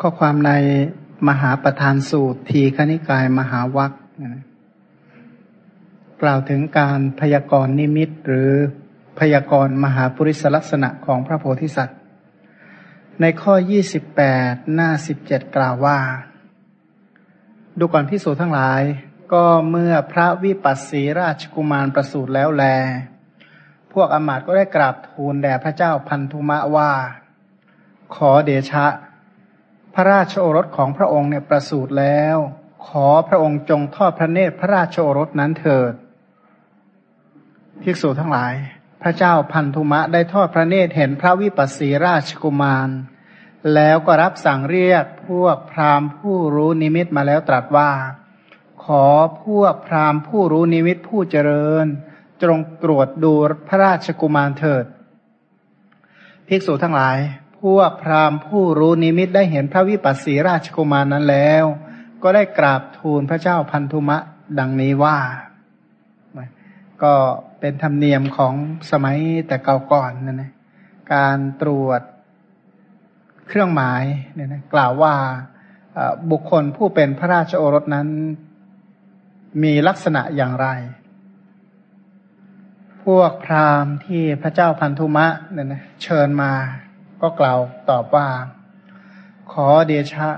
ข้อความในมหาประธานสูตร ทีคณิกายมหาวัคกล่าวถึงการพยากรณ์นิมิตหรือพยากรณ์มหาปริสลักษณะของพระโพธิสัตว์ ในข้อ 28 หน้า 17 กล่าวว่า ดูก่อนพิสูจน์ทั้งหลาย ก็เมื่อพระวิปัสสีราชกุมารประสูติแล้วแล พวกอมาตก็ได้กราบทูลแด่พระเจ้าพันธุมะว่า ขอเดชะ พระราชโอรสของพระองค์เนี่ยประสูติแล้ว ขอพระองค์จงทอดพระเนตรพระราชโอรสนั้นเถิดภิกษุทั้งหลาย พระเจ้าพันธุมะได้ทอดพระเนตรเห็นพระวิปัสสีราชกุมาร แล้วก็รับสั่งเรียกพวกพราหมณ์ผู้รู้นิมิตมาแล้วตรัสว่า ขอพวกพราหมณ์ผู้รู้นิมิตผู้เจริญ จงตรวจดูพระราชกุมารเถิด ภิกษุทั้งหลาย วกพราหมณ์ผู้รู้นิมิตได้เห็นพระวิปัสสีราชกุมารนั้นแล้ว ก็ได้กราบทูลพระเจ้าพันธุมะดังนี้ว่า ก็เป็นธรรมเนียมของสมัยแต่เก่าก่อนนั่นนะการตรวจเครื่องหมายเนี่ยนะกล่าวว่าบุคคลผู้เป็นพระราชโอรสนั้น มีลักษณะอย่างไร พวกพราหมณ์ที่พระเจ้าพันธุมะเนี่ยนะเชิญมา ก็กล่าวตอบว่า ขอเดชะ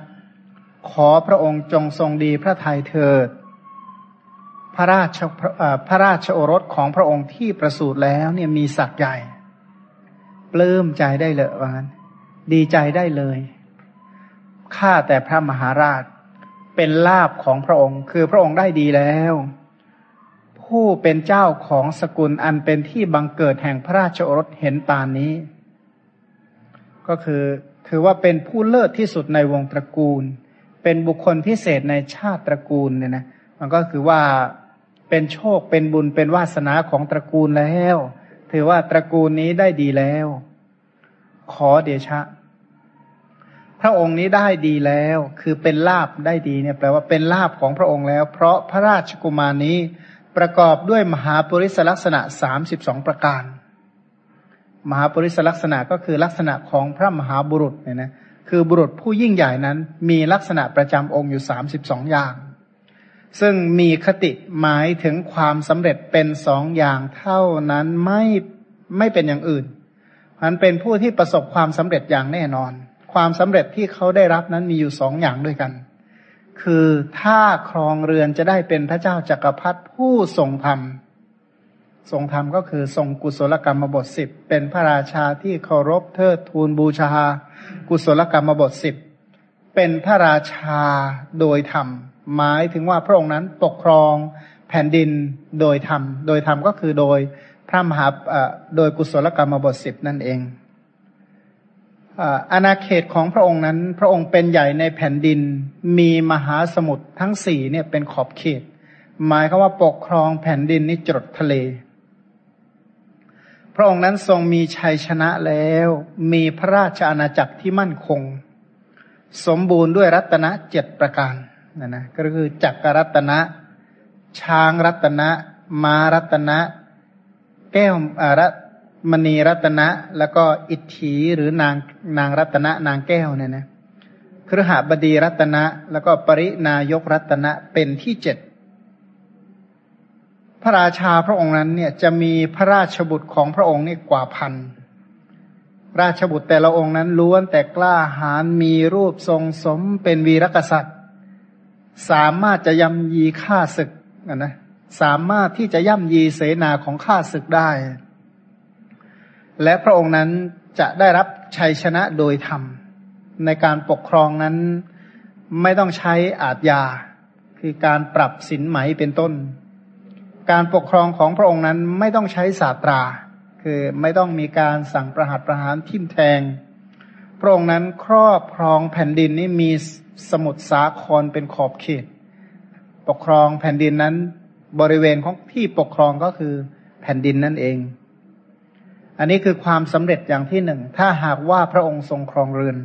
ขอพระองค์จงทรงดีพระทัยเถิด พระราชพระราชโอรสของพระองค์ที่ประสูติแล้วเนี่ยมีศักย์ใหญ่ ปลื้มใจได้เลยว่างั้น ดีใจได้เลยข้าแต่พระมหาราชเป็นลาบของพระองค์ คือพระองค์ได้ดีแล้ว ผู้เป็นเจ้าของสกุลอันเป็นที่บังเกิดแห่งพระราชโอรสเห็นปานนี้ ก็คือถือว่าเป็นผู้เลิศที่สุดในวงตระกูล เป็นบุคคลพิเศษในชาติตระกูลเนี่ยนะมันก็คือว่าเป็นโชคเป็นบุญเป็นวาสนาของตระกูลแล้ว ถือว่าตระกูลนี้ได้ดีแล้ว ขอเดชะ พระองค์นี้ได้ดีแล้ว คือเป็นลาบได้ดีเนี่ยแปลว่าเป็นลาบของพระองค์แล้ว เพราะพระราชกุมารนี้ประกอบด้วยมหาปริศลักษณะสามสิบสองประการ มหาปริศลักษณะก็คือลักษณะของพระมหาบุรุษเนี่ยนะคือบุรุษผู้ยิ่งใหญ่นั้น มีลักษณะประจำองค์อยู่สามสิบสองอย่าง ซึ่งมีคติหมายถึงความสำเร็จเป็นสองอย่างเท่านั้นไม่ไม่เป็นอย่างอื่นมันเป็นผู้ที่ประสบความสำเร็จอย่างแน่นอน ความสำเร็จที่เขาได้รับนั้นมีอยู่สองอย่างด้วยกัน คือถ้าครองเรือนจะได้เป็นพระเจ้าจากักรพรรดิผู้ทรงธรรม ทรงธรรมก็คือทรงกุศลกรรมบทสิบเป็นพระราชาที่เคารพเทิดทูนบูชา กุศลกรรมบทสิบเป็นพระราชาโดยธรรม หมายถึงว่าพระองค์นั้นปกครองแผ่นดินโดยธรรม โดยธรรมก็คือโดยพระมหาโดยกุศลกรรมบทสิบนั่นเองอาณาเขตของพระองค์นั้น พระองค์เป็นใหญ่ในแผ่นดิน มีมหาสมุทรทั้งสี่เนี่ยเป็นขอบเขต หมายคือว่าปกครองแผ่นดินนี้จดทะเล พระองค์นั้นทรงมีชัยชนะแล้ว มีพระราชอาณาจักรที่มั่นคง สมบูรณ์ด้วยรัตนะเจ็ดประการนะนะก็คือจักรรัตนะ ช้างรัตนะมารัตนะ แก้วอารัมณีรัตนะ แล้วก็อิทธิหรือนางนางรัตนะ นางแก้วเนี่ยนะครหบดีรัตนะ แล้วก็ปรินายกรัตนะเป็นที่เจ็ด ระราชาพระองค์นั้นเนี่ยจะมีพระราชบุตรของพระองค์นี่กว่าพันราชบุตรแต่ละองค์นั้นล้วนแต่กล้าหาญมีรูปทรงสมเป็นวีรกษัตริย์ สามารถจะย่ำยีฆ่าศึกนะสามารถที่จะย่ำยีเสนาของข้าศึกได้ และพระองค์นั้นจะได้รับชัยชนะโดยธรรม ในการปกครองนั้นไม่ต้องใช้อาทยา คือการปรับสินไหมเป็นต้น การปกครองของพระองค์นั้นไม่ต้องใช้ศาสตรา คือไม่ต้องมีการสั่งประหัตประหารทิ่มแทง พระองค์นั้นครอบครองแผ่นดินนี้มีสมุทรสาครเป็นขอบเขต ปกครองแผ่นดินนั้นบริเวณของที่ปกครองก็คือแผ่นดินนั่นเอง อันนี้คือความสำเร็จอย่างที่หนึ่ง ถ้าหากว่าพระองค์ทรงครองเรือน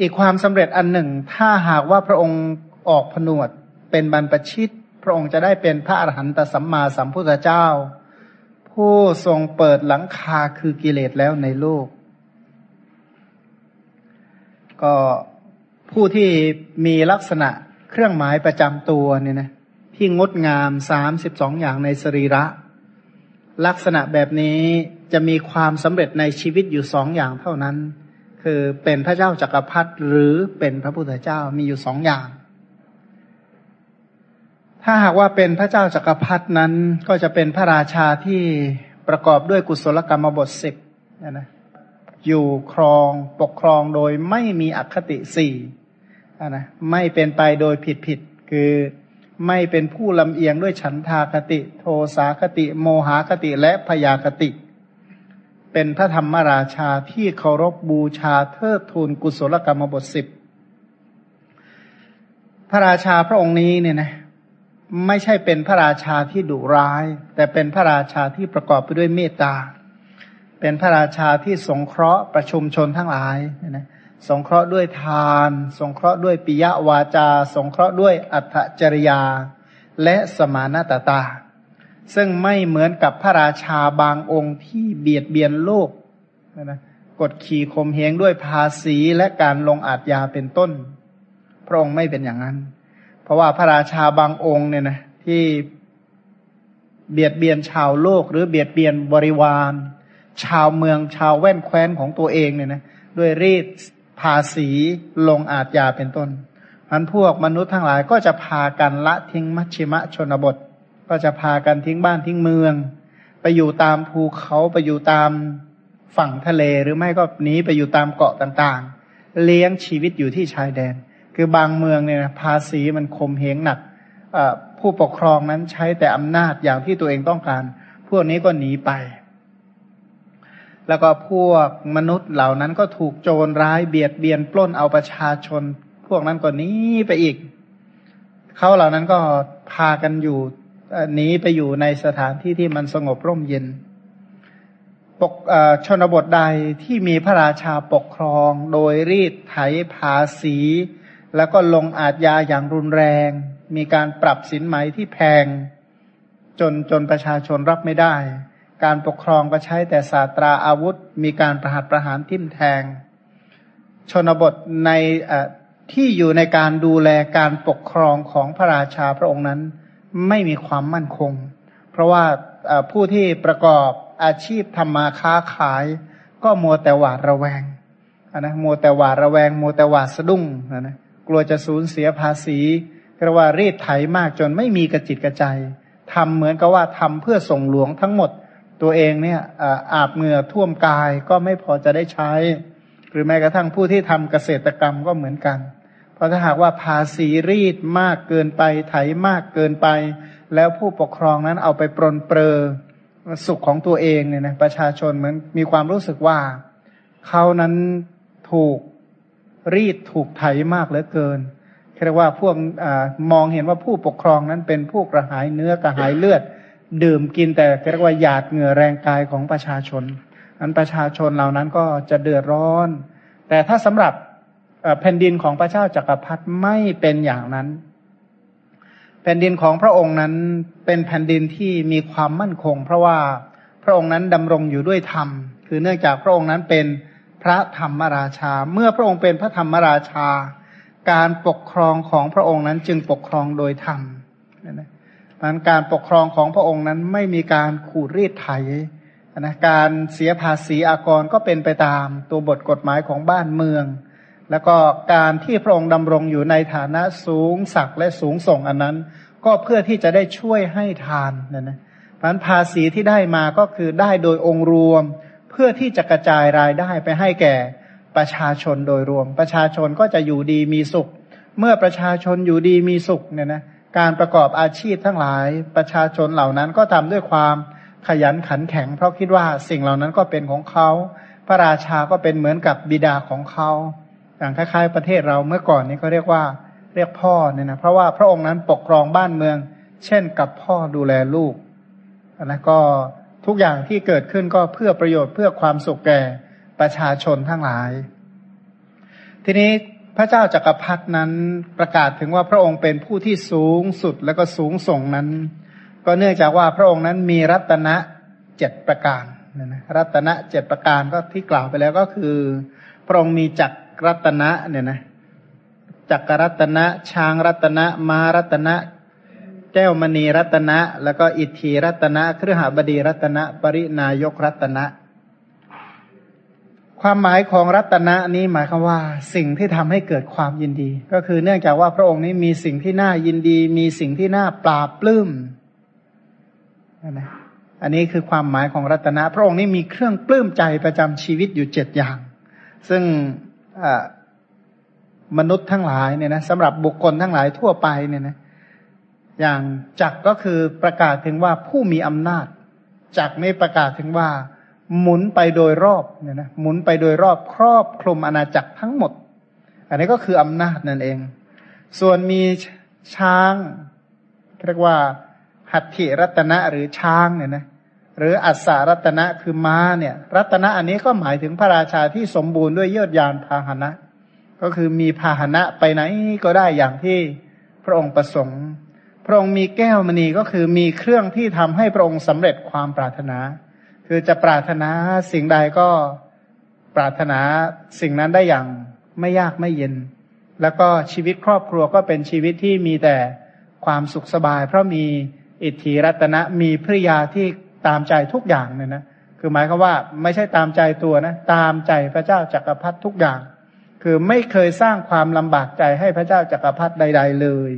อีกความสำเร็จอันหนึ่ง ถ้าหากว่าพระองค์ออกผนวดเป็นบรรพชิต ระองค์จะได้เป็นพระอรหันตสัมมาสัมพุทธเจ้า ผู้ทรงเปิดหลังคาคือกิเลสแล้วในโลก ก็ผู้ที่มีลักษณะเครื่องหมายประจำตัวเนี่ยนะที่งดงามสามสิบสองอย่างในสรีระ ลักษณะแบบนี้จะมีความสำเร็จในชีวิตอยู่สองอย่างเท่านั้น คือเป็นพระเจ้าจากักรพรรดิหรือเป็นพระพุทธเจ้ามีอยู่สองอย่าง ถ้าหากว่าเป็นพระเจ้าจากักรพรรดินั้น ก็จะเป็นพระราชาที่ประกอบด้วยกุศลกรรมบทสิบนะอยู่ครองปกครองโดยไม่มีอคติสี่นะไม่เป็นไปโดยผิดผิดคือไม่เป็นผู้ลำเอียงด้วยฉันทาคติ โทสาคติ โมหาคติและพยาคติ เป็นพระธรรมราชาที่เคารพบูชาเทิดทูนกุศลกรรมบทสิบพระราชาพระองค์นี้เนี่ยนะ ไม่ใช่เป็นพระราชาที่ดุร้าย แต่เป็นพระราชาที่ประกอบไปด้วยเมตตา เป็นพระราชาที่สงเคราะห์ประชุมชนทั้งหลายนะสงเคราะห์ด้วยทาน สงเคราะห์ด้วยปิยวาจา สงเคราะห์ด้วยอัตจริยา และสมานตตา ซึ่งไม่เหมือนกับพระราชาบางองค์ที่เบียดเบียนโลกนะกดขี่ข่มเหงด้วยภาษีและการลงอาทยาเป็นต้น พระองค์ไม่เป็นอย่างนั้น เพราะว่าพระราชาบางองค์เนี่ยนะที่เบียดเบียนชาวโลก หรือเบียดเบียนบริวาร ชาวเมืองชาวแว่นแคว้นของตัวเองเนี่ยนะด้วยรีดภาษีลงอาทยาเป็นต้นมันพวกมนุษย์ทั้งหลายก็จะพากันละทิ้งมัชชิมะชนบท ก็จะพากันทิ้งบ้านทิ้งเมือง ไปอยู่ตามภูเขาไปอยู่ตามฝั่งทะเลหรือไม่ก็หนีไปอยู่ตามเกาะต่างๆ เลี้ยงชีวิตอยู่ที่ชายแดน คือบางเมืองเนี่ยภาษีมันคมเหงหนักผู้ปกครองนั้นใช้แต่อำนาจอย่างที่ตัวเองต้องการ พวกนี้ก็หนีไป แล้วก็พวกมนุษย์เหล่านั้นก็ถูกโจรร้ายเบียดเบียนปล้นเอาประชาชน พวกนั้นก็หนีไปอีก เขาเหล่านั้นก็พากันอยู่หนีไปอยู่ในสถานที่ที่มันสงบร่มเย็น ปกชนบทใดที่มีพระราชาปกครองโดยรีดไถภาษี แล้วก็ลงอาญาอย่างรุนแรง มีการปรับสินไหมที่แพง จนจนประชาชนรับไม่ได้ การปกครองก็ใช้แต่ศาสตราอาวุธ มีการประหัตประหารทิ่มแทง ชนบทในที่อยู่ในการดูแลการปกครองของพระราชาพระองค์นั้น ไม่มีความมั่นคง เพราะว่าผู้ที่ประกอบอาชีพทำมาค้าขาย ก็มัวแต่หวาดระแวงนะมัวแต่หวาดระแวงมัวแต่หวาดสะดุ้งนะ กลัวจะสูญเสียภาษีกระว่ารีดไถมากจนไม่มีกระจิตกระใจทำเหมือนกับว่าทำเพื่อส่งหลวงทั้งหมด ตัวเองเนี่ยอาบเหงื่อท่วมกายก็ไม่พอจะได้ใช้ หรือแม้กระทั่งผู้ที่ทำเกษตรกรรมก็เหมือนกัน เพราะถ้าหากว่าภาษีรีดมากเกินไปไถมากเกินไป แล้วผู้ปกครองนั้นเอาไปปรนเปรอสุขของตัวเองเนี่ยนะประชาชนเหมือนมีความรู้สึกว่าเขานั้นถูก รีดถูกไถมากเหลือเกินเรียกว่าพวกอมองเห็นว่าผู้ปกครองนั้นเป็นผู้กระหายเนื้อกระหายเลือด ดื่มกินแต่เรียกว่าหยาดเหงื่อแรงกายของประชาชน อันประชาชนเหล่านั้นก็จะเดือดร้อน แต่ถ้าสำหรับแผ่นดินของพระเจ้าจักรพรรดิไม่เป็นอย่างนั้น แผ่นดินของพระองค์นั้นเป็นแผ่นดินที่มีความมั่นคง เพราะว่าพระองค์นั้นดำรงอยู่ด้วยธรรม คือเนื่องจากพระองค์นั้นเป็น พระธรรมราชา เมื่อพระองค์เป็นพระธรรมราชา การปกครองของพระองค์นั้นจึงปกครองโดยธรรมนะมันการปกครองของพระองค์นั้นไม่มีการขูดรีดไถนะการเสียภาษีอากรก็เป็นไปตามตัวบทกฎหมายของบ้านเมือง แล้วก็การที่พระองค์ดำรงอยู่ในฐานะสูงศักดิ์และสูงส่งอันนั้น ก็เพื่อที่จะได้ช่วยให้ทานนะนะพันภาษีที่ได้มาก็คือได้โดยองค์รวม พื่อที่จะกระจายรายได้ไปให้แก่ประชาชนโดยรวม ประชาชนก็จะอยู่ดีมีสุข เมื่อประชาชนอยู่ดีมีสุขเนี่ยนะการประกอบอาชีพทั้งหลาย ประชาชนเหล่านั้นก็ทำด้วยความขยันขันแข็ง เพราะคิดว่าสิ่งเหล่านั้นก็เป็นของเขา พระราชาก็เป็นเหมือนกับบิดาของเขาอย่างคล้ายๆประเทศเราเมื่อก่อนนี้ก็เรียกว่าเรียกพ่อเนี่ยนะเพราะว่าพระองค์นั้นปกครองบ้านเมือง เช่นกับพ่อดูแลลูกนะก็ ทุกอย่างที่เกิดขึ้นก็เพื่อประโยชน์เพื่อความสุขแก่ประชาชนทั้งหลาย ทีนี้พระเจ้าจากักรพรรดนั้นประกาศถึงว่าพระองค์เป็นผู้ที่สูงสุดและก็สูงส่งนั้น ก็เนื่องจากว่าพระองค์นั้นมีรัตนะเจ็ดประการนะรัตนะเจ็ดประการก็ที่กล่าวไปแล้วก็คือ พระองค์มีจักรรัตนะเนี่ยนะจักรรัตนะช้างรัตนะมารัตนะ แก้วมณีรัตนะ แล้วก็อิทธิรัตนะเครือหาบดีรัตนะ ปรินายกรัตนะ ความหมายของรัตนะนี้หมายความว่า สิ่งที่ทำให้เกิดความยินดี ก็คือเนื่องจากว่าพระองค์นี้มีสิ่งที่น่ายินดี มีสิ่งที่น่าปราบปลื้มนะอันนี้คือความหมายของรัตนะ พระองค์นี้มีเครื่องปลื้มใจประจำชีวิตอยู่เจ็ดอย่าง ซึ่งมนุษย์ทั้งหลายเนี่ยนะสำหรับบุคคลทั้งหลายทั่วไปเนี่ยนะ อย่างจักก็คือประกาศถึงว่าผู้มีอำนาจ จักไม่ประกาศถึงว่า หมุนไปโดยรอบเนี่ยนะหมุนไปโดยรอบครอบคลุมอาณาจักรทั้งหมด อันนี้ก็คืออำนาจนั่นเอง ส่วนมีช้างเรียกว่าหัตถิรัตนะหรือช้างเนี่ยนะหรืออัศารัตนะคือม้าเนี่ย รัตนะอันนี้ก็หมายถึงพระราชาที่สมบูรณ์ด้วยเยือดยานพาหนะ ก็คือมีพาหนะไปไหนก็ได้อย่างที่พระองค์ประสงค์ พระองค์มีแก้วมณีก็คือมีเครื่องที่ทำให้พระองค์สำเร็จความปรารถนา คือจะปรารถนาสิ่งใดก็ปรารถนาสิ่งนั้นได้อย่างไม่ยากไม่เย็น แล้วก็ชีวิตครอบครัวก็เป็นชีวิตที่มีแต่ความสุขสบาย เพราะมีอิทธิรัตนะมีภริยาที่ตามใจทุกอย่างเนี่ยนะคือหมายความว่าไม่ใช่ตามใจตัวนะ ตามใจพระเจ้าจักรพรรดิทุกอย่าง คือไม่เคยสร้างความลำบากใจให้พระเจ้าจักรพรรดิใด ๆ เลย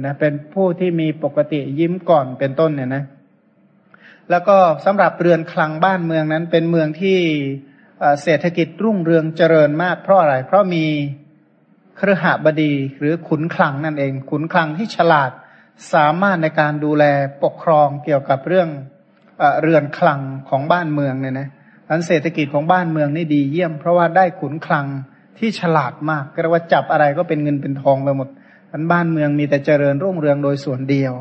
นะ เป็นผู้ที่มีปกติยิ้มก่อนเป็นต้นเนี่ยนะ แล้วก็สำหรับเรือนคลังบ้านเมืองนั้นเป็นเมืองที่เศรษฐกิจรุ่งเรืองเจริญมากเพราะอะไร เพราะมีเครือหบดีหรือขุนคลังนั่นเอง ขุนคลังที่ฉลาดสามารถในการดูแลปกครองเกี่ยวกับเรื่องเรือนคลังของบ้านเมืองเนี่ยนะอันเศรษฐกิจของบ้านเมืองนี่ดีเยี่ยม เพราะว่าได้ขุนคลังที่ฉลาดมากก็เรียกว่าจับอะไรก็เป็นเงินเป็นทองไปหมด อันบ้านเมืองมีแต่เจริญรุ่งเรืองโดยส่วนเดียว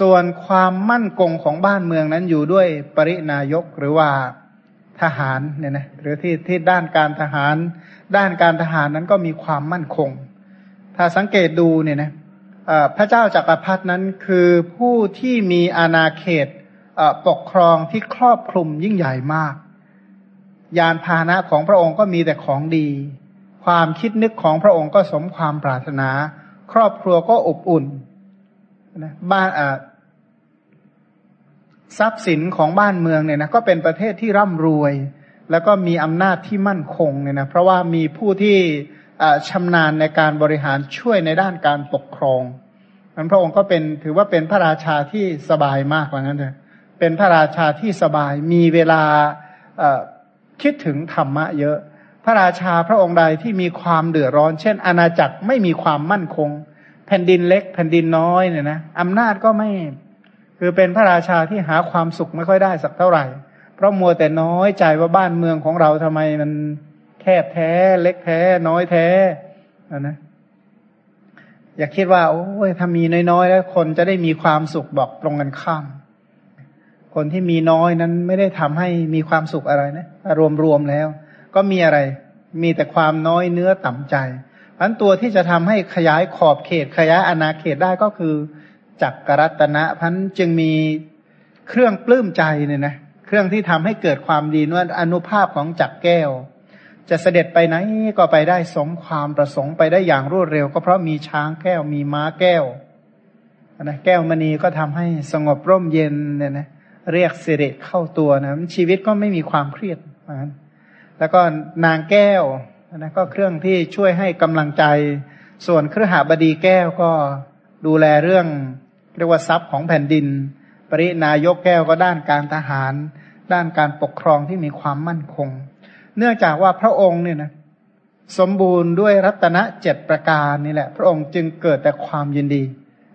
ส่วนความมั่นคงของบ้านเมืองนั้นอยู่ด้วยปรินายกหรือว่าทหารเนี่ยนะหรือที่ที่ด้านการทหาร ด้านการทหารนั้นก็มีความมั่นคง ถ้าสังเกตดูเนี่ยนะพระเจ้าจากักรพรรดินั้นคือผู้ที่มีอาณาเขตปกครองที่ครอบคลุมยิ่งใหญ่มาก ยานพาหนะของพระองค์ก็มีแต่ของดี ความคิดนึกของพระองค์ก็สมความปรารถนา ครอบครัวก็อบอุ่นนะบ้านอ่าทรัพย์สินของบ้านเมืองเนี่ยนะก็เป็นประเทศที่ร่ำรวย แล้วก็มีอำนาจที่มั่นคงเนี่ยนะเพราะว่ามีผู้ที่ชำนาญในการบริหารช่วยในด้านการปกครองมันพระองค์ก็เป็นถือว่าเป็นพระราชาที่สบายมากกว่านั้นเลยเป็นพระราชาที่สบายมีเวลาคิดถึงธรรมะเยอะ พระราชาพระองค์ใดที่มีความเดือดร้อน เช่น อาณาจักรไม่มีความมั่นคง แผ่นดินเล็กแผ่นดินน้อยเนี่ยนะอำนาจก็ไม่ คือเป็นพระราชาที่หาความสุขไม่ค่อยได้สักเท่าไหร่ เพราะมัวแต่น้อยใจว่าบ้านเมืองของเราทำไมมันแคบแท้ เล็กแท้ น้อยแท้นะอย่าคิดว่า โอ้ยถ้ามีน้อยๆ แล้วคนจะได้มีความสุขบอกตรงกันข้าม คนที่มีน้อยนั้นไม่ได้ทำให้มีความสุขอะไรนะรวมรวมแล้ว ก็มีอะไร มีแต่ความน้อยเนื้อต่ำใจอันตัวที่จะทำให้ขยายขอบเขตขยายอาณาเขตได้ก็คือจักกรัตนะพันจึงมีเครื่องปลื้มใจเนี่ยนะเครื่องที่ทำให้เกิดความดีนว่าอนุภาพของจักแก้ว จะเสด็จไปไหนก็ไปได้สมความประสงค์ไปได้อย่างรวดเร็ว ก็เพราะมีช้างแก้วมีม้าแก้วนะแก้วมณีก็ทำให้สงบร่มเย็นเนี่ยนะเรียกสิริเข้าตัวนะชีวิตก็ไม่มีความเครียดนะ แล้วก็นางแก้วนะก็เครื่องที่ช่วยให้กำลังใจ ส่วนเครือหาบดีแก้วก็ดูแลเรื่องเรียกว่าทรัพย์ของแผ่นดิน ปรินายกแก้วก็ด้านการทหาร ด้านการปกครองที่มีความมั่นคง เนื่องจากว่าพระองค์เนี่ยนะสมบูรณ์ด้วยรัตนเจ็ดประการนี่แหละ พระองค์จึงเกิดแต่ความยินดี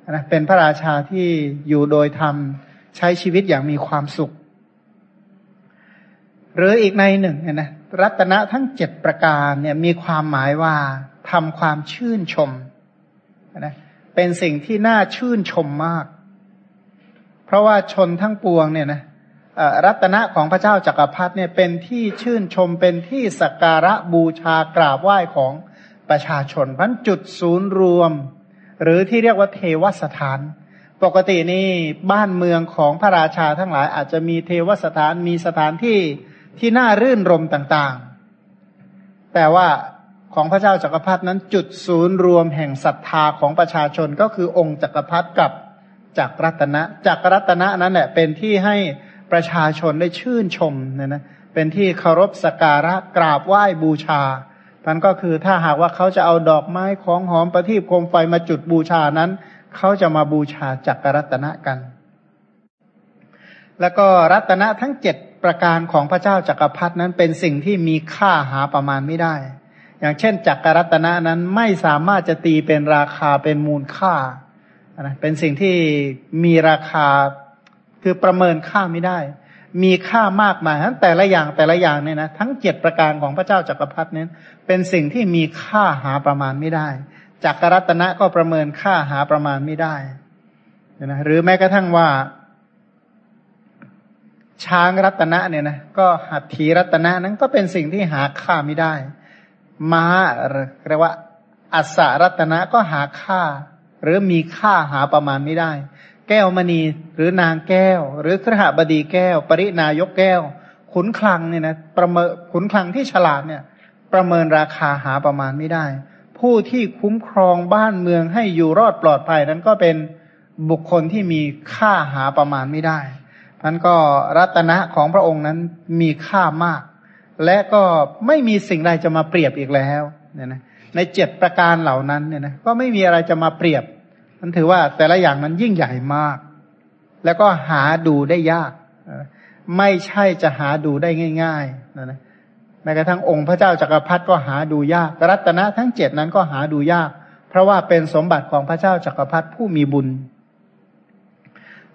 นะเป็นพระราชาที่อยู่โดยธรรมใช้ชีวิตอย่างมีความสุข หรืออีกในหนึ่งเนี่ยนะรัตนะทั้งเจ็ดประการเนี่ยมีความหมายว่าทำความชื่นชมนะเป็นสิ่งที่น่าชื่นชมมาก เพราะว่าชนทั้งปวงเนี่ยนะรัตนะของพระเจ้าจักรพรรดิเนี่ยเป็นที่ชื่นชมเป็นที่สักการะบูชากราบไหว้ของประชาชนพันจุดศูนย์รวม หรือที่เรียกว่าเทวสถาน ปกตินี่บ้านเมืองของพระราชาทั้งหลายอาจจะมีเทวสถานมีสถานที่ ที่น่ารื่นรมต่างๆ แต่ว่าของพระเจ้าจักรพรรดินั้นจุดศูนย์รวมแห่งศรัทธาของประชาชนก็คือองค์จักรพรรดิกับจักรรัตนะจักรรัตนะนั้นแหละเป็นที่ให้ประชาชนได้ชื่นชมเนี่ยนะเป็นที่เคารพสักการะกราบไหว้บูชามันก็คือถ้าหากว่าเขาจะเอาดอกไม้ของหอมประทีปโคมไฟมาจุดบูชานั้น เขาจะมาบูชาจักรรัตนะกัน แล้วก็รัตนะทั้งเจ็ด ประการของพระเจ้าจักรพรรดินั้นเป็นสิ่งที่มีค่าหาประมาณไม่ได้ อย่างเช่นจักรรัตนะนั้นไม่สามารถจะตีเป็นราคาเป็นมูลค่านะเป็นสิ่งที่มีราคาคือประเมินค่าไม่ได้ มีค่ามากมายทั้งแต่ละอย่างแต่ละอย่างเนี่ยนะทั้งเจ็ดประการของพระเจ้าจักรพรรดินี้นเป็นสิ่งที่มีค่าหาประมาณไม่ได้จักรรัตนะก็ประเมินค่าหาประมาณไม่ได้นะหรือแม้กระทั่งว่า ช้างรัตนะเนี่ยนะก็หัตถีรัตนะนั้นก็เป็นสิ่งที่หาค่าไม่ได้ ม้าเรียกว่า อัศรัตนะก็หาค่า หรือมีค่าหาประมาณไม่ได้ แก้วมณีหรือนางแก้ว หรือครหบดีแก้ว ปรินายกแก้ว ขุนคลังเนี่ยนะประเมินขุนคลังที่ฉลาดเนี่ย ประเมินราคาหาประมาณไม่ได้ ผู้ที่คุ้มครองบ้านเมืองให้อยู่รอดปลอดภัยนั้นก็เป็นบุคคลที่มีค่าหาประมาณไม่ได้ ท่านก็รัตนะของพระองค์นั้นมีค่ามาก และก็ไม่มีสิ่งใดจะมาเปรียบอีกแล้วเนี่ยนะในเจ็ดประการเหล่านั้นเนี่ยนะก็ไม่มีอะไรจะมาเปรียบมันถือว่าแต่ละอย่างนั้นยิ่งใหญ่มาก แล้วก็หาดูได้ยาก ไม่ใช่จะหาดูได้ง่ายๆนะนะแม้กระทั่งองค์พระเจ้าจักรพรรดิก็หาดูยาก รัตนะทั้งเจ็ดนั้นก็หาดูยาก เพราะว่าเป็นสมบัติของพระเจ้าจักรพรรดิผู้มีบุญ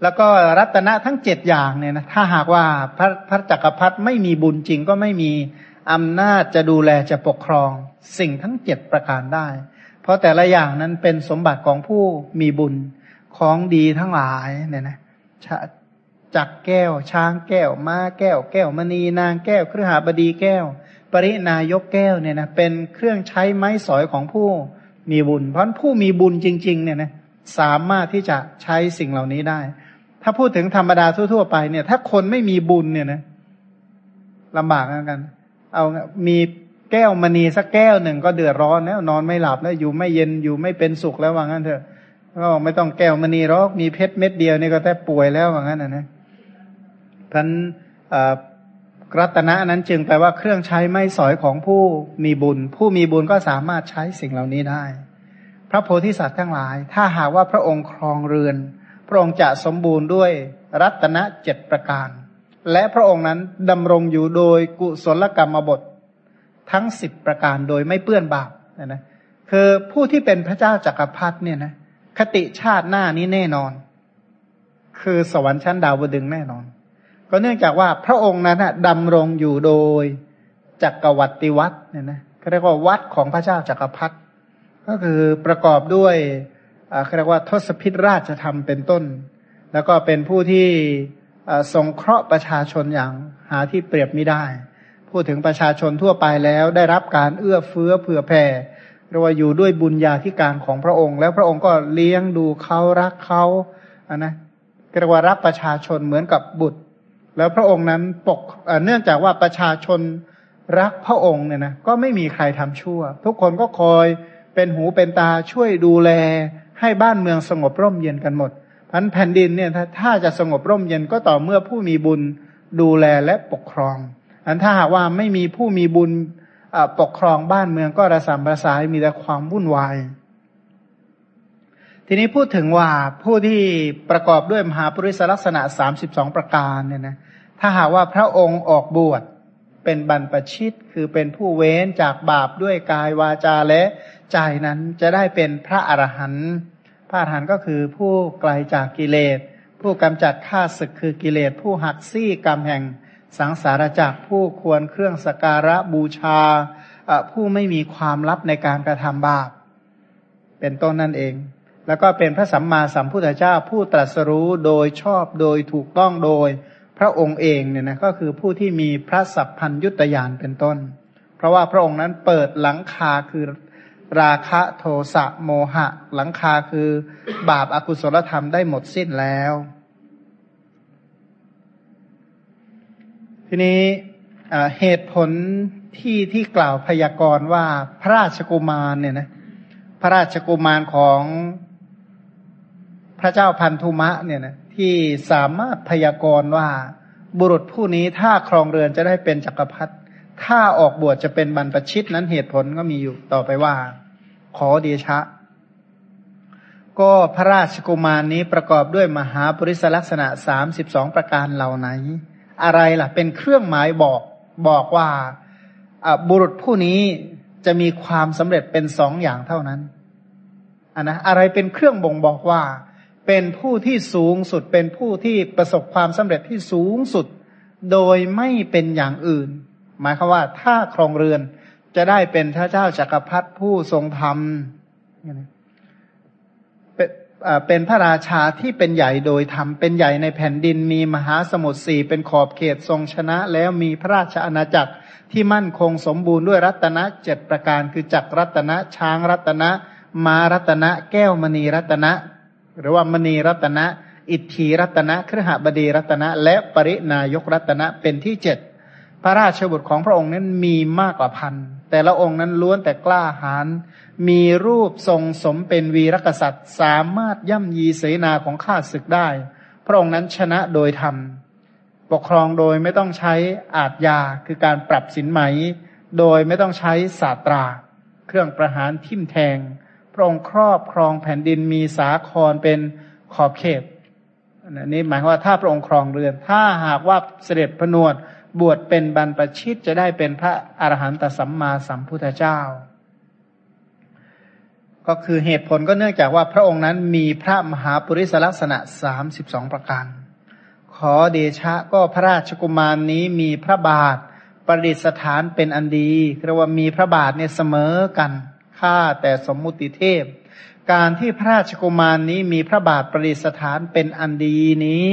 แล้วก็รัตนะทั้งเจ็ดอย่างเนี่ยนะถ้าหากว่าพระพระจักรพรรดิไม่มีบุญจริงก็ไม่มีอำนาจจะดูแลจะปกครองสิ่งทั้งเจ็ดประการได้ เพราะแต่ละอย่างนั้นเป็นสมบัติของผู้มีบุญของดีทั้งหลายเนี่ยนะจักแก้ว ช้างแก้ว ม้าแก้ว แก้วมณีนางแก้วเครือหาบดีแก้ว ปรินายกแก้วเนี่ยนะเป็นเครื่องใช้ไม้สอยของผู้มีบุญ เพราะผู้มีบุญจริง ๆ เนี่ยนะสามารถที่จะใช้สิ่งเหล่านี้ได้ ถ้าพูดถึงธรรมดาทั่วๆไปเนี่ย ถ้าคนไม่มีบุญเนี่ยนะลำบากเหมือนกัน เอามีแก้วมณีสักแก้วหนึ่งก็เดือดร้อนแล้วนอนไม่หลับแล้วอยู่ไม่เย็นอยู่ไม่เป็นสุขแล้วว่างั้นเถอะก็ไม่ต้องแก้วมณีหรอกมีเพชรเม็ดเดียวนี่ก็แทบป่วยแล้วว่างั้นนะนะท่านรัตนะนั้นจึงแปลว่าเครื่องใช้ไม่สอยของผู้มีบุญ ผู้มีบุญก็สามารถใช้สิ่งเหล่านี้ได้ พระโพธิสัตว์ทั้งหลาย ถ้าหากว่าพระองค์ครองเรือน พระองค์จะสมบูรณ์ด้วยรัตนะเจ็ดประการ และพระองค์นั้นดำรงอยู่โดยกุศลกรรมบททั้งสิบประการโดยไม่เปื้อนบาปนะนะคือผู้ที่เป็นพระเจ้าจากักรพรรดิเนี่ยนะคติชาติหน้านี้แน่นอน คือสวรรค์ชั้นดาวดึงแน่นอน ก็เนื่องจากว่าพระองค์นั้นดำรงอยู่โดยจักรวรรดิวัดเนี่ยนะเขาเรียกว่าวัดของพระเจ้าจักรพรรดิก็คือประกอบด้วย เขาเรียกว่าทศพิธราชธรรมเป็นต้น แล้วก็เป็นผู้ที่ทรงเคราะห์ประชาชนอย่างหาที่เปรียบไม่ได้ พูดถึงประชาชนทั่วไปแล้วได้รับการเอื้อเฟื้อเผื่อแผ่เรียกว่าอยู่ด้วยบุญญาธิการของพระองค์ แล้วพระองค์ก็เลี้ยงดูเขารักเขาอะนะเรียกว่ารักประชาชนเหมือนกับบุตร แล้วพระองค์นั้นปกเนื่องจากว่าประชาชนรักพระองค์เนี่ยนะก็ไม่มีใครทำชั่ว ทุกคนก็คอยเป็นหูเป็นตาช่วยดูแล ให้บ้านเมืองสงบร่มเย็นกันหมดพันแผ่นดินเนี่ยถ้าจะสงบร่มเย็นก็ต่อเมื่อผู้มีบุญดูแลและปกครองอันถ้าหากว่าไม่มีผู้มีบุญปกครองบ้านเมืองก็ระสำระสายมีแต่ความวุ่นวาย ทีนี้พูดถึงว่าผู้ที่ประกอบด้วยมหาปริศลักษณะสามสิบสองประการเนี่ยนะถ้าหากว่าพระองค์ออกบวชเป็นบรรพชิตคือเป็นผู้เว้นจากบาปด้วยกายวาจาและ ใจนั้นจะได้เป็นพระอรหันต์พระอรหันต์ก็คือผู้ไกลจากกิเลส ผู้กำจัดข้าศึกคือกิเลส ผู้หักซี่กรรมแห่งสังสารจักผู้ควรเครื่องสการะบูชาผู้ไม่มีความลับในการกระทำบาปเป็นต้นนั่นเอง แล้วก็เป็นพระสัมมาสัมพุทธเจ้าผู้ตรัสรู้โดยชอบโดยถูกต้องโดยพระองค์เองเนี่ยนะก็คือผู้ที่มีพระสัพพัญยุตยานเป็นต้น เพราะว่าพระองค์นั้นเปิดหลังคาคือ ราคะโทสะโมหะ หลังคาคือบาปอากุศลธรรมได้หมดสิ้นแล้ว ทีนี้เหตุผลที่ที่กล่าวพยากรณ์ว่าพระราชกุมารเนี่ยนะพระราชกุมารของพระเจ้าพันธุมะเนี่ยนะที่สามารถพยากรณ์ว่าบุรุษผู้นี้ถ้าครองเรือนจะได้เป็นจักรพรรดิถ้าออกบวชจะเป็นบรรพชิตนั้นเหตุผลก็มีอยู่ต่อไปว่า ขอเดชะ ก็พระราชกุมารนี้ประกอบด้วยมหาปริศลักษณะสามสิบสองประการเหล่าไหน อะไรล่ะ เป็นเครื่องหมายบอกบอกว่าบุรุษผู้นี้จะมีความสำเร็จเป็นสองอย่างเท่านั้นอันนะอะไรเป็นเครื่องบ่งบอกว่า เป็นผู้ที่สูงสุดเป็นผู้ที่ประสบความสำเร็จที่สูงสุด โดยไม่เป็นอย่างอื่น หมายความว่าถ้าครองเรือน จะได้เป็นพระเจ้าจักรพรรดิผู้ทรงธรรมเป็นพระราชาที่เป็นใหญ่โดยธรรม เป็นใหญ่ในแผ่นดินมีมหาสมุทรสี่เป็นขอบเขตทรงชนะ แล้วมีพระราชอาณาจักรที่มั่นคงสมบูรณ์ด้วยรัตนะเจ็ดประการคือจักรรัตนะ ช้างรัตนะ มารัตนะ แก้วมณีรัตนะ หรือว่ามณีรัตนะ อิทธิรัตนะเครหบดีรัตนะ และปรินายกรัตนะเป็นที่เจ็ดพระราชบุตรของพระองค์นั้นมีมากกว่าพัน แต่ละองค์นั้นล้วนแต่กล้าหาญมีรูปทรงสมเป็นวีรกษัตริย์ สามารถย่ำยีเสนาของข้าศึกได้ พระองค์นั้นชนะโดยธรรม ปกครองโดยไม่ต้องใช้อาทยาคือการปรับสินไหม โดยไม่ต้องใช้ศาสตรา เครื่องประหารทิ่มแทง พระองค์ครอบครองแผ่นดินมีสาครเป็นขอบเขตอันนี้หมายว่าถ้าพระองค์ครองเรือน ถ้าหากว่าเสด็จพนวด บวชเป็นบรรพชิตจะได้เป็นพระอรหันตสัมมาสัมพุทธเจ้า ก็คือเหตุผลก็เนื่องจากว่าพระองค์นั้นมีพระมหาปุริสลักษณะสามสิบสองประการ ขอเดชะก็พระราชกุมารนนี้มีพระบาทประดิษฐานเป็นอันดีเรียกว่ามีพระบาทเนี่ยเสมอกันค่าแต่สมมุติเทพ การที่พระราชกุมารนนี้มีพระบาทประดิษฐานเป็นอันดีนี้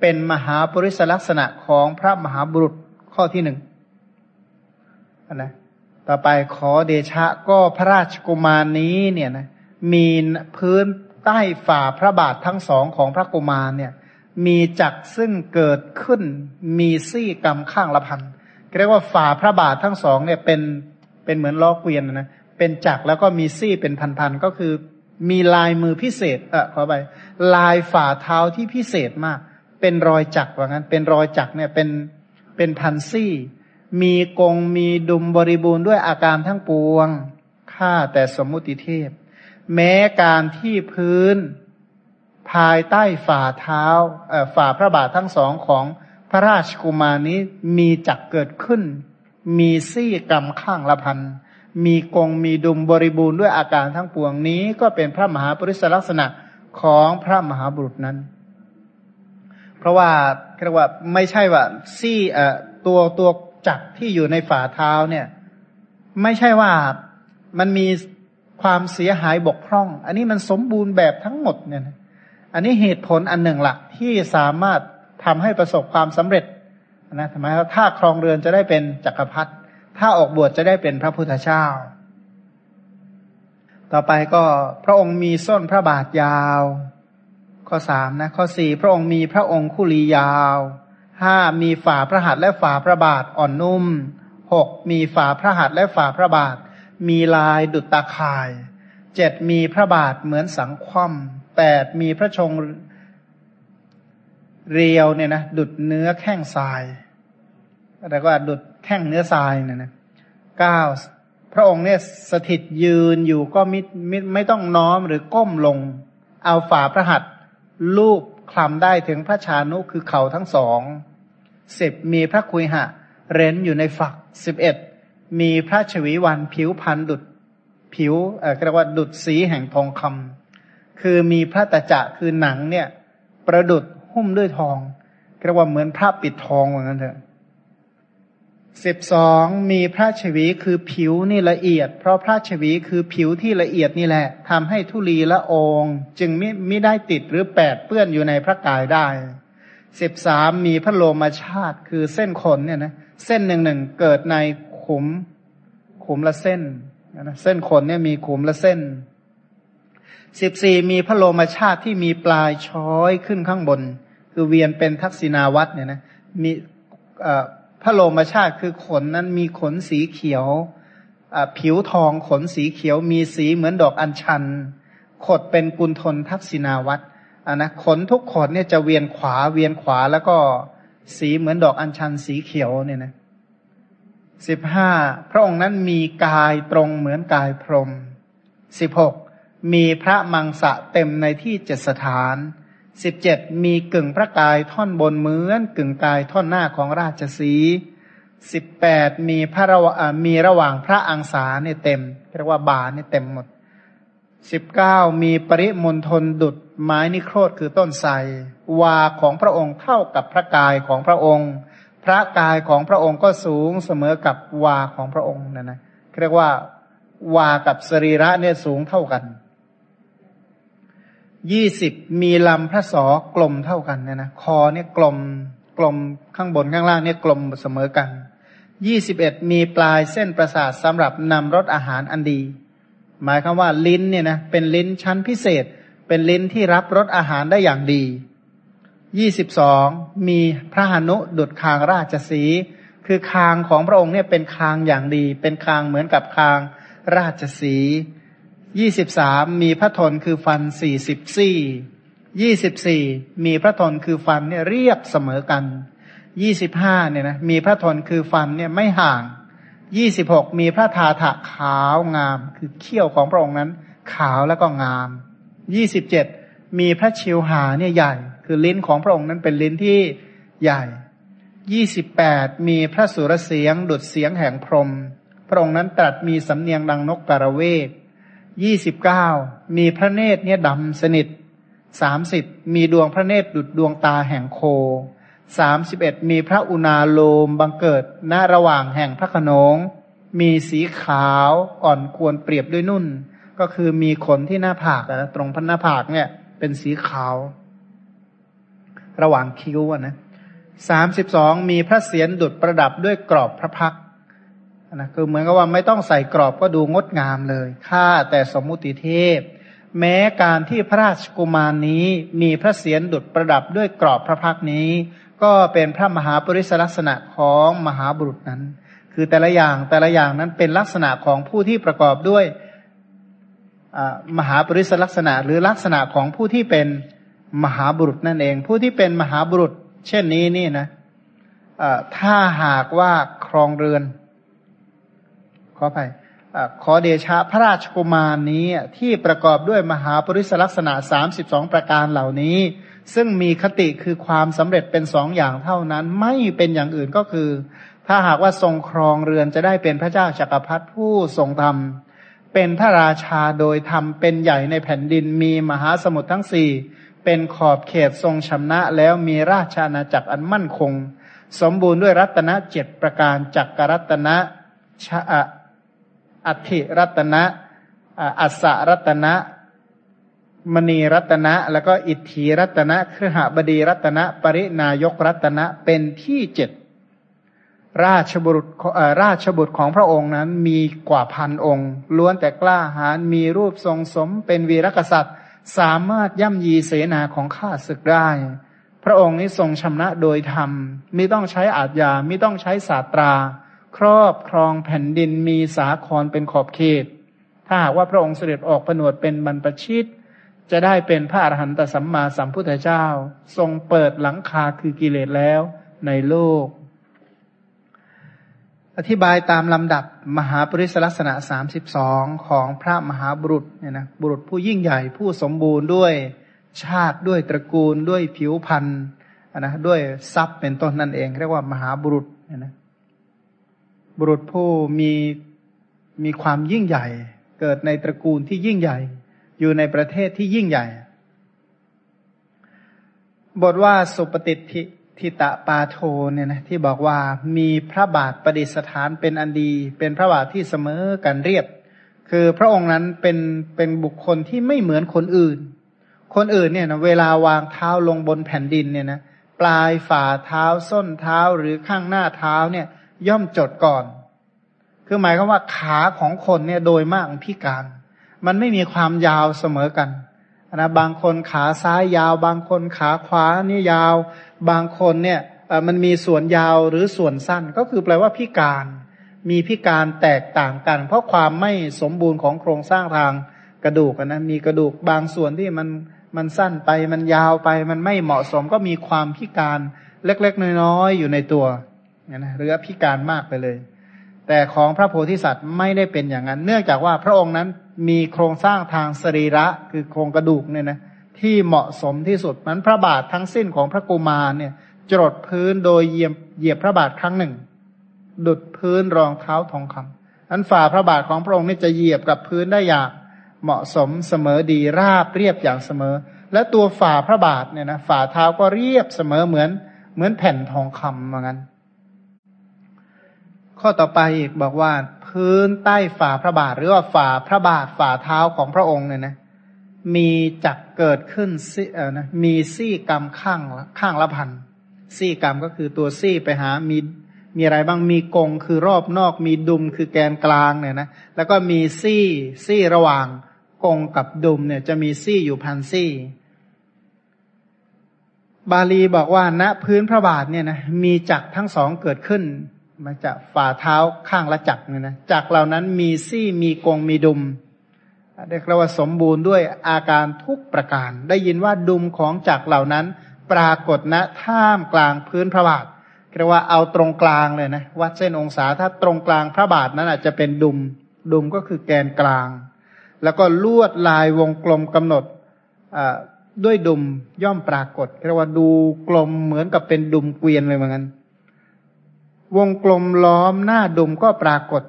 เป็นมหาปริศลักษณะของพระมหาบุรุษข้อที่หนึ่งนะต่อไปขอเดชะก็พระราชกุมารนนี้เนี่ยนะมีพื้นใต้ฝ่าพระบาททั้งสองของพระกุมารเนี่ย มีจักซึ่งเกิดขึ้นมีซี่กรรมข้างละพันเรียกว่าฝ่าพระบาททั้งสองเนี่ยเป็นเป็นเหมือนล้อเกวียนนะเป็นจักแล้วก็มีซี่เป็นพันๆก็คือมีลายมือพิเศษเออขอไปลายฝ่าเท้าที่พิเศษมาก เป็นรอยจักว่างั้น เป็นรอยจักเนี่ยเป็นเป็นพันซี่ มีกงมีดุมบริบูรณ์ด้วยอาการทั้งปวงข้าแต่สมมุติเทพ แม้การที่พื้นภายใต้ฝ่าเท้าฝ่าพระบาททั้งสองของพระราชกุมารนี้มีจักเกิดขึ้น มีซี่กรรมข้างละพัน มีกงมีดุมบริบูรณ์ด้วยอาการทั้งปวงนี้ ก็เป็นพระมหาปริศลักษณะของพระมหาบุรุษนั้น ราะว่าเรียกว่าไม่ใช่ว่าซี่เอ่อตัวตัวจักที่อยู่ในฝ่าเท้าเนี่ย ไม่ใช่ว่ามันมีความเสียหายบกพร่อง อันนี้มันสมบูรณ์แบบทั้งหมดเนี่ยอันนี้เหตุผลอันหนึ่งหลักที่สามารถทำให้ประสบความสำเร็จนะทำไมถ้าครองเรือนจะได้เป็นจักรพรรดิถ้าออกบวชจะได้เป็นพระพุทธเจ้า ต่อไปก็พระองค์มีส้นพระบาทยาว ข้อสามนะข้อสี่พระองค์มีพระองค์คุลียาวห้ามีฝ่าพระหัตถ์และฝ่าพระบาทอ่อนนุ่มหกมีฝ่าพระหัตถ์และฝ่าพระบาท มีลายดุจตาข่ายเจ็ดมีพระบาทเหมือนสังคว่ำแปดมีพระชงเรียวเนี่ยนะดุดเนื้อแข้งทรายแล้วก็ดุดแข้งเนื้อทรายเนี่ยนะเก้าพระองค์เนี่ยสถิตยืนอยู่ก็มิไม่ไม่ต้องน้อมหรือก้มลง เอาฝ่าพระหัตถ์ ลูบคลำได้ถึงพระชานุคือเขาทั้งสองสิบมีพระคุยหะ เร้นอยู่ในฝักสิบเอ็ดมีพระชวีวันผิวพันดุดผิวเอ่อเรียกว่าดุดสีแห่งทองคำคือมีพระตะจะคือหนังเนี่ย ประดุดหุ้มด้วยทองเรียกว่าเหมือนพระปิดทองเหมือนกันเถอะ สิบสองมีพระชวีคือผิวนี่ละเอียด เพราะพระชวีคือผิวที่ละเอียดนี่แหละทำให้ทุลีละองจึงไม่ไม่ได้ติดหรือแปดเปื้อนอยู่ในพระกายได้สิบสามมีพระโลมาชาติคือเส้นขนเนี่ยนะเส้นหนึ่งหนึ่งเกิดในขุมขุมละเส้นนะเส้นขนเนี่ยมีขุมละเส้นสิบสี่มีพระโลมาชาติที่มีปลายช้อยขึ้นข้างบน คือเวียนเป็นทักษิณาวัตเนี่ยนะมีพพ ระโลมชาติคือขนนั้นมีขนสีเขียวผิวทองขนสีเขียวมีสีเหมือนดอกอัญชัน ขดเป็นกุลทนทักษิณาวัตรอ่นะขนทุกขนเนี่ยจะเวียนขวาเวียนขวาแล้วก็สีเหมือนดอกอัญชันสีเขียวเนี่ยนะสิบห้าพระองค์นั้นมีกายตรงเหมือนกายพรหมสิบหกมีพระมังสะเต็มในที่เจ็ดสถาน สิบเจ็ดมีกึ่งพระกายท่อนบนเหมือนกึ่งกายท่อนหน้าของราชสีสิบแปดมีพระระมีระหว่างพระอังสาเนี่ยเต็มเรียกว่าบาเนี่ยเต็มหมดสิบเก้ามีปริมณฑลดุดไม้นิโครธคือต้นไทรวาของพระองค์เท่ากับพระกายของพระองค์ พระกายของพระองค์ก็สูงเสมอกับวาของพระองค์นะนะเรียกว่าวากับสรีระเนี่ยสูงเท่ากัน ยี่สิบมีลำพระสอกลมเท่ากันเนี่ยนะคอเนี่ยกลมกลมข้างบนข้างล่างเนี่ยกลมเสมอกันยี่สิบเอ็ดมีปลายเส้นประสาทสำหรับนำรสอาหารอันดี หมายคำว่าลิ้นเนี่ยนะเป็นลิ้นชั้นพิเศษ เป็นลิ้นที่รับรสอาหารได้อย่างดียี่สิบสองมีพระหนุดุดคางราชสี คือคางของพระองค์เนี่ยเป็นคางอย่างดี เป็นคางเหมือนกับคางราชสี ยี่สิบสามมีพระทนคือฟันสี่สิบสี่ยี่สิบสี่มีพระทนคือฟันเนี่ยเรียบเสมอกันยี่สิบห้าเนี่ยนะมีพระทนคือฟันเนี่ยไม่ห่างยี่สิบหกมีพระทาถะขาวงาม คือเขี้ยวของพระองค์นั้น ขาวแล้วก็งามยี่สิบเจ็ดมีพระชิวหาเนี่ยใหญ่ คือลิ้นของพระองค์นั้นเป็นลิ้นที่ใหญ่ยี่สิบแปดมีพระสุรเสียงดุดเสียงแห่งพรม พระองค์นั้นตรัสมีสำเนียงดังนกกระเวก ยี่สิบเก้ามีพระเนตรเนี่ยดำสนิทสามสิบมีดวงพระเนตรดุดดวงตาแห่งโคสามสิบเอ็ดมีพระอุณาโลมบังเกิดหน้าระหว่างแห่งพระขนง มีสีขาวอ่อนควรเปรียบด้วยนุ่น ก็คือมีขนที่หน้าผากนะตรงพันหน้าผากเนี่ย เป็นสีขาว ระหว่างคิ้วนะสามสิบสองมีพระเศียรดุดประดับด้วยกรอบพระพัก นะคือเหมือนกับว่าไม่ต้องใส่กรอบก็ดูงดงามเลยข้าแต่สมมุติเทพ แม้การที่พระราชกุมารนี้มีพระเศียรดุดประดับด้วยกรอบพระพักนี้ ก็เป็นพระมหาปริศลักษณะของมหาบุรุษนั้น คือแต่ละอย่างแต่ละอย่างนั้นเป็นลักษณะของผู้ที่ประกอบด้วยมหาปริศลักษณะ หรือลักษณะของผู้ที่เป็นมหาบุรุษนั่นเอง ผู้ที่เป็นมหาบุรุษ เช่นนี้นี่นะถ้าหากว่าครองเรือน ขอไปขอเดชะพระราชกุมารนี้ที่ประกอบด้วยมหาปริศลักษณะสามสิบสองประการเหล่านี้ ซึ่งมีคติคือความสำเร็จเป็นสองอย่างเท่านั้นไม่เป็นอย่างอื่นก็คือ ถ้าหากว่าทรงครองเรือนจะได้เป็นพระเจ้าจากักรพรรดิผู้ทรงธรรม เป็นพระราชาโดยธรรมเป็นใหญ่ในแผ่นดินมีมหาสมุทรทั้งสี่เป็นขอบเขตทรงชำนะแล้วมีราชอาณาจักรอันมั่นคง สมบูรณ์ด้วยรัตนเจ็ดประการจักรรัตนะชะ อัติรัตนะอัสรัตนะ มณีรัตนะ แล้วก็อิทธิรัตนะครหบดีรัตนะ ปรินายกรัตนะเป็นที่เจ็ดราชบุตรราชบุตรของพระองค์นั้นมีกว่าพันองค์ ล้วนแต่กล้าหาญมีรูปทรงสม เป็นวีรกษัตริย์ สามารถย่ำยีเสนาของข้าศึกได้ พระองค์นี้ทรงชำนะโดยธรรมไมิต้องใช้อาจยามิต้องใช้ศาสตรา ครอบครองแผ่นดินมีสาครเป็นขอบเขต ถ้าหากว่าพระองค์เสด็จออกผนวดเป็นบรรพชิต จะได้เป็นพระอรหันตสัมมาสัมพุทธเจ้า ทรงเปิดหลังคาคือกิเลสแล้วในโลก อธิบายตามลำดับมหาปริศลักษณะสามสิบสองของพระมหาบุรุษเนี่ยนะบุรุษผู้ยิ่งใหญ่ผู้สมบูรณ์ด้วยชาติด้วยตระกูลด้วยผิวพรรณนะด้วยทรัพย์เป็นต้นนั่นเอง เรียกว่ามหาบุรุษเนี่ยนะ บุรุษผู้มีมีความยิ่งใหญ่ เกิดในตระกูลที่ยิ่งใหญ่ อยู่ในประเทศที่ยิ่งใหญ่ บทว่าสุปฏิทิทิตะปาโทเนี่ยนะที่บอกว่ามีพระบาทประดิษฐานเป็นอันดี เป็นพระบาทที่เสมอกันเรียบ คือพระองค์นั้นเป็นเป็นบุคคลที่ไม่เหมือนคนอื่น คนอื่นเนี่ยนะเวลาวางเท้าลงบนแผ่นดินเนี่ยนะปลายฝ่าเท้าส้นเท้าหรือข้างหน้าเท้าเนี่ย ย่อมจดก่อน คือหมายความว่าขาของคนเนี่ยโดยมากพิการ มันไม่มีความยาวเสมอกันนะบางคนขาซ้ายยาว บางคนขาขวานี่ยาว บางคนเนี่ยมันมีส่วนยาวหรือส่วนสั้นก็คือแปลว่าพิการ มีพิการแตกต่างกัน เพราะความไม่สมบูรณ์ของโครงสร้างทางกระดูกนะมีกระดูกบางส่วนที่มันมันสั้นไปมันยาวไปมันไม่เหมาะสมก็มีความพิการเล็กๆ น้อยๆอยู่ในตัว นะหรือพิการมากไปเลย แต่ของพระโพธิสัตว์ไม่ได้เป็นอย่างนั้น เนื่องจากว่าพระองค์นั้นมีโครงสร้างทางสรีระคือโครงกระดูกเนี่ยนะที่เหมาะสมที่สุดมันพระบาททั้งสิ้นของพระกุมารเนี่ยจรดพื้นโดยเหยียบเหยียบพระบาทครั้งหนึ่ง ดุดพื้นรองเท้าทองคำนั้นฝ่าพระบาทของพระองค์นี่จะเหยียบกับพื้นได้อย่างเหมาะสมเสมอดีราบเรียบอย่างเสมอ และตัวฝ่าพระบาทเนี่ยนะฝ่าเท้าก็เรียบเสมอเหมือนเหมือนแผ่นทองคำเหมือนกัน ข้อต่อไปอีกบอกว่า พื้นใต้ฝ่าพระบาท หรือว่าฝ่าพระบาทฝ่าเท้าของพระองค์เนี่ยนะมีจักเกิดขึ้นเออนะมีซี่กรรมข้างข้างละพันซี่กรรมก็คือตัวซี่ไปหามีมีอะไรบ้างมีกงคือรอบนอก มีดุมคือแกนกลางเนี่ยนะแล้วก็มีซี่ซี่ระหว่างกงกับดุมเนี่ยจะมีซี่อยู่พันซี่ บาลีบอกว่าณพื้นพระบาทเนี่ยนะมีจักทั้งสองเกิดขึ้น มาจากฝ่าเท้าข้างละจักเนี่ยนะจักเหล่านั้นมีซี่มีกงมีดุมเรียกว่าสมบูรณ์ด้วยอาการทุกประการ ได้ยินว่าดุมของจักเหล่านั้น ปรากฏณท่ามกลางพื้นพระบาทเรียกว่าเอาตรงกลางเลยนะวัดเส้นองศาถ้าตรงกลางพระบาทนั้นอาจจะเป็นดุมดุมก็คือแกนกลาง แล้วก็ลวดลายวงกลมกำหนดด้วยดุมย่อมปรากฏเรียกว่าดูกลมเหมือนกับเป็นดุมเกวียนเลยเหมือนกัน วงกลมล้อมหน้าดุมก็ปรากฏ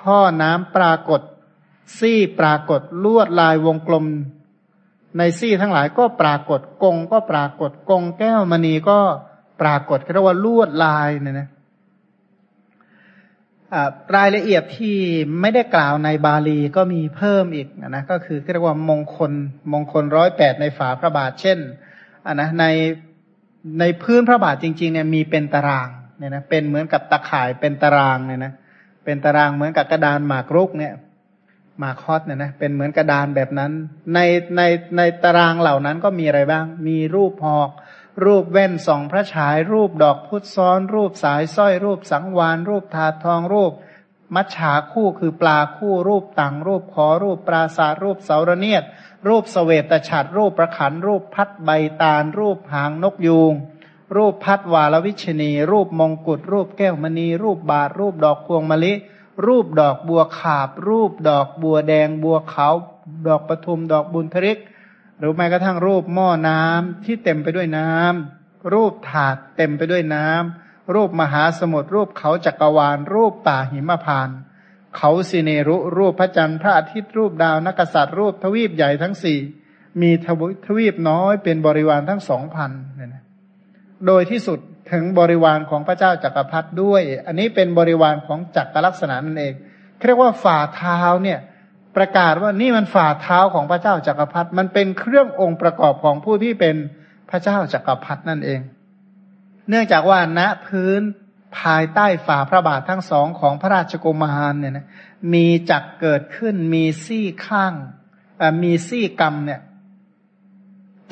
ท่อน้ำปรากฏ ซี่ปรากฏลวดลายวงกลม ในซี่ทั้งหลายก็ปรากฏ กงก็ปรากฏ กงแก้วมณีก็ปรากฏเรียกว่าลวดลายเนี่ยนะรายละเอียดที่ไม่ได้กล่าวในบาลีก็มีเพิ่มอีกนะก็คือเรียกว่ามงคลมงคลร้อยแปดในฝาพระบาทเช่นอ่นะในในพื้นพระบาทจริงๆเนี่ยมีเป็นตาราง เนี่ยนะเป็นเหมือนกับตะข่ายเป็นตารางเนี่ยนะเป็นตารางเหมือนกับกระดานหมากรุกเนี่ยหมากคอสเนี่ยนะเป็นเหมือนกระดานแบบนั้น ในในในตารางเหล่านั้นก็มีอะไรบ้าง มีรูปหอก รูปแว่นสองพระฉาย รูปดอกพุทธซ้อน รูปสายสร้อยรูปสังวานรูปถาดทองรูป มัจฉาคู่คือปลาคู่รูปต่างรูปขอรูปปราสาทรูปเสาระเนียดรูปสเสวตฉัตรรูปประขันรูปพัดใบตาลรูปหางนกยูง รูปพัดวาลวิชนี รูปมงกุฎรูปแก้วมณี รูปบาท รูปดอกพวงมะลิ รูปดอกบัวขาบ รูปดอกบัวแดงบัวขาวดอกปทุมดอกบุญทริก หรือแม้กระทั่งรูปหม้อน้ำที่เต็มไปด้วยน้ำรูปถาดเต็มไปด้วยน้ำรูปมหาสมุทรรูปเขาจักรวาล รูปป่าหิมพานเขาสิเนรุรูปพระจันทร์พระอาทิตย์รูปดาวนักษัตริย์รูปทวีปใหญ่ทั้งสี่มีทวีปน้อยเป็นบริวารทั้งสองพัน โดยที่สุดถึงบริวารของพระเจ้าจักรพรรดิด้วย อันนี้เป็นบริวารของจักรลักษณะนั่นเองเรียกว่าฝ่าเท้าเนี่ยประกาศว่านี่มันฝ่าเท้าของพระเจ้าจักรพรรดิมันเป็นเครื่ององค์ประกอบของผู้ที่เป็นพระเจ้าจักรพรรดินั่นเอง เนื่องจากว่าณพื้นภายใต้ฝ่าพระบาททั้งสองของพระราชกุมารเนี่ยนะมีจักเกิดขึ้นมีซี่ข้างมีซี่กรรมเนี่ย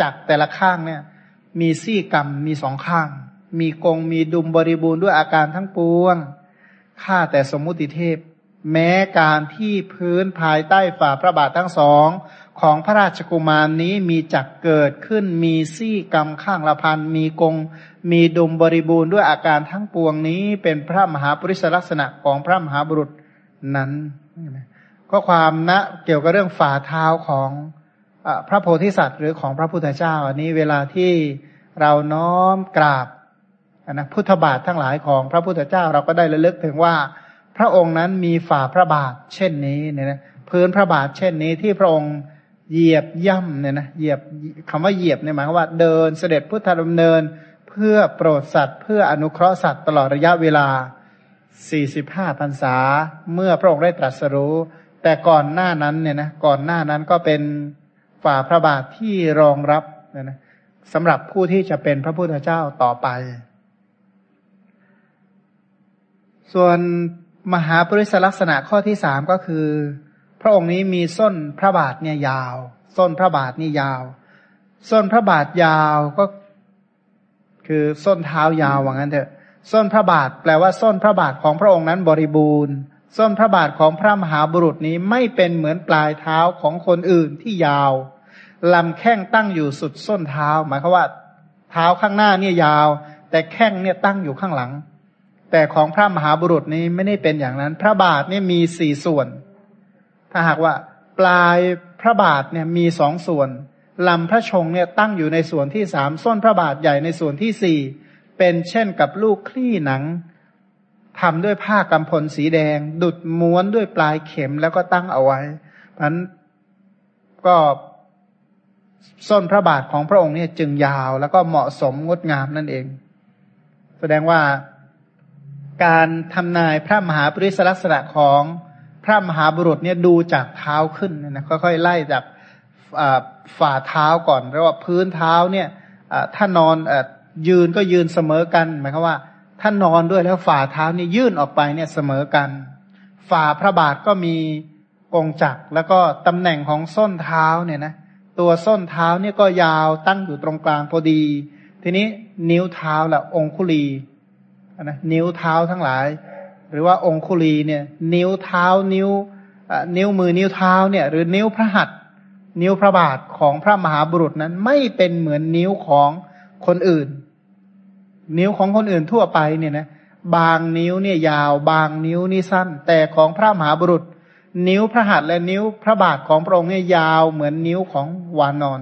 จักแต่ละข้างเนี่ย มีซี่กรรมมีสองข้าง มีกงมีดุมบริบูรณ์ด้วยอาการทั้งปวงข้าแต่สมมุติเทพ แม้การที่พื้นภายใต้ฝ่าพระบาททั้งสองของพระราชกุมารนนี้มีจักเกิดขึ้นมีซี่กรรมข้างละพันมีกง มีดุมบริบูรณ์ด้วยอาการทั้งปวงนี้ เป็นพระมหาปริศลักษณะของพระมหาบุรุษนั้น ก็ความนะเกี่ยวกับเรื่องฝ่าเท้าของ พระโพธิสัตว์หรือของพระพุทธเจ้า อันนี้เวลาที่เราน้อมกราบนะพุทธบาททั้งหลายของพระพุทธเจ้าเราก็ได้ระลึกถึงว่า พระองค์นั้นมีฝ่าพระบาทเช่นนี้เนี่ยนะพื้นพระบาทเช่นนี้ที่พระองค์เหยียบย่ำเนี่ยนะเหยียบคำว่าเหยียบเนี่ยหมายความว่าเดินเสด็จพุทธดำเนิน เพื่อโปรดสัตว์ เพื่ออนุเคราะห์สัตว์ตลอดระยะเวลา 45พรรษา เมื่อพระองค์ได้ตรัสรู้ แต่ก่อนหน้านั้นเนี่ยนะก่อนหน้านั้นก็เป็น ฝ่าพระบาทที่รองรับนะนะสำหรับผู้ที่จะเป็นพระพุทธเจ้าต่อไป ส่วนมหาปริศลักษณะข้อที่สามก็คือ พระองค์นี้มีส้นพระบาทเนี่ยยาว ส้นพระบาทนี่ยาว ส้นพระบาทยาวก็ คือส้นเท้ายาวว่างั้นเถอะ ส้นพระบาทแปลว่าส้นพระบาทของพระองค์นั้นบริบูรณ์ ส้นพระบาทของพระมหาบุรุษนี้ไม่เป็นเหมือนปลายเท้าของคนอื่นที่ยาวลำแข้งตั้งอยู่สุดส้นเท้า หมายความว่า เท้าข้างหน้าเนี่ยยาว แต่แข้งเนี่ยตั้งอยู่ข้างหลัง แต่ของพระมหาบุรุษนี้ไม่ได้เป็นอย่างนั้น พระบาทเนี่ยมีสี่ส่วน ถ้าหากว่า ปลายพระบาทเนี่ยมีสองส่วนลำพระชงเนี่ยตั้งอยู่ในส่วนที่สามส้นพระบาทใหญ่ในส่วนที่สี่เป็นเช่นกับลูกคลี่หนัง ทำด้วยผ้ากำพลสีแดง ดุดม้วนด้วยปลายเข็มแล้วก็ตั้งเอาไว้เพราะนั้นก็ส้นพระบาทของพระองค์เนี่ยจึงยาวแล้วก็เหมาะสมงดงามนั่นเอง แสดงว่าการทำนายพระมหาปริศลักษณะของพระมหาบุรุษเนี่ยดูจากเท้าขึ้นนะค่อยๆไล่จากฝ่าเท้าก่อนเรียกว่าพื้นเท้าเนี่ยถ้านอนยืนก็ยืนเสมอกันหมายความว่า ถ้านอนด้วยแล้วฝ่าเท้านี่ยื่นออกไปเนี่ยเสมอกัน ฝ่าพระบาทก็มีกงจักรแล้วก็ตำแหน่งของส้นเท้าเนี่ยนะตัวส้นเท้าเนี่ยก็ยาวตั้งอยู่ตรงกลางพอดี ทีนี้นิ้วเท้าละองคุลีนะนิ้วเท้าทั้งหลาย หรือว่าองคุลีเนี่ย นิ้วเท้านิ้วนิ้วมือนิ้วเท้าเนี่ย หรือนิ้วพระหัตนิ้วพระบาทของพระมหาบุรุษนั้นไม่เป็นเหมือนนิ้วของคนอื่น นิ้วของคนอื่นทั่วไปเนี่ยนะบางนิ้วเนี่ยยาว บางนิ้วนี่สั้น แต่ของพระมหาบุรุษ นิ้วพระหัตถ์และนิ้วพระบาทของพระองค์เนี่ยยาวเหมือนนิ้วของวานอน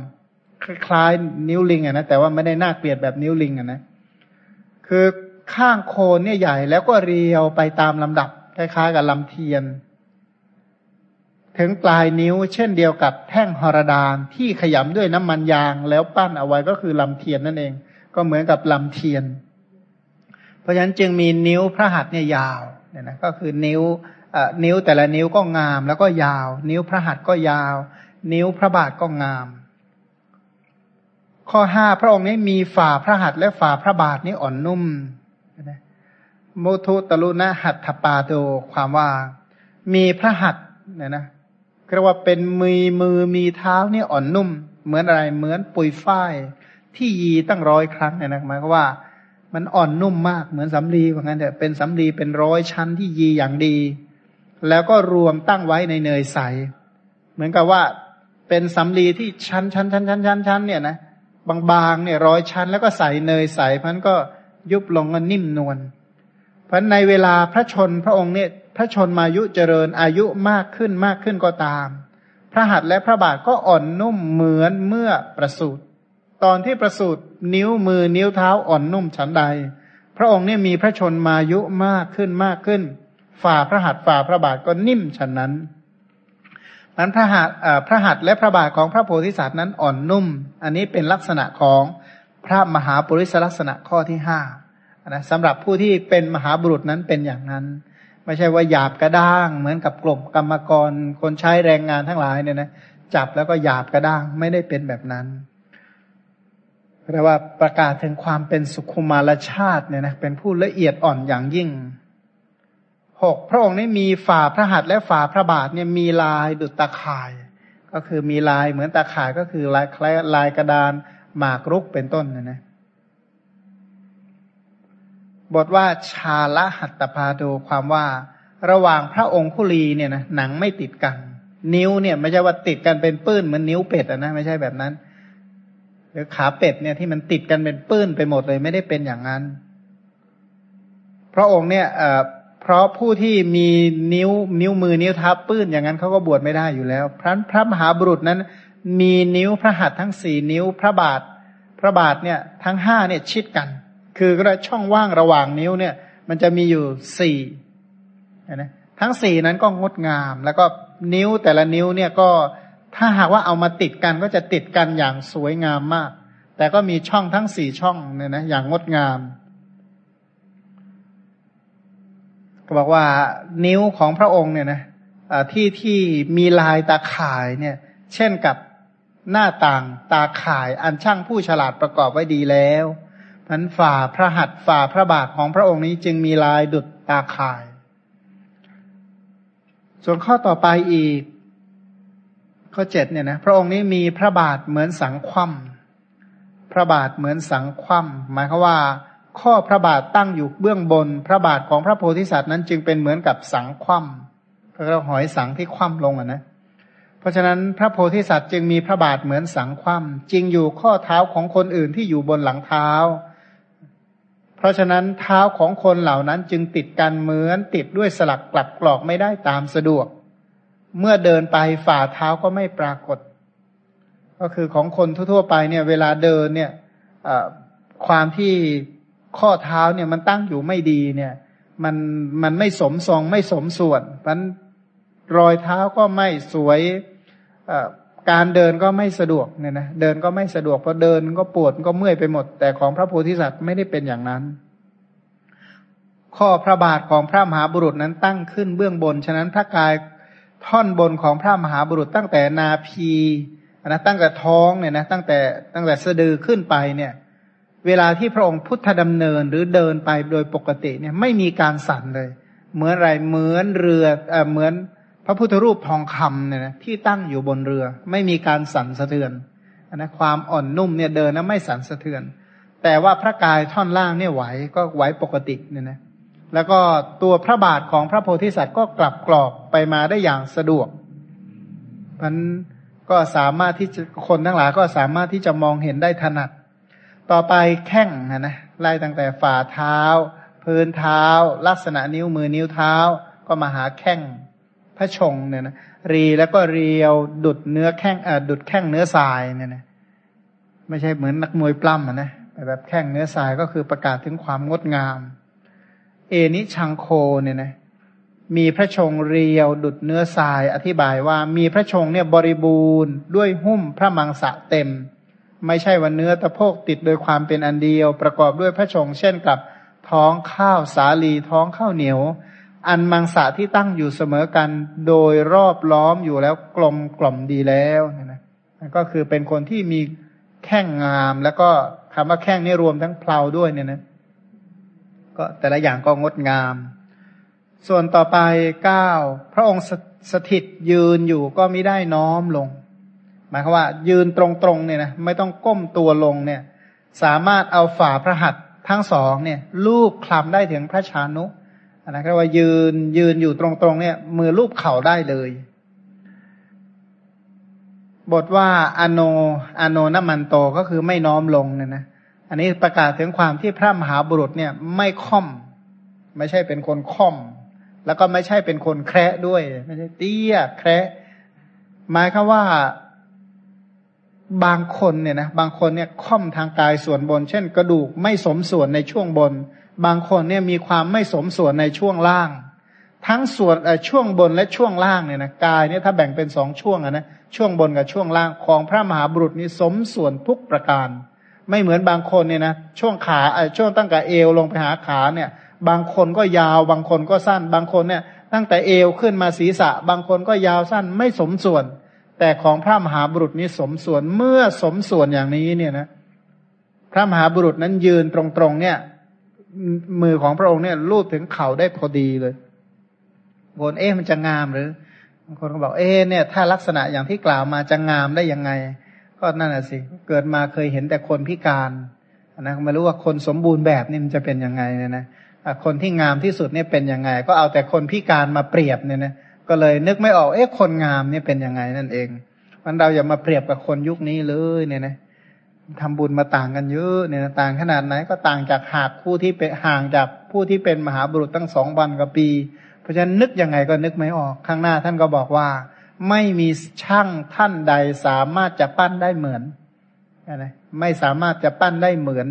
คล้ายๆนิ้วลิงอะนะแต่ว่าไม่ได้น่าเกลียดแบบนิ้วลิงอะนะคือข้างโคนเนี่ยใหญ่แล้วก็เรียวไปตามลำดับคล้ายๆกับลำเทียน ถึงปลายนิ้วเช่นเดียวกับแท่งหรดานที่ขยำด้วยน้ำมันยางแล้วปั้นเอาไว้ก็คือลำเทียนนั่นเอง ก็เหมือนกับลำเทียน เพราะฉะนั้นจึงมีนิ้วพระหัตถ์เนี่ยยาวเนี่ยนะก็คือนิ้วนิ้วแต่ละนิ้วก็งาม แล้วก็ยาว นิ้วพระหัตถ์ก็ยาว นิ้วพระบาทก็งาม ข้อห้าพระองค์นี้มีฝ่าพระหัตถ์และฝ่าพระบาทนี้อ่อนนุ่มโมทุตลุนะหัตถปาโดความว่า มีพระหัตถ์เนี่ยนะเรียกว่าเป็นมือมือมีเท้านี่อ่อนนุ่ม เหมือนอะไรเหมือนปุยฝ้าย ที่ยีตั้งร้อยครั้งเนี่ยนะหมายความว่า มันอ่อนนุ่มมากเหมือนสำลีเหมือนกันแต่เป็นสำลีเป็นร้อยชั้นที่ยีอย่างดี แล้วก็รวมตั้งไว้ในเนยใส เหมือนกับว่าเป็นสำลีที่ชั้นชั้นชั้นชั้นชั้นชั้นเนี่ยนะบางๆเนี่ยร้อยชั้นแล้วก็ใส่เนยใสพันก็ยุบลงก็นิ่มนวลเพราะในเวลาพระชนพระองค์เนี่ยพระชนมายุเจริญอายุมากขึ้นมากขึ้นก็ตาม พระหัตถ์และพระบาทก็อ่อนนุ่มเหมือนเมื่อประสูติ ตอนที่ประสูตินิ้วมือนิ้วเท้าอ่อนนุ่มฉันใด พระองค์เนี่ยมีพระชนมายุมากขึ้นมากขึ้น ฝ่าพระหัตถ์ฝ่าพระบาทก็นิ่มฉันนั้นนั้นพระหัตพระหัตถ์และพระบาทของพระโพธิสัตว์นั้นอ่อนนุ่ม อันนี้เป็นลักษณะของพระมหาปุริสลักษณะข้อที่ห้านะสำหรับผู้ที่เป็นมหาบุรุษนั้นเป็นอย่างนั้น ไม่ใช่ว่าหยาบกระด้าง เหมือนกับกลุ่มกรรมกรคนใช้แรงงานทั้งหลายเนี่ยนะจับแล้วก็หยาบกระด้างไม่ได้เป็นแบบนั้น แปลว่าประกาศถึงความเป็นสุขุมารชาติเนี่ยนะเป็นผู้ละเอียดอ่อนอย่างยิ่งหกพระองค์นี้มีฝ่าพระหัตถ์และฝ่าพระบาทเนี่ยมีลายดุจตาข่าย ก็คือมีลายเหมือนตาข่ายก็คือลายคล้ายลายกระดานหมากรุกเป็นต้นนะนะบทว่าชาละหัตตพาโดความว่าระหว่างพระองค์คุลีเนี่ยนะหนังไม่ติดกัน นิ้วเนี่ยไม่ใช่ว่าติดกันเป็นปื้นเหมือนนิ้วเป็ดนะไม่ใช่แบบนั้น รือขาเป็ดเนี่ยที่มันติดกันเป็นปื้นไปหมดเลยไม่ได้เป็นอย่างนั้น พระองค์เนี่ยเอ่อเพราะผู้ที่มีนิ้วนิ้วมือนิ้วเท้าปื้นอย่างนั้นเขาก็บวชไม่ได้อยู่แล้ว พระพระมหาบุรุษนั้น มีนิ้วพระหัตถ์ทั้งสี่นิ้วพระบาท พระบาทเนี่ยทั้งห้าเนี่ยชิดกัน คือก็ช่องว่างระหว่างนิ้วเนี่ย มันจะมีอยู่สี่นะทั้งสี่นั้นก็งดงาม แล้วก็นิ้วแต่ละนิ้วเนี่ยก็ ถ้าหากว่าเอามาติดกันก็จะติดกันอย่างสวยงามมาก แต่ก็มีช่องทั้งสี่ช่องเนี่ยนะอย่างงดงามก็บอกว่านิ้วของพระองค์เนี่ยนะที่ที่มีลายตาข่ายเนี่ย เช่นกับหน้าต่างตาข่ายอันช่างผู้ฉลาดประกอบไว้ดีแล้วนั้นฝ่าพระหัตถ์ฝ่าพระบาทของพระองค์นี้จึงมีลายดุจตาข่าย ส่วนข้อต่อไปอีก ข้อเจ็ดเนี่ยนะพระองค์นี้มีพระบาทเหมือนสังคว่ำพระบาทเหมือนสังคว่ำหมายคือว่า ข้อพระบาทตั้งอยู่เบื้องบน พระบาทของพระโพธิสัตว์นั้นจึงเป็นเหมือนกับสังคว่ำเราหอยสังที่คว่ำลงอะนะเพราะฉะนั้นพระโพธิสัตว์จึงมีพระบาทเหมือนสังคว่ำจริงอยู่ข้อเท้าของคนอื่นที่อยู่บนหลังเท้า เพราะฉะนั้นเท้าของคนเหล่านั้นจึงติดกันเหมือนติดด้วยสลักกลับกรอกไม่ได้ตามสะดวก เมื่อเดินไปฝ่าเท้าก็ไม่ปรากฏ ก็คือของคนทั่วๆไปเนี่ย เวลาเดินเนี่ยความที่ข้อเท้าเนี่ยมันตั้งอยู่ไม่ดีเนี่ย มันมันไม่สมทรงไม่สมส่วนมันรอยเท้าก็ไม่สวยการเดินก็ไม่สะดวกเนี่ยนะเดินก็ไม่สะดวกเพราะเดินก็ปวดก็เมื่อยไปหมด แต่ของพระโพธิสัตว์ไม่ได้เป็นอย่างนั้น ข้อพระบาทของพระมหาบุรุษนั้นตั้งขึ้นเบื้องบน ฉะนั้นพระกาย ท่อนบนของพระมหาบุรุษตั้งแต่นาพีนะตั้งแต่ท้องเนี่ยนะตั้งแต่ตั้งแต่สะดือขึ้นไปเนี่ย เวลาที่พระองค์พุทธดำเนินหรือเดินไปโดยปกติเนี่ยไม่มีการสั่นเลย เหมือนอะไรเหมือนเรือเอ่อเหมือนพระพุทธรูปทองคำเนี่ยนะที่ตั้งอยู่บนเรือ ไม่มีการสั่นสะเทือนนะความอ่อนนุ่มเนี่ยเดินแล้วไม่สั่นสะเทือน แต่ว่าพระกายท่อนล่างเนี่ยไหวก็ไหวปกติเนี่ยนะ แล้วก็ตัวพระบาทของพระโพธิสัตว์ก็กลับกรอกไปมาได้อย่างสะดวกมันก็สามารถที่คนทั้งหลายก็สามารถที่จะมองเห็นได้ถนัด ต่อไปแข้งนะนะไล่ตั้งแต่ฝ่าเท้า พื้นเท้า ลักษณะนิ้วมือนิ้วเท้า ก็มาหาแข้งพระชงเนี่ยนะรีแล้วก็เรียวดุดเนื้อแข้งอ่าดุดแข้งเนื้อทรายเนี่ยนะไม่ใช่เหมือนนักมวยปล้ำนะแบบแข้งเนื้อทรายก็คือประกาศถึงความงดงาม เอนิชังโคเนี่ยนะมีพระชงเรียวดุดเนื้อทรายอธิบายว่ามีพระชงเนี่ยบริบูรณ์ด้วยหุ้มพระมังสะเต็ม ไม่ใช่วันเนื้อตะโพกติดโดยความเป็นอันเดียว ประกอบด้วยพระชงเช่นกับท้องข้าวสาลีท้องข้าวเหนียว อันมังสะที่ตั้งอยู่เสมอกันโดยรอบล้อมอยู่แล้วกลมกล่อมดีแล้วนะก็คือเป็นคนที่มีแข้งงามแล้วก็คำว่าแข้งนี่รวมทั้งเพลาด้วยเนี่ยนะ ก็แต่ละอย่างก็งดงาม ส่วนต่อไปเก้าพระองค์สถิตยืนอยู่ก็ไม่ได้น้อมลง หมายความว่า ยืนตรงๆเนี่ยนะไม่ต้องก้มตัวลงเนี่ย สามารถเอาฝ่าพระหัตถ์ทั้งสองเนี่ย ลูบคลำได้ถึงพระชานุนะครับว่ายืนยืนอยู่ตรงๆเนี่ย มือลูบเข่าได้เลย บทว่าอโนอโนนมันโตก็คือไม่น้อมลงเนี่ยนะ อันนี้ประกาศถึงความที่พระมหาบุรุษเนี่ยไม่ค่อม ไม่ใช่เป็นคนค่อม แล้วก็ไม่ใช่เป็นคนแคร์ด้วย ไม่ใช่เตี้ยแคร์หมายคือว่าบางคนเนี่ยนะบางคนเนี่ยค่อมทางกายส่วนบน เช่น กระดูกไม่สมส่วนในช่วงบน บางคนเนี่ยมีความไม่สมส่วนในช่วงล่าง ทั้งส่วนช่วงบนและช่วงล่างเนี่ยนะกายเนี่ยถ้าแบ่งเป็นสองช่วงนะช่วงบนกับช่วงล่างของพระมหาบุรุษนี้สมส่วนทุกประการ ไม่เหมือนบางคนเนี่ยนะช่วงขาช่วงตั้งแต่เอวลงไปหาขาเนี่ย บางคนก็ยาวบางคนก็สั้น บางคนเนี่ย ตั้งแต่เอวขึ้นมาศีรษะ บางคนก็ยาวสั้นไม่สมส่วน แต่ของพระมหาบุรุษนี้สมส่วนเมื่อสมส่วนอย่างนี้เนี่ยนะ พระมหาบุรุษนั้นยืนตรงๆเนี่ย มือของพระองค์เนี่ยลูบถึงเข่าได้พอดีเลยคนเอ๊ะมันจะงามหรือบางคนก็บอกเอ๊ะเนี่ย ถ้าลักษณะอย่างที่กล่าวมาจะงามได้ยังไง ก็นั่นแหะสิ เกิดมาเคยเห็นแต่คนพิการนะไม่รู้ว่าคนสมบูรณ์แบบนี่มันจะเป็นยังไงเนี่ยนะคนที่งามที่สุดเนี่ยเป็นยังไง ก็เอาแต่คนพิการมาเปรียบเนี่ยนะก็เลยนึกไม่ออกเอ๊ะคนงามเนี่ยเป็นยังไงนั่นเองมันเราอย่ามาเปรียบกับคนยุคนี้เลยเนี่ยนะทำบุญมาต่างกันเยอะเนี่ยต่างขนาดไหนก็ต่างจากหากผู้ที่เป็นห่างจากผู้ที่เป็นมหาบุรุษตั้งสองวันกับปี เพราะฉะนั้นนึกยังไงก็นึกไม่ออกข้างหน้าท่านก็บอกว่า ไม่มีช่างท่านใดสามารถจะปั้นได้เหมือนนะไม่สามารถจะปั้นได้เหมือน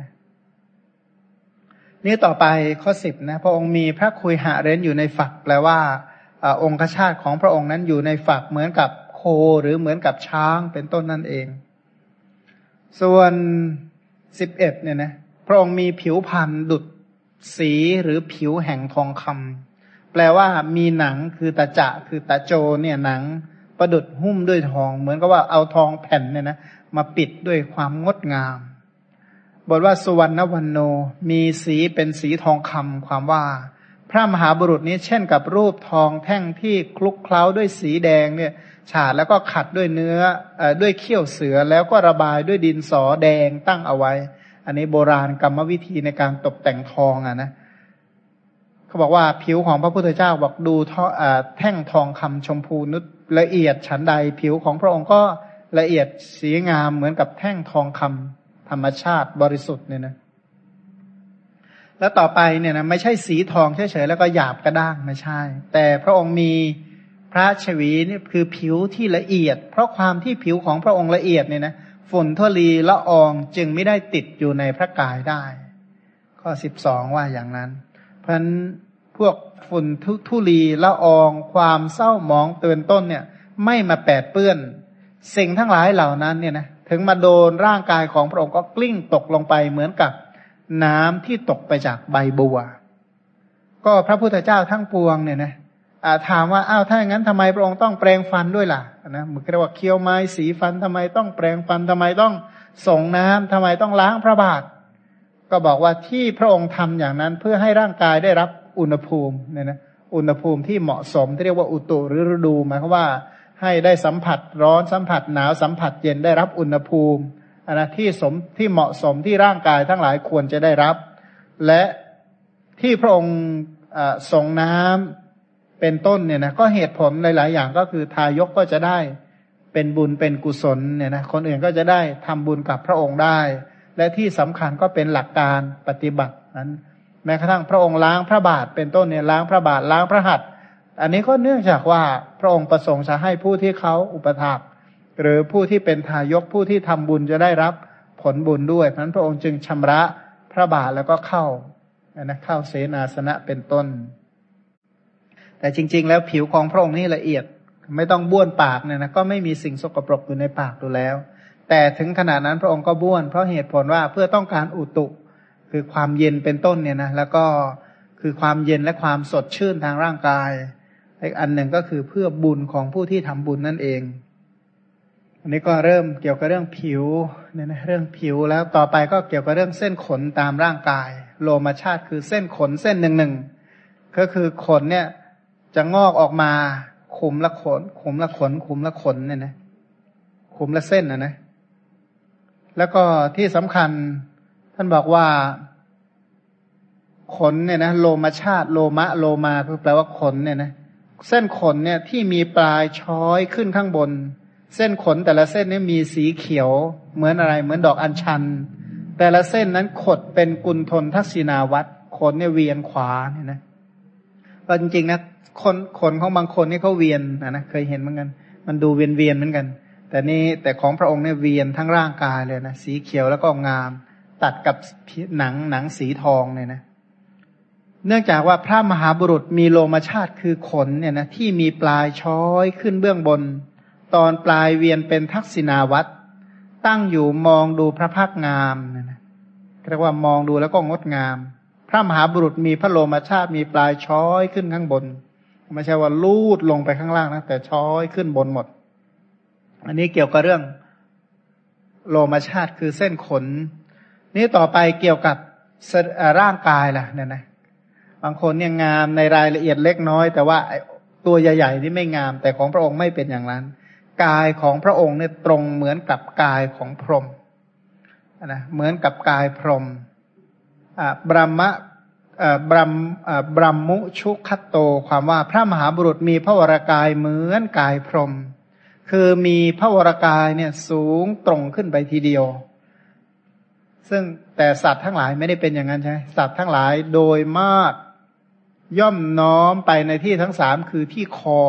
นะนี่ต่อไปข้อสิบนะ พระองค์มีพระคุยหะเร้นอยู่ในฝัก แปลว่าองคชาติของพระองค์นั้นอยู่ในฝักเหมือนกับโคหรือเหมือนกับช้างเป็นต้นนั่นเอง ส่วนสิบเอ็ดเนี่ยนะพระองค์มีผิวพรรณดุดสีหรือผิวแห่งทองคำ แปลว่ามีหนังคือตาจะคือตาโจเนี่ยหนังประดุดหุ้มด้วยทอง เหมือนกับว่าเอาทองแผ่นเนี่ยนะมาปิดด้วยความงดงาม บทว่าสุวรรณวันโนมีสีเป็นสีทองคำความว่า พระมหาบุรุษนี้เช่นกับรูปทองแท่งที่คลุกเคล้าด้วยสีแดงเนี่ย ฉาดแล้วก็ขัดด้วยเนื้ออด้วยเขี้ยวเสือแล้วก็ระบายด้วยดินสอแดงตั้งเอาไว้ อันนี้โบราณกรรมวิธีในการตกแต่งทองอะนะ เขาบอกว่าผิวของพระพุทธเจ้าบอกดูแท่งทองคำชมพูนุชละเอียดฉันใดผิวของพระองค์ก็ละเอียดสีงามเหมือนกับแท่งทองคำธรรมชาติบริสุทธิ์เนี่ยนะ แล้วต่อไปเนี่ยนะไม่ใช่สีทองเฉยๆแล้วก็หยาบกระด้างไม่ใช่ แต่พระองค์มีพระชวีนี่คือผิวที่ละเอียด เพราะความที่ผิวของพระองค์ละเอียดเนี่ยนะฝุ่นทลีละอองจึงไม่ได้ติดอยู่ในพระกายได้ ข้อสิบสองว่าอย่างนั้น พราะฉะนั้นพวกฝุ่นทุทุลีละออง ความเศร้าหมองเตือนต้นเนี่ย ไม่มาแปดเปื้อน สิ่งทั้งหลายเหล่านั้นเนี่ยนะถึงมาโดนร่างกายของพระองค์ก็กลิ้งตกลงไปเหมือนกับน้ำที่ตกไปจากใบบัว ก็พระพุทธเจ้าทั้งปวงเนี่ยนะถามว่าอ้าวถ้าอย่างนั้นทำไมพระองค์ต้องแปลงฟันด้วยล่ะนะมันเรียกว่าเคี้ยวไม้สีฟันทำไมต้องแปลงฟันทำไมต้องส่งน้ำทำไมต้องล้างพระบาท ก็บอกว่าที่พระองค์ทำอย่างนั้นเพื่อให้ร่างกายได้รับอุณหภูมิเนี่ยนะอุณหภูมิที่เหมาะสมที่เรียกว่าอุตุหรือฤดูหมายความว่าให้ได้สัมผัสร้อนสัมผัสหนาวสัมผัสเย็นได้รับอุณหภูมิอนะที่สมที่เหมาะสมที่ร่างกายทั้งหลายควรจะได้รับ และที่พระองค์ส่งน้ำเป็นต้นเนี่ยนะก็เหตุผลหลาย ๆ อย่างก็คือทายกก็จะได้เป็นบุญเป็นกุศลเนี่ยนะคนอื่นก็จะได้ทำบุญกับพระองค์ได้ และที่สำคัญก็เป็นหลักการปฏิบัตินั้น แม้กระทั่งพระองค์ล้างพระบาทเป็นต้นเนี่ยล้างพระบาทล้างพระหัตถ์อันนี้ก็เนื่องจากว่าพระองค์ประสงค์จะให้ผู้ที่เขาอุปถัมภ์หรือผู้ที่เป็นทายกผู้ที่ทำบุญจะได้รับผลบุญด้วยเพราะนั้นพระองค์จึงชำระพระบาทแล้วก็เข้านะเข้าเสนาสนะเป็นต้น แต่จริง ๆ แล้วผิวของพระองค์นี่ละเอียด ไม่ต้องบ้วนปากเนี่ยนะก็ไม่มีสิ่งสกปรกอยู่ในปากดูแล้ว แต่ถึงขนาดนั้นพระองค์ก็บ้วน เพราะเหตุผลว่าเพื่อต้องการอุตุ คือความเย็นเป็นต้นเนี่ยนะแล้วก็คือความเย็นและความสดชื่นทางร่างกายอีกอันหนึ่งก็คือเพื่อบุญของผู้ที่ทำบุญนั่นเอง อันนี้ก็เริ่มเกี่ยวกับเรื่องผิวเนี่ยนะเรื่องผิวแล้วต่อไปก็เกี่ยวกับเรื่องเส้นขนตามร่างกาย โลมาชาติคือเส้นขนเส้นหนึ่งหนึ่งก็คือขนเนี่ยจะงอกออกมาขุมละขนขุมละขนขุมละขนเนี่ยนะขุมละเส้นนะนะ แล้วก็ที่สำคัญท่านบอกว่า ขนเนี่ยนะโลมาชาติ โลมะโลมาคือแปลว่าขนเนี่ยนะเส้นขนเนี่ยที่มีปลายช้อยขึ้นข้างบน เส้นขนแต่ละเส้นนี้มีสีเขียว เหมือนอะไร เหมือนดอกอัญชัน แต่ละเส้นนั้นขดเป็นกุลทนทักษิณาวัตขนเนี่ยเวียนขวาเนี่ยนะจริงๆนะคนขนของบางคนนี่เขาเวียนนะนะเคยเห็นเหมือนกัน มันดูเวียนเวียนเหมือนกัน แต่นี่แต่ของพระองค์เนี่ยเวียนทั้งร่างกายเลยนะสีเขียวแล้วก็งาม ตัดกับหนังหนังสีทองเนี่ยนะ เนื่องจากว่าพระมหาบุรุษมีโลมาชาติคือขนเนี่ยนะที่มีปลายช้อยขึ้นเบื้องบน ตอนปลายเวียนเป็นทักษิณาวัตรตั้งอยู่มองดูพระพักงามนะเรียกว่ามองดูแล้วก็งดงาม พระมหาบุรุษมีพระโลมาชาติมีปลายช้อยขึ้นข้างบนไม่ใช่ว่าลูดลงไปข้างล่างนะแต่ช้อยขึ้นบนหมด อันนี้เกี่ยวกับเรื่องโลมาชาติคือเส้นขน นี่ต่อไปเกี่ยวกับร่างกายล่ะเนี่ยนะบางคนเนี่ยงามในรายละเอียดเล็กน้อย แต่ว่าตัวใหญ่ๆนี่ไม่งาม แต่ของพระองค์ไม่เป็นอย่างนั้น กายของพระองค์เนี่ยตรงเหมือนกับกายของพรหมนะเหมือนกับกายพรหมบรมมะบรมบรมมุชุคัตโต ความว่าพระมหาบุรุษมีพระวรากายเหมือนกายพรหม คือมีพระวรากายเนี่ยสูงตรงขึ้นไปทีเดียว ซึ่งแต่สัตว์ทั้งหลายไม่ได้เป็นอย่างนั้นใช่ไหมสัตว์ทั้งหลายโดยมาก ย่อมน้อมไปในที่ทั้งสามคือที่คอ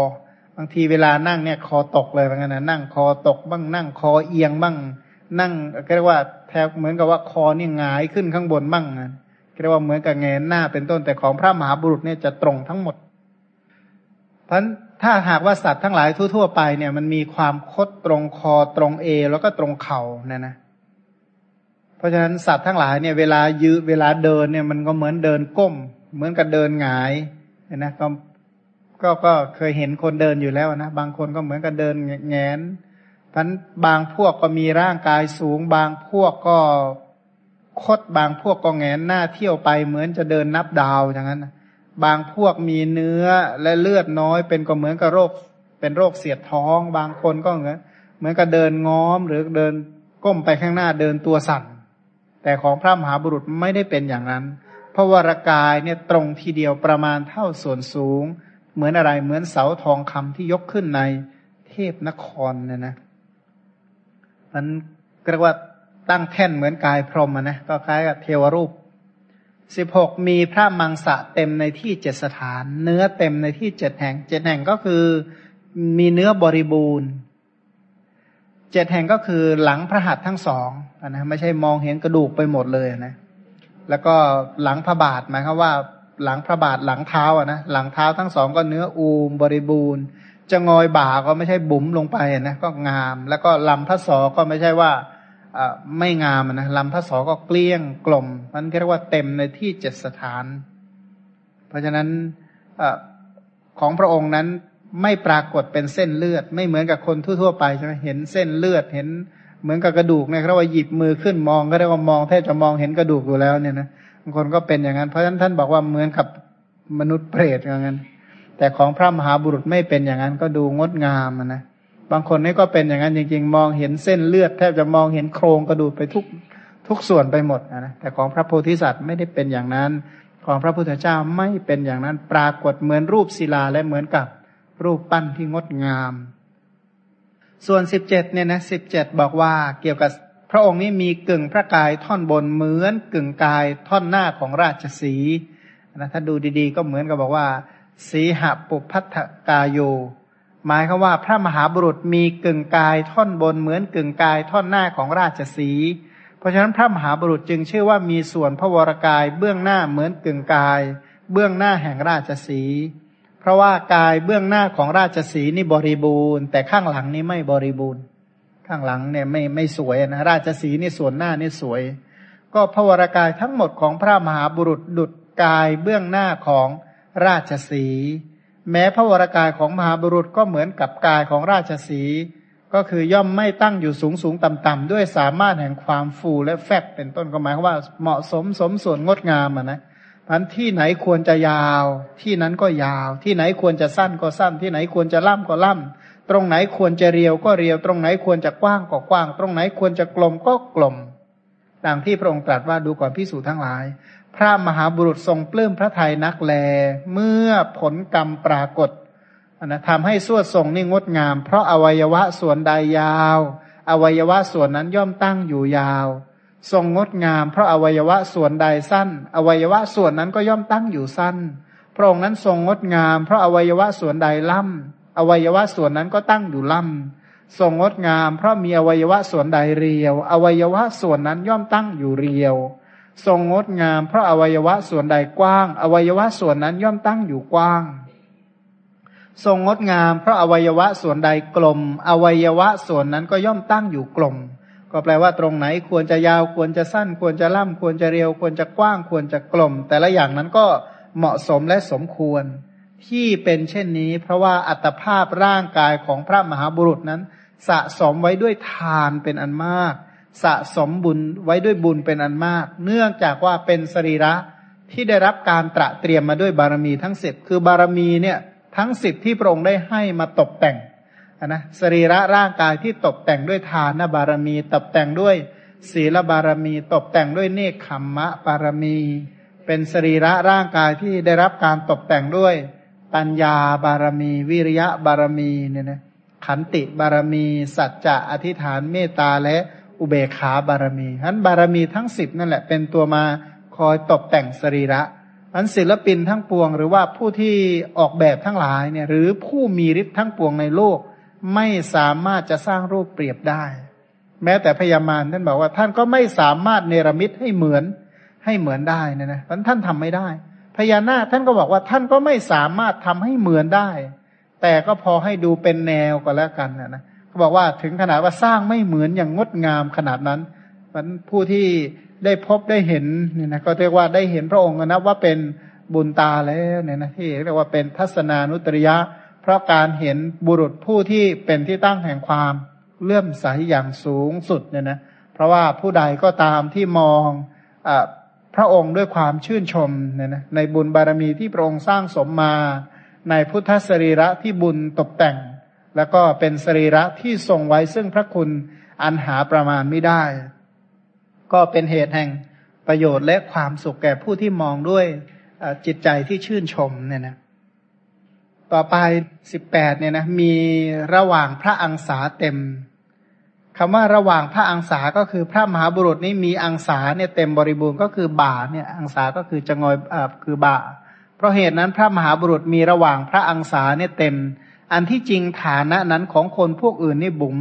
บางทีเวลานั่งเนี่ยคอตกเลยเหมือนกันนะนั่งคอตกบ้างนั่งคอเอียงบ้าง นั่งก็เรียกว่าแทบเหมือนกับว่าคอเนี่ยงายขึ้นข้างบนบ้างนะเรียกว่าเหมือนกับเงนหน้าเป็นต้นแต่ของพระมหาบุรุษเนี่ยจะตรงทั้งหมด เพราะ ถ้าหากว่าสัตว์ทั้งหลายทั่วๆไปเนี่ยมันมีความคดตรงคอตรงเอ แล้วก็ตรงเข่าเนี่ยนะ เพราะฉะนั้นสัตว์ทั้งหลายเนี่ยเวลายืเวลาเดินเนี่ยมันก็เหมือนเดินก้ม เหมือนกับเดินหงายนะก็ก็ก็เคยเห็นคนเดินอยู่แล้วนะบางคนก็เหมือนกับเดินแงนพันบางพวกก็มีร่างกายสูง บางพวกก็คดบางพวกก็แงนหน้าเที่ยวไปเหมือนจะเดินนับดาวอย่างนั้น บางพวกมีเนื้อและเลือดน้อย เป็นก็เหมือนกับโรค เป็นโรคเสียดท้อง บางคนก็เหมือนเหมือนกับเดินง้อมหรือเดินก้มไปข้างหน้าเดินตัวสั่น แต่ของพระมหาบุรุษไม่ได้เป็นอย่างนั้น เพราะวรากายเนี่ยตรงทีเดียวประมาณเท่าส่วนสูง เหมือนอะไรเหมือนเสาทองคำที่ยกขึ้นในเทพนครเนี่ยนะมันเรียกว่าตั้งแท่นเหมือนกายพรหมนะก็คล้ายกับเทวรูป สิบหกมีพระมังสะเต็มในที่เจ็ดสถาน เนื้อเต็มในที่เจ็ดแห่งเจ็ดแห่งก็คือมีเนื้อบริบูรณ์เจ็ดแห่งก็คือหลังพระหัตถ์ทั้งสองนะไม่ใช่มองเห็นกระดูกไปหมดเลยนะแล้วก็หลังพระบาทหมายความว่าหลังพระบาทหลังเท้าอะนะหลังเท้าทั้งสองก็เนื้ออูมบริบูรณ์จะงอยบ่าก็ไม่ใช่บุ๋มลงไปนะก็งาม แล้วก็ลำพระศอก็ไม่ใช่ว่า ไม่งามนะลำพระศอก็เกลี้ยงกลมมันเรียกว่าเต็มในที่เจ็ดสถาน เพราะฉะนั้นอของพระองค์นั้นไม่ปรากฏเป็นเส้นเลือด ไม่เหมือนกับคนทั่วๆไปใช่ไหมเห็นเส้นเลือดเห็นเหมือนกับกระดูกเนี่ยเราว่าหยิบมือขึ้นมองก็เรียกว่ามองแทบจะมองเห็นกระดูกอยู่แล้วเนี่ยนะบางคนก็เป็นอย่างนั้น เพราะฉะนั้นท่านบอกว่าเหมือนกับมนุษย์เปรตอย่างนั้น แต่ของพระมหาบุรุษไม่เป็นอย่างนั้นก็ดูงดงามนะ บางคนนี่ก็เป็นอย่างนั้นจริง ๆ มองเห็นเส้นเลือดแทบจะมองเห็นโครงกระดูกไปทุกทุกส่วนไปหมดนะแต่ของพระโพธิสัตว์ไม่ได้เป็นอย่างนั้น ของพระพุทธเจ้าไม่เป็นอย่างนั้น ปรากฏเหมือนรูปศิลาและเหมือนกับรูปปั้นที่งดงาม ส่วนสิบเจ็ดเนี่ยนะสิบเจ็ดบอกว่าเกี่ยวกับพระองค์นี้มีกึ่งพระกายท่อนบนเหมือนกึ่งกายท่อนหน้าของราชสีนะถ้าดูดีๆ ก็เหมือนกับบอกว่า สีหปุพัทกายโย หมายคือว่าพระมหาบุรุษมีกึ่งกายท่อนบนเหมือนกึ่งกายท่อนหน้าของราชสี เพราะฉะนั้นพระมหาบุรุษจึงชื่อว่ามีส่วนพระวรกายเบื้องหน้าเหมือนกึ่งกาย เบื้องหน้าแห่งราชสี เพราะว่ากายเบื้องหน้าของราชสีนี่บริบูรณ์ แต่ข้างหลังนี่ไม่บริบูรณ์ ข้างหลังเนี่ยไม่ไม่สวยนะราชสีนี่ส่วนหน้านี่สวย ก็พระวรกายทั้งหมดของพระมหาบุรุษดุดกายเบื้องหน้าของราชสี แม้พระวรากายของมหาบุรุษก็เหมือนกับกายของราชสี ก็คือย่อมไม่ตั้งอยู่สูงสูงต่ำต่ำด้วยสามารถแห่งความฟูและแฟบเป็นต้นก็หมายว่าเหมาะสมสมส่วนงดงามอะนะอันที่ไหนควรจะยาว ที่นั้นก็ยาว ที่ไหนควรจะสั้นก็สั้น ที่ไหนควรจะล่ำก็ล่ำตรงไหนควรจะเรียวก็เรียว ตรงไหนควรจะกว้างก็กว้าง ตรงไหนควรจะกลมก็กลมดังที่พระองค์ตรัสว่าดูก่อนพิสูจน์ทั้งหลาย พระมหาบุรุษทรงปลื้มพระทัยนักแล เมื่อผลกรรมปรากฏนะทำให้สวดทรงนี่งดงาม เพราะอวัยวะส่วนใดยาว อวัยวะส่วนนั้นย่อมตั้งอยู่ยาว ทรงงดงาม เพราะอวัยวะส่วนใดสั้น อวัยวะส่วนนั้นก็ย่อมตั้งอยู่สั้น พระองค์นั้นทรงงดงาม เพราะอวัยวะส่วนใดล่ำอวัยวะส่วนนั้นก็ตั้งอยู่ล่ำทรงงดงาม เพราะมีอวัยวะส่วนใดเรียว อวัยวะส่วนนั้นย่อมตั้งอยู่เรียว ทรงงดงาม เพราะอวัยวะส่วนใดกว้าง อวัยวะส่วนนั้นย่อมตั้งอยู่กว้าง ทรงงดงาม เพราะอวัยวะส่วนใดกลม อวัยวะส่วนนั้นก็ย่อมตั้งอยู่กลม ก็แปลว่าตรงไหนควรจะยาวควรจะสั้น ควรจะล่ำควรจะเรียว ควรจะกว้างควรจะกลม แต่ละอย่างนั้นก็เหมาะสมและสมควร ที่เป็นเช่นนี้ เพราะว่าอัตภาพร่างกายของพระมหาบุรุษนั้น สะสมไว้ด้วยทานเป็นอันมาก สะสมบุญไว้ด้วยบุญเป็นอันมาก เนื่องจากว่าเป็นสรีระที่ได้รับการตระเตรียมมาด้วยบารมีทั้งสิบคือบารมีเนี่ยทั้งสิบที่พระองค์ได้ให้มาตกแต่งนะสรีระร่างกายที่ตกแต่งด้วยทานบารมี ตกแต่งด้วยศีลบารมี ตกแต่งด้วยเนคขมมะบารมี เป็นสรีระร่างกายที่ได้รับการตกแต่งด้วย ปัญญาบารมี วิริยะบารมีเนี่ยนะขันติบารมี สัจจะอธิษฐานเมตตาและ อุเบกขาบารมีทั้นบารมีทั้งสิบนั่นแหละเป็นตัวมาคอยตกแต่งสรีระอันศิลปินทั้งปวง หรือว่าผู้ที่ออกแบบทั้งหลายเนี่ย หรือผู้มีฤทธิ์ทั้งปวงในโลก ไม่สามารถจะสร้างรูปเปรียบได้ แม้แต่พญามารท่านบอกว่าท่านก็ไม่สามารถเนรมิตให้เหมือนให้เหมือนได้นะนะท่านทำไม่ได้ พญานาคท่านก็บอกว่าท่านก็ไม่สามารถทำให้เหมือนได้ แต่ก็พอให้ดูเป็นแนวก็แล้วกันนะนะ เขาบอกว่าถึงขนาดว่าสร้างไม่เหมือนอย่างงดงามขนาดนั้นมันผู้ที่ได้พบได้เห็นเนี่ยนะก็เรียกว่าได้เห็นพระองค์นะว่าเป็นบุญตาแล้วเนี่ยนะที่เรียกว่าเป็นทัศนานุตริยะ เพราะการเห็นบุรุษผู้ที่เป็นที่ตั้งแห่งความเลื่อมใสอย่างสูงสุดเนี่ยนะเพราะว่าผู้ใดก็ตามที่มองอพระองค์ด้วยความชื่นชมเนี่ยนะในบุญบารมีที่พระองค์สร้างสมมา ในพุทธสรีระที่บุญตกแต่ง แล้วก็เป็นสรีระที่ทรงไว้ซึ่งพระคุณอันหาประมาณไม่ได้ ก็เป็นเหตุแห่งประโยชน์และความสุขแก่ผู้ที่มองด้วยจิตใจที่ชื่นชมเนี่ยนะต่อไปสิบแปดเนี่ยนะมีระหว่างพระอังสาเต็มคำว่าระหว่างพระอังสาก็คือพระมหาบุรุษนี้มีอังสาเนี่ยเต็มบริบูรณ์ก็คือบ่าเนี่ยอังสาก็คือจะงอยอ่าคือบ่า เพราะเหตุนั้นพระมหาบุรุษมีระหว่างพระอังสาเนี่ยเต็ม อันที่จริงฐานะนั้นของคนพวกอื่นนี่บุ๋ม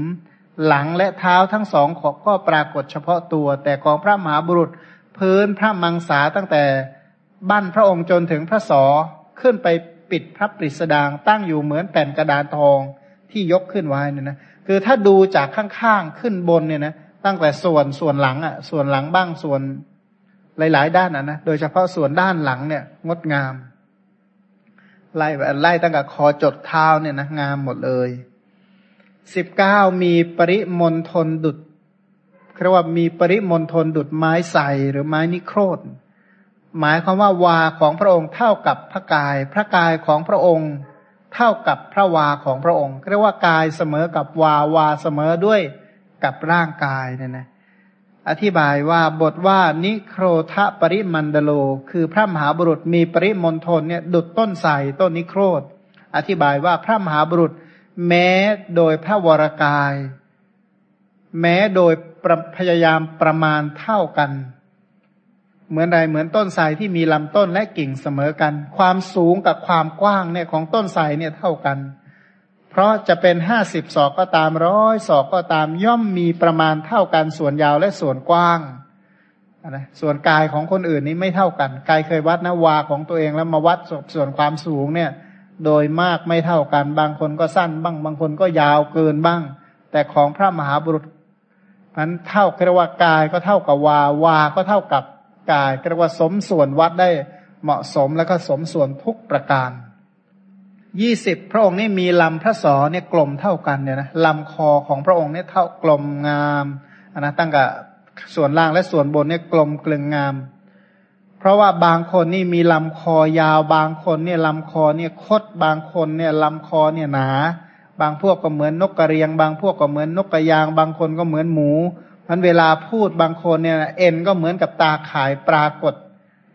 หลังและเท้าทั้งสองขอก็ปรากฏเฉพาะตัว แต่ของพระมหาบุรุษพื้นพระมังสาตั้งแต่บั้นพระองค์จนถึงพระศอขึ้นไปปิดพระปริสดางตั้งอยู่เหมือนแผ่นกระดานทองที่ยกขึ้นไว้เนี่ยนะคือถ้าดูจากข้างๆขึ้นบนเนี่ยนะตั้งแต่ส่วนส่วนหลังอะ ส่วนหลังบ้างส่วนหลาย ๆ ด้านอะนะโดยเฉพาะส่วนด้านหลังเนี่ย งดงาม ไล่ไล่ตั้งแต่คอจดเท้าเนี่ยนะงามหมดเลยสิบเก้ามีปริมณฑลดุดเรียกว่ามีปริมณฑลดุดไม้ใสหรือไม้นิโครธหมายความว่าวาของพระองค์เท่ากับพระกาย พระกายของพระองค์ เท่ากับพระวาของพระองค์ เรียกว่ากายเสมอกับวาวาเสมอด้วยกับร่างกายเนี่ยนะ อธิบายว่าบทว่านิโครทะปริมันดโล คือพระมหาบุรุษมีปริมณฑลเนี่ยดุดต้นไทรต้นนิโครธอธิบายว่าพระมหาบุรุษแม้โดยพระวรกาย แม้โดยพยายามประมาณเท่ากัน เหมือนใดเหมือนต้นไทรที่มีลำต้นและกิ่งเสมอกัน ความสูงกับความกว้างเนี่ยของต้นไทรเนี่ยเท่ากัน เพราะจะเป็นห้าสิบศอกก็ตามร้อยศอกก็ตามย่อมมีประมาณเท่ากันส่วนยาวและส่วนกว้างนะส่วนกายของคนอื่นนี้ไม่เท่ากันกายเคยวัดนะวาของตัวเองแล้วมาวัดส่วนความสูงเนี่ย โดยมากไม่เท่ากัน บางคนก็สั้นบ้าง บางคนก็ยาวเกินบ้าง แต่ของพระมหาบุรุษนั้นเท่าเรียกว่ากายก็เท่ากับวาวาก็เท่ากับกายเรียกว่าสมส่วนวัดได้เหมาะสมแล้วก็สมส่วนทุกประการ ยี่สิบพระองค์นี่มีลำพระสอเนี่ยกลมเท่ากันเนี่ยนะลำคอของพระองค์เนี่ยเท่ากลมงามนะตั้งกับส่วนล่างและส่วนบนเนี่ยกลมกลึงงาม เพราะว่าบางคนนี่มีลำคอยาว บางคนเนี่ยลำคอเนี่ยคดบางคนเนี่ยลำคอเนี่ยหนา บางพวกก็เหมือนนกกระเรียง บางพวกก็เหมือนนกกระยาง บางคนก็เหมือนหมูมันเวลาพูดบางคนเนี่ยเอ็นก็เหมือนกับตาขายปรากฏ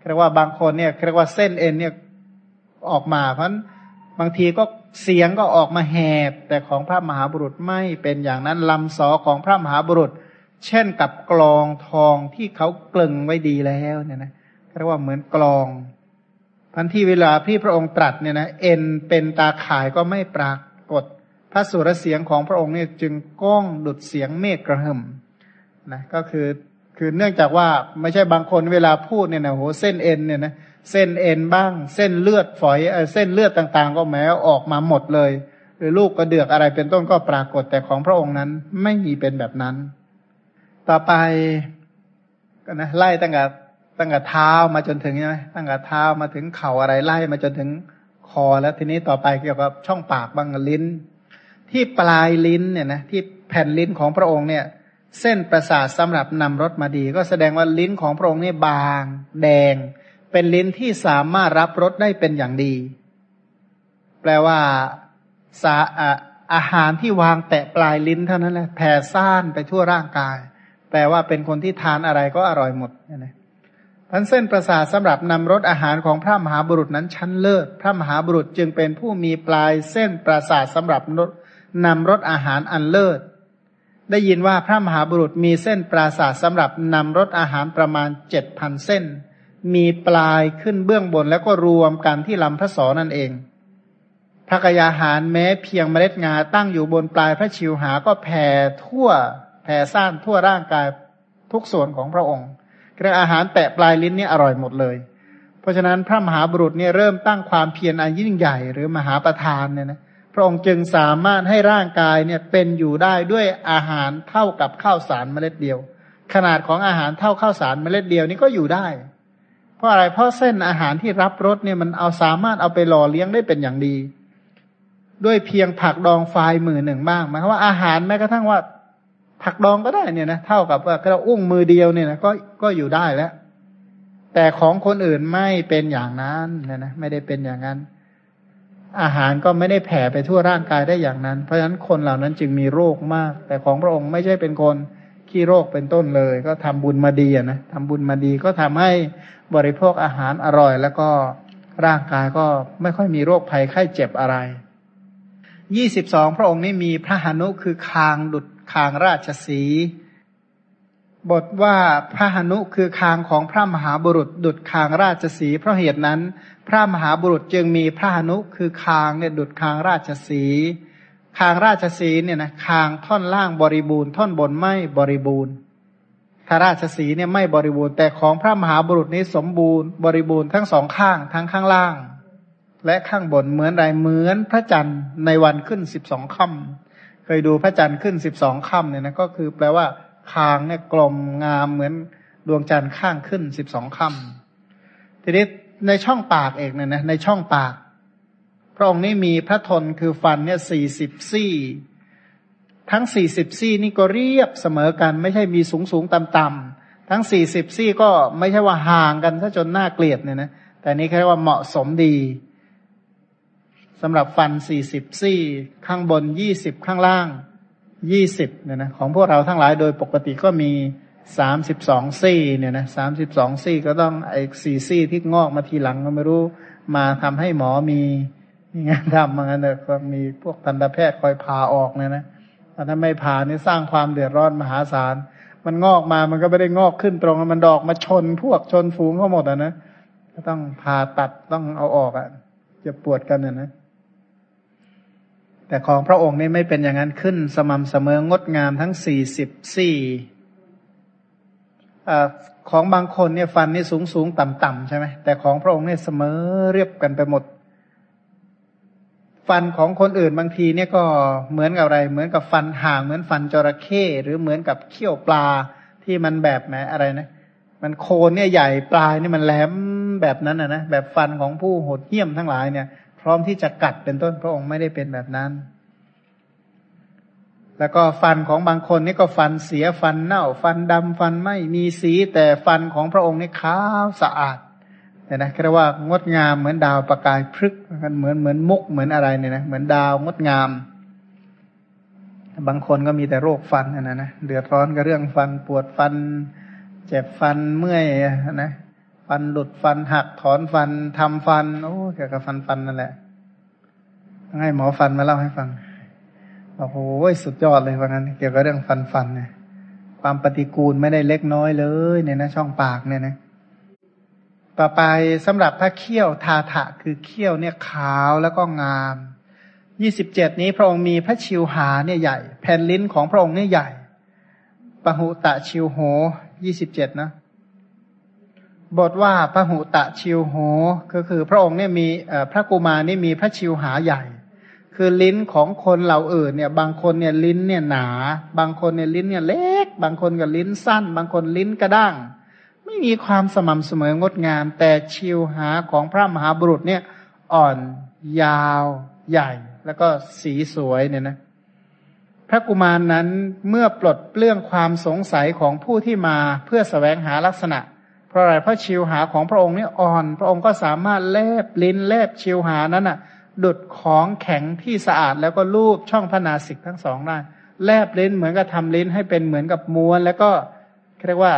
เรียกว่าบางคนเนี่ยเรียกว่าเส้นเอ็นเนี่ยออกมาเพราะ บางทีก็เสียงก็ออกมาแหบ แต่ของพระมหาบุรุษไม่เป็นอย่างนั้นลำสอของพระมหาบุรุษ เช่นกับกลองทองที่เขากลึงไว้ดีแล้วเนี่ยนะเรียกว่าเหมือนกลองพันที่เวลาพี่พระองค์ตรัสเนี่ยนะเอ็นเป็นตาข่ายก็ไม่ปรากฏ พระสุรเสียงของพระองค์เนี่ยจึงก้องดุดเสียงเมฆกระหึ่มนะก็คือคือเนื่องจากว่าไม่ใช่บางคนเวลาพูดเนี่ยนะโหเส้นเอ็นเนี่ยนะเเส้นเอ็นบ้าง เส้นเลือดฝอยเส้นเลือดต่างๆ ก็แม้ออกมาหมดเลย หรือลูกกระเดือกอะไรเป็นต้นก็ปรากฏแต่ของพระองค์นั้นไม่มีเป็นแบบนั้น ต่อไปก็นะไล่ตั้งแต่ตั้งแต่เท้ามาจนถึงใช่ไหมตั้งแต่เท้ามาถึงเข่าอะไรไล่มาจนถึงคอแล้วทีนี้ต่อไปเกี่ยวกับช่องปากบางลิ้น ที่ปลายลิ้นเนี่ยนะที่แผ่นลิ้นของพระองค์เนี่ย เส้นประสาทสำหรับนำรสมาดี ก็แสดงว่าลิ้นของพระองค์นี่บาง แดง เป็นลิ้นที่สามารถรับรสได้เป็นอย่างดี แปลว่าสาอาหารที่วางแตะปลายลิ้นเท่านั้นแหละแผ่ซ่านไปทั่วร่างกาย แปลว่าเป็นคนที่ทานอะไรก็อร่อยหมดนะพันเส้นประสาทสำหรับนำรสอาหารของพระมหาบุรุษนั้นชั้นเลิศพระมหาบุรุษจึงเป็นผู้มีปลายเส้นประสาทสำหรับนำรสอาหารอันเลิศ ได้ยินว่าพระมหาบุรุษมีเส้นปราสาทสำหรับนำรสอาหารประมาณเจ็ดพันเส้น มีปลายขึ้นเบื้องบนแล้วก็รวมกันที่ลำพระสอนั่นเองพระกยาหารแม้เพียงเมล็ดงาตั้งอยู่บนปลายพระชิวหาก็แผ่ทั่วแผ่ซ่านทั่วร่างกายทุกส่วนของพระองค์เรื่องอาหารแตะปลายลิ้นนี่อร่อยหมดเลย เพราะฉะนั้นพระมหาบุรุษเนี่ยเริ่มตั้งความเพียรอันยิ่งใหญ่หรือมหาประธานเนี่ยนะพระองค์จึงสามารถให้ร่างกายเนี่ยเป็นอยู่ได้ด้วยอาหารเท่ากับข้าวสารเมล็ดเดียว ขนาดของอาหารเท่าข้าวสารเมล็ดเดียวนี้ก็อยู่ได้ ราะอะไร เพราะเส้นอาหารที่รับรสเนี่ยมันเอาสามารถเอาไปหล่อเลี้ยงได้เป็นอย่างดี ด้วยเพียงผักดองไฟมือหนึ่งบ้างหมายความว่าอาหารแม้กระทั่งว่า ผักดองก็ได้เนี่ยนะเท่ากับว่าเราอุ้งมือเดียวเนี่ยนะก็ก็อยู่ได้แล้ว แต่ของคนอื่นไม่เป็นอย่างนั้นนะนะไม่ได้เป็นอย่างนั้น อาหารก็ไม่ได้แผ่ไปทั่วร่างกายได้อย่างนั้น เพราะฉะนั้นคนเหล่านั้นจึงมีโรคมาก แต่ของพระองค์ไม่ใช่เป็นคน ขี้โรคเป็นต้นเลย ก็ทำบุญมาดีนะทำบุญมาดีก็ทำให้บริโภคอาหารอร่อย แล้วก็ร่างกายก็ไม่ค่อยมีโรคภัยไข้เจ็บอะไรยี่สิบสองพระองค์นี้มีพระหนุคือคางดุดคางราชสี บทว่าพระหนุคือคางของพระมหาบุรุษ ดุดคางราชสี เพราะเหตุนั้น พระมหาบุรุษจึงมีพระหนุคือคางเนี่ยดุดคางราชสี คางราชสีเนี่ยนะคางท่อนล่างบริบูรณ์ ท่อนบนไม่บริบูรณ์ถ้าราชสีเนี่ยไม่บริบูรณ์แต่ของพระมหาบุรุษนี้สมบูรณ์บริบูรณ์ทั้งสองข้างทั้งข้างล่าง และข้างบนเหมือนไรเหมือนพระจันทร์ในวันขึ้นสิบสองค่ำเคยดูพระจันทร์ขึ้นสิบสองค่ำเนี่ยนะก็คือแปลว่าคางเนี่ยกลมงามเหมือนดวงจันทร์ข้างขึ้นสิบสองค่ำทีนี้ในช่องปากเอกเนี่ยนะในช่องปาก พระองค์นี้มีพระทนคือฟันเนี่ยสี่สิบซี่ ทั้งสี่สิบซี่นี่ก็เรียบเสมอกัน ไม่ใช่มีสูงสูงต่ำต่ำทั้งสี่สิบซี่ก็ไม่ใช่ว่าห่างกันซะจนน่าเกลียดเนี่ยนะแต่นี้เรียกว่าเหมาะสมดีสำหรับฟันสี่สิบซี่ข้างบนยี่สิบข้างล่างยี่สิบเนี่ยนะของพวกเราทั้งหลายโดยปกติก็มีสามสิบสองซี่เนี่ยนะสามสิบสองซี่ก็ต้องไอ้สี่ซี่ที่งอกมาทีหลังก็ไม่รู้ มาทำให้หมอมี งานทำมางั้นเลยก็มีพวกทันตแพทย์คอยพาออกเนี่ยนะถ้าไม่ผ่านี่สร้างความเดือดร้อนมหาศาล มันงอกมามันก็ไม่ได้งอกขึ้นตรงมันดอกมาชนพวกชนฝูงเขาหมดอะนะก็ต้องผ่าตัดต้องเอาออกอะจะปวดกันอะนะ แต่ของพระองค์นี่ไม่เป็นอย่างนั้นขึ้น สม่ำเสมองดงามทั้งสี่สิบสี่ของบางคนเนี่ยฟันนี่สูงสูงต่ำต่ำใช่ไหมแต่ของพระองค์เนี่ยเสมอเรียบกันไปหมด ฟันของคนอื่นบางทีเนี่ยก็เหมือนกับอะไร เหมือนกับฟันห่าง เหมือนฟันจระเข้หรือเหมือนกับเขี้ยวปลาที่มันแบบไหนอะไรนะ มันโคนเนี่ยใหญ่ปลายนี่มันแหลมแบบนั้นนะนะแบบฟันของผู้โหดเหี้ยมทั้งหลายเนี่ย พร้อมที่จะกัดเป็นต้นพระองค์ไม่ได้เป็นแบบนั้น แล้วก็ฟันของบางคนนี่ก็ฟันเสียฟันเน่า ฟันดำฟันไม่มีสีแต่ฟันของพระองค์นี่ขาวสะอาด เนี่ยนะเรียกว่างดงามเหมือนดาวประกายพฤกเหมือนเหมือนมุกเหมือนอะไรเนี่ยนะเหมือนดาวงดงาม บางคนก็มีแต่โรคฟันนะนะเดือดร้อนกับเรื่องฟันปวดฟัน เจ็บฟันเมื่อยนะฟันหลุดฟันหักถอนฟันทำฟันโอ้เกี่ยวกับฟันฟันนั่นแหละให้หมอฟันมาเล่าให้ฟังโอ้โหสุดยอดเลยว่างั้น เกี่ยวกับเรื่องฟันฟันเนี่ยความปฏิกูลไม่ได้เล็กน้อยเลยเนี่ยนะช่องปากเนี่ยนะ ต่อไปสำหรับพระเขี้ยวทาถะคือเขี้ยวเนี่ยขาวแล้วก็งามยี่สิบเจ็ดนี้พระองค์มีพระชิวหาเนี่ยใหญ่ แผ่นลิ้นของพระองค์เนี่ยใหญ่ปหุตะชิวโหยี่สิบเจ็ดนะ บทว่าพระหุตะชิวโหก็คือพระองค์เนี่ยมีพระกุมารนี่มีพระชิวหาใหญ่ คือลิ้นของคนเหล่าอื่นเนี่ย บางคนเนี่ยลิ้นเนี่ยหนา บางคนเนี่ยลิ้นเนี่ยเล็ก บางคนก็ลิ้นสั้น บางคนลิ้นกระด้าง ไม่มีความสม่ำเสมองดงาม แต่ชิวหาของพระมหาบุรุษเนี่ย อ่อนยาวใหญ่ แล้วก็สีสวยเนี่ยนะพระกุมารนั้นเมื่อปลดเปลื้องความสงสัยของผู้ที่มาเพื่อสแสวงหาลักษณะ เพราะอะไรเพราะชิวหาของพระองค์นี่อ่อน พระองค์ก็สามารถแลบลิ้นแลบชิวหานั้นอะ ดุดของแข็งที่สะอาดแล้วก็ลูบช่องพนาสิกทั้งสองได้แลบลิ้นเหมือนกับทำลิ้นให้เป็นเหมือนกับม้วน แล้วก็เรียกว่า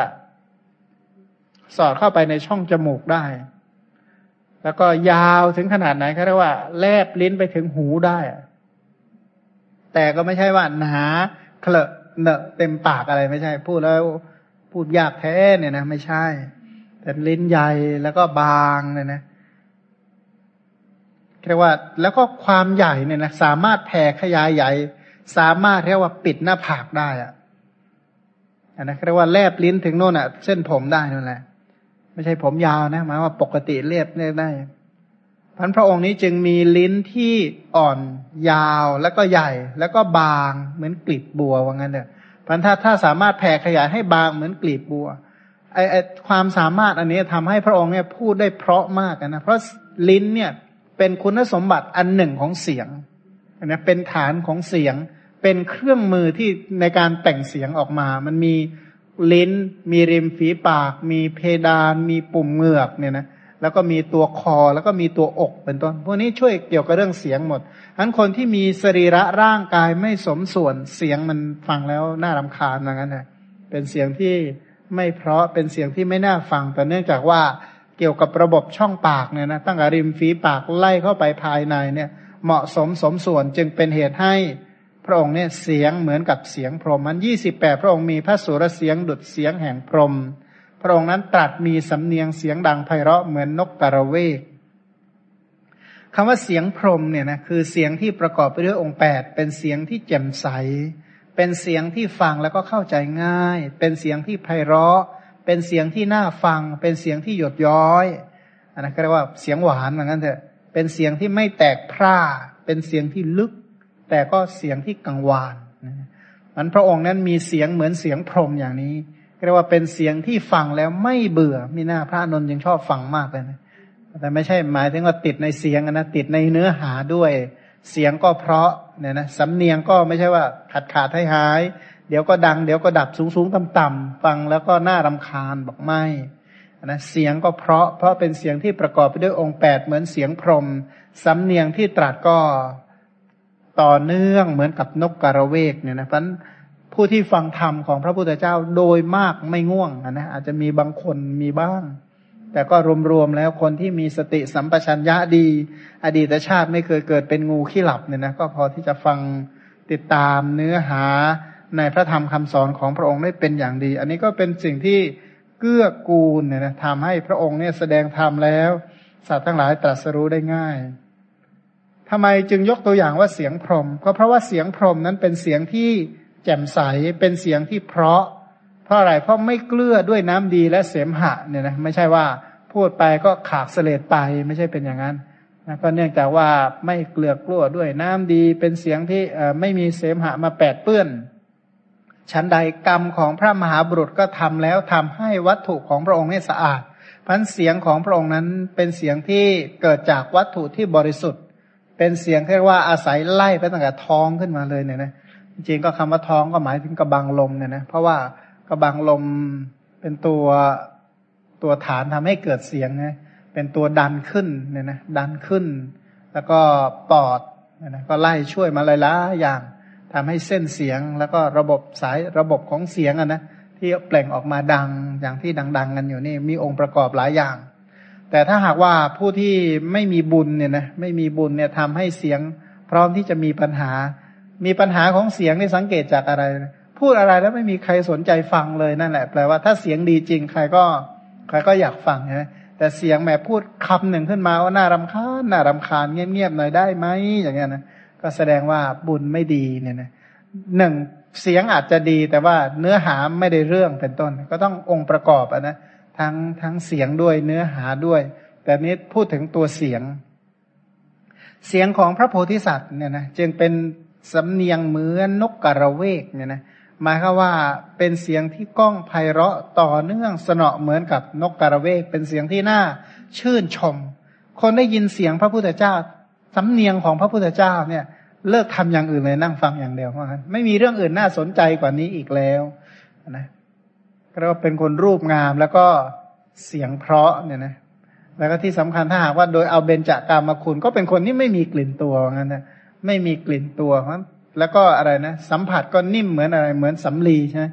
สอดเข้าไปในช่องจมูกได้ แล้วก็ยาวถึงขนาดไหนเขาเรียกว่า แลบลิ้นไปถึงหูได้ แต่ก็ไม่ใช่ว่าหนาเคลอะเนอะเต็มปากอะไรไม่ใช่ พูดแล้วพูดยากแท้เนี่ยนะไม่ใช่เป็นลิ้นใหญ่แล้วก็บางเนี่ยนะเรียกว่าแล้วก็ความใหญ่เนี่ยนะสามารถแผ่ขยายใหญ่ สามารถเรียกว่าปิดหน้าผากได้อะอันนะเรียกว่าแลบลิ้นถึงโน่นอะ เส้นผมได้นั่นแหละ ไม่ใช่ผมยาวนะหมายว่าปกติเรียบเรียบได้พันพระองค์นี้จึงมีลิ้นที่อ่อนยาวแล้วก็ใหญ่ แล้วก็บางเหมือนกลีบบัวว่างั้นเถอะพันถ้าถ้าสามารถแผ่ขยายให้บางเหมือนกลีบบัวไอไอความสามารถอันนี้ทำให้พระองค์เนี่ยพูดได้เพราะมากนะเพราะลิ้นเนี่ยเป็นคุณสมบัติอันหนึ่งของเสียงนะเป็นฐานของเสียง เป็นเครื่องมือที่ในการแต่งเสียงออกมา มันมี ลิ้น มีริมฝีปาก มีเพดาน มีปุ่มเหงือกเนี่ยนะแล้วก็มีตัวคอแล้วก็มีตัวอกเป็นต้น พวกนี้ช่วยเกี่ยวกับเรื่องเสียงหมดอันคนที่มีสรีระร่างกายไม่สมส่วนเสียงมันฟังแล้วน่ารำคาญอย่างนั้นนะเป็นเสียงที่ไม่เพราะเป็นเสียงที่ไม่น่าฟัง แต่เนื่องจากว่าเกี่ยวกับระบบช่องปากเนี่ยนะตั้งแต่ริมฝีปากไล่เข้าไปภายในเนี่ย เหมาะสมสมส่วนจึงเป็นเหตุให้ พระองค์เนี่ยเสียงเหมือนกับเสียงพรหมมันยี่สิบแปดพระองค์มีพระสุรเสียงดุดเสียงแห่งพรหมพระองค์นั้นตรัสมีสำเนียงเสียงดังไพเราะเหมือนนกกระเวกคำว่าเสียงพรหมเนี่ยนะคือเสียงที่ประกอบไปด้วยองค์แปดเป็นเสียงที่แจ่มใส เป็นเสียงที่ฟังแล้วก็เข้าใจง่าย เป็นเสียงที่ไพเราะ เป็นเสียงที่น่าฟัง เป็นเสียงที่หยดย้อยอันนั้นก็เรียกว่าเสียงหวานเหมือนกันเถอะเป็นเสียงที่ไม่แตกพร่า เป็นเสียงที่ลึก แต่ก็เสียงที่กังวานมันพระองค์นั้นมีเสียงเหมือนเสียงพรมอย่างนี้เรียกว่าเป็นเสียงที่ฟังแล้วไม่เบื่อมีหน้าพระนนท์ยังชอบฟังมากเลยนะแต่ไม่ใช่หมายถึงว่าติดในเสียงนะติดในเนื้อหาด้วย เสียงก็เพราะเนี่ยนะสำเนียงก็ไม่ใช่ว่าขาดขาดให้หาย เดี๋ยวก็ดัง เดี๋ยวก็ดับสูงสูงต่ำต่ำฟังแล้วก็น่ารำคาญบอกไม่นะเสียงก็เพราะเพราะเป็นเสียงที่ประกอบไปด้วยองค์แปดเหมือนเสียงพรมสำเนียงที่ตรัสก็ ต่อเนื่องเหมือนกับนกกระเวกเนี่ยนะเพราะผู้ที่ฟังธรรมของพระพุทธเจ้าโดยมากไม่ง่วงนะอาจจะมีบางคนมีบ้าง แต่ก็รวมๆแล้วคนที่มีสติสัมปชัญญะดี อดีตชาติไม่เคยเกิดเป็นงูขี้หลับเนี่ยนะก็พอที่จะฟังติดตามเนื้อหาในพระธรรมคำสอนของพระองค์ได้เป็นอย่างดี อันนี้ก็เป็นสิ่งที่เกื้อกูลเนี่ยนะทำให้พระองค์เนี่ยแสดงธรรมแล้ว สัตว์ทั้งหลายตรัสรู้ได้ง่าย ทำไมจึงยกตัวอย่างว่าเสียงพรหมก็เพราะว่าเสียงพรหมนั้นเป็นเสียงที่แจ่มใสเป็นเสียงที่เพราะ เพราะอะไรเพราะไม่เกลือด้วยน้ำดีและเสมหะเนี่ยนะไม่ใช่ว่าพูดไปก็ขาดเสลดไปไม่ใช่เป็นอย่างนั้นนะก็เนื่องจากว่าไม่เกลือกลัวด้วยน้ำดีเป็นเสียงที่ไม่มีเสมหะมาแปดเปื้อนชั้นใดกรรมของพระมหาบุรุษก็ทำแล้วทำให้วัตถุของพระองค์นี่สะอาดพันเสียงของพระองค์นั้นเป็นเสียงที่เกิดจากวัตถุที่บริสุทธิ์ เป็นเสียงที่เรียกว่าอาศัยไล่ไปตั้งแต่ท้องขึ้นมาเลยเนี่ยนะจริงก็คำว่าท้องก็หมายถึงกระบังลมเนี่ยนะเพราะว่ากระบังลมเป็นตัวตัวฐานทำให้เกิดเสียงนะเป็นตัวดันขึ้นเนี่ยนะดันขึ้น แล้วก็ปอดเนี่ยนะก็ไล่ช่วยมาหลายๆอย่างทำให้เส้นเสียงแล้วก็ระบบสายระบบของเสียงอะนะที่เปล่งออกมาดังอย่างที่ดัง ๆ กันอยู่นี่มีองค์ประกอบหลายอย่าง แต่ถ้าหากว่าผู้ที่ไม่มีบุญเนี่ยนะไม่มีบุญเนี่ยทำให้เสียงพร้อมที่จะมีปัญหา มีปัญหาของเสียงนี่สังเกตจากอะไร พูดอะไรแล้วไม่มีใครสนใจฟังเลยนั่นแหละแปลว่าถ้าเสียงดีจริงใครก็ใครก็อยากฟังนะแต่เสียงแม่พูดคำหนึ่งขึ้นมาว่าน่ารำคาญน่ารำคาญเงียบๆหน่อยได้ไหมอย่างเงี้ยนะก็แสดงว่าบุญไม่ดีเนี่ยนะหนึ่งเสียงอาจจะดีแต่ว่าเนื้อหาไม่ได้เรื่องเป็นต้น ก็ต้ององค์ประกอบอะนะ ทั้งทั้งเสียงด้วยเนื้อหาด้วย แต่นี้พูดถึงตัวเสียง เสียงของพระโพธิสัตว์เนี่ยนะจึงเป็นสำเนียงเหมือนนกกระเวกเนี่ยนะหมายคือว่าเป็นเสียงที่ก้องไพเราะต่อเนื่องสนอเหมือนกับนกกระเวก เป็นเสียงที่น่าชื่นชม คนได้ยินเสียงพระพุทธเจ้าสำเนียงของพระพุทธเจ้าเนี่ย เลิกทำอย่างอื่นเลยนั่งฟังอย่างเดียวเพราะงั้นไม่มีเรื่องอื่นน่าสนใจกว่านี้อีกแล้วนะ ก็เป็นคนรูปงามแล้วก็เสียงเพราะเนี่ยนะแล้วก็ที่สำคัญถ้าหากว่าโดยเอาเบญจากามมาคุณก็เป็นคนที่ไม่มีกลิ่นตัวงั้นนะไม่มีกลิ่นตัวแล้วก็อะไรนะสัมผัสก็นิ่มเหมือนอะไรเหมือนสำลีใช่ไหม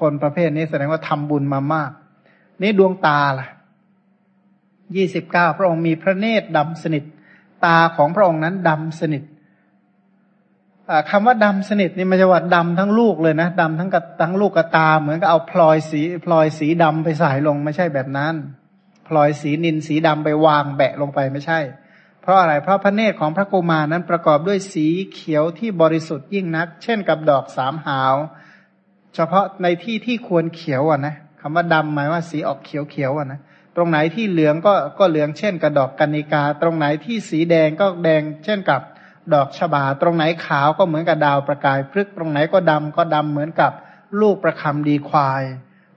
คนประเภทนี้แสดงว่าทำบุญมามาก นี่ดวงตาล่ะยี่สิบเก้าพระองค์มีพระเนตรดำสนิท ตาของพระองค์นั้นดำสนิท คำว่าดำสนิทนี่ม่ใช่ว่าดำทั้งลูกเลยนะดำทั้งกับทั้งลูกกับตา เหมือนกับเอาพลอยสีพลอยสีดำไปใส่ลงไม่ใช่แบบนั้น พลอยสีนินสีดำไปวางแบะลงไปไม่ใช่ เพราะอะไรเพราะพระเนตรของพระกุมารนั้นประกอบด้วยสีเขียวที่บริสุทธิ์ยิ่งนัก เช่นกับดอกสามหาว เฉพาะในที่ที่ควรเขียวอะนะคำว่าดำหมายว่าสีออกเขียวเขียวอะนะตรงไหนที่เหลืองก็ก็เหลืองเช่นกับดอกกัญญิกา ตรงไหนที่สีแดงก็แดงเช่นกับ ดอกฉบาตรงไหนขาวก็เหมือนกับดาวประกายพลึกตรงไหนก็ดำก็ดำเหมือนกับลูกประคำดีควาย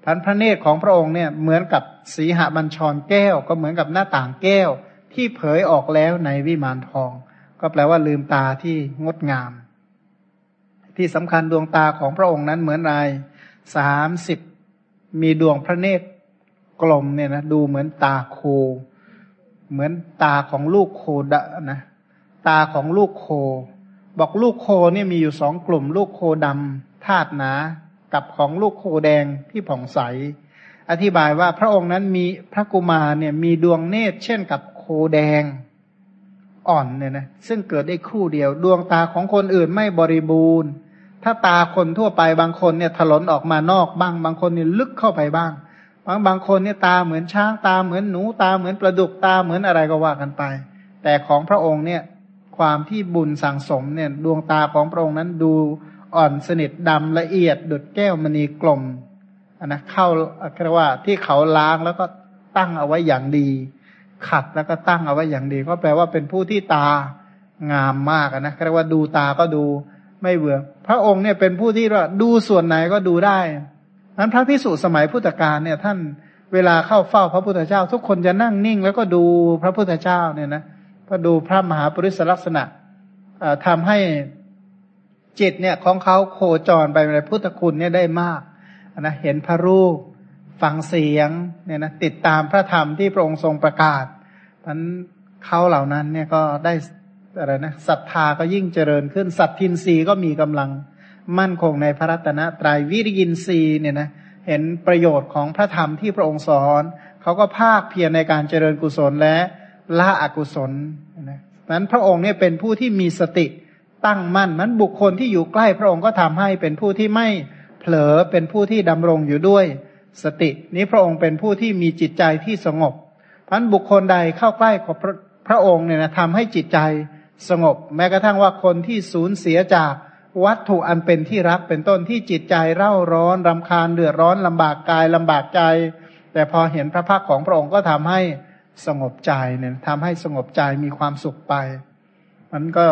พันพระเนตรของพระองค์เนี่ยเหมือนกับสีหบัญชรแก้ว ก็เหมือนกับหน้าต่างแก้ว ที่เผยออกแล้วในวิมานทอง ก็แปลว่าลืมตาที่งดงาม ที่สำคัญดวงตาของพระองค์นั้นเหมือนไรสามสิบมีดวงพระเนตรกลมเนี่ยนะดูเหมือนตาโค เหมือนตาของลูกโคดะนะ ตาของลูกโค บอกลูกโคเนี่ยมีอยู่สองกลุ่ม ลูกโคดำธาตุหนา กับของลูกโคแดงที่ผ่องใส อธิบายว่าพระองค์นั้นมีพระกุมารเนี่ยมีดวงเนตรเช่นกับโคแดงอ่อนเนี่ยนะซึ่งเกิดได้คู่เดียว ดวงตาของคนอื่นไม่บริบูรณ์ ถ้าตาคนทั่วไปบางคนเนี่ยถลนออกมานอกบ้าง บางคนเนี่ยลึกเข้าไปบ้าง บางบางคนเนี่ยตาเหมือนช้างตาเหมือนหนูตาเหมือนปลาดุกตาเหมือนอะไรก็ว่ากันไป แต่ของพระองค์เนี่ย ความที่บุญสั่งสมเนี่ยดวงตาของพระองค์นั้นดูอ่อนสนิทดำละเอียดดุดแก้วมณีกลมนนะเข้าเรียกว่าที่เขาล้างแล้วก็ตั้งเอาไว้อย่างดี ขัดแล้วก็ตั้งเอาไว้อย่างดี ก็แปลว่าเป็นผู้ที่ตางามมากนะเรียกว่าดูตาก็ดูไม่เบื่อพระองค์เนี่ยเป็นผู้ที่ว่าดูส่วนไหนก็ดูได้นั้นพระพิสุสมัยพุทธกาลเนี่ยท่านเวลาเข้าเฝ้าพระพุทธเจ้า ทุกคนจะนั่งนิ่งแล้วก็ดูพระพุทธเจ้าเนี่ยนะ ก็ดูพระมหาปริศลักษณะทำให้จิตเนี่ยของเขาโคจรไปในพุทธคุณเนี่ยได้มากนะเห็นพระรูปฟังเสียงเนี่ยนะติดตามพระธรรมที่พระองค์ทรงประกาศนั้นเขาเหล่านั้นเนี่ยก็ได้อะไรนะศรัทธาก็ยิ่งเจริญขึ้นสัตทินรีก็มีกำลังมั่นคงในพระรัตนตรยัยวิริยินทรีย์เนี่ยนะเห็นประโยชน์ของพระธรรมที่พระองค์สอนเขาก็ภาคเพียรในการเจริญกุศลและ ละอกุศลนะนั้นพระองค์เนี่ยเป็นผู้ที่มีสติตั้งมั่นมันบุคคลที่อยู่ใกล้พระองค์ก็ทำให้เป็นผู้ที่ไม่เผลอเป็นผู้ที่ดำรงอยู่ด้วยสติ นี้พระองค์เป็นผู้ที่มีจิตใจที่สงบพันบุคคลใดเข้าใกล้กับพระพระองค์เนี่ยนะทำให้จิตใจสงบ แม้กระทั่งว่าคนที่สูญเสียจากวัตถุอันเป็นที่รักเป็นต้นที่จิตใจเร่าร้อนรำคาญเดือดร้อนลำบากกายลำบากใจ แต่พอเห็นพระพักของพระองค์ก็ทำให้ สงบใจเนี่ยทำให้สงบใจมีความสุขไป มันก็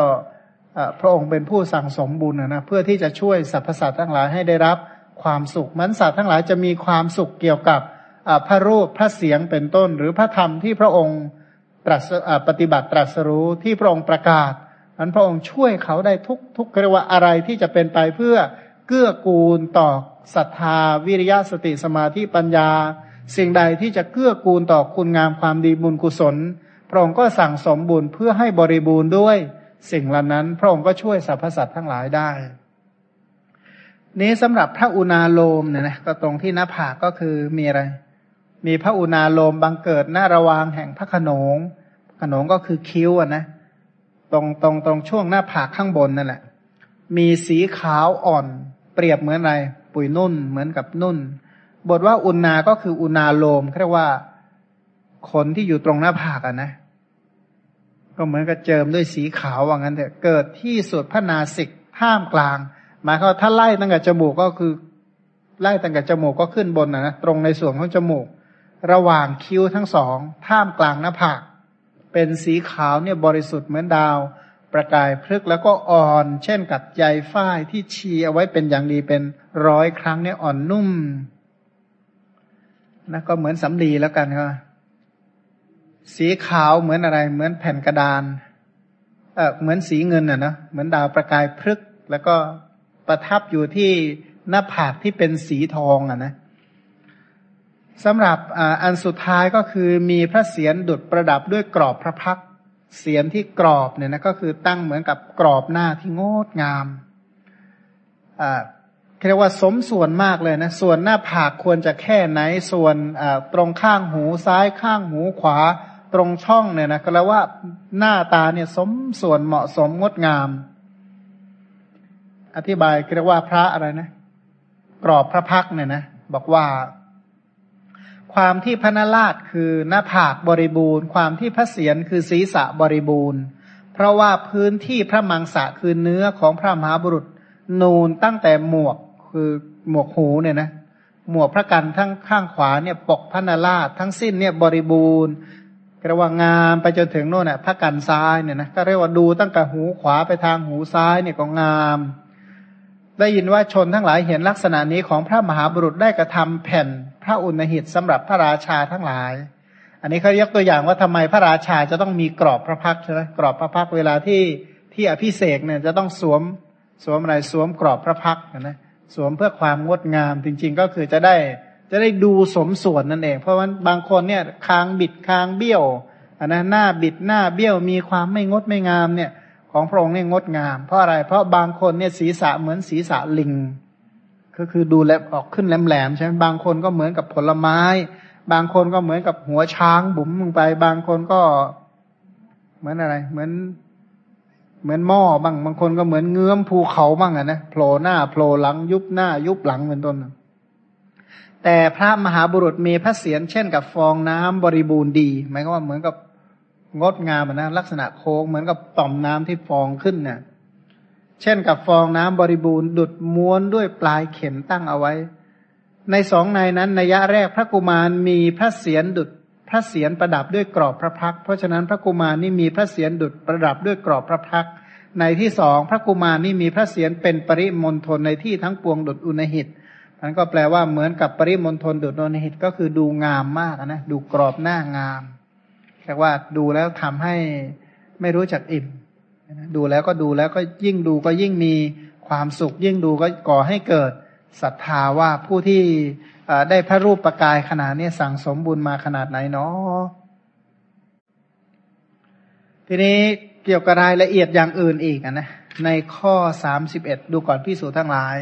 พระองค์เป็นผู้สั่งสมบุญนะเพื่อที่จะช่วยสรรพสัตว์ทั้งหลายให้ได้รับความสุขมันสัตว์ทั้งหลายจะมีความสุขเกี่ยวกับพระรูปพระเสียงเป็นต้น หรือพระธรรมที่พระองค์ตรัสปฏิบัติตรัสรู้ที่พระองค์ประกาศมันพระองค์ช่วยเขาได้ทุกทุกเรียกว่าอะไรที่จะเป็นไปเพื่อเกื้อกูลต่อศรัทธาวิริยะสติสมาธิปัญญา สิ่งใดที่จะเกื้อกูลต่อคุณงามความดีบุญกุศล พระองค์ก็สั่งสมบุญเพื่อให้บริบูรณ์ด้วยสิ่งเหล่านั้น พระองค์ก็ช่วยสรรพสัตว์ทั้งหลายได้ นี้สำหรับพระอุณาโลมเนี่ยนะก็ตรงที่หน้าผากก็คือมีอะไร มีพระอุณาโลมบังเกิดหน้าระวางแห่งพระขนงขนงก็คือคิ้วอะนะ ตรงตรงตรงช่วงหน้าผากข้างบนนั่นแหละมีสีขาวอ่อน เปรียบเหมือนอะไร ปุ๋ยนุ่นเหมือนกับนุ่น บทว่าอุณาก็คืออุณาโลมเรียกว่าขนที่อยู่ตรงหน้าผากอะนะ ก็เหมือนกับเจิมด้วยสีขาวว่างั้นเถอะเกิดที่สุดพระนาสิกท่ามกลาง หมายความถ้าไล่ตั้งแต่จมูกก็คือ ไล่ตั้งแต่จมูกก็ขึ้นบนนะนะตรงในส่วนของจมูก ระหว่างคิ้วทั้งสองท่ามกลางหน้าผาก เป็นสีขาวเนี่ยบริสุทธิ์เหมือนดาว ประกายพลึกแล้วก็อ่อน เช่นกับใยฝ้ายที่ชีเอาไว้เป็นอย่างดีเป็นร้อยครั้งเนี่ยอ่อนนุ่ม นะก็เหมือนสำลีแล้วกันครับสีขาวเหมือนอะไร เหมือนแผ่นกระดาน เออเหมือนสีเงินอะนะเหมือนดาวประกายพลึกแล้วก็ประทับอยู่ที่หน้าผากที่เป็นสีทองอะนะสำหรับอันสุดท้ายก็คือมีพระเศียรดุดประดับด้วยกรอบพระพักเศียรที่กรอบเนี่ยนะก็คือตั้งเหมือนกับกรอบหน้าที่งดงามอ่า เรียกว่าสมส่วนมากเลยนะ ส่วนหน้าผากควรจะแค่ไหน ส่วนตรงข้างหูซ้ายข้างหูขวา ตรงช่องเนี่ยนะก็แล้วว่าหน้าตาเนี่ยสมส่วนเหมาะสมงดงาม อธิบายเรียกว่าพระอะไรนะ กรอบพระพักเนี่ยนะ บอกว่า ความที่พระนราชคือหน้าผากบริบูรณ์ ความที่พระเศียรคือศีรษะบริบูรณ์ เพราะว่าพื้นที่พระมังสะคือเนื้อของพระมหาบุรุษนูนตั้งแต่หมวก คือหมวกหูเนี่ยนะหมวกพระกันทั้งข้างขวาเนี่ยปกพระนาราชทั้งสิ้นเนี่ยบริบูรณ์เรียกว่างามไปจนถึงโน่นน่ะพระกันซ้ายเนี่ยนะก็เรียกว่าดูตั้งแต่หูขวาไปทางหูซ้ายเนี่ยก็งาม ได้ยินว่าชนทั้งหลายเห็นลักษณะนี้ของพระมหาบุรุษได้กระทำแผ่นพระอุณหิตสำหรับพระราชาทั้งหลาย อันนี้เขายกตัวอย่างว่าทำไมพระราชาจะต้องมีกรอบพระพักใช่ไหมกรอบพระพักเวลาที่ที่อภิเษกเนี่ยจะต้องสวมสวมอะไรสวมกรอบพระพักนะ สวมเพื่อความงดงามจริง ๆ ก็คือจะได้จะได้ดูสมส่วนนั่นเอง เพราะว่าบางคนเนี่ยคางบิดคางเบี้ยวอันนะหน้าบิดหน้าเบี้ยวมีความไม่งดไม่งามเนี่ย ของพระองค์เนี่ยงดงาม เพราะอะไร เพราะบางคนเนี่ยศีรษะเหมือนศีรษะลิง ก็คือดูแลออกขึ้นแหลมๆใช่ไหมบางคนก็เหมือนกับผลไม้ บางคนก็เหมือนกับหัวช้างบุ๋มลงไป บางคนก็ เหมือนอะไร เหมือน เหมือนหม้อบ้างบางคนก็เหมือนเงื้อมภูเขาบ้างอะนะโผล่หน้าโผล่หลังยุบหน้า ยุบหลังเป็นต้น แต่พระมหาบุรุษมีพระเศียรเช่นกับฟองน้ำบริบูรณ์ดีหมายความว่าเหมือนกับงดงามนะลักษณะโค้งเหมือนกับต่อมน้ำที่ฟองขึ้นเนี่ยเช่นกับฟองน้ำบริบูรณ์ดุดม้วนด้วยปลายเข็มตั้งเอาไว้ ในสองในนั้นในยะแรกพระกุมารมีพระเศียรดุด พระเศียรประดับด้วยกรอบพระพัก เพราะฉะนั้นพระกุมารนี่มีพระเศียรดุดประดับด้วยกรอบพระพัก ในที่สองพระกุมารนี่มีพระเศียรเป็นปริมณฑลในที่ทั้งปวงดุดอุณหิตมันก็แปลว่าเหมือนกับปริมณฑลดุดอุณหิตก็คือดูงามมากนะดูกรอบหน้างามแต่ว่าดูแล้วทำให้ไม่รู้จักอิ่มดูแล้วก็ดูแล้วก็ยิ่งดูก็ยิ่งมีความสุข ยิ่งดูก็ก่อให้เกิดศรัทธาว่าผู้ที่ ได้พระรูปประกายขนาดนี้สั่งสมบุญมาขนาดไหนเนาะทีนี้เกี่ยวกับรายละเอียดอย่างอื่นอีกนะในข้อสามสิบเอ็ดดูก่อนพิสูจทั้งหลาย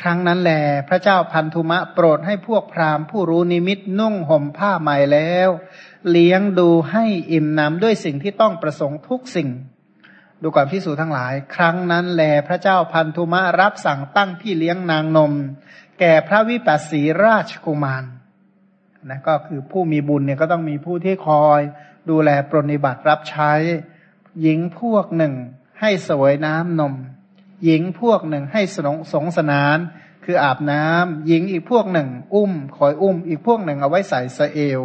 ครั้งนั้นแหลพระเจ้าพันธุมะโปรดให้พวกพราหมณ์ผู้รู้นิมิตนุ่งห่มผ้าใหม่แล้ว เลี้ยงดูให้อิ่มน้ำด้วยสิ่งที่ต้องประสงค์ทุกสิ่ง ดูก่อนพิสูจทั้งหลาย ครั้งนั้นแล พระเจ้าพันธุมะรับสั่งตั้งพี่เลี้ยงนางนม แก่พระวิปัสสีราชกุมารนะก็คือผู้มีบุญเนี่ยก็ต้องมีผู้ที่คอย ดูแลปรนิบัติรับใช้ หญิงพวกหนึ่ง ให้สวยน้ำนม หญิงพวกหนึ่งให้สงสงสนาน คืออาบน้ำหญิงอีกพวกหนึ่ง อุ้มคอยอุ้ม อีกพวกหนึ่งเอาไว้ใส่สเอล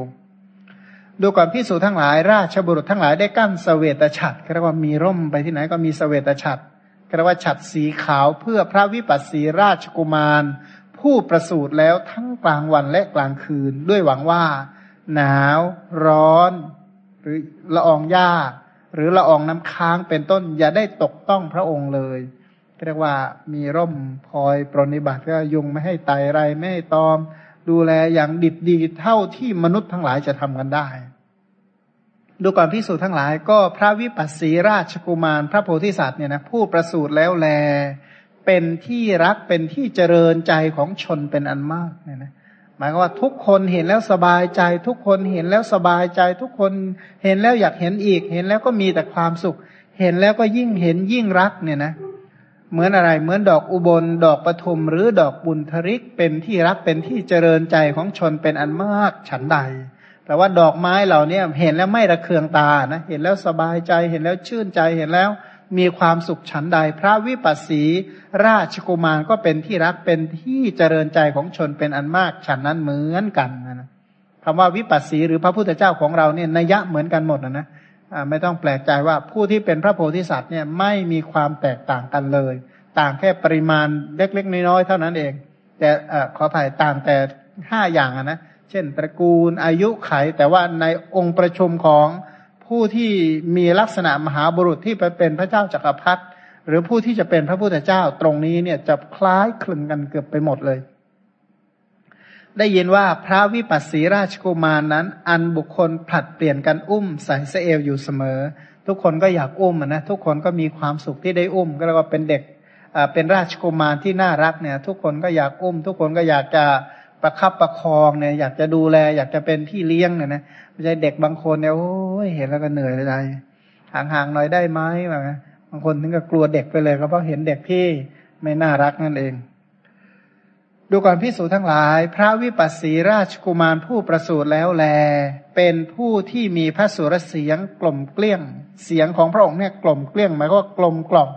ดูก่อนพิสูจทั้งหลาย ราชบุรุษทั้งหลายได้กั้นสเวตฉัตรเรียกว่ามีร่มไปที่ไหนก็มีสเวตฉัตรเรียกว่าฉัตรสีขาวเพื่อพระวิปัสสีราชกุมาร ผู้ประสูติแล้วทั้งกลางวันและกลางคืน ด้วยหวังว่า หนาวร้อน หรือละอองหญ้า หรือละอองน้ำค้างเป็นต้นอย่าได้ตกต้องพระองค์เลยเรียกว่ามีร่มพอยปรนิบัติก็ยุงไม่ให้ไตไรไม่ให้ตอม ดูแลอย่างดิบดีเท่าที่มนุษย์ทั้งหลายจะทำกันได้ ดูก่อนพิสูจน์ทั้งหลายก็พระวิปัสสีราชกุมารพระโพธิสัตว์เนี่ยนะผู้ประสูติแล้วแล เป็นที่รักเป็นที่เจริญใจของชนเป็นอันมากเนี่ยนะหมายว่าทุกคนเห็นแล้วสบายใจ ทุกคนเห็นแล้วสบายใจ ทุกคนเห็นแล้วอยากเห็นอีก เห็นแล้วก็มีแต่ความสุข เห็นแล้วก็ยิ่งเห็นยิ่งรักเนี่ยนะ เหมือนอะไรเหมือนดอกอุบล ดอกปทุมหรือดอกบุญทริกเป็นที่รักเป็นที่เจริญใจของชนเป็นอันมากฉันใดแต่ว่าดอกไม้เหล่านี้เห็นแล้วไม่ระเคืองตานะ เห็นแล้วสบายใจ เห็นแล้วชื่นใจ เห็นแล้ว มีความสุขฉันใด พระวิปัสสีราชกุมารก็เป็นที่รักเป็นที่เจริญใจของชนเป็นอันมาก ฉันนั้นเหมือนกันนะคำว่าวิปัสสีหรือพระพุทธเจ้าของเราเนี่ยนัยยะเหมือนกันหมดนะนะไม่ต้องแปลกใจว่าผู้ที่เป็นพระโพธิสัตว์เนี่ยไม่มีความแตกต่างกันเลย ต่างแค่ปริมาณเล็ก ๆ น้อยๆเท่านั้นเอง แต่ขออภัยต่างแต่ห้าอย่างนะเช่น ตระกูลอายุไขแต่ว่าในองค์ประชุมของ ผู้ที่มีลักษณะมหาบุรุษที่ไปเป็นพระเจ้าจักรพรรดิหรือผู้ที่จะเป็นพระพุทธเจ้าตรงนี้เนี่ยจะคล้ายคลึงกันเกือบไปหมดเลย ได้ยินว่าพระวิปัสสีราชกุมารนั้น อันบุคคลผลัดเปลี่ยนกันอุ้มใส่เสเอลอยู่เสมอ ทุกคนก็อยากอุ้มนะทุกคนก็มีความสุขที่ได้อุ้ม ก็เรียกว่าเป็นเด็กเป็นราชกุมารที่น่ารักเนี่ย ทุกคนก็อยากอุ้ม ทุกคนก็อยากจะ ประคับประคองเนี่ยอยากจะดูแล อยากจะเป็นที่เลี้ยงเนี่ยนะไม่ใช่เด็กบางคนเนี่ยโอ้ยเห็นแล้วก็เหนื่อยเลยห่างๆหน่อยได้ไหมบางคนถึงกับกลัวเด็กไปเลยก็เพราะเห็นเด็กที่ไม่น่ารักนั่นเอง ดูก่อนพิสูจทั้งหลาย พระวิปัสสีราชกุมารผู้ประสูติแล้วแล เป็นผู้ที่มีพระสุรเสียงกล่อมเกลี้ยง เสียงของพระองค์เนี่ยกล่อมเกลี้ยงหมายก็กลมกล่อม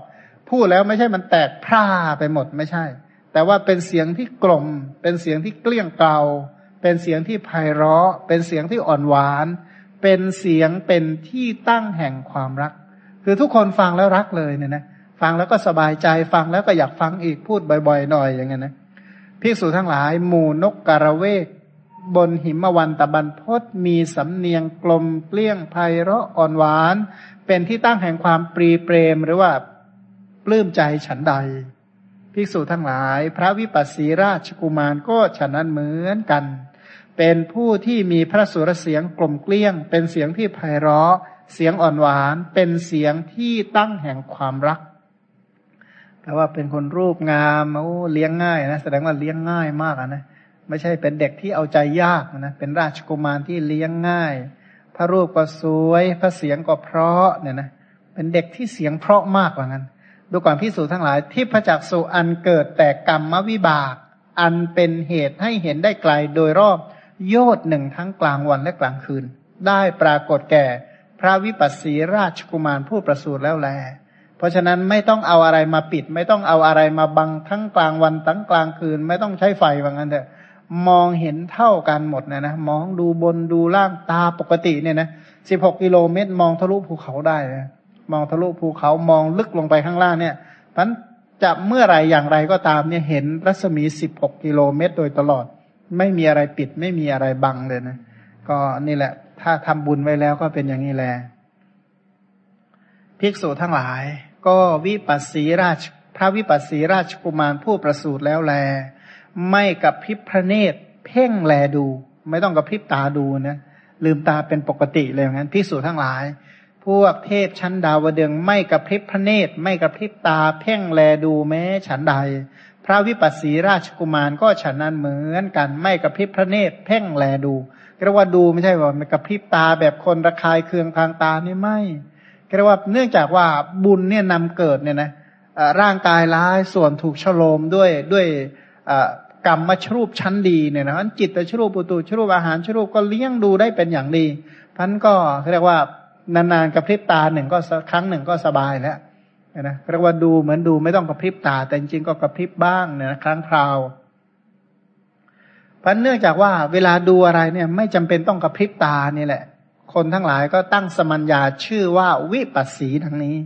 พูดแล้วไม่ใช่มันแตกพร่าไปหมดไม่ใช่ แต่ว่าเป็นเสียงที่กลม เป็นเสียงที่เกลี้ยงเกลาเป็นเสียงที่ไพเราะ เป็นเสียงที่อ่อนหวาน เป็นเสียงเป็นที่ตั้งแห่งความรัก คือทุกคนฟังแล้วรักเลยเนี่ยนะ ฟังแล้วก็สบายใจ ฟังแล้วก็อยากฟังอีก พูดบ่อยๆหน่อยอย่างเงี้ยนะ ภิกษุทั้งหลาย หมู่นกกระเวก บนหิมวันตะบันพศมีสำเนียงกลมเปลี่ยงไพเราะอ่อนหวาน เป็นที่ตั้งแห่งความปรีเปรมหรือว่าปลื้มใจฉันใด ภิกษุทั้งหลาย พระวิปัสสีราชกุมารก็ฉะนั้นเหมือนกัน เป็นผู้ที่มีพระสุรเสียงกลมเกลี้ยง เป็นเสียงที่ไพเราะ เสียงอ่อนหวาน เป็นเสียงที่ตั้งแห่งความรักแปลว่าเป็นคนรูปงามโอ้เลี้ยงง่ายนะแสดงว่าเลี้ยงง่ายมากนะไม่ใช่เป็นเด็กที่เอาใจยากนะเป็นราชกุมารที่เลี้ยงง่าย พระรูปก็สวย พระเสียงก็เพราะเนี่ยนะเป็นเด็กที่เสียงเพราะมากกว่านั้น ดูก่อนพิสูจทั้งหลายที่พระจักสุอันเกิดแต่กรรมวิบาก อันเป็นเหตุให้เห็นได้ไกลโดยรอบโยดหนึ่งทั้งกลางวันและกลางคืน ได้ปรากฏแก่พระวิปัสสีราชกุมารผู้ประสูติแล้วแล เพราะฉะนั้นไม่ต้องเอาอะไรมาปิด ไม่ต้องเอาอะไรมาบังทั้งกลางวันทั้งกลางคืน ไม่ต้องใช้ไฟว่างั้นเถอะมองเห็นเท่ากันหมดนะนะมองดูบนดูล่างตาปกติเนี่ยนะสิบหกกิโลเมตรมองทะลุภูเขาได้นะ มองทะลุภูเขามองลึกลงไปข้างล่างเนี่ยพันจะเมื่อไรอย่างไรก็ตามเนี่ยเห็นรัศมีสิบหกกิโลเมตรโดยตลอด ไม่มีอะไรปิด ไม่มีอะไรบังเลยนะ ก็นี่แหละ ถ้าทำบุญไว้แล้วก็เป็นอย่างนี้แหละภิกษุทั้งหลาย ก็วิปัสสีราชพระวิปัสสีราชกุมารผู้ประสูติแล้วแล ไม่กับพิพระเนตร เพ่งแลดู ไม่ต้องกับพิบตาดูนะลืมตาเป็นปกติเลยอย่างนั้นภิกษุทั้งหลาย วกเทพชั้นดาวดึงไม่กระพริบพระเนตรไม่กระพริบตาเพ่งแลดูแม้ฉันใด พระวิปัสสีราชกุมารก็ฉันนั้นเหมือนกันไม่กระพริบพระเนตรเพ่งแลดูเรียกว่าดูไม่ใช่ว่ามันกระพริบตาแบบคนระคายเคืองทางตานี่ไม่เรียกว่าเนื่องจากว่าบุญเนี่ยนำเกิดเนี่ยนะร่างกายร้ายส่วนถูกฉโลมด้วยด้วยกรรมมาชรูปชั้นดีเนี่ยนะจิตตชรูปปุตุชรูปอาหารชรูปก็เลี้ยงดูได้เป็นอย่างดีพันก็เรียกว่า นานๆกระพริบตาหนึ่งก็ครั้งหนึ่งก็สบายแล้วนะเรียกว่าดูเหมือนดูไม่ต้องกระพริบตา แต่จริงๆก็กระพริบบ้างเนี่ยครั้งคราวเพราะเนื่องจากว่าเวลาดูอะไรเนี่ย ไม่จำเป็นต้องกระพริบตานี่แหละ คนทั้งหลายก็ตั้งสมัญญาชื่อว่าวิปัสสีทั้งนี้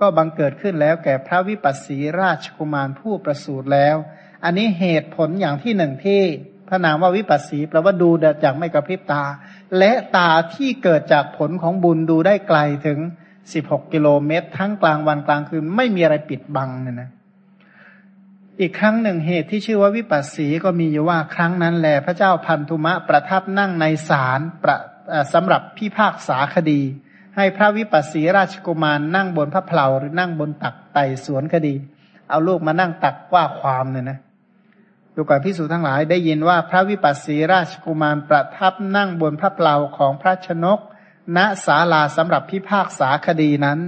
ก็บังเกิดขึ้นแล้วแก่พระวิปัสสีราชกุมารผู้ประสูติแล้ว อันนี้เหตุผลอย่างที่หนึ่งที่ พระนามว่าวิปัสสีแปลว่าดูจากไม่กระพริบตา และตาที่เกิดจากผลของบุญดูได้ไกลถึงสิบหกกิโลเมตร ทั้งกลางวันกลางคืนไม่มีอะไรปิดบังเนี่ยนะอีกครั้งหนึ่งเหตุที่ชื่อว่าวิปัสสีก็มีอยู่ว่าครั้งนั้นแหลพระเจ้าพันธุมะประทับนั่งในศาลประสำหรับพิพากษาคดี ให้พระวิปัสสีราชกุมารนั่งบนพระเพลาหรือนั่งบนตักไต่สวนคดี เอาลูกมานั่งตักว่าความเนี่ยนะ ดูก่อนพิสูจทั้งหลายได้ยินว่าพระวิปัสสีราชกุมารประทับนั่งบนพระเปล่าของพระชนก ณศาลาสำหรับพิพากษาคดีนั้น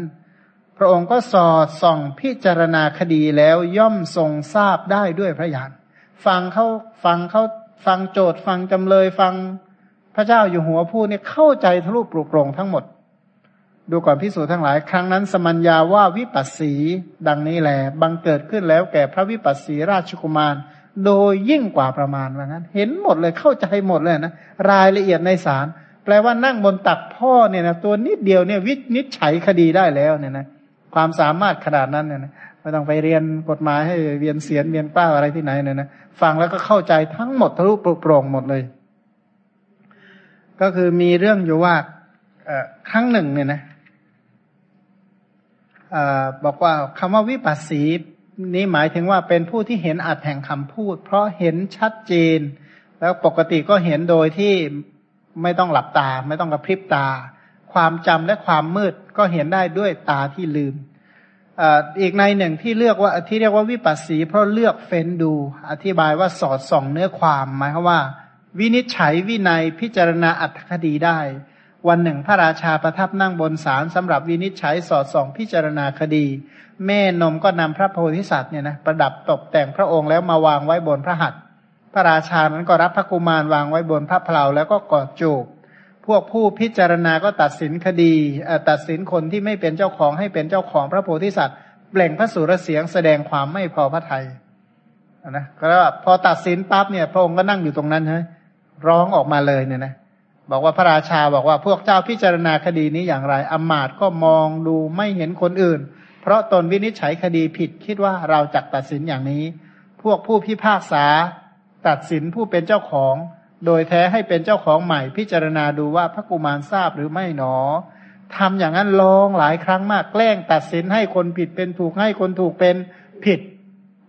พระองค์ก็สอดส่องพิจารณาคดีแล้วย่อมทรงทราบได้ด้วยพระญาณฟังเขาฟังเขาฟังโจทย์ฟังจำเลยฟังพระเจ้าอยู่หัวผู้เนี่ยเข้าใจทะลุปลุกโปร่งทั้งหมด ดูก่อนพิสูจทั้งหลาย ครั้งนั้นสมัญญาว่าวิปัสสีดังนี้แหละบังเกิดขึ้นแล้วแก่พระวิปัสสีราชกุมาร โดยยิ่งกว่าประมาณว่างั้น เห็นหมดเลยเข้าใจหมดเลยนะรายละเอียดในศาลแปลว่านั่งบนตักพ่อเนี่ยนะตัวนิดเดียวเนี่ยวินิจฉัยคดีได้แล้วเนี่ยนะความสามารถขนาดนั้นเนี่ยนะไม่ต้องไปเรียนกฎหมายให้เรียนเสียนเรียนป้าอะไรที่ไหนเนี่ยนะฟังแล้วก็เข้าใจทั้งหมดทะลุโปร่งหมดเลย ก็คือมีเรื่องอยู่ว่าครั้งหนึ่งเนี่ยนะบอกว่าคำว่าวิปัสสี นี้หมายถึงว่าเป็นผู้ที่เห็นอัดแห่งคำพูด เพราะเห็นชัดเจน แล้วปกติก็เห็นโดยที่ไม่ต้องหลับตา ไม่ต้องกระพริบตา ความจำและความมืดก็เห็นได้ด้วยตาที่ลืมอีกในหนึ่งที่เลือกว่าที่เรียกว่าวิปัสสี เพราะเลือกเฟ้นดู อธิบายว่าสอดส่องเนื้อความหมายว่า วินิจฉัยวินัยพิจารณาอัตถคดีได้ วันหนึ่งพระราชาประทับนั่งบนศาลสำหรับวินิจฉัยสอดส่องพิจารณาคดี แม่นมก็นำพระโพธิสัตว์เนี่ยนะประดับตกแต่งพระองค์แล้วมาวางไว้บนพระหัตถ์พระราชานั้นก็รับพระกุมารวางไว้บนพระเพลาแล้วก็กอดจูบพวกผู้พิจารณาก็ตัดสินคดีตัดสินคนที่ไม่เป็นเจ้าของให้เป็นเจ้าของพระโพธิสัตว์เปล่งพระสุรเสียงแสดงความไม่พอพระทัยนะก็พอตัดสินปั๊บเนี่ยพระองค์ก็นั่งอยู่ตรงนั้นใช่ร้องออกมาเลยเนี่ยนะ บอกว่าพระราชาบอกว่าพวกเจ้าพิจารณาคดีนี้อย่างไรอมาตก็มองดูไม่เห็นคนอื่น เพราะตนวินิจฉัยคดีผิดคิดว่าเราจักตัดสินอย่างนี้ พวกผู้พิพากษา ตัดสินผู้เป็นเจ้าของ โดยแท้ให้เป็นเจ้าของใหม่พิจารณาดูว่าพระกุมารทราบหรือไม่หนอทำอย่างนั้นลองหลายครั้งมากแกล้งตัดสินให้คนผิดเป็นถูกให้คนถูกเป็นผิด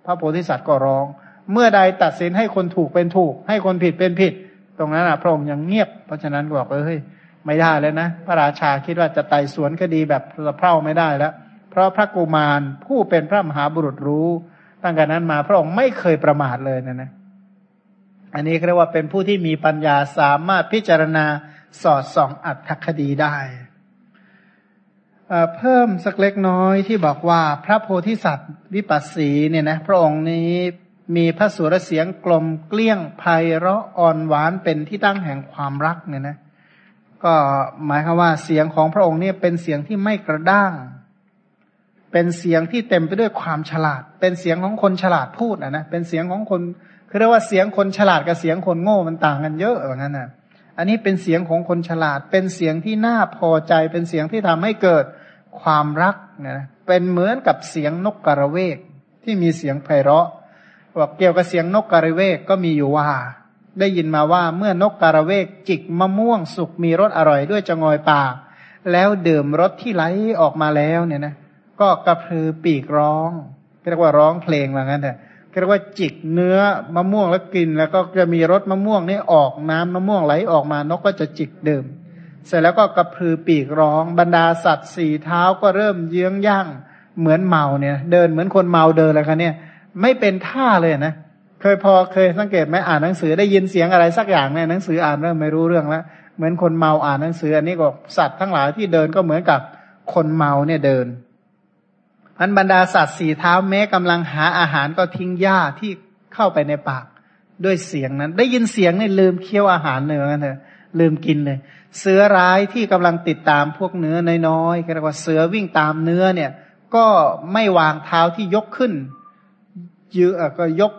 พระโพธิสัตว์ก็ร้อง เมื่อใดตัดสินให้คนถูกเป็นถูก ให้คนผิดเป็นผิด ตรงนั้นอะพระองค์ยังเงียบ เพราะฉะนั้นบอกเอ้ยไม่ได้แล้วนะ พระราชาคิดว่าจะไต่สวนคดีแบบสะเพร่าไม่ได้แล้ว เพราะพระกุมารผู้เป็นพระมหาบุรุษรู้ ตั้งแต่นั้นมาพระองค์ไม่เคยประมาทเลยนะนะอันนี้เรียกว่าเป็นผู้ที่มีปัญญาสามารถพิจารณาสอดส่องอัตถคดีได้ เพิ่มสักเล็กน้อยที่บอกว่าพระโพธิสัตว์วิปัสสีเนี่ยนะพระองค์นี้ มีพระสุรเสียงกลมเกลี้ยงไพเราะอ่อนหวานเป็นที่ตั้งแห่งความรักเนี่ยนะ ก็หมายความว่าเสียงของพระองค์เนี่ยเป็นเสียงที่ไม่กระด้าง เป็นเสียงที่เต็มไปด้วยความฉลาด เป็นเสียงของคนฉลาดพูดนะนะ เป็นเสียงของคนคือเรียกว่าเสียงคนฉลาดกับเสียงคนโง่มันต่างกันเยอะอย่างนั้นนะอันนี้เป็นเสียงของคนฉลาด เป็นเสียงที่น่าพอใจ เป็นเสียงที่ทำให้เกิดความรักนะ เป็นเหมือนกับเสียงนกกระเวกที่มีเสียงไพเราะ บอกเกี่ยวกับเสียงนกกระเวกก็มีอยู่ว่า ได้ยินมาว่าเมื่อนกกระเวกจิกมะม่วงสุกมีรสอร่อยด้วยจะงอยปาก แล้วดื่มรสที่ไหลออกมาแล้วเนี่ยนะก็กระพือปีกร้องเรียกว่าร้องเพลงว่างั้นแต่เรียกว่าจิกเนื้อมะม่วงแล้วกิน แล้วก็จะมีรสมะม่วงนี่ออกน้ำมะม่วงไหลออกมานกก็จะจิกดื่ม เสร็จแล้วก็กระพือปีกร้องบรรดาสัตว์สี่เท้าก็เริ่มเยื้องย่างเหมือนเมาเนี่ย เดินเหมือนคนเมาเดินอะไรกันเนี่ย ไม่เป็นท่าเลยนะเคยพอเคยสังเกตไหมอ่านหนังสือได้ยินเสียงอะไรสักอย่างเนี่ยหนังสืออ่านเริ่มไม่รู้เรื่องแล้วเหมือนคนเมาอ่านหนังสืออันนี้ก็สัตว์ทั้งหลายที่เดินก็เหมือนกับคนเมาเนี่ยเดินอันบรรดาสัตว์สี่เท้าแม้กำลังหาอาหารก็ทิ้งหญ้าที่เข้าไปในปากด้วยเสียงนั้น ได้ยินเสียงนี่ลืมเคี้ยวอาหารเลยกันเถอะลืมกินเลย เสือร้ายที่กำลังติดตามพวกเนื้อน้อยๆเรียกว่าเสือวิ่งตามเนื้อเนี่ย ก็ไม่วางเท้าที่ยกขึ้น ยืนก็ยก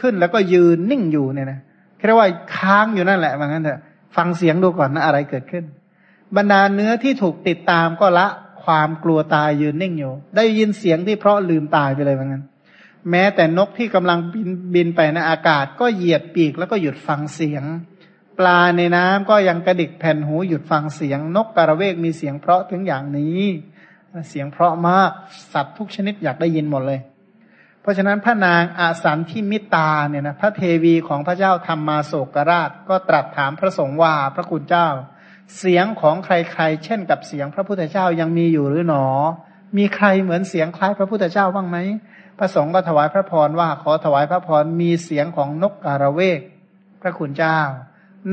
ขึ้นแล้วก็ยืนนิ่งอยู่เนี่ยนะเรียกว่าค้างอยู่นั่นแหละว่างั้นเถอะฟังเสียงดูก่อนนะอะไรเกิดขึ้น บรรดาเนื้อที่ถูกติดตามก็ละความกลัวตายยืนนิ่งอยู่ ได้ยินเสียงที่เพราะลืมตายไปเลยว่างั้น แม้แต่นกที่กำลังบินบินไปในอากาศ ก็เหยียดปีกแล้วก็หยุดฟังเสียง ปลาในน้ำก็ยังกระดิกแผ่นหูหยุดฟังเสียง นกกระเวกมีเสียงเพราะถึงอย่างนี้ เสียงเพราะมากสัตว์ทุกชนิดอยากได้ยินหมดเลย พราะฉะนั้นพระนางอาสันที่มิตาเนี่ยนะพระเทวีของพระเจ้าธรรมมาโศกราช ก็ตรัสถามพระสงฆ์ว่าพระคุณเจ้า เสียงของใครๆ เช่นกับเสียงพระพุทธเจ้ายังมีอยู่หรือหนอ มีใครเหมือนเสียงคล้ายพระพุทธเจ้าบ้างไหมพระสงฆ์ก็ถวายพระพรว่าขอถวายพระพรมีเสียงของนกการะเวก พระคุณเจ้า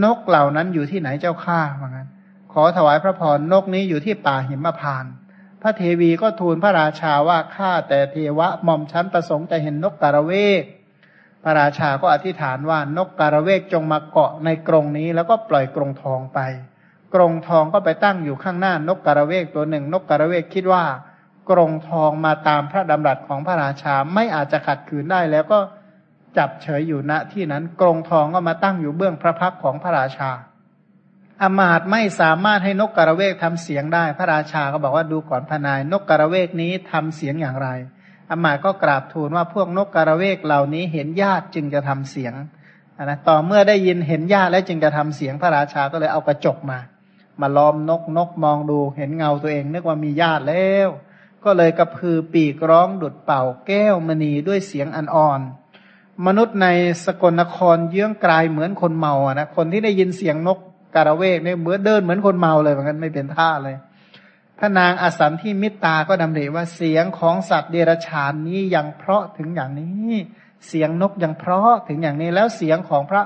นกเหล่านั้นอยู่ที่ไหนเจ้าข้าว่างั้น ขอถวายพระพรนกนี้อยู่ที่ป่าหิมพาน พระเทวีก็ทูลพระราชาว่าข้าแต่เทวะหม่อมชั้นประสงค์จะเห็นนกกระเวก พระราชาก็อธิษฐานว่านกกระเวกจงมาเกาะในกรงนี้แล้วก็ปล่อยกรงทองไป กรงทองก็ไปตั้งอยู่ข้างหน้านกกระเวกตัวหนึ่ง นกกระเวกคิดว่ากรงทองมาตามพระดำรัสของพระราชาไม่อาจจะขัดขืนได้แล้วก็จับเฉยอยู่ณที่นั้นกรงทองก็มาตั้งอยู่เบื้องพระพักของพระราชา อมาตไม่สามารถให้นกกระเวกทำเสียงได้ พระราชาก็บอกว่าดูก่อนพนาย นกกระเวกนี้ทำเสียงอย่างไรอมาตก็กราบทูลว่าพวกนกกระเวกเหล่านี้เห็นญาติจึงจะทำเสียงนะต่อเมื่อได้ยินเห็นญาติแล้วจึงจะทำเสียงพระราชาก็เลยเอากระจกมา มาล้อมนกนกมองดูเห็นเงาตัวเอง นึกว่ามีญาติแล้ว ก็เลยกระพือปีกร้องดุดเป่าแก้วมณีด้วยเสียงอันอ่อนมนุษย์ในสกลนครเยื้องกลายเหมือนคนเมาอะนะคนที่ได้ยินเสียงนก การะเวกเนี่ยเหมือนเดินเหมือนคนเมาเลยเหมือนกันไม่เป็นท่าเลยพระนางอสันที่มิตาก็ดำริว่าเสียงของสัตว์เดรัจฉานนี้ยังเพราะถึงอย่างนี้ เสียงนกยังเพราะถึงอย่างนี้แล้วเสียงของพระ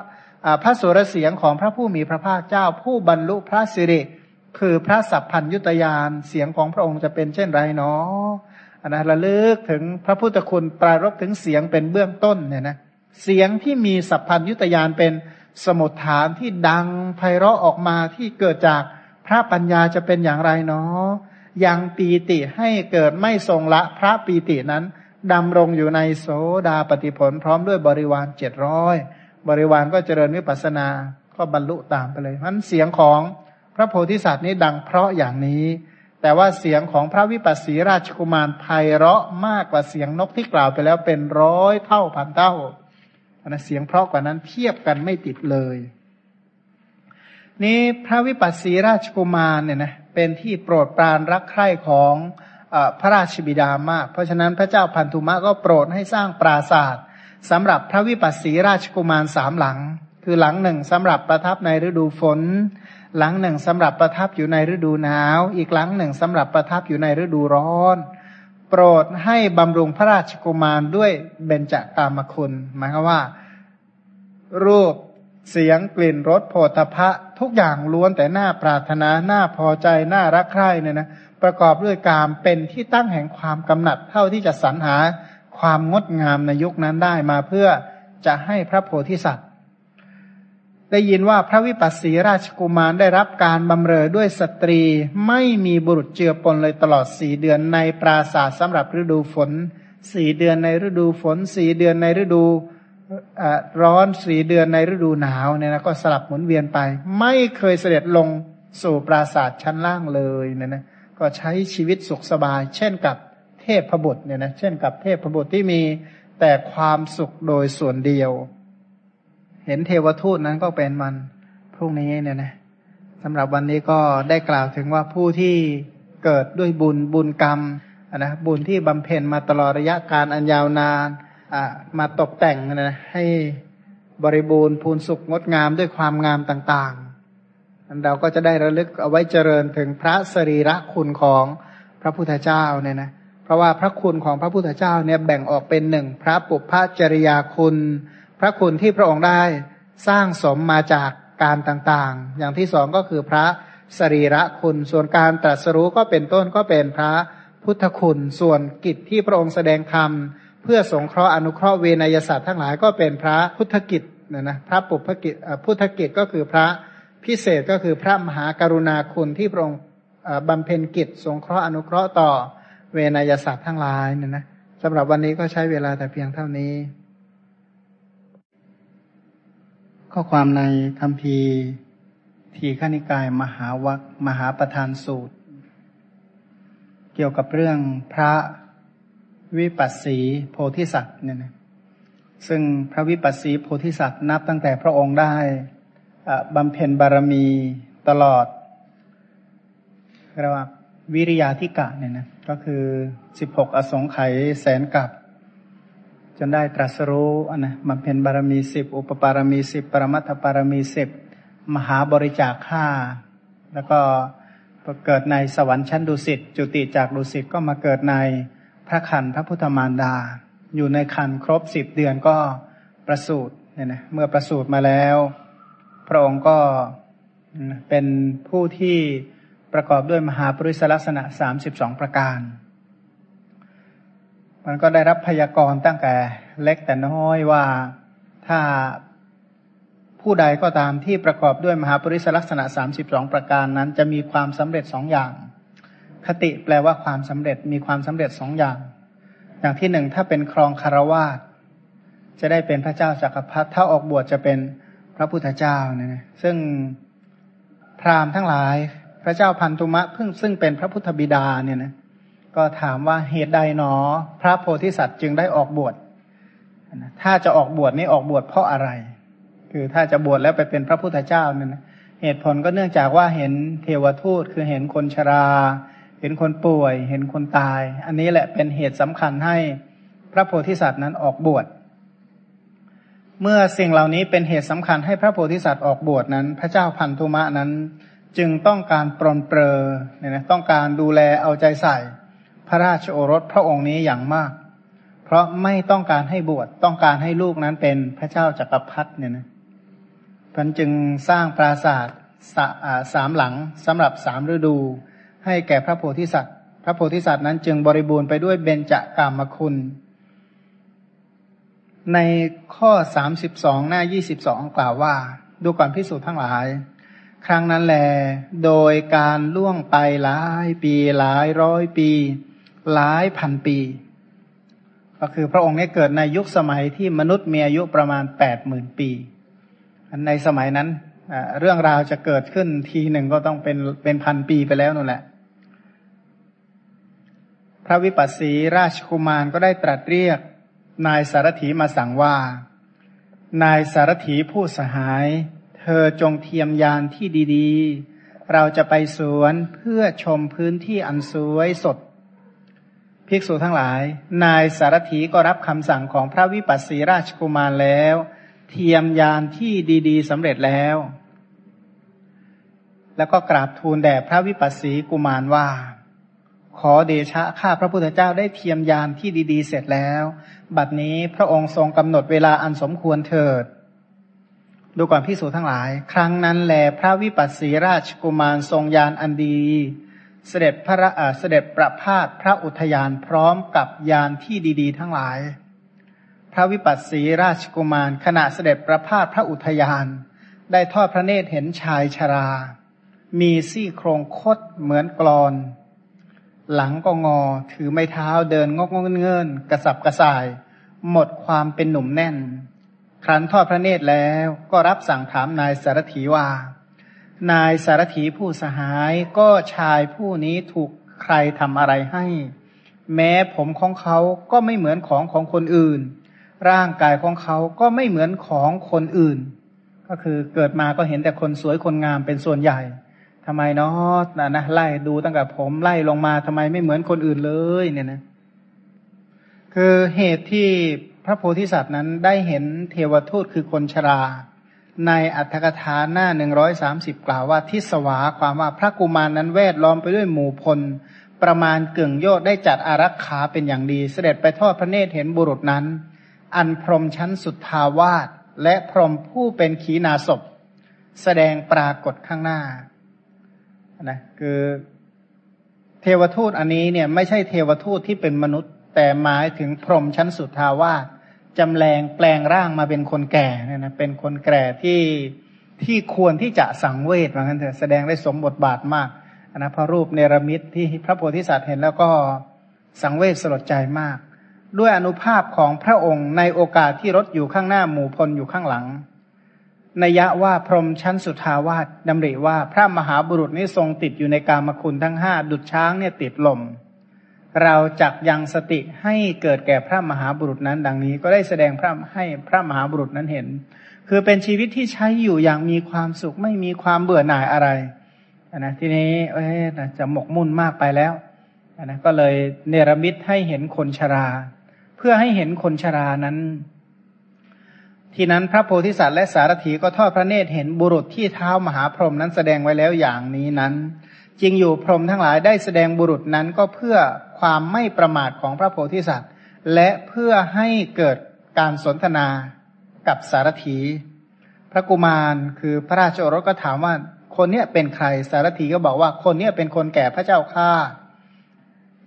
พระสุรเสียงของพระผู้มีพระภาคเจ้า ผู้บรรลุพระสิริ คือพระสัพพัญยุตยานเสียงของพระองค์จะเป็นเช่นไรเนาะอันนะระลึกถึงพระพุทธคุณปรารบถึงเสียงเป็นเบื้องต้นเนี่ยนะเสียงที่มีสัพพัญยุตยานเป็น สมุดฐานที่ดังไพเราะออกมาที่เกิดจากพระปัญญาจะเป็นอย่างไรเนาะยังปีติให้เกิดไม่ทรงละพระปีตินั้นดำรงอยู่ในโสดาปฏิผล พร้อมด้วยบริวารเจ็ดร้อยบริวารก็เจริญวิปัสนาก็บรรลุตามไปเลยนั้นเสียงของพระโพธิสัตว์นี้ดังเพราะอย่างนี้ แต่ว่าเสียงของพระวิปัสสีราชกุมารไพเราะมากกว่าเสียงนกที่กล่าวไปแล้วเป็นร้อยเท่าพันเท่า นะเสียงเพราะกว่านั้นเทียบกันไม่ติดเลย นี่พระวิปัสสีราชกุมารเนี่ยนะเป็นที่โปรดปรานรักใคร่ของพระราชบิดามาก เพราะฉะนั้นพระเจ้าพันธุมะก็โปรดให้สร้างปราศาสตร์สำหรับพระวิปัสสีราชกุมารสามหลัง คือหลังหนึ่งสำหรับประทับในฤดูฝน หลังหนึ่งสำหรับประทับอยู่ในฤดูหนาว อีกหลังหนึ่งสำหรับประทับอยู่ในฤดูร้อน โปรดให้บำรุงพระราชกุมารด้วยเบญจกามคุณ หมายความว่า รูปเสียงกลิ่นรสโผฏฐะทุกอย่างล้วนแต่หน้าปรารถนาหน้าพอใจหน้ารักใคร่เนี่ยนะประกอบด้วยกามเป็นที่ตั้งแห่งความกำหนัดเท่าที่จะสรรหาความงดงามในยุคนั้นได้มาเพื่อจะให้พระโพธิสัตว์ ได้ยินว่าพระวิปัสสีราชกุมารได้รับการบำเรอด้วยสตรีไม่มีบุรุษเจือปนเลยตลอดสี่เดือนในปราศาสสำหรับฤดูฝนสี่เดือนในฤดูฝนสี่เดือนในฤดูร้อนสี่เดือนในฤดูหนาวเนี่ยนะก็สลับหมุนเวียนไป ไม่เคยเสด็จลงสู่ปราสาทชั้นล่างเลยเนี่ยนะก็ใช้ชีวิตสุขสบาย เช่นกับเทพพบุตรเนี่ยนะเช่นกับเทพพบุตรที่มีแต่ความสุขโดยส่วนเดียว เห็นเทวทูตนั้นก็เป็นมันพรุ่งนี้เนี่ยนะสำหรับวันนี้ก็ได้กล่าวถึงว่าผู้ที่เกิดด้วยบุญบุญกรรมนะบุญที่บำเพ็ญมาตลอดระยะการอันยาวนานมาตกแต่งนะให้บริบูรณ์พูนสุขงดงามด้วยความงามต่างๆอันเราก็จะได้ระลึกเอาไว้เจริญถึงพระสรีระคุณของพระพุทธเจ้าเนี่ยนะเพราะว่าพระคุณของพระพุทธเจ้าเนี่ยแบ่งออกเป็นหนึ่งพระปุพพจริยาคุณ ระคุณที่พระองค์ได้สร้างสมมาจากการต่างๆ อย่างที่สองก็คือพระสรีระคุณส่วนการตรัสรู้ก็เป็นต้นก็เป็นพระพุทธคุณส่วนกิจที่พระองค์แสดงธรรมเพื่อสงเคราะห์อนุเคราะห์เวนยศาสตร์ทั้งหลายก็เป็นพระพุทธกิจนะนะพระปุพกิจพุทธกิจก็คือพระพิเศษก็คือพระมหากรุณาคุณที่พระองค์บำเพ็ญกิจ สงเคราะห์อนุเคราะห์ต่อเวนยศาสตร์ทั้งหลายเนี่ยนะสำหรับวันนี้ก็ใช้เวลาแต่เพียงเท่านี้ ข้อความในคำพีทีขณิกายมหาวัคมหาประธานสูตร เกี่ยวกับเรื่องพระวิปัสสีโพธิสัตว์เนี่ยนะซึ่งพระวิปัสสีโพธิสัตว์นับตั้งแต่พระองค์ได้บำเพ็ญบารมีตลอดเรียกว่าวิริยาธิกะเนี่ยนะก็คือสิบหกอสงไขยแสนกับ จนได้ตรัสรู้นะบำเพ็ญบารมีสิบอุปปารมีสิบปรมัตถบารมีสิบมหาบริจาคห้าแล้วก็เกิดในสวรรค์ชั้นดุสิตจุติจากดุสิตก็มาเกิดในพระคันพระพุทธมารดา อยู่ในคันครบสิบเดือนก็ประสูติเนี่ยนะเมื่อประสูติมาแล้ว พระองค์ก็เป็นผู้ที่ประกอบด้วยมหาปริศลักษณะสามสิบสองประการ มันก็ได้รับพยากรณ์ตั้งแต่เล็กแต่น้อยว่าถ้าผู้ใดก็ตามที่ประกอบด้วยมหาปริศลักษณะสามสิบสองประการนั้น จะมีความสำเร็จสองอย่าง คติแปลว่าความสำเร็จมีความสำเร็จสองอย่าง อย่างที่หนึ่งถ้าเป็นครองคารวาสจะได้เป็นพระเจ้าจากักรพรรดิถ้าออกบวชจะเป็นพระพุทธเจ้าเนี่ยซึ่งพราหมณ์ทั้งหลาย พระเจ้าพันธุมะเพิ่งซึ่งเป็นพระพุทธบิดาเนี่ยนะ ก็ถามว่าเหตุใดหนอ พระโพธิสัตว์จึงได้ออกบวชถ้าจะออกบวชนี่ออกบวชเพราะอะไร คือถ้าจะบวชแล้วไปเป็นพระพุทธเจ้าเนี่ยนะเหตุผลก็เนื่องจากว่าเห็นเทวทูตคือเห็นคนชรา เห็นคนป่วย เห็นคนตาย อันนี้แหละเป็นเหตุสำคัญให้พระโพธิสัตว์นั้นออกบวชเมื่อสิ่งเหล่านี้เป็นเหตุสำคัญให้พระโพธิสัตว์ออกบวชนั้น พระเจ้าพันธุมะนั้น จึงต้องการปรนเปรอเนี่ยนะต้องการดูแลเอาใจใส่ ระราชโอรสพระองค์นี้อย่างมาก เพราะไม่ต้องการให้บวชต้องการให้ลูกนั้นเป็นพระเจ้าจากักรพรรดิเนี่ยนะพันจึงสร้างปราสาทสามหลังสำหรับสามฤดู ให้แก่พระโพธิสัตว์ พระโพธิสัตว์นั้นจึงบริบูรณ์ไปด้วยเบญจกามคุณ ในข้อสามสิบสองหน้ายี่สิบสองกล่าวว่า ดูก่อนพิสูจน์ทั้งหลาย ครั้งนั้นแลโดยการล่วงไปหลายปีหลายร้อยปี หลายพันปี ก็คือพระองค์นี้เกิดในยุคสมัยที่มนุษย์มีอายุประมาณแปดหมื่นปี ในสมัยนั้นเรื่องราวจะเกิดขึ้นทีหนึ่งก็ต้องเป็นเป็นพันปีไปแล้วนั่นแหละ พระวิปัสสีราชคุมารก็ได้ตรัสเรียกนายสารถีมาสั่งว่า นายสารถีผู้สหาย เธอจงเทียมยานที่ดี ๆ เราจะไปสวนเพื่อชมพื้นที่อันสวยสด ภิกษุทั้งหลาย นายสารถีก็รับคำสั่งของพระวิปัสสีราชกุมารแล้ว เทียมยานที่ดีๆสำเร็จแล้ว แล้วก็กราบทูลแด่พระวิปัสสีกุมารว่า ขอเดชะข้าพระพุทธเจ้าได้เทียมยานที่ดีๆ เสร็จแล้ว บัดนี้พระองค์ทรงกำหนดเวลาอันสมควรเถิด ดูก่อนพิสูจทั้งหลาย ครั้งนั้นแลพระวิปัสสีราชกุมารทรงยานอันดี เสด็จพระเสด็จประพาสพระอุทยานพร้อมกับยานที่ดี ๆ ทั้งหลาย พระวิปัสสีราชกุมาร ขณะเสด็จประพาสพระอุทยาน ได้ทอดพระเนตรเห็นชายชรา มีซี่โครงคดเหมือนกรอน หลังก็งอถือไม้เท้าเดินงอกงเงินกระสับกระส่าย หมดความเป็นหนุ่มแน่น ครั้นทอดพระเนตรแล้วก็รับสั่งถามนายสารถีว่า นายสารถีผู้สหายก็ชายผู้นี้ถูกใครทำอะไรให้ แม้ผมของเขาก็ไม่เหมือนของของคนอื่น ร่างกายของเขาก็ไม่เหมือนของคนอื่น ก็คือเกิดมาก็เห็นแต่คนสวยคนงามเป็นส่วนใหญ่ทำไมเนาะนะนะไล่ดูตั้งแต่ผมไล่ลงมาทำไมไม่เหมือนคนอื่นเลยเนี่ยนะ คือเหตุที่พระโพธิสัตว์นั้นได้เห็นเทวทูตคือคนชรา ในอัตถกถาหน้าหนึ่งร้อยสามสิบกล่าวว่าทิสวาความว่าพระกุมารนนั้นแวดล้อมไปด้วยหมู่พล ประมาณเก่งโยดได้จัดอารักขาเป็นอย่างดี เสด็จไปทอดพระเนตรเห็นบุรุษนั้น อันพรมชั้นสุดทาวาสและพรมผู้เป็นขีนาศพ แสดงปรากฏข้างหน้านะคือเทวทูตอันนี้เนี่ยไม่ใช่เทวทูตที่เป็นมนุษย์ แต่หมายถึงพรมชั้นสุดทาวาส จำแรงแปลงร่างมาเป็นคนแก่เนี่ยนะเป็นคนแก่ที่ที่ควรที่จะสังเวชเหมือนกันเถอะแสดงได้สมบทบาทมากนะพระรูปเนรมิตที่พระโพธิสัตว์เห็นแล้วก็สังเวชสลดใจมาก ด้วยอนุภาพของพระองค์ในโอกาสที่รถอยู่ข้างหน้าหมู่พลอยู่ข้างหลังนัยะว่าพรมชั้นสุทาวาสดำริว่าพระมหาบุรุษนี้ทรงติดอยู่ในกามคุณทั้งห้าดุจช้างเนี่ยติดลม เราจักยังสติให้เกิดแก่พระมหาบุรุษนั้น ดังนี้ ก็ได้แสดงพระให้พระมหาบุรุษนั้นเห็น คือเป็นชีวิตที่ใช้อยู่อย่างมีความสุขไม่มีความเบื่อหน่ายอะไรนะทีนี้เอ๊จะหมกมุ่นมากไปแล้วนะก็เลยเนรมิตให้เห็นคนชรา เพื่อให้เห็นคนชรานั้น ทีนั้นพระโพธิสัตว์และสารถีก็ทอดพระเนตรเห็นบุรุษที่เท้ามหาพรหมนั้นแสดงไว้แล้วอย่างนี้นั้น จริงอยู่พรหมทั้งหลายได้แสดงบุรุษนั้นก็เพื่อความไม่ประมาทของพระโพธิสัตว์ และเพื่อให้เกิดการสนทนากับสารถี พระกุมารคือพระราชโอรสก็ถามว่าคนเนี้ยเป็นใครสารถีก็บอกว่าคนเนี้ยเป็นคนแก่พระเจ้าข้า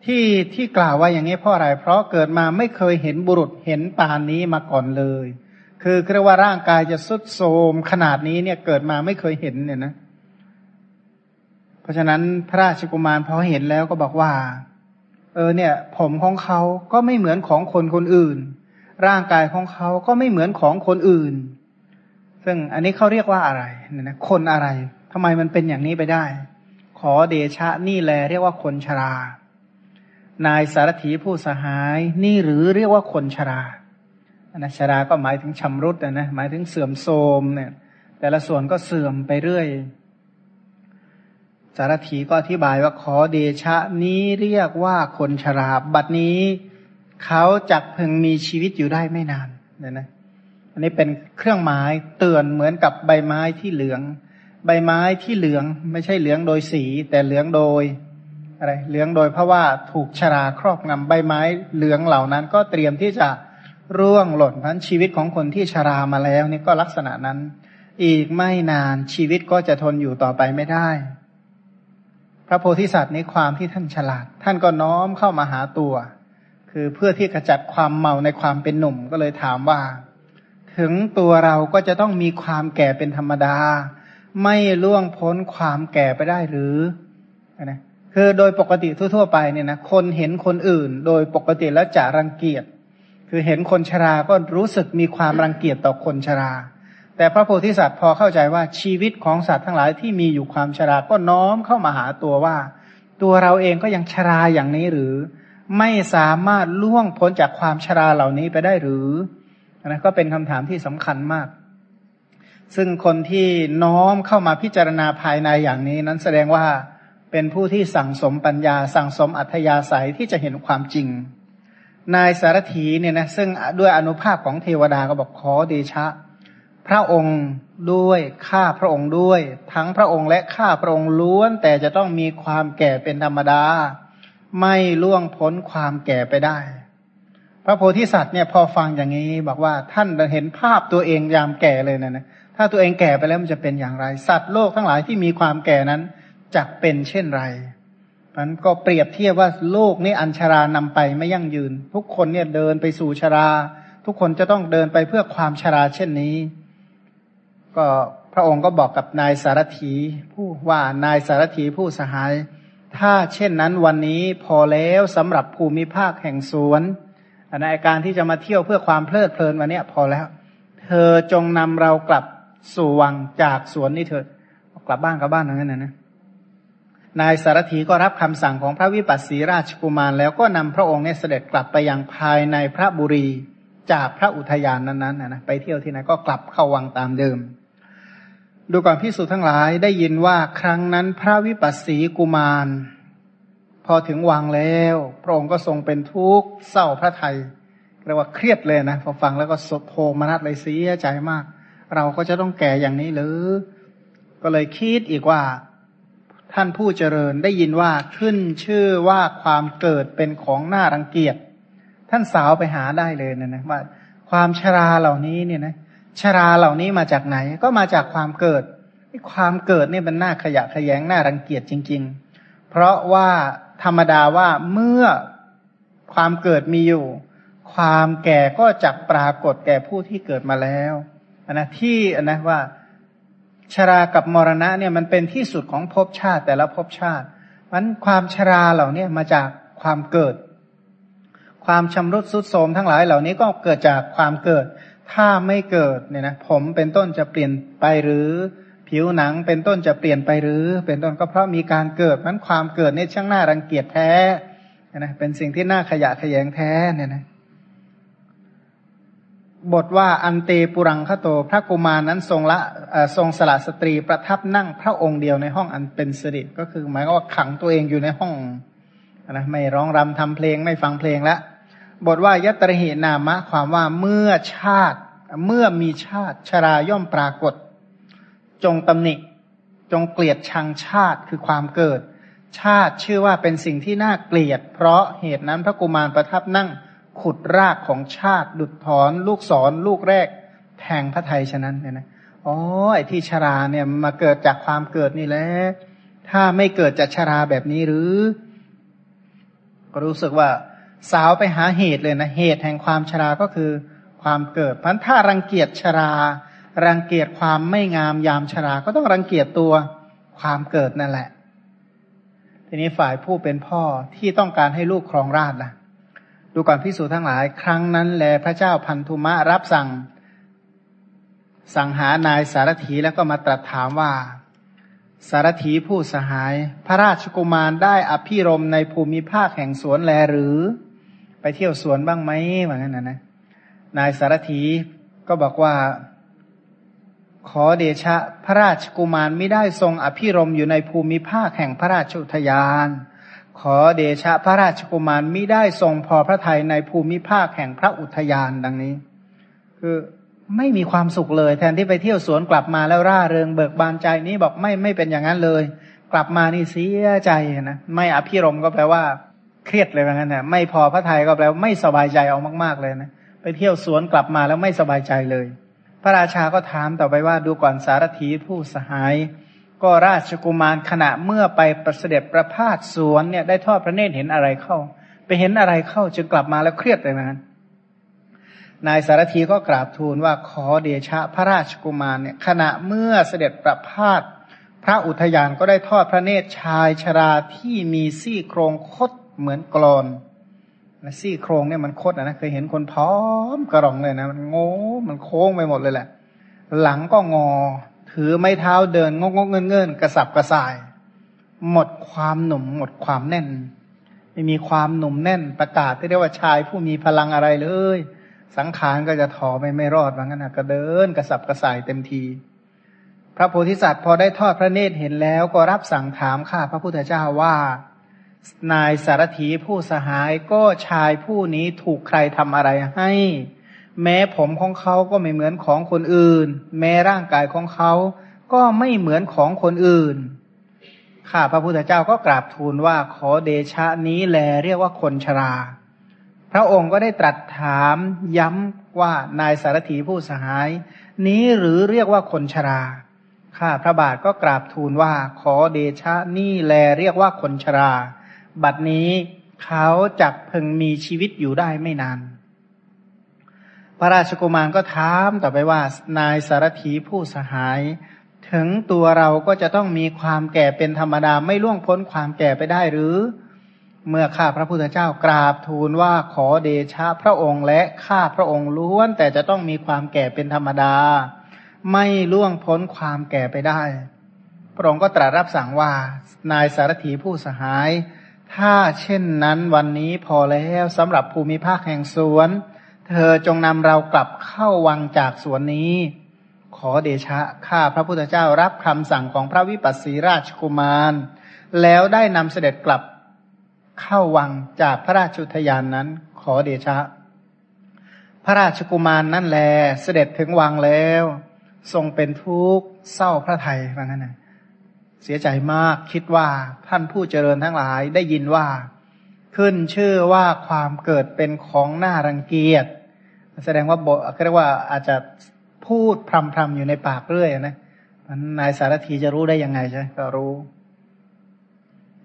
ที่ที่กล่าวว่าอย่างนี้เพราะอะไร เพราะเกิดมาไม่เคยเห็นบุรุษเห็นปานนี้มาก่อนเลย คือเรียกว่าร่างกายจะสุดโทมขนาดนี้เนี่ยเกิดมาไม่เคยเห็นเนี่ยนะเพราะฉะนั้นพระราชกุมารพอเห็นแล้วก็บอกว่า เออเนี่ย ผมของเขาก็ไม่เหมือนของคนคนอื่น ร่างกายของเขาก็ไม่เหมือนของคนอื่น ซึ่งอันนี้เขาเรียกว่าอะไรเนี่ยนะคนอะไรทำไมมันเป็นอย่างนี้ไปได้ ขอเดชะนี่แลเรียกว่าคนชรา นายสารถีผู้สหายนี่หรือเรียกว่าคนชรานะชราก็หมายถึงชำรุดนะนะหมายถึงเสื่อมโทรมเนี่ย แต่ละส่วนก็เสื่อมไปเรื่อย สารถีก็อธิบายว่าขอเดชะนี้เรียกว่าคนชราบัดนี้ เขาจักเพึงมีชีวิตอยู่ได้ไม่นานเนี่ยนะ อันนี้เป็นเครื่องหมายเตือนเหมือนกับใบไม้ที่เหลือง ใบไม้ที่เหลืองไม่ใช่เหลืองโดยสี แต่เหลืองโดยอะไรเหลืองโดยเพราะว่าถูกชราครอบงำใบไม้เหลืองเหล่านั้น ก็เตรียมที่จะร่วงหล่นพันชีวิตของคนที่ชรามาแล้วนี่ก็ลักษณะนั้น อีกไม่นานชีวิตก็จะทนอยู่ต่อไปไม่ได้ พระโพธิสัตว์นี้ความที่ท่านฉลาด ท่านก็น้อมเข้ามาหาตัว คือเพื่อที่กระจัดความเมาในความเป็นหนุ่มก็เลยถามว่า ถึงตัวเราก็จะต้องมีความแก่เป็นธรรมดา ไม่ล่วงพ้นความแก่ไปได้หรือนะคือโดยปกติทั่วๆไปเนี่ยนะคนเห็นคนอื่น โดยปกติแล้วจะรังเกียจ คือเห็นคนชราก็รู้สึกมีความรังเกียจต่อคนชรา แต่พระโพธิสัตว์พอเข้าใจว่าชีวิตของสัตว์ทั้งหลายที่มีอยู่ความชรา ก็น้อมเข้ามาหาตัวว่า ตัวเราเองก็ยังชราอย่างนี้หรือ ไม่สามารถล่วงพ้นจากความชราเหล่านี้ไปได้หรือนะก็เป็นคำถามที่สำคัญมาก ซึ่งคนที่น้อมเข้ามาพิจารณาภายในอย่างนี้นั้นแสดงว่าเเป็นผู้ที่สั่งสมปัญญา สั่งสมอัธยาศัยที่จะเห็นความจริง นายสารถีเนี่ยนะซึ่งด้วยอนุภาพของเทวดาก็บอกขอเดชะ พระองค์ด้วยข้าพระองค์ด้วย ทั้งพระองค์และข้าพระองค์ล้วน แต่จะต้องมีความแก่เป็นธรรมดา ไม่ล่วงพ้นความแก่ไปได้ พระโพธิสัตว์เนี่ยพอฟังอย่างนี้บอกว่าท่านเห็นภาพตัวเองยามแก่เลยนะนะถ้าตัวเองแก่ไปแล้วมันจะเป็นอย่างไร สัตว์โลกทั้งหลายที่มีความแก่นั้นจะเป็นเช่นไรมันก็เปรียบเทียบว่าโลกนี้อัญชารานำไปไม่ยั่งยืน ทุกคนเนี่ยเดินไปสู่ชรา ทุกคนจะต้องเดินไปเพื่อความชราเช่นนี้ ก็พระองค์ก็บอกกับนายสารถีผู้ว่านายสารถีผู้สหาย ถ้าเช่นนั้นวันนี้พอแล้วสำหรับภูมิภาคแห่งสวนในการที่จะมาเที่ยวเพื่อความเพลิดเพลินวันนี้พอแล้ว เธอจงนำเรากลับสู่วังจากสวนนี้เถิดกลับบ้านกลับบ้านอย่างนั้นนะนายสารถีก็รับคำสั่งของพระวิปัสสีราชกุมาร แล้วก็นำพระองค์เนี่ยเสด็จกลับไปยังภายในพระบุรีจากพระอุทยานนั้นๆนะไปเที่ยวที่ไหนก็กลับเข้าวังตามเดิม ดูก่อนพิสูจน์ทั้งหลายได้ยินว่าครั้งนั้นพระวิปัสสีกุมาร พอถึงวังแล้ว พระองค์ก็ทรงเป็นทุกข์เศร้าพระไทยเรียกว่าเครียดเลยนะพอฟังแล้วก็สดโทมนัดเลยเสียใจมาก เราก็จะต้องแก่อย่างนี้หรือ ก็เลยคิดอีกว่า ท่านผู้เจริญได้ยินว่าขึ้นชื่อว่าความเกิดเป็นของน่ารังเกียจท่านสาวไปหาได้เลยนะนะว่า ความชราเหล่านี้เนี่ยนะ ชราเหล่านี้มาจากไหน ก็มาจากความเกิดความเกิดนี่เป็นน้าขยะขยงน่ารังเกียจจริง ๆ เพราะว่าธรรมดาว่าเมื่อความเกิดมีอยู่ ความแก่ก็จักปรากฏแก่ผู้ที่เกิดมาแล้วนะที่นะว่าชรากับมรณะเนี่ยมันเป็นที่สุดของภพชาติแต่ละภพชาติมันความชราเหล่านี้มาจากความเกิด ความชำรุดสุดโทมทั้งหลายเหล่านี้ก็เกิดจากความเกิด ถ้าไม่เกิดเนี่ยนะผมเป็นต้นจะเปลี่ยนไปหรือผิวหนังเป็นต้นจะเปลี่ยนไปหรือ เป็นต้นก็เพราะมีการเกิดมันความเกิดนี่ช่างน่ารังเกียจแท้นะเป็นสิ่งที่น่าขยะขยงแท้เนี่ยนะบทว่าอันเตปุรังคโต พระกุมารนั้นทรงละทรงสละสตรีประทับนั่งพระองค์เดียวในห้องอันเป็นสิริก็คือ หมายว่าขังตัวเองอยู่ในห้องนะไม่ร้องรำทำเพลงไม่ฟังเพลงแล้ว บทว่ายัตริหินามะ ความว่าเมื่อชาติ เมื่อมีชาติชราย่อมปรากฏ จงตำหนิจงเกลียดชังชาติคือความเกิด ชาติชื่อว่าเป็นสิ่งที่น่าเกลียด เพราะเหตุนั้นพระกุมารประทับนั่งขุดรากของชาติ ดุดถอน ลูกศรลูกแรก แทงพระไทยฉะนั้นเนี่ยนะอ๋อไอ้ที่ชราเนี่ยมาเกิดจากความเกิดนี่แหละถ้าไม่เกิดจากชราแบบนี้หรือ ก็รู้สึกว่า สาวไปหาเหตุเลยนะ เหตุแห่งความชราก็คือความเกิดพันถ้ารังเกียจชรา รังเกียจความไม่งามยามชรา ก็ต้องรังเกียจตัวความเกิดนั่นแหละ ทีนี้ฝ่ายผู้เป็นพ่อที่ต้องการให้ลูกครองราชล่ะดูก่อนพิสูจทั้งหลาย ครั้งนั้นแลพระเจ้าพันธุมะรับสั่ง สั่งหานายสารถีแล้วก็มาตรัสถามว่า สารถีผู้สหาย พระราชกุมารได้อภิรมในภูมิภาคแห่งสวนแลหรือ ไปเที่ยวสวนบ้างไหมเหมือนกันนะนะนายสารถีก็บอกว่า ขอเดชะพระราชกุมารไม่ได้ทรงอภิรมอยู่ในภูมิภาคแห่งพระราชอุทยาน ขอเดชะพระราชกุมารมิได้ทรงพอพระทัยในภูมิภาคแห่งพระอุทยานดังนี้ คือไม่มีความสุขเลย แทนที่ไปเที่ยวสวนกลับมาแล้วร่าเริงเบิกบานใจนี้บอกไม่ไม่เป็นอย่างนั้นเลย กลับมานี่เสียใจนะไม่อภิรมก็แปลว่า เครียดเลยว่างั้นนะไม่พอพระทัยก็แปลว่าไม่สบายใจเอามากๆเลยนะไปเที่ยวสวนกลับมาแล้วไม่สบายใจเลย พระราชาก็ถามต่อไปว่าดูก่อนสารถีผู้สหาย ก็ราชกุมารขณะเมื่อไปประเสด็จประพาสสวนเนี่ยได้ทอดพระเนตรเห็นอะไรเข้า ไปเห็นอะไรเข้าจึงกลับมาแล้วเครียดเลยนะนายสารธีก็กราบทูลว่าขอเดชะพระราชกุมารเนี่ยขณะเมื่อเสด็จประพาสพระอุทยานก็ได้ทอดพระเนตรชายชราที่มีซี่โครงคด เหมือนกรอนนะซี่โครงเนี่ยมันคดนะ เคยเห็นคนพร้อมกระรองเลยนะ มันโง่มันโค้งไปหมดเลยแหละ หลังก็งอ ถือไม้เท้าเดินงกงเงินเงินกระสับกระส่าย หมดความหนุ่ม หมดความแน่น ไม่มีความหนุ่มแน่นประกาศที่เรียกว่าชายผู้มีพลังอะไรเลย สังขารก็จะถอไปไม่รอดว่างั้นนะก็เดินกระสับกระส่ายเต็มที พระโพธิสัตว์พอได้ทอดพระเนตรเห็นแล้วก็รับสั่งถามข้าพระพุทธเจ้าว่า นายสารถีผู้สหายก็ชายผู้นี้ถูกใครทำอะไรให้ แม้ผมของเขาก็ไม่เหมือนของคนอื่น แม้ร่างกายของเขาก็ไม่เหมือนของคนอื่น ข้าพระพุทธเจ้าก็กราบทูลว่าขอเดชะนี้แลเรียกว่าคนชรา พระองค์ก็ได้ตรัสถามย้ำว่านายสารถีผู้สหาย นี้หรือเรียกว่าคนชรา ข้าพระบาทก็กราบทูลว่าขอเดชะนี่แลเรียกว่าคนชรา บัดนี้เขาจักพึงมีชีวิตอยู่ได้ไม่นาน พระราชกุมารก็ถามต่อไปว่านายสารถีผู้สหาย ถึงตัวเราก็จะต้องมีความแก่เป็นธรรมดาไม่ล่วงพ้นความแก่ไปได้หรือ เมื่อข้าพระพุทธเจ้ากราบทูลว่าขอเดชะพระองค์และข้าพระองค์ล้วน แต่จะต้องมีความแก่เป็นธรรมดา ไม่ล่วงพ้นความแก่ไปได้ พระองค์ก็ตรัสรับสั่งว่านายสารถีผู้สหาย ถ้าเช่นนั้นวันนี้พอแล้วสำหรับภูมิภาคแห่งสวน เธอจงนำเรากลับเข้าวังจากสวนนี้ ขอเดชะข้าพระพุทธเจ้ารับคำสั่งของพระวิปัสสีราชกุมาร แล้วได้นำเสด็จกลับเข้าวังจากพระราชุทยานนั้น ขอเดชะ พระราชกุมารนั่นแลเสด็จถึงวังแล้ว ทรงเป็นทุกข์เศร้าพระไทยว่างั้นนะ เสียใจมากคิดว่าท่านผู้เจริญทั้งหลายได้ยินว่า ขึ้นชื่อว่าความเกิดเป็นของน่ารังเกียจ แสดงว่าบเรียกว่าอาจจะพูดพรำๆอยู่ในปากเรื่อยนะมันนายสารถีจะรู้ได้ยังไงใช่ก็รู้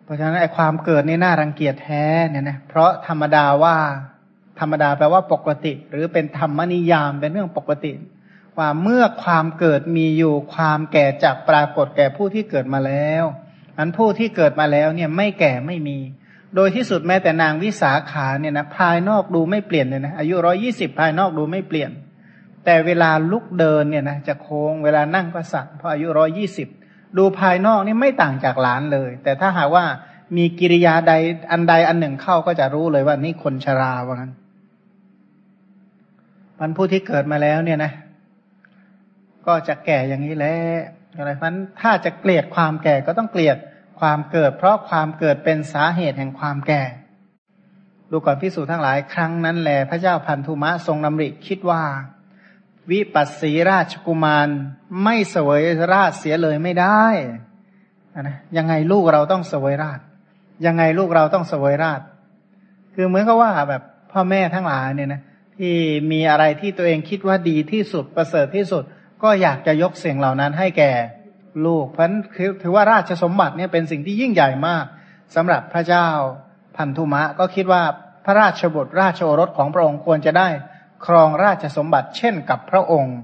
เพราะฉะนั้นไอ้ความเกิดนี่น่ารังเกียจแท้เนี่ยนะเพราะธรรมดาว่า ธรรมดาแปลว่าปกติ หรือเป็นธรรมนิยามเป็นเรื่องปกติ ว่าเมื่อความเกิดมีอยู่ความแก่จากปรากฏแก่ผู้ที่เกิดมาแล้วอันผู้ที่เกิดมาแล้วเนี่ยไม่แก่ไม่มี โดยที่สุดแม้แต่นางวิสาขาเนี่ยนะภายนอกดูไม่เปลี่ยนเลยนะอายุร้อยี่สิบภายนอกดูไม่เปลี่ยน แต่เวลาลุกเดินเนี่ยนะจะโค้งเวลานั่งก็สั่นเพราะอายุร้อยี่สิบดูภายนอกนี่ไม่ต่างจากหลานเลย แต่ถ้าหากว่ามีกิริยาใดอันใดอันหนึ่งเข้าก็จะรู้เลยว่านี่คนชราว่างั้นมันผู้ที่เกิดมาแล้วเนี่ยนะ ก็จะแก่อย่างนี้แหละอะไรเพราะถ้าจะเกลียดความแก่ก็ต้องเกลียดความเกิด เพราะความเกิดเป็นสาเหตุแห่งความแก่ ดูก่อนพิสูจน์ทั้งหลายครั้งนั้นแหละพระเจ้าพันธุมะทรงนำริคิดว่า วิปัสสีราชกุมารไม่เสวยราชเสียเลยไม่ได้นะยังไงลูกเราต้องเสวยราช ยังไงลูกเราต้องเสวยราช คือเหมือนกับว่าแบบพ่อแม่ทั้งหลายเนี่ยนะที่มีอะไรที่ตัวเองคิดว่าดีที่สุดประเสริฐที่สุด ก็อยากจะยกสิ่งเหล่านั้นให้แก่ลูก เพราะคือถือว่าราชสมบัติเนี่ยเป็นสิ่งที่ยิ่งใหญ่มากสำหรับพระเจ้าพันธุมะ ก็คิดว่าพระราชบุตรราชโอรสของพระองค์ควรจะได้ครองราชสมบัติเช่นกับพระองค์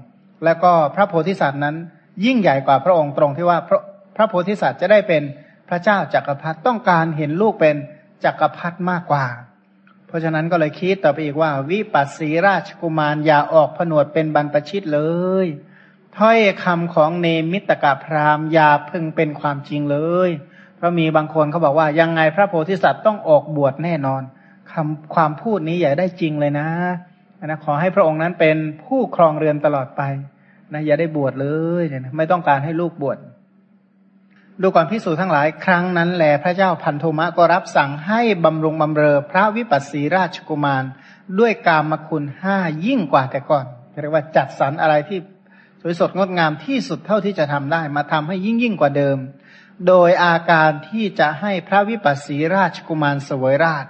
แล้วก็พระโพธิสัตว์นั้น ยิ่งใหญ่กว่าพระองค์ตรงที่ว่าพระพระโพธิสัตว์จะได้เป็นพระเจ้าจักรพรรดิต้องการเห็นลูกเป็นจักรพรรดิมากกว่า เพราะฉะนั้นก็เลยคิดต่อไปอีกว่า วิปัสสีราชกุมารอย่าออกผนวดเป็นบรรพชิตเลย ถ้อยคำของเนมิตกะพราหมอย่าพึงเป็นความจริงเลย เพราะมีบางคนเขาบอกว่ายังไงพระโพธิสัตว์ต้องออกบวชแน่นอนคำความพูดนี้อย่าได้จริงเลยนะนะขอให้พระองค์นั้นเป็นผู้ครองเรือนตลอดไปนะอย่าได้บวชเลยนี่ยไม่ต้องการให้ลูกบวชดูก่อนพิสูจทั้งหลายครั้งนั้นแหลพระเจ้าพันธุมะก็รับสั่งให้บำรุงบำเรอพระวิปัสสีราชกุมาร ด้วยกามคุณห้ายิ่งกว่าแต่ก่อนเรียกว่าจัดสรรอะไรที่ สวยสดงดงามที่สุดเท่าที่จะทำได้ มาทำให้ยิ่งยิ่งกว่าเดิม โดยอาการที่จะให้พระวิปัสสีราชกุมารเสวยราช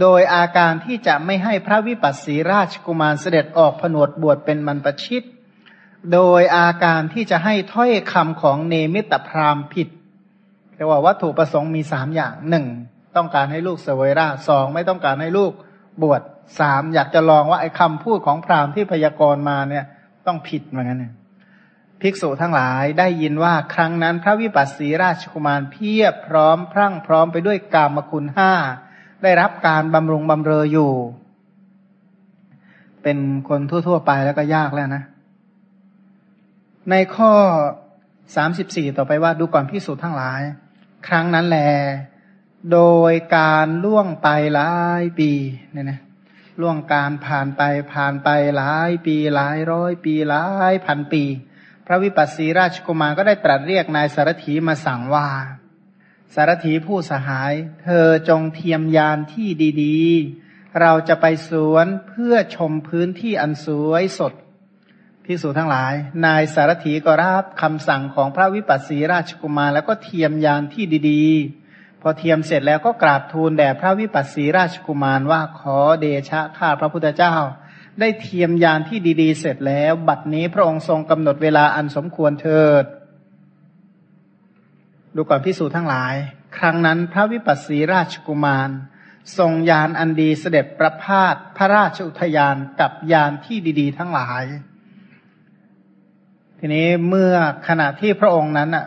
โดยอาการที่จะไม่ให้พระวิปัสสีราชกุมารเสด็จออกผนวดบวชเป็นมันประชิต โดยอาการที่จะให้ถ้อยคำของเนมิตพรามผิดเรียกว่าวัตถุประสงค์มีสามอย่างหนึ่งต้องการให้ลูกเสวยราชสองไม่ต้องการให้ลูกบวชสามอยากจะลองว่าไอ้คำพูดของพราหมณ์ที่พยากรณ์มาเนี่ย ต้องผิดเหมือนกันนี่ยภิกษุทั้งหลายได้ยินว่าครั้งนั้นพระวิปัสสีราชกุมารเพียบพร้อมพรั่งพร้อมไปด้วยกามคุณห้าได้รับการบำรุงบำเรออยู่ เป็นคนทั่ว ๆ ไปแล้วก็ยากแล้วนะ ในข้อสามสิบสี่ต่อไปว่าดูก่อนพิสูจน์ทั้งหลาย ครั้งนั้นแล โดยการล่วงไปหลายปีเนี่ยนะ ล่วงการผ่านไปผ่านไปหลายปีหลายร้อยปีหลายพันปี พระวิปัสสีราชกุมารก็ได้ตรัสเรียกนายสารถีมาสั่งว่า สารถีผู้สหาย เธอจงเทียมยานที่ดีๆ เราจะไปสวนเพื่อชมพื้นที่อันสวยสดพิสูจทั้งหลาย นายสารถีก็รับคำสั่งของพระวิปัสสีราชกุมารแล้วก็เทียมยานที่ดีๆ พอเทียมเสร็จแล้วก็กราบทูลแด่พระวิปัสสีราชกุมารว่าขอเดชะข้าพระพุทธเจ้า ได้เทียมยานที่ดี ๆ เสร็จแล้ว บัดนี้พระองค์ทรงกำหนดเวลาอันสมควรเถิด ดูก่อนพิสูจนทั้งหลาย ครั้งนั้นพระวิปัสสีราชกุมาร ทรงยานอันดีเสด็จประพาสพระราชอุทยานกับยานที่ดีๆ ทั้งหลายทีนี้เมื่อขณะที่พระองค์นั้นอะ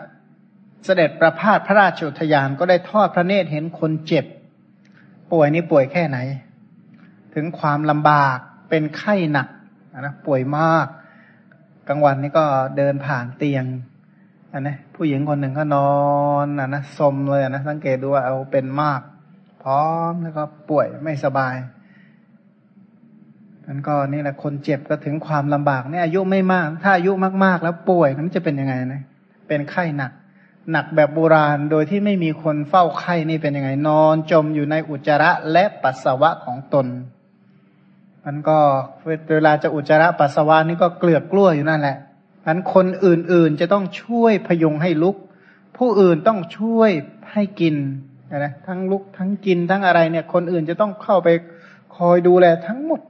เสด็จประพาสพระราชอุทยานก็ได้ทอดพระเนตรเห็นคนเจ็บ ป่วยนี่ป่วยแค่ไหน ถึงความลำบากเป็นไข้หนักนะป่วยมากกลางวันนี่ก็เดินผ่านเตียงอันนะผู้หญิงคนหนึ่งก็นอนอะนะสมเลยนะสังเกตดูว่าเอาเป็นมาก พร้อมแล้วก็ป่วยไม่สบายมันก็นี่แหละคนเจ็บก็ถึงความลำบากเนี่ยอายุไม่มาก ถ้าอายุมากๆ แล้วป่วยมันจะเป็นยังไงนะเป็นไข้หนัก หนักแบบโบราณโดยที่ไม่มีคนเฝ้าไข้นี่เป็นยังไงนอน จมอยู่ในอุจจาระและปัสสาวะของตน มันก็เวลาจะอุจจาระปัสสาวะนี่ก็เกลือกกล้วอยู่นั่นแหละนั้นคนอื่นๆจะต้องช่วยพยุงให้ลุก ผู้อื่นต้องช่วยให้กินนะทั้งลุกทั้งกินทั้งอะไรเนี่ย คนอื่นจะต้องเข้าไปคอยดูแลทั้งหมด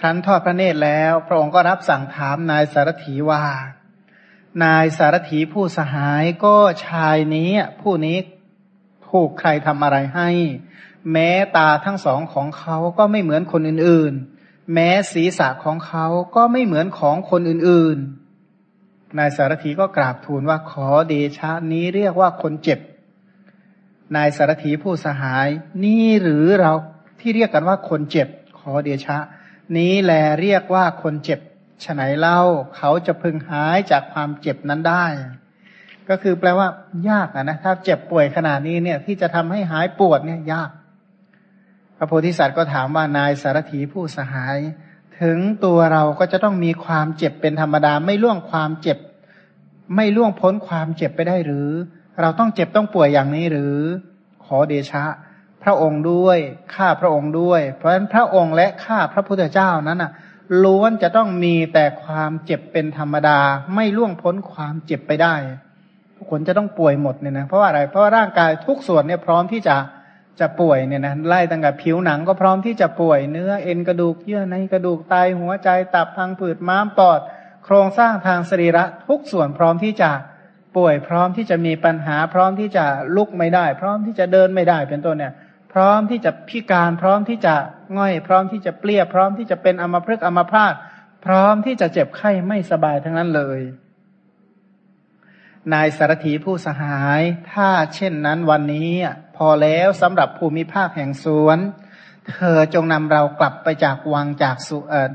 ครั้นทอดพระเนตรแล้ว พระองค์ก็รับสั่งถามนายสารถีว่า นายสารถีผู้สหายก็ชายนี้ผู้นี้ถูกใครทำอะไรให้ แม้ตาทั้งสองของเขาก็ไม่เหมือนคนอื่นๆ แม้ศีรษะของเขาก็ไม่เหมือนของคนอื่นๆ นายสารถีก็กราบทูลว่าขอเดชะนี้เรียกว่าคนเจ็บ นายสารถีผู้สหาย นี่หรือเราที่เรียกกันว่าคนเจ็บ ขอเดชะ นี้แลเรียกว่าคนเจ็บ ฉไหนเล่าเขาจะพึงหายจากความเจ็บนั้นได้ ก็คือแปลว่ายากนะถ้าเจ็บป่วยขนาดนี้เนี่ย ที่จะทำให้หายปวดเนี่ยยาก พระโพธิสัตว์ก็ถามว่านายสารถีผู้สหาย ถึงตัวเราก็จะต้องมีความเจ็บเป็นธรรมดา ไม่ล่วงความเจ็บ ไม่ล่วงพ้นความเจ็บไปได้หรือ เราต้องเจ็บต้องป่วยอย่างนี้หรือ ขอเดชะ พระองค์ด้วยข้าพระองค์ด้วย เพราะฉะนั้นพระองค์และข้าพระพุทธเจ้านั้นน่ะ ล้วนจะต้องมีแต่ความเจ็บเป็นธรรมดา ไม่ล่วงพ้นความเจ็บไปได้ ทุกคนจะต้องป่วยหมดเนี่ยนะเพราะว่าอะไรเพราะว่าร่างกายทุกส่วนเนี่ยพร้อมที่จะจะป่วยเนี่ยนะไล่ตั้งแต่ผิวหนังก็พร้อมที่จะป่วย เนื้อเอ็นกระดูกเยื่อในกระดูกไตหัวใจตับพังผืดม้ามปอด โครงสร้างทางสรีระทุกส่วนพร้อมที่จะป่วย พร้อมที่จะมีปัญหา พร้อมที่จะลุกไม่ได้ พร้อมที่จะเดินไม่ได้เป็นต้นเนี่ย ร้อมที่จะพิการพร้อมที่จะง่อย พร้อมที่จะเปรี้ยพร้อมที่จะเป็นอมพฤกษ์อมพาตพร้อมที่จะเจ็บไข้ไม่สบายทั้งนั้นเลย นายสารถีผู้สหาย ถ้าเช่นนั้นวันนี้พอแล้วสำหรับภูมิภาคแห่งสวน เธอจงนำเรากลับไปจากวังจากสุเออ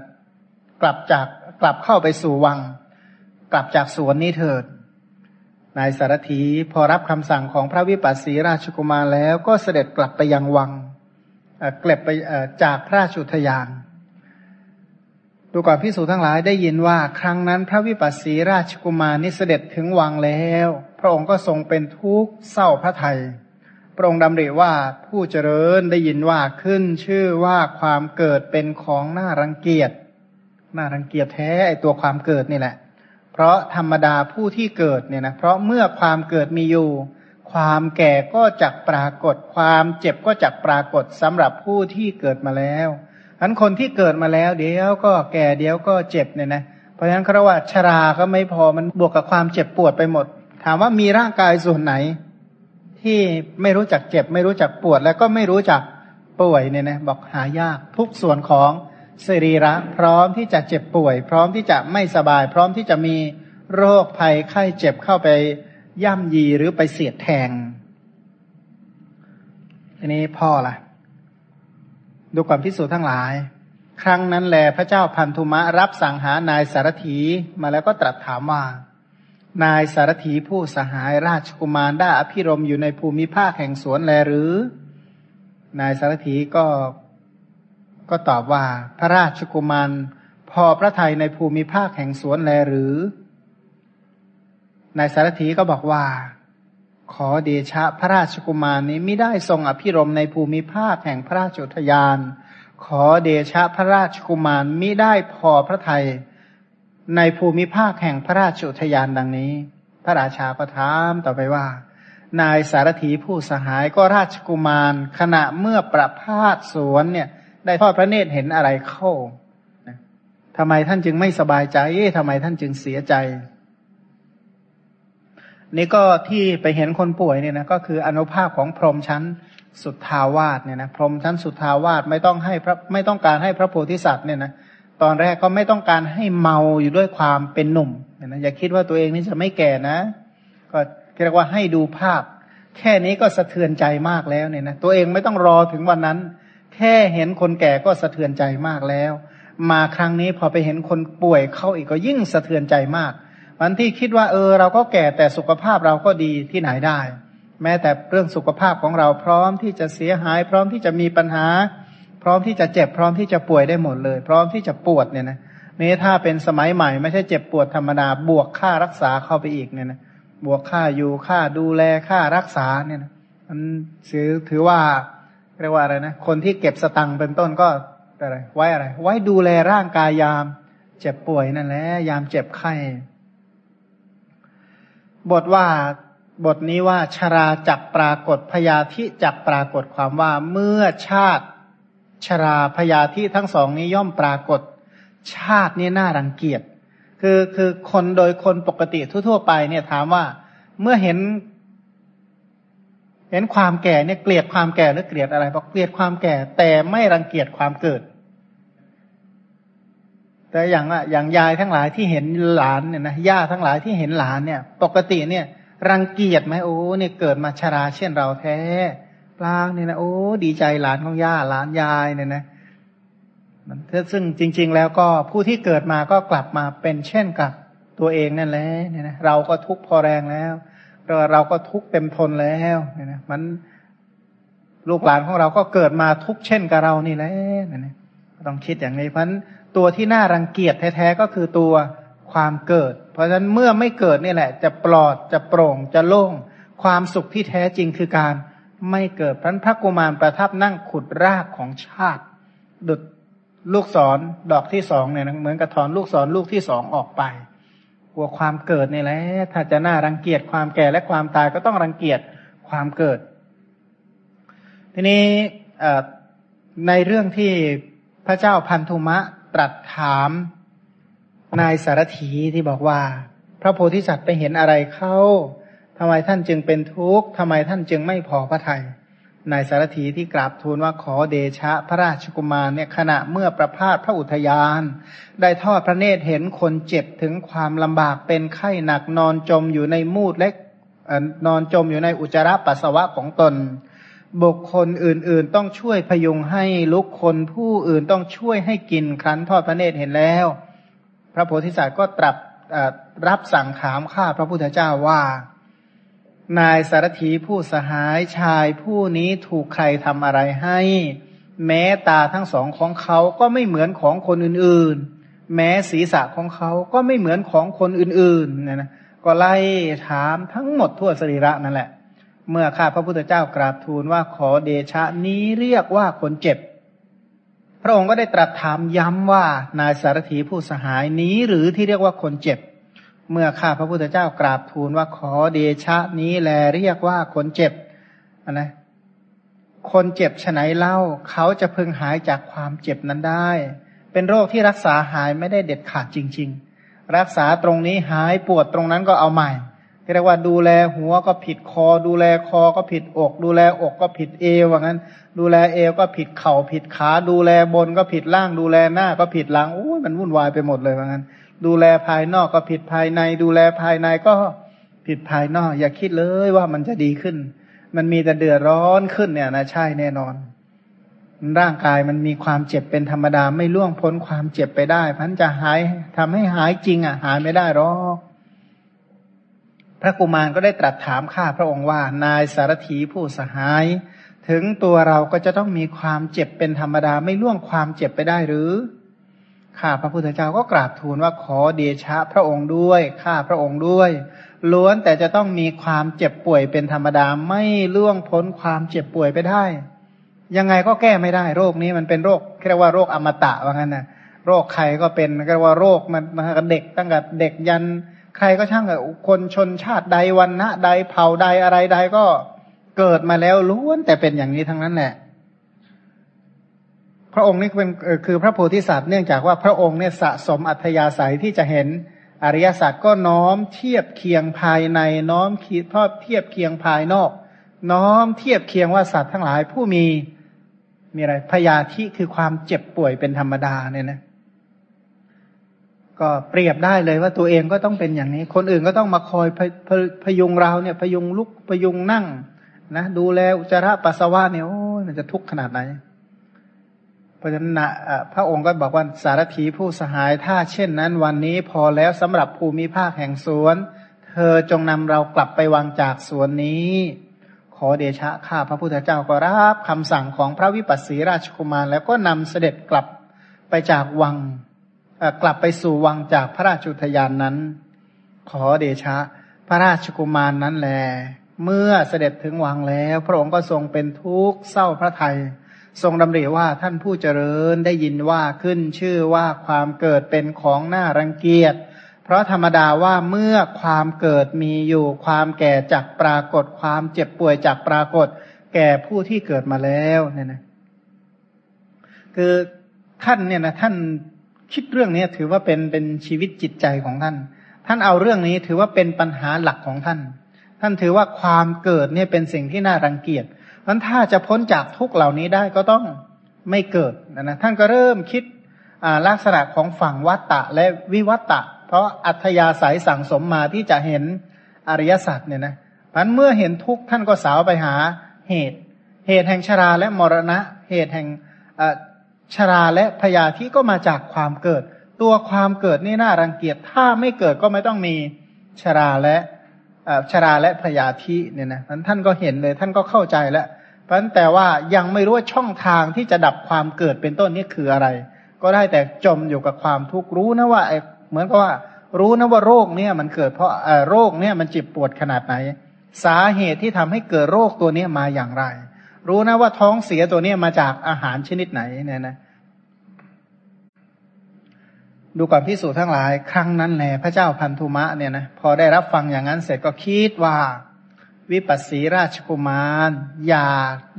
กลับจากกลับเข้าไปสู่วัง กลับจากสวนนี้เถิด นายสารถีพอรับคำสั่งของพระวิปัสสีราชกุมารแล้วก็เสด็จกลับไปยังวังกลับไปจากพระราชุทยานดูก่อนพิสูจทั้งหลายได้ยินว่าครั้งนั้นพระวิปัสสีราชกุมารนี้เสด็จถึงวังแล้ว พระองค์ก็ทรงเป็นทุกข์เศร้าพระไทยพระองค์ดำริว่าผู้เจริญได้ยินว่าขึ้นชื่อว่าความเกิดเป็นของน่ารังเกียจน่ารังเกียจแท้ไอตัวความเกิดนี่แหละ เพราะธรรมดาผู้ที่เกิดเนี่ยนะเพราะเมื่อความเกิดมีอยู่ ความแก่ก็จักปรากฏ ความเจ็บก็จักปรากฏสำหรับผู้ที่เกิดมาแล้วอันคนที่เกิดมาแล้ว เดี๋ยวก็แก่เดี๋ยวก็เจ็บเนี่ยนะเพราะฉะนั้นเขาว่าชราก็ไม่พอมันบวกกับความเจ็บปวดไปหมด ถามว่ามีร่างกายส่วนไหน ที่ไม่รู้จักเจ็บ ไม่รู้จักปวดแล้วก็ไม่รู้จักป่วยเนี่ยนะบอกหายากทุกส่วนของ สรีระ พร้อมที่จะเจ็บป่วย พร้อมที่จะไม่สบาย พร้อมที่จะมีโรคภัยไข้เจ็บเข้าไปย่ำยีหรือไปเสียดแทงทีนี้พ่อล่ะ ดูความพิสูจน์ทั้งหลาย ครั้งนั้นแลพระเจ้าพันธุมะรับสั่งหานายสารถีมาแล้วก็ตรัสถามว่า นายสารถีผู้สหายราชกุมารได้อภิรมอยู่ในภูมิภาคแห่งสวนแลหรือ นายสารถีก็ ก็ตอบว่าพระราชกุมารพอพระทัยในภูมิภาคแห่งสวนแลหรือนายสารถีก็บอกว่า ขอเดชะพระราชกุมารนี้ไม่ได้ทรงอภิรมในภูมิภาคแห่งพระราชทยาน ขอเดชะพระราชกุมารมิได้พอพระทัยในภูมิภาคแห่งพระราชทยานดังนี้ พระราชาก็ถามต่อไปว่า นายสารถีผู้สหายก็ราชกุมาร ขณะเมื่อประพาสสวนเนี่ย ได้ทอดพระเนตรเห็นอะไรเข้าทำไมท่านจึงไม่สบายใจทำไมท่านจึงเสียใจ นี่ก็ที่ไปเห็นคนป่วยเนี่ยนะก็คืออนุภาพของพรหมชั้นสุดทาวาสเนี่ยนะพรหมชั้นสุดทาวาสไม่ต้องให้พระไม่ต้องการให้พระโพธิสัตว์เนี่ยนะตอนแรกก็ไม่ต้องการให้เมาอยู่ด้วยความเป็นหนุ่มนะอย่าคิดว่าตัวเองนี่จะไม่แก่นะ ก็เรียกว่าให้ดูภาพ แค่นี้ก็สะเทือนใจมากแล้วเนี่ยนะตัวเองไม่ต้องรอถึงวันนั้น แค่เห็นคนแก่ก็สะเทือนใจมากแล้ว มาครั้งนี้พอไปเห็นคนป่วยเข้าอีกก็ยิ่งสะเทือนใจมากวันที่คิดว่าเออเราก็แก่แต่สุขภาพเราก็ดีที่ไหนได้ แม้แต่เรื่องสุขภาพของเราพร้อมที่จะเสียหาย พร้อมที่จะมีปัญหา พร้อมที่จะเจ็บพร้อมที่จะป่วยได้หมดเลย พร้อมที่จะปวดเนี่ยนะนี่ถ้าเป็นสมัยใหม่ไม่ใช่เจ็บปวดธรรมดาบวกค่ารักษาเข้าไปอีกเนี่ยนะบวกค่าอยู่ค่าดูแลค่ารักษาเนี่ยนะมันถือถือว่า เรียกว่าอะไรนะคนที่เก็บสตังค์เป็นต้นก็อะไร ไว้อะไร ไว้ดูแลร่างกายยาม เจ็บป่วยนั่นแหละยามเจ็บไข้ บทว่าบทนี้ว่าชราจักปรากฏพยาธิจักปรากฏความว่าเมื่อชาติชราพยาธิทั้งสองนี้ย่อมปรากฏ ชาตินี้น่ารังเกียจคือคือคนโดยคนปกติทั่วๆไปเนี่ยถามว่า เมื่อเห็น เห็นความแก่เนี่ยเกลียดความแก่หรือเกลียดอะไรบอกเกลียดความแก่ แต่ไม่รังเกียจความเกิด แต่อย่างอะอย่างยายทั้งหลายที่เห็นหลานเนี่ยนะย่าทั้งหลายที่เห็นหลานเนี่ย ปกติเนี่ย รังเกียจไหมโอ้เนี่ยเกิดมาชราเช่นเราแท้ปลางเนี่ยนะโอ้ดีใจหลานของย่าหลานยายเนี่ยนะมันซึ่งจริง ๆ แล้วก็ผู้ที่เกิดมาก็กลับมาเป็นเช่นกับตัวเองนั่นแหละเนี่ยนะเราก็ทุกข์พอแรงแล้ว เราเราก็ทุกเต็มทนแล้วเนี่ยนะมันลูกหลานของเราก็เกิดมาทุกเช่นกับเรานี่แหละเนี่ยนะต้องคิดอย่างนี้เพราะตัวที่น่ารังเกียจแท้ๆก็คือตัวความเกิด เพราะฉะนั้นเมื่อไม่เกิดนี่แหละ จะปลอดจะโปร่งจะโล่ง ความสุขที่แท้จริงคือการไม่เกิดพันพระกุมารประทับนั่งขุดรากของชาติ ดุดลูกศรดอกที่สองเนี่ยเหมือนกับถอนลูกศรลูกที่สองออกไป กลัวความเกิดนี่แหละ ถ้าจะน่ารังเกียจความแก่และความตายก็ต้องรังเกียจความเกิด ทีนี้ในเรื่องที่พระเจ้าพันธุมะตรัสถามนายสารถีที่บอกว่า พระโพธิสัตว์ไปเห็นอะไรเข้าทำไมท่านจึงเป็นทุกข์ทำไมท่านจึงไม่พอพระทยัย นายสารถีที่กราบทูลว่าขอเดชะ พระราชกุมารเนี่ยขณะเมื่อประพาสพระอุทยาน ได้ทอดพระเนตรเห็นคนเจ็บถึงความลำบากเป็นไข้หนักนอนจมอยู่ในมูดเล็กนอนจมอยู่ในอุจจาระปัสสาวะของตน บุคคลอื่นๆ ต้องช่วยพยุงให้ลุกคนผู้อื่นต้องช่วยให้กินครั้นทอดพระเนตรเห็นแล้ว พระโพธิสัตว์ก็ตรัสรับสั่งถามข้าพระพุทธเจ้าว่า นายสารถีผู้สหายชายผู้นี้ถูกใครทำอะไรให้ แม้ตาทั้งสองของเขาก็ไม่เหมือนของคนอื่นๆ แม้ศีรษะของเขาก็ไม่เหมือนของคนอื่นๆนี่นะก็ไล่ถามทั้งหมดทั่วสรีระนั่นแหละ เมื่อข้าพระพุทธเจ้ากราบทูลว่าขอเดชะนี้เรียกว่าคนเจ็บ พระองค์ก็ได้ตรัสถามย้ำว่านายสารถีผู้สหายนี้หรือที่เรียกว่าคนเจ็บ เมื่อข้าพระพุทธเจ้ากราบทูลว่าขอเดชะนี้แลเรียกว่าคนเจ็บนะคนเจ็บฉไหนเล่า เขาจะพึงหายจากความเจ็บนั้นได้ เป็นโรคที่รักษาหายไม่ได้เด็ดขาดจริง ๆ รักษาตรงนี้หายปวดตรงนั้นก็เอาใหม่เรียกว่าดูแลหัวก็ผิดคอ ดูแลคอก็ผิดอก ดูแลอกก็ผิดเอวว่างั้น ดูแลเอวก็ผิดเข่าผิดขา ดูแลบนก็ผิดล่าง ดูแลหน้าก็ผิดหลังโอ้ยมันวุ่นวายไปหมดเลยว่างั้น ดูแลภายนอกก็ผิดภายใน ดูแลภายในก็ผิดภายนอก อย่าคิดเลยว่ามันจะดีขึ้น มันมีแต่เดือดร้อนขึ้นเนี่ยนะใช่แน่นอน ร่างกายมันมีความเจ็บเป็นธรรมดาไม่ล่วงพ้นความเจ็บไปได้พันจะหายทำให้หายจริงอะ หายไม่ได้หรอกพระกุมารก็ได้ตรัสถามข้าพระองค์ว่านายสารถีผู้สหาย ถึงตัวเราก็จะต้องมีความเจ็บเป็นธรรมดาไม่ล่วงความเจ็บไปได้หรือ ข้าพระพุทธเจ้าก็กราบทูลว่าขอเดชะพระองค์ด้วยข้าพระองค์ด้วย ล้วนแต่จะต้องมีความเจ็บป่วยเป็นธรรมดาไม่ล่วงพ้นความเจ็บป่วยไปได้ ยังไงก็แก้ไม่ได้ โรคนี้มันเป็นโรคเรียกว่าโรคอมตะว่างั้นนะโรคใครก็เป็นเรียกว่าโรคมันมันเด็กตั้งแต่เด็กยันใครก็ช่างคนชนชาติใดวันณะใดเผ่าใดอะไรใดก็เกิดมาแล้วล้วนแต่เป็นอย่างนี้ทั้งนั้นแหละ พระองค์นี่เป็นคือพระโพธิสัตว์เนื่องจากว่าพระองค์เนี่ยสะสมอัธยาศัยที่จะเห็นอริยสัจก็น้อมเทียบเคียงภายในน้อมคิดทอดเทียบเคียงภายนอก น้อมเทียบเคียงว่าสัตว์ทั้งหลายผู้มีมีอะไรพยาธิคือความเจ็บป่วยเป็นธรรมดาเนี่ยนะก็เปรียบได้เลยว่าตัวเองก็ต้องเป็นอย่างนี้ คนอื่นก็ต้องมาคอยพพพยุงเราเนี่ยพยุงลุกพยุงนั่ง นะ ดูแลอุจจาระปัสสาวะเนี่ยโอ้มันจะทุกข์ขนาดไหน เพราะฉะนั้นพระองค์ก็บอกว่าสารถีผู้สหายถ้าเช่นนั้นวันนี้พอแล้วสำหรับภูมิภาคแห่งสวน เธอจงนำเรากลับไปวางจากสวนนี้ ขอเดชะข้าพระพุทธเจ้าก็รับคำสั่งของพระวิปัสสีราชกุมาร แล้วก็นำเสด็จกลับไปจากวังกลับไปสู่วังจากพระราชุทยานนั้น ขอเดชะ พระราชกุมารนนั้นแล เมื่อเสด็จถึงวังแล้ว พระองค์ก็ทรงเป็นทุกข์เศร้าพระทยัย ทรงดำริว่าท่านผู้เจริญได้ยินว่าขึ้นชื่อว่าความเกิดเป็นของน่ารังเกียจ เพราะธรรมดาว่าเมื่อความเกิดมีอยู่ความแก่จักปรากฏ ความเจ็บป่วยจักปรากฏ แก่ผู้ที่เกิดมาแล้วเนี่ยนะคือท่านเนี่ยนะท่านคิดเรื่องนี้ถือว่าเป็นเป็นชีวิตจิตใจของท่าน ท่านเอาเรื่องนี้ถือว่าเป็นปัญหาหลักของท่าน ท่านถือว่าความเกิดเนี่ยเป็นสิ่งที่น่ารังเกียจ มันถ้าจะพ้นจากทุกเหล่านี้ได้ก็ต้องไม่เกิดนะนะท่านก็เริ่มคิดลักษณะของฝั่งวัตตะและวิวัตตะ เพราะอัธยาศัยสั่งสมมาที่จะเห็นอริยสัจเนี่ยนะพันเมื่อเห็นทุกข์ท่านก็สาวไปหาเหตุ เหตุแห่งชราและมรณะ เหตุแห่งชราและพยาธิก็มาจากความเกิด ตัวความเกิดนี่น่ารังเกียจถ้าไม่เกิดก็ไม่ต้องมีชราและ ชราและพยาธิเนี่ยนะนั้นท่านก็เห็นเลยท่านก็เข้าใจแล้ว เพราะนั้นแต่ว่ายังไม่รู้ว่าช่องทางที่จะดับความเกิดเป็นต้นนี้คืออะไร ก็ได้แต่จมอยู่กับความทุกข์รู้นะว่าเหมือนกับว่า รู้นะว่าโรคเนี่ยมันเกิดเพราะโรคเนี่ยมันจิบปวดขนาดไหน สาเหตุที่ทำให้เกิดโรคตัวนี้มาอย่างไร รู้นะว่าท้องเสียตัวนี้มาจากอาหารชนิดไหนเนี่ยนะ ดูก่อนพิสูจน์ทั้งหลาย ครั้งนั้นแหละพระเจ้าพันธุมะเนี่ยนะพอได้รับฟังอย่างนั้นเสร็จก็คิดว่า วิปัสสีราชกุมารอย่า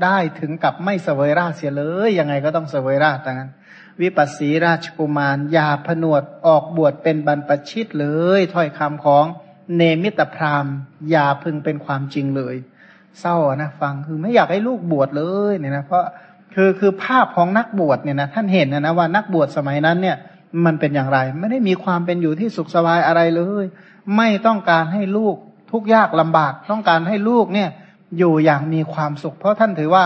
ได้ถึงกับไม่เสวยราชเสียเลยยังไงก็ต้องเสวยราชดังนั้น วิปัสสีราชกุมารอย่าผนวดออกบวชเป็นบรรพชิตเลยถ้อยคำของเนมิตพรามอย่าพึงเป็นความจริงเลย เศร้านะฟังคือไม่อยากให้ลูกบวชเลยเนี่ยนะเพราะคือคือภาพของนักบวชเนี่ยนะท่านเห็นนะนะว่านักบวชสมัยนั้นเนี่ย มันเป็นอย่างไร ไม่ได้มีความเป็นอยู่ที่สุขสบายอะไรเลย ไม่ต้องการให้ลูกทุกยากลำบาก ต้องการให้ลูกเนี่ย อยู่อย่างมีความสุข เพราะท่านถือว่า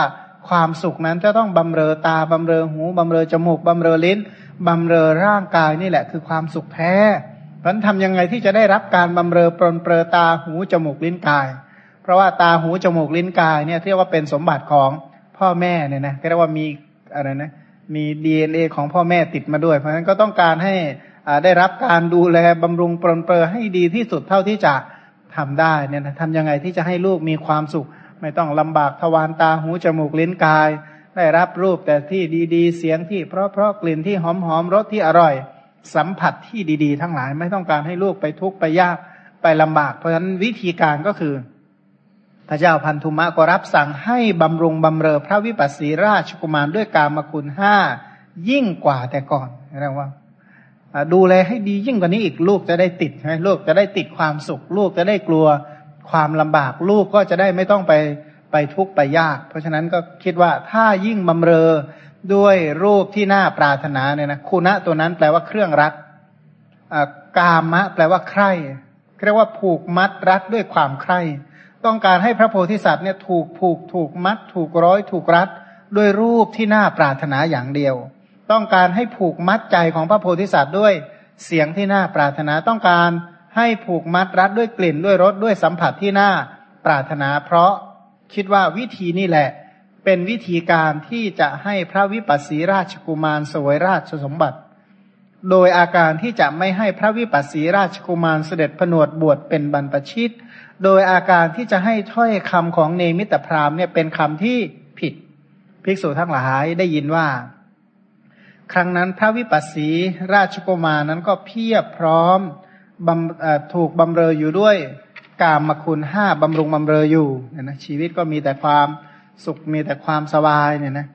ความสุขนั้นจะต้องบำเรอตาบำเรอหูบำเรอจมูกบำเรอลิ้นบำเรอร่างกายนี่แหละ คือความสุขแท้เพราะทำยังไงที่จะได้รับการบำเรอปรนเปรอตาหูจมูกลิ้นกาย เพราะว่าตาหูจมูกลิ้นกายเนี่ยเรียกว่าเป็นสมบัติของพ่อแม่เนี่ยนะเรียกว่ามีอะไรนะ มีดีเอ็นเอของพ่อแม่ติดมาด้วย เพราะฉะนั้นก็ต้องการให้ได้รับการดูแลบำรุงปรนเปรอให้ดีที่สุดเท่าที่จะทำได้เนี่ยนะทำยังไงที่จะให้ลูกมีความสุข ไม่ต้องลำบากทวารตาหูจมูกลิ้นกาย ได้รับรูปแต่ที่ดีๆ เสียงที่เพราะเพราะกลิ่นที่หอมหอมรสที่อร่อย สัมผัสที่ดี ๆ ทั้งหลาย ไม่ต้องการให้ลูกไปทุกข์ไปยากไปลำบาก เพราะฉะนั้นวิธีการก็คือ พระเจ้าพันธุมะก็รับสั่งให้บำรุงบำเรอพระวิปัสสีราชกุมารด้วยกามคุณห้ายิ่งกว่าแต่ก่อนเรียกว่าดูแลให้ดียิ่งกว่านี้อีกลูกจะได้ติดใช่ไหมลูกจะได้ติดความสุข ลูกจะได้กลัวความลำบาก ลูกก็จะได้ไม่ต้องไปไปทุกข์ไปยาก เพราะฉะนั้นก็คิดว่าถ้ายิ่งบำเรอด้วยรูปที่น่าปรารถนาเนี่ยนะคุณะตัวนั้นแปลว่าเครื่องรักกามะ แปลว่าใคร่เรียกว่าผูกมัดรัดด้วยความใคร่ ต้องการให้พระโพธิสัตว์เนี่ยถูกผูกถูกมัด ถูกร้อยถูกรัดด้วยรูปที่น่าปรารถนาอย่างเดียว ต้องการให้ผูกมัดใจของพระโพธิสัตว์ด้วยเสียงที่น่าปรารถนาต้องการให้ผูกมัดรัดด้วยกลิ่นด้วยรสด้วยสัมผัสที่น่าปรารถนา เพราะคิดว่าวิธีนี่แหละ เป็นวิธีการที่จะให้พระวิปัสสีราชกุมารสวยราชสมบัติ โดยอาการที่จะไม่ให้พระวิปัสสีราชกุมารเสด็จผนวดบวชเป็นบรรพชิต โดยอาการที่จะให้ถ้อยคำของเนมิตพราหมณ์เนี่ยเป็นคำที่ผิด ภิกษุทั้งหลายได้ยินว่า ครั้งนั้นพระวิปัสสีราชกุมารนั้นก็เพียบพร้อมถูกบำเรออยู่ด้วยกามมคุณห้าบำรุงบำเรออยู่เนี่ยนะชีวิตก็มีแต่ความสุขมีแต่ความสบายเนี่ยนะ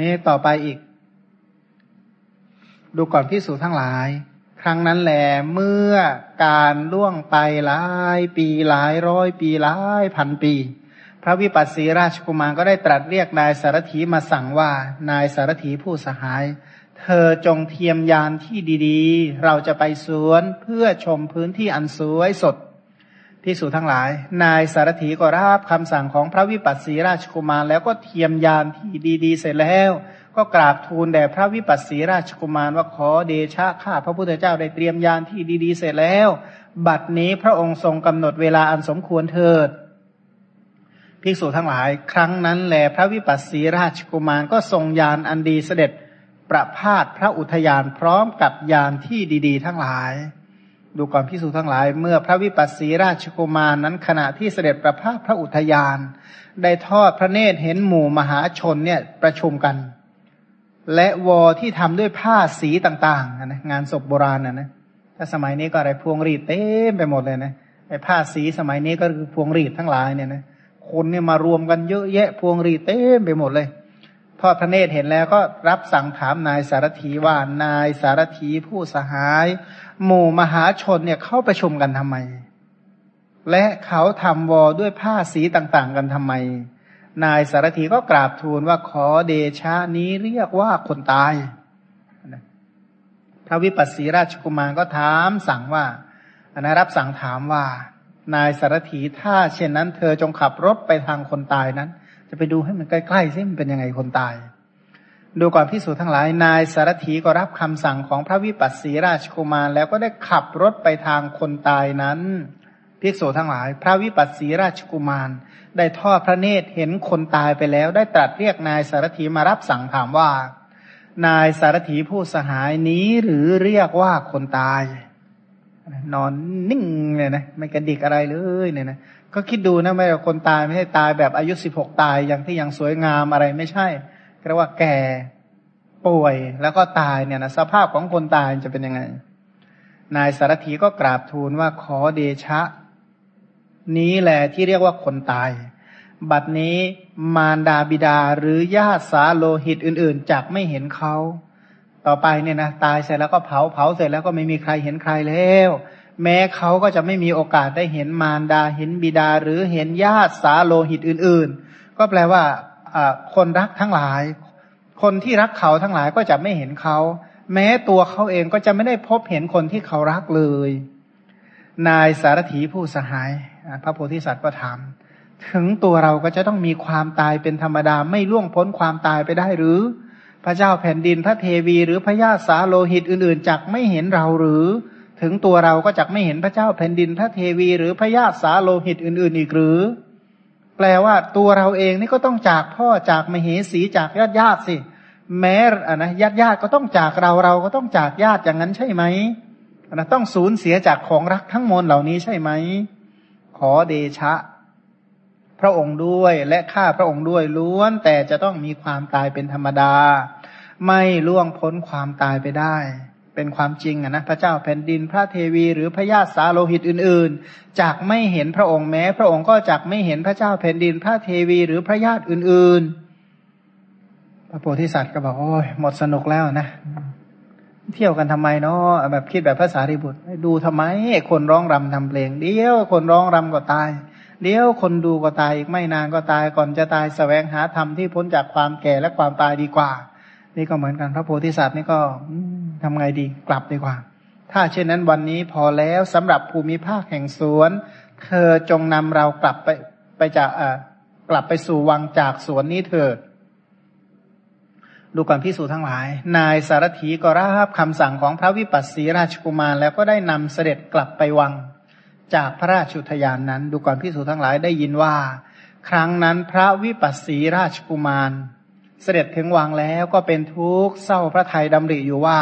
นี้ต่อไปอีก ดูก่อนพิสูจทั้งหลาย ครั้งนั้นแหลเมื่อการล่วงไปหลายปีหลายร้อยปีหลายพันปี พระวิปัสสีราชกุมารก็ได้ตรัสเรียกนายสารถีมาสั่งว่านายสารถีผู้สหาย เธอจงเทียมยานที่ดีๆ เราจะไปสวนเพื่อชมพื้นที่อันสวยสดพิสูจทั้งหลาย นายสารถีก็รับคำสั่งของพระวิปัสสีราชกุมารแล้วก็เทียมยานที่ดีๆ เสร็จแล้ว ก็กราบทูลแด่พระวิปัสสีราชกุมารว่าขอเดชะข้าพระพุทธเจ้าได้เตรียมยานที่ดี ๆ เสร็จแล้ว บัดนี้พระองค์ทรงกำหนดเวลาอันสมควรเถิด ภิกษุทั้งหลาย ครั้งนั้นแลพระวิปัสสีราชกุมารก็ทรงยานอันดีเสด็จประพาสพระอุทยานพร้อมกับยานที่ดีๆ ทั้งหลาย ดูก่อนพิสูจทั้งหลาย เมื่อพระวิปัสสีราชกุมารนั้นขณะที่เสด็จประพาสพระอุทยาน ได้ทอดพระเนตรเห็นหมู่มหาชนเนี่ยประชุมกัน และวอที่ทำด้วยผ้าสีต่างๆนะงานศพโบราณนะนะถ้าสมัยนี้ก็อะไรพวงรีดเต็มไปหมดเลยนะไอ้ผ้าสีสมัยนี้ก็คือพวงรีดทั้งหลายเนี่ยนะคนเนี่ยมารวมกันเยอะแยะพวงรีดเต็มไปหมดเลยทอดพระเนตรเห็นแล้วก็รับสั่งถามนายสารถีว่านายสารถีผู้สหาย หมู่มหาชนเนี่ยเข้าประชุมกันทำไม และเขาทำวอด้วยผ้าสีต่างๆ กันทำไม นายสารถีก็กราบทูลว่าขอเดชะนี้เรียกว่าคนตายพระวิปัสสีราชกุมารก็ถามสั่งว่าอนรับสั่งถามว่า นายสารถีถ้าเช่นนั้น เธอจงขับรถไปทางคนตายนั้น จะไปดูให้มันใกล้ๆซิมันเป็นยังไงคนตาย ดูก่อนพิสูจน์ทั้งหลาย นายสารถีก็รับคำสั่งของพระวิปัสสีราชกุมาร แล้วก็ได้ขับรถไปทางคนตายนั้น ภิกษุทั้งหลาย พระวิปัสสีราชกุมาร ได้ทอดพระเนตรเห็นคนตายไปแล้ว ได้ตรัสเรียกนายสารถีมารับสั่งถามว่า นายสารถีผู้สหายนี้หรือเรียกว่าคนตาย นอนนิ่งเลยนะไม่กระดิกอะไรเลยเนี่ยนะก็คิดดูนะไม่ใช่คนตายไม่ใช่ตายแบบอายุสิบหกตายอย่างที่ยังสวยงามอะไรไม่ใช่เรียกว่าแก่ป่วยแล้วก็ตายเนี่ยนะสภาพของคนตายจะเป็นยังไง นายสารถีก็กราบทูลว่าขอเดชะ นี้แหละที่เรียกว่าคนตาย บัดนี้มารดาบิดาหรือญาติสาโลหิตอื่น ๆจักไม่เห็นเขา ต่อไปเนี่ยนะตายเสร็จแล้วก็เผาเผาเสร็จแล้วก็ไม่มีใครเห็นใครแล้ว แม้เขาก็จะไม่มีโอกาสได้เห็นมารดาเห็นบิดาหรือเห็นญาติสาโลหิตอื่น ๆ ก็แปลว่าคนรักทั้งหลาย คนที่รักเขาทั้งหลายก็จะไม่เห็นเขา แม้ตัวเขาเองก็จะไม่ได้พบเห็นคนที่เขารักเลย นายสารถีผู้สหาย พระโพธิสัตว์ก็ถาม ถึงตัวเราก็จะต้องมีความตายเป็นธรรมดาไม่ล่วงพ้นความตายไปได้หรือ พระเจ้าแผ่นดินพระเทวีหรือพระญาติสาโลหิตอื่นๆจักไม่เห็นเราหรือ ถึงตัวเราก็จะไม่เห็นพระเจ้าแผ่นดินพระเทวี หรือพระญาติสาโลหิตอื่นๆอีกหรือ แปลว่าตัวเราเองนี่ก็ต้องจากพ่อจากมเหสีจากญาติญาติสิแม้อะนะญาติญาติก็ต้องจากเราเราก็ต้องจากญาติอย่างนั้นใช่ไหมนะต้องสูญเสียจากของรักทั้งมวลเหล่านี้ใช่ไหม ขอเดชะ พระองค์ด้วยและข้าพระองค์ด้วยล้วน แต่จะต้องมีความตายเป็นธรรมดา ไม่ล่วงพ้นความตายไปได้ เป็นความจริงอะนะพระเจ้าแผ่นดินพระเทวีหรือพระญาติสาโลหิตอื่น ๆจากไม่เห็นพระองค์แม้ พระองค์ก็จากไม่เห็นพระเจ้าแผ่นดินพระเทวีหรือพระญาติอื่น ๆ พระโพธิสัตว์ก็บอกโอ้ยหมดสนุกแล้วนะ เที่ยวกันทำไมเนาะแบบคิดแบบภาษาริบุตร ดูทำไมคนร้องรำทำเพลง เดี๋ยวคนร้องรำก็ตาย เดี๋ยวคนดูก็ตายอีกไม่นานก็ตายก่อนจะตายสแสวงหาธรรมที่พ้นจากความแก่และความตายดีกว่า นี่ก็เหมือนกันพระโพธิสัตว์นี่ก็ทำไงดีกลับดีกว่า ถ้าเช่นนั้นวันนี้พอแล้วสำหรับภูมิภาคแห่งสวน เธอจงนำเรากลับไปไปจากอ่ากลับไปสู่วังจากสวนนี้เถิด ดูก่อนพิสูจทั้งหลาย นายสารถีก็รับคำสั่งของพระวิปัสสีราชกุมารแล้วก็ได้นำเสด็จกลับไปวัง จากพระราชุทยานนั้น ดูก่อนพิสูจทั้งหลายได้ยินว่า ครั้งนั้นพระวิปัสสีราชกุมาร เสด็จถึงวังแล้วก็เป็นทุกข์เศร้าพระทัยดำริอยู่ว่า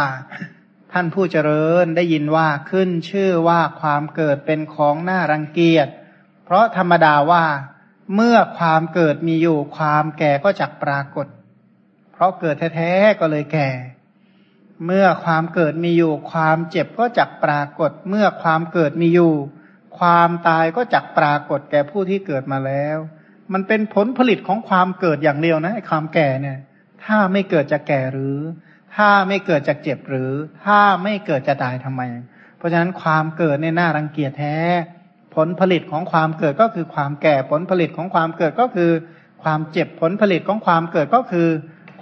ท่านผู้เจริญได้ยินว่าขึ้นชื่อว่าความเกิดเป็นของน่ารังเกียจ เพราะธรรมดาว่า เมื่อความเกิดมีอยู่ความแก่ก็จักปรากฏ เพราะเกิดแท้ๆก็เลยแก่ เมื่อความเกิดมีอยู่ ความเจ็บก็จักปรากฏ เมื่อความเกิดมีอยู่ ความตายก็จักปรากฏแก่ผู้ที่เกิดมาแล้ว มันเป็นผลผลิตของความเกิดอย่างเดียวนะความแก่เนี่ย ถ้าไม่เกิดจะแก่หรือ ถ้าไม่เกิดจะเจ็บหรือ ถ้าไม่เกิดจะตายทำไม เพราะฉะนั้นความเกิดเนี่ยน่ารังเกียจแท้ ผลผลิตของความเกิดก็คือความแก่ผลผลิตของความเกิดก็คือ ความเจ็บผลผลิตของความเกิดก็คือ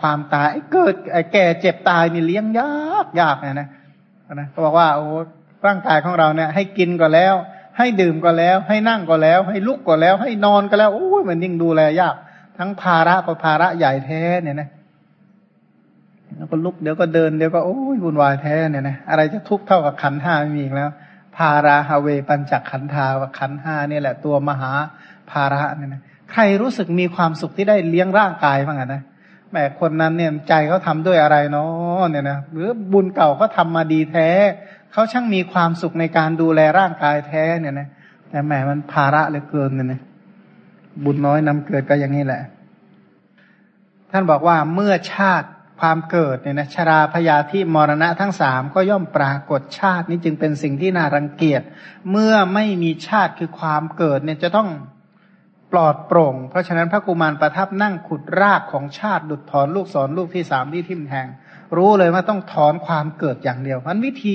ความตายเกิดแก่เจ็บตายนี่เลี้ยงยากยากนะนะนะเขาบอกว่าโอ้ร่างกายของเราเนี่ย ให้กินก็แล้ว ให้ดื่มก็แล้ว ให้นั่งก็แล้ว ให้ลุกก็แล้ว ให้นอนก็แล้วโอ้ยมันยิ่งดูแลยาก ทั้งภาระก็ภาระใหญ่แท้เนี่ยนะแล้วก็ลุกเดี๋ยวก็เดินเดี๋ยวก็โอ้ยวุ่นวายแท้เนี่ยนะอะไรจะทุกข์เท่ากับขันห้าไม่มีอีกแล้วพาราฮาเวปัญจขันธาว่าขันห้านี่แหละตัวมหาภาระเนี่ยนะใครรู้สึกมีความสุขที่ได้เลี้ยงร่างกายบ้างนะ แหมคนนั้นเนี่ยใจเขาทาด้วยอะไรเนาะเนี่ยนะหรือบุญเก่าเขาทามาดีแท้เขาช่างมีความสุขในการดูแลร่างกายแท้เนี่ยนะแต่แหมมันภาระเหลือเกินเนี่ยนะบุญน้อยนำเกิดก็อย่างนี้แหละ ท่านบอกว่าเมื่อชาติความเกิดเนี่ยนะชราพยาธิมรณะทั้งสามก็ย่อมปรากฏชาตินี้จึงเป็นสิ่งที่น่ารังเกียจ เมื่อไม่มีชาติคือความเกิดเนี่ยจะต้อง ปลอดโปร่ง เพราะฉะนั้นพระกุมารประทับนั่งขุดรากของชาติดุดถอนลูกศรลูกที่สามที่ทิ่มแทง รู้เลยว่าต้องถอนความเกิดอย่างเดียวมันวิธี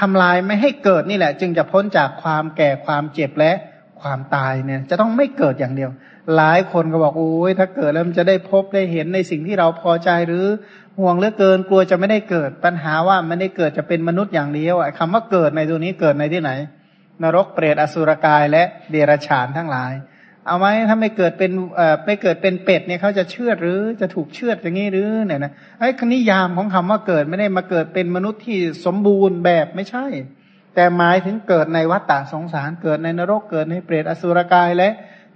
ทำลายไม่ให้เกิดนี่แหละ จึงจะพ้นจากความแก่ความเจ็บและความตายเนี่ย จะต้องไม่เกิดอย่างเดียว หลายคนก็บอกโอ้ยถ้าเกิดแล้วมันจะได้พบได้เห็นในสิ่งที่เราพอใจหรือห่วงเหลือเกินกลัวจะไม่ได้เกิดปัญหาว่าไม่ได้เกิดจะเป็นมนุษย์อย่างเดียวคำว่าเกิดในตัวนี้เกิดในที่ไหน นรกเปรตอสุรกายและเดรัจฉานทั้งหลาย เอาไหมถ้าไม่เกิดเป็นเอ่อไม่เกิดเป็นเป็ดเนี่ยเขาจะเชื่อหรือจะถูกเชื่ออย่างนี้หรือเนี่ยนะไอ้คณิยามของคำว่าเกิดไม่ได้มาเกิดเป็นมนุษย์ที่สมบูรณ์แบบไม่ใช่ แต่หมายถึงเกิดในวัฏฏะสงสารเกิดในนรกเกิดในเปรตอสุรกายและ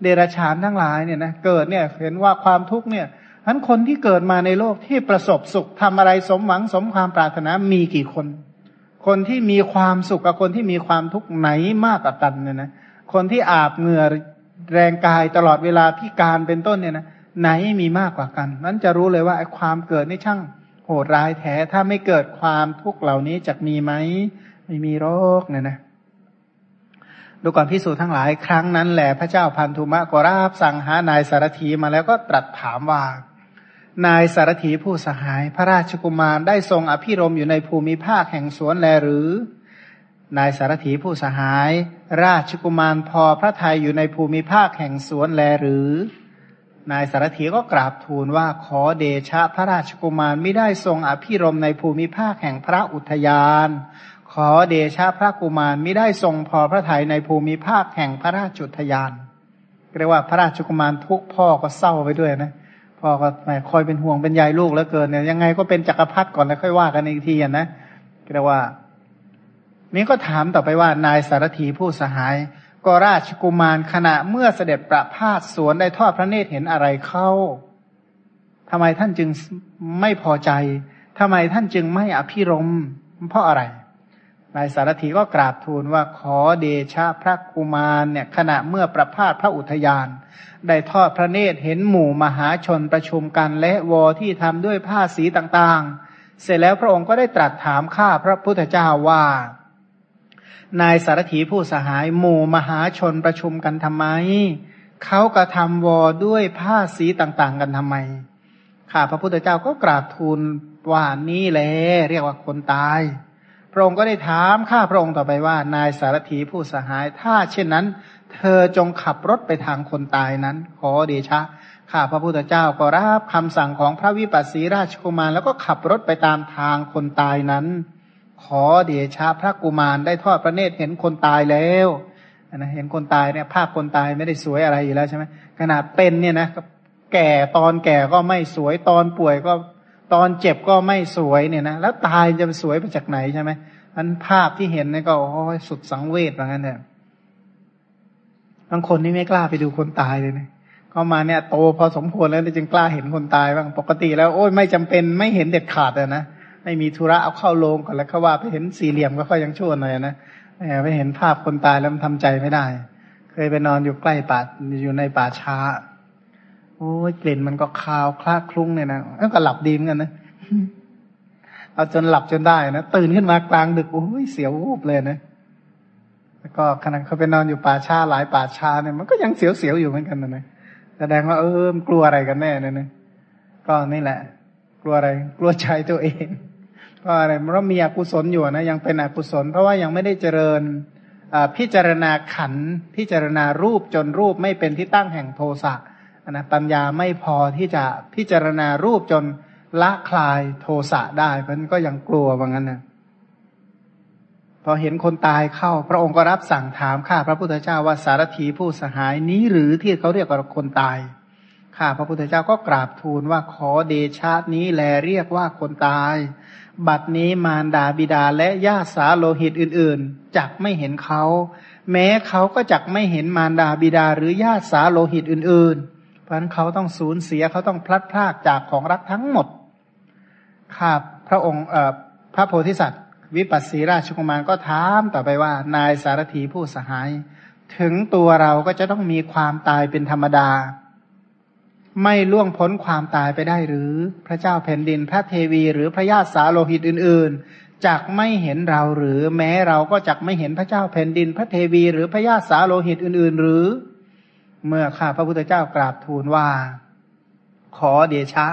เดรัจฉานทั้งหลายเนี่ยนะเกิดเนี่ยเห็นว่าความทุกข์เนี่ยทั้นคนที่เกิดมาในโลกที่ประสบสุขทำอะไรสมหวังสมความปรารถนามีกี่คน คนที่มีความสุขกับคนที่มีความทุกข์ไหนมากกว่ากันเนี่ยนะคนที่อาบเหงื่อ แรงกายตลอดเวลาพิการเป็นต้นเนี่ยนะไหนมีมากกว่ากัน นั้นจะรู้เลยว่าไอ้ความเกิดนี่ช่างโหดร้ายแท้ถ้าไม่เกิดความทุกข์เหล่านี้จะมีไหมไม่มีโรคเนี่ยนะดูก่อนพิสูจน์ทั้งหลายครั้งนั้นแหละพระเจ้าพันธุมะก็ราบสั่งหานายสารถีมาแล้วก็ตรัสถามว่า นายสารถีผู้สหาย พระราชกุมารได้ทรงอภิรมอยู่ในภูมิภาคแห่งสวนแลหรือ นายสารถีผู้สหาย ราชกุมารพอพระทัยอยู่ในภูมิภาคแห่งสวนแลหรือ นายสารถีก็กราบทูลว่าขอเดชะพระราชกุมารไม่ได้ทรงอภิรมในภูมิภาคแห่งพระอุทยาน ขอเดชะพระกุมารไม่ได้ทรงพอพระทัยในภูมิภาคแห่งพระราชุทยานเรียกว่าพระราชกุมารทุกพ่อก็เศร้าไปด้วยนะพ่อก็ไม่คอยเป็นห่วงเป็นใยลูกแล้วเกินเนี่ยยังไงก็เป็นจักรพรรดิก่อนแล้วค่อยว่ากันอีกทีนะเรียกว่า นี้ก็ถามต่อไปว่านายสารถีผู้สหาย ก็ราชกุมารขณะเมื่อเสด็จประพาสสวนได้ทอดพระเนตรเห็นอะไรเข้าทำไมท่านจึงไม่พอใจทำไมท่านจึงไม่อภิรมเพราะอะไรนายสารถีก็กราบทูลว่าขอเดชะพระกุมารเนี่ยขณะเมื่อประพาสพระอุทยาน ได้ทอดพระเนตรเห็นหมู่มหาชนประชุมกันและวอที่ทำด้วยผ้าสีต่างๆ เสร็จแล้วพระองค์ก็ได้ตรัสถามข้าพระพุทธเจ้าว่า นายสารถีผู้สหายหมู่มหาชนประชุมกันทำไม เขากระทำวอด้วยผ้าสีต่างๆ กันทำไม ข้าพระพุทธเจ้าก็กราบทูลว่านี่แหละเรียกว่าคนตาย พระองค์ก็ได้ถามข้าพระองค์ต่อไปว่า นายสารถีผู้สหาย ถ้าเช่นนั้น เธอจงขับรถไปทางคนตายนั้น ขอเดชะข้าพระพุทธเจ้าก็รับคำสั่งของพระวิปัสสีราชกุมารแล้วก็ขับรถไปตามทางคนตายนั้น ขอเดชะพระกุมารได้ทอดพระเนตรเห็นคนตายแล้วนะเห็นคนตายเนี่ยภาพคนตายไม่ได้สวยอะไรอยู่แล้วใช่ไหมขนาดเป็นเนี่ยนะแก่ตอนแก่ก็ไม่สวยตอนป่วยก็ตอนเจ็บก็ไม่สวยเนี่ยนะแล้วตายจะสวยไปจากไหนใช่ไหมอันภาพที่เห็นนี่ก็โอ้ยสุดสังเวชเหมือนกันเนี่ยบางคนนี่ไม่กล้าไปดูคนตายเลยนะเข้ามาเนี่ยโตพอสมควรแล้วจึงกล้าเห็นคนตายบ้างปกติแล้ว โอ้ยไม่จำเป็นไม่เห็นเด็ดขาดเลยนะ ไม่มีธุระเอาเข้าโรงก่อนแล้วเขาว่าไปเห็นสี่เหลี่ยมก็ค่อยยังชั่วหน่อยนะไปเห็นภาพคนตายแล้วมันทำใจไม่ได้ เคยไปนอนอยู่ใกล้ป่าอยู่ในป่าช้า โอ้ยกลิ่นมันก็คาวคลาคลุ้งเนี่ยนะแล้วก็หลับดีเหมือนกันนะเอาจนหลับจนได้นะตื่นขึ้นมากลางดึกโอ้ยเสียววูบเลยนะแล้วก็ขณะเขาไปนอนอยู่ป่าช้าหลายป่าช้าเนี่ยมันก็ยังเสียวๆอยู่เหมือนกันนะนะแสดงว่าเออกลัวอะไรกันแน่เนี่ยนะก็นี่แหละ กลัวอะไร กลัวใจตัวเอง เพราะอะไรเพราะมีอกุศลอยู่นะยังเป็นอกุศล เพราะว่ายังไม่ได้เจริญพิจารณาขันพิจารณารูปจนรูปไม่เป็นที่ตั้งแห่งโทสะนะปัญญาไม่พอที่จะพิจารณารูปจนละคลายโทสะได้เพราะนั้นก็ยังกลัวว่างั้นนะพอเห็นคนตายเข้า พระองค์ก็รับสั่งถามข้าพระพุทธเจ้าว่าสารถีผู้สหายนี้หรือที่เขาเรียกว่าคนตายข้าพระพุทธเจ้าก็กราบทูลว่าขอเดชาตินี้แลเรียกว่าคนตาย บัดนี้มารดาบิดาและญาติสาโลหิตอื่นๆจักไม่เห็นเขา แม้เขาก็จักไม่เห็นมารดาบิดาหรือญาติสาโลหิตอื่นๆ เพราะนั้นเขาต้องสูญเสียเขาต้องพลัดพรากจากของรักทั้งหมดข้าพระองค์พระโพธิสัตว์ วิปัสสีราชกุมารก็ถามต่อไปว่านายสารถีผู้สหาย ถึงตัวเราก็จะต้องมีความตายเป็นธรรมดา ไม่ล่วงพ้นความตายไปได้หรือพระเจ้าแผ่นดินพระเทวี หรือพระญาติสาโลหิตอื่น ๆจักไม่เห็นเราหรือแม้เราก็จักไม่เห็นพระเจ้าแผ่นดิน พระเทวี หรือพระญาติสาโลหิตอื่น ๆ หรือ เมื่อข้าพระพุทธเจ้ากราบทูลว่า ขอเดชะ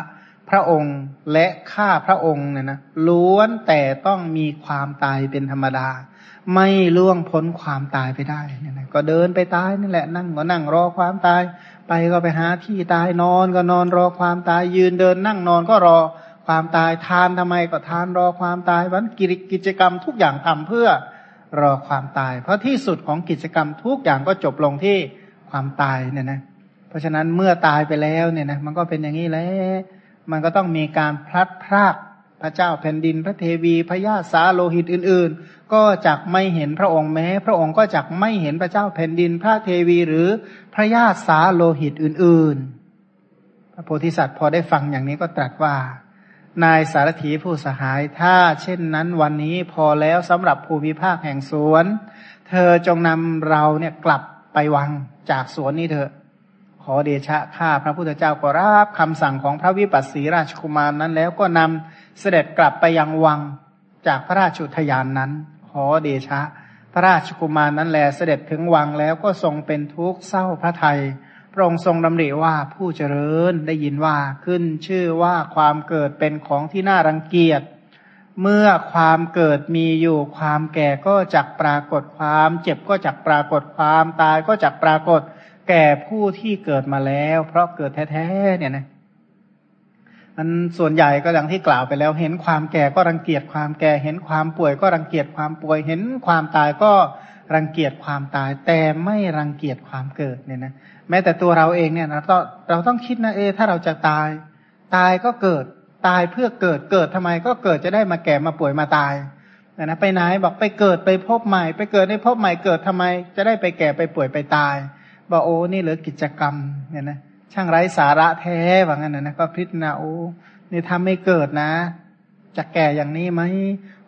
พระองค์และข้าพระองค์เนี่ยนะล้วนแต่ต้องมีความตายเป็นธรรมดา ไม่ล่วงพ้นความตายไปได้เนี่ยนะก็เดินไปตายนั่นแหละนั่งก็นั่งรอความตาย ไปก็ไปหาที่ตายนอนก็นอนรอความตายยืนเดินนั่งนอนก็รอความตายทานทำไมก็ทานรอความตายวันกิจกรรมทุกอย่างทำเพื่อรอความตาย เพราะที่สุดของกิจกรรมทุกอย่างก็จบลงที่ความตายเนี่ยนะ เพราะฉะนั้นเมื่อตายไปแล้วเนี่ยนะมันก็เป็นอย่างนี้แหละมันก็ต้องมีการพลัดพราก พระเจ้าแผ่นดินพระเทวีพระญาสาโลหิตอื่น ๆ ก็จักไม่เห็นพระองค์แม้ พระองค์ก็จักไม่เห็นพระเจ้าแผ่นดิน พระเทวีหรือพระญาสาโลหิตอื่น ๆ พระโพธิสัตว์พอได้ฟังอย่างนี้ก็ตรัสว่า นายสารถีผู้สหายถ้าเช่นนั้นวันนี้พอแล้วสำหรับภูมิภาคแห่งสวน เธอจงนำเราเนี่ยกลับไปวังจากสวนนี้เถอะขอเดชะข้าพระพุทธเจ้าก็รับคำสั่งของพระวิปัสสีราชกุมารนั้นแล้วก็นำ เสด็จกลับไปยังวังจากพระราชุทยานนั้น ขอเดชะ พระราชกุมารนั้นแลเสด็จถึงวังแล้วก็ทรงเป็นทุกข์เศร้าพระไทยพระองค์ทรงดำริว่าผู้เจริญได้ยินว่าขึ้นชื่อว่าความเกิดเป็นของที่น่ารังเกียจ เมื่อความเกิดมีอยู่ความแก่ก็จักปรากฏความ เจ็บก็จักปรากฏความตายก็จักปรากฏ แก่ผู้ที่เกิดมาแล้ว เพราะเกิดแท้ๆเนี่ยนะ มันส่วนใหญ่ก็อย่างที่กล่าวไปแล้ว เห็นความแก่ก็รังเกียจความแก่ เห็นความป่วยก็รังเกียจความป่วย เห็นความตายก็รังเกียจความตาย แต่ไม่รังเกียจความเกิดเนี่ยนะแม้แต่ตัวเราเองเนี่ยเราเราต้องคิดนะเอ ถ้าเราจะตาย ตายก็เกิดตายเพื่อเกิดเกิดทำไมก็เกิดจะได้มาแก่มาป่วยมาตายนะไปไหนบอกไปเกิดไปพบใหม่ ไปเกิดในพบใหม่เกิดทำไม จะได้ไปแก่ไปป่วยไปตายบอกโอ้นี่เหลือกิจกรรมเนี่ยนะ ช่างไร้สาระแท้ว่างั้นนะก็พิจารณาโอ้นี่ทำไม่เกิดนะ จะแก่อย่างนี้ไหม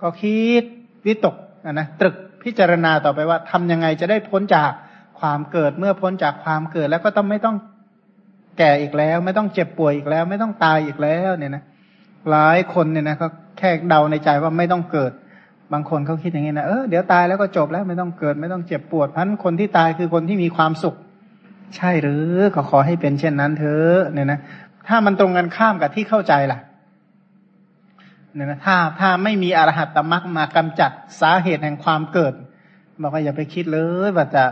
ก็คิดวิตกนะตรึกพิจารณาต่อไปว่าทำยังไงจะได้พ้นจากความเกิดเมื่อพ้นจากความเกิดแล้วก็ต้องไม่ต้องแก่อีกแล้ว ไม่ต้องเจ็บป่วยอีกแล้ว ไม่ต้องตายอีกแล้วเนี่ยนะหลายคนเนี่ยนะก็แค่เดาในใจว่าไม่ต้องเกิด บางคนเขาคิดอย่างนี้นะเออเดี๋ยวตายแล้วก็จบแล้วไม่ต้องเกิด ไม่ต้องเจ็บปวดพันคนที่ตายคือคนที่มีความสุข ใช่หรือก็ขอให้เป็นเช่นนั้นเถอะเนี่ยนะถ้ามันตรงกันข้ามกับที่เข้าใจล่ะเนี่ยนะถ้าถ้าไม่มีอรหัตตมรรคมากำจัดสาเหตุแห่งความเกิดบอกว่าอย่าไปคิดเลยว่าจะ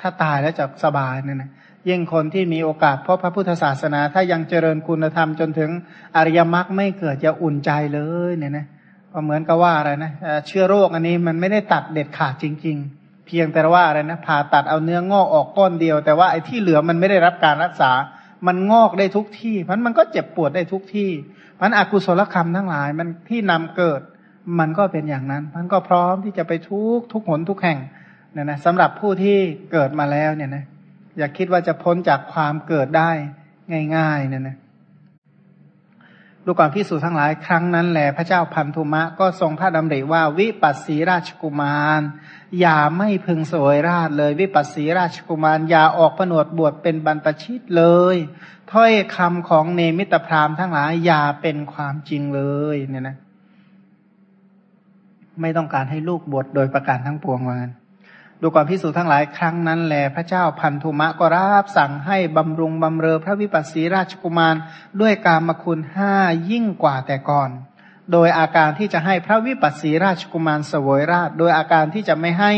ถ้าตายแล้วจะสบายเนี่ยนะยิ่งคนที่มีโอกาสเพบพระพุทธศาสนา ถ้ายังเจริญคุณธรรมจนถึงอริยมรรคไม่เกิดจะอุ่นใจเลยเนี่ยนะก็เหมือนกับว่าอะไรนะเชื้อโรคอันนี้มันไม่ได้ตัดเด็ดขาดจริง ๆ เพียงแต่ว่าอะไรนะผ่าตัดเอาเนื้องอกออกก้อนเดียว แต่ว่าไอ้ที่เหลือมันไม่ได้รับการรักษา มันงอกได้ทุกที่เพราะมันก็เจ็บปวดได้ทุกที่มันอกุศลกรรมทั้งหลาย มันที่นำเกิด มันก็เป็นอย่างนั้น มันก็พร้อมที่จะไปทุกทุกหนทุกแห่งเนี่ยนะสำหรับผู้ที่เกิดมาแล้วเนี่ยนะอย่าคิดว่าจะพ้นจากความเกิดได้ง่ายๆเนี่ยนะ ดูก่อนพิสูจน์ทั้งหลายครั้งนั้นแหละพระเจ้าพันธุมะก็ทรงพระดำริว่าวิปัสสีราชกุมาร อย่าไม่พึงสวยราชเลย วิปัสสีราชกุมาร อย่าออกผนวดบวชเป็นบรรพชิตเลย ถ้อยคำของเนมิตพราหมณ์ทั้งหลายอย่าเป็นความจริงเลยเนี่ยนะ ไม่ต้องการให้ลูกบวชโดยประการทั้งปวงว่างั้น ดูก่อนพิสูจน์ทั้งหลายครั้งนั้นแหลพระเจ้าพันธุมะก็ราบสั่งให้บำรุงบำเรอพระวิปัสสีราชกุมารด้วยการมคุณห้ายิ่งกว่าแต่ก่อน โดยอาการที่จะให้พระวิปัสสีราชกุมารสวยราช โดยอาการที่จะไม่ให้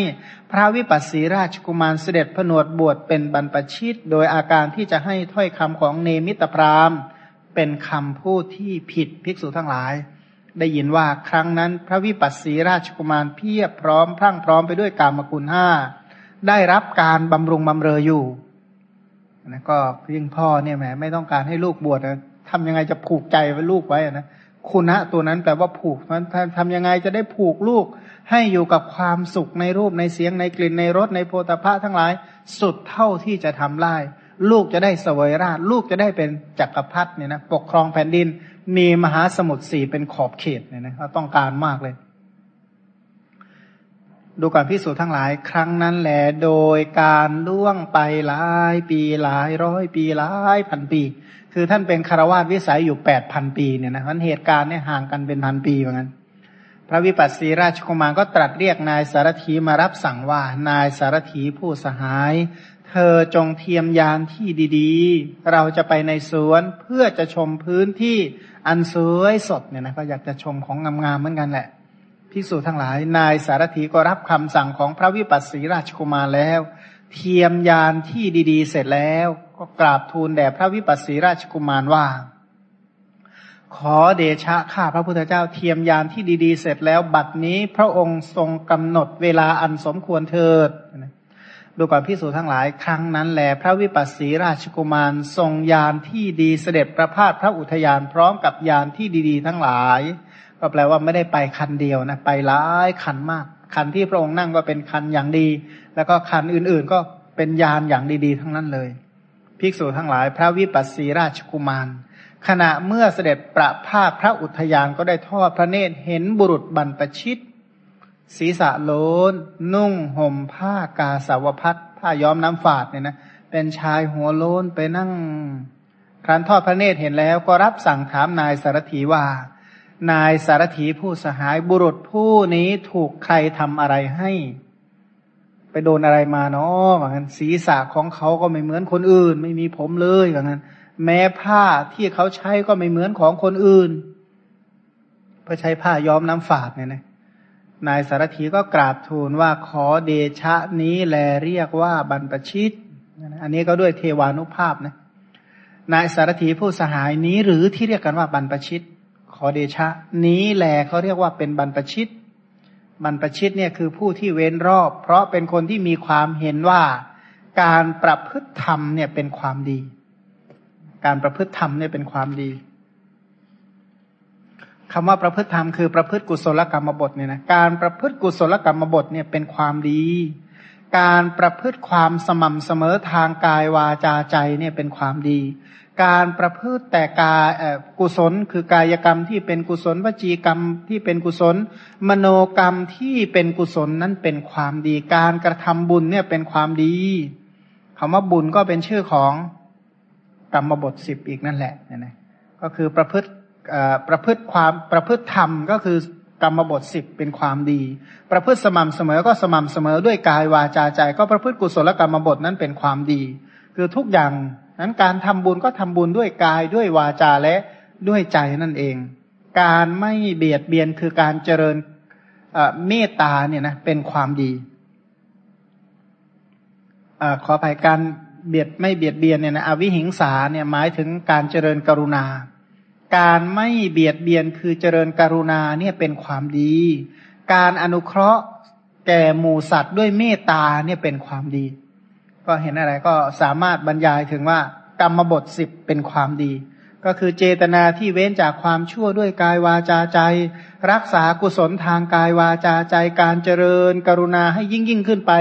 พระวิปัสสีราชกุมารเสด็จผนวดบวชเป็นบรรพชิต โดยอาการที่จะให้ถ้อยคำของเนมิตพรามเป็นคำพูดที่ผิดภิกษุทั้งหลาย ได้ยินว่าครั้งนั้นพระวิปัสสีราชกุมารเพียบพร้อมพรั่งพร้อมไปด้วยกามคุณห้าได้รับการบำรุงบำเรออยู่นะก็ยิ่งพ่อเนี่ยแหมไม่ต้องการให้ลูกบวชนะทำยังไงจะผูกใจไว้ลูกไว้นะคุณะตัวนั้นแปลว่าผูกนั้นทำยังไงจะได้ผูกลูก ให้อยู่กับความสุขในรูปในเสียงในกลิ่นในรสในโพธาภะทั้งหลาย สุดเท่าที่จะทำได้ ลูกจะได้สวยราช ลูกจะได้เป็นจักรพรรดิเนี่ยนะปกครองแผ่นดิน มีมหาสมุทรสี่เป็นขอบเขตเนี่ยนะเขาต้องการมากเลย ดูการพิสูจน์ทั้งหลาย ครั้งนั้นแหละโดยการล่วงไปหลายปีหลายร้อยปีหลายพันปี คือท่านเป็นคารวาสวิสัยอยู่แปดพันปีเนี่ยนะมันเหตุการณ์เนี่ยห่างกันเป็นพันปีเหมือนกันพระวิปัสสีราชกุมารก็ตรัสเรียกนายสารถีมารับสั่งว่านายสารถีผู้สหาย เธอจงเทียมยานที่ดีๆ เราจะไปในสวนเพื่อจะชมพื้นที่ อันสวยสดเนี่ยนะก็อยากจะชมของงามๆเหมือนกันแหละภิกษุทั้งหลาย นายสารถีก็รับคำสั่งของพระวิปัสสีราชกุมารแล้ว เทียมยานที่ดีๆ เสร็จแล้ว ก็กราบทูลแด่พระวิปัสสีราชกุมารว่า ขอเดชะข้าพระพุทธเจ้าเทียมยานที่ดีๆ เสร็จแล้ว บัดนี้พระองค์ทรงกำหนดเวลาอันสมควรเถิดนะ ดูก่อนพิสูจทั้งหลายครั้งนั้นแหลพระวิปัสสีราชกุมารทรงยานที่ดีเสด็จประพาสพระอุทยานพร้อมกับยานที่ดีๆ ทั้งหลาย ก็แปลว่าไม่ได้ไปคันเดียวนะไปหลายคันมาก คันที่พระองค์นั่งก็เป็นคันอย่างดี แล้วก็คันอื่นๆก็เป็นยานอย่างดีๆ ทั้งนั้นเลย ภิกษุทั้งหลาย พระวิปัสสีราชกุมาร ขณะเมื่อเสด็จประพาสพระอุทยานก็ได้ทอดพระเนตรเห็นบุรุษบรรพชิต ศีรษะโลนนุ่งห่มผ้ากาสาวพัดผ้าย้อมน้ำฝาดเนี่ยนะเป็นชายหัวโลนไปนั่ง ครั้นทอดพระเนตรเห็นแล้ว ก็รับสั่งถามนายสารถีว่า นายสารถีผู้สหายบุรุษผู้นี้ถูกใครทำอะไรให้ ไปโดนอะไรมาเนาะว่างั้นศีรษะของเขาก็ไม่เหมือนคนอื่น ไม่มีผมเลยว่างั้น แม้ผ้าที่เขาใช้ก็ไม่เหมือนของคนอื่นเพราะใช้ผ้าย้อมน้ำฝาดเนี่ยนะ นายสารถีก็กราบทูลว่าขอเดชะนี้แลเรียกว่าบรรพชิต อันนี้ก็ด้วยเทวานุภาพนะ นายสารถีผู้สหายนี้หรือที่เรียกกันว่าบรรพชิต ขอเดชะ นี้แลเขาเรียกว่าเป็นบรรพชิต บรรพชิตเนี่ยคือผู้ที่เว้นรอบ เพราะเป็นคนที่มีความเห็นว่าการประพฤติธรรมเนี่ยเป็นความดี การประพฤติธรรมเนี่ยเป็นความดี คำว่าประพฤติธรรมคือประพฤติกุศลกรรมบทเนี่ยนะการประพฤติกุศลกรรมบทเนี่ยเป็นความดี การประพฤติความสม่ำเสมอทางกายวาจาใจเนี่ยเป็นความดี การประพฤติแต่กายกุศล คือกายกรรมที่เป็นกุศลวจีกรรมที่เป็นกุศล มโนกรรมที่เป็นกุศลนั้นเป็นความดี การกระทำบุญเนี่ยเป็นความดีคำว่าบุญก็เป็นชื่อของกรรมบทสิบอีกนั่นแหละนะก็คือประพฤติ ประพฤติความประพฤติธรรมก็คือกรรมบทสิบเป็นความดี ประพฤติสม่ำเสมอก็สม่ำเสมอด้วยกายวาจาใจ ก็ประพฤติกุศลกรรมบทนั้นเป็นความดี คือทุกอย่างนั้นการทำบุญก็ทำบุญด้วยกายด้วยวาจาและด้วยใจนั่นเอง การไม่เบียดเบียนคือการเจริญเมตตาเนี่ยนะเป็นความดีอขออภัยการเบียดไม่เบียดเบียนเนี่ยนะอวิหิงสาเนี่ยหมายถึงการเจริญกรุณา การไม่เบียดเบียนคือเจริญกรุณาเนี่ยเป็นความดี การอนุเคราะห์แก่หมูสัตว์ด้วยเมตตาเนี่ยเป็นความดี ก็เห็นอะไรก็สามารถบรรยายถึงว่ากรรมบทสิบเป็นความดี ก็คือเจตนาที่เว้นจากความชั่วด้วยกายวาจาใจ รักษากุศลทางกายวาจาใจ การเจริญกรุณาให้ยิ่งยิ่งขึ้นไป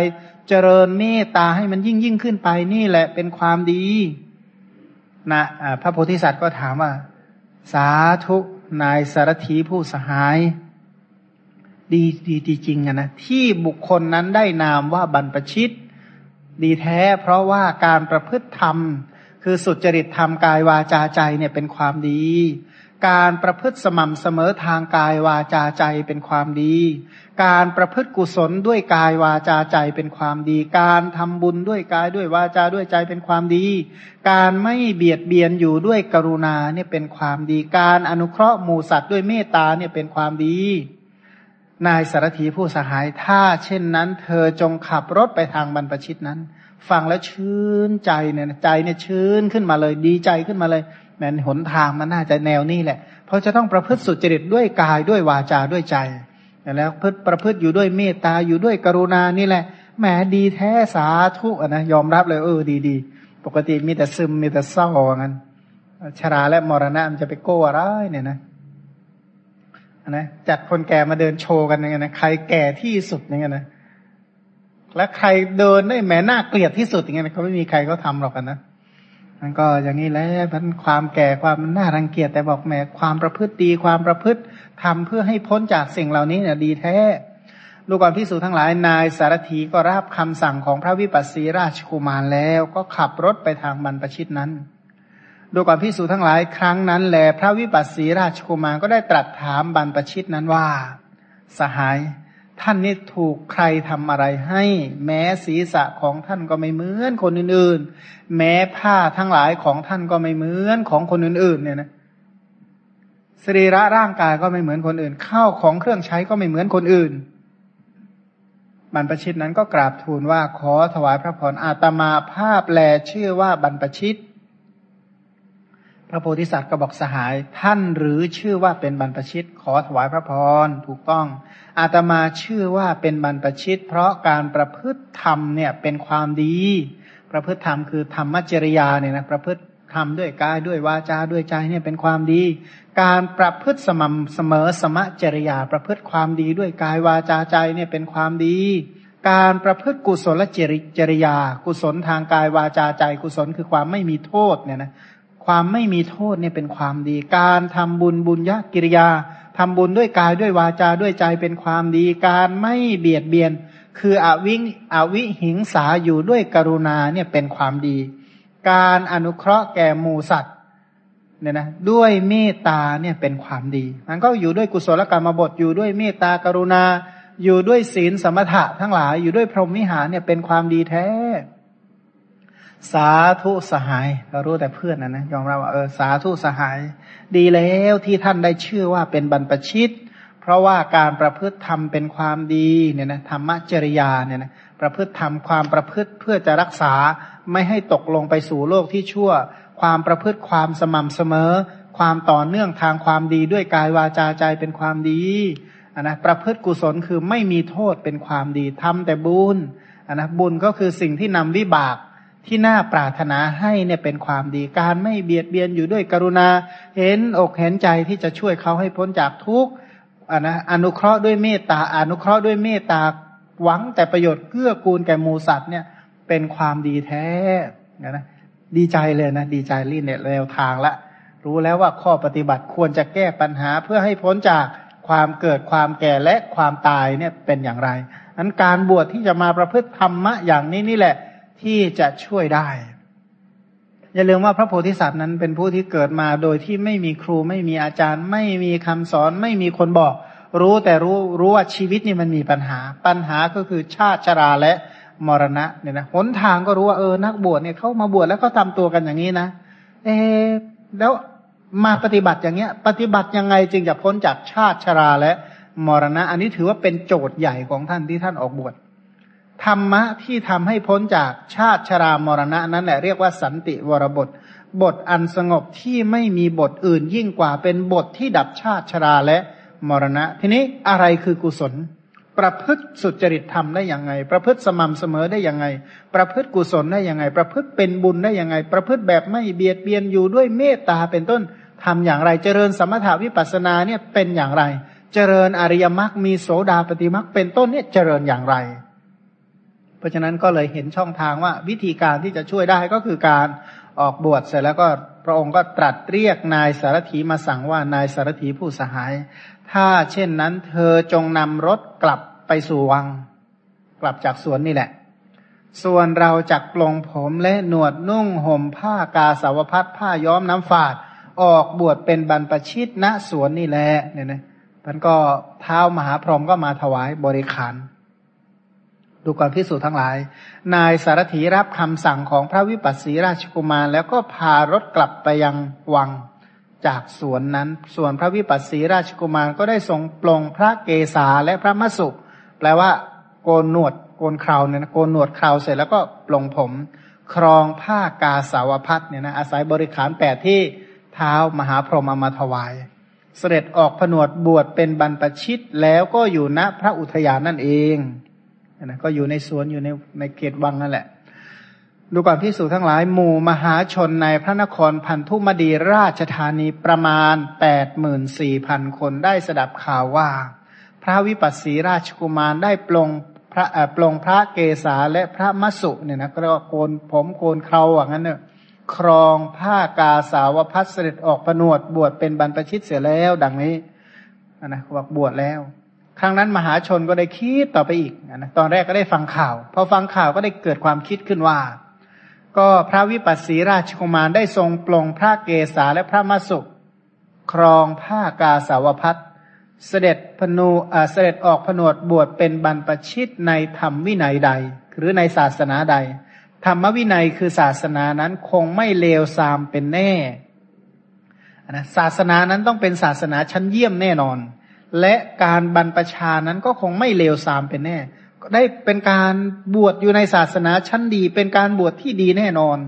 เจริญเมตตาให้มันยิ่งยิ่งขึ้นไปนี่แหละเป็นความดี นะพระโพธิสัตว์ก็ถามว่า สาธุนายสารถีผู้สหายดีดีจริงอะนะที่บุคคลนั้นได้นามว่าบรรพชิต ดีแท้เพราะว่าการประพฤติธรรม คือสุจริตธรรมกายวาจาใจเนี่ยเป็นความดี การประพฤติสม่ำเสมอทางกายวาจาใจเป็นความดี การประพฤติกุศลด้วยกายวาจาใจเป็นความดี การทำบุญด้วยกายด้วยวาจาด้วยใจเป็นความดี การไม่เบียดเบียนอยู่ด้วยกรุณาเนี่ยเป็นความดี การอนุเคราะห์หมู่สัตว์ด้วยเมตตาเนี่ยเป็นความดี นายสารถีผู้สหายถ้าเช่นนั้น เธอจงขับรถไปทางบรรพชิตนั้น ฟังแล้วชื่นใจเนี่ยใจเนี่ยชื่นขึ้นมาเลยดีใจขึ้นมาเลย แม้นหนทางมันน่าจะแนวนี้แหละ เพราะจะต้องประพฤติสุจริตด้วยกายด้วยวาจาด้วยใจ แล้วพฤติประพฤติอยู่ด้วยเมตตาอยู่ด้วยกรุณานี่แหละแหมดีแท้สาธุนะยอมรับเลยเออดีดีปกติมีแต่ซึมมีแต่เศร้างั้นชราและมรณะมันจะไปโก้อะไรเนี่ยนะนะจัดคนแก่มาเดินโชว์กันย่างเงี้ยนะใครแก่ที่สุดย่างเงี้ยนะและใครเดินได้แหมหน้าเกลียดที่สุดย่างเงี้ยเขาไม่มีใครเขาทาหรอกกันนะ มันก็อย่างนี้แหละมันความแก่ความมันน่ารังเกียจแต่บอกแหมความประพฤติดีความประพฤติทำเพื่อให้พ้นจากสิ่งเหล่านี้เนี่ยดีแท้ลูกก่อนพิสูจทั้งหลายนายสารถีก็รับคำสั่งของพระวิปัสสีราชกุมารแล้วก็ขับรถไปทางบรรพชิตนั้นดูก่อนพิสูจทั้งหลายครั้งนั้นแล พระวิปัสสีราชกุมารก็ได้ตรัสถามบรรพชิตนั้นว่า สหาย ท่านนี่ถูกใครทำอะไรให้ แม้ศีรษะของท่านก็ไม่เหมือนคนอื่นๆ แม้ผ้าทั้งหลายของท่านก็ไม่เหมือนของคนอื่นๆ เนี่ยนะสรีระร่างกายก็ไม่เหมือนคนอื่น ข้าวของเครื่องใช้ก็ไม่เหมือนคนอื่นบรรพชิตนั้นก็กราบทูลว่าขอถวายพระพรอาตมาภาพแลชื่อว่าบรรพชิต พระโพธิสัตว์ก็บอกสหายท่านหรือชื่อว่าเป็นบรรพชิต ขอถวายพระพรถูกต้อง อาตมาชื่อว่าเป็นบรรพชิต เพราะการประพฤติธรรมเนี่ยเป็นความดี ประพฤติธรรมคือธรรมจริยาเนี่ยนะประพฤติธรรมด้วยกายด้วยวาจาด้วยใจเนี่ยเป็นความดี การประพฤติสม่ำเสมอสมะจริยา ประพฤติความดีด้วยกายวาจาใจเนี่ยเป็นความดี การประพฤติกุศลจริจริยา กุศลทางกายวาจาใจ กุศลคือความไม่มีโทษเนี่ยนะความไม่มีโทษเนี่ยเป็นความดี การทำบุญบุญยกิริยา ทำบุญด้วยกายด้วยวาจาด้วยใจเป็นความดีการไม่เบียดเบียน คืออวิงอวิหิงสาอยู่ด้วยกรุณาเนี่ยเป็นความดี การอนุเคราะห์แก่หมูสัตว์เนี่ยนะด้วยเมตตาเนี่ยเป็นความดี มันก็อยู่ด้วยกุศลกรรมบทอยู่ด้วยเมตตากรุณา อยู่ด้วยศีลสมถะทั้งหลายอยู่ด้วยพรหมวิหารเนี่ยเป็นความดีแท้ สาธุสหายเรารู้แต่เพื่อนนะนะยอมรับว่าเออสาธุสหาย ดีแล้วที่ท่านได้ชื่อว่าเป็นบรรพชิต เพราะว่าการประพฤติธรรมเป็นความดีเนี่ยนะธรรมจริยาเนี่ยนะประพฤติธรรมความประพฤติเพื่อจะรักษาไม่ให้ตกลงไปสู่โลกที่ชั่ว ความประพฤติความสม่ำเสมอ ความต่อเนื่องทางความดีด้วยกายวาจาใจเป็นความดีนนะประพฤติกุศลคือไม่มีโทษเป็นความดีทำแต่บุญนนะบุญก็คือสิ่งที่นำวิบาก ที่น่าปรารถนาให้เนี่ยเป็นความดีการไม่เบียดเบียนอยู่ด้วยกรุณา เห็นอกเห็นใจที่จะช่วยเขาให้พ้นจากทุกข์อนะอนุเคราะห์ด้วยเมตตา อนุเคราะห์ด้วยเมตตาหวังแต่ประโยชน์เพื่อกูลแก่มูสัตว์เนี่ย เป็นความดีแท้นะดีใจเลยนะดีใจรีนเนี่ยแนวทางละ รู้แล้วว่าข้อปฏิบัติควรจะแก้ปัญหาเพื่อให้พ้นจากความเกิดความแก่และความตายเนี่ยเป็นอย่างไรนั้นการบวชที่จะมาประพฤติธรรมะอย่างนี้นี่แหละ ที่จะช่วยได้ อย่าลืมว่าพระโพธิสัตว์นั้นเป็นผู้ที่เกิดมาโดยที่ไม่มีครูไม่มีอาจารย์ ไม่มีคำสอน ไม่มีคนบอก รู้แต่รู้รู้ว่าชีวิตนี่มันมีปัญหา ปัญหาก็คือชาติชราและมรณะเนี่ยนะหนทางก็รู้ว่าเออนักบวชเนี่ยเขามาบวชแล้วก็ทำตัวกันอย่างนี้นะเอแล้วมาปฏิบัติอย่างเงี้ย ปฏิบัติยังไงจึงจะพ้นจากชาติชราและมรณะ อันนี้ถือว่าเป็นโจทย์ใหญ่ของท่านที่ท่านออกบวช ธรรมะที่ทำให้พ้นจากชาติชรามรณะนั้นแหละเรียกว่าสันติวรบท บทอันสงบที่ไม่มีบทอื่นยิ่งกว่าเป็นบทที่ดับชาติชราและมรณะ ทีนี้อะไรคือกุศล ประพฤติสุจริตธรรมได้ยังไง ประพฤติสม่ำเสมอได้ยังไง ประพฤติกุศลได้ยังไง ประพฤติเป็นบุญได้ยังไง ประพฤติแบบไม่เบียดเบียนอยู่ด้วยเมตตาเป็นต้นทำอย่างไรเจริญสมถาวิปัสสนาเนี่ยเป็นอย่างไร เจริญอริยมรรคมีโสดาปฏิมรรคเป็นต้นเนี่ยเจริญอย่างไร เพราะฉะนั้นก็เลยเห็นช่องทางว่าวิธีการที่จะช่วยได้ก็คือการออกบวชเสร็จแล้วก็พระองค์ก็ตรัสเรียกนายสารถีมาสั่งว่านายสารถีผู้สหาย ถ้าเช่นนั้นเธอจงนำรถกลับไปสู่วัง กลับจากสวนนี่แหละ ส่วนเราจักปลงผมและหนวดนุ่งห่มผ้ากาสาวพัดผ้าย้อมน้ำฝาด ออกบวชเป็นบรรพชิตณสวนนี่แหละเนี่ยนะมันก็เท้ามหาพรหมก็มาถวายบริขาร ดูก่อนพิสูจน์ทั้งหลาย นายสารถีรับคำสั่งของพระวิปัสสีราชกุมาร แล้วก็พารถกลับไปยังวังจากสวนนั้น ส่วนพระวิปัสสีราชกุมารก็ได้ทรงปลงพระเกศาและพระมสุ แปลว่าโกนหนวดโกนคราวเนี่ยนะโกนหนวดคราวเสร็จแล้วก็ปลงผม ครองผ้ากาสาวพัดเนี่ยนะอาศัยบริขารแปดที่เท้ามหาพรหมมาถวาย เสด็จออกผนวดบวชเป็นบรรพชิตแล้วก็อยู่ณพระอุทยานนั่นเอง นะก็อยู่ในสวนอยู่ในในเขตวังนั่นแหละ ดูก่อนพิสูจทั้งหลายหมู่มหาชนในพระนครพันธุมดีราชธานีประมาณแปดหมื่นสี่พันคนได้สดับข่าวว่า พระวิปัสสีราชกุมารได้ปลงพระปลงพระเกศาและพระมัสุเนี่ยนะก็โกนผมโกนเคราอย่างนั้นเนอะครองผ้ากาสาวพัสเสด็จออกประนวดบวชเป็นบรรพชิตเสียแล้ว ดังนี้นะบอกบวชแล้ว ครั้งนั้นมหาชนก็ได้คิดต่อไปอีกนะตอนแรกก็ได้ฟังข่าวพอฟังข่าวก็ได้เกิดความคิดขึ้นว่า ก็พระวิปัสสีราชกุมารได้ทรงปลงพระเกศาและพระมสุข ครองผ้ากาสาวพัดเสด็จพนูเสด็จออกผนวดบวชเป็นบรรพชิตในธรรมวินัยใด หรือในศาสนาใด ธรรมวินัยคือศาสนานั้นคงไม่เลวทรามเป็นแน่นะศาสนานั้นต้องเป็นศาสนาชั้นเยี่ยมแน่นอน และการบรรพชานั้นก็คงไม่เลวทรามเป็นแน่ ได้เป็นการบวชอยู่ในศาสนาชั้นดี เป็นการบวชที่ดีแน่นอน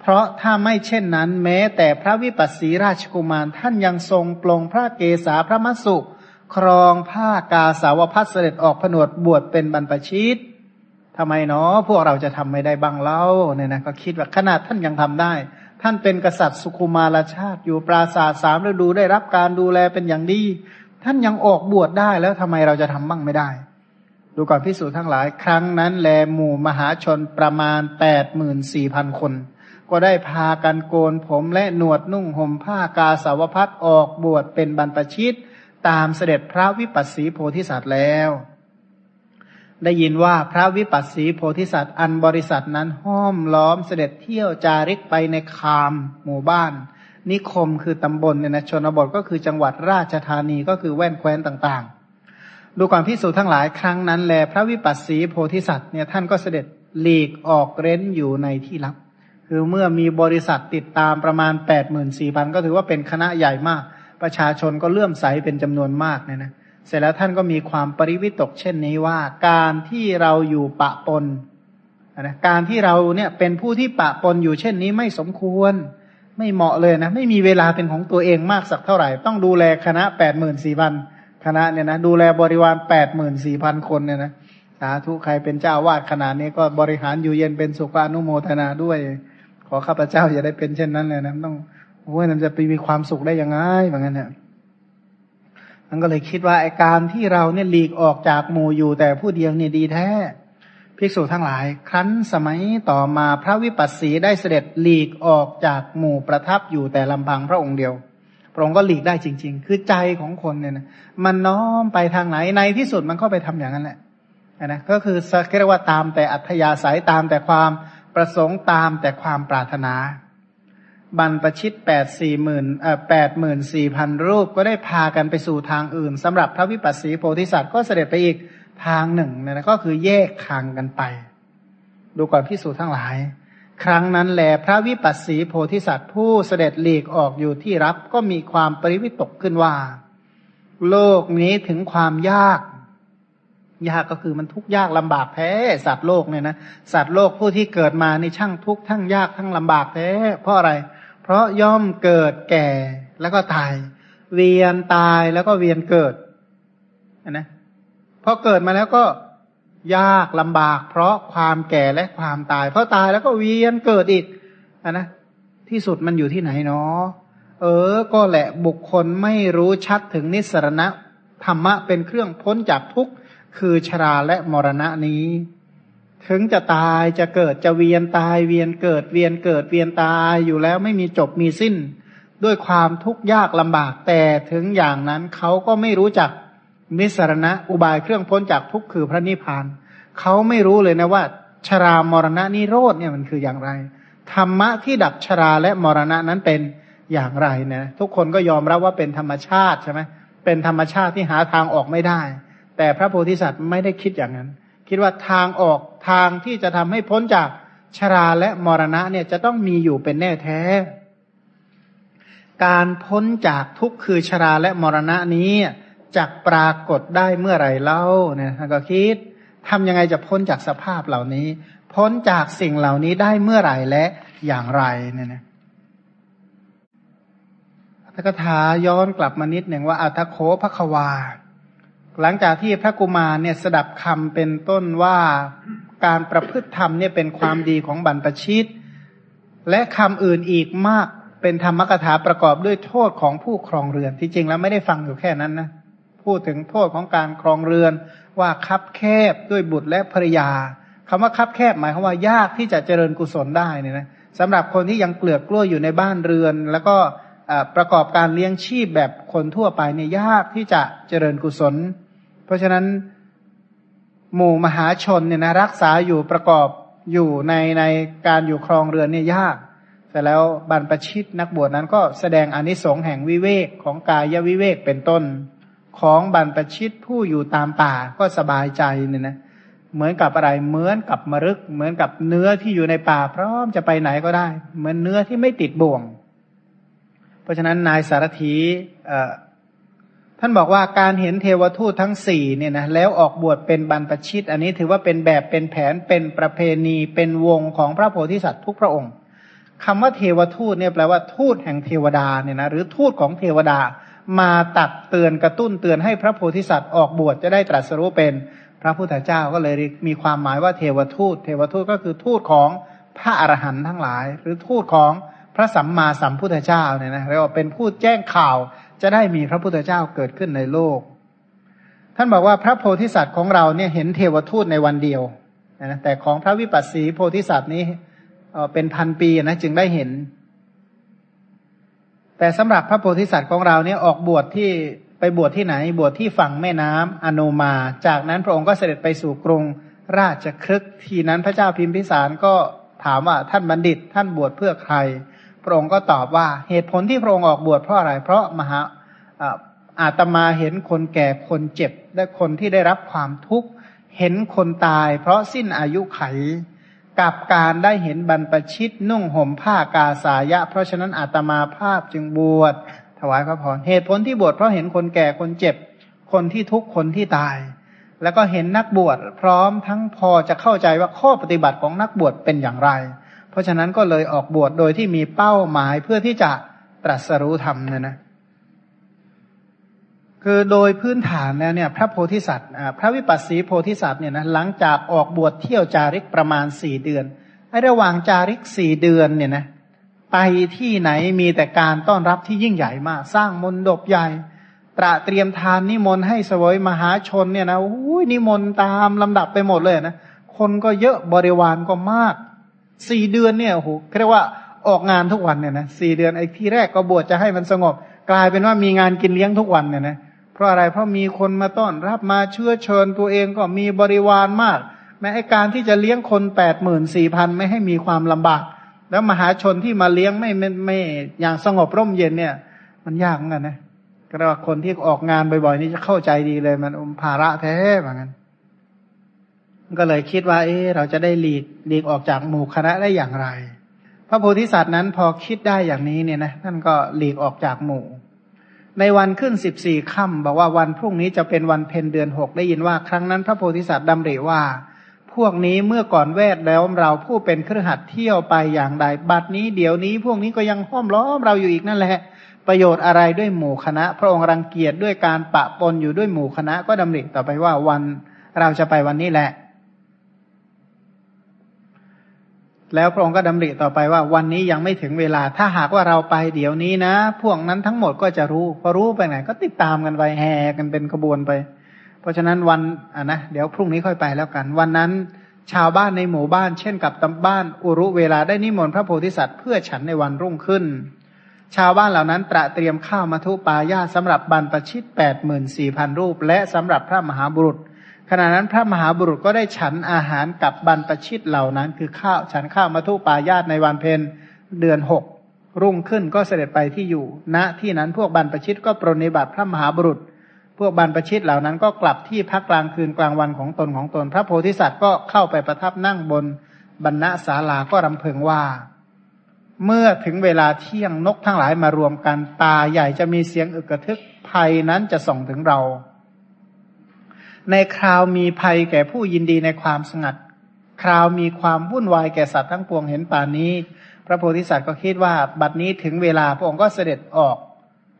เพราะถ้าไม่เช่นนั้น แม้แต่พระวิปัสสีราชกุมารท่านยังทรงปลงพระเกศาพระมัสสุ ครองผ้ากาสาวพัดเสด็จออกผนวดบวชเป็นบรรพชิตทำไมเนาะพวกเราจะทำไม่ได้บ้างเล่าเนี่ยนะก็คิดว่าขนาดท่านยังทำได้ท่านเป็นกษัตริย์สุขุมารชาติ อยู่ปราสาทสามฤดูได้รับการดูแลเป็นอย่างดี ท่านยังออกบวชได้แล้วทำไมเราจะทำบ้างไม่ได้ ดูก่อนพิสูจน์ทั้งหลาย ครั้งนั้นแลหมู่มหาชนประมาณแปดหมื่นสี่พันคน ก็ได้พากันโกนผมและหนวดนุ่งห่มผ้ากาสาวพัดออกบวชเป็นบรรพชิต ตามเสด็จพระวิปัสสีโพธิสัตว์แล้ว ได้ยินว่าพระวิปัสสีโพธิสัตว์อันบริษัทนั้นห้อมล้อมเสด็จเที่ยวจาริกไปในคามหมู่บ้าน นิคมคือตำบลเนี่ยนะชนบทก็คือจังหวัดราชธานีก็คือแว่นแคว้นต่างๆ ดูความพิสูจน์ทั้งหลายครั้งนั้นแล พระวิปัสสีโพธิสัตว์เนี่ยท่านก็เสด็จหลีกออกเร้นอยู่ในที่ลับ คือเมื่อมีบริษัทติดตามประมาณแปดหมื่นสี่พันก็ถือว่าเป็นคณะใหญ่มาก ประชาชนก็เลื่อมใสเป็นจำนวนมากเนี่ยนะเสร็จแล้วท่านก็มีความปริวิตกเช่นนี้ว่า การที่เราอยู่ปะปนนะการที่เราเนี่ยเป็นผู้ที่ปะปนอยู่เช่นนี้ไม่สมควร ไม่เหมาะเลยนะ ไม่มีเวลาเป็นของตัวเองมากสักเท่าไหร่ ต้องดูแลคณะแปดหมื่นสี่พันคณะเนี่ยนะดูแลบริวารแปดหมื่นสี่พันคนเนี่ยนะสาธุใครเป็นเจ้าวาดขนาดนี้ก็บริหารอยู่เย็นเป็นสุขอนุโมทนาด้วย ขอข้าพเจ้าอย่าได้เป็นเช่นนั้นเลยนะต้องโอ้ยมันจะไปมีความสุขได้ยังไงเหมือนกันเนี่ยมันก็เลยคิดว่าไอการที่เราเนี่ยหลีกออกจากหมู่อยู่แต่ผู้เดียวเนี่ยดีแท้ ภิกษุทั้งหลาย ครั้นสมัยต่อมาพระวิปัสสีได้เสด็จหลีกออกจากหมู่ประทับอยู่แต่ลำพังพระองค์เดียว พระองค์ก็หลีกได้จริง ๆ คือใจของคนเนี่ยนะมันน้อมไปทางไหนในที่สุดมันก็ไปทำอย่างนั้นแหละนะก็คือสักเรียกว่าตามแต่อัธยาศัยตามแต่ความประสงค์ตามแต่ความปรารถนา บรรปชิตแปดสี่หมื่นเอ่อแปดหมื่นสี่พันรูปก็ได้พากันไปสู่ทางอื่นสำหรับพระวิปัสสีโพธิสัตว์ก็เสด็จไปอีก ทางหนึ่งเนี่ยนะก็คือแยกทางกันไป ดูก่อนพิสูจน์ทั้งหลาย ครั้งนั้นแหลพระวิปัสสีโพธิสัตว์ผู้เสด็จหลีกออกอยู่ที่รับก็มีความปริวิตกขึ้นว่า โลกนี้ถึงความยาก ยากก็คือมันทุกข์ยากลำบากแท้สัตว์โลกเนี่ยนะสัตว์โลกผู้ที่เกิดมาในช่างทุกข์ทั้งยากทั้งลำบากแท้เพราะอะไร เพราะย่อมเกิดแก่แล้วก็ตาย เวียนตายแล้วก็เวียนเกิดนะ พอเกิดมาแล้วก็ยากลำบาก เพราะความแก่และความตาย เพราะตายแล้วก็เวียนเกิดอีกอนนะที่สุดมันอยู่ที่ไหนเนาะเออ ก็แหละบุคคลไม่รู้ชัดถึงนิสรณะธรรมะเป็นเครื่องพ้นจากทุกข์คือชราและมรณะนี้ ถึงจะตายจะเกิดจะเวียนตายเวียนเกิดเวียนเกิดเวียนตายอยู่แล้วไม่มีจบมีสิ้น ด้วยความทุกข์ยากลำบากแต่ถึงอย่างนั้นเขาก็ไม่รู้จัก มิสรณะอุบายเครื่องพ้นจากทุกข์คือพระนิพพานเขาไม่รู้เลยนะว่า ชรามรณะนิโรธเนี่ยมันคืออย่างไรธรรมะที่ดับชราและมรณะนั้นเป็นอย่างไรนะทุกคนก็ยอมรับว่าเป็นธรรมชาติใช่ไหมเป็นธรรมชาติที่หาทางออกไม่ได้ แต่พระโพธิสัตว์ไม่ได้คิดอย่างนั้น คิดว่าทางออกทางที่จะทำให้พ้นจากชราและมรณะเนี่ยจะต้องมีอยู่เป็นแน่แท้ การพ้นจากทุกข์คือชราและมรณะนี้ จะปรากฏได้เมื่อไหร่เล่าเนี่ยก็คิดทำยังไงจะพ้นจากสภาพเหล่านี้ พ้นจากสิ่งเหล่านี้ได้เมื่อไหร่และอย่างไรเนี่ยนะพระคาถาย้อนกลับมานิดหนึ่งว่าอัตโคภควา หลังจากที่พระกุมารเนี่ยสดับคำเป็นต้นว่าการประพฤติธรรมเนี่ยเป็นความดีของบรรพชิต และคำอื่นอีกมากเป็นธรรมกถาประกอบด้วยโทษของผู้ครองเรือนที่จริงแล้วไม่ได้ฟังอยู่แค่นั้นนะ พูดถึงโทษของการครองเรือน ว่าคับแคบด้วยบุตรและภรยาคำว่าคับแคบหมายความว่ายากที่จะเจริญกุศลได้เนี่ยนะสำหรับคนที่ยังเกลือกกลั้วอยู่ในบ้านเรือน แล้วก็ประกอบการเลี้ยงชีพแบบคนทั่วไปเนี่ยยากที่จะเจริญกุศล เพราะฉะนั้นหมู่มหาชนเนี่ยนะรักษาอยู่ประกอบอยู่ในในการอยู่ครองเรือนเนี่ยยากแต่แล้วบรรพชิตนักบวชนั้นก็แสดงอนิสงส์แห่งวิเวกของกายวิเวกเป็นต้น ของบรรพชิตผู้อยู่ตามป่าก็สบายใจเนี่ยนะเหมือนกับอะไรเหมือนกับมรึก เหมือนกับเนื้อที่อยู่ในป่า พร้อมจะไปไหนก็ได้ เหมือนเนื้อที่ไม่ติดบ่วง เพราะฉะนั้นนายสารถีท่านบอกว่าการเห็นเทวทูตทั้งสี่เนี่ยนะแล้วออกบวชเป็นบรรพชิต อันนี้ถือว่าเป็นแบบเป็นแผนเป็นประเพณีเป็นวงของพระโพธิสัตว์ทุกพระองค์คำว่าเทวทูตเนี่ยแปลว่าทูตแห่งเทวดาเนี่ยนะหรือทูตของเทวดา มาตักเตือนกระตุ้นเตือนให้พระโพธิสัตว์ออกบวชจะได้ตรัสรู้เป็นพระพุทธเจ้าก็เลยมีความหมายว่าเทวทูต เทวทูตก็คือทูตของพระอรหันต์ทั้งหลาย หรือทูตของพระสัมมาสัมพุทธเจ้าเนี่ยนะเรียกว่าเป็นผู้แจ้งข่าวจะได้มีพระพุทธเจ้าเกิดขึ้นในโลก ท่านบอกว่าพระโพธิสัตว์ของเราเนี่ยเห็นเทวทูตในวันเดียวนะแต่ของพระวิปัสสีโพธิสัตว์นี้เป็นพันปีนะจึงได้เห็น แต่สำหรับพระโพธิสัตว์ของเราเนี่ยออกบวชที่ไปบวชที่ไหนบวชที่ฝั่งแม่น้ำอโนมา จากนั้นพระองค์ก็เสด็จไปสู่กรุงราชครึกทีนั้นพระเจ้าพิมพิสารก็ถามว่าท่านบัณฑิตท่านบวชเพื่อใคร พระองค์ก็ตอบว่าเหตุผลที่พระองค์ออกบวชเพราะอะไร เพราะมหาอาตมาเห็นคนแก่คนเจ็บและคนที่ได้รับความทุกข์เห็นคนตาย เพราะสิ้นอายุไข กับการได้เห็นบรรปชิตนุ่งห่มผ้ากาสายะ เพราะฉะนั้นอาตมาภาพจึงบวชถวายพระพรเหตุผลที่บวชเพราะเห็นคนแก่คนเจ็บ คนที่ทุกข์คนที่ตาย แล้วก็เห็นนักบวชพร้อมทั้งพอจะเข้าใจว่าข้อปฏิบัติของนักบวชเป็นอย่างไร เพราะฉะนั้นก็เลยออกบวชโดยที่มีเป้าหมายเพื่อที่จะตรัสรู้ธรรมเนี่ยนะ คือโดยพื้นฐานแล้วเนี่ยพระโพธิสัตว์พระวิปัสสีโพธิสัตว์เนี่ยนะหลังจากออกบวชเที่ยวจาริกประมาณสี่เดือนไอ้ระหว่างจาริกสี่เดือนเนี่ยนะไปที่ไหนมีแต่การต้อนรับที่ยิ่งใหญ่มาก สร้างมนดบใหญ่ ตระเตรียมทานนิมนต์ให้สวยมหาชนเนี่ยนะอุ้ยนิมนต์ตามลำดับไปหมดเลยนะคนก็เยอะบริวารก็มากสี่เดือนเนี่ยโอ้โหเรียกว่าออกงานทุกวันเนี่ยนะสี่เดือนไอ้ที่แรกก็บวชจะให้มันสงบ กลายเป็นว่ามีงานกินเลี้ยงทุกวันเนี่ยนะ ราะอะไรเพราะมีคนมาต้อนรับมาเชื่อเชิญตัวเองก็มีบริวารมาก แม้การที่จะเลี้ยงคนแปดหมื่นสี่พันไม่ให้มีความลำบาก แล้วมหาชนที่มาเลี้ยงไม่ไม่ไม่อย่างสงบร่มเย็นเนี่ย มันยากเหมือนกันนะก็ว่าคนที่ออกงานบ่อยๆนี่จะเข้าใจดีเลยมันอมภาระแท้เหมือนกันก็เลยคิดว่า เออเราจะได้หลีกหลีกออกจากหมู่คณะได้อย่างไร พระโพธิสัตว์นั้นพอคิดได้อย่างนี้เนี่ยนะท่านก็หลีกออกจากหมู่ ในวันขึ้นสิบสี่ค่ำบอกว่าวันพรุ่งนี้จะเป็นวันเพ็ญเดือนหกได้ยินว่า ครั้งนั้นพระโพธิสัตว์ดำริว่า พวกนี้เมื่อก่อนแวดแล้วเราผู้เป็นเครือขัดเที่ยวไปอย่างใดบัดนี้เดี๋ยวนี้ พวกนี้ก็ยังห้อมล้อมเราอยู่อีกนั่นแหละ ประโยชน์อะไรด้วยหมู่คณะ พระองค์รังเกียจด้วยการปะปนอยู่ด้วยหมู่คณะก็ดำริต่อไปว่าวันเราจะไปวันนี้แหละ แล้วพระองค์ก็ดำริต่อไปว่าวันนี้ยังไม่ถึงเวลา ถ้าหากว่าเราไปเดี๋ยวนี้นะ พวกนั้นทั้งหมดก็จะรู้ พอรู้ไปไหน ก็ติดตามกันไปแห่กันเป็นขบวนไป เพราะฉะนั้นวันอะนะเดี๋ยวพรุ่งนี้ค่อยไปแล้วกัน วันนั้นชาวบ้านในหมู่บ้าน เช่นกับตำบ้านอุรุเวลาได้นิมนต์พระโพธิสัตว์เพื่อฉันในวันรุ่งขึ้น ชาวบ้านเหล่านั้นตระเตรียมข้าวมัทุปายาสำหรับบรรพชิตแปดหมื่นสี่พันรูป และสำหรับพระมหาบุรุษ ขณะนั้นพระมหาบุรุษก็ได้ฉันอาหารกับบรรพชิตเหล่านั้น คือข้าวฉันข้าวมัทุปายาตในวันเพ็ญเดือนหกรุ่งขึ้นก็เสด็จไปที่อยู่ ณที่นั้นพวกบรรพชิตก็ปรนิบัติพระมหาบุรุษ พวกบรรพชิตเหล่านั้นก็กลับที่พักกลางคืนกลางวันของตนของตน พระโพธิสัตว์ก็เข้าไปประทับนั่งบนบรรณศาลาก็รำพึงว่า เมื่อถึงเวลาเที่ยงนกทั้งหลายมารวมกันตาใหญ่จะมีเสียงอึกกระทึกภัยนั้นจะส่งถึงเรา ในคราวมีภัยแก่ผู้ยินดีในความสงัด คราวมีความวุ่นวายแก่สัตว์ทั้งปวงเห็นป่านนี้ พระโพธิสัตว์ก็คิดว่าบัดนี้ถึงเวลาพระองค์ก็เสด็จออก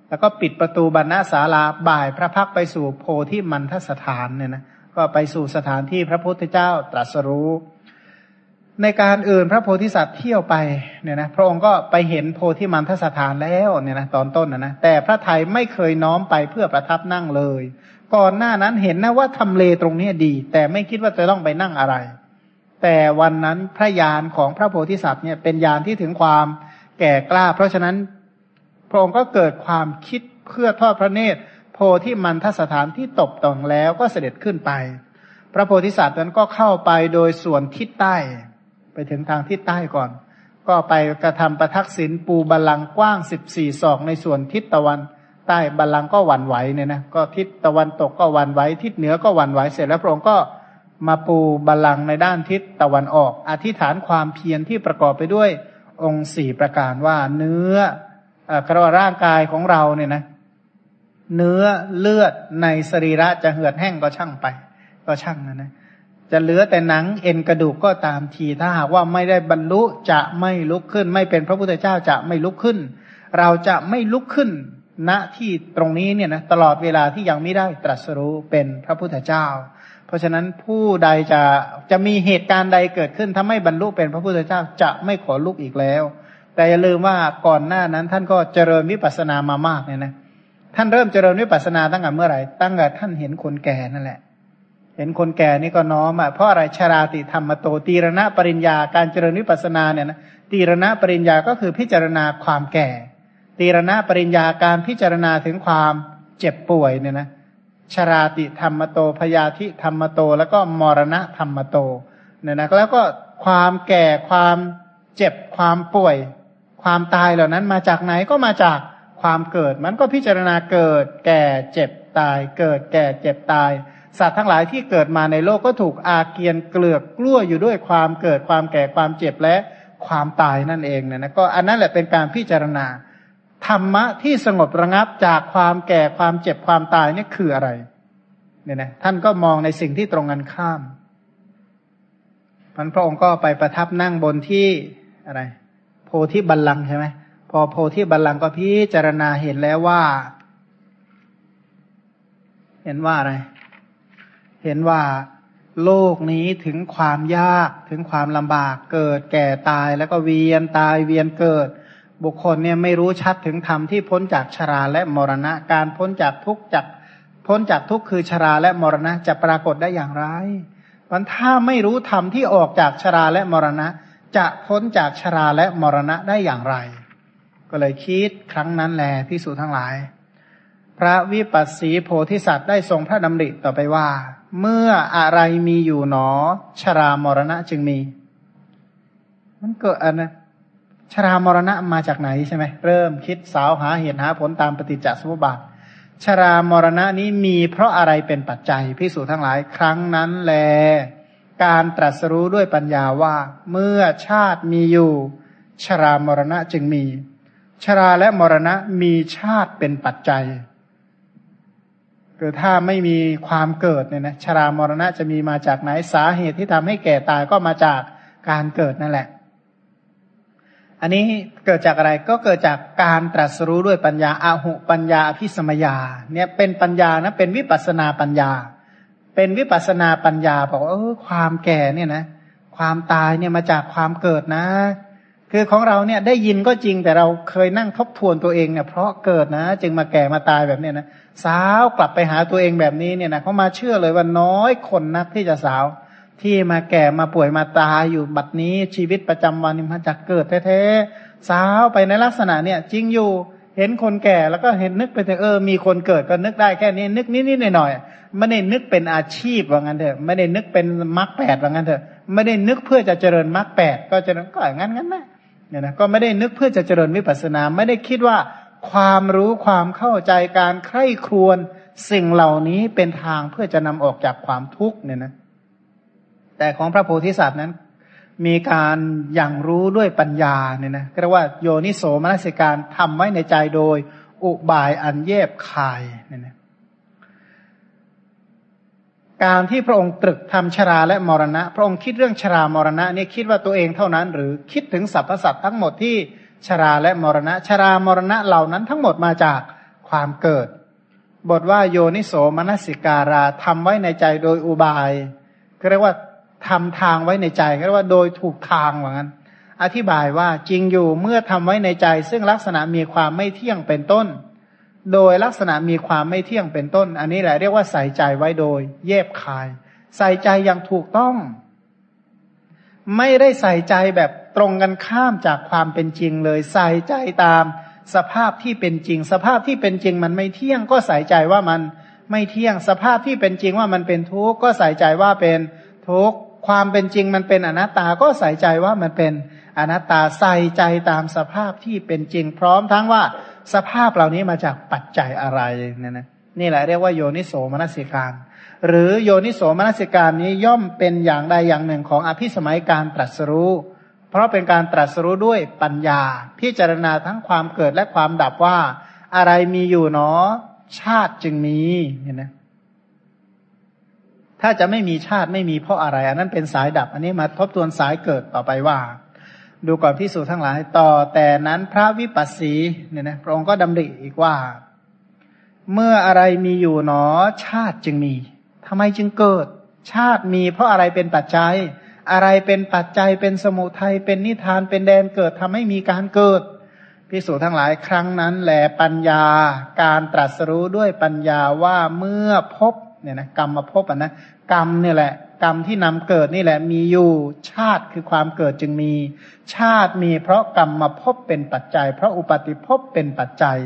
แล้วก็ปิดประตูบรรณาศาลาบ่ายพระพักไปสู่โพธิมันทสถานเนี่ยนะก็ไปสู่สถานที่พระพุทธเจ้าตรัสรู้ ในการอื่นพระโพธิสัตว์เที่ยวไปเนี่ยนะพระองค์ก็ไปเห็นโพธิมันทสถานแล้วเนี่ยนะตอนต้นนะนะแต่พระไทยไม่เคยน้อมไปเพื่อประทับนั่งเลย ก่อนหน้านั้นเห็นนะว่าทำเลตรงนี้ดี แต่ไม่คิดว่าจะต้องไปนั่งอะไร แต่วันนั้นพระยานของพระโพธิสัตว์เนี่ยเป็นยานที่ถึงความแก่กล้า เพราะฉะนั้นพระองค์ก็เกิดความคิดเพื่อทอดพระเนตร โพธิมันทสถานที่ตบต่องแล้วก็เสด็จขึ้นไป พระโพธิสัตว์นั้นก็เข้าไปโดยส่วนทิศใต้ ไปถึงทางทิศใต้ก่อน ก็ไปกระทำประทักษิณปูบาลังกว้างสิบสี่ศอกในส่วนทิศตะวัน ต้บาลังก็หวั่นไหวเนี่ยนะก็ทิศตะวันตกก็หวั่นไหวทิศเหนือก็หวั่นไหวเสร็จแล้วพระองค์ก็มาปูบาลังในด้านทิศตะวันออก อธิษฐานความเพียรที่ประกอบไปด้วยองค์สี่ประการว่าเนื้อกระร่างกายของเราเนี่ยนะ เนื้อเลือดในสรีระจะเหือดแห้งก็ช่างไป ก็ช่างนะนะจะเหลือแต่หนังเอ็นกระดูกก็ตามทีถ้าหากว่าไม่ได้บรรลุจะไม่ลุกขึ้น ไม่เป็นพระพุทธเจ้าจะไม่ลุกขึ้น เราจะไม่ลุกขึ้น ณที่ตรงนี้เนี่ยนะตลอดเวลาที่ยังไม่ได้ตรัสรู้เป็นพระพุทธเจ้า เพราะฉะนั้นผู้ใดจะจะมีเหตุการณ์ใดเกิดขึ้นถ้าไม่บรรลุเป็นพระพุทธเจ้าจะไม่ขอลุกอีกแล้ว แต่อย่าลืมว่าก่อนหน้านั้นท่านก็เจริญวิปัสสนามามากเนี่ยนะท่านเริ่มเจริญวิปัสสนาตั้งแต่เมื่อไหร่ตั้งแต่ท่านเห็นคนแก่นั่นแหละ เห็นคนแก่นี่ก็น้อมอะเพราะอะไรชาราติธรรมโตตีรณะปริญญาการเจริญวิปัสสนาเนี่ยนะตีรณะปริญญาก็คือพิจารณาความแก่ ตีรณะปริญญาการพิจารณาถึงความเจ็บป่วยเนี่ยนะชราติธรรมโตพยาธิธรรมโต แล้วก็มรณะธรรมโตเนี่ยนะแล้วก็ความแก่ความเจ็บความป่วย ความตายเหล่านั้นมาจากไหนก็มาจากความเกิด มันก็พิจารณาเกิด แก่เจ็บตาย เกิดแก่เจ็บตายสัตว์ทั้งหลายที่เกิดมาในโลกก็ถูกอาเกียนเกลือกกลั้วอยู่ด้วยความเกิดความแก่ความเจ็บและความตายนั่นเองเนี่ยนะก็อันนั้นแหละเป็นการพิจารณา ธรรมะที่สงบระงับจากความแก่ความเจ็บความตายนี่คืออะไร เนี่ยนะท่านก็มองในสิ่งที่ตรงกันข้ามพันพระองค์ก็ไปประทับนั่งบนที่อะไร โพธิบัลลังใช่ไหมพอโพธิบัลลังก็พิจารณาเห็นแล้วว่า เห็นว่าอะไร เห็นว่าโลกนี้ถึงความยากถึงความลำบากเกิดแก่ตายแล้วก็เวียนตายเวียนเกิด บุคคลเนี่ยไม่รู้ชัดถึงธรรมที่พ้นจากชราและมรณะ การพ้นจากทุกข์จากพ้นจากทุกข์คือชราและมรณะจะปรากฏได้อย่างไรมันถ้าไม่รู้ธรรมที่ออกจากชราและมรณะ จะพ้นจากชราและมรณะได้อย่างไร ก็เลยคิดครั้งนั้นแหละพิสูจทั้งหลาย พระวิปัสสีโพธิสัตว์ได้ทรงพระดำริต่อไปว่า เมื่ออะไรมีอยู่หนอ ชรามรณะจึงมี มันเกิดอันนะ ชรามรณะมาจากไหนใช่ไหมเริ่มคิดสาวหาเหตุหาผลตามปฏิจจสมุปบาทชรามรณะนี้มีเพราะอะไรเป็นปัจจัยพิสูจน์ทั้งหลายครั้งนั้นแล การตรัสรู้ด้วยปัญญาว่าเมื่อชาติมีอยู่ ชรามรณะจึงมี ชราและมรณะมีชาติเป็นปัจจัยคือถ้าไม่มีความเกิดเนี่ยนะชรามรณะจะมีมาจากไหนสาเหตุที่ทำให้แก่ตายก็มาจากการเกิดนั่นแหละ อันนี้เกิดจากอะไรก็เกิดจากการตรัสรู้ด้วยปัญญาอาหุปัญญาอภิสมยา เนี่ยเป็นปัญญานะเป็นวิปัสนาปัญญา เป็นวิปัสนาปัญญาบอกว่าเออความแก่เนี่ยนะ ความตายเนี่ยมาจากความเกิดนะ คือของเราเนี่ยได้ยินก็จริงแต่เราเคยนั่งทบทวนตัวเองเนี่ยเพราะเกิดนะ จึงมาแก่มาตายแบบเนี้ยนะสาวกลับไปหาตัวเองแบบนี้เนี่ยนะเขามาเชื่อเลยว่าน้อยคนนักที่จะสาว ที่มาแก่มาป่วยมาตายอยู่บัดนี้ชีวิตประจำวันมาจากเกิดแท้ๆสาวไปในลักษณะเนี่ย จริงอยู่เห็นคนแก่แล้วก็เห็นนึกไปถึงเออมีคนเกิดก็นึกได้แค่นี้ นึกนิดๆหน่อยๆไม่ได้นึกเป็นอาชีพว่างั้นเถอะไม่ได้นึกเป็นมรรคแปดว่างั้นเถอะไม่ได้นึกเพื่อจะเจริญมรรคแปดก็จะก็อย่างนั้นงั้นนะเนี่ยนะก็ไม่ได้นึกเพื่อจะเจริญวิปัสสนา ไม่ได้คิดว่าความรู้ความเข้าใจการใคร่ครวญสิ่งเหล่านี้เป็นทางเพื่อจะนำออกจากความทุกข์เนี่ยนะ แต่ของพระโพธิสัตว์นั้น มีการอย่างรู้ด้วยปัญญาเนี่ยนะเรียกว่าโยนิโสมนสิการทำไว้ในใจโดย อุบายอันเย็บคายเนี่ยนะการที่พระองค์ตรึกทำชราและมรณะ พระองค์คิดเรื่องชรามรณะนี่คิดว่าตัวเองเท่านั้น หรือคิดถึงสรรพสัตว์ทั้งหมดที่ชราและมรณะ ชรามรณะเหล่านั้นทั้งหมดมาจากความเกิด บทว่าโยนิโสมนสิการาทำไว้ในใจโดยอุบายเรียกว่า ทำทางไว้ในใจก็เรียกว่าโดยถูกทางว่างั้น อธิบายว่าจริงอยู่เมื่อทำไว้ในใจ ซึ่งลักษณะมีความไม่เที่ยงเป็นต้น โดยลักษณะมีความไม่เที่ยงเป็นต้น อันนี้แหละเรียกว่าใส่ใจไว้โดย เย็บคาย ใส่ใจอย่างถูกต้อง ไม่ได้ใส่ใจแบบตรงกันข้ามจากความเป็นจริงเลย ใส่ใจตามสภาพที่เป็นจริง สภาพที่เป็นจริงมันไม่เที่ยงก็ใส่ใจว่ามันไม่เที่ยงสภาพที่เป็นจริงว่ามันเป็นทุกข์ก็ใส่ใจว่าเป็นทุกข์ ความเป็นจริงมันเป็นอนัตตาก็ใส่ใจว่ามันเป็นอนัตตาใส่ใจตามสภาพที่เป็นจริง พร้อมทั้งว่าสภาพเหล่านี้มาจากปัจจัยอะไรเนี่ยนะนี่แหละเรียกว่าโยนิโสมนสิการ หรือโยนิโสมนสิการนี้ย่อมเป็นอย่างใดอย่างหนึ่งของอภิสมัยการตรัสรู้ เพราะเป็นการตรัสรู้ด้วยปัญญา พิจารณาทั้งความเกิดและความดับว่า อะไรมีอยู่เนอชาติจึงมีเห็นไหม ถ้าจะไม่มีชาติไม่มีเพราะอะไร อันนั้นเป็นสายดับ อันนี้มาทบทวนสายเกิดต่อไปว่า ดูก่อนพิสูจน์ทั้งหลาย ต่อแต่นั้นพระวิปัสสีเนี่ยนะพระองค์ก็ดำริอีกว่า เมื่ออะไรมีอยู่หนอ ชาติจึงมีทำไมจึงเกิด ชาติมีเพราะอะไรเป็นปัจจัย อะไรเป็นปัจจัยเป็นสมุทัยเป็นนิทานเป็นแดนเกิดทำให้มีการเกิดพิสูจทั้งหลายครั้งนั้นแหลปัญญาการตรัสรู้ด้วยปัญญาว่าเมื่อพบ เนี่ยนะกรรมมาพบอะนะกรรมเนี่ยแหละ กรรมที่นำเกิดนี่แหละ มีอยู่ชาติคือความเกิดจึงมี ชาติมีเพราะกรรมมาพบเป็นปัจจัย เพราะอุปาติภพเป็นปัจจัย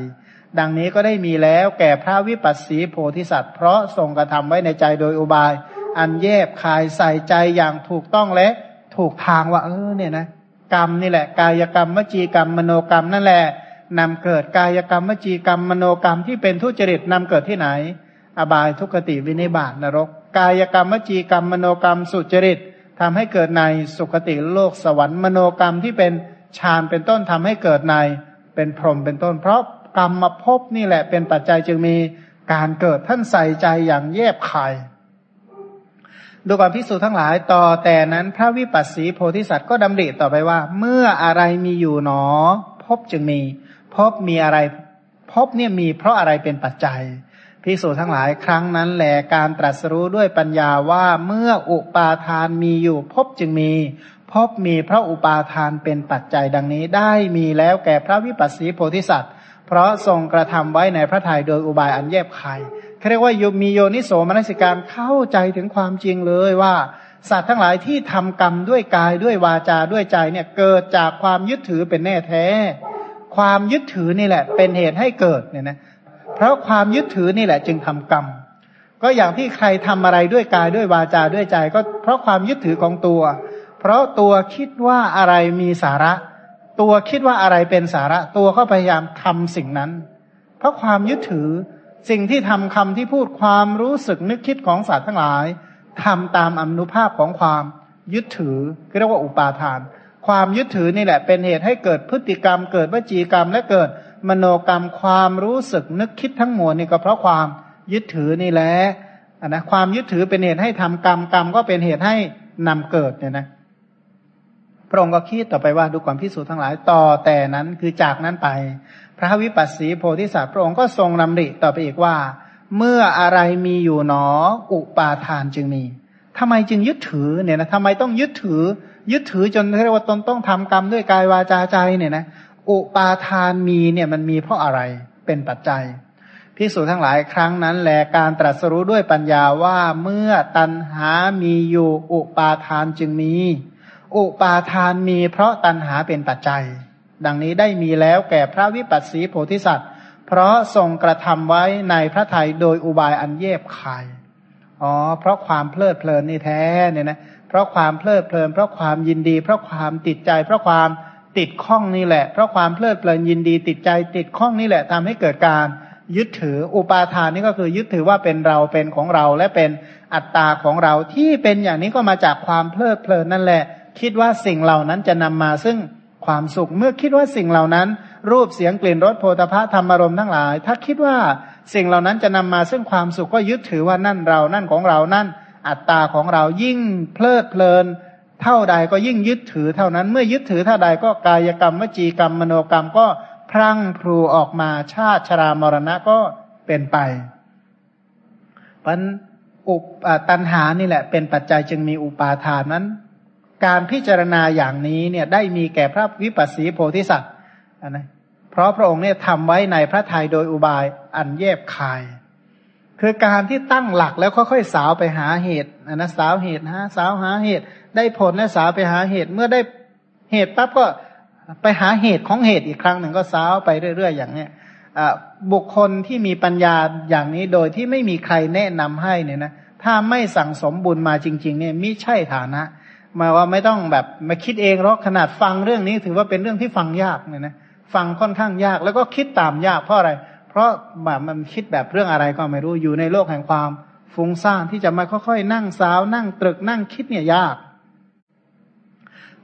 ดังนี้ก็ได้มีแล้วแก่พระวิปัสสีโพธิสัตว์ เพราะทรงกระทำไว้ในใจโดยอุบาย อันแยบคายใส่ใจอย่างถูกต้องและถูกทางว่าเออเนี่ยนะกรรมนี่แหละ กายกรรมวจีกรรมมโนกรรมนั่นแหละนำเกิดกายกรรมวจีกรรมมโนกรรมที่เป็นทุจริตนำเกิดที่ไหน อบายทุกขติวินิบาตนรก กายกรรมวจีกรรมมโนกรรมสุจริตทำให้เกิดในสุขติโลกสวรรค์มโนกรรมที่เป็นฌานเป็นต้นทำให้เกิดในเป็นพรหมเป็นต้น เพราะกรรมมาพบนี่แหละเป็นปัจจัยจึงมีการเกิดท่านใส่ใจอย่างแยบคายดูความพิสูจน์ทั้งหลายต่อแต่นั้นพระวิปัสสีโพธิสัตว์ก็ดำริต่อไปว่า เมื่ออะไรมีอยู่หนอ พบจึงมี พบมีอะไร พบเนี่ยมีเพราะอะไรเป็นปัจจัย พิสูจน์ทั้งหลายครั้งนั้นแหละการตรัสรู้ด้วยปัญญาว่าเมื่ออุปาทานมีอยู่พบจึงมีพบมีพระอุปาทานเป็นปัจจัยดังนี้ได้มีแล้วแก่พระวิปัสสีโพธิสัตว์ เพราะทรงกระทำไว้ในพระทัยโดยอุบายอันแยบคายเรียกว่ามีโยนิโสมนสิการเข้าใจถึงความจริงเลยว่า สัตว์ทั้งหลายที่ทำกรรมด้วยกายด้วยวาจาด้วยใจเนี่ยเกิดจากความยึดถือเป็นแน่แท้ ความยึดถือนี่แหละ เป็นเหตุให้เกิดเนี่ยนะ เพราะความยึดถือนี่แหละจึงทำกรรม ก็อย่างที่ใครทำอะไรด้วยกายด้วยวาจาด้วยใจ ก็เพราะความยึดถือของตัว เพราะตัวคิดว่าอะไรมีสาระ ตัวคิดว่าอะไรเป็นสาระ ตัวก็พยายามทำสิ่งนั้น เพราะความยึดถือสิ่งที่ทำคำที่พูดความรู้สึกนึกคิดของสัตว์ทั้งหลายทำตามอนุภาพของความยึดถือเรียกว่าอุปาทาน ความยึดถือนี่แหละเป็นเหตุให้เกิดพฤติกรรม เกิดวจีกรรมและเกิด มโนกรรมความรู้สึกนึกคิดทั้งมวลนี่ก็เพราะความยึดถือนี่แหละนะความยึดถือเป็นเหตุให้ทำกรรมกรรมก็เป็นเหตุให้นำเกิดเนี่ยนะพระองค์ก็คิดต่อไปว่าดูความพิสูจน์ทั้งหลายต่อแต่นั้นคือจากนั้นไป พระวิปัสสีโพธิสัตว์พระองค์ก็ทรงนำริต่อไปอีกว่า เมื่ออะไรมีอยู่หนอ อุปาทานจึงมีทำไมจึงยึดถือเนี่ยนะทำไมต้องยึดถือ ยึดถือจนเรียกว่าตนต้องทำกรรมด้วยกายวาจาใจเนี่ยนะ อุปาทานมีเนี่ยมันมีเพราะอะไรเป็นปัจจัยภิกษุทั้งหลายครั้งนั้นแหลการตรัสรู้ด้วยปัญญาว่าเมื่อตัณหามีอยู่อุปาทานจึงมี อุปาทานมีเพราะตัณหาเป็นปัจจัย ดังนี้ได้มีแล้วแก่พระวิปัสสีโพธิสัตว์ เพราะทรงกระทำไว้ในพระทัยโดยอุบายอันเย็บคายอ๋อ เพราะความเพลิดเพลินนี่แท้เนี่ยนะเพราะความเพลิดเพลิน เพราะความยินดี เพราะความติดใจ เพราะความ ติดข้องนี่แหละ เพราะความเพลิดเพลินยินดีติดใจติดข้องนี่แหละทำให้เกิดการยึดถืออุปาทานนี่ก็คือยึดถือว่าเป็นเราเป็นของเราและเป็นอัตตาของเราที่เป็นอย่างนี้ก็มาจากความเพลิดเพลินนั่นแหละ คิดว่าสิ่งเหล่านั้นจะนำมาซึ่งความสุขเมื่อคิดว่าสิ่งเหล่านั้น รูปเสียงกลิ่นรสโพธพะธรรมารมณ์ทั้งหลาย ถ้าคิดว่าสิ่งเหล่านั้นจะนำมาซึ่งความสุขก็ยึดถือว่านั่นเรานั่นของเรานั่นอัตตาของเรายิ่งเพลิดเพลิน เท่าใดก็ยิ่งยึดถือเท่านั้น เมื่อยึดถือเท่าใดก็กายกรรมวจีกรรมมโนกรรมก็พรั่งพรูออกมาชาติชรามรณะก็เป็นไปปันอุปตันหานี่แหละ เป็นปัจจัยจึงมีอุปาทานนั้น การพิจารณาอย่างนี้เนี่ยได้มีแก่พระวิปัสสีโพธิสัตว์นะเพราะพระองค์เนี่ยทำไว้ในพระทัยโดยอุบายอันแยบคาย คือการที่ตั้งหลักแล้วค่อยๆสาวไปหาเหตุนะสาวเหตุฮะสาวหาเหตุ ได้ผลแล้วสาวไปหาเหตุเมื่อได้เหตุปั๊บก็ไปหาเหตุของเหตุอีกครั้งหนึ่งก็สาวไปเรื่อย ๆ อย่างเนี้ยบุคคลที่มีปัญญาอย่างนี้โดยที่ไม่มีใครแนะนำให้เนี่ยนะถ้าไม่สั่งสมบุญมาจริง ๆ เนี่ยมิใช่ฐานะมาว่าไม่ต้องแบบมาคิดเองหรอกขนาดฟังเรื่องนี้ถือว่าเป็นเรื่องที่ฟังยากเนี่ยนะฟังค่อนข้างยากแล้วก็คิดตามยากเพราะอะไร เพราะแบบมันคิดแบบเรื่องอะไรก็ไม่รู้อยู่ในโลกแห่งความฟุ้งซ่านที่จะมาค่อยๆ นั่งสาวนั่งตรึกนั่งคิดเนี่ยยาก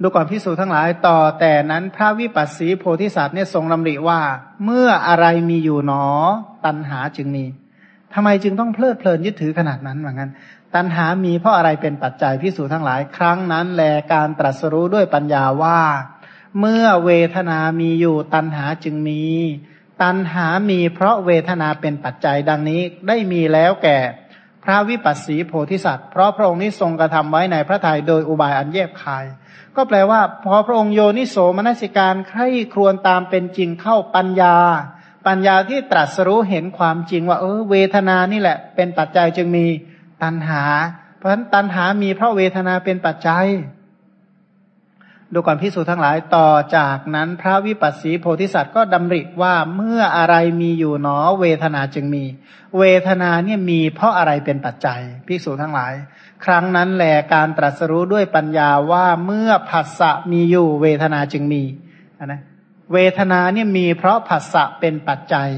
ดูก่อนพิสูจทั้งหลายต่อแต่นั้นพระวิปัสสีโพธิสัตว์เนี่ยทรงลำริว่า เมื่ออะไรมีอยู่หนอ ตัณหาจึงมีทำไมจึงต้องเพลิดเพลินยึดถือขนาดนั้นเหมือนกันตัณหามีเพราะอะไรเป็นปัจจัยพิสูจทั้งหลาย ครั้งนั้นแลการตรัสรู้ด้วยปัญญาว่า เมื่อเวทนามีอยู่ตัณหาจึงมี ตัณหามีเพราะเวทนาเป็นปัจจัยดังนี้ได้มีแล้วแก่พระวิปัสสีโพธิสัตว์เพราะพระองค์นี้ทรงกระทำไว้ในพระทัยโดยอุบายอันเย็บคาย ก็แปลว่า พอพระองค์โยนิโสมนสิการใคร่ครวญตามเป็นจริงเข้าปัญญา ปัญญาที่ตรัสรู้เห็นความจริงว่า เออ เวทนานี่แหละ เป็นปัจจัยจึงมีตัณหา เพราะฉะนั้นตัณหามีเพราะเวทนาเป็นปัจจัย ดูก่อนพิสูจน์ทั้งหลายต่อจากนั้นพระวิปัสสีโพธิสัตว์ก็ดำริว่าเมื่ออะไรมีอยู่หนอ เวทนาจึงมี เวทนาเนี่ยมีเพราะอะไรเป็นปัจจัยพิสูจน์ทั้งหลาย ครั้งนั้นแหลการตรัสรู้ด้วยปัญญาว่าเมื่อผัสสะมีอยู่เวทนาจึงมีนะเวทนาเนี่ยมีเพราะผัสสะเป็นปัจจัย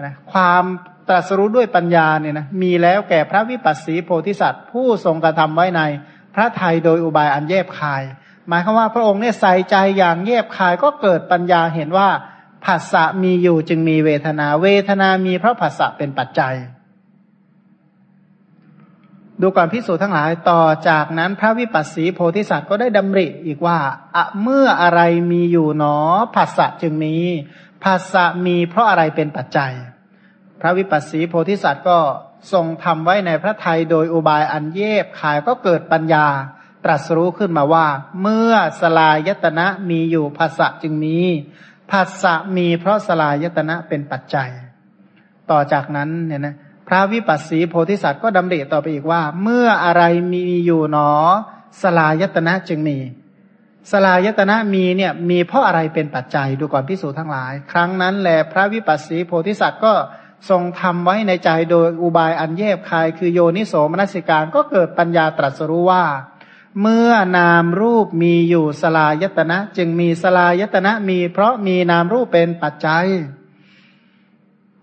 นะความตรัสรู้ด้วยปัญญาเนี่ยนะมีแล้วแก่พระวิปัสสีโพธิสัตว์ ผู้ทรงกระทำไว้ในพระไทยโดยอุบายอันแยบคาย หมายความว่าพระองค์เนี่ยใส่ใจอย่างแยบคายก็เกิดปัญญาเห็นว่าผัสสะมีอยู่จึงมีเวทนา เวทนามีเพราะผัสสะเป็นปัจจัย ดูก่อนพิสูจน์ทั้งหลายต่อจากนั้นพระวิปัสสีโพธิสัตว์ก็ได้ดำริอีกว่าอะเมื่ออะไรมีอยู่หนอผัสสะจึงมีผัสสะมีเพราะอะไรเป็นปัจจัย พระวิปัสสีโพธิสัตว์ก็ทรงทำไว้ในพระทัยโดยอุบายอันเย็บขายก็เกิดปัญญาตรัสรู้ขึ้นมาว่า เมื่อสลายตนะมีอยู่ภาษะจึงมีภาษะมีเพราะสลายตนะเป็นปัจจัย ต่อจากนั้นเนี่ยนะ พระวิปัสสีโพธิสัตว์ก็ดำริต่อไปอีกว่า เมื่ออะไรมีอยู่หนอ สลายตนะจึงมี สลายตนะมีเนี่ยมีเพราะอะไรเป็นปัจจัยดูก่อนพิสูจทั้งหลาย ครั้งนั้นแหละพระวิปัสสีโพธิสัตว์ก็ทรงทำไว้ในใจโดยอุบายอันแยบคาย คือโยนิโสมนสิการก็เกิดปัญญาตรัสรู้ว่า เมื่อนามรูปมีอยู่สลายตนะ จึงมีสลายตนะมีเพราะมีนามรูปเป็นปัจจัย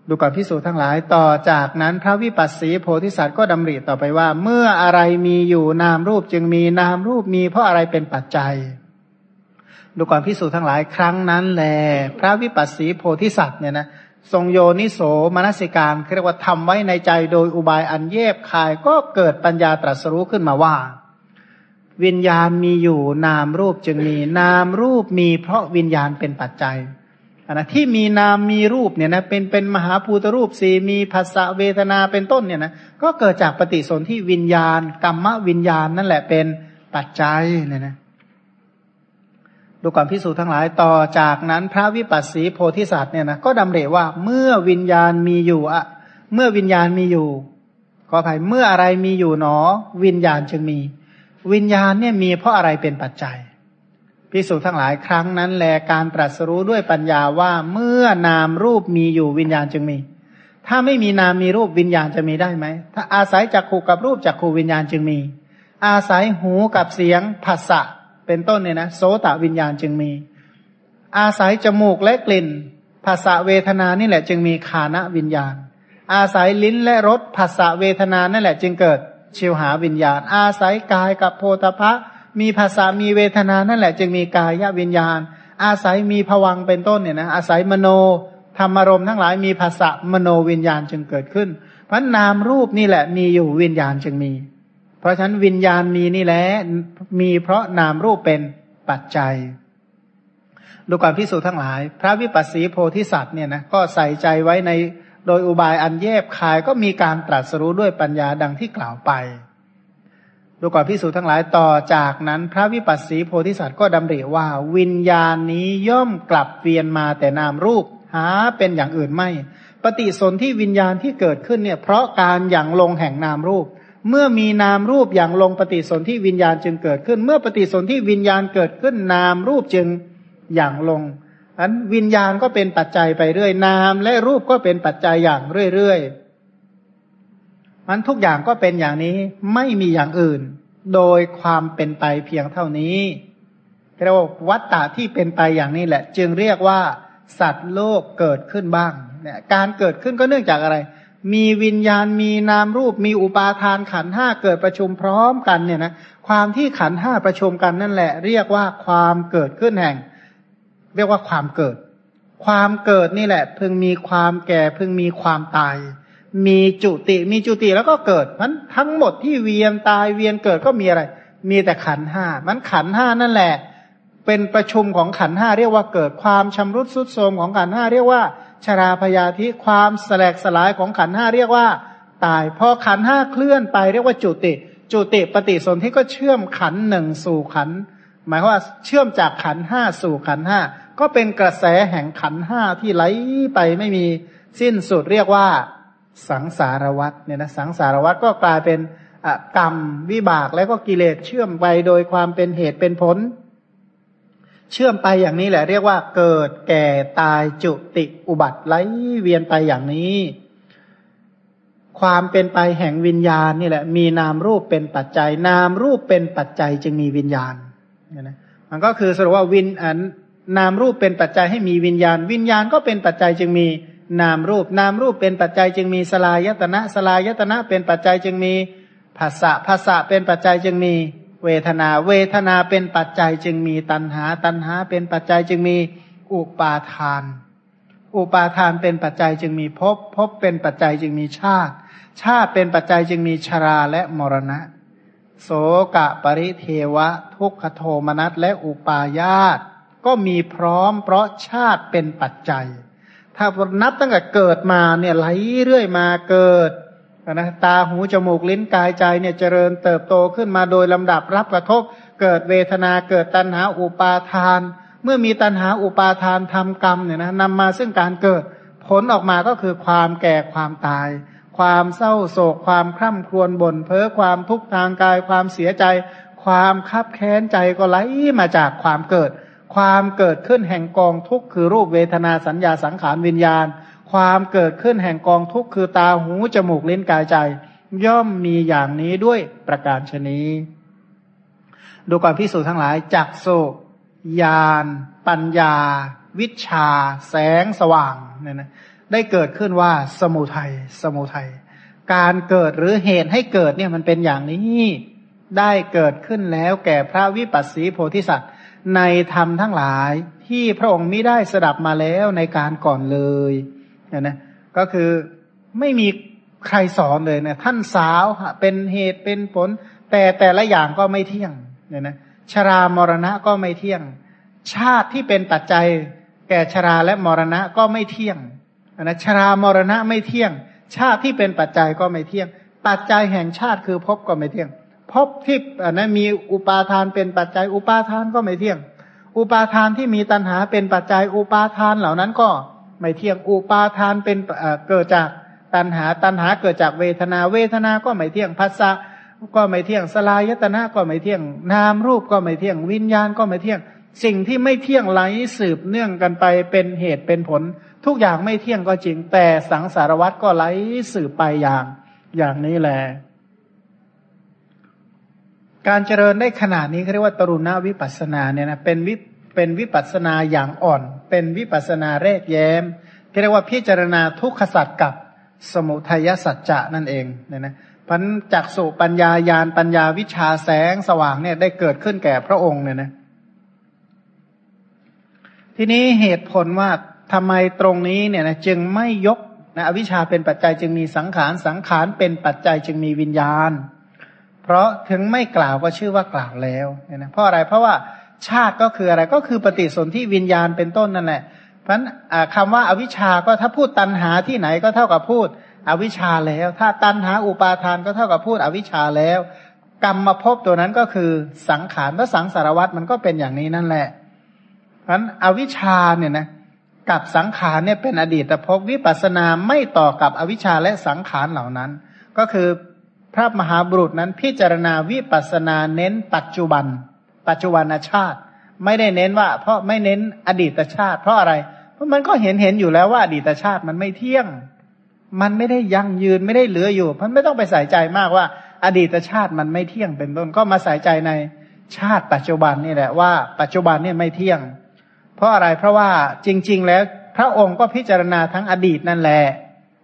ดูก่อนพิสูจน์ทั้งหลาย ต่อจากนั้นพระวิปัสสีโพธิสัตว์ก็ดำริต่อไปว่า เมื่ออะไรมีอยู่นามรูปจึงมีนามรูปมีเพราะอะไรเป็นปัจจัย ดูก่อนพิสูจน์ทั้งหลายครั้งนั้นแล พระวิปัสสีโพธิสัตว์เนี่ยนะทรงโยนิโสมนสิการเรียกว่าทำไว้ในใจโดยอุบายอันเย็บคายก็เกิดปัญญาตรัสรู้ขึ้นมาว่า วิญญาณมีอยู่นามรูปจึงมีนามรูปมีเพราะวิญญาณเป็นปัจจัย นะที่มีนามมีรูปเนี่ยนะเป็นเป็นมหาภูตรูปสีมีภาษาเวทนาเป็นต้นเนี่ยนะก็เกิดจากปฏิสนธิวิญญาณ กรรมวิญญาณนั่นแหละเป็นปัจจัยเนี่ยนะดูก่อนพิสูจน์ทั้งหลายต่อจากนั้นพระวิปัสสีโพธิสัตว์เนี่ยนะก็ดำเริว่าเมื่อวิญญาณมีอยู่อะเมื่อวิญญาณมีอยู่ขออภัยเมื่ออะไรมีอยู่หนอ วิญญาณจึงมี วิญญาณเนี่ยมีเพราะอะไรเป็นปัจจัย พิสูจน์ทั้งหลายครั้งนั้นแลการตรัสรู้ด้วยปัญญาว่าเมื่อนามรูปมีอยู่วิญญาณจึงมี ถ้าไม่มีนามมีรูปวิญญาณจะมีได้ไหม ถ้าอาศัยจักขู่กับรูปจักขู่วิญญาณจึงมี อาศัยหูกับเสียงภาษะเป็นต้นเนี่ยนะโสตวิญญาณจึงมี อาศัยจมูกและกลิ่นภาษาเวทนานี่แหละจึงมีขานะวิญญาณ อาศัยลิ้นและรสภาษาเวทนานั่นแหละจึงเกิดชิวหาวิญญาณ อาศัยกายกับโพธพะ มีภาษามีเวทนานั่นแหละ จึงมีกายวิญญาณ อาศัยมีผวังเป็นต้นเนี่ยนะอาศัยมโนธรรมารมทั้งหลายมีภาษามโนวิญญาณจึงเกิดขึ้น เพราะนามรูปนี่แหละมีอยู่วิญญาณจึงมี เพราะฉะนั้นวิญญาณมีนี่แหละมีเพราะนามรูปเป็นปัจจัยดูก่อนพิสูจน์ทั้งหลาย พระวิปัสสีโพธิสัตว์เนี่ยนะก็ใส่ใจไว้ในโดยอุบายอันแยบคายก็มีการตรัสรู้ด้วยปัญญาดังที่กล่าวไป ดูก่อนพิสูจน์ทั้งหลายต่อจากนั้น พระวิปัสสีโพธิสัตว์ก็ดำริว่า วิญญาณนี้ย่อมกลับเวียนมาแต่นามรูปหาเป็นอย่างอื่นไม่ ปฏิสนธิวิญญาณที่เกิดขึ้นเนี่ย เพราะการอย่างลงแห่งนามรูป เมื่อมีนามรูปอย่างลงปฏิสนธิวิญญาณจึงเกิดขึ้น เมื่อปฏิสนธิวิญญาณเกิดขึ้นนามรูปจึงอย่างลงอันวิญญาณก็เป็นปัจจัยไปเรื่อยนาม และรูปก็เป็นปัจจัยอย่างเรื่อยๆ มันทุกอย่างก็เป็นอย่างนี้ไม่มีอย่างอื่น โดยความเป็นไปเพียงเท่านี้เรียกว่าวัตตะที่เป็นไปอย่างนี้แหละ จึงเรียกว่า สัตว์โลกเกิดขึ้นบ้างเนี่ยการเกิดขึ้นก็เนื่องจากอะไร มีวิญญาณมีนามรูป มีอุปาทานขันห้าเกิดประชุมพร้อมกันเนี่ยนะความที่ขันห้าประชุมกันนั่นแหละ เรียกว่าความเกิดขึ้นแห่ง เรียกว่าความเกิด ความเกิดนี่แหละ พึงมีความแก่พึงมีความตาย มีจุติ มีจุติแล้วก็เกิดมันทั้งหมดที่เวียนตายเวียนเกิดก็มีอะไร มีแต่ขันห้ามันขันห้านั่นแหละ เป็นประชุมของขันห้าเรียกว่าเกิดความชำรุดสุดโทรมของขันห้าเรียกว่า ชราพยาธิความแสลกสลายของขันห้าเรียกว่า ตายพอขันห้าเคลื่อนไปเรียกว่าจุติ จุติปฏิสนธิก็เชื่อมขันหนึ่งสู่ขัน หมายว่าเชื่อมจากขันห้าสู่ขันห้าก็เป็นกระแสแห่งขันห้าที่ไหลไปไม่มีสิ้นสุดเรียกว่า สังสารวัตเนี่ยนะสังสารวัตก็กลายเป็นกรรมวิบากแล้วก็กิเลสเชื่อมไปโดยความเป็นเหตุเป็นผล เชื่อมไปอย่างนี้แหละ เรียกว่าเกิดแก่ตายจุติอุบัติไหลเวียนไปอย่างนี้ ความเป็นไปแห่งวิญญาณนี่แหละ มีนามรูปเป็นปัจจัย นามรูปเป็นปัจจัยจึงมีวิญญาณเนี่ยนะมันก็คือสรุปว่าวินอันนามรูปเป็นปัจจัยให้มีวิญญาณ วิญญาณก็เป็นปัจจัยจึงมี นามรูป นามรูปเป็นปัจจัยจึงมีสลายตนะสลายตนะเป็นปัจจัยจึงมีภาษะภาษะเป็นปัจจัยจึงมีเวทนา เวทนาเป็นปัจจัยจึงมีตัณหา ตัณหาเป็นปัจจัยจึงมีอุปาทาน อุปาทานเป็นปัจจัยจึงมีภพภพเป็นปัจจัยจึงมีชาติ ชาติเป็นปัจจัยจึงมีชราและมรณะ โสกะปริเทวะ ทุกขโทมนัสและอุปาญาตก็มีพร้อมเพราะชาติเป็นปัจจัย ถ้านับตั้งแต่เกิดมาเนี่ยไหลเรื่อยมาเกิดนะตาหูจมูกลิ้นกายใจเนี่ยเจริญเติบโตขึ้นมาโดยลำดับรับกระทบ เกิดเวทนาเกิดตัณหาอุปาทาน เมื่อมีตัณหาอุปาทานทำกรรมเนี่ยนะนำมาซึ่งการเกิดผลออกมาก็คือความแก่ความตาย ความเศร้าโศก ความคร่ำครวญบ่นเพ้อความทุกข์ทางกายความเสียใจ ความคับแค้นใจก็ไหลมาจากความเกิด ความเกิดขึ้นแห่งกองทุกข์คือรูปเวทนาสัญญาสังขารวิญญาณ ความเกิดขึ้นแห่งกองทุกข์คือตาหูจมูกลิ้นกายใจ ย่อมมีอย่างนี้ด้วยประการชนีดูก่อนพิสูจน์ทั้งหลายจักโซยานปัญญา วิชา แสงสว่างเนี่ยนะได้เกิดขึ้นว่าสมุทัยสมุทัยการเกิดหรือเหตุให้เกิดเนี่ยมันเป็นอย่างนี้ ได้เกิดขึ้นแล้วแก่พระวิปัสสีโพธิสัตว ในธรรมทั้งหลายที่พระองค์ไม่ได้สดับมาแล้วในการก่อนเลยเนี่ยนะก็คือไม่มีใครสอนเลยเนี่ยท่านสาวเป็นเหตุเป็นผล แต่แต่ละอย่างก็ไม่เที่ยงเนี่ยนะชรามรณะก็ไม่เที่ยง ชาติที่เป็นปัจจัย แก่ชราและมรณะก็ไม่เที่ยงนะชรามรณะไม่เที่ยง ชาติที่เป็นปัจจัยก็ไม่เที่ยง ปัจจัยแห่งชาติคือภพก็ไม่เที่ยง ภพที่อันนั้นมีอุปาทานเป็นปัจจัย อุปาทานก็ไม่เที่ยง อุปาทานที่มีตัณหาเป็นปัจจัย อุปาทานเหล่านั้นก็ไม่เที่ยง อุปาทานเป็นเกิดจากตัณหา ตัณหาเกิดจากเวทนา เวทนาก็ไม่เที่ยงภาษาก็ไม่เที่ยง สลายตนะก็ไม่เที่ยง นามรูปก็ไม่เที่ยง วิญญาณก็ไม่เที่ยง สิ่งที่ไม่เที่ยงไหลสืบเนื่องกันไปเป็นเหตุเป็นผล ทุกอย่างไม่เที่ยงก็จริง แต่สังสารวัตรก็ไหลสืบไปอย่าง อย่างนี้แหละ การเจริญได้ขนาดนี้เขาเรียกว่าตรุณวิปัสนาเนี่ยนะเป็นวิเป็นวิปัสนาอย่างอ่อน เป็นวิปัสนาแรกแย้มเรียกว่าพิจารณาทุกขสัตว์กับสมุทัยสัจจะนั่นเองเนี่ยนะพันจักสุปัญญายานปัญญาวิชาแสงสว่างเนี่ยได้เกิดขึ้นแก่พระองค์เนี่ยนะทีนี้เหตุผลว่าทำไมตรงนี้เนี่ยนะจึงไม่ยกนะอวิชชาเป็นปัจจัยจึงมีสังขารสังขารเป็นปัจจัยจึงมีวิญญาณ เพราะถึงไม่กล่าวก็ชื่อว่ากล่าวแล้วเนี่ยนะเพราะอะไรเพราะว่าชาติก็คืออะไรก็คือปฏิสนธิวิญญาณเป็นต้นนั่นแหละ เพราะนั้นคำว่าอวิชชาก็ถ้าพูดตัณหาที่ไหนก็เท่ากับพูดอวิชชาแล้ว ถ้าตัณหาอุปาทานก็เท่ากับพูดอวิชชาแล้ว กรรมมาพบตัวนั้นก็คือสังขารและสังสารวัตรมันก็เป็นอย่างนี้นั่นแหละ เพราะนั้นอวิชชาเนี่ยนะกับสังขารเนี่ยเป็นอดีตแต่พบวิปัสนาไม่ต่อกับอวิชชาและสังขารเหล่านั้น ก็คือ พระมหาบุรุษนั้นพิจารณาวิปัสนาเน้นปัจจุบัน ปัจจุบันชาติ ไม่ได้เน้นว่า เพราะไม่เน้นอดีตชาติ เพราะอะไร เพราะมันก็เห็นเห็นอยู่แล้วว่าอดีตชาติมันไม่เที่ยง มันไม่ได้ยั่งยืนไม่ได้เหลืออยู่มันไม่ต้องไปใส่ใจมากว่า อดีตชาติมันไม่เที่ยงเป็นต้นก็มาใส่ใจในชาติปัจจุบันนี่แหละว่า ปัจจุบันเนี่ยไม่เที่ยง เพราะอะไรเพราะว่าจริง ๆ แล้วพระองค์ก็พิจารณาทั้งอดีตนั่นแหละ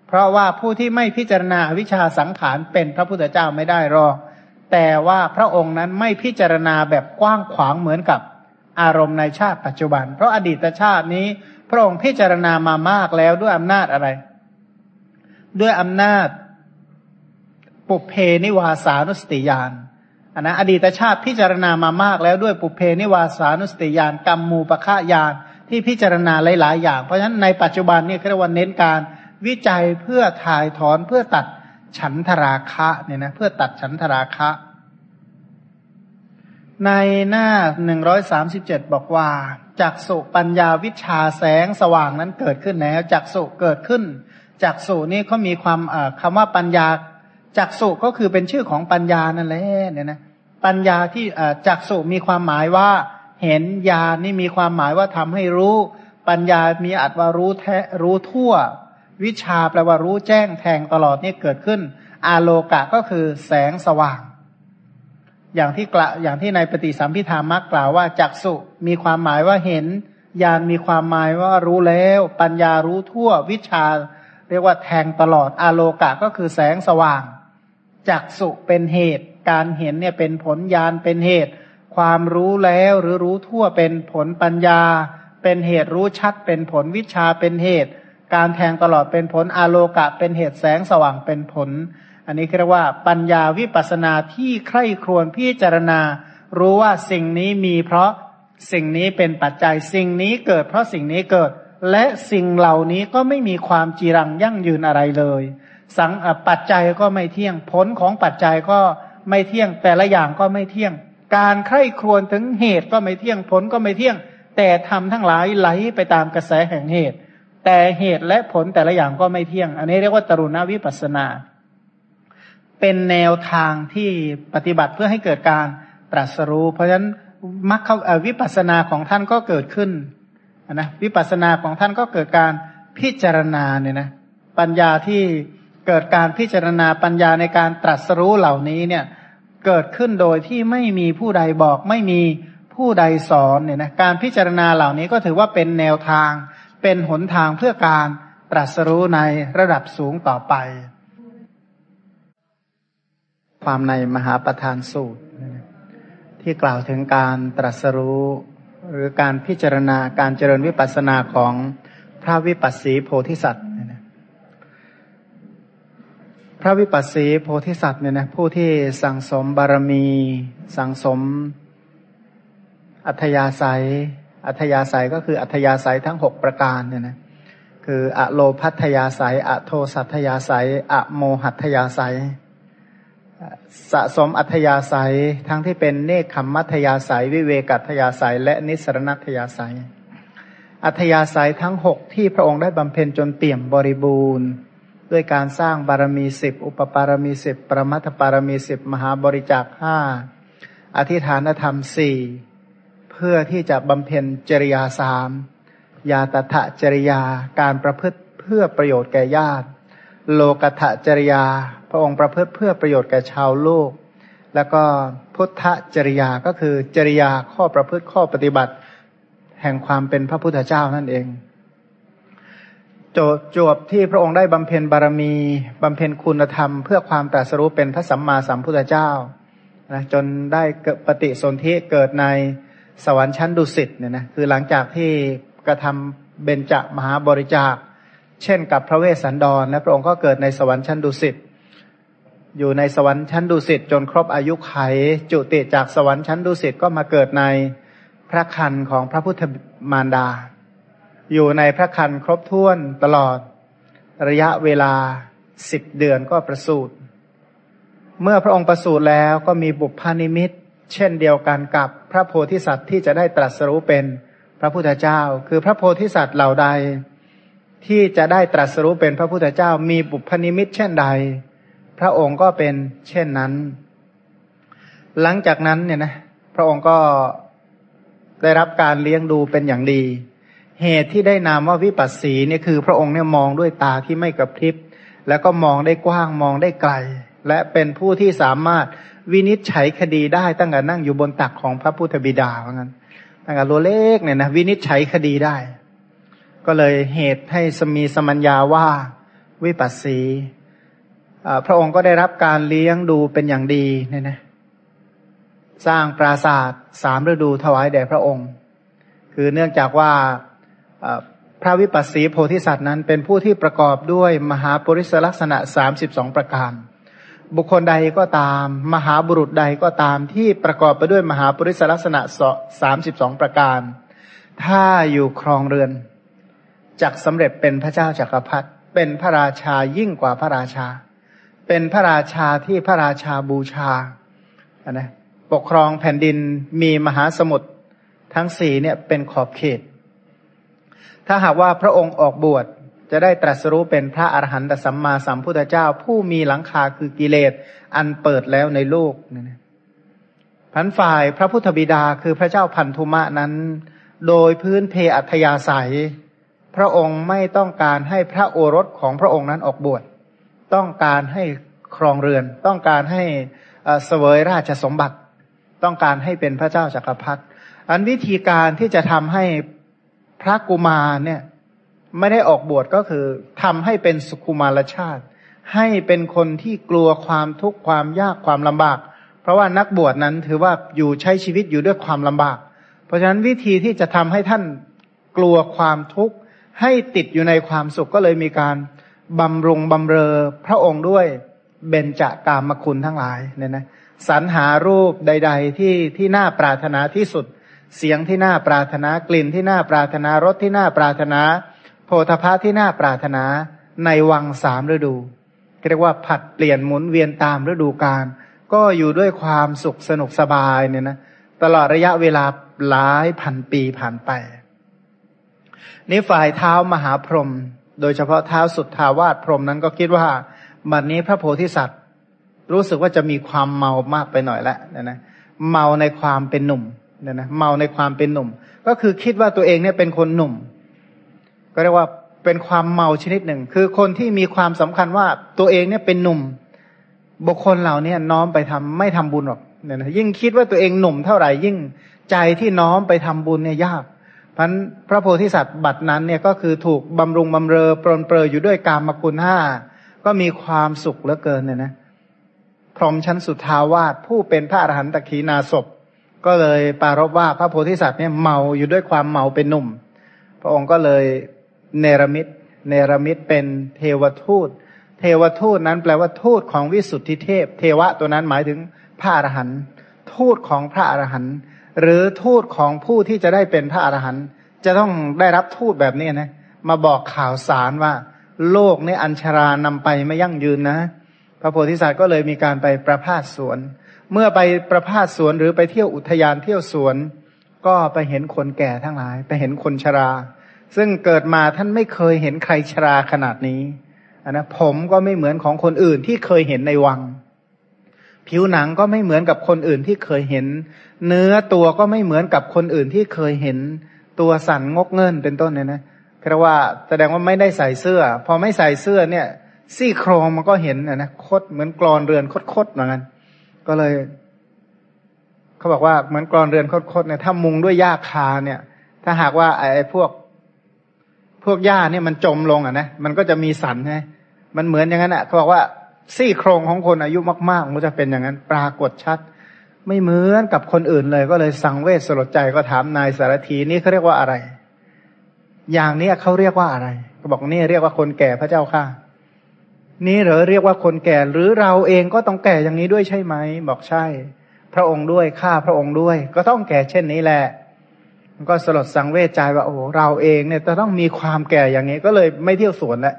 เพราะว่าผู้ที่ไม่พิจารณาวิชาสังขารเป็นพระพุทธเจ้าไม่ได้หรอก แต่ว่าพระองค์นั้นไม่พิจารณาแบบกว้างขวางเหมือนกับอารมณ์ในชาติปัจจุบัน เพราะอดีตชาตินี้ พระองค์พิจารณามามากแล้วด้วยอำนาจอะไร ด้วยอำนาจ ปุเพนิวาสานุสติยานอันนะอดีตชาติพิจารณามามากแล้วด้วยปุเพนิวาสานุสติยานกรรมมูปะฆายานที่พิจารณาหลาย ๆ อย่าง เพราะฉะนั้นในปัจจุบันนี่เรียกว่าเน้นการ วิจัยเพื่อถ่ายถอนเพื่อตัดฉันทราคะเนี่ยนะเพื่อตัดฉันทราคะ ในหน้าหนึ่งร้อยสามสิบเจ็ดบอกว่าจักสุปัญญาวิชาแสงสว่างนั้นเกิดขึ้นแล้วจักสุเกิดขึ้นจักสุนี่เขามีความคำว่าปัญญาจักสุก็คือเป็นชื่อของปัญญานั่นแหละเนี่ยนะปัญญาที่จักสุมีความหมายว่าเห็นญาณนี่มีความหมายว่าทำให้รู้ ปัญญามีอัตว่ารู้แท้รู้ทั่ว วิชาแปลว่ารู้แจ้งแทงตลอดนี่เกิดขึ้น อาโลกะก็คือแสงสว่าง อย่างที่กล่าอย่างที่ในปฏิสัมพิธามักกล่าวว่าจักสุมีความหมายว่าเห็นญาณมีความหมายว่ารู้แล้ว ปัญญารู้ทั่ววิชา เรียกว่าแทงตลอดอาโลกะก็คือแสงสว่างจักสุเป็นเหตุ การเห็นเนี่ยเป็นผลญาณเป็นเหตุ ความรู้แล้วหรือรู้ทั่วเป็นผลปัญญา เป็นเหตุรู้ชัดเป็นผลวิชาเป็นเหตุ การแทงตลอดเป็นผลอาโลกะเป็นเหตุแสงสว่างเป็นผล อันนี้เรียกว่าปัญญาวิปัสนาที่ใคร่ครวญพิจารณา รู้ว่าสิ่งนี้มีเพราะสิ่งนี้เป็นปัจจัยสิ่งนี้เกิด เพราะสิ่งนี้เกิด และสิ่งเหล่านี้ก็ไม่มีความจีรังยั่งยืนอะไรเลย สังปัจจัยก็ไม่เที่ยงผลของปัจจัยก็ไม่เที่ยงแต่ละอย่างก็ไม่เที่ยง การใคร่ครวญถึงเหตุก็ไม่เที่ยงผลก็ไม่เที่ยง แต่ทำทั้งหลายไหลไปตามกระแสแห่งเหตุ แต่เหตุและผลแต่ละอย่างก็ไม่เที่ยง อันนี้เรียกว่าตรุณวิปัสนา เป็นแนวทางที่ปฏิบัติเพื่อให้เกิดการตรัสรู้ เพราะฉะนั้นมรรควิปัสสนาของท่านก็เกิดขึ้นนะวิปัสสนาของท่านก็เกิดการพิจารณาเนี่ยนะปัญญาที่เกิดการพิจารณาปัญญาในการตรัสรู้เหล่านี้เนี่ยเกิดขึ้นโดยที่ไม่มีผู้ใดบอก ไม่มีผู้ใดสอนเนี่ยนะการพิจารณาเหล่านี้ก็ถือว่าเป็นแนวทาง เป็นหนทางเพื่อการตรัสรู้ในระดับสูงต่อไป ความในมหาประธานสูตร ที่กล่าวถึงการตรัสรู้ หรือการพิจารณาการเจริญวิปัสสนาของพระวิปัสสีโพธิสัตว์พระวิปัสสีโพธิสัตว์เนี่ยนะผู้ที่สั่งสมบารมี สั่งสม อัธยาศัย อัธยาศัยก็คืออัธยาศัยทั้งหกประการเนี่ยนะคืออะโลพัทยาศัยอะโทสัทยาศัยอะโมหัตยาศัย สะสมอัธยาศัยทั้งที่เป็นเนคขมมัธยาศัย วิเวกัตยาศัย และนิสรณัตยาศัย อัธยาศัยทั้งหกที่พระองค์ได้บำเพ็ญจนเปี่ยมบริบูรณ์ ด้วยการสร้างบารมีสิบอุปปารมีสิบปรมัตถปารมีสิบมหาบริจาคห้าอธิฐานธรรมสี่ เพื่อที่จะบำเพ็ญจริยาสามยาตถะจริยาการประพฤติเพื่อประโยชน์แก่ญาติ โลกถะจริยา พระองค์ประพฤติเพื่อประโยชน์แก่ชาวโลก แล้วก็พุทธจริยาก็คือจริยาข้อประพฤติข้อปฏิบัติ แห่งความเป็นพระพุทธเจ้านั่นเองโจจวบที่พระองค์ได้บำเพ็ญบารมีบำเพ็ญคุณธรรม เพื่อความตรัสรู้เป็นพระสัมมาสัมพุทธเจ้านะจนได้เกิดปฏิสนธิเกิดใน สวรรค์ชั้นดุสิตเนี่ยนะคือหลังจากที่กระทำเบญจมหาบริจาค เช่นกับพระเวสสันดรและพระองค์ก็เกิดในสวรรค์ชั้นดุสิตอยู่ในสวรรค์ชั้นดุสิตจนครบอายุไข จุติจากสวรรค์ชั้นดุสิตก็มาเกิดในพระคันของพระพุทธมารดา อยู่ในพระคันครบถ้วนตลอดระยะเวลาสิบเดือนก็ประสูติเมื่อพระองค์ประสูติแล้วก็มีบุพานิมิต เช่นเดียวกันกับพระโพธิสัตว์ที่จะได้ตรัสรู้เป็นพระพุทธเจ้า คือพระโพธิสัตว์เหล่าใด ที่จะได้ตรัสรู้เป็นพระพุทธเจ้ามีบุพนิมิตเช่นใด พระองค์ก็เป็นเช่นนั้น หลังจากนั้นเนี่ยนะพระองค์ก็ได้รับการเลี้ยงดูเป็นอย่างดี เหตุที่ได้นามว่าวิปัสสีเนี่ยคือพระองค์เนี่ยมองด้วยตาที่ไม่กระพริบแล้วก็มองได้กว้างมองได้ไกล และเป็นผู้ที่สามารถ วินิจฉัยคดีได้ตั้งแต่นั่งอยู่บนตักของพระพุทธบิดาเหมือนกันตั้งแต่ตัวเล็กเนี่ยนะวินิจฉัยคดีได้ ก็เลยเหตุให้สมีสมัญญาว่าวิปัสสีพระองค์ก็ได้รับการเลี้ยงดูเป็นอย่างดีเนี่ยนะสร้างปราสาทสามฤดูถวายแด่พระองค์ คือเนื่องจากว่าพระวิปัสสีโพธิสัตว์นั้นเป็นผู้ที่ประกอบด้วยมหาปริศลักษณะสามสิบสองประการ บุคคลใดก็ตาม มหาบุรุษใดก็ตามที่ประกอบไปด้วยมหาปริศลักษณะสามสิบสองประการ ถ้าอยู่ครองเรือนจักสำเร็จเป็นพระเจ้าจากักรพรรดิเป็นพระราชายิ่งกว่าพระราชา เป็นพระราชาที่พระราชาบูชานะปกครองแผ่นดินมีมหาสมุทรทั้งสี่เนี่ยเป็นขอบเขต ถ้าหากว่าพระองค์ออกบวช จะได้ตรัสรู้เป็นพระอรหันตสัมมาสัมพุทธเจ้า ผู้มีหลังคาคือกิเลสอันเปิดแล้วในโลกนี่พันฝ่ายพระพุทธบิดาคือพระเจ้าพันธุมะนั้น โดยพื้นเพอัธยาศัย พระองค์ไม่ต้องการให้พระโอรสของพระองค์นั้นออกบวชต้องการให้ครองเรือน ต้องการให้เสวยราชสมบัติ ต้องการให้เป็นพระเจ้าจากักรพรรดิอันวิธีการที่จะทำให้พระกุมารเนี่ย ไม่ได้ออกบวชก็คือทำให้เป็นสุขุมารชาติ ให้เป็นคนที่กลัวความทุกข์ความยากความลำบาก เพราะว่านักบวชนั้นถือว่าอยู่ใช้ชีวิตอยู่ด้วยความลำบาก เพราะฉะนั้นวิธีที่จะทำให้ท่านกลัวความทุกข์ให้ติดอยู่ในความสุขก็เลยมีการบำรุงบำเรอพระองค์ด้วยเบญจากามคุณทั้งหลายเนี่ยนะสรรหารูปใด ๆ ที่ที่น่าปรารถนาที่สุด เสียงที่น่าปรารถนากลิ่นที่น่าปรารถนารสที่น่าปรารถนา โพธพะที่น่าปรารถนาในวังสามฤดูเรียกว่าผัดเปลี่ยนหมุนเวียนตามฤดูกาลก็อยู่ด้วยความสุขสนุกสบายเนี่ยนะตลอดระยะเวลาหลายพันปีผ่านไป นี่ฝ่ายเท้ามหาพรหมโดยเฉพาะเท้าสุดทาวาสพรหมนั้นก็คิดว่าบัดนนี้พระโพธิสัตว์ รู้สึกว่าจะมีความเมามากไปหน่อยแล้วนะนะเมาในความเป็นหนุ่มนี่ยนะเมาในความเป็นหนุ่ม ก็คือคิดว่าตัวเองเนี่ยเป็นคนหนุ่ม ก็เรียกว่าเป็นความเมาชนิดหนึ่ง คือคนที่มีความสำคัญว่าตัวเองเนี่ยเป็นหนุ่ม บุคคลเหล่านี้น้อมไปทำไม่ทำบุญหรอกเนี่ยนะยิ่งคิดว่าตัวเองหนุ่มเท่าไหร่ยิ่งใจที่น้อมไปทำบุญเนี่ยยากพันพระโพธิสัตว์บัดนั้นเนี่ยก็คือถูกบำรุงบำเรอปรนเปรออยู่ด้วยกามคุณห้าก็มีความสุขเหลือเกินเนี่ยนะพรหมชั้นสุทาวาสผู้เป็นพระอรหันตขีนาศพ ก็เลยปารบว่าพระโพธิสัตว์เนี่ยเมาอยู่ด้วยความเมาเป็นหนุ่ม พระองค์ก็เลย เนรมิตเนรมิตเป็นเทวทูต เทวทูตนั้นแปลว่าทูตของวิสุทธิเทพ เทวะตัวนั้นหมายถึงพระอรหันต์ทูตของพระอรหันต์หรือทูตของผู้ที่จะได้เป็นพระอรหันต์จะต้องได้รับทูตแบบนี้นะมาบอกข่าวสารว่า โลกนี้อัญชารานำไปไม่ยั่งยืนนะ พระโพธิสัตว์ก็เลยมีการไปประพาสสวน เมื่อไปประพาสสวนหรือไปเที่ยวอุทยานเที่ยวสวน ก็ไปเห็นคนแก่ทั้งหลาย ไปเห็นคนชรา ซึ่งเกิดมาท่านไม่เคยเห็นใครชราขนาดนี้นนะผมก็ไม่เหมือนของคนอื่นที่เคยเห็นในวัง ผิวหนังก็ไม่เหมือนกับคนอื่นที่เคยเห็น เนื้อตัวก็ไม่เหมือนกับคนอื่นที่เคยเห็น ตัวสั่นงกเงินเป็นต้นเนี่ยนะแปลว่าแสดงว่าไม่ได้ใส่เสื้อ พอไม่ใส่เสื้อเนี่ย ซี่โครงมันก็เห็นนะนะคดเหมือนกรอนเรือนคดๆเหมือนกันก็เลยเขาบอกว่าเหมือนกรอนเรือนคดๆเนี่ยถ้ามุงด้วยหญ้าคาเนี่ย ถ้าหากว่าไอ้พวก วกหญ้าเนี่ยมันจมลงอะนะมันก็จะมีสันใช่มันเหมือนอย่างนั้นอะเขาบอกว่าซี่โครงของคนอายุมากๆมันจะเป็นอย่างนั้น ปรากฏชัด ไม่เหมือนกับคนอื่นเลย ก็เลยสังเวชสลดใจก็ถามนายสารถีนี่เขาเรียกว่าอะไร อย่างนี้เขาเรียกว่าอะไรก็บอกนี่เรียกว่าคนแก่พระเจ้าค่ะ นี่เหรอเรียกว่าคนแก่หรือเราเองก็ต้องแก่อย่างนี้ด้วยใช่ไหม บอกใช่ พระองค์ด้วยข้าพระองค์ด้วย ก็ต้องแก่เช่นนี้แหละ มันก็สลดสังเวชใจว่าโอ้เราเองเนี่ยจะต้องมีความแก่อย่างนี้ ก็เลยไม่เที่ยวสวนแล้ว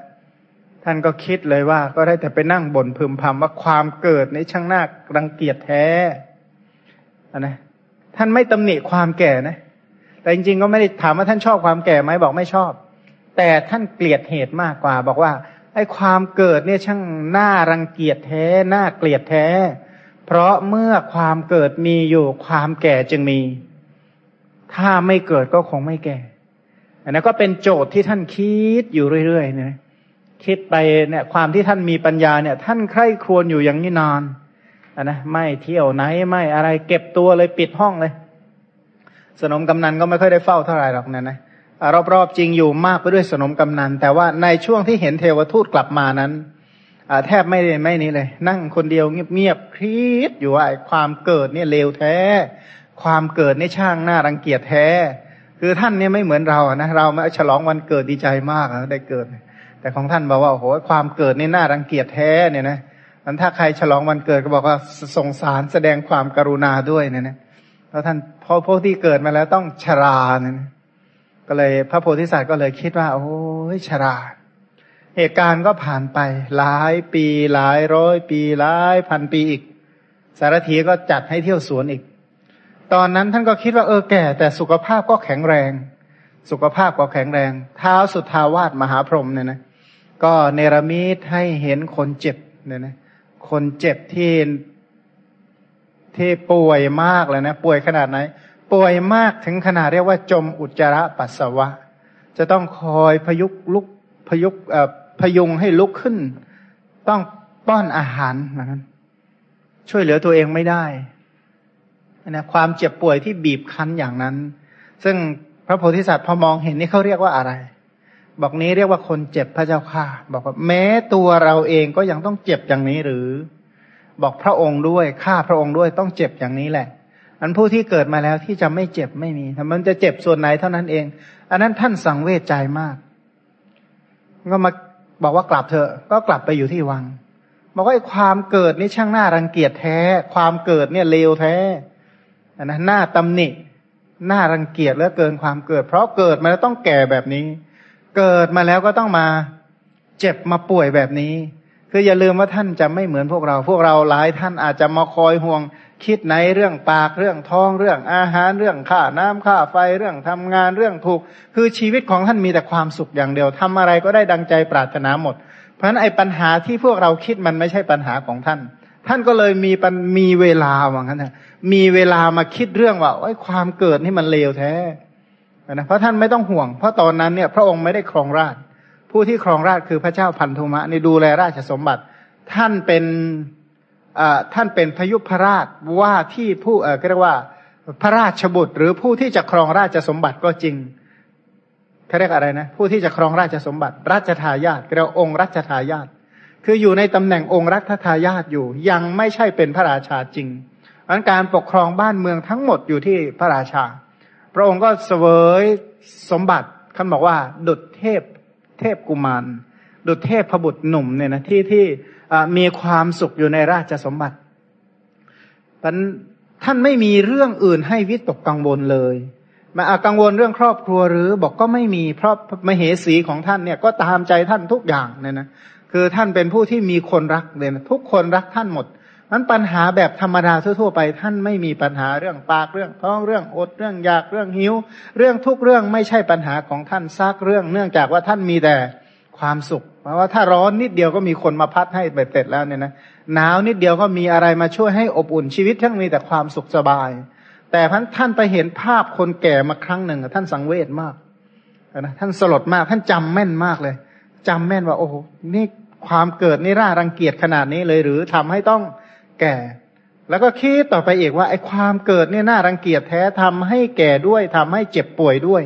ท่านก็คิดเลยว่า ก็ได้แต่ไปนั่งบ่นพึมพำว่าความเกิดในช่างนารังเกียจแท้นะท่านไม่ตำหนิความแก่นะ แต่จริงๆก็ไม่ได้ถามว่าท่านชอบความแก่ไหมบอกไม่ชอบ แต่ท่านเกลียดเหตุมากกว่า บอกว่าไอ้ความเกิดเนี่ยช่างน่ารังเกียจแท้น่าเกลียดแท้ เพราะเมื่อความเกิดมีอยู่ความแก่จึงมี ถ้าไม่เกิดก็คงไม่แก่ อันนั้นก็เป็นโจทย์ที่ท่านคิดอยู่เรื่อยๆเนี่ยคิดไปเนี่ย ความที่ท่านมีปัญญาเนี่ย ท่านใคร่ครวญอยู่อย่างนี้นานอันนะไม่เที่ยวไหนไม่อะไร เก็บตัวเลยปิดห้องเลย สนมกำนันก็ไม่ค่อยได้เฝ้าเท่าไหร่หรอกนะนะรอบๆจริงอยู่มากไปด้วยสนมกำนัน แต่ว่าในช่วงที่เห็นเทวทูตกลับมานั้นแทบไม่ได้ไม่นี้เลย นั่งคนเดียวเงียบๆคิดอยู่ว่าความเกิดเนี่ยเลวแท้ ความเกิดนี่ช่างน่ารังเกียจแท้ คือท่านเนี่ยไม่เหมือนเราอะนะเรามาฉลองวันเกิดดีใจมากนะได้เกิด แต่ของท่านบอกว่าโอ้โหความเกิดนี่น่ารังเกียจแท้เนี่ยนะมันถ้าใครฉลองวันเกิดก็บอกว่าสงสารแสดงความกรุณาด้วยเนี่ยนะแล้วท่านพอพวกที่เกิดมาแล้วต้องชราเนี่ยก็เลยพระโพธิสัตว์ก็เลยคิดว่า โอ้ยชราเหตุการณ์ก็ผ่านไป หลายปีหลายร้อยปีหลายพันปีอีก สารถีก็จัดให้เที่ยวสวนอีก ตอนนั้นท่านก็คิดว่าเออแก่ แต่สุขภาพก็แข็งแรง สุขภาพก็แข็งแรงเท้าสุดทาวาสมหาพรหมเนี่ยนะก็เนรมิตให้เห็นคนเจ็บเนี่ยนะคนเจ็บที่ที่ป่วยมากเลยนะ ป่วยขนาดไหน ป่วยมากถึงขนาดเรียกว่าจมอุจจาระปัสสาวะ จะต้องคอยพยุกลุกพยุกเอ่อพยุงให้ลุกขึ้น ต้องป้อนอาหารนกันช่วยเหลือตัวเองไม่ได้ นะความเจ็บป่วยที่บีบคั้นอย่างนั้น ซึ่งพระโพธิสัตว์พอมองเห็นนี่เขาเรียกว่าอะไร บอกนี้เรียกว่าคนเจ็บพระเจ้าค่ะ บอกว่าแม้ตัวเราเองก็ยังต้องเจ็บอย่างนี้หรือ บอกพระองค์ด้วยข้าพระองค์ด้วยต้องเจ็บอย่างนี้แหละ อันผู้ที่เกิดมาแล้วที่จะไม่เจ็บไม่มีแต่มันจะเจ็บส่วนไหนเท่านั้นเอง อันนั้นท่านสังเวชใจมาก ก็มาบอกว่ากลับเถอะ ก็กลับไปอยู่ที่วังบอกว่าไอ้ความเกิดนี่ช่างน่ารังเกียจแท้ ความเกิดเนี่ยเลวแท้ นนั้นหน้าตำหนิหน้ารังเกียจเหลือเกินความเกิด เพราะเกิดมาแล้วต้องแก่แบบนี้ เกิดมาแล้วก็ต้องมาเจ็บมาป่วยแบบนี้ คืออย่าลืมว่าท่านจะไม่เหมือนพวกเรา พวกเราหลายท่านอาจจะมาคอยห่วง คิดในเรื่องปากเรื่องท้องเรื่องอาหารเรื่องค่าน้ำค่าไฟเรื่องทำงานเรื่องถูก คือชีวิตของท่านมีแต่ความสุขอย่างเดียวทำอะไรก็ได้ดังใจปรารถนาหมด เพราะฉะนั้นไอ้ปัญหาที่พวกเราคิดมันไม่ใช่ปัญหาของท่าน ท่านก็เลยมีมีเวลาว่างั้นนะ มีเวลามาคิดเรื่องว่าไอ้ความเกิดนี่มันเลวแท้นะเพราะท่านไม่ต้องห่วง เพราะตอนนั้นเนี่ย พระองค์ไม่ได้ครองราช ผู้ที่ครองราชคือพระเจ้าพันธุมะนี่ดูแลราชสมบัติ ท่านเป็นท่านเป็นพยุพราชว่าที่ผู้เออเรียกว่าพระราชบุตร หรือผู้ที่จะครองราชสมบัติก็จริงเขาเรียกอะไรนะ ผู้ที่จะครองราชสมบัติรัชทายาทเรียกองค์รัชทายาทคืออยู่ในตำแหน่งองค์รัชทายาทอยู่ ยังไม่ใช่เป็นพระราชาจริง อันการปกครองบ้านเมืองทั้งหมดอยู่ที่พระราชา พระองค์ก็เสวยสมบัติท่านบอกว่า ดุจเทพเทพกุมาร ดุจเทพพบุตรหนุ่มเนี่ยนะที่ที่มีความสุขอยู่ในราชสมบัติท่านไม่มีเรื่องอื่นให้วิตกกังวลเลยมากังวลเรื่องครอบครัวหรือบอกก็ไม่มีเพราะมเหสีของท่านเนี่ยก็ตามใจท่านทุกอย่างเนี่ยนะคือท่านเป็นผู้ที่มีคนรักเลยนะทุกคนรักท่านหมด นั้นปัญหาแบบธรรมดาทั่วๆไป ท่านไม่มีปัญหาเรื่องปากเรื่องท้องเรื่องอดเรื่องอยากเรื่องหิว เรื่องทุกเรื่องไม่ใช่ปัญหาของท่านซักเรื่อง เนื่องจากว่าท่านมีแต่ความสุข เพราะว่าถ้าร้อนนิดเดียวก็มีคนมาพัดให้เบ็ดเสร็จแล้วเนี่ยนะหนาวนิดเดียวก็มีอะไรมาช่วยให้อบอุ่นชีวิตทั้งมีแต่ความสุขสบาย แต่พันท่านไปเห็นภาพคนแก่มาครั้งหนึ่งท่านสังเวชมากนะท่านสลดมากท่านจำแม่นมากเลยจำแม่นว่า โอ้โหนี่ความเกิดนี่ร่ารังเกียจขนาดนี้เลย หรือทำให้ต้อง แก่ แล้วก็คิดต่อไปอีกว่าไอ้ความเกิดเนี่ยน่ารังเกียจแท้ทำให้แก่ด้วยทำให้เจ็บป่วยด้วย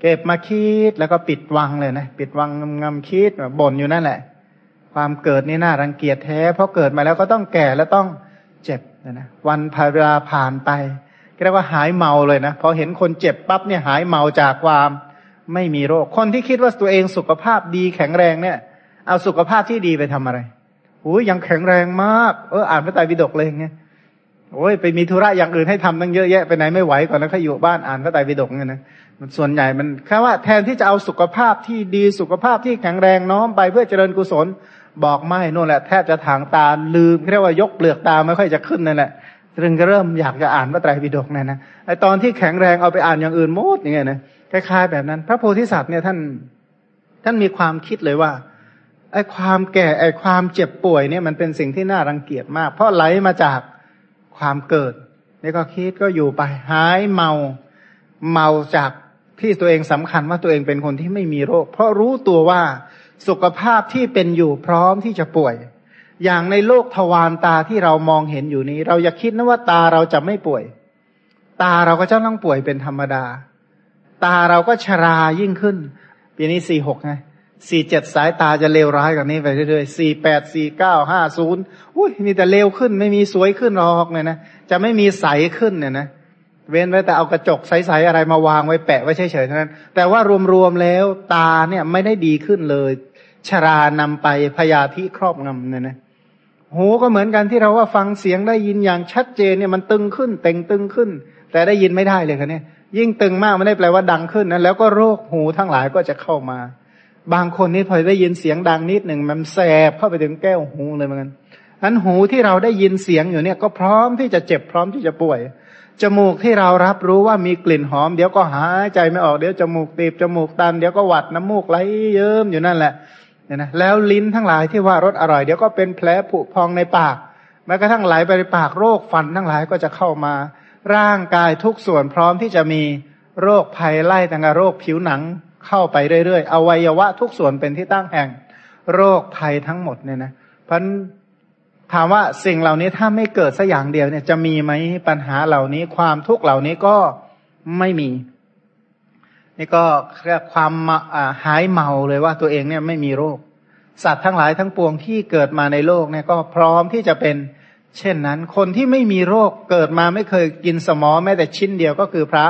เก็บมาคิดแล้วก็ปิดวังเลยนะปิดวังงำคิดบ่นอยู่นั่นแหละ ความเกิดนี่น่ารังเกียจแท้เพราะเกิดมาแล้วก็ต้องแก่แล้วต้องเจ็บนะนะวันพาราผ่านไปเรียกว่าหายเมาเลยนะพอเห็นคนเจ็บปั๊บเนี่ยหายเมาจากความไม่มีโรค คนที่คิดว่าตัวเองสุขภาพดีแข็งแรงเนี่ย เอาสุขภาพที่ดีไปทำอะไร โอ้ยยังแข็งแรงมาก เอออ่านพระไตรปิฎกเลยอย่างเงี้ยโอ้ยไปมีธุระอย่างอื่นให้ทำตั้งเยอะแยะไปไหนไม่ไหวก่อนแล้วก็อยู่บ้านอ่านพระไตรปิฎกเนี่ยนะมันส่วนใหญ่มันแค่ว่าแทนที่จะเอาสุขภาพที่ดีสุขภาพที่แข็งแรงน้อมไปเพื่อเจริญกุศล บอกไม่นู่นแหละแทบจะถางตาลืมเรียกว่ายกเปลือกตาไม่ค่อยจะขึ้นนั่นแหละจึงก็เริ่มอยากจะอ่านพระไตรปิฎกเนี่ยนะไอตอนที่แข็งแรงเอาไปอ่านอย่างอื่นหมดอย่างเงี้ยนะคล้ายๆแบบนั้น พระโพธิสัตว์เนี่ยท่าน ท่านมีความคิดเลยว่า ไอ้ความแก่ไอ้ความเจ็บป่วยเนี่ยมันเป็นสิ่งที่น่ารังเกียจมาก เพราะไหลมาจากความเกิดนี่ก็คิดก็อยู่ไปหายเมาเมาจากที่ตัวเองสำคัญว่าตัวเองเป็นคนที่ไม่มีโรค เพราะรู้ตัวว่าสุขภาพที่เป็นอยู่พร้อมที่จะป่วย อย่างในโลกทวารตาที่เรามองเห็นอยู่นี้ เราอย่าคิดนะว่าตาเราจะไม่ป่วย ตาเราก็จะต้องป่วยเป็นธรรมดา ตาเราก็ชรายิ่งขึ้นปีนี้สี่หกไง สี่เจ็ดสายตาจะเลวร้ายกว่านี้ไปเรื่อยๆสี่แปดสี่เก้าห้าศูนย์อุ้ยมีแต่เลวขึ้นไม่มีสวยขึ้นหรอกเนี่ยนะจะไม่มีใสขึ้นเนี่ยนะเว้นไว้แต่เอากระจกใสๆอะไรมาวางไว้แปะไว้เฉยๆเท่านั้น แต่ว่ารวมๆแล้วตาเนี่ยไม่ได้ดีขึ้นเลย ชรานำไปพยาธิครอบงำเนี่ยนะหูก็เหมือนกันที่เราว่าฟังเสียงได้ยินอย่างชัดเจนเนี่ยมันตึงขึ้น เต่งตึงขึ้น แต่ได้ยินไม่ได้เลยคันนี้ยิ่งตึงมากไม่ได้แปลว่าดังขึ้นนะแล้วก็โรคหูทั้งหลายก็จะเข้ามา บางคนนี่พอได้ยินเสียงดังนิดหนึ่งมันแสบเข้าไปถึงแก้วหูเลยเหมือนกันนั้นหูที่เราได้ยินเสียงอยู่เนี่ยก็พร้อมที่จะเจ็บพร้อมที่จะป่วย จมูกที่เรารับรู้ว่ามีกลิ่นหอม เดี๋ยวก็หายใจไม่ออกเดี๋ยวจมูกตีบจมูกตันเดี๋ยวก็หวัดน้ำมูกไหลเยิ้มอยู่นั่นแหละเนี่ยนะแล้วลิ้นทั้งหลายที่ว่ารสอร่อยเดี๋ยวก็เป็นแผลผุพองในปากแม้กระทั่งไหลไปในปากโรคฟันทั้งหลายก็จะเข้ามา ร่างกายทุกส่วนพร้อมที่จะมีโรคภัยไล่ตั้งแต่โรคผิวหนัง เข้าไปเรื่อยๆอวัยวะทุกส่วนเป็นที่ตั้งแห่งโรคภัยทั้งหมดเนี่ยนะพันถามว่าสิ่งเหล่านี้ถ้าไม่เกิดสักอย่างเดียวเนี่ยจะมีไหมปัญหาเหล่านี้ความทุกข์เหล่านี้ก็ไม่มี นี่ก็เรียกความหายเมาเลยว่าตัวเองเนี่ยไม่มีโรค สัตว์ทั้งหลายทั้งปวงที่เกิดมาในโลกเนี่ยก็พร้อมที่จะเป็นเช่นนั้น คนที่ไม่มีโรคเกิดมาไม่เคยกินสมอแม้แต่ชิ้นเดียวก็คือพระ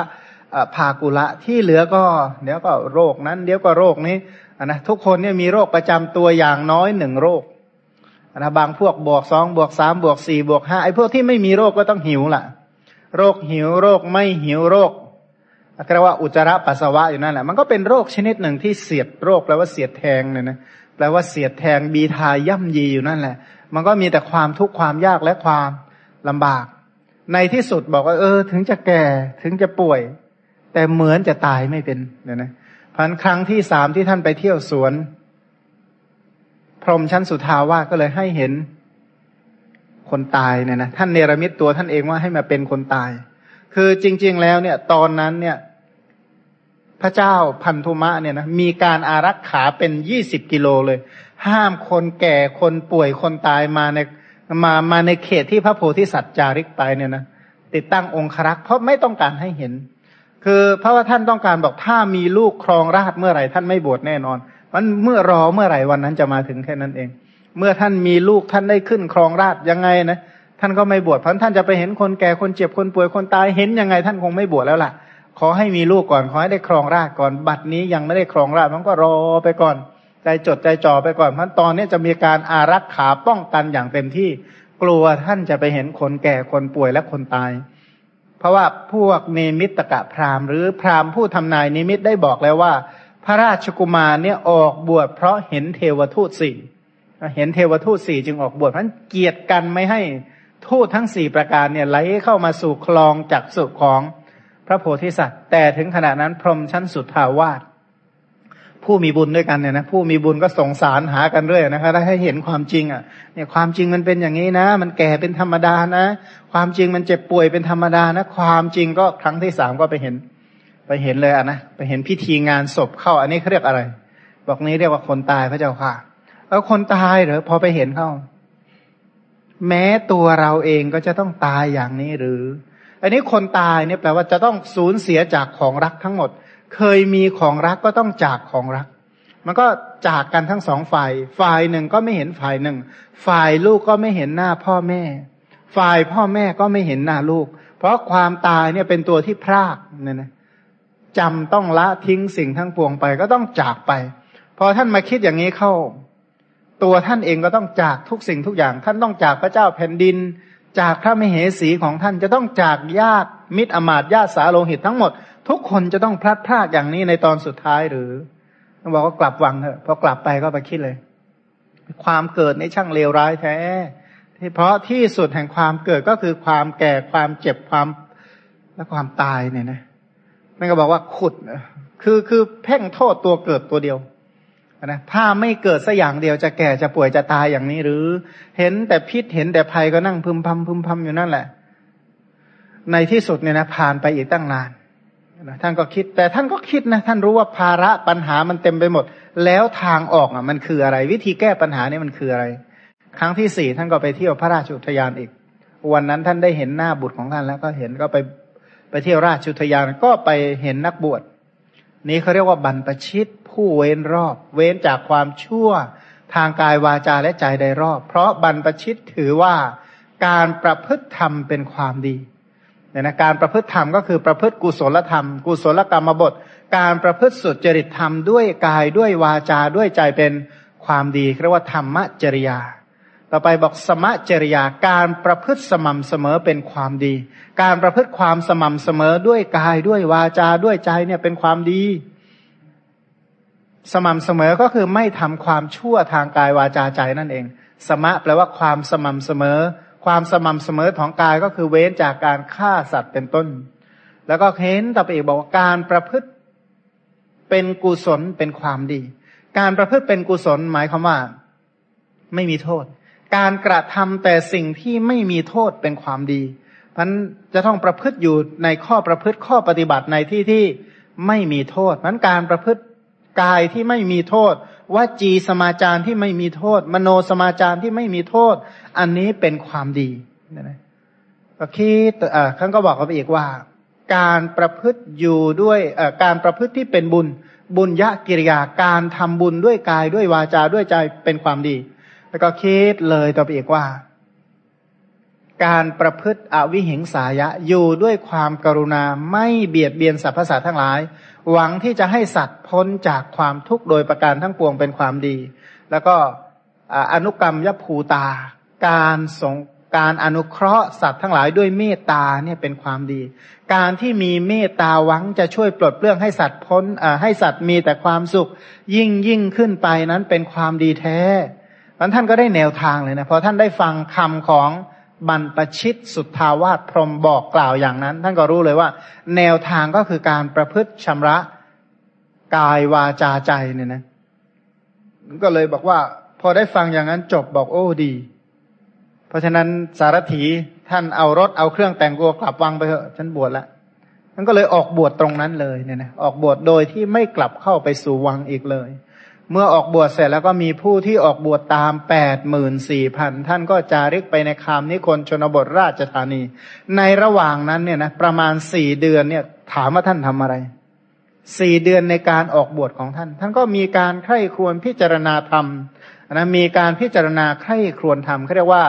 พากุละที่เหลือก็เดี๋ยวก็โรคนั้น เดี๋ยวก็โรคนี้นะทุกคนเนี่ยมีโรคประจำตัวอย่างน้อยหนึ่งโรคนะบางพวกบวกสองบวกสามบวกสี่บวกห้าไอ้พวกที่ไม่มีโรคก็ต้องหิวล่ะ โรคหิวโรคไม่หิวโรคเรียกว่าอุจจาระปัสสาวะอยู่นั่นแหละมันก็เป็นโรคชนิดหนึ่งที่เสียดโรคแปลว่าเสียดแทงเนี่ยนะแปลว่าเสียดแทงบีทาย่ำยีอยู่นั่นแหละ มันก็มีแต่ความทุกข์ความยากและความลำบาก ในที่สุดบอกว่าเออ ถึงจะแก่ถึงจะป่วย แต่เหมือนจะตายไม่เป็นเนี่ยนะพันครั้งที่สามที่ท่านไปเที่ยวสวน พรหมชั้นสุทาวาก็เลยให้เห็นคนตายเนี่ยนะท่านเนรมิตตัวท่านเองว่าให้มาเป็นคนตาย คือจริง ๆ แล้วเนี่ย ตอนนั้นเนี่ย พระเจ้าพันธุมะเนี่ยนะมีการอารักขาเป็นยี่สิบกิโลเลย ห้ามคนแก่คนป่วยคนตายมาในมามาในเขตที่พระโพธิสัตว์จาริกไปเนี่ยนะติดตั้งองครักษ์เพราะไม่ต้องการให้เห็น คือเพราะว่าท่านต้องการบอกถ้ามีลูกครองราชเมื่อไหร่ท่านไม่บวชแน่นอนมันเมื่อรอเมื่อไหร่วันนั้นจะมาถึงแค่นั้นเอง เมื่อท่านมีลูกท่านได้ขึ้นครองราชยังไงนะท่านก็ไม่บวชเพราะท่านจะไปเห็นคนแก่คนเจ็บคนป่วยคนตายเห็นยังไง ท่านคงไม่บวชแล้วล่ะ ขอให้มีลูกก่อนขอให้ได้ครองราชก่อนบัดนี้ยังไม่ได้ครองราชมันก็รอไปก่อน ใจจดใจจ่อไปก่อนเพราะตอนนี้จะมีการอารักขาป้องกันอย่างเต็มที่ กลัวท่านจะไปเห็นคนแก่คนป่วยและคนตาย เพราะว่าพวกเนมิตตกะพราหมณ์หรือพราหมณ์ผู้ทำนายนิมิตได้บอกแล้วว่า พระราชกุมารเนี่ยออกบวชเพราะเห็นเทวทูตสี่เห็นเทวทูตสี่จึงออกบวชเพราะเกียรติกันไม่ให้ทูตทั้งสี่ประการเนี่ยไหลเข้ามาสู่คลองจากสุขของพระโพธิสัตว์ แต่ถึงขณะนั้นพรหมชั้นสุดทาวาส ผู้มีบุญด้วยกันเนี่ยนะผู้มีบุญก็สงสารหากันเรื่อยนะครับได้ให้เห็นความจริงอะเนี่ยความจริงมันเป็นอย่างนี้นะ มันแก่เป็นธรรมดานะ ความจริงมันเจ็บป่วยเป็นธรรมดานะ ความจริงก็ครั้งที่สามก็ไปเห็น ไปเห็นเลยอะนะไปเห็นพิธีงานศพเข้า อันนี้เขาเรียกอะไร บอกนี้เรียกว่าคนตายพระเจ้าค่ะ แล้วคนตายเหรอพอไปเห็นเข้า แม้ตัวเราเองก็จะต้องตายอย่างนี้หรือ อันนี้คนตายเนี่ยแปลว่าจะต้องสูญเสียจากของรักทั้งหมด เคยมีของรักก็ต้องจากของรัก มันก็จากกันทั้งสองฝ่าย ฝ่ายหนึ่งก็ไม่เห็นฝ่ายหนึ่ง ฝ่ายลูกก็ไม่เห็นหน้าพ่อแม่ ฝ่ายพ่อแม่ก็ไม่เห็นหน้าลูก เพราะความตายเนี่ยเป็นตัวที่พรากเนี่ยนะจำต้องละทิ้งสิ่งทั้งปวงไปก็ต้องจากไป พอท่านมาคิดอย่างนี้เข้า ตัวท่านเองก็ต้องจากทุกสิ่งทุกอย่าง ท่านต้องจากพระเจ้าแผ่นดิน จากพระมเหสีของท่านจะต้องจากญาติมิตรอมาตญาติสาโลหิตทั้งหมด ทุกคนจะต้องพลัดพรากอย่างนี้ในตอนสุดท้ายหรือต้องบอกว่ากลับวังเถอะพอกลับไปก็ไปคิดเลย ความเกิดในช่างเลวร้ายแท้ที่เพราะที่สุดแห่งความเกิดก็คือความแก่ความเจ็บความและความตายเนี่ยนะนั่นก็บอกว่าขุดคือคือเพ่งโทษตัวเกิดตัวเดียวนะถ้าไม่เกิดสัอย่างเดียวจะแก่จะป่วยจะตายอย่างนี้หรือ เห็นแต่พิษเห็นแต่ภัยก็นั่งพึมพำพึมพำอยู่นั่นแหละ ในที่สุดเนี่ยนะผ่านไปอีกตั้งนาน ท่านก็คิด แต่ท่านก็คิดนะท่านรู้ว่าภาระปัญหามันเต็มไปหมด แล้วทางออกอะ มันคืออะไร วิธีแก้ปัญหานี่มันคืออะไร ครั้งที่สี่ท่านก็ไปเที่ยวพระราชอุทยานอีก วันนั้นท่านได้เห็นหน้าบุตรของท่านแล้วก็เห็นก็ไปไปเที่ยวราชอุทยานก็ไปเห็นนักบวชนี้เขาเรียกว่าบรรพชิตผู้เว้นรอบ เว้นจากความชั่วทางกายวาจาและใจใดรอบ เพราะบรรพชิตถือว่าการประพฤติธรรมเป็นความดี เนี่ยนะการประพฤติธรรมก็คือประพฤติกุศลธรรม กุศลกรรมบท การประพฤติสุจริตธรรมด้วยกายด้วยวาจาด้วยใจเป็นความดีเรียกว่าธรรมจริยา ต่อไปบอกสมจริยาการประพฤติสม่ำเสมอเป็นความดี การประพฤติความสม่ำเสมอด้วยกายด้วยวาจาด้วยใจเนี่ยเป็นความดี สม่ำเสมอก็คือไม่ทำความชั่วทางกายวาจาใจนั่นเอง สมะแปลว่าความสม่ำเสมอ ความสม่ำเสมอของกายก็คือเว้นจากการฆ่าสัตว์เป็นต้น แล้วก็เห็นต่อไปอีกบอกว่าการประพฤติเป็นกุศลเป็นความดี การประพฤติเป็นกุศลหมายความว่า ไม่มีโทษ การกระทำแต่สิ่งที่ไม่มีโทษเป็นความดีพันจะต้องประพฤติอยู่ในข้อประพฤติข้อปฏิบัติในที่ที่ไม่มีโทษพันการประพฤติกายที่ไม่มีโทษ ว่าจีสมาจารที่ไม่มีโทษ มโนสมาจารที่ไม่มีโทษ อันนี้เป็นความดีนะก็คิดอ่าท่านก็บอกกับอีกว่า การประพฤติอยู่ด้วยการประพฤติที่เป็นบุญ บุญยะกิริยาการทำบุญด้วยกายด้วยวาจาด้วยใจเป็นความดี แล้วก็คิดเลยต่อไปอีกว่า การประพฤติอวิหิงสายะอยู่ด้วยความกรุณาไม่เบียดเบียนสรรพสัตว์ทั้งหลาย หวังที่จะให้สัตว์พ้นจากความทุกข์โดยประการทั้งปวงเป็นความดี แล้วก็อนุกรรมยภูตา การสงการอนุเคราะห์สัตว์ทั้งหลายด้วยเมตตาเนี่ยเป็นความดี การที่มีเมตตาหวังจะช่วยปลดเปลื้องให้สัตว์พ้นให้สัตว์มีแต่ความสุข ยิ่งยิ่งขึ้นไปนั้นเป็นความดีแท้ท่านก็ได้แนวทางเลยนะพอท่านได้ฟังคำของ บรรปชิตสุทธาวาสพรมบอกกล่าวอย่างนั้น ท่านก็รู้เลยว่า แนวทางก็คือการประพฤติชำระกายวาจาใจเนี่ยนะ ก็เลยบอกว่า พอได้ฟังอย่างนั้นจบบอกโอ้ดี เพราะฉะนั้นสารถีท่านเอารถเอาเครื่องแต่งกัวกลับวังไปเถอะฉันบวชแล้วท่านก็เลยออกบวชตรงนั้นเลยเนี่ยนะออกบวชโดยที่ไม่กลับเข้าไปสู่วังอีกเลย เมื่อออกบวชเสร็จแล้วก็มีผู้ที่ออกบวชตามแปดหมื่นสี่พันท่านก็จาริกไปในคามนิคนชนบทราชธานี ในระหว่างนั้นเนี่ยนะประมาณสี่เดือนเนี่ย ถามว่าท่านทำอะไรสี่เดือนในการออกบวชของท่าน ท่านก็มีการใคร่ควญพิจารณาธรรมนะมีการพิจารณาใคร่ครวญธรรมเขาเรียกว่า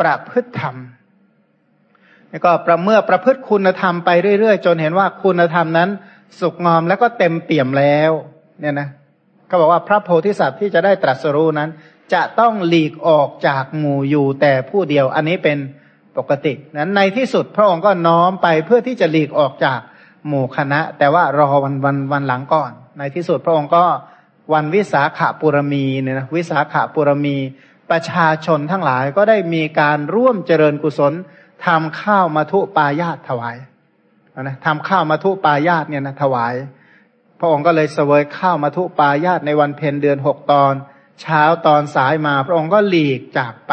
ประพฤติธรรมแล้วก็ประเมื่อประพฤติคุณธรรมไปเรื่อยๆ จนเห็นว่าคุณธรรมนั้น สุกงอมแล้วก็เต็มเปี่ยมแล้ว เนี่ยนะ เขาบอกว่าพระโพธิสัตว์ที่จะได้ตรัสรู้นั้น จะต้องหลีกออกจากหมู่อยู่แต่ผู้เดียว อันนี้เป็นปกตินั้นในที่สุดพระองค์ก็น้อมไปเพื่อที่จะหลีกออกจากหมู่คณะ แต่ว่ารอวันวันวันหลังก่อน ในที่สุดพระองค์ก็วันวิสาขาปุรมีเนี่ยนะวิสาขาปุรมี ประชาชนทั้งหลายก็ได้มีการร่วมเจริญกุศลทำข้าวมาทุปายาตถวายนะทำข้าวมาทุปายาตเนี่ยนะถวาย พระองค์ก็เลยเสวยข้าวมาทุปายาตในวันเพ็ญเดือนหกตอน เช้าตอนสายมา พระองค์ก็หลีกจากไป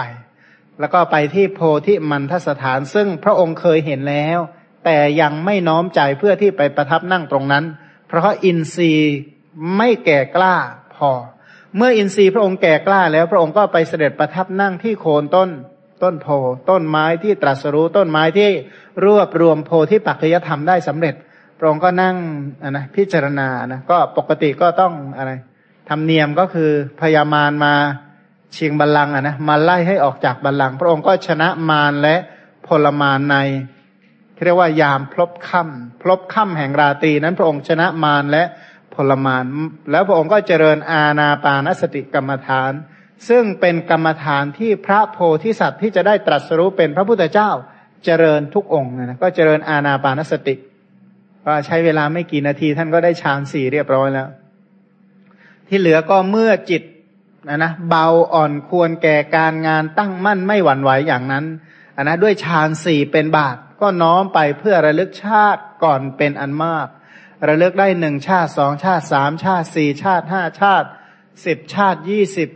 แล้วก็ไปที่โพธิมันทสถาน ซึ่งพระองค์เคยเห็นแล้ว แต่ยังไม่น้อมใจเพื่อที่ไปประทับนั่งตรงนั้น เพราะอินทรีย์ไม่แก่กล้าพอ เมื่ออินทรีย์พระองค์แก่กล้าแล้วพระองค์ก็ไปเสด็จประทับนั่งที่โคนต้น ต้นโพต้นไม้ที่ตรัสรู้ต้นไม้ที่รวบรวมโพธิปัจจยธรรมได้สำเร็จ ระองค์ก็นั่งนะพิจารณานะก็ปกติก็ต้องอะไรทำเนียมก็คือพยามารมาเชียงบัลลังก์นะมาไล่ให้ออกจากบัลลังก์พระองค์ก็ชนะมารและพลมารในเรียกว่ายามพลบค่ำพลบค่ำแห่งราตรีนั้นพระองค์ชนะมารและพลมารแล้วพระองค์ก็เจริญอาณาปานสติกรรมฐาน ซึ่งเป็นกรรมฐานที่พระโพธิสัตว์ที่จะได้ตรัสรู้เป็นพระพุทธเจ้าเจริญทุกองค์นะก็เจริญอาณาปานสติ ก็ใช้เวลาไม่กี่นาที ท่านก็ได้ฌานสี่เรียบร้อยแล้ว ที่เหลือก็เมื่อจิตนะนะเบาอ่อนควรแก่การงานตั้งมั่นไม่หวั่นไหวอย่างนั้นอันนะด้วยฌานสี่เป็นบาท ก็น้อมไปเพื่อระลึกชาติก่อนเป็นอันมาก ระลึกได้หนึ่งชาติสองชาติสามชาติสี่ชาติห้าชาติสิบชาติยี่สิบ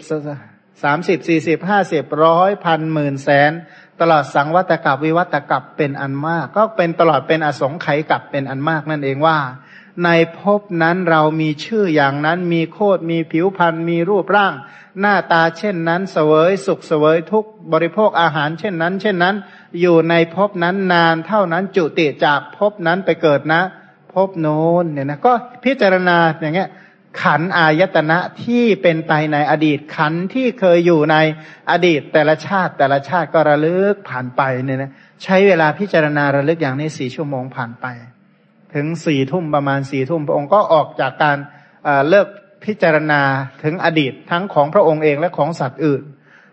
สามสิบสี่สิบห้าสิบร้อยพันหมื่นแสน ตลอดสังวัตกับวิวัตกับเป็นอันมาก ก็เป็นตลอดเป็นอสงไขยกับเป็นอันมากนั่นเองว่า ในภพนั้นเรามีชื่ออย่างนั้นมีโคดมีผิวพรรณมีรูปร่าง หน้าตาเช่นนั้น เสวยสุขเสวยทุกบริโภคอาหารเช่นนั้น เช่นนั้น อยู่ในภพนั้นนานเท่านั้นจุติจากภพนั้นไปเกิดนะภพโน้นเนี่ยนะก็พิจารณาอย่างเงี้ย ขันอายตนะที่เป็นไปในอดีตขันที่เคยอยู่ในอดีตแต่ละชาติแต่ละชาติก็ระลึกผ่านไปเนี่ยนะใช้เวลาพิจารณาระลึกอย่างนี้สี่ชั่วโมงผ่านไป ถึงสี่ทุ่มประมาณสี่ทุ่มพระองค์ก็ออกจากการเลิกพิจารณาถึงอดีตทั้งของพระองค์เองและของสัตว์อื่น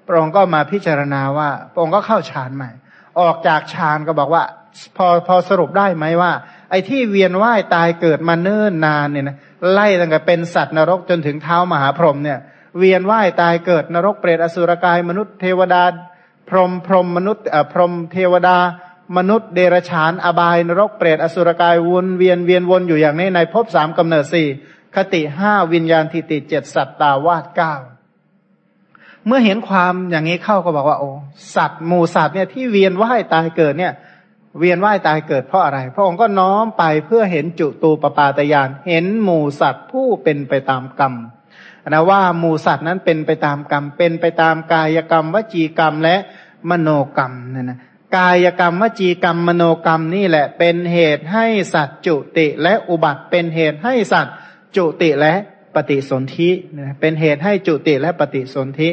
พระองค์ก็มาพิจารณาว่าพระองค์ก็เข้าฌานใหม่ ออกจากฌานก็บอกว่า พอพอสรุปได้ไหมว่า ไอ้ที่เวียนว่ายตายเกิดมาเนิ่นนานเนี่ยนะ ไล่ตั้งแต่เป็นสัตว์นรกจนถึงเท้ามหาพรหมเนี่ย เวียนว่ายตายเกิดนรกเปรตอสุรกาย มนุษย์เทวดา พรหมพรหมมนุษย์พรหมเทวดา มนุษย์เดรฉาน อบายนรกเปรตอสุรกายวนเวียนเวียนวนอยู่อย่างนี้ในภพสามกำเนิดสี่คติห้าวิญญาณทิติเจ็ดสัตตาวาสเก้าเมื่อเห็นความอย่างนี้เข้าก็บอกว่าโอ้สัตว์หมูสัตว์เนี่ยที่เวียนว่ายตายเกิดเนี่ย เวียนว่ายตายเกิดเพราะอะไร พระองค์ก็น้อมไปเพื่อเห็นจุตูปปาตยาน เห็นหมูสัตว์ผู้เป็นไปตามกรรมนะว่าหมูสัตว์นั้นเป็นไปตามกรรม เป็นไปตามกายกรรม วจีกรรมและมโนกรรมเนี่ยนะกายกรรมวจีกรรมมโนกรรมนี่แหละ เป็นเหตุให้สัตว์จุติและอุบัติเป็นเหตุให้สัตว์จุติและปฏิสนธิเป็นเหตุให้จุติและปฏิสนธิ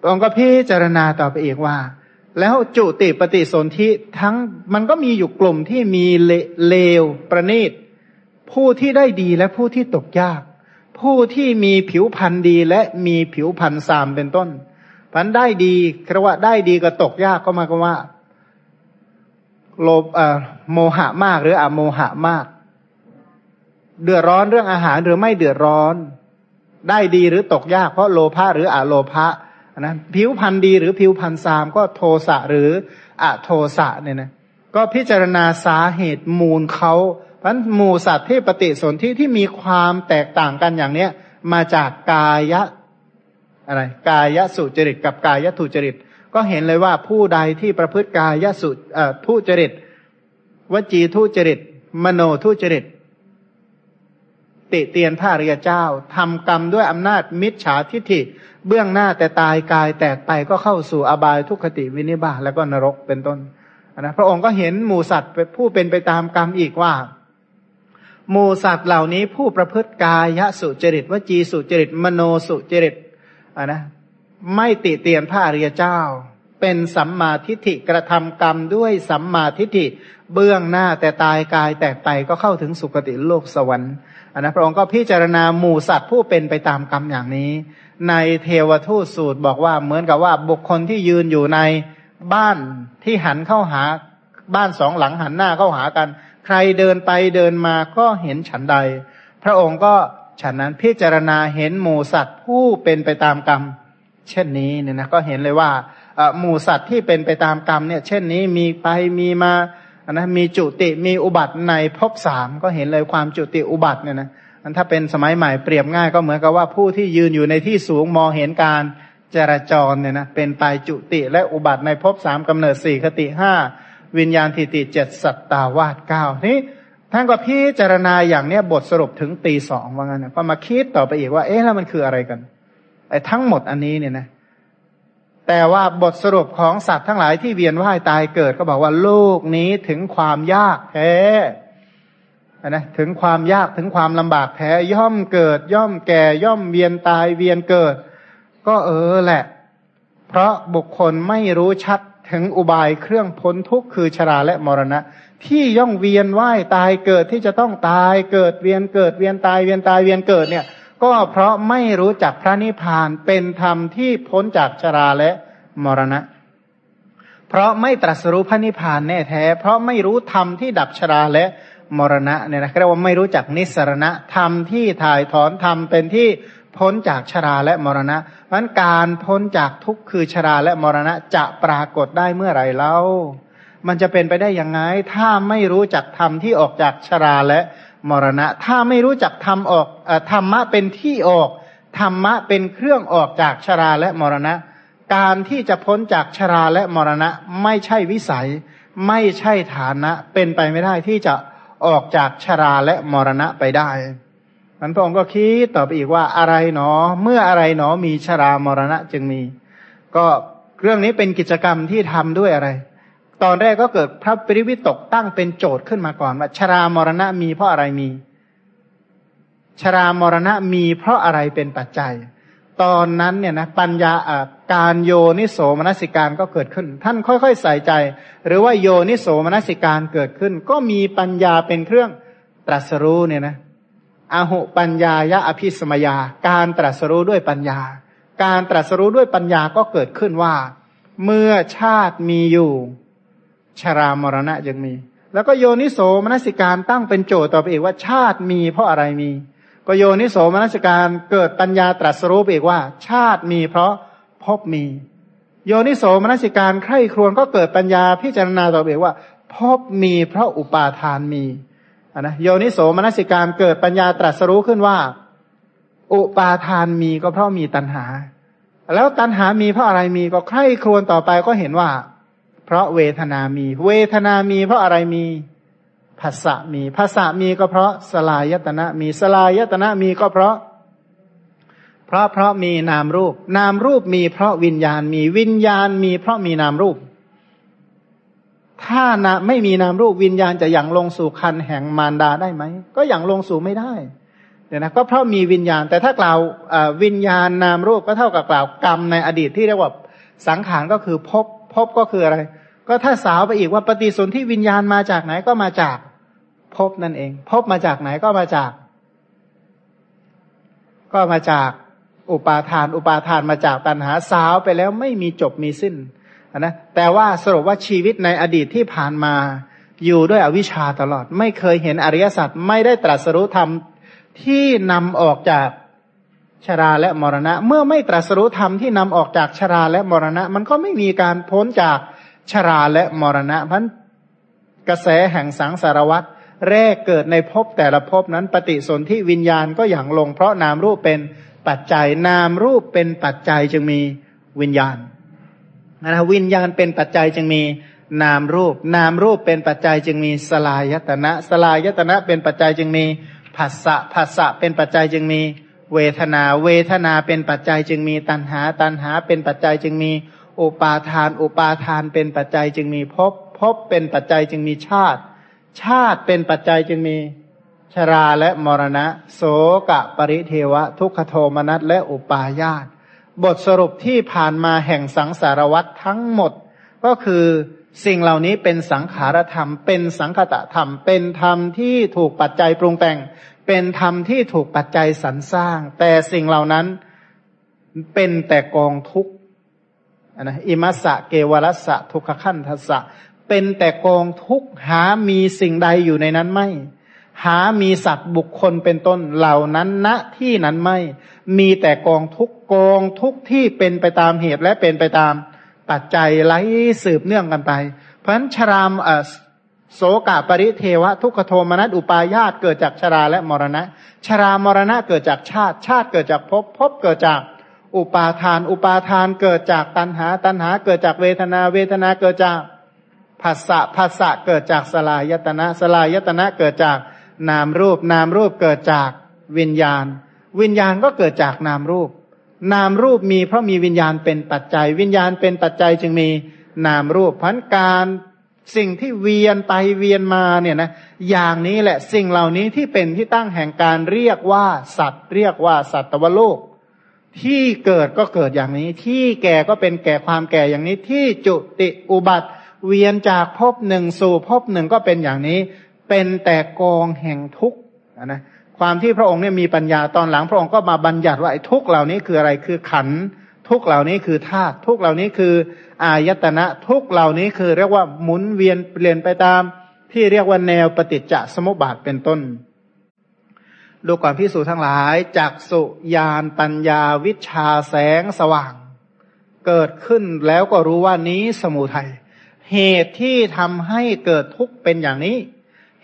พระองค์ก็พิจารณาต่อไปอีกว่า แล้วจุติปฏิสนธิทั้งมันก็มีอยู่กลุ่มที่มีเลวประณีต ผู้ที่ได้ดีและผู้ที่ตกยาก ผู้ที่มีผิวพันธ์ดีและมีผิวพันธ์สามเป็นต้นพันได้ดีครว่าได้ดีก็ตกยากก็มาก็ว่า โลภโมหะมากหรืออโมหะมาก เดือดร้อนเรื่องอาหารหรือไม่เดือดร้อน ได้ดีหรือตกยากเพราะโลภะหรืออโลภะ นะผิวพันธ์ดีหรือผิวพันธ์ซามก็โทสะหรืออะโทสะเนี่ยนะก็พิจารณาสาเหตุมูลเขาเพราะหมูสัตว์ที่ปฏิสนธิที่มีความแตกต่างกันอย่างเนี้ยมาจากกายะอะไรกายะสุจริตกับกายะทุจริต ก็เห็นเลยว่าผู้ใดที่ประพฤติกายะสุทุจริต วจีทุจริต มโนทุจริต ติเตียนพระริยเจ้าทำกรรมด้วยอำนาจมิจฉาทิฏฐิ เบื้องหน้าแต่ตายกายแตกไปก็เข้าสู่อบายทุกขติวินิบาตแล้วก็นรกเป็นต้นนะพระองค์ก็เห็นหมูสัตว์ผู้เป็นไปตามกรรมอีกว่าหมูสัตว์เหล่านี้ผู้ประพฤติกายสุจริตวจีสุจริตมโนสุจริตะนะไม่ติเตียนพระอริยเจ้า เป็นสัมมาทิฏฐิกระทำกรรมด้วยสัมมาทิฏฐิเบื้องหน้าแต่ตายกายแตกไปก็เข้าถึงสุคติโลกสวรรค์อันนะพระองค์ก็พิจารณาหมู่สัตว์ผู้เป็นไปตามกรรมอย่างนี้ ในเทวทูตสูตรบอกว่าเหมือนกับว่าบุคคลที่ยืนอยู่ในบ้านที่หันเข้าหาบ้านสองหลังหันหน้าเข้าหากัน ใครเดินไปเดินมาก็เห็นฉันใด พระองค์ก็ฉะนั้นพิจารณาเห็นหมูสัตว์ผู้เป็นไปตามกรรม เช่นนี้เนี่ยนะก็เห็นเลยว่าหมูสัตว์ที่เป็นไปตามกรรมเนี่ย เช่นนี้มีไปมีมานะมีจุติมีอุบัติในภพสามก็เห็นเลยความจุติอุบัติเนี่ยนะ อันถ้าเป็นสมัยใหม่เปรียบง่ายก็เหมือนกับว่าผู้ที่ยืนอยู่ในที่สูงมองเห็นการจราจรเนี่ยนะเป็นไปจุติและอุบัติในภพสามกำเนิดสี่คติห้าวิญญาณทิติเจ็ดสัตตาวาสเก้านี้ท่านก็พิจารณาอย่างเนี้ยบทสรุปถึงตีสองว่างั้นก็มาคิดต่อไปอีกว่า เอ๊ะแล้วมันคืออะไรกันไอ้ทั้งหมดอันนี้เนี่ยนะ แต่ว่าบทสรุปของสัตว์ทั้งหลายที่เวียนว่ายตายเกิดก็บอกว่าโลกนี้ถึงความยากแท้ นะถึงความยากถึงความลำบากแท้ย่อมเกิด ย่อมแก่ย่อมเวียนตายเวียนเกิด ก็เออแหละ เพราะบุคคลไม่รู้ชัดถึงอุบายเครื่องพ้นทุกข์คือชราและมรณะ ที่ย่องเวียนว่ายตายเกิดที่จะต้องตายเกิดเวียนเกิดเวียนตายเวียนตายเวียนเกิดเนี่ย ก็เพราะไม่รู้จักพระนิพพานเป็นธรรมที่พ้นจากชราและมรณะ เพราะไม่ตรัสรู้พระนิพพานแน่แท้ เพราะไม่รู้ธรรมที่ดับชราและ มรณะเนี่ยนะเรียกว่าไม่รู้จักนิสรณะธรรมที่ถ่ายถอนธรรมเป็นที่พ้นจากชราและมรณะเพราะการพ้นจากทุกข์คือชราและมรณะจะปรากฏได้เมื่อไหร่เล่า มันจะเป็นไปได้ยังไง ถ้าไม่รู้จักธรรมที่ออกจากชราและมรณะ ถ้าไม่รู้จักธรรมออกธรรมะเป็นที่ออกธรรมะเป็นเครื่องออกจากชราและมรณะ การที่จะพ้นจากชราและมรณะ ไม่ใช่วิสัย ไม่ใช่ฐานะ เป็นไปไม่ได้ที่จะ ออกจากชราและมรณะไปได้มันพระองค์ก็คิดต่อไปอีกว่าอะไรหนอ เมื่ออะไรหนอมีชรามรณะจึงมี ก็เรื่องนี้เป็นกิจกรรมที่ทำด้วยอะไร ตอนแรกก็เกิดพระปริวิตกตั้งเป็นโจทย์ขึ้นมาก่อนว่าชรามรณะมีเพราะอะไรมี ชรามรณะมีเพราะอะไรเป็นปัจจัย ตอนนั้นเนี่ยนะปัญญาการโยนิโสมนสิการก็เกิดขึ้น ท่านค่อยๆใส่ใจ หรือว่าโยนิโสมนสิการเกิดขึ้น ก็มีปัญญาเป็นเครื่องตรัสรู้เนี่ยนะอาหุปัญญายะอภิสมยา การตรัสรู้ด้วยปัญญา การตรัสรู้ด้วยปัญญาก็เกิดขึ้นว่า เมื่อชาติมีอยู่ ชรามรณะยังมี แล้วก็โยนิโสมนสิการตั้งเป็นโจทย์ต่อไปอีกว่าชาติมีเพราะอะไรมี ก็โยนิโสมนสิการเกิดปัญญาตรัสรู้อีกว่า ชาติมีเพราะพบมี โยนิโสมนสิการใคร่ครวญก็เกิดปัญญาพิจารณาต่อไปว่าพบมีเพราะอุปาทานมีนะโยนิโสมนสิการเกิดปัญญาตรัสรู้ขึ้นว่า อุปาทานมีก็เพราะมีตัณหา แล้วตัณหามีเพราะอะไรมีก็ใคร่ครวญต่อไปก็เห็นว่า เพราะเวทนามี เวทนามีเพราะอะไรมี ภาษะมีภาษะมีก็เพราะสลายตนะมีสลายตนะมีก็เพราะ เพราะเพราะมีนามรูป นามรูปมีเพราะวิญญาณมีวิญญาณมีเพราะมีนามรูป ถ้านะไม่มีนามรูปวิญญาณจะอย่างลงสู่คันแห่งมารดาได้ไหม ก็อย่างลงสู่ไม่ได้เนี่ยนะก็เพราะมีวิญญาณ แต่ถ้ากล่าววิญญาณนามรูปก็เท่ากับกล่าวกรรมในอดีตที่เรียกว่าสังขารก็คือพบพบก็คืออะไร ก็ถ้าสาวไปอีกว่าปฏิสนธิวิญญาณมาจากไหนก็มาจาก พบนั่นเอง พบมาจากไหนก็มาจาก ก็มาจากอุปาทาน อุปาทานมาจากตัณหาสาวไปแล้วไม่มีจบมีสิ้นนะแต่ว่าสรุปว่าชีวิตในอดีตที่ผ่านมาอยู่ด้วยอวิชชาตลอด ไม่เคยเห็นอริยสัจไม่ได้ตรัสรู้ธรรมที่นำออกจากชราและมรณะ เมื่อไม่ตรัสรู้ธรรมที่นำออกจากชราและมรณะ มันก็ไม่มีการพ้นจากชราและมรณะพันกระแสแห่งสังสารวัตร แรกเกิดในภพแต่ละภพนั้น ปฏิสนธิวิญญาณก็อย่างลง เพราะนามรูปเป็นปัจจัยนามรูปเป็นปัจจัยจึงมีวิญญาณนะวิญญาณเป็นปัจจัยจึงมีนามรูป นามรูปเป็นปัจจัยจึงมีสลายตนะ สลายตนะเป็นปัจจัยจึงมีผัสสะผัสสะเป็นปัจจัยจึงมีเวทนา เวทนาเป็นปัจจัยจึงมีตัณหา ตัณหาเป็นปัจจัยจึงมีอุปาทาน อุปาทานเป็นปัจจัยจึงมีภพภพเป็นปัจจัยจึงมีชาติ ชาติเป็นปัจจัยจึงมีชราและมรณะ โสกะปริเทวะ ทุกขโทมนัสและอุปาญาตบทสรุปที่ผ่านมาแห่งสังสารวัตรทั้งหมด ก็คือสิ่งเหล่านี้เป็นสังขารธรรม เป็นสังคตะธรรม เป็นธรรมที่ถูกปัจจัยปรุงแต่ง เป็นธรรมที่ถูกปัจจัยสรรสร้าง แต่สิ่งเหล่านั้นเป็นแต่กองทุกข์นะอิมัสสะเกวรัสสะทุกขขันทัสสะ เป็นแต่กองทุกหามีสิ่งใดอยู่ในนั้นไม่ หามีสัตว์บุคคลเป็นต้นเหล่านั้นณที่นั้นไม่ มีแต่กองทุกกองทุกที่เป็นไปตามเหตุและเป็นไปตามปัจจัยไหลสืบเนื่องกันไป เพราะฉะนั้นชรามโสกะปริเทวะทุกขโทมนัสอุปายาตเกิดจากชราและมรณะ ชรามรณะเกิดจากชาติ ชาติเกิดจากภพภพเกิดจากอุปาทาน อุปาทานเกิดจากตัณหา ตัณหาเกิดจากเวทนา เวทนาเกิดจาก ภาษะภาษะเกิดจากสลายตนะสลายตนะเกิดจากนามรูป นามรูปเกิดจากวิญญาณ วิญญาณก็เกิดจากนามรูป นามรูปมีเพราะมีวิญญาณเป็นปัจจัย วิญญาณเป็นปัจจัยจึงมีนามรูปพันการสิ่งที่เวียนไปเวียนมาเนี่ยนะอย่างนี้แหละสิ่งเหล่านี้ที่เป็นที่ตั้งแห่งการเรียกว่าสัตว์ เรียกว่าสัตวโลก ที่เกิดก็เกิดอย่างนี้ ที่แก่ก็เป็นแก่ความแก่อย่างนี้ที่จุติอุบัติ เวียนจากภพหนึ่งสู่ภพหนึ่งก็เป็นอย่างนี้ เป็นแต่กองแห่งทุกข์นะความที่พระองค์เนี่ยมีปัญญาตอนหลังพระองค์ก็มาบัญญัติว่าไอ้ทุกเหล่านี้คืออะไรคือขันทุกเหล่านี้คือธาตุทุกเหล่านี้คืออายตนะทุกเหล่านี้คือเรียกว่าหมุนเวียนเปลี่ยนไปตาม ที่เรียกว่าแนวปฏิจจสมุปบาทเป็นต้นดูก่อนพิสูจทั้งหลายจากสุยานปัญญาวิชาแสงสว่าง เกิดขึ้นแล้วก็รู้ว่านี้สมุทัย เหตุที่ทำให้เกิดทุกข์เป็นอย่างนี้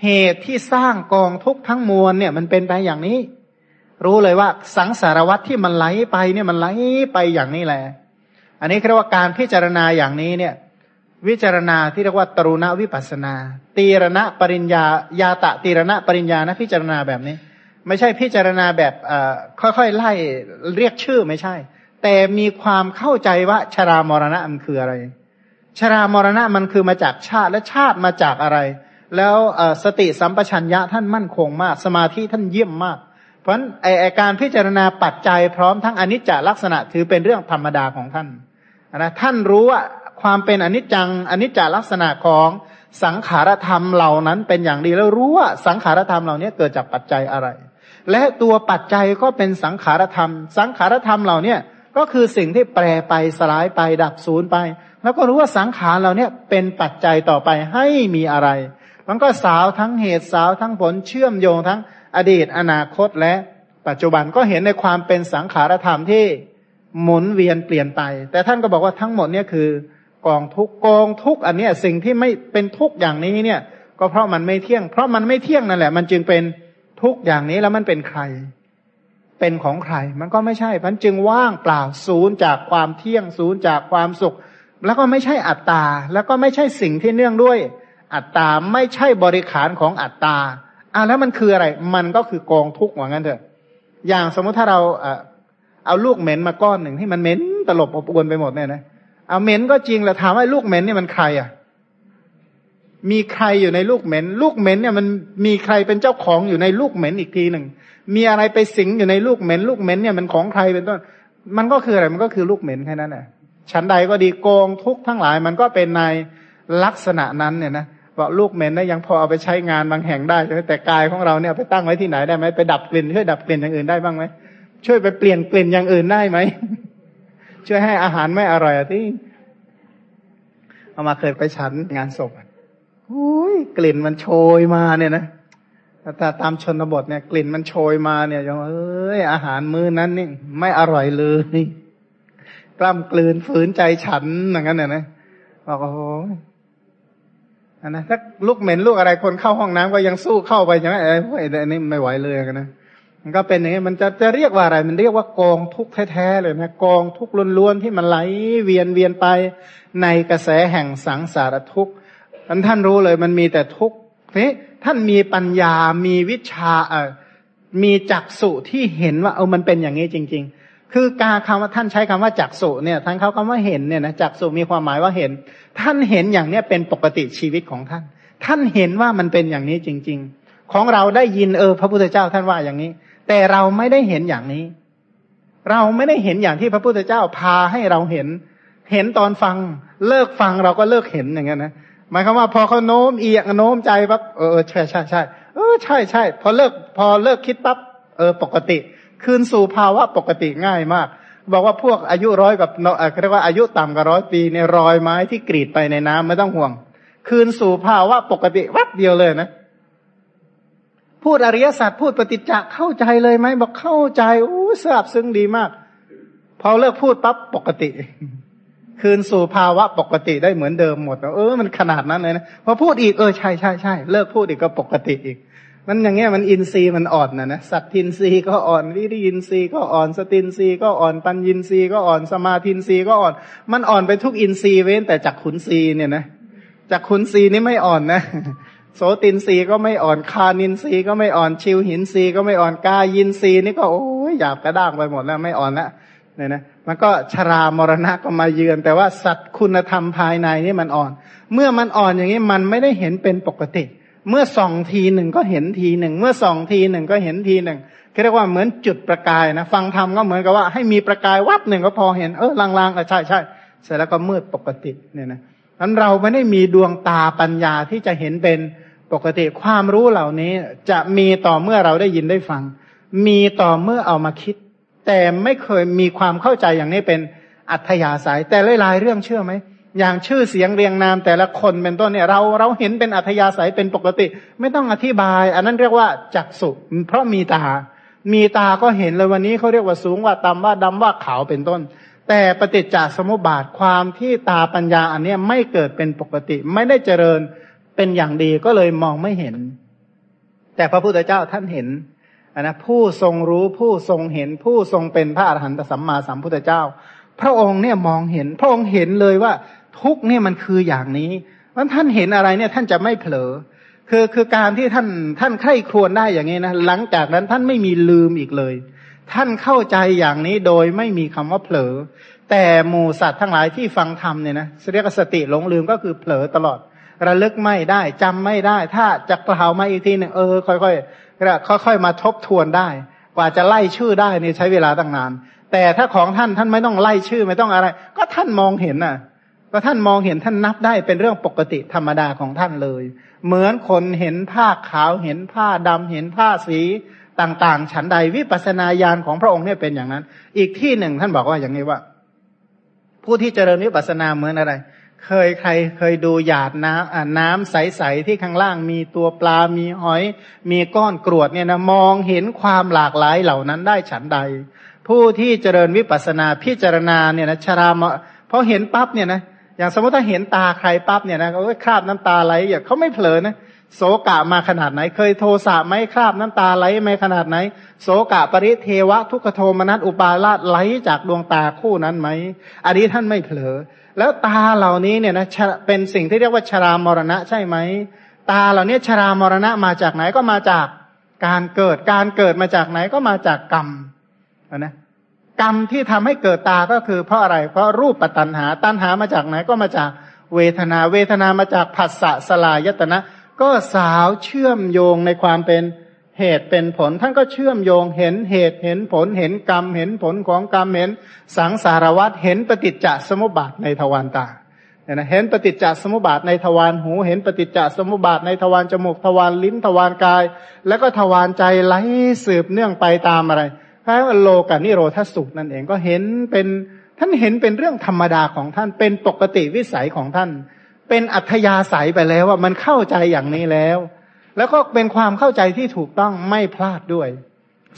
เหตุที่สร้างกองทุกข์ทั้งมวลเนี่ย มันเป็นไปอย่างนี้ รู้เลยว่าสังสารวัตที่มันไหลไปเนี่ยมันไหลไปอย่างนี้แหละ อันนี้เรียกว่าการพิจารณาอย่างนี้เนี่ย วิจารณาที่เรียกว่าตรุณวิปัสนา ตีรณะปริญญายาตะตีรณะปริญญานะพิจารณาแบบนี้ ไม่ใช่พิจารณาแบบค่อยๆไล่เรียกชื่อไม่ใช่ แต่มีความเข้าใจว่าชรามรณะมันคืออะไร ชรามรณะมันคือมาจากชาติและชาติมาจากอะไร แล้วสติสัมปชัญญะท่านมั่นคงมาก สมาธิท่านเยี่ยมมาก เพราะฉะนั้นไอการพิจารณาปัจจัยพร้อมทั้งอนิจจลักษณะถือเป็นเรื่องธรรมดาของท่านนะท่านรู้ว่าความเป็นอนิจจังอนิจจลักษณะของสังขารธรรมเหล่านั้นเป็นอย่างดีแล้วรู้ว่าสังขารธรรมเหล่านี้เกิดจากปัจจัยอะไร และตัวปัจจัยก็เป็นสังขารธรรม สังขารธรรมเหล่านี้ ก็คือสิ่งที่แปรไปสลายไปดับสูญไป แล้วก็รู้ว่าสังขารเราเนี่ยเป็นปัจจัยต่อไปให้มีอะไร มันก็สาวทั้งเหตุสาวทั้งผลเชื่อมโยงทั้งอดีตอนาคตและปัจจุบันก็เห็นในความเป็นสังขารธรรมที่หมุนเวียนเปลี่ยนไป แต่ท่านก็บอกว่าทั้งหมดเนี่ยคือกองทุกกองทุกอันเนี้ยสิ่งที่ไม่เป็นทุกอย่างนี้เนี่ย ก็เพราะมันไม่เที่ยง เพราะมันไม่เที่ยงนั่นแหละ มันจึงเป็นทุกอย่างนี้แล้วมันเป็นใคร เป็นของใคร มันก็ไม่ใช่มันจึงว่างเปล่าศูนย์จากความเที่ยงศูนย์จากความสุข แล้วก็ไม่ใช่อัตตา แล้วก็ไม่ใช่สิ่งที่เนื่องด้วย อัตตาไม่ใช่บริขารของอัตตาอ่าแล้วมันคืออะไร มันก็คือกองทุกข์ว่างั้นเถอะ อย่างสมมุติถ้าเราเอาลูกเหม็นมาก้อนหนึ่งที่มันเหม็นตลบอบอวนไปหมดเนี่ยนะเอาเหม็นก็จริงแหละถามว่าลูกเหม็นเนี่ยมันใครอะ มีใครอยู่ในลูกเหม็น ลูกเหม็นเนี่ยมันมีใครเป็นเจ้าของอยู่ในลูกเหม็นอีกทีหนึ่ง มีอะไรไปสิงอยู่ในลูกเหม็น ลูกเหม็นเนี่ยมันของใครเป็นต้น มันก็คืออะไรมันก็คือลูกเหม็นแค่นั้นแหละชั้นใดก็ดีโกงทุกทั้งหลาย มันก็เป็นในลักษณะนั้นเนี่ยนะว่าลูกเหม็นนะยังพอเอาไปใช้งานบางแห่งได้ใช่ไหมแต่กายของเราเนี่ยไปตั้งไว้ที่ไหนได้ไหมไปดับกลิ่นช่วยดับกลิ่นอย่างอื่นได้บ้างไหมช่วยไปเปลี่ยนกลิ่นอย่างอื่นได้ไหมช่วยให้อาหารไม่อร่อยที่เอามาเคยไปฉันงานศพโอ้ยกลิ่นมันโชยมาเนี่ยนะ แต่ตามชนบทเนี่ยกลิ่นมันโชยมาเนี่ยยังเอ้ยอาหารมื้อนั้นนี่ไม่อร่อยเลยกล้ำกลืนฝืนใจฉันอย่างนั้นเนี่ยนะบอกโอ้โหอันนะถ้าลูกเหม็นลูกอะไรคนเข้าห้องน้ำก็ยังสู้เข้าไปใช่ไหมไอ้ไอันนี้ไม่ไหวเลยกันนะมันก็เป็นอย่างนี้มันจะจะเรียกว่าอะไร มันเรียกว่ากองทุกข์แท้ๆเลยนะกองทุกข์ล้วนๆที่มันไหลเวียนเวียนไปในกระแสแห่งสังสารทุกข์ท่านท่านรู้เลยมันมีแต่ทุกข์ นี่ท่านมีปัญญา มีวิชาเออมีจักสุที่เห็นว่าเออมันเป็นอย่างนี้จริง ๆ คือการคำว่าท่านใช้คำว่าจักสุเนี่ยท่านเขาคำว่าเห็นเนี่ยนะจักสุมีความหมายว่าเห็น ท่านเห็นอย่างเนี้ยเป็นปกติชีวิตของท่าน ท่านเห็นว่ามันเป็นอย่างนี้จริง ๆ ของเราได้ยินเออ พระพุทธเจ้าท่านว่าอย่างนี้ แต่เราไม่ได้เห็นอย่างนี้ เราไม่ได้เห็นอย่างที่พระพุทธเจ้าพาให้เราเห็น เห็นตอนฟัง เลิกฟังเราก็เลิกเห็นอย่างเงี้ยนะ หมายความว่าพอเขาโน้มเอียงโน้มใจปั๊บเออใช่ใช่ใช่เออใช่ใช่พอเลิกพอเลิกคิดปั๊บเออ ปกติ คืนสู่ภาวะปกติง่ายมาก บอกว่าพวกอายุร้อยกับเรียกว่าอายุต่ำกว่าร้อยปีในรอยไม้ที่กรีดไปในน้ำไม่ต้องห่วง คืนสู่ภาวะปกติวัดเดียวเลยนะพูดอริยสัจพูดปฏิจจะเข้าใจเลยไหมบอกเข้าใจโอ้ทราบซึ้งดีมาก พอเลิกพูดปั๊บปกติ คืนสู่ภาวะปกติได้เหมือนเดิมหมดเออมันขนาดนั้นเลยนะพอพูดอีกเออใช่ใช่ใช่เลิกพูดอีกก็ปกติอีก มันอย่างเงี้ยมันอินทรีย์มันอ่อนนะนะสัตทินทรีย์ก็อ่อนวิริยินทรีย์ก็อ่อนสตินทรีย์ก็อ่อนปัญญินทรีย์ก็อ่อนสมาธินทรีย์ก็อ่อน มันอ่อนไปทุกอินทรีย์เว้นแต่จากขุนทรีย์เนี่ยนะจากขุนทรีย์นี่ไม่อ่อนนะโสตินรีก็ไม่อ่อนคานินรีก็ไม่อ่อนชิวหินรีก็ไม่อ่อนกายินรีนี่ก็โอ้ยหยาบกระด้างไปหมดแล้วไม่อ่อนแล้วเนี่ยนะ มันก็ชรามรณะก็มาเยือน แต่ว่าสัตว์คุณธรรมภายในนี่มันอ่อน เมื่อมันอ่อนอย่างนี้มันไม่ได้เห็นเป็นปกติ เมื่อส่องทีหนึ่งก็เห็นทีหนึ่ง เมื่อส่องทีหนึ่งก็เห็นทีหนึ่งเรียกว่าเหมือนจุดประกายนะ ฟังธรรมก็เหมือนกับว่า ให้มีประกายวับหนึ่งก็พอเห็นเออลางๆเออใช่ใช่เสร็จแล้วก็มืดปกติเนี่ยนะนั้นเราไม่ได้มีดวงตาปัญญาที่จะเห็นเป็นปกติความรู้เหล่านี้จะมีต่อเมื่อเราได้ยินได้ฟัง มีต่อเมื่อเอามาคิด แต่ไม่เคยมีความเข้าใจอย่างนี้เป็นอัธยาศัย แต่หลายๆเรื่องเชื่อไหมอย่างชื่อเสียงเรียงนามแต่ละคนเป็นต้นเนี่ยเราเราเห็นเป็นอัธยาศัยเป็นปกติ ไม่ต้องอธิบาย อันนั้นเรียกว่าจักสุเพราะมีตา มีตาก็เห็นเลยวันนี้เขาเรียกว่าสูงว่าต่ำว่าดำว่าขาวเป็นต้น แต่ปฏิจจสมุปบาทความที่ตาปัญญาอันนี้ไม่เกิดเป็นปกติ ไม่ได้เจริญเป็นอย่างดีก็เลยมองไม่เห็น แต่พระพุทธเจ้าท่านเห็น นะผู้ทรงรู้ผู้ทรงเห็นผู้ทรงเป็นพระอรหันตสัมมาสัมพุทธเจ้า พระองค์เนี่ยมองเห็น พระองค์เห็นเลยว่าทุกเนี่ยมันคืออย่างนี้วันท่านเห็นอะไรเนี่ยท่านจะไม่เผลอ คือคือการที่ท่านท่านใคร่ครวญได้อย่างนี้นะหลังจากนั้นท่านไม่มีลืมอีกเลย ท่านเข้าใจอย่างนี้โดยไม่มีคำว่าเผลอ แต่หมูสัตว์ทั้งหลายที่ฟังธรรมเนี่ยนะเรียกสติหลงลืมก็คือเผลอตลอด ระลึกไม่ได้จำไม่ได้ ถ้าจะกล่าวมาอีกทีหนึ่งเออค่อยๆ ค่อยๆมาทบทวนได้ กว่าจะไล่ชื่อได้นี่ใช้เวลาตั้งนาน แต่ถ้าของท่านท่านไม่ต้องไล่ชื่อไม่ต้องอะไร ก็ท่านมองเห็นน่ะก็ท่านมองเห็นท่านนับได้เป็นเรื่องปกติธรรมดาของท่านเลย เหมือนคนเห็นผ้าขาวเห็นผ้าดำเห็นผ้าสีต่างๆ ฉันใดวิปัสนาญาณของพระองค์เนี่ยเป็นอย่างนั้น อีกที่หนึ่งท่านบอกว่าอย่างนี้ว่า ผู้ที่เจริญวิปัสนาเหมือนอะไร เคยใครเคยดูหยาดน้ำน้ำใสๆที่ข้างล่างมีตัวปลา มีหอย มีก้อนกรวดเนี่ยนะมองเห็นความหลากหลายเหล่านั้นได้ฉันใด ผู้ที่เจริญวิปัสนาพิจารณาเนี่ยนะชรามเพราะเห็นปั๊บเนี่ยนะอย่างสมมติถ้าเห็นตาใครปั๊บเนี่ยนะเขาคราบน้ำตาไหลอย่างเขาไม่เผลอนะโสกะมาขนาดไหน เคยโทสะไหมคราบน้ำตาไหลไหมขนาดไหน โสกะปริเทวะทุกขโทมนัสอุปาลาไหลจากดวงตาคู่นั้นไหมอันนี้ท่านไม่เผลอ แล้วตาเหล่านี้เนี่ยนะเป็นสิ่งที่เรียกว่าชรามรณะใช่ไหมตาเหล่านี้ชรามรณะมาจากไหนก็มาจากการเกิดการเกิดมาจากไหนก็มาจากกรรมนะกรรมที่ทำให้เกิดตาก็คือเพราะอะไร เพราะรูปปัตตัญหาตัณหามาจากไหนก็มาจากเวทนา เวทนามาจากผัสสะสลายตนะ ก็สาวเชื่อมโยงในความเป็น เหตุเป็นผล ท่านก็เชื่อมโยงเห็นเหตุเห็นผลเห็นกรรม เห็นผลของกรรมเห็นสังสารวัฏเห็นปฏิจจสมุปบาทในทวารตาเห็นปฏิจจสมุปบาทในทวารหู เห็นปฏิจจสมุปบาทในทวารจมูกทวารลิ้นทวารกาย แล้วก็ทวารใจไหลสืบเนื่องไปตามอะไรพระโลกานิโรธสุขนั่นเองก็เห็นเป็นท่านเห็นเป็นเรื่องธรรมดาของท่านเป็นปกติวิสัยของท่าน เป็นอัธยาศัยไปแล้วว่ามันเข้าใจอย่างนี้แล้ว แล้วก็เป็นความเข้าใจที่ถูกต้องไม่พลาดด้วย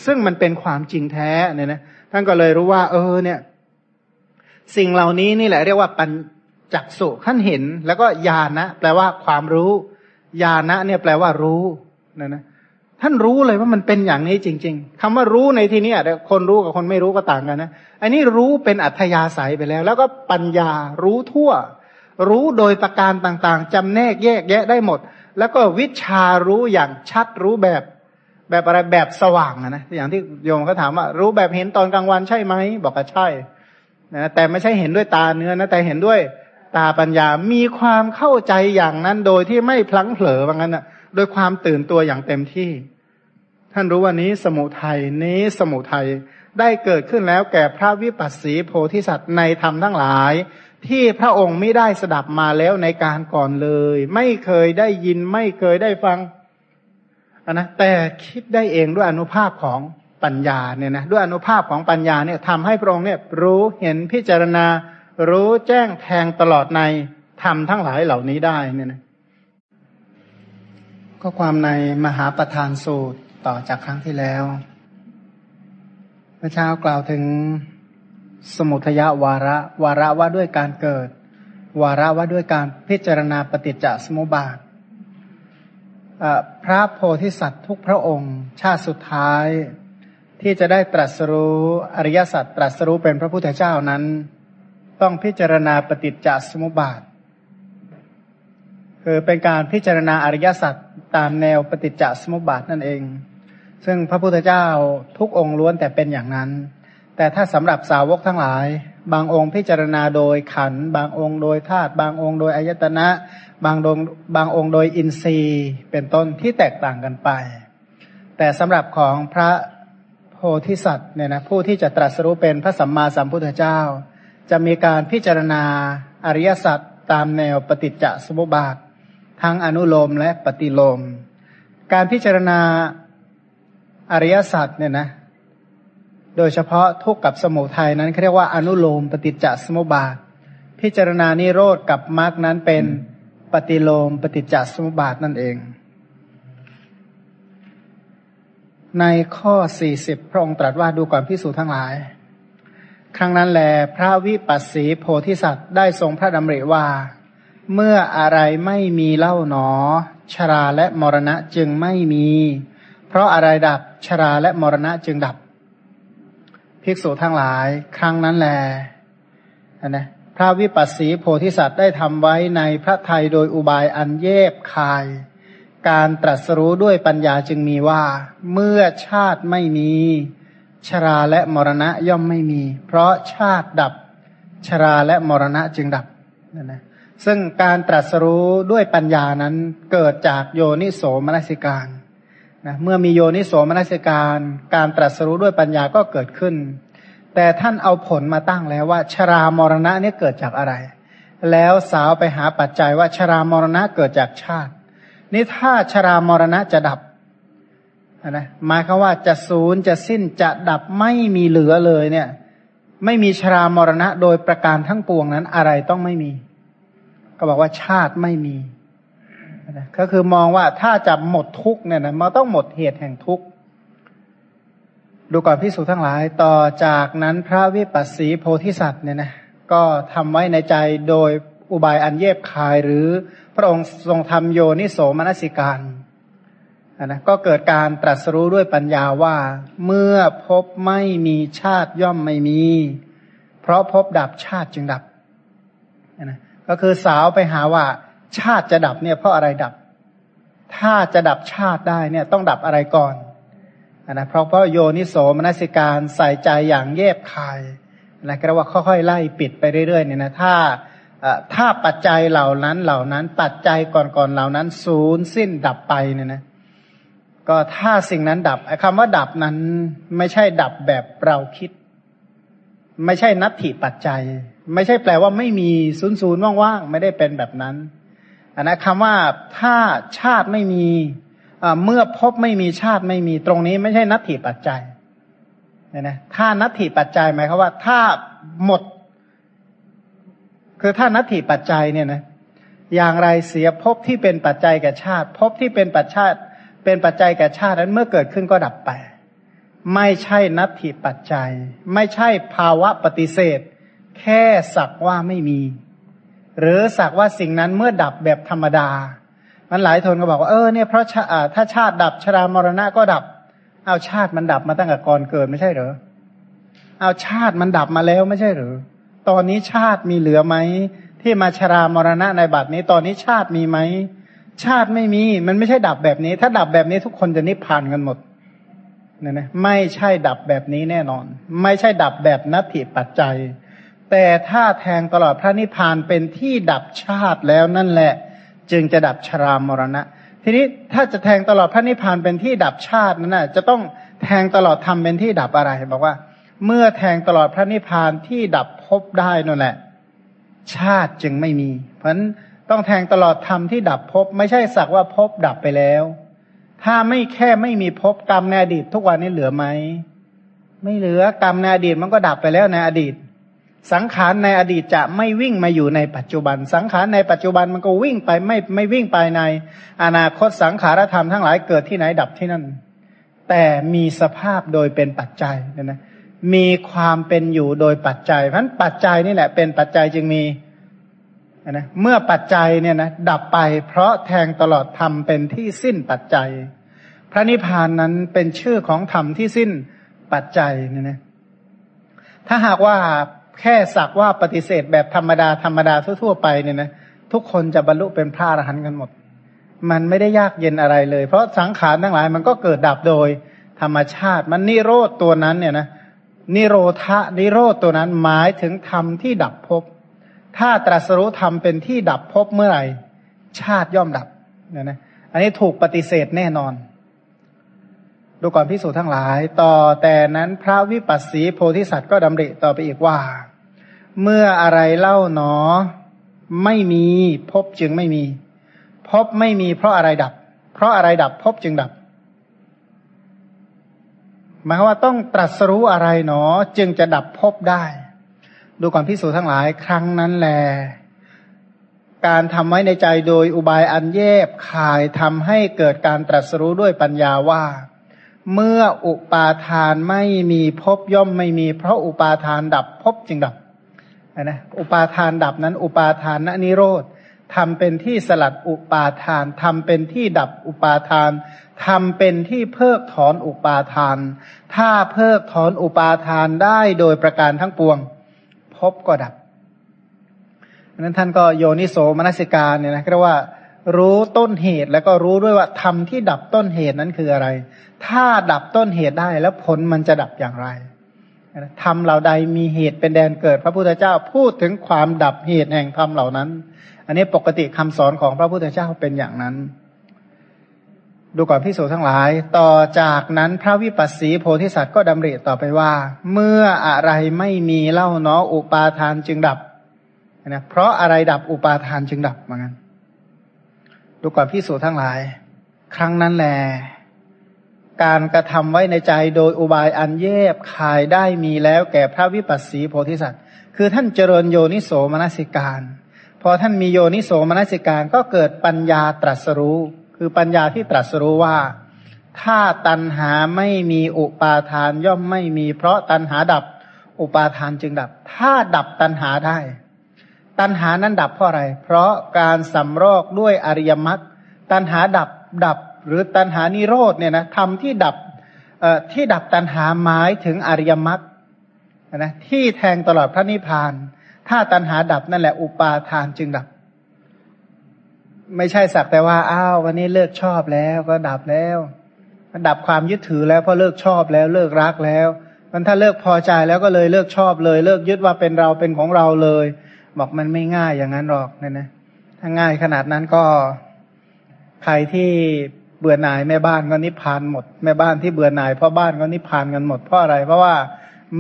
ซึ่งมันเป็นความจริงแท้เนี่ยนะท่านก็เลยรู้ว่า เออ เนี่ย สิ่งเหล่านี้นี่แหละเรียกว่าปัญจักสุท่านเห็น แล้วก็ญาณนะแปลว่าความรู้ญาณนะเนี่ยแปลว่ารู้นะนะท่านรู้เลยว่ามันเป็นอย่างนี้จริง ๆคำว่ารู้ในที่นี้คนรู้กับคนไม่รู้ก็ต่างกันนะอันนี้รู้เป็นอัธยาศัยไปแล้ว แล้วก็ปัญญารู้ทั่ว รู้โดยประการต่างๆจำแนกแยกแยะได้หมด แล้วก็วิชารู้อย่างชัดรู้แบบ แบบอะไรแบบสว่างนะ อย่างที่โยมเขาถามว่า รู้แบบเห็นตอนกลางวันใช่ไหมบอกว่าใช่นะแต่ไม่ใช่เห็นด้วยตาเนื้อนะแต่เห็นด้วยตาปัญญา มีความเข้าใจอย่างนั้นโดยที่ไม่พลั้งเผลอว่างั้นนะโดยความตื่นตัวอย่างเต็มที่ ท่านรู้ว่านี้สมุทัยนี้สมุทัยได้เกิดขึ้นแล้วแก่พระวิปัสสีโพธิสัตว์ในธรรมทั้งหลาย ที่พระองค์ไม่ได้สดับมาแล้วในการก่อนเลย ไม่เคยได้ยินไม่เคยได้ฟังนะแต่คิดได้เองด้วยอนุภาพของปัญญาเนี่ยนะด้วยอนุภาพของปัญญาเนี่ยทำให้พระองค์เนี่ยรู้เห็นพิจารณา รู้แจ้งแทงตลอดในธรรมทั้งหลายเหล่านี้ได้เนี่ยนะก็ความในมหาประธานสูตรต่อจากครั้งที่แล้วพระเช้ากล่าวถึง สมุทยาวาระ วาระว่าด้วยการเกิด วาระว่าด้วยการพิจารณาปฏิจจสมุปบาทพระโพธิสัตว์ทุกพระองค์ ชาติสุดท้ายที่จะได้ตรัสรู้อริยสัจตรัสรู้เป็นพระพุทธเจ้านั้น ต้องพิจารณาปฏิจจสมุปบาท คือเป็นการพิจารณาอริยสัจตามแนวปฏิจจสมุปบาทนั่นเอง ซึ่งพระพุทธเจ้าทุกองค์ล้วนแต่เป็นอย่างนั้น แต่ถ้าสำหรับสาวกทั้งหลาย บางองค์พิจารณาโดยขัน บางองค์โดยธาตุบางองค์โดยอายตนะ บางองค์บางองค์โดยอินทรีย์เป็นต้นที่แตกต่างกันไป แต่สำหรับของพระโพธิสัตว์เนี่ยนะผู้ที่จะตรัสรู้เป็นพระสัมมาสัมพุทธเจ้า จะมีการพิจารณาอริยสัจตามแนวปฏิจจสมุปบาท ทั้งอนุโลมและปฏิโลม การพิจารณาอริยสัจเนี่ยนะ โดยเฉพาะทุกข์กับสมุทัยนั้นเขาเรียกว่าอนุโลมปฏิจจสมุปบาท พิจารณานิโรธกับมรรคนั้นเป็นปฏิโลมปฏิจจสมุปบาทนั่นเอง ในข้อสี่สิบพระองค์ตรัสว่าดูก่อนพิสูจทั้งหลาย ครั้งนั้นแลพระวิปัสสีโพธิสัตว์ได้ทรงพระดำริว่า เมื่ออะไรไม่มีเล่าหนอ ชราและมรณะจึงไม่มี เพราะอะไรดับชราและมรณะจึงดับ ภิกษุทั้งหลาย ครั้งนั้นแลนะพระวิปัสสีโพธิสัตว์ได้ทำไว้ในพระไทยโดยอุบายอันเยบคาย การตรัสรู้ด้วยปัญญาจึงมีว่า เมื่อชาติไม่มี ชราและมรณะย่อมไม่มี เพราะชาติดับชราและมรณะจึงดับนั่นนะซึ่งการตรัสรู้ด้วยปัญญานั้นเกิดจากโยนิโสมนสิการ นะเมื่อมีโยนิโสมนสิการ การตรัสรู้ด้วยปัญญาก็เกิดขึ้น แต่ท่านเอาผลมาตั้งแล้วว่า ชรามรณะนี่เกิดจากอะไร แล้วสาวไปหาปัจจัยว่าชรามรณะเกิดจากชาติ นี่ถ้าชรามรณะจะดับนะหมายคือว่าจะศูนย์จะสิ้นจะดับไม่มีเหลือเลยเนี่ย ไม่มีชรามรณะโดยประการทั้งปวงนั้นอะไรต้องไม่มี ก็บอกว่าชาติไม่มี ก็คือมองว่าถ้าจะหมดทุกเนี่ยนะมันต้องหมดเหตุแห่งทุกดูก่อนพิสูจทั้งหลาย ต่อจากนั้นพระวิปัสสีโพธิสัตว์เนี่ยนะก็ทำไว้ในใจโดยอุบายอันเย็บคายหรือพระองค์ทรงทำโยนิโสมนสิการนะก็เกิดการตรัสรู้ด้วยปัญญาว่า เมื่อพบไม่มีชาติย่อมไม่มี เพราะพบดับชาติจึงดับนะก็คือสาวไปหาว่า ชาติจะดับเนี่ยเพราะอะไรดับ ถ้าจะดับชาติได้เนี่ยต้องดับอะไรก่อนนะเพราะเพราะโยนิโสมนสิการใส่ใจอย่างแยบคายนะก็เรียกว่าค่อยๆไล่ปิดไปเรื่อยๆเนี่ยนะถ้าถ้าปัจจัยเหล่านั้นเหล่านั้นปัจจัยก่อนๆเหล่านั้นศูนย์สิ้นดับไปเนี่ยนะก็ถ้าสิ่งนั้นดับไอ้คำว่าดับนั้นไม่ใช่ดับแบบเราคิด ไม่ใช่นัตถิปัจจัย ไม่ใช่แปลว่าไม่มีศูนย์ศูนย์ว่างๆไม่ได้เป็นแบบนั้น นนะคำว่าถ้าชาติไม่มีเมื่อพบไม่มีชาติไม่มีตรงนี้ไม่ใช่นัตถิปัจจัยเนี่ยนะถ้านัตถิปัจจัยหมายความว่า ถ้าหมด คือถ้านัตถิปัจจัยเนี่ยนะอย่างไรเสียพบที่เป็นปัจจัยแก่ชาติพบที่เป็นปัจจัยเป็นปัจจัยแก่ชาตินั้นเมื่อเกิดขึ้นก็ดับไป ไม่ใช่นัตถิปัจจัย ไม่ใช่ภาวะปฏิเสธ แค่สักว่าไม่มี หรือสักว่าสิ่งนั้นเมื่อดับแบบธรรมดา มันหลายทนก็บอกว่าเออเนี่ยเพราะถ้าชาติดับชรามรณะก็ดับ เอาชาติมันดับมาตั้งแต่ก่อนเกิดไม่ใช่เหรอเอาชาติมันดับมาแล้วไม่ใช่หรือ ตอนนี้ชาติมีเหลือไหมที่มาชรามรณะในบัดนี้ ตอนนี้ชาติมีไหมชาติไม่มี มันไม่ใช่ดับแบบนี้ ถ้าดับแบบนี้ทุกคนจะนิพพานกันหมดเนี่ยนะไม่ใช่ดับแบบนี้แน่นอน ไม่ใช่ดับแบบนัตถิปัจจัย แต่ถ้าแทงตลอดพระนิพพานเป็นที่ดับชาติแล้วนั่นแหละ จึงจะดับชรามรณะ ทีนี้ถ้าจะแทงตลอดพระนิพพานเป็นที่ดับชาตินั่นแหะจะต้องแทงตลอดทำเป็นที่ดับอะไรบอกว่า เมื่อแทงตลอดพระนิพพานที่ดับภพได้นั่นแหละ ชาติจึงไม่มี เพราะนั้นต้องแทงตลอดทำที่ดับภพไม่ใช่สักว่าภพดับไปแล้ว ถ้าไม่แค่ไม่มีภพกรรมในอดีตทุกวันนี้เหลือไหมไม่เหลือกรรมในอดีตมันก็ดับไปแล้วในอดีต สังขารในอดีตจะไม่วิ่งมาอยู่ในปัจจุบัน สังขารในปัจจุบันมันก็วิ่งไปไม่ไม่วิ่งไปใน อนาคตสังขารธรรมทั้งหลายเกิดที่ไหนดับที่นั่น แต่มีสภาพโดยเป็นปัจจัยนะนะมีความเป็นอยู่โดยปัจจัย เพราะนั้นปัจจัยนี่แหละเป็นปัจจัยจึงมีนะเมื่อปัจจัยเนี่ยนะดับไปเพราะแทงตลอดธรรมเป็นที่สิ้นปัจจัย พระนิพพานนั้นเป็นชื่อของธรรมที่สิ้นปัจจัยเนี่ยนะถ้าหากว่า แค่สักว่าปฏิเสธแบบธรรมดาธรรมดาทั่วๆไปเนี่ยนะทุกคนจะบรรลุเป็นพระอรหันต์กันหมด มันไม่ได้ยากเย็นอะไรเลย เพราะสังขารทั้งหลายมันก็เกิดดับโดยธรรมชาติ มันนิโรธตัวนั้นเนี่ยนะนิโรธะนิโรธตัวนั้นหมายถึงธรรมที่ดับภพถ้าตรัสรู้ธรรมเป็นที่ดับภพเมื่อไหร่ ชาติย่อมดับเนี่ยนะ อันนี้ถูกปฏิเสธแน่นอน ดูก่อนพิสูจน์ทั้งหลาย ต่อแต่นั้นพระวิปัสสีโพธิสัตว์ก็ดำริต่อไปอีกว่า เมื่ออะไรเล่าหนอ ไม่มีพบจึงไม่มีพบไม่มีเพราะอะไรดับ เพราะอะไรดับพบจึงดับ หมายว่าต้องตรัสรู้อะไรหนอ จึงจะดับพบได้ ดูก่อนพิสูจน์ทั้งหลายครั้งนั้นแล การทำไว้ในใจโดยอุบายอันแยบขายทำให้เกิดการตรัสรู้ด้วยปัญญาว่า เมื่ออุปาทานไม่มีพบย่อมไม่มี เพราะอุปาทานดับพบจึงดับนะอุปาทานดับนั้น อุปาทานนนิโรธทำเป็นที่สลัดอุปาทานทำเป็นที่ดับอุปาทานทำเป็นที่เพิกถอนอุปาทาน ถ้าเพิกถอนอุปาทานได้โดยประการทั้งปวงพบก็ดับนั้นท่านก็โยนิโสมนสิการเนี่ยนะเรียกว่า รู้ต้นเหตุแล้วก็รู้ด้วยว่าธรรมที่ดับต้นเหตุนั้นคืออะไร ถ้าดับต้นเหตุได้แล้วผลมันจะดับอย่างไรธรรมเหล่าใดมีเหตุเป็นแดนเกิด พระพุทธเจ้าพูดถึงความดับเหตุแห่งธรรมเหล่านั้น อันนี้ปกติคำสอนของพระพุทธเจ้าเป็นอย่างนั้น ดูก่อนพิสูจทั้งหลาย ต่อจากนั้นพระวิปัสสีโพธิสัตว์ก็ดำริต่อไปว่า เมื่ออะไรไม่มีเล่าเนาะอุปาทานจึงดับนะเพราะอะไรดับอุปาทานจึงดับเหมือนกันดูก่อนพิสูจทั้งหลาย ครั้งนั้นแหละ การกระทำไว้ในใจโดยอุบายอันเย็บขายได้มีแล้วแก่พระวิปัสสีโพธิสัตว์ คือท่านเจริญโยนิโสมนสิการ พอท่านมีโยนิโสมนสิการก็เกิดปัญญาตรัสรู้ คือปัญญาที่ตรัสรู้ว่า ถ้าตัณหาไม่มีอุปาทานย่อมไม่มี เพราะตัณหาดับอุปาทานจึงดับ ถ้าดับตัณหาได้ ตัณหานั้นดับเพราะอะไร เพราะการสำรอกด้วยอริยมรรคตัณหาดับดับ หรือตัณหานิโรธเนี่ยนะทำที่ดับที่ดับตัณหาหมายถึงอริยมรรคนะที่แทงตลอดพระนิพพาน ถ้าตัณหาดับนั่นแหละอุปาทานจึงดับ ไม่ใช่สักแต่ว่าอ้าววันนี้เลิกชอบแล้วก็ดับแล้วดับความยึดถือแล้วเพราะเลิกชอบแล้วเลิกรักแล้ว มันถ้าเลิกพอใจแล้วก็เลยเลิกชอบเลย เลิกยึดว่าเป็นเราเป็นของเราเลย บอกมันไม่ง่ายอย่างนั้นหรอกนี่ยนะถ้าง่ายขนาดนั้นก็ใครที่ เบื่อหน่ายแม่บ้านก็นิพพานหมด แม่บ้านที่เบื่อหน่ายพ่อบ้านก็นิพพานกันหมดเพราะอะไร เพราะว่า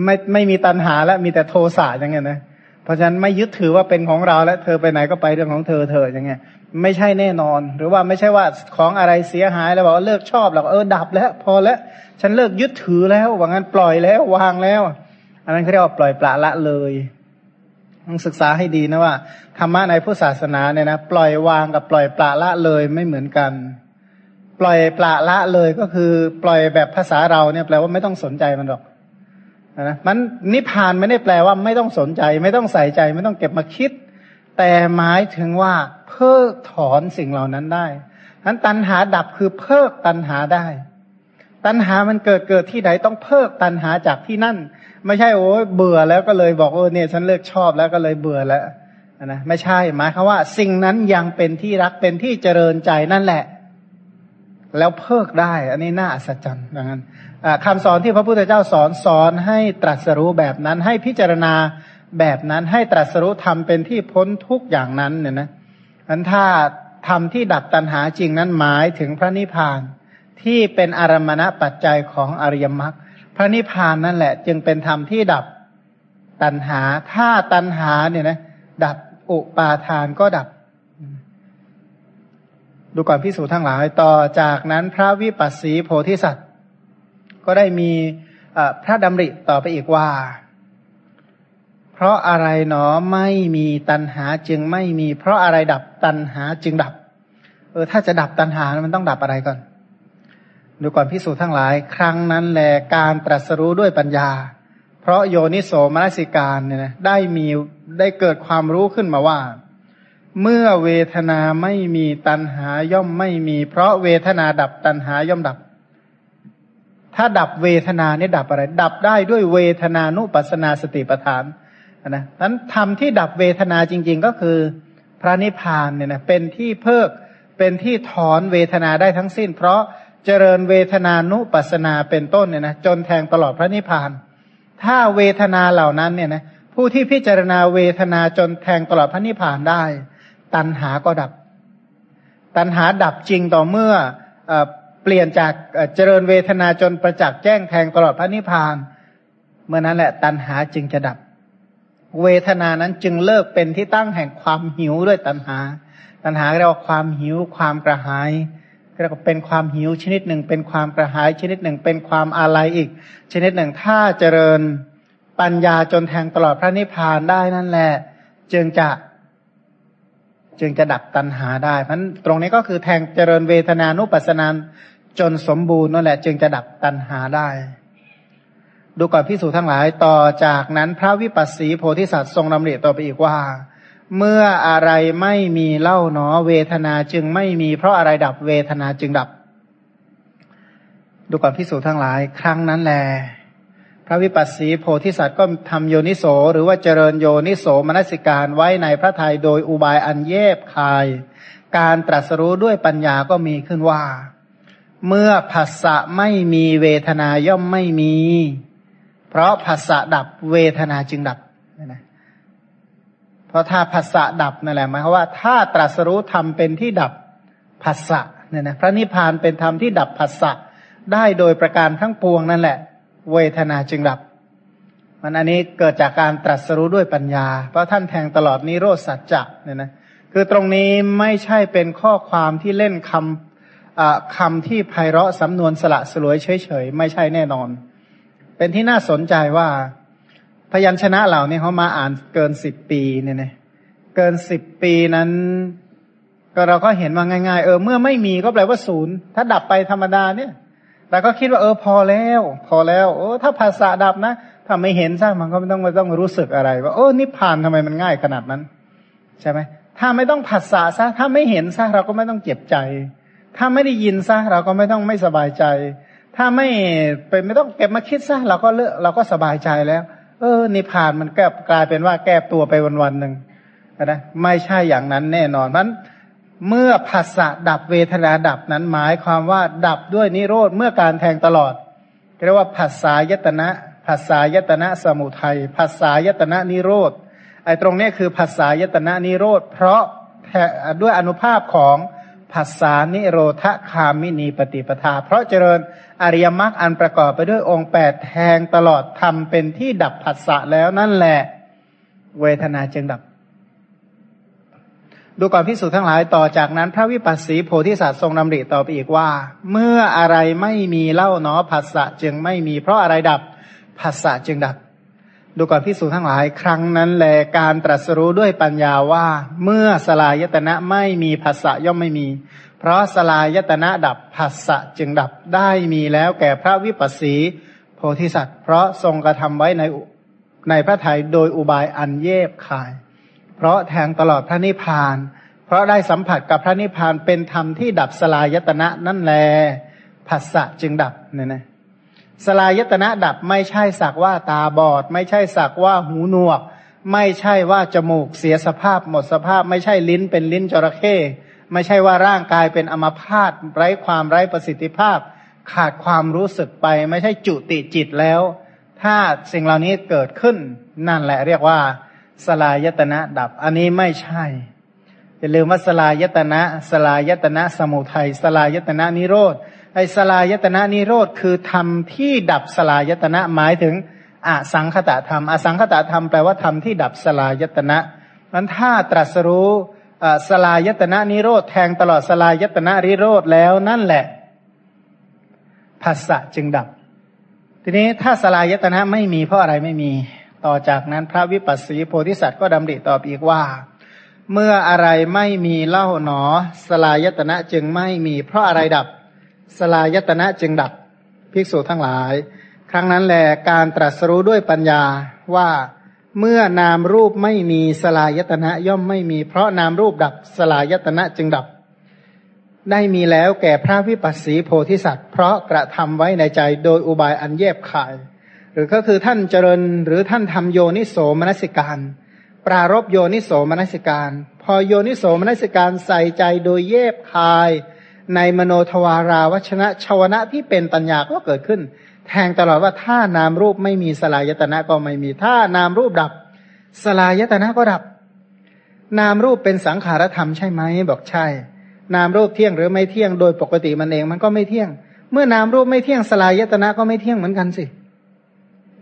ไม่ไม่มีตัณหาแล้วมีแต่โทสะอย่างเงี้ยนะเพราะฉะนั้นไม่ยึดถือว่าเป็นของเราแล้วเธอไปไหนก็ไปเรื่องของเธอเธออย่างเงี้ยไม่ใช่แน่นอน หรือว่าไม่ใช่ว่าของอะไรเสียหายแล้วบอกว่าเลิกชอบแล้วเออดับแล้ว พอแล้วฉันเลิกยึดถือแล้วว่างั้นปล่อยแล้ววางแล้ว อันนั้นเขาเรียกว่าปล่อยปละละเลยต้องศึกษาให้ดีนะว่าธรรมะในพุทธศาสนาเนี่ยนะปล่อยวางกับปล่อยปละละเลยไม่เหมือนกัน ปล่อยปละละเลยก็คือ ปล่อยแบบภาษาเราเนี่ยแปลว่าไม่ต้องสนใจมันหรอกนะมันนิพพานไม่ได้แปลว่าไม่ต้องสนใจ ไม่ต้องใส่ใจ ไม่ต้องเก็บมาคิด แต่หมายถึงว่า เพิกถอนสิ่งเหล่านั้นได้นั้นตัณหาดับคือเพิกตัณหาได้ ตัณหามันเกิดเกิดที่ไหนต้องเพิกตัณหาจากที่นั่น ไม่ใช่โอ้ยเบื่อแล้วก็เลยบอกโอ้เนี่ยฉันเลิกชอบแล้วก็เลยเบื่อแล้วนะไม่ใช่หมายคือว่า สิ่งนั้นยังเป็นที่รักเป็นที่เจริญใจนั่นแหละ แล้วเพิกได้ อันนี้น่าอัศจรรย์ดังนั้นคำสอนที่พระพุทธเจ้าสอนสอนให้ตรัสรู้แบบนั้น ให้พิจารณาแบบนั้น ให้ตรัสรู้ทำเป็นที่พ้นทุกอย่างนั้นเนี่ยนะอันถ้าทำที่ดับตัณหาจริงนั้นหมายถึงพระนิพพานที่เป็นอารมณปัจจัยของอริยมรรคพระนิพพานนั่นแหละ จึงเป็นธรรมที่ดับตัณหา ถ้าตัณหาเนี่ยนะดับอุปาทานก็ดับ ดูก่อนพิสูจน์ทั้งหลาย ต่อจากนั้นพระวิปัสสีโพธิสัตว์ ก็ได้มีพระดำริต่อไปอีกว่า เพราะอะไรหนอไม่มีตัณหาจึงไม่มี เพราะอะไรดับตัณหาจึงดับ เออ ถ้าจะดับตัณหามันต้องดับอะไรก่อน ดูก่อนพิสูจน์ทั้งหลาย ครั้งนั้นแหละการตรัสรู้ด้วยปัญญา เพราะโยนิโสมนสิการเนี่ยนะได้มีได้เกิดความรู้ขึ้นมาว่า เมื่อเวทนาไม่มีตัณหาย่อมไม่มี เพราะเวทนาดับตัณหาย่อมดับ ถ้าดับเวทนาเนี่ยดับอะไร ดับได้ด้วยเวทนานุปัสนาสติปัฏฐานนะนั้นธรรมที่ดับเวทนาจริง ๆ ก็คือพระนิพพานเนี่ยนะเป็นที่เพิกเป็นที่ถอนเวทนาได้ทั้งสิ้น เพราะเจริญเวทนานุปัสนาเป็นต้นเนี่ยนะจนแทงตลอดพระนิพพาน ถ้าเวทนาเหล่านั้นเนี่ยนะผู้ที่พิจารณาเวทนาจนแทงตลอดพระนิพพานได้ ตัณหาก็ดับ ตัณหาดับจริงต่อเมื่อเปลี่ยนจากเจริญเวทนาจนประจักษ์แจ้งแทงตลอดพระนิพพาน เมื่อนั้นแหละตัณหาจึงจะดับ เวทนานั้นจึงเลิกเป็นที่ตั้งแห่งความหิวด้วยตัณหา ตัณหาเรียกว่าความหิวความกระหายเรียกว่าเป็นความหิวชนิดหนึ่ง เป็นความกระหายชนิดหนึ่ง เป็นความอาลัยอีก ชนิดหนึ่งถ้าเจริญปัญญาจนแทงตลอดพระนิพพานได้นั่นแหละ จึงจะ จึงจะดับตัณหาได้เพราะตรงนี้ก็คือแทงเจริญเวทนานุปัสสนานจนสมบูรณ์นั่นแหละ จึงจะดับตัณหาได้ ดูก่อนพิสูจทั้งหลายต่อจากนั้นพระวิปัสสีโพธิสัตว์ทรงนำเรียต่อไปอีกว่า เมื่ออะไรไม่มีเล่าหนอเวทนาจึงไม่มีเพราะอะไรดับเวทนาจึงดับ ดูก่อนพิสูจทั้งหลาย ครั้งนั้นแล พระวิปัสสีโพธิสัตว์ก็ทำโยนิโส หรือว่าเจริญโยนิโสมนสิการไว้ในพระทัยโดยอุบายอันเย็บคาย การตรัสรู้ด้วยปัญญาก็มีขึ้นว่า เมื่อผัสสะไม่มีเวทนาย่อมไม่มี เพราะผัสสะดับเวทนาจึงดับนะเพราะถ้าผัสสะดับนั่นแหละหมายความว่า ถ้าตรัสรู้ธรรมเป็นที่ดับผัสสะเนี่ยนะพระนิพพานเป็นธรรมที่ดับผัสสะได้โดยประการทั้งปวงนั่นแหละ เวทนาจึงดับ มันอันนี้เกิดจากการตรัสรู้ด้วยปัญญา เพราะท่านแทงตลอดนิโรธสัจจะเนี่ยนะคือตรงนี้ไม่ใช่เป็นข้อความที่เล่นคำคำที่ไพเราะสำนวนสละสลวยเฉยๆ ไม่ใช่แน่นอน เป็นที่น่าสนใจว่าพยัญชนะเหล่านี้เขามาอ่านเกินสิบปีเนี่ยนะเกินสิบปีนั้น ก็เราก็เห็นว่าง่าย ๆ เออเมื่อไม่มีก็แปลว่าศูนย์ถ้าดับไปธรรมดาเนี่ย เราก็คิดว่าเออพอแล้ว พอแล้วโอ้ถ้าภาษาดับนะถ้าไม่เห็นซะมันก็ไม่ต้องไม่ต้องรู้สึกอะไร ว่าโอ้นิพพานทำไมมันง่ายขนาดนั้น ใช่ไหมถ้าไม่ต้องผัสสะซะถ้าไม่เห็นซะเราก็ไม่ต้องเจ็บใจ ถ้าไม่ได้ยินซะเราก็ไม่ต้องไม่สบายใจ ถ้าไม่เป็นไม่ต้องเก็บมาคิดซะเราก็เลือเราก็สบายใจแล้ว เออ นิพานมันแก้กลายเป็นว่าแก้ตัวไปวันวันหนึ่งนะไม่ใช่อย่างนั้นแน่นอนมัน เมื่อภาษะดับเวทนาดับนั้นหมายความว่าดับด้วยนิโรธเมื่อการแทงตลอดเรียกว่าภาษายตนะภาษายตนะสมุทัยภาษายตนะนิโรธไอ้ตรงนี้คือภาษายตนะนิโรธเพราะด้วยอนุภาพของภาษานิโรธคามินีปฏิปทา เพราะเจริญอริยมรรคอันประกอบไปด้วยองค์แปดแทงตลอดทำเป็นที่ดับผัสสะแล้วนั่นแหละ เวทนาจึงดับ ดูก่อนพิสูจน์ทั้งหลายต่อจากนั้น พระวิปัสสีโพธิสัตว์ทรงดำริต่อไปอีกว่า เมื่ออะไรไม่มีเล่าเนาะผัสสะจึงไม่มี เพราะอะไรดับผัสสะจึงดับ ดูก่อนพิสูจน์ทั้งหลาย ครั้งนั้นแลการตรัสรู้ด้วยปัญญาว่า เมื่อสลายตนะไม่มีภาษะย่อมไม่มี เพราะสลายตนะดับภาษะจึงดับได้มีแล้วแก่พระวิปัสสีโพธิสัตว์ เพราะทรงกระทำไว้ในในพระทัยโดยอุบายอันเย็บคาย เพราะแทงตลอดพระนิพพาน เพราะได้สัมผัสกับพระนิพพานเป็นธรรมที่ดับสลายตนะนั่นแลภาษะจึงดับเนี่ยนะสลายตนะดับไม่ใช่สักว่าตาบอด ไม่ใช่สักว่าหูหนวก ไม่ใช่ว่าจมูกเสียสภาพหมดสภาพ ไม่ใช่ลิ้นเป็นลิ้นจระเข้ไม่ใช่ว่าร่างกายเป็นอมพาตไร้ความไร้ประสิทธิภาพ ขาดความรู้สึกไป ไม่ใช่จุติจิตแล้ว ถ้าสิ่งเหล่านี้เกิดขึ้นนั่นแหละเรียกว่า สลายตนะดับ อันนี้ไม่ใช่อย่าลืมว่าสลายตนะ สลายตนะสมุทัยสลายตนะนิโรธไอสลายตนะนิโรธคือธรรมที่ดับสลายตนะหมายถึงอสังคตะธรรมอสังคตะธรรมแปลว่าธรรมที่ดับสลายตนะนั้นถ้าตรัสรู้สลายตนะนิโรธแทงตลอดสลายตนะนิโรธแล้วนั่นแหละภาษะจึงดับ ทีนี้ถ้าสลายตนะไม่มีเพราะอะไรไม่มี ต่อจากนั้นพระวิปัสสีโพธิสัตว์ก็ดำริตอบอีกว่า เมื่ออะไรไม่มีเล่าหนอ สลายตนะจึงไม่มี เพราะอะไรดับ สลายตนะจึงดับภิกษุทั้งหลาย ครั้งนั้นแหลการตรัสรู้ด้วยปัญญาว่าเมื่อนามรูปไม่มีสลายตนะย่อมไม่มี เพราะนามรูปดับสลายตนะจึงดับ ได้มีแล้วแก่พระวิปัสสีโพธิสัตว์ เพราะกระทำไว้ในใจโดยอุบายอันแยบขาย รือก็คือท่านเจริญหรือท่านทำโยนิโสมนสิการ ปรารบโยนิโสมนสิการ พอโยนิโสมนสิการใส่ใจโดยเย็บคาย ในมโนทวาราวัชนะชวนะที่เป็นปัญญาก็เกิดขึ้น แทงตลอดว่าถ้านามรูปไม่มีสลายตนะก็ไม่มีถ้านามรูปดับ สลายตนะก็ดับ นามรูปเป็นสังขารธรรมใช่ไหมบอกใช่ นามรูปเที่ยงหรือไม่เที่ยงโดยปกติมันเองมันก็ไม่เที่ยง เมื่อนามรูปไม่เที่ยงสลายตนะก็ไม่เที่ยงเหมือนกันสิ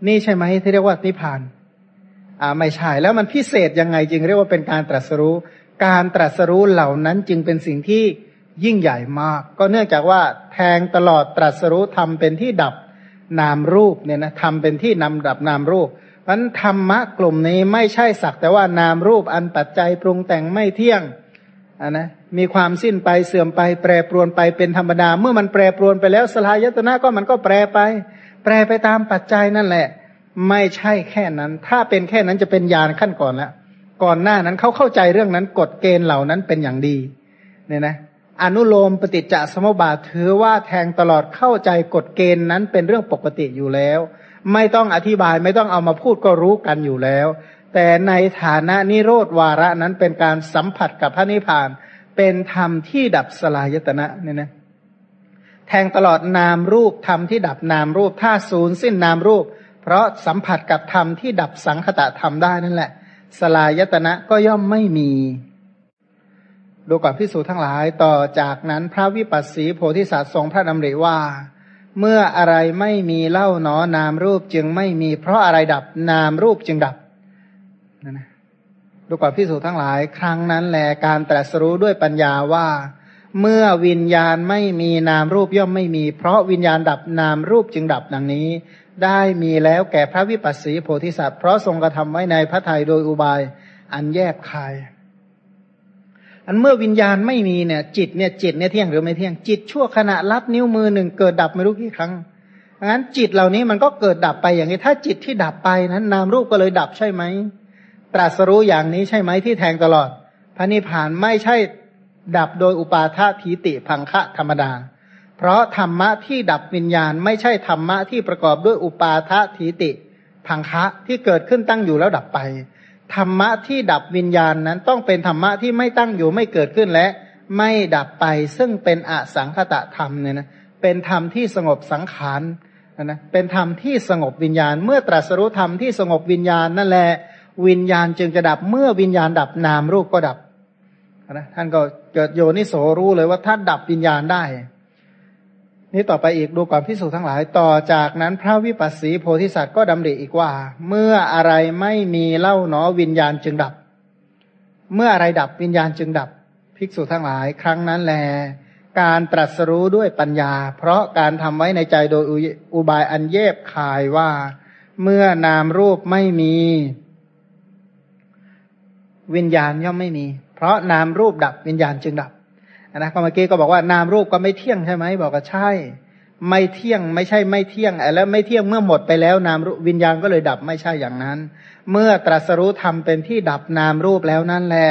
นี่ใช่ไหมที่เรียกว่านิพพาน อ่าไม่ใช่แล้วมันพิเศษยังไงจึงเรียกว่าเป็นการตรัสรู้ การตรัสรู้เหล่านั้นจึงเป็นสิ่งที่ยิ่งใหญ่มาก ก็เนื่องจากว่าแทงตลอดตรัสรู้ทำเป็นที่ดับนามรูปเนี่ยนะทำเป็นที่นำดับนามรูปเพราะธรรมะกลุ่มนี้ไม่ใช่สักแต่ว่านามรูปอันปัจจัยปรุงแต่งไม่เที่ยงอ่านะมีความสิ้นไปเสื่อมไป แปรปรวนไปเป็นธรรมดา เมื่อมันแปรปรวนไปแล้วสลายยตนะก็มันก็แปรไป แปรไปตามปัจจัยนั่นแหละ ไม่ใช่แค่นั้น ถ้าเป็นแค่นั้นจะเป็นญาณขั้นก่อนแล้วก่อนหน้านั้นเขาเข้าใจเรื่องนั้นกฎเกณฑ์เหล่านั้นเป็นอย่างดีเนี่ยนะอนุโลมปฏิจจสมุปบาทถือว่าแทงตลอดเข้าใจกฎเกณฑ์นั้นเป็นเรื่องปกติอยู่แล้ว ไม่ต้องอธิบายไม่ต้องเอามาพูดก็รู้กันอยู่แล้ว แต่ในฐานะนิโรธวาระนั้นเป็นการสัมผัสกับพระนิพพาน เป็นธรรมที่ดับสลายตนะเนี่ยนะ แทงตลอดนามรูปธรรมที่ดับนามรูปถ้าศูนย์สิ้นนามรูป เพราะสัมผัสกับธรรมที่ดับสังคตะธรรมได้นั่นแหละ สลายตนะก็ย่อมไม่มี ดูก่อนพิสูจทั้งหลายต่อจากนั้นพระวิปัสสีโพธิสัตว์ทรงพระดำริว่า เมื่ออะไรไม่มีเล่าหนอนามรูปจึงไม่มี เพราะอะไรดับนามรูปจึงดับนะดูก่อนพิสูจทั้งหลาย ครั้งนั้นแหลการตรัสรู้ด้วยปัญญาว่า เมื่อวิญญาณไม่มีนามรูปย่อมไม่มี เพราะวิญญาณดับนามรูปจึงดับดังนี้ ได้มีแล้วแก่พระวิปัสสีโพธิสัตว์เพราะทรงกระทำไว้ในพระทัยโดยอุบายอันแยบคาย อันเมื่อวิญญาณไม่มีเนี่ย จิตเนี่ยจิตเนี่ยเที่ยงหรือไม่เที่ยงจิตชั่วขณะรับนิ้วมือหนึ่งเกิดดับไม่รู้กี่ครั้งงั้นจิตเหล่านี้มันก็เกิดดับไปอย่างนี้ ถ้าจิตที่ดับไปนั้น นามรูปก็เลยดับใช่ไหมตรัสรู้อย่างนี้ใช่ไหมที่แทงตลอด พระนิพพานไม่ใช่ ดับโดยอุปาทาทีติพังคะธรรมดา เพราะธรรมะที่ดับวิญญาณไม่ใช่ธรรมะที่ประกอบด้วยอุปาทาทีติพังคะที่เกิดขึ้นตั้งอยู่แล้วดับไป ธรรมะที่ดับวิญญาณนั้นต้องเป็นธรรมะที่ไม่ตั้งอยู่ไม่เกิดขึ้นและไม่ดับไปซึ่งเป็นอสังคตะธรรมเนี่ยนะเป็นธรรมที่สงบสังขารนะเป็นธรรมที่สงบวิญญาณ เมื่อตรัสรู้ธรรมที่สงบวิญญาณนั่นแหละวิญญาณจึงจะดับเมื่อวิญญาณดับนามรูปก็ดับ นะท่านก็เกิดโยนิโสรู้เลยว่าถ้านดับวิญญาณได้ นี่ต่อไปอีกดูก่อนพิสูจน์ทั้งหลาย ต่อจากนั้นพระวิปัสสีโพธิสัตว์ก็ดำริอีกว่า เมื่ออะไรไม่มีเล่าหนอวิญญาณจึงดับ เมื่ออะไรดับวิญญาณจึงดับ ภิกษุทั้งหลาย ครั้งนั้นแล การตรัสรู้ด้วยปัญญา เพราะการทำไว้ในใจโดยอุบายอันเย็บคายว่า เมื่อนามรูปไม่มี วิญญาณย่อมไม่มี เพราะนามรูปดับวิญญาณจึงดับนะเมื่อกี้ก็บอกว่านามรูปก็ไม่เที่ยงใช่ไหมบอกว่าใช่ ไม่เที่ยงไม่ใช่ไม่เที่ยงแล้วไม่เที่ยงเมื่อหมดไปแล้วนามวิญญาณก็เลยดับไม่ใช่อย่างนั้น เมื่อตรัสรู้ทำเป็นที่ดับนามรูปแล้วนั่นแหละ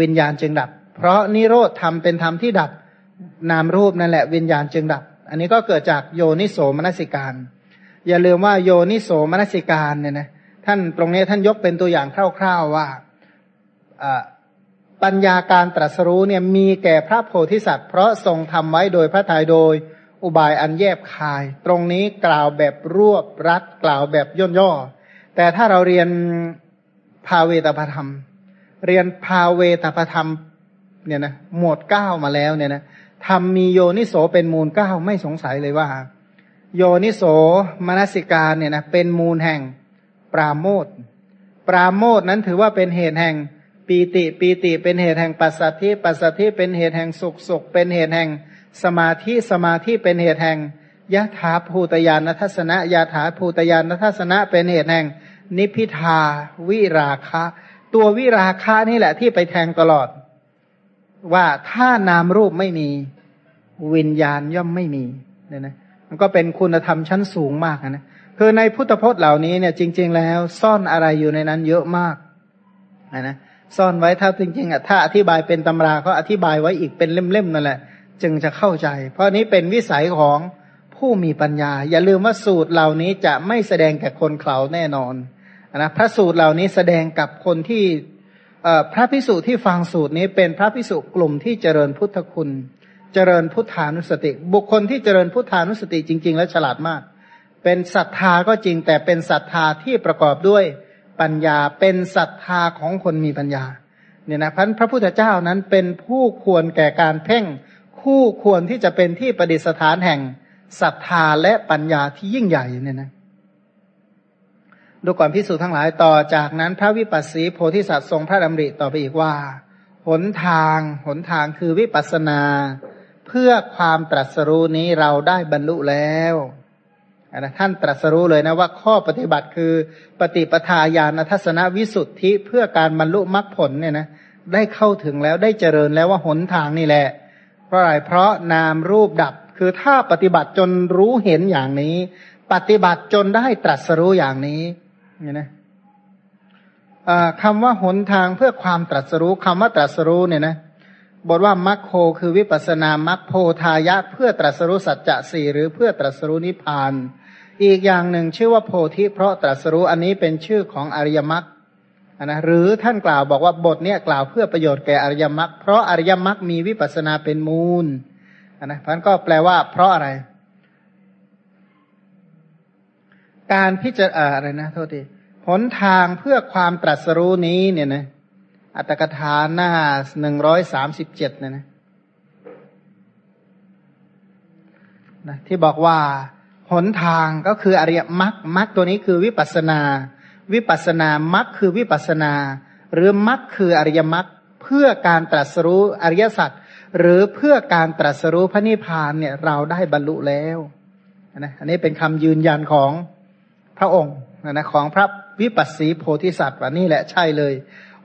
วิญญาณจึงดับ เพราะนิโรธทำเป็นธรรมที่ดับนามรูปนั่นแหละ วิญญาณจึงดับ อันนี้ก็เกิดจากโยนิโสมนสิการ อย่าลืมว่าโยนิโสมนสิการเนี่ยนะท่านตรงนี้ท่านยกเป็นตัวอย่างคร่าวๆว่า ปัญญาการตรัสรู้เนี่ยมีแก่พระโพธิสัตว์ เพราะทรงทำไว้โดยพระทัยโดย อุบายอันแยบคาย ตรงนี้กล่าวแบบรวบรัดกล่าวแบบย่นย่อ แต่ถ้าเราเรียนภาเวตาพธรรม เรียนภาเวตาพธรรมเนี่ยนะหมวดเก้ามาแล้วเนี่ยนะทำมีโยนิโสเป็นมูลเก้าไม่สงสัยเลยว่า โยนิโสมนสิการเนี่ยนะเป็นมูลแห่งปราโมทปราโมทนั้นถือว่าเป็นเหตุแห่ง ปีติปีติเป็นเหตุแห่งปัสสัทธิปัสสัทธิเป็นเหตุแห่งสุขสุข เป็นเหตุแห่ง สมาธิสมาธิเป็นเหตุแห่งยะถาภูตยานทัศนะยะถาภูตยานทัศนะเป็นเหตุแห่ง นิพิทาวิราคะ ตัววิราคะนี่แหละที่ไปแทงตลอด ว่าถ้านามรูปไม่มี วิญญาณย่อมไม่มีเนี่ยนะมันก็เป็นคุณธรรมชั้นสูงมากนะคือในพุทธพจน์เหล่านี้เนี่ยจริง ๆ แล้วซ่อนอะไรอยู่ในนั้นเยอะมากนะ ซ่อนไว้ถ้าจริงๆอะถ้าอธิบายเป็นตำราก็อธิบายไว้อีกเป็นเล่มๆนั่นแหละ จึงจะเข้าใจ เพราะนี้เป็นวิสัยของผู้มีปัญญา อย่าลืมว่าสูตรเหล่านี้จะไม่แสดงแก่คนเขาแน่นอนนะพระสูตรเหล่านี้แสดงกับคนที่พระพิสุที่ฟังสูตรนี้เป็นพระพิสุกลุ่มที่เจริญพุทธคุณ เจริญพุทธานุสติ บุคคลที่เจริญพุทธานุสติจริง ๆ และฉลาดมาก เป็นศรัทธาก็จริงแต่เป็นศรัทธาที่ประกอบด้วย ปัญญา เป็นศรัทธาของคนมีปัญญาเนี่ยนะพันพระพุทธเจ้านั้นเป็นผู้ควรแก่การเพ่ง คู่ควรที่จะเป็นที่ประดิษฐานแห่งศรัทธาและปัญญาที่ยิ่งใหญ่เนี่ยนะดูก่อนพิสูจน์ทั้งหลายต่อจากนั้นพระวิปัสสีโพธิสัตว์ทรงพระดำริต่อไปอีกว่า หนทางหนทางคือวิปัสนา เพื่อความตรัสรู้นี้เราได้บรรลุแล้ว นะท่านตรัสรู้เลยนะว่าข้อปฏิบัติคือปฏิปทาญาณทัศนวิสุทธิเพื่อการบรรลุมรรคผลเนี่ยนะได้เข้าถึงแล้วได้เจริญแล้วว่าหนทางนี่แหละ เพราะอะไรเพราะนามรูปดับคือถ้าปฏิบัติจนรู้เห็นอย่างนี้ ปฏิบัติจนได้ตรัสรู้อย่างนี้เนี่ยนะคำว่าหนทางเพื่อความตรัสรู้คำว่าตรัสรู้เนี่ยนะบทว่ามัคโคคือวิปัสนามัคโพธายะ เพื่อตรัสรู้สัจจะสี่หรือเพื่อตรัสรู้นิพพาน อีกอย่างหนึ่งชื่อว่าโพธิเพราะตรัสรู้อันนี้เป็นชื่อของอริยมรรคนะหรือท่านกล่าวบอกว่าบทเนี้ยกล่าวเพื่อประโยชน์แก่อริยมรรคเพราะอริยมรรคมีวิปัสนาเป็นมูลนะพันก็แปลว่า เพราะอะไร การพิจารณาอะไรนะโทษทีหนทางเพื่อความตรัสรู้นี้เนี่ยนะอัตกถาหน้าหนึ่งร้อยสามสิบเจ็ดเนี่ยนะนะที่บอกว่า หนทางก็คืออริยมรรคมรรคตัวนี้คือวิปัสนา วิปัสนามรรคคือวิปัสนา หรือมรรคคืออริยมรรคเพื่อการตรัสรู้อริยสัจหรือเพื่อการตรัสรู้พระนิพพานเนี่ยเราได้บรรลุแล้วนะอันนี้เป็นคำยืนยันของพระองค์นะของพระวิปัสสีโพธิสัตว์ว่านี่แหละใช่เลย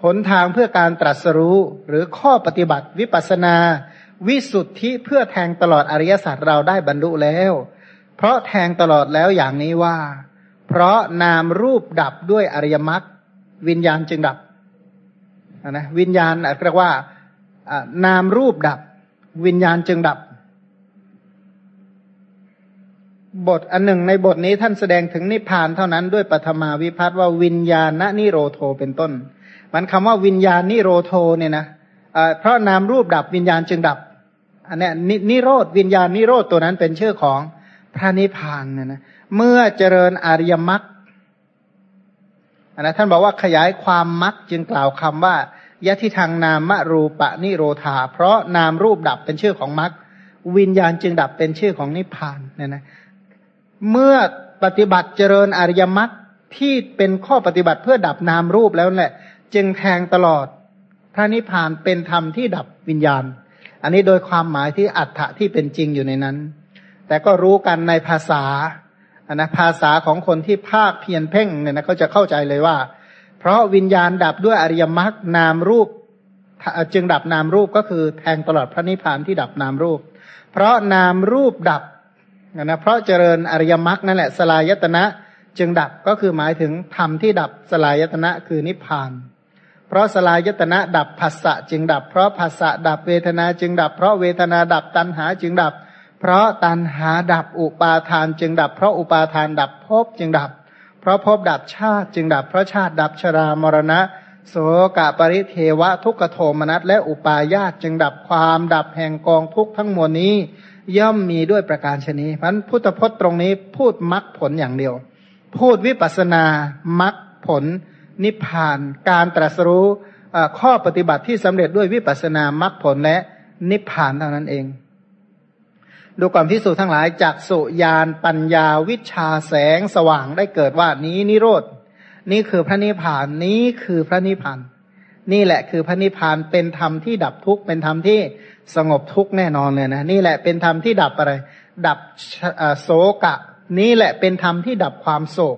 หนทางเพื่อการตรัสรู้หรือข้อปฏิบัติวิปัสนา วิสุทธิเพื่อแทงตลอดอริยสัจเราได้บรรลุแล้ว เพราะแทงตลอดแล้วอย่างนี้ว่า เพราะนามรูปดับด้วยอริยมรรควิญญาณจึงดับนะวิญญาณเรียกว่านามรูปดับ วิญญาณจึงดับ บทอันหนึ่งในบทนี้ท่านแสดงถึงนิพพานเท่านั้นด้วยปฐมาวิพัฒว่าวิญญาณนิโรโทเป็นต้น มันคำว่าวิญญาณนิโรโทเนี่ยนะเพราะนามรูปดับวิญญาณจึงดับอันนี้นิโรธวิญญาณนิโรธตัวนั้นเป็นชื่อของ พระนิพพานเนี่ยนะเมื่อเจริญอริยมรรคอันนะท่านบอกว่าขยายความมรรคจึงกล่าวคำว่ายะทิทางนามรูปะนิโรธา เพราะนามรูปดับเป็นชื่อของมรรควิญญาณจึงดับเป็นชื่อของนิพพานเนี่ยนะเมื่อปฏิบัติเจริญอริยมรรคที่เป็นข้อปฏิบัติเพื่อดับนามรูปแล้วแหละ จึงแทงตลอดพระนิพพานเป็นธรรมที่ดับวิญญาณ อันนี้โดยความหมายที่อัฏฐะที่เป็นจริงอยู่ในนั้น แต่ก็รู้กันในภาษาอันนะภาษาของคนที่ภาคเพียนเพ่งเนี่ยนะเขาจะเข้าใจเลยว่า เพราะวิญญาณดับด้วยอริยมรรคนามรูป จึงดับนามรูปก็คือแทงตลอดพระนิพพานที่ดับนามรูป เพราะนามรูปดับนะเพราะเจริญอริยมรรคนั่นแหละสลายตนะจึงดับก็คือหมายถึงธรรมที่ดับสลายตนะคือนิพพาน เพราะสลายตนะดับภาษะจึงดับ เพราะภาษะดับเวทนาจึงดับ เพราะเวทนาดับตัณหาจึงดับ เพราะตัณหาดับอุปาทานจึงดับ เพราะอุปาทานดับภพจึงดับ เพราะพบดับชาติจึงดับ เพราะชาติดับชรามรณะ โสกะปริเทวะทุกขโทมนัสและอุปาญาตจึงดับความดับแห่งกองทุกทั้งมวลนี้ ย่อมมีด้วยประการชนีเพราะพุทธพจน์ตรงนี้พูดมรรคผลอย่างเดียว พูดวิปัสนามรรคผล นิพพาน การตรัสรู้ข้อปฏิบัติที่สำเร็จด้วยวิปัสนามรรคผลและนิพพานเท่านั้นเอง ดูก่อนพิสูจน์ทั้งหลายจากสุญานปัญญาวิชาแสงสว่างได้เกิดว่านี้นิโรดนี่คือพระนิพพานนี้คือพระนิพพานนี่แหละคือพระนิพพานเป็นธรรมที่ดับทุกข์เป็นธรรมที่สงบทุกข์แน่นอนเลยนะนี่แหละเป็นธรรมที่ดับอะไร ดับโศกะ นี่แหละเป็นธรรมที่ดับความโศก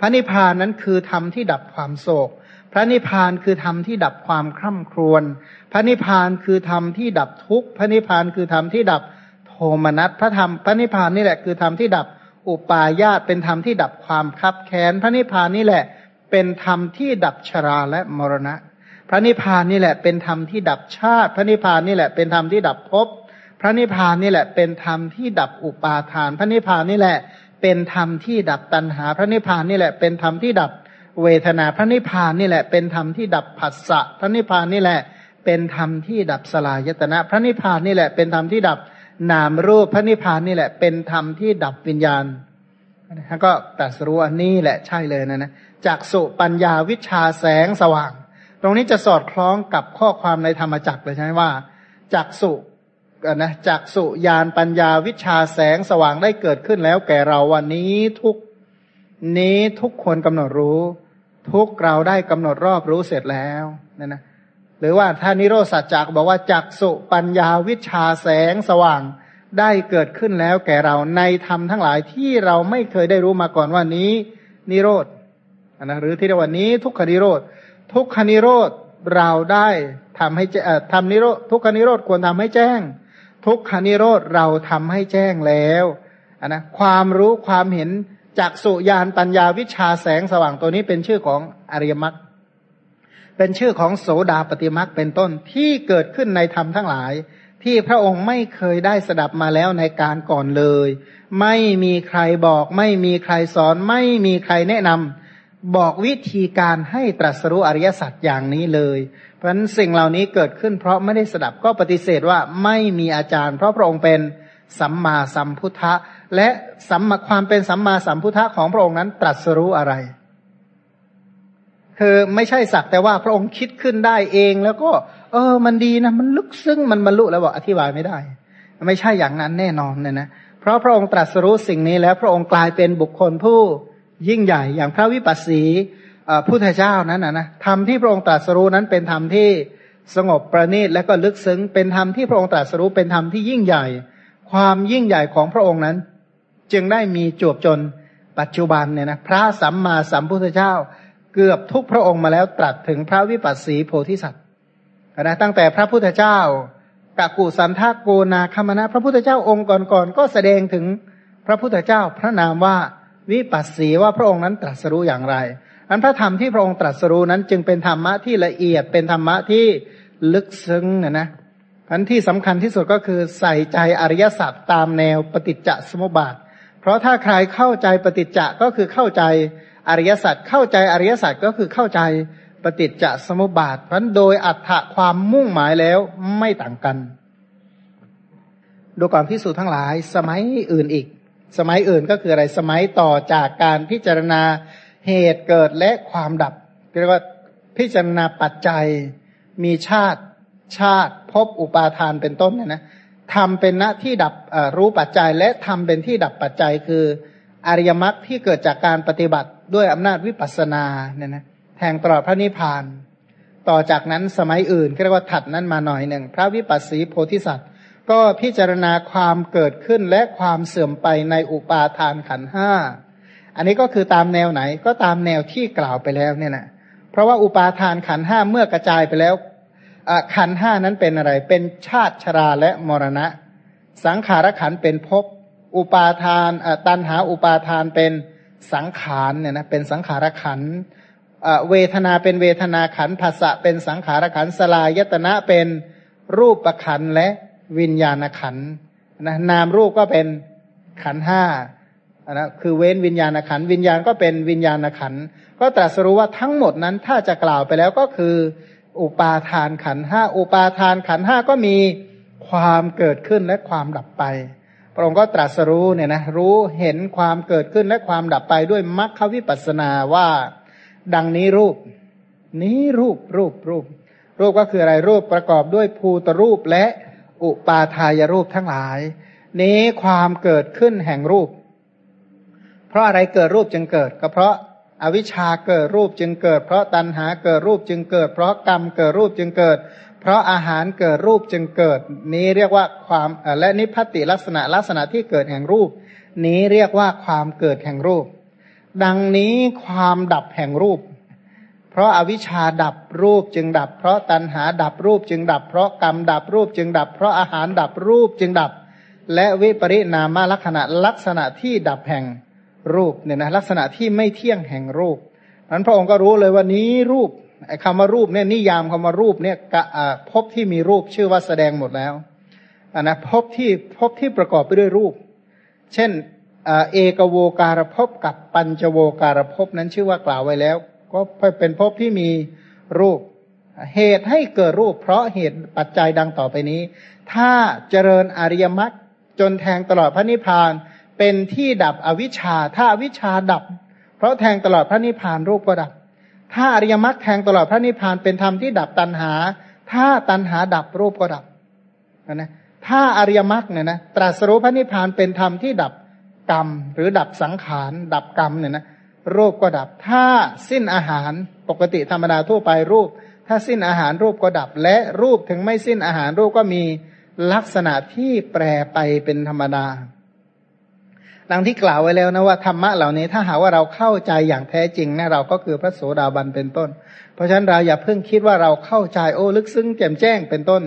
พระนิพพานนั้นคือธรรมที่ดับความโศก พระนิพพานคือธรรมที่ดับความคร่ำครวญพระนิพพานคือธรรมที่ดับทุกข์พระนิพพานคือธรรมที่ดับ โทมนัสพระธรรมพระนิพพานนี่แหละคือธรรมที่ดับอุปาญาตเป็นธรรมที่ดับความคับแค้นพระนิพพานนี่แหละ เป็นธรรมที่ดับชราและมรณะ พระนิพพานนี่แหละเป็นธรรมที่ดับชาติ พระนิพพานนี่แหละเป็นธรรมที่ดับภพพระนิพพานนี่แหละเป็นธรรมที่ดับอุปาทาน พระนิพพานนี่แหละเป็นธรรมที่ดับตัณหา พระนิพพานนี่แหละเป็นธรรมที่ดับเวทนาพระนิพพานนี่แหละเป็นธรรมที่ดับผัสสะพระนิพพานนี่แหละเป็นธรรมที่ดับสลายตนะ พระนิพพานนี่แหละเป็นธรรมที่ดับ นามรูปพระนิพพานนี่แหละ เป็นธรรมที่ดับวิญญาณแล้วก็ตัดสู้อันนี้แหละใช่เลยนะนะจากสุปัญญาวิชาแสงสว่าง ตรงนี้จะสอดคล้องกับข้อความในธรรมจักรเลยใช่ไหมว่าจากสุนะจากสุยานปัญญาวิชาแสงสว่างได้เกิดขึ้นแล้วแก่เราวันนี้ทุกนี้ทุกคนกำหนดรู้ ทุกเราได้กำหนดรอบรู้เสร็จแล้วนะนะ หรือว่าถ้านิโรธสัจจกบอกว่าจักสุปัญญาวิชาแสงสว่างได้เกิดขึ้นแล้วแก่เราในธรรมทั้งหลายที่เราไม่เคยได้รู้มาก่อนว่านี้ นิโรธนะหรือที่เรียกว่านี้ ทุกขนิโรธทุกขนิโรธเราได้ทำให้ทำนิโรธทุกขนิโรธควรทำให้แจ้ง ทุกขนิโรธเราทำให้แจ้งแล้วนะความรู้ความเห็นจากสุญานปัญญาวิชาแสงสว่างตัวนี้เป็นชื่อของอริยมรรค เป็นชื่อของโสดาปฏิมรรคเป็นต้นที่เกิดขึ้นในธรรมทั้งหลาย ที่พระองค์ไม่เคยได้สดับมาแล้วในการก่อนเลย ไม่มีใครบอก ไม่มีใครสอน ไม่มีใครแนะนำบอกวิธีการให้ตรัสรู้อริยสัจอย่างนี้เลย เพราะฉะนั้นสิ่งเหล่านี้เกิดขึ้น เพราะไม่ได้สดับก็ปฏิเสธว่าไม่มีอาจารย์ เพราะพระองค์เป็นสัมมาสัมพุทธะและสัมมาความเป็นสัมมาสัมพุทธะของพระองค์นั้นตรัสรู้อะไร คือไม่ใช่สักแต่ว่าพระองค์คิดขึ้นได้เองแล้วก็ เออ มันดีนะ มันลึกซึ้งมันบรรลุแล้วบอกอธิบายไม่ได้ ไม่ใช่อย่างนั้นแน่นอนเนี่ยนะเพราะพระองค์ตรัสรู้สิ่งนี้แล้วพระองค์กลายเป็นบุคคลผู้ยิ่งใหญ่อย่างพระวิปัสสีพุทธเจ้านั้นนะนะธรรมที่พระองค์ตรัสรู้นั้นเป็นธรรมที่สงบประณีตและก็ลึกซึ้งเป็นธรรมที่พระองค์ตรัสรู้เป็นธรรมที่ยิ่งใหญ่ ความยิ่งใหญ่ของพระองค์นั้น จึงได้มีจวบจนปัจจุบันเนี่ยนะพระสัมมาสัมพุทธเจ้า เกือบทุกพระองค์มาแล้วตรัสถึงพระวิปัสสีโพธิสัตว์นะตั้งแต่พระพุทธเจ้ากากุสันทาโกนาคามนะพระพุทธเจ้าองค์ก่อนๆก็แสดงถึงพระพุทธเจ้าพระนามว่าวิปัสสีว่าพระองค์นั้นตรัสรู้อย่างไรอันพระธรรมที่พระองค์ตรัสรู้นั้นจึงเป็นธรรมะที่ละเอียดเป็นธรรมะที่ลึกซึ้งนะนะอันที่สำคัญที่สุดก็คือใส่ใจอริยสัจตามแนวปฏิจจสมุปบาท เพราะถ้าใครเข้าใจปฏิจจะก็คือเข้าใจ อริยสัจเข้าใจอริยสัจก็คือเข้าใจปฏิจจสมุปบาทเพราะโดยอัตถะความมุ่งหมายแล้วไม่ต่างกัน ดูก่อนพิสูจน์ทั้งหลาย สมัยอื่นอีก สมัยอื่นก็คืออะไรสมัยต่อจากการพิจารณาเหตุเกิดและความดับเรียกว่าพิจารณาปัจจัยมีชาติชาติพบอุปาทานเป็นต้นเนี่ยนะทำเป็นหน้าที่ดับรู้ปัจจัย และทำเป็นที่ดับปัจจัยคืออริยมรรคที่เกิดจากการปฏิบัติ ด้วยอำนาจวิปัสสนาเนี่ยนะแห่งตลอดพระนิพพาน ต่อจากนั้นสมัยอื่นเรียกว่าถัดนั้นมาหน่อยหนึ่งพระวิปัสสีโพธิสัตว์ ก็พิจารณาความเกิดขึ้นและความเสื่อมไปในอุปาทานขันห้าอันนี้ก็คือตามแนวไหนก็ตามแนวที่กล่าวไปแล้วเนี่ยนะเพราะว่าอุปาทานขันห้าเมื่อกระจายไปแล้วขันห้านั้นเป็นอะไร เป็นชาติชราและมรณะ สังขารขันเป็นภพอุปาทานตันหาอุปาทานเป็น สังขารเนี่ยนะเป็นสังขารขันเวทนาเป็นเวทนาขันภาษะเป็นสังขารขันสลายตนะเป็นรูปประขันและวิญญาณขันนะนามรูปก็เป็นขันห้านะคือเว้นวิญญาณขันวิญญาณก็เป็นวิญญาณขันก็ตรัสรู้ว่าทั้งหมดนั้นถ้าจะกล่าวไปแล้วก็คือ อุปาทานขันห้าอุปาทานขันห้าก็มีความเกิดขึ้นและความดับไป พระองค์ก็ตรัสรู้เนี่ยนะรู้เห็นความเกิดขึ้นและความดับไปด้วยมรรควิปัสสนาว่าดังนี้รูป นี้รูปรูปรูป รูปก็คืออะไรรูปประกอบด้วยภูตรูปและอุปาทายรูปทั้งหลาย นี้ความเกิดขึ้นแห่งรูป เพราะอะไรเกิดรูปจึงเกิด ก็เพราะอวิชชาเกิดรูปจึงเกิด เพราะตัณหาเกิดรูปจึงเกิด เพราะกรรมเกิดรูปจึงเกิด เพราะอาหารเกิดรูปจึงเกิด นี้เรียกว่าความและนิพพติลักษณะลักษณะที่เกิดแห่งรูป นี้เรียกว่าความเกิดแห่งรูป ดังนี้ความดับแห่งรูป เพราะอาวิชชาดับรูปจึงดับ เพราะตัณหาดับรูปจึงดับ เพราะกรรมดับรูปจึงดับ เพราะอาหารดับรูปจึงดับ และวิปริณามลักษณะลักษณะที่ดับแห่งรูปเนี่ยนะลักษณะที่ไม่เที่ยงแห่งรูปนั้นพระองค์ก็รู้เลยว่านี้รูป ไอ้คำว่ารูปเนี่ยนิยามคำว่ารูปเนี่ยพบที่มีรูปชื่อว่าแสดงหมดแล้วอันนะพบที่พบที่ประกอบไปด้วยรูป เช่นเอกโวการภพกับปัญจโวการภพนั้นชื่อว่ากล่าวไว้แล้ว ก็เป็นภพที่มีรูป เหตุให้เกิดรูป เพราะเหตุปัจจัยดังต่อไปนี้ ถ้าเจริญอริยมรรคจนแทงตลอดพระนิพพานเป็นที่ดับอวิชชาถ้าอวิชชาดับ เพราะแทงตลอดพระนิพพานรูปก็ดับ ถ้าอริยมรรคแทงตลอดพระนิพพานเป็นธรรมที่ดับตัณหา ถ้าตัณหาดับรูปก็ดับนะถ้าอริยมรรคเนี่ยนะตรัสรู้พระนิพพานเป็นธรรมที่ดับกรรม หรือดับสังขาร ดับกรรมเนี่ยนะรูปก็ดับ ถ้าสิ้นอาหารปกติธรรมดาทั่วไปรูป ถ้าสิ้นอาหารรูปก็ดับ และรูปถึงไม่สิ้นอาหารรูปก็มีลักษณะที่แปรไปเป็นธรรมดา ดังที่กล่าวไว้แล้วนะว่าธรรมะเหล่านี้ถ้าหาว่าเราเข้าใจอย่างแท้จริงนะเราก็คือพระโสดาบันเป็นต้น เพราะฉะนั้นเราอย่าเพิ่งคิดว่าเราเข้าใจโอ้ลึกซึ้งแจ่มแจ้งเป็นต้น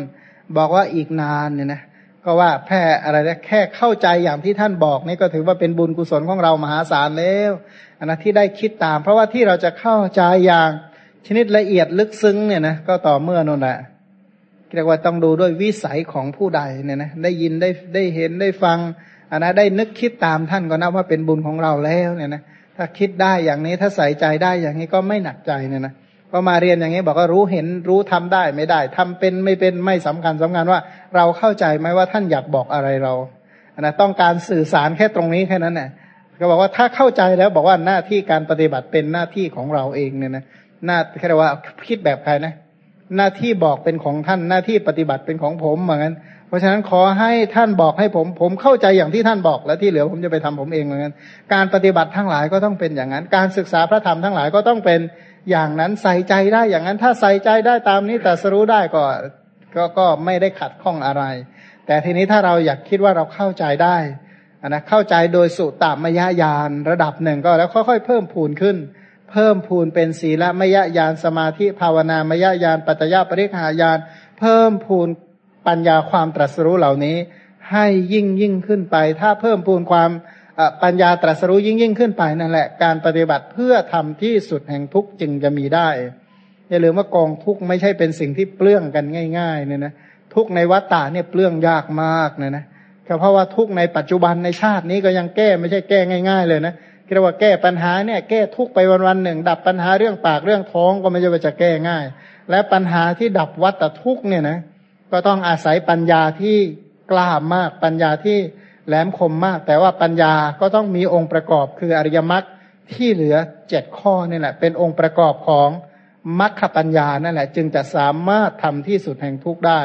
บอกว่าอีกนานเนี่ยนะก็ว่าแค่อะไรนะแค่เข้าใจอย่างที่ท่านบอกนี่ก็ถือว่าเป็นบุญกุศลของเรามหาศาลแล้วอันนะที่ได้คิดตาม เพราะว่าที่เราจะเข้าใจอย่างชนิดละเอียดลึกซึ้งเนี่ยนะก็ต่อเมื่อนั่นแหละเรียกว่าต้องดูด้วยวิสัยของผู้ใดเนี่ยนะได้ยินได้ได้เห็นได้ฟัง อันนะได้นึกคิดตามท่านก็นับว่าเป็นบุญของเราแล้วเนี่ยนะถ้าคิดได้อย่างนี้ถ้าใส่ใจได้อย่างนี้ก็ไม่หนักใจเนี่ยนะพอมาเรียนอย่างนี้บอกว่ารู้เห็นรู้ทำได้ไม่ได้ทำเป็นไม่เป็นไม่สำคัญสำคัญว่า เราเข้าใจไหมว่าท่านอยากบอกอะไรเราอันนะต้องการสื่อสารแค่ตรงนี้แค่นั้นแหละก็บอกว่าถ้าเข้าใจแล้วบอกว่าหน้าที่การปฏิบัติเป็นหน้าที่ของเราเองเนี่ยนะหน้าแค่ว่าคิดแบบใครนะ หน้าที่บอกเป็นของท่านหน้าที่ปฏิบัติเป็นของผมเหมือนกัน เพราะฉะนั้นขอให้ท่านบอกให้ผม ผมเข้าใจอย่างที่ท่านบอกแล้วที่เหลือผมจะไปทำผมเองเหมือนกันการปฏิบัติทั้งหลายก็ต้องเป็นอย่างนั้น การศึกษาพระธรรมทั้งหลายก็ต้องเป็นอย่างนั้นใส่ใจได้อย่างนั้น ถ้าใส่ใจได้ตามนี้แต่สรู้ได้ก็ก็ก็ไม่ได้ขัดข้องอะไร แต่ทีนี้ถ้าเราอยากคิดว่าเราเข้าใจได้นะเข้าใจโดยสุตตามยญาณระดับหนึ่งก็แล้วค่อยๆ เพิ่มพูนขึ้น เพิ่มพูนเป็นศีลมยญาณสมาธิภาวนามยญาณปัจจยปริหายานเพิ่มพูน ปัญญาความตรัสรู้เหล่านี้ ให้ยิ่งยิ่งขึ้นไป ถ้าเพิ่มพูนความปัญญาตรัสรู้ยิ่งยิ่งขึ้นไปนั่นแหละ การปฏิบัติเพื่อทำที่สุดแห่งทุกจึงจะมีได้อย่าลืมว่ากองทุกไม่ใช่เป็นสิ่งที่เปลื้องกันง่ายๆเนี่ยนะทุกในวัฏฏะเนี่ยเปลื้องยากมากเนี่ยนะเพราะว่าทุกในปัจจุบันในชาตินี้ก็ยังแก้ไม่ใช่แก้ง่าย ๆ เลยนะเรียกว่าแก้ปัญหาเนี่ยแก้ทุกไปวันๆหนึ่ง ดับปัญหาเรื่องปากเรื่องท้องก็ไม่ใช่ว่าจะแก้ง่าย และปัญหาที่ดับวัฏทุกเนี่ยนะ ก็ต้องอาศัยปัญญาที่กล้ามาก ปัญญาที่แหลมคมมาก แต่ว่าปัญญาก็ต้องมีองค์ประกอบคืออริยมรรคที่เหลือเจ็ดข้อนี่แหละ เป็นองค์ประกอบของมรรคปัญญานั่นแหละ จึงจะสามารถทำที่สุดแห่งทุกได้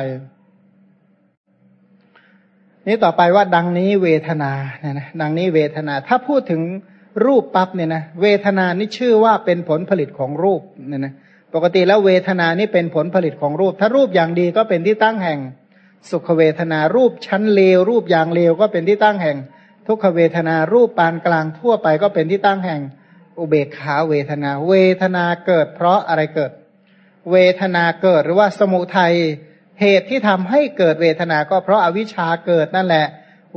นี่ต่อไปว่าดังนี้เวทนาเนี่ยนะดังนี้เวทนา ถ้าพูดถึงรูปปั๊บเนี่ยนะเวทนานี่ชื่อว่าเป็นผลผลิตของรูปเนี่ยนะ ปกติแล้วเวทนานี่เป็นผลผลิตของรูป ถ้ารูปอย่างดีก็เป็นที่ตั้งแห่ง สุขเวทนารูปชั้นเลว รูปอย่างเลวก็เป็นที่ตั้งแห่ง ทุกขเวทนารูปปานกลางทั่วไปก็เป็นที่ตั้งแห่ง อุเบกขาเวทนา เวทนาเกิด เพราะอะไรเกิด เวทนาเกิดหรือว่าสมุทัยเหตุที่ทำให้เกิดเวทนาก็เพราะอาวิชชาเกิดนั่นแหละ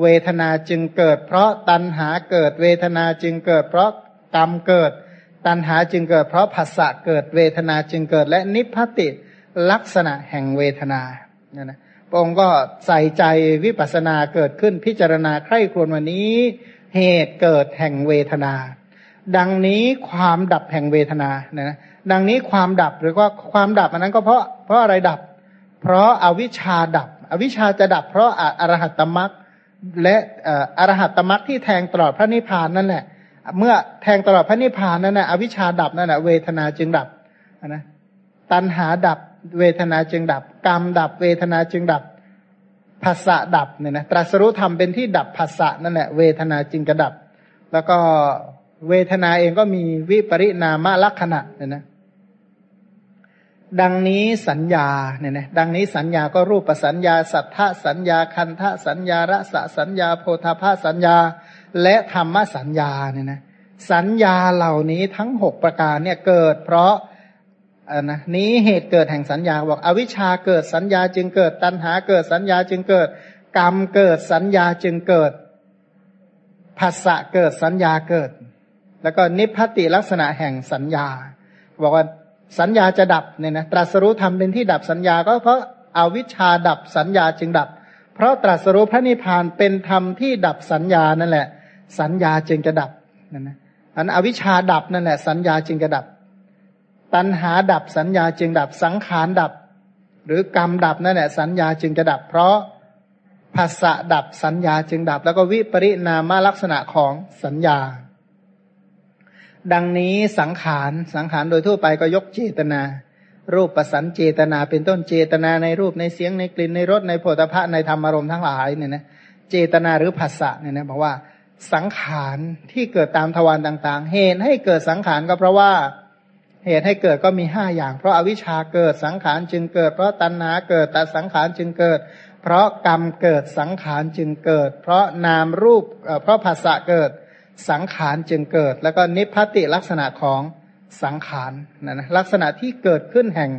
เวทนาจึงเกิด เพราะตัณหาเกิด เวทนาจึงเกิด เพราะกรรมเกิด ตัณหาจึงเกิด เพราะผัสสะเกิดเวทนาจึงเกิด และนิพพติลักษณะแห่งเวทนาเนี่ยนะพระองค์ก็ใส่ใจวิปัสสนาเกิดขึ้นพิจารณาใคร่ครวญวันนี้ เหตุเกิดแห่งเวทนา ดังนี้ความดับแห่งเวทนาเนี่ยนะดังนี้ความดับหรือว่าความดับอันนั้นก็เพราะเพราะอะไรดับ เพราะอาวิชชาดับ อวิชชาจะดับ เพราะอรหัตตมรักและอรหัตตมรักที่แทงตลอดพระนิพพานนั่นแหละ เมื่อแทงตลอดพระนิพพานนั่นนะอวิชชาดับนั่นนะเวทนาจึงดับนะตัณหาดับเวทนาจึงดับ กรรมดับเวทนาจึงดับภาษะดับเนี่ยนะตรัสรู้ธรรมเป็นที่ดับภาษะนั่นแหละเวทนาจึงกระดับ แล้วก็เวทนาเองก็มีวิปริณามลักษณะเนี่ยนะดังนี้สัญญาเนี่ยนะดังนี้สัญญาก็รูปสัญญา สัทธสัญญาคันทะสัญญาระสะสัญญาโพธาภาสัญญา และธรรมสัญญาเนี่ยนะสัญญาเหล่านี้ทั้งหกประการเนี่ยเกิดเพราะอ่านะนี้เหตุเกิดแห่งสัญญาบอกอวิชชาเกิดสัญญาจึงเกิดตัณหาเกิดสัญญาจึงเกิด กรรมเกิดสัญญาจึงเกิดภาษะเกิดสัญญาเกิด แล้วก็นิพพติลักษณะแห่งสัญญา บอกว่าสัญญาจะดับเนี่ยนะตรัสรู้ธรรมเป็นที่ดับสัญญาก็เพราะอาวิชชาดับสัญญาจึงดับ เพราะตรัสรู้พระนิพพานเป็นธรรมที่ดับสัญญานั่นแหละ สัญญาจึงจะดับนั่นนะอันอวิชชาดับนั่นแหละ สัญญาจึงจะดับ ตัณหาดับสัญญาจึงดับ สังขารดับ หรือกรรมดับนั่นแหละ สัญญาจึงจะดับ เพราะภาษะดับสัญญาจึงดับ แล้วก็วิปริณามลักษณะของสัญญา ดังนี้สังขารสังขารโดยทั่วไปก็ยกเจตนา รูปประสันเจตนา เป็นต้นเจตนาในรูปในเสียงในกลิ่นในรสในโผฏฐะในธรรมอารมณ์ทั้งหลายเนี่ยนะเจตนาหรือภาษะเนี่ยนะบอกว่า สังขารที่เกิดตามทวารต่าง ๆ เหตุให้เกิดสังขารก็เพราะว่าเหตุให้เกิดก็มีห้าอย่าง เพราะอาวิชชาเกิดสังขารจึงเกิด เพราะตัณหาเกิดแต่สังขารจึงเกิด เพราะกรรมเกิดสังขารจึงเกิด เพราะนามรูปเพราะภาษะเกิดสังขารจึงเกิด แล้วก็นิพพติลักษณะของสังขารนะนะลักษณะที่เกิดขึ้นแห่ง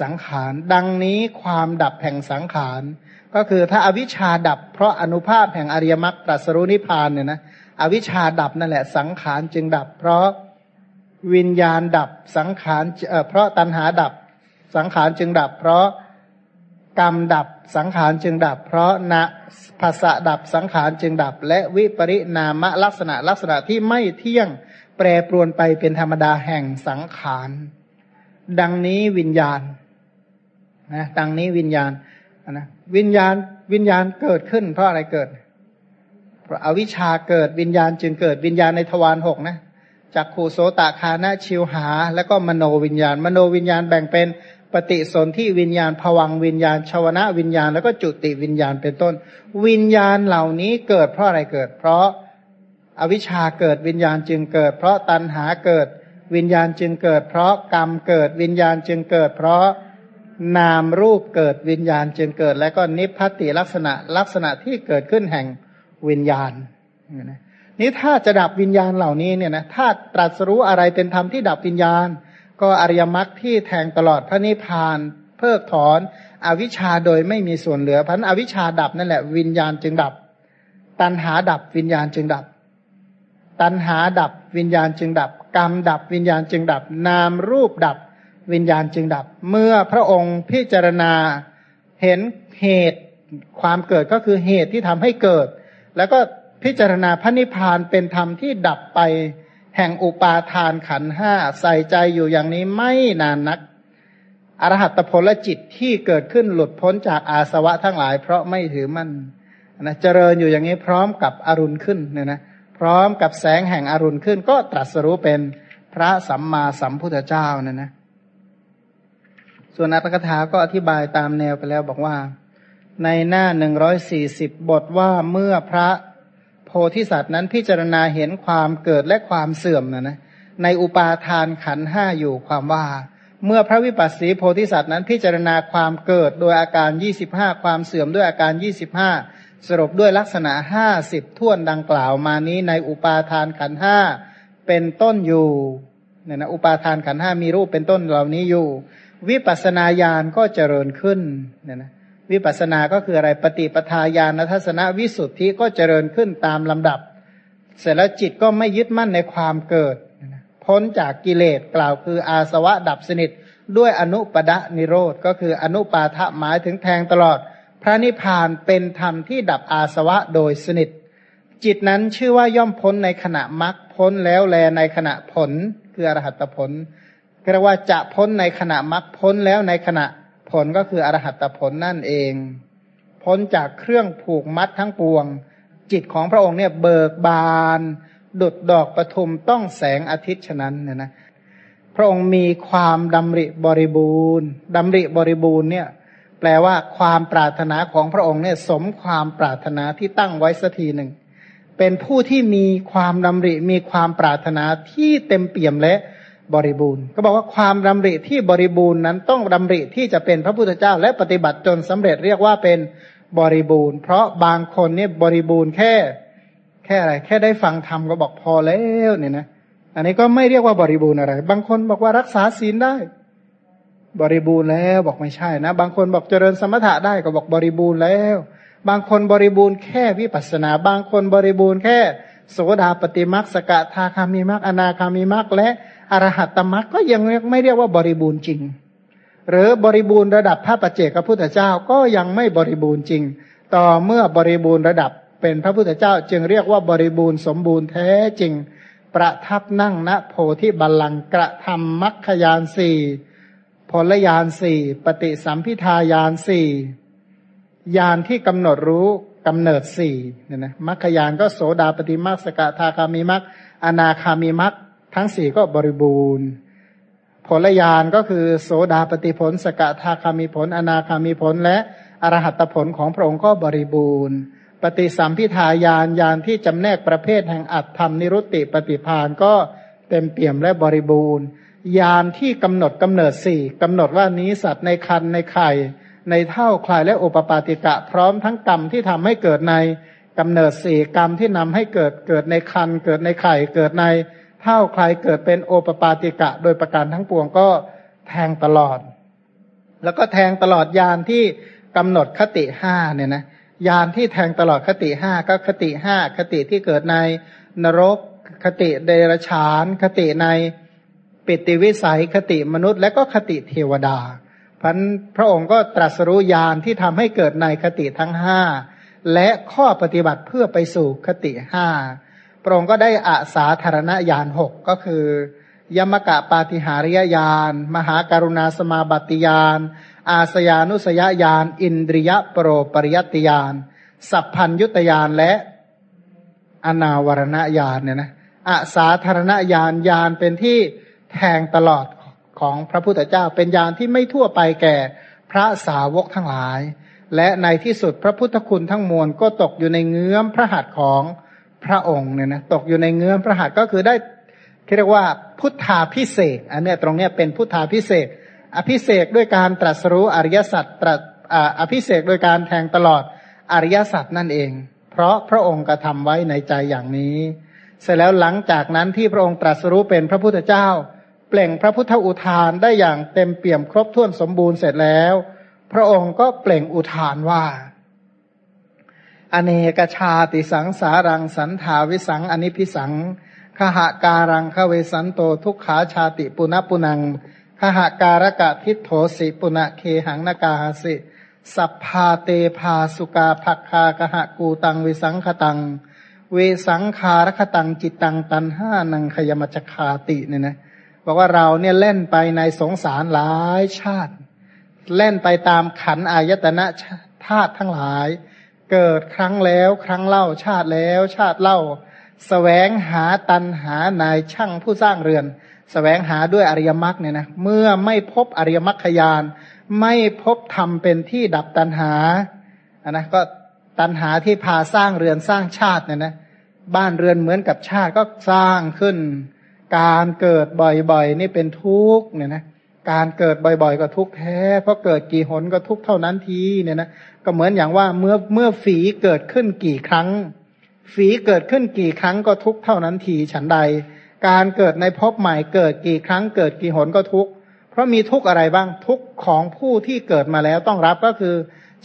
สังขาร ดังนี้ความดับแห่งสังขาร ก็คือถ้าอาวิชชาดับ เพราะอนุภาพแห่งอริยมรรคตรัสรู้นิพพานเนี่ยนะอวิชชาดับนั่นแหละ สังขารจึงดับ เพราะวิญญาณดับสังขารเพราะตัณหาดับ สังขารจึงดับ เพราะกรรมดับสังขารจึงดับ เพราะณภาษะดับสังขารจึงดับ และวิปริณามลักษณะลักษณะที่ไม่เที่ยงแปรปรวนไปเป็นธรรมดาแห่งสังขาร ดังนี้วิญญาณนะดังนี้วิญญาณนะ วิญญาณวิญญาณเกิดขึ้น เพราะอะไรเกิด เพราะอวิชชาเกิดวิญญาณจึงเกิดวิญญาณในทวารหกนะจากขูโสตคานะชิวหา แล้วก็มโนวิญญาณ มโนวิญญาณแบ่งเป็นปฏิสนธิวิญญาณผวังวิญญาณชาวนะวิญญาณแล้วก็จุติวิญญาณเป็นต้น วิญญาณเหล่านี้เกิดเพราะอะไรเกิด เพราะอวิชชาเกิดวิญญาณจึงเกิด เพราะตัณหาเกิด วิญญาณจึงเกิด เพราะกรรมเกิดวิญญาณจึงเกิด เพราะ นามรูปเกิดวิญญาณจึงเกิด และก็นิพพติลักษณะลักษณะที่เกิดขึ้นแห่งวิญญาณนี่ถ้าจะดับวิญญาณเหล่านี้เนี่ยนะถ้าตรัสรู้อะไรเป็นธรรมที่ดับวิญญาณ ก็อริยมรรคที่แทงตลอดพระนิพพานเพิกถอน อวิชชาโดยไม่มีส่วนเหลือพันอวิชชาดับนั่นแหละวิญญาณจึงดับ ตัณหาดับวิญญาณจึงดับ ตัณหาดับวิญญาณจึงดับ กรรมดับวิญญาณจึงดับ นามรูปดับ วิญญาณจึงดับ เมื่อพระองค์พิจารณาเห็นเหตุความเกิดก็คือเหตุที่ทำให้เกิด แล้วก็พิจารณาพระนิพพานเป็นธรรมที่ดับไปแห่งอุปาทานขันห้าใส่ใจอยู่อย่างนี้ไม่นานนักอรหัตผลจิตที่เกิดขึ้นหลุดพ้นจากอาสวะทั้งหลาย เพราะไม่ถือมั่นนะเจริญอยู่อย่างนี้พร้อมกับอรุณขึ้นเนี่ยนะพร้อมกับแสงแห่งอรุณขึ้น ก็ตรัสรู้เป็นพระสัมมาสัมพุทธเจ้าเนี่ยนะ ส่วนอัตถกถาก็อธิบายตามแนวไปแล้วบอกว่า ในหน้าหนึ่งร้อยสี่สิบบทว่าเมื่อพระโพธิสัตว์นั้นพิจารณาเห็นความเกิดและความเสื่อมนะนะในอุปาทานขันห้าอยู่ความว่า เมื่อพระวิปัสสีโพธิสัตว์นั้นพิจารณาความเกิดโดยอาการยี่สิบห้าความเสื่อมด้วยอาการยี่สิบห้าสรุปด้วยลักษณะห้าสิบท่วนดังกล่าวมานี้ในอุปาทานขันห้าเป็นต้นอยู่เนี่ยนะอุปาทานขันห้ามีรูปเป็นต้นเหล่านี้อยู่ วิปัสนาญาณก็เจริญขึ้นเนี่ยนะวิปัสนาก็คืออะไรปฏิปทาญาณทัศนวิสุทธิก็เจริญขึ้นตามลำดับ เสร็จแล้วจิตก็ไม่ยึดมั่นในความเกิด พ้นจากกิเลสกล่าวคืออาสวะดับสนิท ด้วยอนุปดะนิโรธก็คืออนุปาทะหมายถึงแทงตลอด พระนิพพานเป็นธรรมที่ดับอาสวะโดยสนิท จิตนั้นชื่อว่าย่อมพ้นในขณะมรรคพ้นแล้วแลในขณะผลคืออรหัตผล เรียกว่าจะพ้นในขณะมรรคพ้นแล้วในขณะผลก็คืออรหัตผลนั่นเอง พ้นจากเครื่องผูกมัดทั้งปวง จิตของพระองค์เนี่ยเบิกบาน ดุดดอกปทุมต้องแสงอาทิตย์ฉะนั้นเนี่ยนะพระองค์มีความดำริบริบูรณ์ดำริบริบูรณ์เนี่ยแปลว่าความปรารถนาของพระองค์เนี่ยสมความปรารถนาที่ตั้งไว้สักทีหนึ่งเป็นผู้ที่มีความดำริมีความปรารถนาที่เต็มเปี่ยมและ บริบูรณ์ ก็บอกว่าความดำริที่บริบูรณ์นั้นต้องดำริที่จะเป็นพระพุทธเจ้า และปฏิบัติจนสำเร็จเรียกว่าเป็นบริบูรณ์ เพราะบางคนเนี่ยบริบูรณ์แค่ แค่อะไร แค่ได้ฟังธรรมก็บอกพอแล้วเนี่ยนะอันนี้ก็ไม่เรียกว่าบริบูรณ์อะไร บางคนบอกว่ารักษาศีลได้ บริบูรณ์แล้วบอกไม่ใช่นะ บางคนบอกเจริญสมถะได้ก็บอกบริบูรณ์แล้ว บางคนบริบูรณ์แค่วิปัสนา บางคนบริบูรณ์แค่โสดาปฏิมักสกทาคามีมักอนาคามีมักและ อรหัตตมักก็ยังไม่เรียกว่าบริบูรณ์จริง หรือบริบูรณ์ระดับพระปัจเจกพระพุทธเจ้าก็ยังไม่บริบูรณ์จริง ต่อเมื่อบริบูรณ์ระดับเป็นพระพุทธเจ้าจึงเรียกว่าบริบูรณ์สมบูรณ์แท้จริง ประทับนั่งณโพธิบัลลังกระทำมัคคยานสี่ผลยานสี่ปฏิสัมพิทายานสี่ยานที่กำหนดรู้กำเนิดสี่เนี่ยนะมัคคยานก็โสดาปฏิมัคสกทาคามีมัคอนาคามีมัค ทั้งสี่ก็บริบูรณ์ ผลยานก็คือ โสดาปฏิผล สกทาคามีผล อนาคามีผล และอรหัตผลของพระองค์ก็บริบูรณ์ ปฏิสัมพิทายานยานที่จำแนกประเภทแห่งอัตธรรมนิรุตติปฏิพานก็เต็มเปี่ยมและบริบูรณ์ ยานที่กำหนดกำเนิดสี่กำหนดว่านี้สัตว์ในคันในไข่ ในเท่าคลายและอุปปาติกะ พร้อมทั้งกรรมที่ทำให้เกิดในกำเนิดสี่กรรมที่นำให้เกิดเกิดในคันเกิดในไข่เกิดใน เท่าใครเกิดเป็นโอปปาติกะ โดยประการทั้งปวงก็แทงตลอด แล้วก็แทงตลอดยานที่กำหนดคติห้าเนี่ยนะยานที่แทงตลอดคติห้าก็คติห้าคติที่เกิดในนรกคติเดรฉาน คติในปิติวิสัยคติมนุษย์ และก็คติเทวดาพันพระองค์ก็ตรัสรู้ยานที่ทำให้เกิดในคติทั้งห้าและข้อปฏิบัติเพื่อไปสู่คติห้า ระองค์ก็ได้อาสาธารณญาณหกก็คือยมกะปาฏิหาริยญาณมหาการุณาสมาบัติญาณอาสยานุสยญาณอินทริยโปรปริยติญาณสัพพัญยุตญาณและอนาวรณญาณเนี่ยนะอาสาธารณญาณญาณเป็นที่แทงตลอดของพระพุทธเจ้าเป็นญาณที่ไม่ทั่วไปแก่พระสาวกทั้งหลาย และในที่สุดพระพุทธคุณทั้งมวลก็ตกอยู่ในเงื้อมพระหัตถ์ของ พระองค์เนี่ยนะตกอยู่ในเงื้อมพระหัตถ์ก็คือได้เรียกว่าพุทธาพิเศษอันเนี้ยตรงเนี้ยเป็นพุทธาพิเศษอภิเศกด้วยการตรัสรู้อริยสัจตรัสอภิเศกโดยการแทงตลอดอริยสัจนั่นเอง เพราะพระองค์กระทำไว้ในใจอย่างนี้ เสร็จแล้วหลังจากนั้นที่พระองค์ตรัสรู้เป็นพระพุทธเจ้า เปล่งพระพุทธอุทานได้อย่างเต็มเปี่ยมครบถ้วนสมบูรณ์เสร็จแล้ว พระองค์ก็เปล่งอุทานว่า อเนกชาติสังสารังสันถาวิสังอนิพิสังขหาการังขเวสันโตทุกขาชาติปุณปุนังขหาการกะทิโถสิปุณะเคหังนากาหสิ สัพพาเตภาสุกาภักคากหะกูตังวิสังขตัง เวสังคารคตังจิตตังตันห้านังขยมจคาติเนี่ยนะบอกว่าเราเนี่ยเล่นไปในสงสารหลายชาติ เล่นไปตามขันอายตนะธาตุทั้งหลาย เกิดครั้งแล้วครั้งเล่าชาติแล้วชาติเล่าสแสวงหาตันหานายช่างผู้สร้างเรือนสแสวงหาด้วยอริยมรรคเนี่ยนะเมื่อไม่พบอริยมรรคยาน ไม่พบธรรมเป็นที่ดับตันหาอันนะก็ตันหาที่พาสร้างเรือนสร้างชาติเนี่ยนะบ้านเรือนเหมือนกับชาติก็สร้างขึ้น การเกิดบ่อยๆ นี่เป็นทุกข์เนี่ยนะการเกิดบ่อยๆ ก็ทุกข์แท้ เพราะเกิดกี่หนก็ทุกข์เท่านั้นทีเนี่ยนะ ก็เหมือนอย่างว่าเมื่อเมื่อฝีเกิดขึ้นกี่ครั้ง ฝีเกิดขึ้นกี่ครั้งก็ทุกเท่านั้นทีฉันใด การเกิดในภพใหม่เกิดกี่ครั้งเกิดกี่หนก็ทุกเพราะมีทุกอะไรบ้างทุกของผู้ที่เกิดมาแล้วต้องรับก็คือ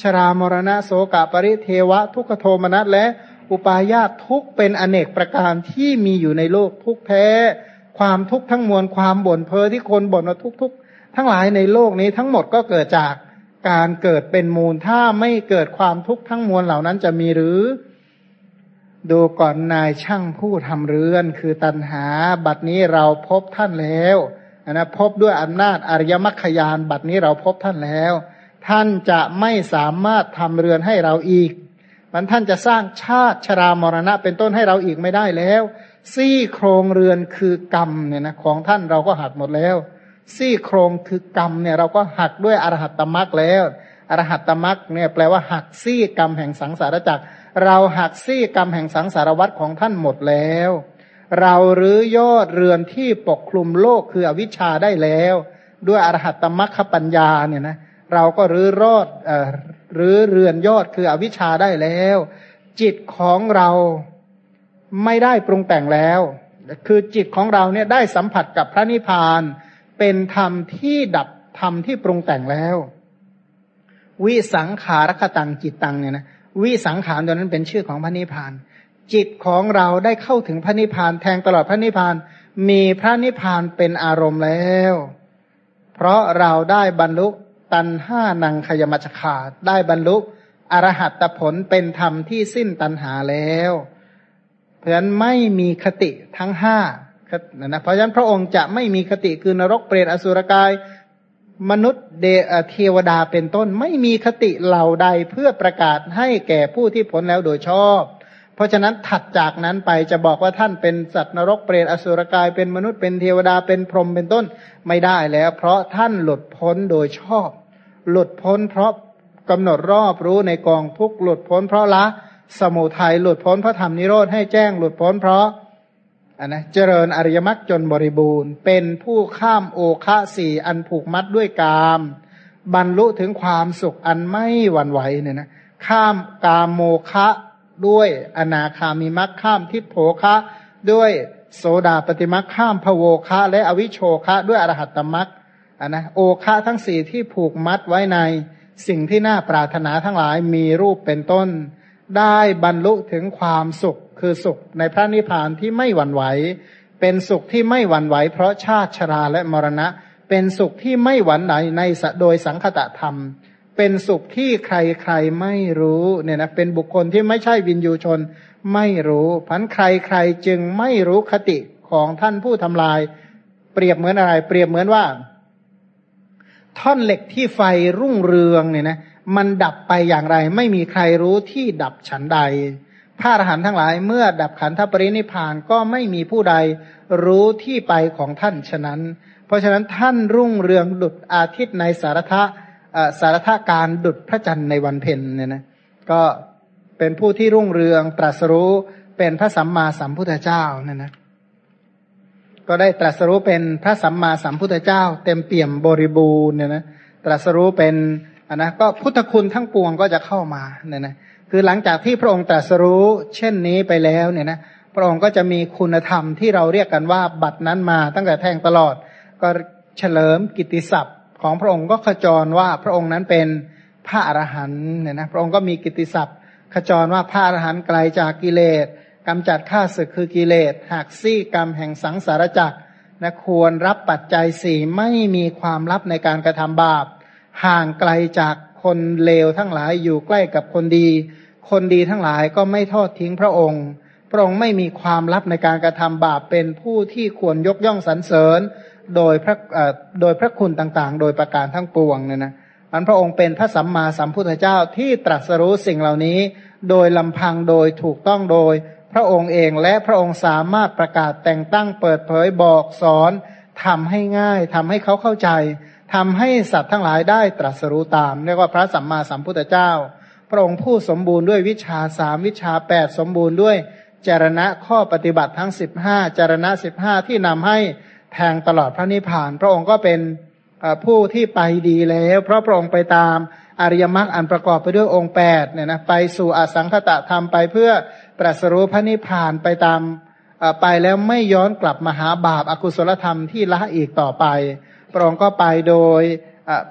ชรามรณะโสกปริเทวะ ทุกขโทมนัสและอุปาญาตทุกเป็นอเนกประการที่มีอยู่ในโลกทุกแท้ ความทุกข์ทั้งมวลความบ่นเพ้อที่คนบ่นว่าทุกทุกทั้งหลายในโลกนี้ทั้งหมดก็เกิดจาก การเกิดเป็นมูลถ้าไม่เกิดความทุกข์ทั้งมวลเหล่านั้นจะมีหรือ ดูก่อนนายช่างผู้ทำเรือน คือตันหา บัดนี้เราพบท่านแล้วนะพบด้วยอำนาจอริยมรรคยานบัดนี้เราพบท่านแล้ว ท่านจะไม่สามารถทำเรือนให้เราอีก มันท่านจะสร้างชาติชรามรณะ เป็นต้นให้เราอีกไม่ได้แล้ว ซี่โครงเรือนคือกรรมเนี่ยนะของท่านเราก็หักหมดแล้ว ซี่โครงคือกรรมเนี่ยเราก็หักด้วยอรหัตตมรักแล้วอรหัตตมรักเนี่ยแปลว่าหักซี่กรรมแห่งสังสารจักรเราหักซี่กรรมแห่งสังสารวัฏของท่านหมดแล้ว เราหรือยอดเรือนที่ปกคลุมโลกคืออวิชชาได้แล้ว ด้วยอรหัตตมรักขปัญญาเนี่ยนะเราก็รื้อรอดเอ่อรื้อเรือนยอดคืออวิชชาได้แล้ว จิตของเราไม่ได้ปรุงแต่งแล้ว คือจิตของเราเนี่ยได้สัมผัสกับพระนิพพานเเป็นธรรมที่ดับธรรมที่ปรุงแต่งแล้ว วิสังขารคตังจิตตังเนี่ยนะวิสังขารตัวนั้นเป็นชื่อของพระนิพพาน จิตของเราได้เข้าถึงพระนิพพานแทงตลอดพระนิพพาน มีพระนิพพานเป็นอารมณ์แล้ว เพราะเราได้บรรลุตันห้านังขยมัจขาดได้บรรลุอรหัตผลเป็นธรรมที่สิ้นตัณหาแล้ว เพราะฉะนั้นไม่มีคติทั้งห้า นะเพราะฉะนั้นพระองค์จะไม่มีคติคือนรกเปรตอสุรกาย มนุษย์เดเทวดาเป็นต้น ไม่มีคติเหล่าใดเพื่อประกาศให้แก่ผู้ที่พ้นแล้วโดยชอบ เพราะฉะนั้นถัดจากนั้นไปจะบอกว่าท่านเป็นสัตว์นรกเปรตอสุรกาย เป็นมนุษย์เป็นเทวดาเป็นพรหมเป็นต้นไม่ได้แล้ว เพราะท่านหลุดพ้นโดยชอบ หลุดพ้นเพราะกำหนดรอบรู้ในกองทุกหลุดพ้นเพราะละสมุทัยหลุดพ้นพระธรรมนิโรธให้แจ้งหลุดพ้นเพราะ อันนะเจริญอริยมรรคจนบริบูรณ์ เป็นผู้ข้ามโอคะสี่อันผูกมัดด้วยกาม บรรลุถึงความสุขอันไม่หวั่นไหวเนี่ยนะข้ามกามโมคะด้วยอนาคามิมัคข้ามทิพโภคะ ด้วยโสดาปฏิมัคข้ามพโวคะ และอวิโชคะด้วยอรหัตตมัคอันนะโอคะทั้งสี่ที่ผูกมัดไว้ในสิ่งที่น่าปรารถนาทั้งหลายมีรูปเป็นต้น ได้บรรลุถึงความสุข คือสุขในพระนิพพานที่ไม่หวั่นไหว เป็นสุขที่ไม่หวั่นไหว เพราะชาติชราและมรณะ เป็นสุขที่ไม่หวั่นไหวในโดยสังคตะธรรม เป็นสุขที่ใครใครไม่รู้เนี่ยนะเป็นบุคคลที่ไม่ใช่วินยูชนไม่รู้พันใครใครจึงไม่รู้คติของท่านผู้ทำลาย เปรียบเหมือนอะไร เปรียบเหมือนว่า ท่อนเหล็กที่ไฟรุ่งเรืองเนี่ยนะมันดับไปอย่างไร ไม่มีใครรู้ที่ดับฉันใด พระอรหันต์ทั้งหลายเมื่อดับขันธปรินิพานก็ไม่มีผู้ใดรู้ที่ไปของท่านฉะนั้น เพราะฉะนั้นท่านรุ่งเรืองดุดอาทิตย์ในสารทะสารทการดุดพระจันทร์ในวันเพ็ญเนี่ยนะก็เป็นผู้ที่รุ่งเรืองตรัสรู้เป็นพระสัมมาสัมพุทธเจ้าเนี่ยนะก็ได้ตรัสรู้เป็นพระสัมมาสัมพุทธเจ้า เต็มเปี่ยมบริบูรณ์เนี่ยนะตรัสรู้เป็นอันนะก็พุทธคุณทั้งปวงก็จะเข้ามาเนี่ยนะ คือหลังจากที่พระองค์ตรัสรู้เช่นนี้ไปแล้วเนี่ยนะพระองค์ก็จะมีคุณธรรมที่เราเรียกกันว่าบัตรนั้นมาตั้งแต่แทงตลอด ก็เฉลิมกิติศัพท์ของพระองค์ก็ขจรว่าพระองค์นั้นเป็นพระอรหันต์เนี่ยนะพระองค์ก็มีกิติศัพท์ ขจรว่าพระอรหันต์ไกลจากกิเลสกำจัดข้าศึกคือกิเลสหากซี่กรรมแห่งสังสารจักรนะควรรับปัจจัยสี่ไม่มีความลับในการกระทำบาป ห่างไกลจากคนเลวทั้งหลายอยู่ใกล้กับคนดี คนดีทั้งหลายก็ไม่ทอดทิ้งพระองค์ พระองค์ไม่มีความลับในการกระทำบาปเป็นผู้ที่ควรยกย่องสรรเสริญ โดยพระโดยพระคุณต่างๆ โดยประการทั้งปวงเนี่ยนะอันพระองค์เป็นพระสัมมาสัมพุทธเจ้าที่ตรัสรู้สิ่งเหล่านี้ โดยลำพังโดยถูกต้องโดย พระองค์เองและพระองค์สามารถประกาศแต่งตั้งเปิดเผยบอกสอนทำให้ง่ายทำให้เขาเข้าใจทำให้สัตว์ทั้งหลายได้ตรัสรู้ตาม เรียกว่าพระสัมมาสัมพุทธเจ้า ระองค์ผู้สมบูรณ์ด้วยวิชาสามวิชาแปดสมบูรณ์ด้วยจารณะข้อปฏิบัติทั้งสิบห้าจารณะสิบห้าที่นำให้แทงตลอดพระนิพพาน พระองค์ก็เป็นผู้ที่ไปดีแล้ว เพราะพระองค์ไปตามอริยมรรคอันประกอบไปด้วยองค์แปดเนี่ยนะไปสู่อสังขตะธรรมไปเพื่อตรัสรู้พระนิพพานไปตามไปแล้วไม่ย้อนกลับมาหาบาปอากุศลธรรมที่ละอีกต่อไปพระองค์ก็ไปโดย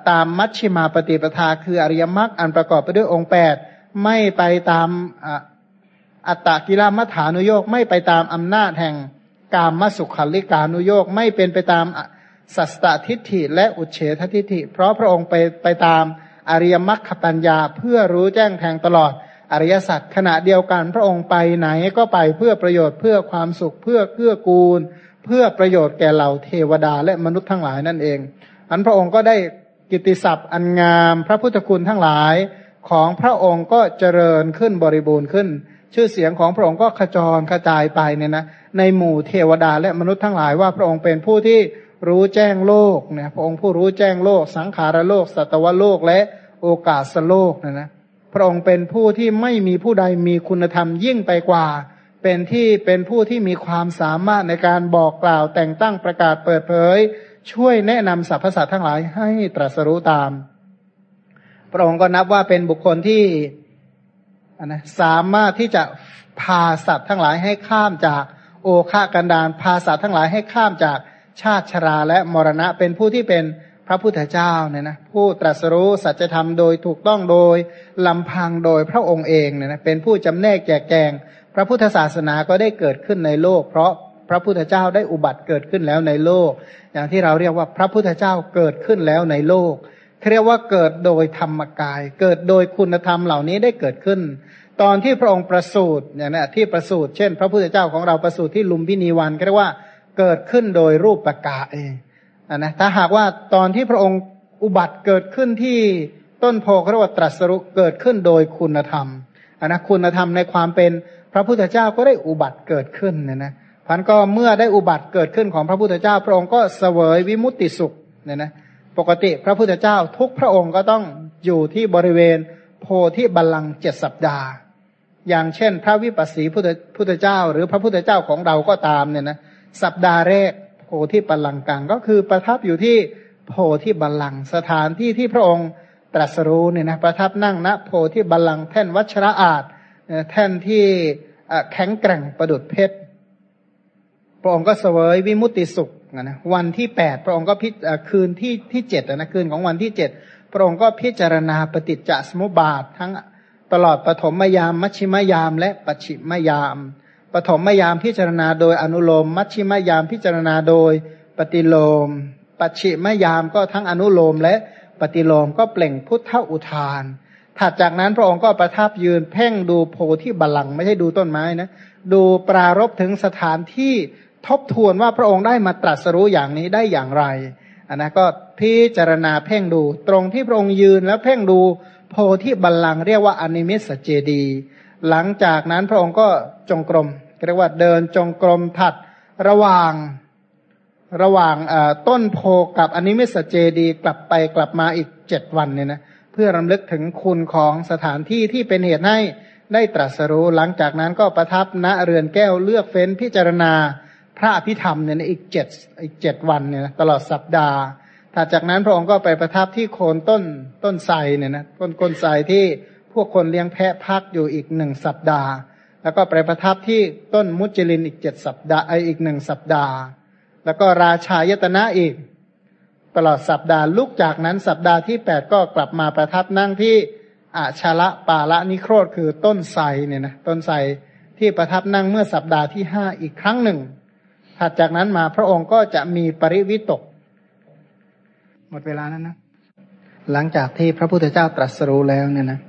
ตามมัชชิมาปฏิปทา คืออริยมรรคอันประกอบไปด้วยองค์แปดไม่ไปตามอัตตกิลมัฐานุโยกไม่ไปตามอำนาจแห่งกามมสุขัลิกานุโยกไม่เป็นไปตามสัสตทิฏฐิและอุเฉททิฏฐิ เพราะพระองค์ไปไปตามอริยมรรคปัญญาเพื่อรู้แจ้งแทงตลอดอริยสัจขณะเดียวกันพระองค์ไปไหนก็ไปเพื่อประโยชน์เพื่อความสุขเพื่อเกื้อกูล เพื่อประโยชน์แก่เหล่าเทวดาและมนุษย์ทั้งหลายนั่นเองอันพระองค์ก็ได้ กิตติศัพท์อันงามพระพุทธคุณทั้งหลายของพระองค์ก็เจริญขึ้นบริบูรณ์ขึ้น ชื่อเสียงของพระองค์ก็ขจรกระจายไปเนี่ยนะในหมู่เทวดาและมนุษย์ทั้งหลายว่าพระองค์เป็นผู้ที่รู้แจ้งโลกเนี่ยพระองค์ผู้รู้แจ้งโลก สังขารโลก สัตวโลกและโอกาสโลกนะนะพระองค์เป็นผู้ที่ไม่มีผู้ใดมีคุณธรรมยิ่งไปกว่า เป็นที่เป็นผู้ที่มีความสามารถในการบอกกล่าวแต่งตั้งประกาศเปิดเผย ช่วยแนะนำสรรพสัตว์ทั้งหลายให้ตรัสรู้ตาม พระองค์ก็นับว่าเป็นบุคคลที่นะสามารถที่จะพาสัตว์ทั้งหลายให้ข้ามจากโอคากันดานพาสัตว์ทั้งหลายให้ข้ามจากชาติชราและมรณะเป็นผู้ที่เป็นพระพุทธเจ้าเนี่ยนะผู้ตรัสรู้สัจธรรมโดยถูกต้องโดยลำพังโดยพระองค์เองเนี่ยนะเป็นผู้จำแนกแจกแจง พระพุทธศาสนาก็ได้เกิดขึ้นในโลก เพราะพระพุทธเจ้าได้อุบัติเกิดขึ้นแล้วในโลก อย่างที่เราเรียกว่าพระพุทธเจ้าเกิดขึ้นแล้วในโลกเรียกว่าเกิดโดยธรรมกาย เกิดโดยคุณธรรมเหล่านี้ได้เกิดขึ้น ตอนที่พระองค์ประสูติอย่างนี้ที่ประสูติเช่น พระพุทธเจ้าของเราประสูติที่ลุมพินีวันเรียกว่าเกิดขึ้นโดยรูปประกาเองนะถ้าหากว่าตอนที่พระองค์อุบัติเกิดขึ้นที่ต้นโพเรียกว่าตรัสรุเกิดขึ้นโดยคุณธรรมนนะคุณธรรมในความเป็นพระพุทธเจ้าก็ได้อุบัติเกิดขึ้นเนี่ยนะ พันก็เมื่อได้อุบัติเกิดขึ้นของพระพุทธเจ้า พระองค์ก็เสวยวิมุตติสุขเนี่ยนะปกติพระพุทธเจ้าทุกพระองค์ก็ต้องอยู่ที่บริเวณโพธิบัลลังก์เจ็ดสัปดาห์ อย่างเช่น พระวิปัสสีพุทธพุทธเจ้า หรือพระพุทธเจ้าของเราก็ตามเนี่ยนะสัปดาห์แรกโพธิบัลลังกังก็คือประทับอยู่ที่โพธิบัลลังก์สถานที่ที่พระองค์ตรัสรู้เนี่ยนะประทับนั่งณโพธิบัลลังก์แท่นวัชระอาจแท่นที่แข็งแกร่งประดุดเพชร พระองค์ก็เสวยวิมุตติสุขนะวันที่แปดพระองค์ก็พิคืนที่ที่เจ็ดนะคืนของวันที่เจ็ดพระองค์ก็พิจารณาปฏิจจสมุปบาททั้งตลอดปฐมยาม มัชชิมยาม และปัจฉิมยามปฐมยามพิจารณาโดยอนุโลม มัชชิมยามพิจารณาโดยปฏิโลม ปัจฉิมยามก็ทั้งอนุโลมและปฏิโลมก็เปล่งพุทธอุทาน ถัดจากนั้นพระองค์ก็ประทับยืนเพ่งดูโพธิบัลลังก์ไม่ใช่ดูต้นไม้นะ ดูปรารภถึงสถานที่ ทบทวนว่าพระองค์ได้มาตรัสรู้อย่างนี้ได้อย่างไรอันนะก็พิจารณาเพ่งดู ตรงที่พระองค์ยืนแล้วเพ่งดูโพธิบัลลังก์เรียกว่าอนิมิสเจดีย์ หลังจากนั้นพระองค์ก็จงกรมเรียกว่าเดินจงกรมถัดระหว่างระหว่างต้นโพธิ์กับอนิมิสเจดีย์กลับไปกลับมาอีกเจ็ดวันเนี่ยนะเพื่อรำลึกถึงคุณของสถานที่ที่เป็นเหตุให้ได้ตรัสรู้ หลังจากนั้นก็ประทับณเรือนแก้วเลือกเฟ้นพิจารณา ระอภิธรรมเนี่ยอีกเจ็ดอีกเจ็ดวันเนี่ยตลอดสัปดาห์ถัดจากนั้นพระองค์ก็ไปประทับที่โคนต้นต้นไทรเนี่ยนะต้นก้นไทรที่พวกคนเลี้ยงแพะพักอยู่อีกหนึ่งสัปดาห์ แล้วก็ไปประทับที่ต้นมุจลินอีกเจ็ดสัปดาห์ไอีกหนึ่งสัปดาห์ แล้วก็ราชายตนะอีก ตลอดสัปดาห์ลุกจากนั้นสัปดาห์ที่แปดก็กลับมาประทับนั่งที่อาชาละปาละนิโครธคือต้นไทรเนี่ยนะต้นไทรที่ประทับนั่งเมื่อสัปดาห์ที่ห้าอีกครั้งหนึ่ง ถัดจากนั้นมาพระองค์ก็จะมีปริวิตก หมดเวลานั้นนะ หลังจากที่พระพุทธเจ้าตรัสรู้แล้วเนี่ยนะ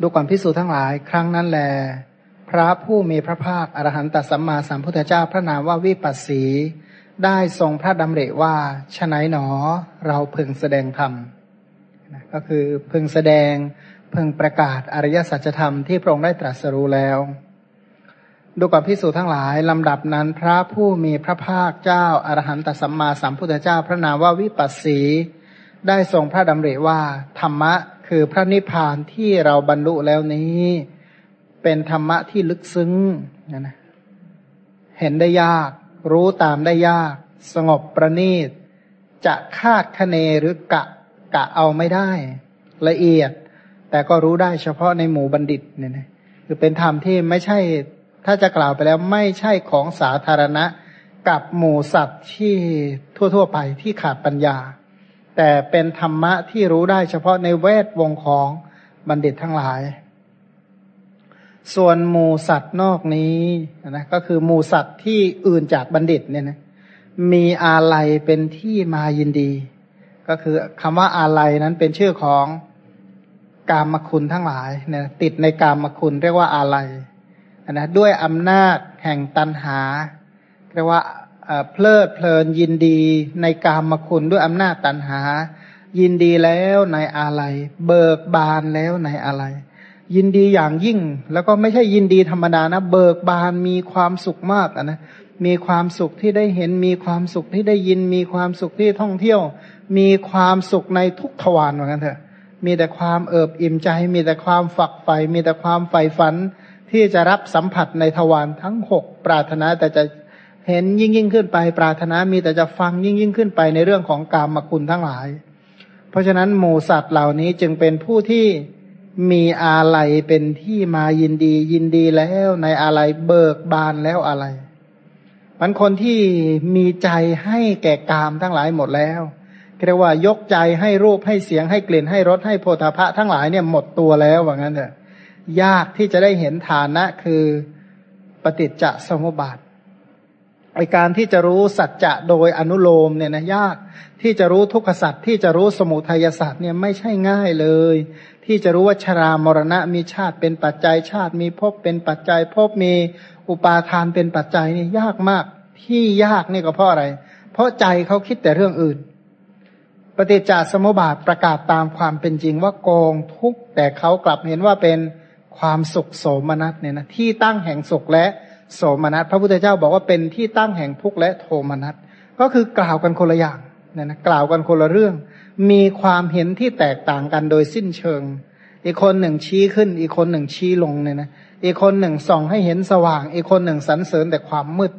ดูความพิสูจน์ทั้งหลาย ครั้งนั้นแล พระผู้มีพระภาคอรหันตสัมมาสัมพุทธเจ้าพระนามว่าวิปัสสี ได้ทรงพระดำริว่าฉไหนหนอ เราพึงแสดงธรรมก็คือพึงแสดงพึงประกาศอริยสัจธรรมที่พระองค์ได้ตรัสรู้แล้ว ดูกับพิสูจน์ทั้งหลาย ลำดับนั้นพระผู้มีพระภาคเจ้าอรหันตสัมมาสัมพุทธเจ้าพระนามว่าวิปัสสี ได้ทรงพระดำริว่า ธรรมะคือพระนิพพานที่เราบรรลุแล้วนี้ เป็นธรรมะที่ลึกซึ้งนะนะเห็นได้ยาก รู้ตามได้ยาก สงบประณีต จะคาดคะเนหรือกะกะเอาไม่ได้ ละเอียด แต่ก็รู้ได้เฉพาะในหมู่บัณฑิตเนี่ยนะคือเป็นธรรมที่ไม่ใช่ ถ้าจะกล่าวไปแล้วไม่ใช่ของสาธารณะ กับหมู่สัตว์ที่ทั่ว ๆ ไปที่ขาดปัญญา แต่เป็นธรรมะที่รู้ได้เฉพาะในเวทวงของบัณฑิตทั้งหลาย ส่วนหมูสัตว์นอกนี้นะก็คือหมูสัตว์ที่อื่นจากบัณฑิตเนี่ยนะมีอาลัยเป็นที่มายินดี ก็คือคำว่าอาลัยนั้นเป็นชื่อของกามคุณทั้งหลายเนี่ยติดในกามคุณเรียกว่าอาลัย นะด้วยอำนาจแห่งตันหาเรียกว่าเพลิดเพลินยินดีในกามคุณด้วยอำนาจตันหา ยินดีแล้วในอะไร เบิกบานแล้วในอะไร ยินดีอย่างยิ่ง แล้วก็ไม่ใช่ยินดีธรรมดานะ เบิกบานมีความสุขมากนะมีความสุขที่ได้เห็นมีความสุขที่ได้ยินมีความสุขที่ท่องเที่ยว มีความสุขในทุกทวารเหมือนกันเถอะ มีแต่ความเอิบอิ่มใจ มีแต่ความฝักใฝ่มีแต่ความใฝ่ฝัน ที่จะรับสัมผัสในทวารทั้งหกปรารถนาแต่จะเห็นยิ่งยิ่งขึ้นไป ปรารถนามีแต่จะฟังยิ่งยิ่งขึ้นไปในเรื่องของกามคุณทั้งหลาย เพราะฉะนั้นหมูสัตว์เหล่านี้จึงเป็นผู้ที่มีอาลัยเป็นที่มายินดียินดีแล้วในอาลัยเบิกบานแล้วอะไรมันคนที่มีใจให้แก่กามทั้งหลายหมดแล้วเรียกว่ายกใจให้รูปให้เสียงให้กลิ่นให้รสให้โพธาภะทั้งหลายเนี่ยหมดตัวแล้วว่างั้นเถอะ ยากที่จะได้เห็นฐานะคือปฏิจจสมุปบาทไอการที่จะรู้สัจจะโดยอนุโลมเนี่ยนะยากที่จะรู้ทุกขสัจที่จะรู้สมุทัยสัจเนี่ยไม่ใช่ง่ายเลย ที่จะรู้ว่าชรามรณะมีชาติเป็นปัจจัยชาติมีภพเป็นปัจจัยภพมีอุปาทานเป็นปัจจัยนี่ยากมากที่ยากนี่ก็เพราะอะไร เพราะใจเขาคิดแต่เรื่องอื่น ปฏิจจสมุปบาทประกาศตามความเป็นจริงว่ากองทุกแต่เขากลับเห็นว่าเป็น ความสุขโสมนัสเนี่ยนะที่ตั้งแห่งสุขและโสมนัสพระพุทธเจ้าบอกว่าเป็นที่ตั้งแห่งทุกข์และโทมนัสก็คือกล่าวกันคนละอย่างเนี่ยนะกล่าวกันคนละเรื่อง มีความเห็นที่แตกต่างกันโดยสิ้นเชิง อีกคนหนึ่งชี้ขึ้น อีกคนหนึ่งชี้ลงเนี่ยนะอีกคนหนึ่งส่องให้เห็นสว่าง อีกคนหนึ่งสรรเสริญแต่ความมืด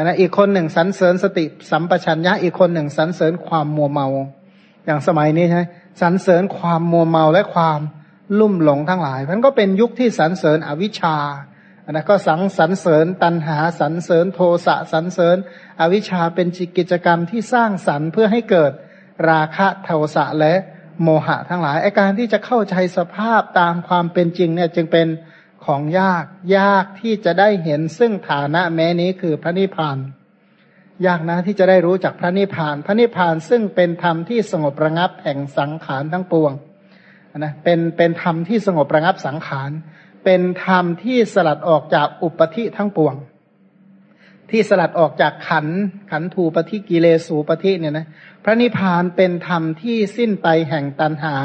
นะอีกคนหนึ่งสรรเสริญสติสัมปชัญญะอีกคนหนึ่งสรรเสริญความมัวเมา อย่างสมัยนี้ใช่สรรเสริญความมัวเมาและความ ลุ่มหลงทั้งหลายมันก็เป็นยุคที่สรรเสริญอวิชชานะก็สังสรรเสริญตันหาสรรเสริญโทสะสรรเสริญ อวิชชาเป็นกิจกรรมที่สร้างสรรค์เพื่อให้เกิดราคะโทสะและโมหะทั้งหลายอาการที่จะเข้าใจสภาพตามความเป็นจริงเนี่ยจึงเป็นของยากยากที่จะได้เห็นซึ่งฐานะแม้นี้คือพระนิพพานยากนะที่จะได้รู้จักพระนิพพาน พระนิพพานซึ่งเป็นธรรมที่สงบระงับแห่งสังขารทั้งปวง นะเป็นเป็นธรรมที่สงบระงับสังขาร เป็นธรรมที่สลัดออกจากอุปธิทั้งปวง ที่สลัดออกจากขันขันธูปธิกิเลสูปธิเนี่ยนะพระนิพพานเป็นธรรมที่สิ้นไปแห่งตันหา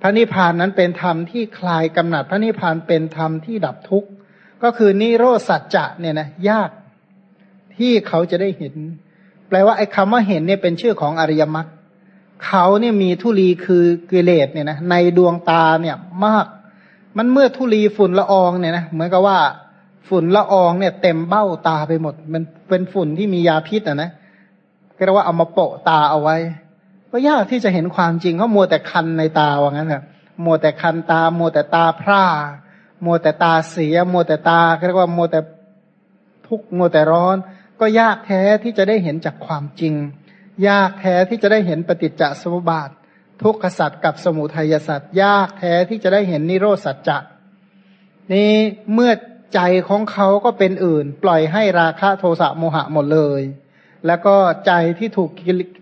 พระนิพพานนั้นเป็นธรรมที่คลายกำหนัด พระนิพพานเป็นธรรมที่ดับทุกข์ก็คือนิโรธสัจจะเนี่ยนะยากที่เขาจะได้เห็น แปลว่าไอ้คำว่าเห็นเนี่ยเป็นชื่อของอริยมรรค เขาเนี่ยมีทุลีคือกิเลสเนี่ยนะในดวงตาเนี่ยมาก มันเมื่อทุลีฝุ่นละอองเนี่ยนะเหมือนกับว่าฝุ่นละอองเนี่ย เต็มเบ้าตาไปหมด มันเป็นฝุ่นที่มียาพิษอะนะก็เรียกว่าเอามาโปะตาเอาไว้ ก็ยากที่จะเห็นความจริงเขามัวแต่คันในตาว่างั้นเถอะมัวแต่คันตา มัวแต่ตาพร่า มัวแต่ตาเสีย มัวแต่ตาเรียกว่ามัวแต่ทุกมัวแต่ร้อน ก็ยากแท้ที่จะได้เห็นจากความจริง ยากแท้ที่จะได้เห็นปฏิจจสมุปบาท ทุกขสัตว์กับสมุทัยสัตว์ยากแท้ที่จะได้เห็นนิโรธสัจจะนี่เมื่อใจของเขาก็เป็นอื่น ปล่อยให้ราคะโทสะโมหะหมดเลย แล้วก็ใจที่ถูก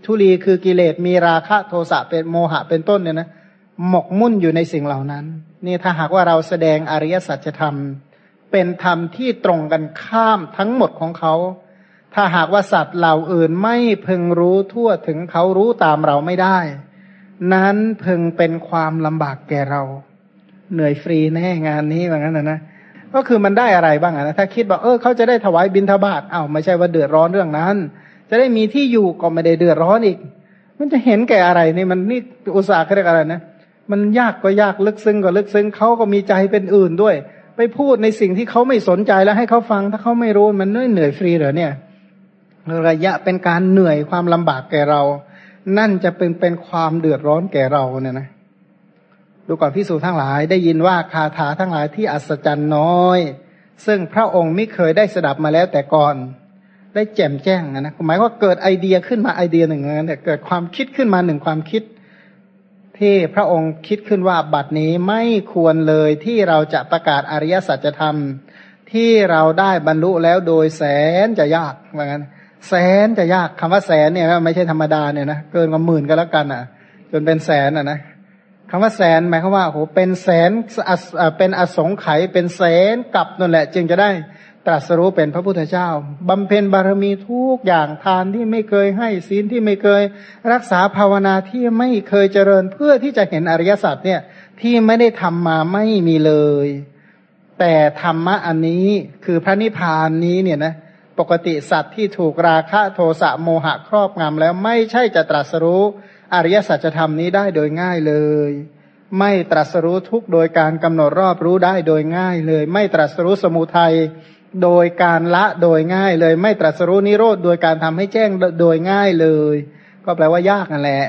ทุลีคือกิเลสมีราคะโทสะเป็นโมหะเป็นต้นเนี่ยนะหมกมุ่นอยู่ในสิ่งเหล่านั้น นี่ถ้าหากว่าเราแสดงอริยสัจธรรม เป็นธรรมที่ตรงกันข้ามทั้งหมดของเขา ถ้าหากว่าสัตว์เหล่าอื่นไม่พึงรู้ทั่วถึงเขารู้ตามเราไม่ได้ นั้นพึงเป็นความลำบากแก่เรา เหนื่อยฟรีแน่งานนี้แบบนั้นนะนะก็คือมันได้อะไรบ้างนะถ้าคิดว่าเออเขาจะได้ถวายบิณฑบาตเอ้าไม่ใช่ว่าเดือดร้อนเรื่องนั้น จะได้มีที่อยู่ก็ไม่ได้เดือดร้อนอีก มันจะเห็นแก่อะไรนี่มันนี่อุตสาห์เรียกอะไรนะมันยากก็ยากลึกซึ้งก็ลึกซึ้งเขาก็มีใจเป็นอื่นด้วย ไปพูดในสิ่งที่เขาไม่สนใจแล้วให้เขาฟัง ถ้าเขาไม่รู้มันนี่เหนื่อยฟรีเหรอเนี่ย ระยะเป็นการเหนื่อยความลำบากแก่เรา นั่นจะเป็นเป็นความเดือดร้อนแก่เราเนี่ยนะดูก่อนพิสูจทั้งหลาย ได้ยินว่าคาถาทั้งหลายที่อัศจรรย์น้อย ซึ่งพระองค์ไม่เคยได้สดับมาแล้วแต่ก่อน ได้แจ่มแจ้งนะหมายว่าเกิดไอเดียขึ้นมาไอเดียหนึ่งนะเนี่ยเกิดความคิดขึ้นมาหนึ่งความคิด ที่พระองค์คิดขึ้นว่าบัดนี้ไม่ควรเลยที่เราจะประกาศอริยสัจธรรม ที่เราได้บรรลุแล้วโดยแสนจะยากเหมือนกัน แสนจะยากคำว่าแสนเนี่ยไม่ใช่ธรรมดาเนี่ยนะเกินกว่าหมื่นก็แล้วกันอะ จนเป็นแสนอะนะคำว่าแสนหมายความว่าโหเป็นแสนเป็นอสงไขยเป็นแสนกลับนั่นแหละ จึงจะได้ตรัสรู้เป็นพระพุทธเจ้าบำเพ็ญบารมีทุกอย่างทานที่ไม่เคยให้ศีลที่ไม่เคยรักษาภาวนาที่ไม่เคยเจริญเพื่อที่จะเห็นอริยสัจเนี่ยที่ไม่ได้ทำมาไม่มีเลย แต่ธรรมะอันนี้คือพระนิพพานนี้เนี่ยนะ ปกติสัตว์ที่ถูกราคะโทสะโมหะครอบงำแล้วไม่ใช่จะตรัสรู้อริยสัจธรรมนี้ได้โดยง่ายเลย ไม่ตรัสรู้ทุกโดยการกำหนดรอบรู้ได้โดยง่ายเลย ไม่ตรัสรู้สมุทัยโดยการละโดยง่ายเลย ไม่ตรัสรู้นิโรธโดยการทำให้แจ้งโดยง่ายเลย ก็แปลว่ายากนั่นแหละ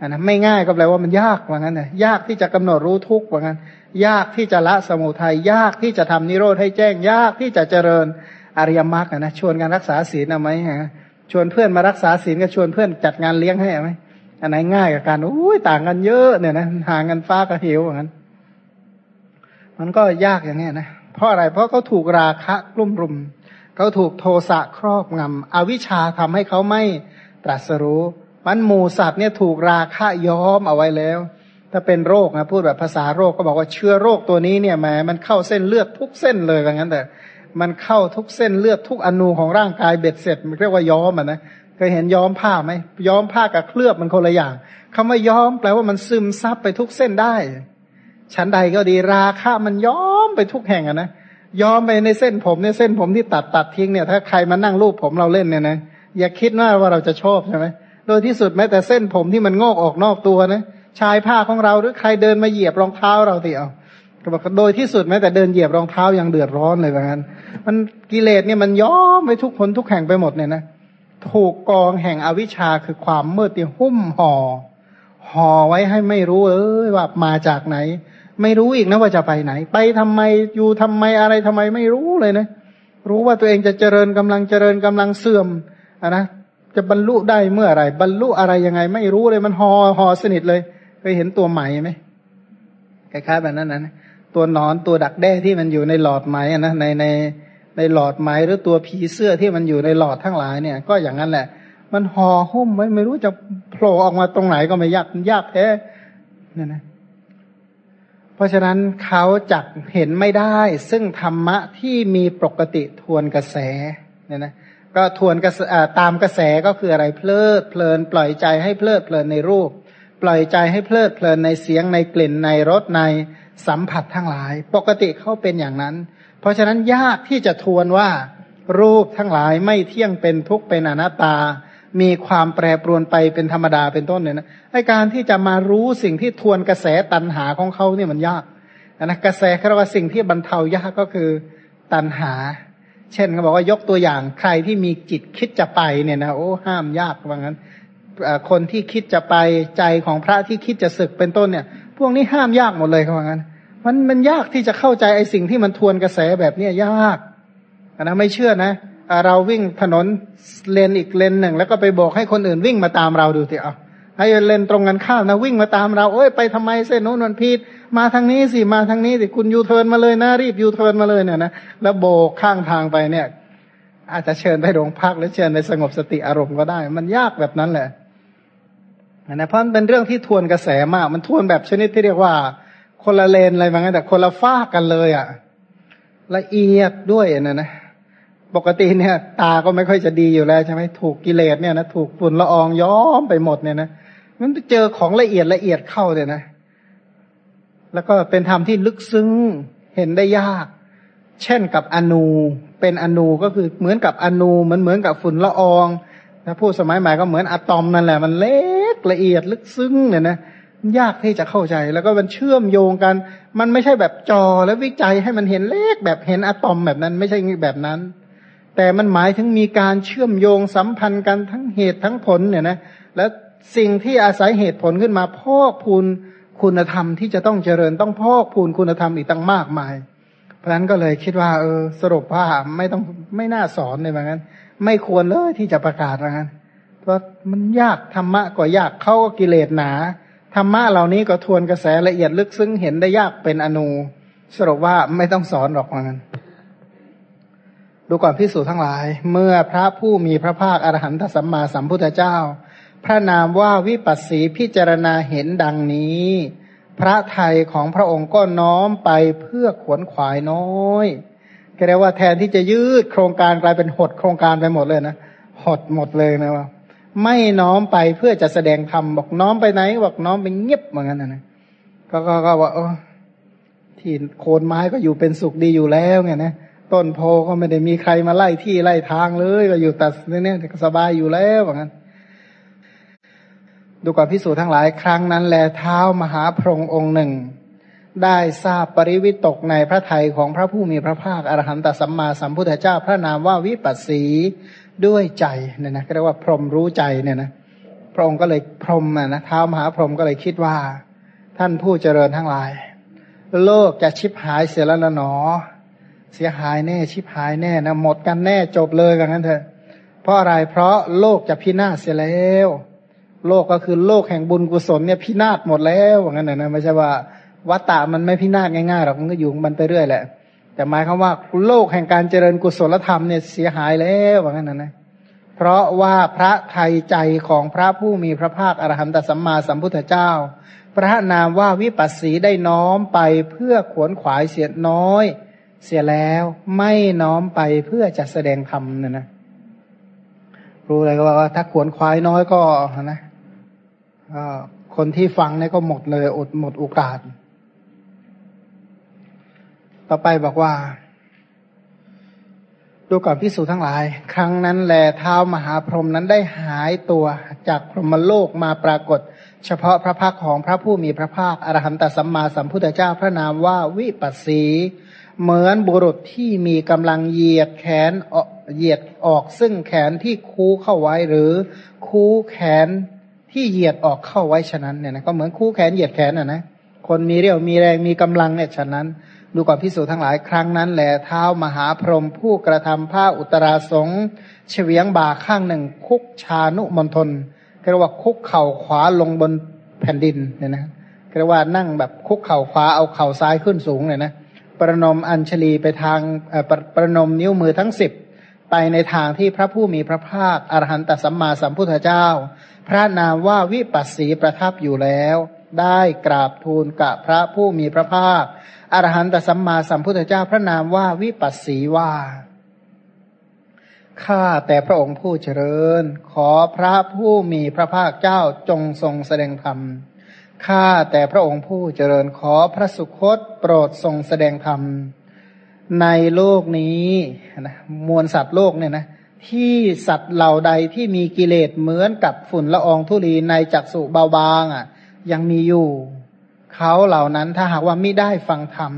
อันนะไม่ง่ายก็แปลว่ามันยากว่างั้นนะยากที่จะกำหนดรู้ทุกว่างั้น ยากที่จะละสมุทัยยากที่จะทำนิโรธให้แจ้งยากที่จะเจริญ อริยมรรคนะชวนกันรักษาศีลเอาไหมฮะชวนเพื่อนมารักษาศีลก็ชวนเพื่อนจัดงานเลี้ยงให้ไหมอันไหนง่ายกับการอุ้ยต่างกันเยอะเนี่ยนะห่างกันฟ้ากับเหวอย่างนั้น มันก็ยากอย่างนี้นะเพราะอะไรเพราะเขาถูกราคะกลุ่มรุมเขาถูกโทสะครอบงำอวิชชาทำให้เขาไม่ตรัสรู้ มันหมูสัตว์เนี่ยถูกราคะย้อมเอาไว้แล้ว ถ้าเป็นโรคนะพูดแบบภาษาโรคก็บอกว่าเชื้อโรคตัวนี้เนี่ยแหมมันเข้าเส้นเลือดทุกเส้นเลยอย่างนั้นแต่ มันเข้าทุกเส้นเลือดทุกอนูของร่างกายเบ็ดเสร็จมันเรียกว่าย้อมอะนะเคยเห็นย้อมผ้าไหมย้อมผ้ากับเคลือบมันคนละอย่างคำว่าย้อมแปลว่ามันซึมซับไปทุกเส้นได้ ชั้นใดก็ดีราคะมันย้อมไปทุกแห่งอะนะย้อมไปในเส้นผมในเส้นผมที่ตัดตัดทิ้งเนี่ยถ้าใครมานั่งรูปผมเราเล่นเนี่ยนะอย่าคิดว่าว่าเราจะชอบใช่ไหมโดยที่สุดแม้แต่เส้นผมที่มันงอกออกนอกตัวนะชายผ้าของเราหรือใครเดินมาเหยียบรองเท้าเราตีเอา ก็บอกโดยที่สุดแม้แต่เดินเหยียบรองเท้ายังเดือดร้อนเลยแบบนั้น มันกิเลสเนี่ยมันย้อมไปทุกคนทุกแห่งไปหมดเนี่ยนะถูกกองแห่งอวิชชาคือความมืดที่หุ้มห่อห่อไว้ให้ไม่รู้เออว่ามาจากไหน ไม่รู้อีกนะว่าจะไปไหน ไปทำไมอยู่ทำไมอะไรทำไมไม่รู้เลยนะ รู้ว่าตัวเองจะเจริญกำลังเจริญกำลังเสื่อมอะนะจะบรรลุได้เมื่อไหร่บรรลุอะไรยังไง ไม่รู้เลยมันหอหอสนิทเลยเคยเห็นตัวไหม่ไหมคล้ายๆแบบนั้นนะ ตัวนอนตัวดักแด้ที่มันอยู่ในหลอดไหมนะในในในหลอดไหมหรือตัวผีเสื้อที่มันอยู่ในหลอดทั้งหลายเนี่ย ก็อย่างนั้นแหละ มันห่อหุ้มไว้ไม่รู้จะโผล่ออกมาตรงไหนก็ไม่ยากยากแท้เนี่ยนะเพราะฉะนั้นเขาจักเห็นไม่ได้ ซึ่งธรรมะที่มีปกติทวนกระแสเนี่ยนะก็ทวนกระตามกระแสก็คืออะไรเพลิด เพลิน ปล่อยใจให้เพลิดเพลินในรูป ปล่อยใจให้เพลิดเพลินในเสียงในกลิ่นในรสใน สัมผัสทั้งหลาย ปกติเขาเป็นอย่างนั้น เพราะฉะนั้นยากที่จะทวนว่า รูปทั้งหลายไม่เที่ยงเป็นทุกข์เป็นอนัตตา มีความแปรปรวนไปเป็นธรรมดาเป็นต้นเนี่ยนะไอการที่จะมารู้สิ่งที่ทวนกระแสตันหาของเขาเนี่ยมันยากนะกระแสคำว่าสิ่งที่บรรเทายากก็คือตันหา เช่นเขาบอกว่ายกตัวอย่างใครที่มีจิตคิดจะไปเนี่ยนะโอ้ห้ามยากว่างั้นคนที่คิดจะไปใจของพระที่คิดจะศึกเป็นต้นเนี่ย พวกนี้ห้ามยากหมดเลยเขาว่างั้น มันมันยากที่จะเข้าใจไอ้สิ่งที่มันทวนกระแสแบบเนี้ยยากนะไม่เชื่อนะเราวิ่งถนนเลนอีกเลนหนึ่ง แล้วก็ไปบอกให้คนอื่นวิ่งมาตามเราดูสิเอาให้เลนตรงกันข้ามนะวิ่งมาตามเราโอ้ยไปทำไมเส้นโน้นมันผิดมาทางนี้สิมาทางนี้สิคุณยูเทิร์นมาเลยนะรีบยูเทิร์นมาเลยเนี่ยนะแล้วโบกข้างทางไปเนี่ย อาจจะเชิญไปโรงพักหรือเชิญไปสงบสติอารมณ์ก็ได้ มันยากแบบนั้นแหละ นะเพราะมันเป็นเรื่องที่ทวนกระแสมาก มันทวนแบบชนิดที่เรียกว่า คนละเลนอะไรบางอย่างแต่คนละฟากกันเลยอะ่ะละเอียดด้วยนะนะปกติเนี่ย ตาก็ไม่ค่อยจะดีอยู่แล้วใช่ไหมถูกกิเลสเนี่ยนะถูกฝุ่นละอองย้อมไปหมดเนี่ยนะมันเจอของละเอียดละเอียดเข้าเนี่ยนะ แล้วก็เป็นธรรมที่ลึกซึ้งเห็นได้ยาก เช่นกับอนูเป็นอนูก็คือเหมือนกับอนูมันเหมือนกับฝุ่นละอองถ้าพูดสมัยใหม่ก็เหมือนอะตอมนั่นแหละมันเล็ก ละเอียดลึกซึ้งเนี่ยนะยากที่จะเข้าใจแล้วก็มันเชื่อมโยงกัน มันไม่ใช่แบบจอแล้ววิจัยให้มันเห็นเล็กแบบเห็นอะตอมแบบนั้น ไม่ใช่แบบนั้น แต่มันหมายถึงมีการเชื่อมโยงสัมพันธ์กันทั้งเหตุทั้งผลเนี่ยนะแล้วสิ่งที่อาศัยเหตุผลขึ้นมาพอกพูนคุณธรรมที่จะต้องเจริญต้องพอกพูนคุณธรรมอีกตั้งมากมาย เพราะฉะนั้นก็เลยคิดว่า เออ สรุปว่าไม่ต้องไม่น่าสอนเลยเหมือนกันไม่ควรเลยที่จะประกาศเหมือนกัน เพราะมันยากธรรมะก็ยากเข้าก็กิเลสหนาธรรมะเหล่านี้ก็ทวนกระแสละเอียดลึกซึ้งเห็นได้ยากเป็นอนูสรุปว่าไม่ต้องสอนหรอกเหมือนกันดูก่อนพิสูจทั้งหลาย เมื่อพระผู้มีพระภาคอรหันตสัมมาสัมพุทธเจ้า พระนามว่าวิปัสสีพิจารณาเห็นดังนี้ พระไทยของพระองค์ก็น้อมไปเพื่อขวนขวายน้อยก็เรียกว่าแทนที่จะยืดโครงการกลายเป็นหดโครงการไปหมดเลยนะ หดหมดเลยนะว่า ไม่น้อมไปเพื่อจะแสดงธรรมบอกน้อมไปไหนบอกน้อมไปเงียบเหมือนกันนะก็ก็ก็ว่าที่โคนไม้ก็อยู่เป็นสุขดีอยู่แล้วไงนะต้นโพก็ไม่ได้มีใครมาไล่ที่ไล่ทางเลยก็อยู่แต่เนี่ยสบายอยู่แล้วเหมือนกันดูก่อนพิสูจทั้งหลายครั้งนั้นแลเท้ามหาพรหมองค์หนึ่ง ได้ทราบปริวิตกในพระไทยของพระผู้มีพระภาคอรหันตสัมมาสัมพุทธเจ้าพระนามว่าวิปัสสี ด้วยใจเนี่ยนะก็เรียกว่าพรหมรู้ใจเนี่ยนะพระองค์ก็เลยพรมนะเท้ามหาพรหมก็เลยคิดว่า ท่านผู้เจริญทั้งหลาย โลกจะชิบหายเสียแล้วนะหนอ เสียหายแน่ชิบหายแน่นะหมดกันแน่จบเลยกันนั้นเถอะ เพราะอะไรเพราะโลกจะพินาศเสียแล้ว โลกก็คือโลกแห่งบุญกุศลเนี่ยพินาศหมดแล้วอย่างนั้นนะไม่ใช่ว่าวัตตะมันไม่พินาศง่ายๆหรอกมันก็อยู่มันไปเรื่อยแหละ แต่หมายควาว่าโลกแห่งการเจริญกุศลธรรมเนี่ยเสียหายแล้วอย่างั้นนะนะเพราะว่าพระไทยใจของพระผู้มีพระภาคอรหันตสัมมาสัมพุทธเจ้า พระนามว่าวิปัสสีได้น้อมไปเพื่อขวนขวายเสียน้อย เสียแล้วไม่น้อมไปเพื่อจะแสดงธรรมเนี่ยนะรู้เลยก็ว่าถ้าขวนขวายน้อยก็นะก็คนที่ฟังเนี่ยก็หมดเลยอดหมดโอกาส ต่อไปบอกว่า ดูก่อนพิสูจทั้งหลาย ครั้งนั้นแลเท้ามหาพรหมนั้นได้หายตัวจากพรหมโลกมาปรากฏ เฉพาะพระพักของพระผู้มีพระภาคอรหันตสัมมาสัมพุทธเจ้าพระนามว่าวิปัสสีเหมือนบุรุษที่มีกำลังเหยียดแขนเหยียดออกซึ่งแขนที่คูเข้าไว้หรือคูแขนที่เหยียดออกเข้าไว้ฉะนั้นเนี่ยนะก็เหมือนคูแขนเหยียดแขนอะนะคนมีเรี่ยวมีแรงมีกำลังเนี่ยฉะนั้น ดูก่อนพิสูจทั้งหลายครั้งนั้นแหลเท้ามหาพรหมผู้กระทำผ้าอุตราสงเฉียงบ่าข้างหนึ่ง คุกชานุมนทนเรียกว่าคุกเข่าขวาลงบนแผ่นดินเนี่ยนะเรียกว่านั่งแบบคุกเข่าขวาเอาเข่าซ้ายขึ้นสูงเนี่ยนะประนมอัญชลีไปทางประประนมนิ้วมือทั้งสิบไปในทางที่พระผู้มีพระภาคอรหันตสัมมาสัมพุทธเจ้า พระนามว่าวิปัสสีประทับอยู่แล้ว ได้กราบทูลกับพระผู้มีพระภาค อรหันตสัมมาสัมพุทธเจ้าพระนามว่าวิปัสสีว่าข้าแต่พระองค์ผู้เจริญ ขอพระผู้มีพระภาคเจ้าจงทรงแสดงธรรมข้าแต่พระองค์ผู้เจริญขอพระสุคตโปรดทรงแสดงธรรมในโลกนี้นะมวลสัตว์โลกเนี่ยนะที่สัตว์เหล่าใดที่มีกิเลสเหมือนกับฝุ่นละอองธุลีในจักษุเบาบางอะ ยังมีอยู่ เขาเหล่านั้นถ้าหากว่าไม่ได้ฟังธรรม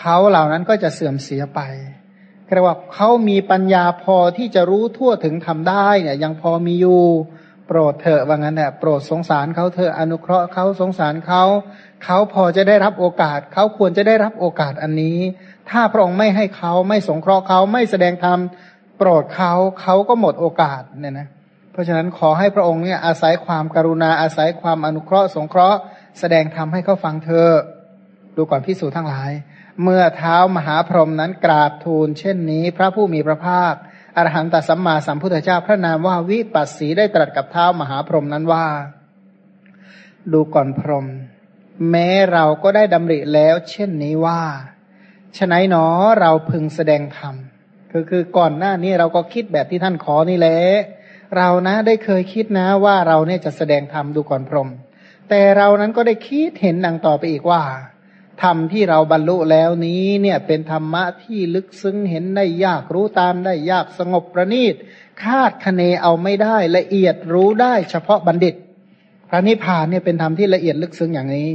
เขาเหล่านั้นก็จะเสื่อมเสียไปเรียกว่าเขามีปัญญาพอที่จะรู้ทั่วถึงทำได้เนี่ยยังพอมีอยู่โปรดเถอะว่างั้นแหละโปรดสงสารเขาเถอะอนุเคราะห์เขาสงสารเขาเขาพอจะได้รับโอกาส เขาควรจะได้รับโอกาสอันนี้ ถ้าพระองค์ไม่ให้เขาไม่สงเคราะห์เขาไม่แสดงธรรมโปรดเขาเขาก็หมดโอกาสเนี่ยนะเพราะฉะนั้นขอให้พระองค์เนี่ยอาศัยความกรุณาอาศัยความอนุเคราะห์สงเคราะห์ แสดงธรรมให้เขาฟังเธอ ดูก่อนพิสูจทั้งหลาย เมื่อเท้ามหาพรหมนั้นกราบทูล เช่นนี้พระผู้มีพระภาคอรหันตสัมมาสัมพุทธเจ้าพระนามว่าวิปัสสีได้ตรัสกับเท้ามหาพรหมนั้นว่า ดูก่อนพรหมแม้เราก็ได้ดำริแล้วเช่นนี้ว่าฉะนั้นหนอเราพึงแสดงธรรมคือคือก่อนหน้านี้เราก็คิดแบบที่ท่านขอนี่แหละเรานะได้เคยคิดนะว่าเราเนี่ยจะแสดงธรรมดูก่อนพรหม แต่เรานั้นก็ได้คิดเห็นดังต่อไปอีกว่าธรรมที่เราบรรลุแล้วนี้เนี่ยเป็นธรรมะที่ลึกซึ้งเห็นได้ยากรู้ตามได้ยากสงบประณีตคาดคะเนเอาไม่ได้ละเอียดรู้ได้เฉพาะบัณฑิต พระนิพพานเนี่ยเป็นธรรมที่ละเอียดลึกซึ้งอย่างนี้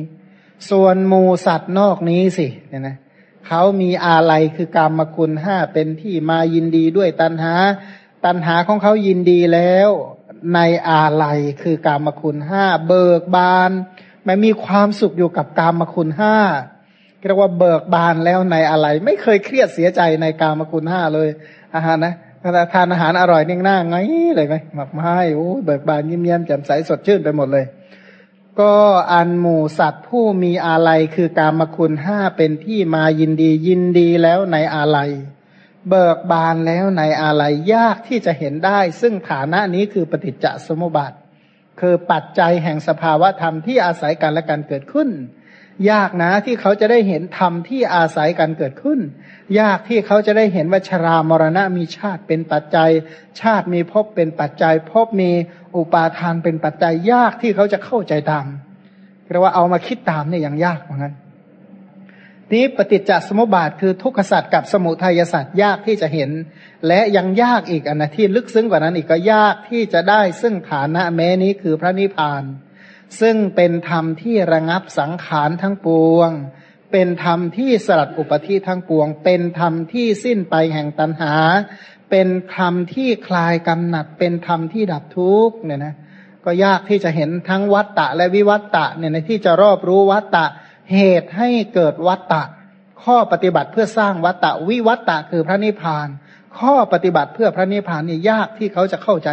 ส่วนมูสัตว์นอกนี้สิเนี่ยนะเขามีอาลัยคือกรรมคุณห้าเป็นที่มายินดีด้วยตัณหา ตัณหาของเขายินดีแล้ว ในอาลัยคือกามคุณห้าเบิกบานไมันมีความสุขอยู่กับกามคุณห้าเรียกว่าเบิกบานแล้วในอะไร ไม่เคยเครียดเสียใจในกามคุณห้าเลย อาหารนะทานอาหารอร่อยนิ่งหน้าไงเลยไหมหมักไม้โอ้เบิกบานยิ้มแย้มแจ่มใสสดชื่นไปหมดเลย ก็อันหมู่สัตว์ผู้มีอาลัยคือกามคุณห้าเป็นที่มายินดียินดีแล้วในอาลัย เบิกบานแล้วในอะไรยากที่จะเห็นได้ ซึ่งฐานะนี้คือปฏิจจสมุปบาท คือปัจจัยแห่งสภาวะธรรมที่อาศัยกันและกันเกิดขึ้น ยากนะที่เขาจะได้เห็นธรรมที่อาศัยกันเกิดขึ้น ยากที่เขาจะได้เห็นว่าชรามรณะมีชาติเป็นปัจจัย ชาติมีภพเป็นปัจจัยภพมีอุปาทานเป็นปัจจัยยากที่เขาจะเข้าใจตามเรียกว่าเอามาคิดตามเนี่ยยังยากเหมือนกัน นี้ปฏิจจสมุปบาทคือทุกขสัตว์กับสมุทัยสัตว์ยากที่จะเห็น และยังยากอีกอันนะที่ลึกซึ้งกว่านั้นอีกก็ยากที่จะได้ ซึ่งฐานะแม้นี้คือพระนิพพาน ซึ่งเป็นธรรมที่ระงับสังขารทั้งปวง เป็นธรรมที่สลัดอุปธิทั้งปวง เป็นธรรมที่สิ้นไปแห่งตัณหา เป็นธรรมที่คลายกำหนัด เป็นธรรมที่ดับทุกข์เนี่ยนะ ก็ยากที่จะเห็นทั้งวัตตะและวิวัตตะเนี่ยในที่จะรอบรู้วัตตะ เหตุให้เกิดวัตตะ ข้อปฏิบัติเพื่อสร้างวัตตะ วิวัตตะคือพระนิพพาน ข้อปฏิบัติเพื่อพระนิพพานนี่ยากที่เขาจะเข้าใจ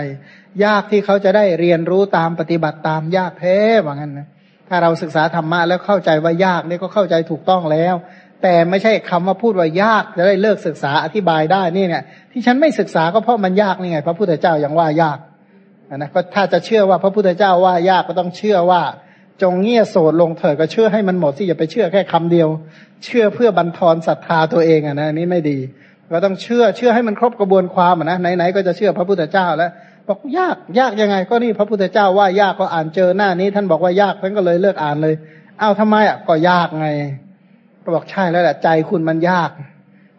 ยากที่เขาจะได้เรียนรู้ตามปฏิบัติตามยากแท้ว่างั้นนะถ้าเราศึกษาธรรมะแล้วเข้าใจว่ายากนี่ก็เข้าใจถูกต้องแล้ว แต่ไม่ใช่คำว่าพูดว่ายากจะได้เลิกศึกษาอธิบายได้นี่เนี่ยที่ฉันไม่ศึกษาก็เพราะมันยากนี่ไง พระพุทธเจ้ายังว่ายากนะก็ถ้าจะเชื่อว่าพระพุทธเจ้าว่ายากก็ต้องเชื่อว่า จงเงี่ยโสดลงเถิดก็เชื่อให้มันหมดที่อย่าไปเชื่อแค่คำเดียว เชื่อเพื่อบันทอนศรัทธาตัวเองอะนะนี่ไม่ดี ก็ต้องเชื่อเชื่อให้มันครบกระบวนความอะนะไหนๆก็จะเชื่อพระพุทธเจ้าแล้วบอกยากยากยังไง ก็นี่พระพุทธเจ้าว่ายากก็อ่านเจอหน้านี้ ท่านบอกว่ายากท่านก็เลยเลิกอ่านเลยเอ้าวทำไมอะก็ยากไงก็บอกใช่แล้วแหละใจคุณมันยาก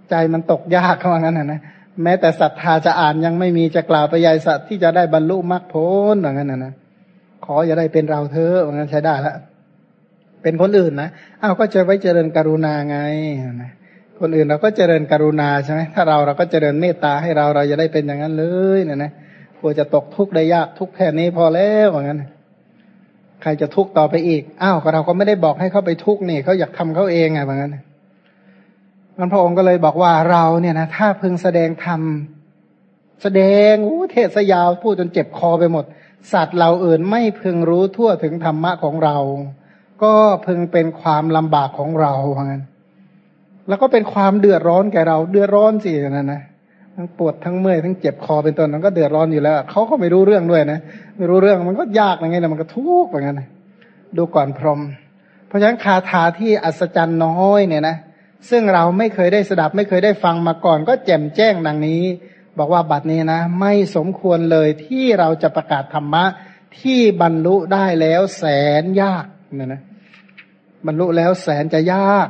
ใจมันตกยากเขาว่างั้นนะนะแม้แต่ศรัทธาจะอ่านยังไม่มีจะกล่าวไปยายสัตว์ที่จะได้บรรลุมรรคผลอย่างนั้นนะนะ ขออย่าได้เป็นเราเธออย่างนั้นใช้ได้ละเป็นคนอื่นนะอ้าวก็จะไว้เจริญกรุณาไงนะคนอื่นเราก็เจริญกรุณาใช่ไหมถ้าเราเราก็เจริญเมตตาให้เราเราจะได้เป็นอย่างนั้นเลยเนี่ยนะกลัวจะตกทุกข์ได้ยากทุกแค่นี้พอแล้วอย่างนั้น ใครจะทุกข์ต่อไปอีกอ้าวก็เราก็ไม่ได้บอกให้เขาไปทุกข์นี่เขาอยากทำเขาเองไงอย่างนั้นมันพระองค์ก็เลยบอกว่าเราเนี่ยนะถ้าพึงแสดงธรรมแสดงอู้เทศยาวพูดจนเจ็บคอไปหมด สัตว์เราอื่นไม่พึงรู้ทั่วถึงธรรมะของเรา ก็พึงเป็นความลำบากของเราเพราะงั้นแล้วก็เป็นความเดือดร้อนแก่เรา เดือดร้อนสินั่นนะทั้งปวดทั้งเมื่อยทั้งเจ็บคอเป็นต้นมันก็เดือดร้อนอยู่แล้วเขาก็ไม่รู้เรื่องด้วยนะไม่รู้เรื่องมันก็ยากอยังไงนะมันก็ทุกข์เหมือนกันดูก่อนพรหมเพราะฉะนั้นคาถาที่อัศจรรย์น้อยเนี่ยนะซึ่งเราไม่เคยได้สดับไม่เคยได้ฟังมาก่อน ก็แจ่มแจ้งดังนี้ บอกว่าบัดนี้นะ ไม่สมควรเลยที่เราจะประกาศธรรมะที่บรรลุได้แล้วแสนยากนี่ยนะบรรลุแล้วแสนจะยาก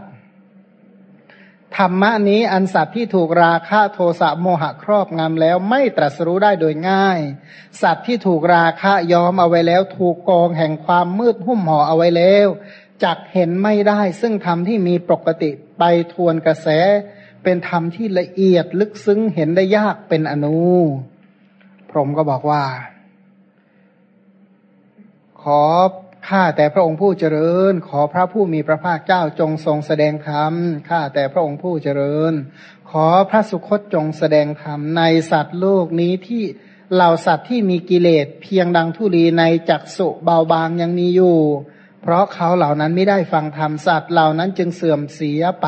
ธรรมะนี้อันสัตว์ที่ถูกราคะโทสะโมหะครอบงำแล้วไม่ตรัสรู้ได้โดยง่าย สัตว์ที่ถูกราคะย้อมเอาไว้แล้ว ถูกกองแห่งความมืดหุ้มห่อเอาไว้แล้วจักเห็นไม่ได้ ซึ่งธรรมที่มีปกติไปทวนกระแส เป็นธรรมที่ละเอียดลึกซึ้งเห็นได้ยากเป็นอนุพรหมก็บอกว่า ขอข้าแต่พระองค์ผู้เจริญ ขอพระผู้มีพระภาคเจ้าจงทรงแสดงธรรมข้าแต่พระองค์ผู้เจริญ ขอพระสุคตจงแสดงธรรมในสัตว์โลกนี้ที่เหล่าสัตว์ที่มีกิเลสเพียงดังทุลีในจักสุเบาบางยังมีอยู่ เพราะเขาเหล่านั้นไม่ได้ฟังธรรมสัตว์เหล่านั้นจึงเสื่อมเสียไป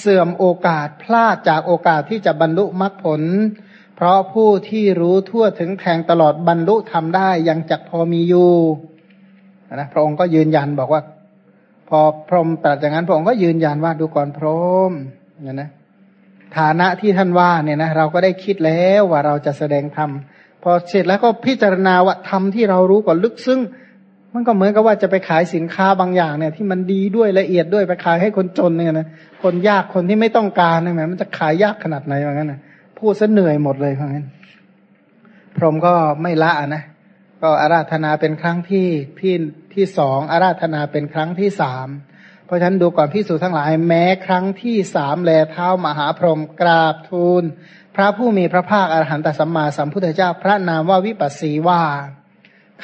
เสื่อมโอกาสพลาดจากโอกาสที่จะบรรลุมรรคผล เพราะผู้ที่รู้ทั่วถึงแทงตลอดบรรลุทำได้ยังจักพอมีอยู่นะพระองค์ก็ยืนยันบอกว่า พอพรหมตรัสอย่างนั้นพระองค์ก็ยืนยันว่าดูก่อนพรหมเนี่ยนะฐานะที่ท่านว่าเนี่ยนะเราก็ได้คิดแล้วว่าเราจะแสดงธรรมพอเสร็จแล้วก็พิจารณาว่าธรรมที่เรารู้ก่อนลึกซึ้ง มันก็เหมือนกับว่าจะไปขายสินค้าบางอย่างเนี่ย ที่มันดีด้วยละเอียดด้วยไปขายให้คนจนเนี่ยนะคนยากคนที่ไม่ต้องการเนี่ยมันจะขายยากขนาดไหนอย่างนั้นนะพูดซะเหนื่อยหมดเลยอย่างั้น พรหมก็ไม่ละนะก็อาราธนาเป็นครั้งที่ที่ที่สองอาราธนาเป็นครั้งที่สามเพราะฉะนั้นดูก่อนพิสูจทั้งหลายแม้ครั้งที่สามแลเท้ามหาพรหมกราบทูล พระผู้มีพระภาคอรหันตสัมมาสัมพุทธเจ้าพระนามว่าวิปัสสีว่า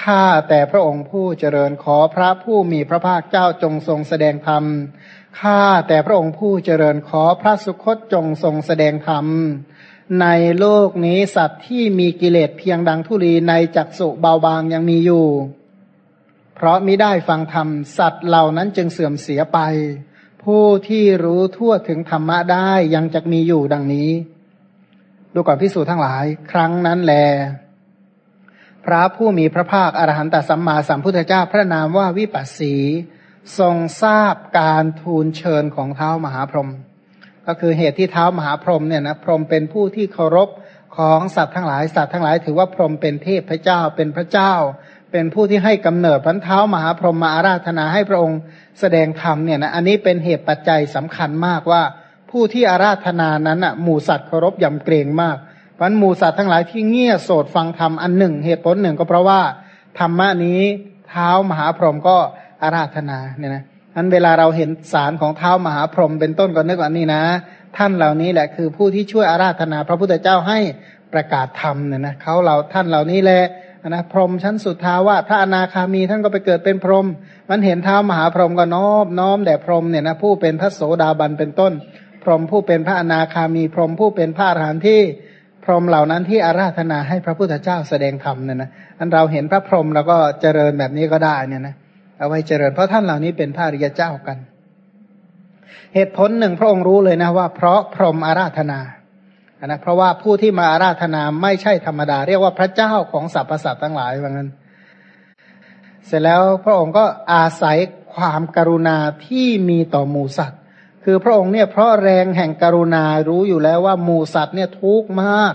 ข้าแต่พระองค์ผู้เจริญขอพระผู้มีพระภาคเจ้าจงทรงแสดงธรรม ข้าแต่พระองค์ผู้เจริญขอพระสุคตจงทรงแสดงธรรม ในโลกนี้สัตว์ที่มีกิเลสเพียงดังทุลีในจักสุเบาบางยังมีอยู่ เพราะมิได้ฟังธรรม สัตว์เหล่านั้นจึงเสื่อมเสียไป ผู้ที่รู้ทั่วถึงธรรมะได้ยังจะมีอยู่ดังนี้ ดูก่อนพิสูจน์ทั้งหลาย ครั้งนั้นแล พระผู้มีพระภาคอรหันตสัมมาสัมพุทธเจ้าพระนามว่าวิปัสสี ทรงทราบการทูลเชิญของเท้ามหาพรหมก็คือเหตุที่เท้ามหาพรหมเนี่ยนะพรหมเป็นผู้ที่เคารพของสัตว์ทั้งหลายสัตว์ทั้งหลาย ถือว่าพรหมเป็นเทพพระเจ้าเป็นพระเจ้า เป็นผู้ที่ให้กำเนิดพันเท้ามหาพรหมมาอาราธนาให้พระองค์แสดงธรรมเนี่ยนะอันนี้เป็นเหตุปัจจัยสำคัญมากว่า ผู้ที่อาราธนานั้นอะหมู่สัตว์เคารพยำเกรงมาก พันหมูสัตว์ทั้งหลายที่เงี่ยโสดฟังธรรมอันหนึ่ง เหตุผลหนึ่งก็เพราะว่าธรรมะนี้เท้ามหาพรหมก็อาราธนาเนี่ยนะอันเวลาเราเห็นสารของเท้ามหาพรหมเป็นต้นก็นึกว่านี่นะ ท่านเหล่านี้แหละคือผู้ที่ช่วยอาราธนา พระพุทธเจ้าให้ประกาศธรรมเนี่ยนะเขาเราท่านเหล่านี้แหละนะพรหมชั้นสุดท้าว่าพระอนาคามีท่านก็ไปเกิดเป็นพรหมมันเห็นเท้ามหาพรหมก็น้อมน้อมแด่พรหมเนี่ยนะผู้เป็นพระโสดาบันเป็นต้น พรหมผู้เป็นพระอนาคามีพรหมผู้เป็นพระอรหันต์ที่ พรหมเหล่านั้นที่อาราธนาให้พระพุทธเจ้าแสดงธรรมเนี่ยนะอันเราเห็นพระพรหมเราก็เจริญแบบนี้ก็ได้เนี่ยนะเอาไว้เจริญเพราะท่านเหล่านี้เป็นพระริยเจ้ากัน เหตุผลหนึ่งพระองค์รู้เลยนะว่า เพราะพรหมอาราธนานะเพราะว่าผู้ที่มาอาราธนาไม่ใช่ธรรมดา เรียกว่าพระเจ้าของสรรพสัตว์ทั้งหลายว่างั้น เสร็จแล้วพระองค์ก็อาศัยความกรุณาที่มีต่อหมูสัตว์ คือพระองค์เนี่ยเพราะแรงแห่งกรุณารู้อยู่แล้วว่าหมูสัตว์เนี่ยทุกข์มาก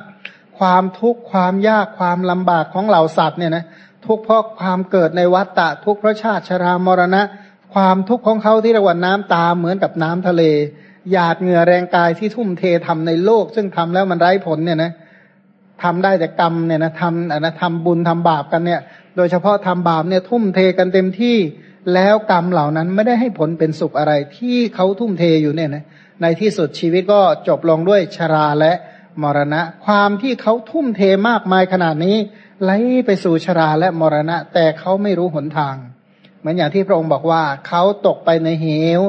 ความทุกข์ความยากความลำบากของเหล่าสัตว์เนี่ยนะทุกข์เพราะความเกิดในวัฏฏะทุกข์เพราะชาติชรามรณะ ความทุกข์ของเขาที่รียกว่าน้ำตาเหมือนกับน้ำทะเล หยาดเหงื่อแรงกายที่ทุ่มเททำในโลก ซึ่งทำแล้วมันไร้ผลเนี่ยนะทำได้แต่กรรมเนี่ยนะทำนะทำบุญทำบาปกันเนี่ย โดยเฉพาะทำบาปเนี่ยทุ่มเทกันเต็มที่ แล้วกรรมเหล่านั้นไม่ได้ให้ผลเป็นสุขอะไรที่เขาทุ่มเทอยู่เนี่ยนะในที่สุดชีวิตก็จบลงด้วยชราและมรณะ ความที่เขาทุ่มเทมากมายขนาดนี้ไหลไปสู่ชราและมรณะ แต่เขาไม่รู้หนทาง เหมือนอย่างที่พระองค์บอกว่าเขาตกไปในเหว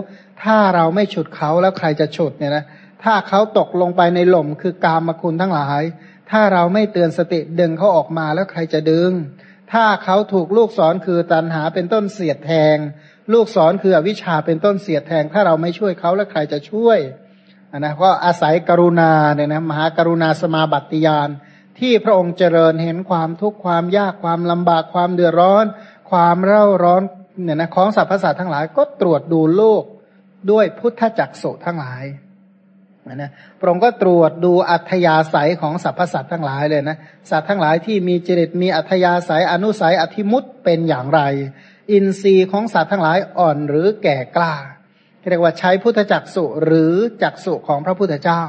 ถ้าเราไม่ฉุดเขาแล้วใครจะฉุดเนี่ยนะถ้าเขาตกลงไปในหล่มคือกามคุณทั้งหลาย ถ้าเราไม่เตือนสติดึงเขาออกมาแล้วใครจะดึง ถ้าเขาถูกลูกศรคือตันหาเป็นต้นเสียดแทง ลูกศรคืออวิชชาเป็นต้นเสียดแทง ถ้าเราไม่ช่วยเขาแล้วใครจะช่วยนะก็อาศัยกรุณาเนี่ยนะมหากรุณาสมาบัติยานที่พระองค์เจริญเห็นความทุกข์ความยากความลำบากความเดือดร้อน ความเร่าร้อนเนี่ยนะของสรรพสัตว์ทั้งหลายก็ตรวจดูโลกด้วยพุทธจักสุทั้งหลาย นะพระองค์ก็ตรวจดูอัธยาศัยของสรรพสัตว์ทั้งหลายเลยนะสัตว์ทั้งหลายที่มีจริตมีอัธยาศัยอนุสัยอธิมุตเป็นอย่างไร อินทรีย์ของสัตว์ทั้งหลายอ่อนหรือแก่กล้าเรียกว่าใช้พุทธจักสุหรือจักสุของพระพุทธเจ้า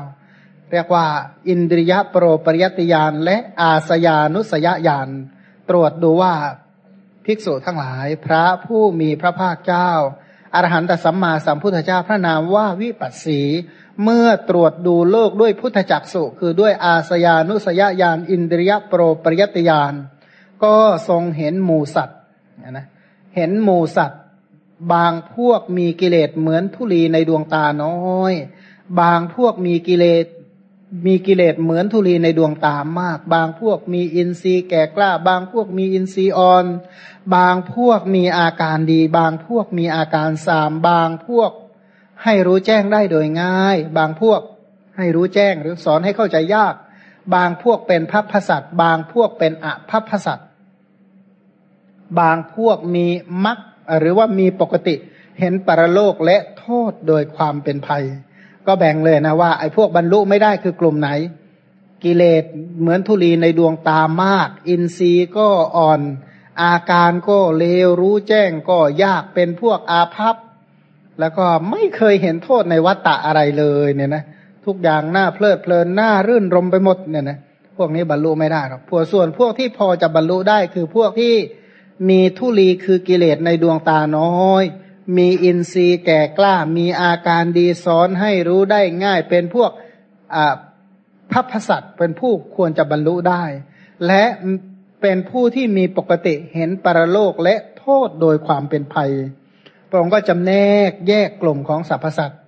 เรียกว่า อินทริยโปรปริยติยานและอาสยานุสยญาณตรวจดูว่าภิกษุทั้งหลาย พระผู้มีพระภาคเจ้าอรหันตสัมมาสัมพุทธเจ้าพระนามว่าวิปัสสี เมื่อตรวจดูโลกด้วยพุทธจักสุคือด้วยอาสยานุสยญาณอินเดียโปรปริยติยานก็ทรงเห็นหมูสัตว์นะเห็นหมูสัตว์ บางพวกมีกิเลสเหมือนทุลีในดวงตาน้อย บางพวกมีกิเลสมีกิเลสเหมือนธุลีในดวงตามาก บางพวกมีอินทรีย์แก่กล้า บางพวกมีอินทรีย์อ่อน บางพวกมีอาการดี บางพวกมีอาการสาม บางพวก ให้รู้แจ้งได้โดยง่าย บางพวกให้รู้แจ้งหรือสอนให้เข้าใจยาก บางพวกเป็นพัพพสัตบางพวกเป็นอภัพพสัตบางพวกมีมักหรือว่ามีปกติเห็นปรโลกและโทษโดยความเป็นภัย ก็แบ่งเลยนะว่าไอ้พวกบรรลุไม่ได้คือกลุ่มไหน กิเลสเหมือนทุลีในดวงตามาก อินทรีย์ก็อ่อน อาการก็เลวรู้แจ้งก็ยากเป็นพวกอาภัพ แล้วก็ไม่เคยเห็นโทษในวัตตะอะไรเลยเนี่ยนะทุกอย่างหน้าเพลิดเพลินหน้ารื่นรมไปหมดเนี่ยนะพวกนี้บรรลุไม่ได้หรอกพวกส่วนพวกที่พอจะบรรลุได้คือพวกที่มีทุลีคือกิเลสในดวงตาน้อย มีอินทรีย์แก่กล้า มีอาการดีสอนให้รู้ได้ง่าย เป็นพวกพัพสัตเป็นผู้ควรจะบรรลุได้ และเป็นผู้ที่มีปกติเห็นปรโลกและโทษโดยความเป็นภัย พระองค์ก็จำแนกแยกกลุ่มของสรรพสัตว์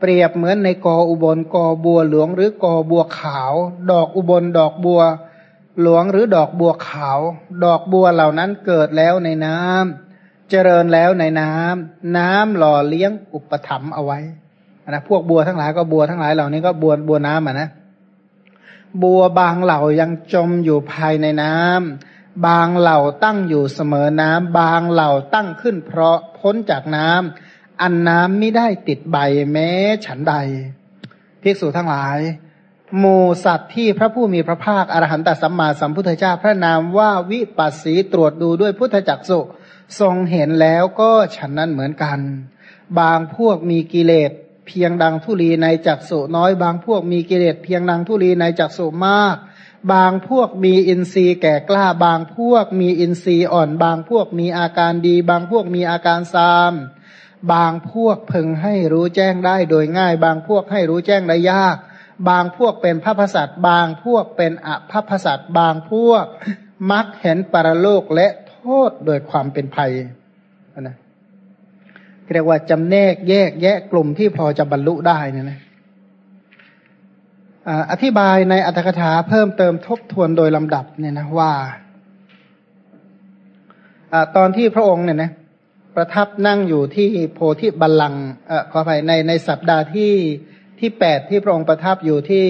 เปรียบเหมือนในกออุบลกอบัวหลวงหรือกอบัวขาว ดอกอุบลดอกบัว หลวงหรือดอกบัวขาว ดอกบัวเหล่านั้นเกิดแล้วในน้ำเจริญแล้วในน้ำน้ำหล่อเลี้ยงอุปถัมภ์เอาไว้นะพวกบัวทั้งหลายก็บัวทั้งหลายเหล่านี้ก็บัวบัวน้ำอะนะ บัวบางเหล่ายังจมอยู่ภายในน้ำ บางเหล่าตั้งอยู่เสมอน้ำ บางเหล่าตั้งขึ้นเพราะพ้นจากน้ำ อันน้ำไม่ได้ติดใบแม้ฉันใดภิกษุทั้งหลายหมูสัตว์ที่พระผู้มีพระภาคอรหันตสัมมาสัมพุทธเจ้าพระนามว่าวิปัสสีตรวจดูด้วยพุทธจักสุทรงเห็นแล้วก็ฉันนั้นเหมือนกัน บางพวกมีกิเลสเพียงดังทุลีในจักสุน้อย บางพวกมีกิเลสเพียงดังทุลีในจักสุมาก บางพวกมีอินทรีย์แก่กล้า บางพวกมีอินทรีย์อ่อน บางพวกมีอาการดี บางพวกมีอาการซาม บางพวกพึงให้รู้แจ้งได้โดยง่าย บางพวกให้รู้แจ้งได้ยาก บางพวกเป็นพระพสัตบางพวกเป็นอภพสัตบางพวกมักเห็นปรโลกและโทษโดยความเป็นภัยนะเรียกว่าจำแนกแยกแยะกลุ่มที่พอจะบรรลุได้เนี่ยนะ อธิบายในอัตถกถาเพิ่มเติมทบทวนโดยลำดับเนี่ยนะว่าอตอนที่พระองค์เนี่ยนะประทับนั่งอยู่ที่โพธิบัลลังก์ขออภัยในในสัปดาห์ที่ที่แปดที่พระองค์ประทับอยู่ที่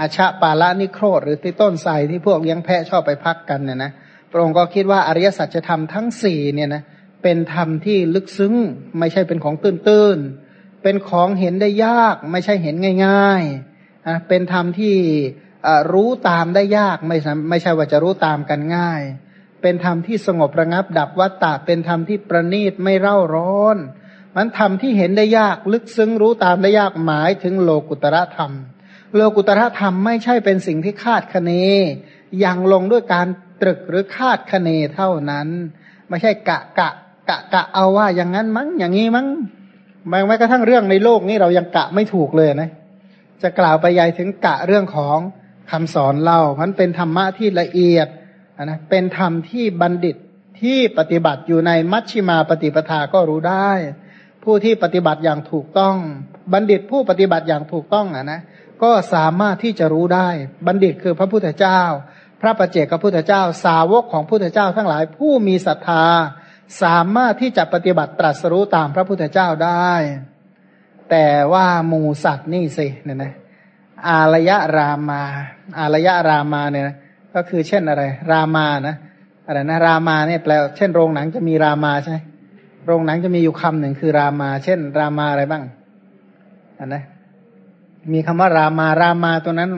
อาชาปาละนิโครธหรือที่ต้นไทรที่พวกเลี้ยงแพะชอบไปพักกันเนี่ยนะพระองค์ก็คิดว่าอริยสัจธรรมทั้งสี่เนี่ยนะเป็นธรรมที่ลึกซึ้งไม่ใช่เป็นของตื้นๆ เป็นของเห็นได้ยากไม่ใช่เห็นง่ายๆเป็นธรรมที่รู้ตามได้ยากไม่ไม่ใช่ว่าจะรู้ตามกันง่าย เป็นธรรมที่สงบระงับดับวัตตะเป็นธรรมที่ประณีตไม่เร่าร้อน มันธรรมที่เห็นได้ยากลึกซึ้งรู้ตามได้ยากหมายถึงโลกุตระธรรม โลกุตระธรรมไม่ใช่เป็นสิ่งที่คาดคะเนยังลงด้วยการตรึกหรือคาดคะเนเท่านั้น ไม่ใช่กะกะกะกะเอาว่าอย่างนั้นมั้งอย่างนี้มั้ง แม้กระทั่งเรื่องในโลกนี้เรายังกะไม่ถูกเลยนะ จะกล่าวไปยายถึงกะเรื่องของคำสอนเล่ามันเป็นธรรมะที่ละเอียดนะเป็นธรรมที่บัณฑิตที่ปฏิบัติอยู่ในมัชชิมาปฏิปทาก็รู้ได้ ผู้ที่ปฏิบัติอย่างถูกต้อง บัณฑิตผู้ปฏิบัติอย่างถูกต้องอะนะก็สามารถที่จะรู้ได้ บัณฑิตคือพระพุทธเจ้า พระประเจกพระพุทธเจ้า สาวกของพุทธเจ้าทั้งหลายผู้มีศรัทธา สามารถที่จะปฏิบัติตรัสรู้ตามพระพุทธเจ้าได้ แต่ว่ามูสัตว์นี่สิเนี่ยนะอารยรามา อารยรามาเนี่ยนะก็คือเช่นอะไร รามานะอะไรนะรามาเนี่ยแปลเช่นโรงหนังจะมีรามาใช่ไหมโรงหนังจะมีอยู่คำหนึ่งคือรามา เช่น รามาอะไรบ้างอันนะมีคำว่ารามารามาตัวนั้น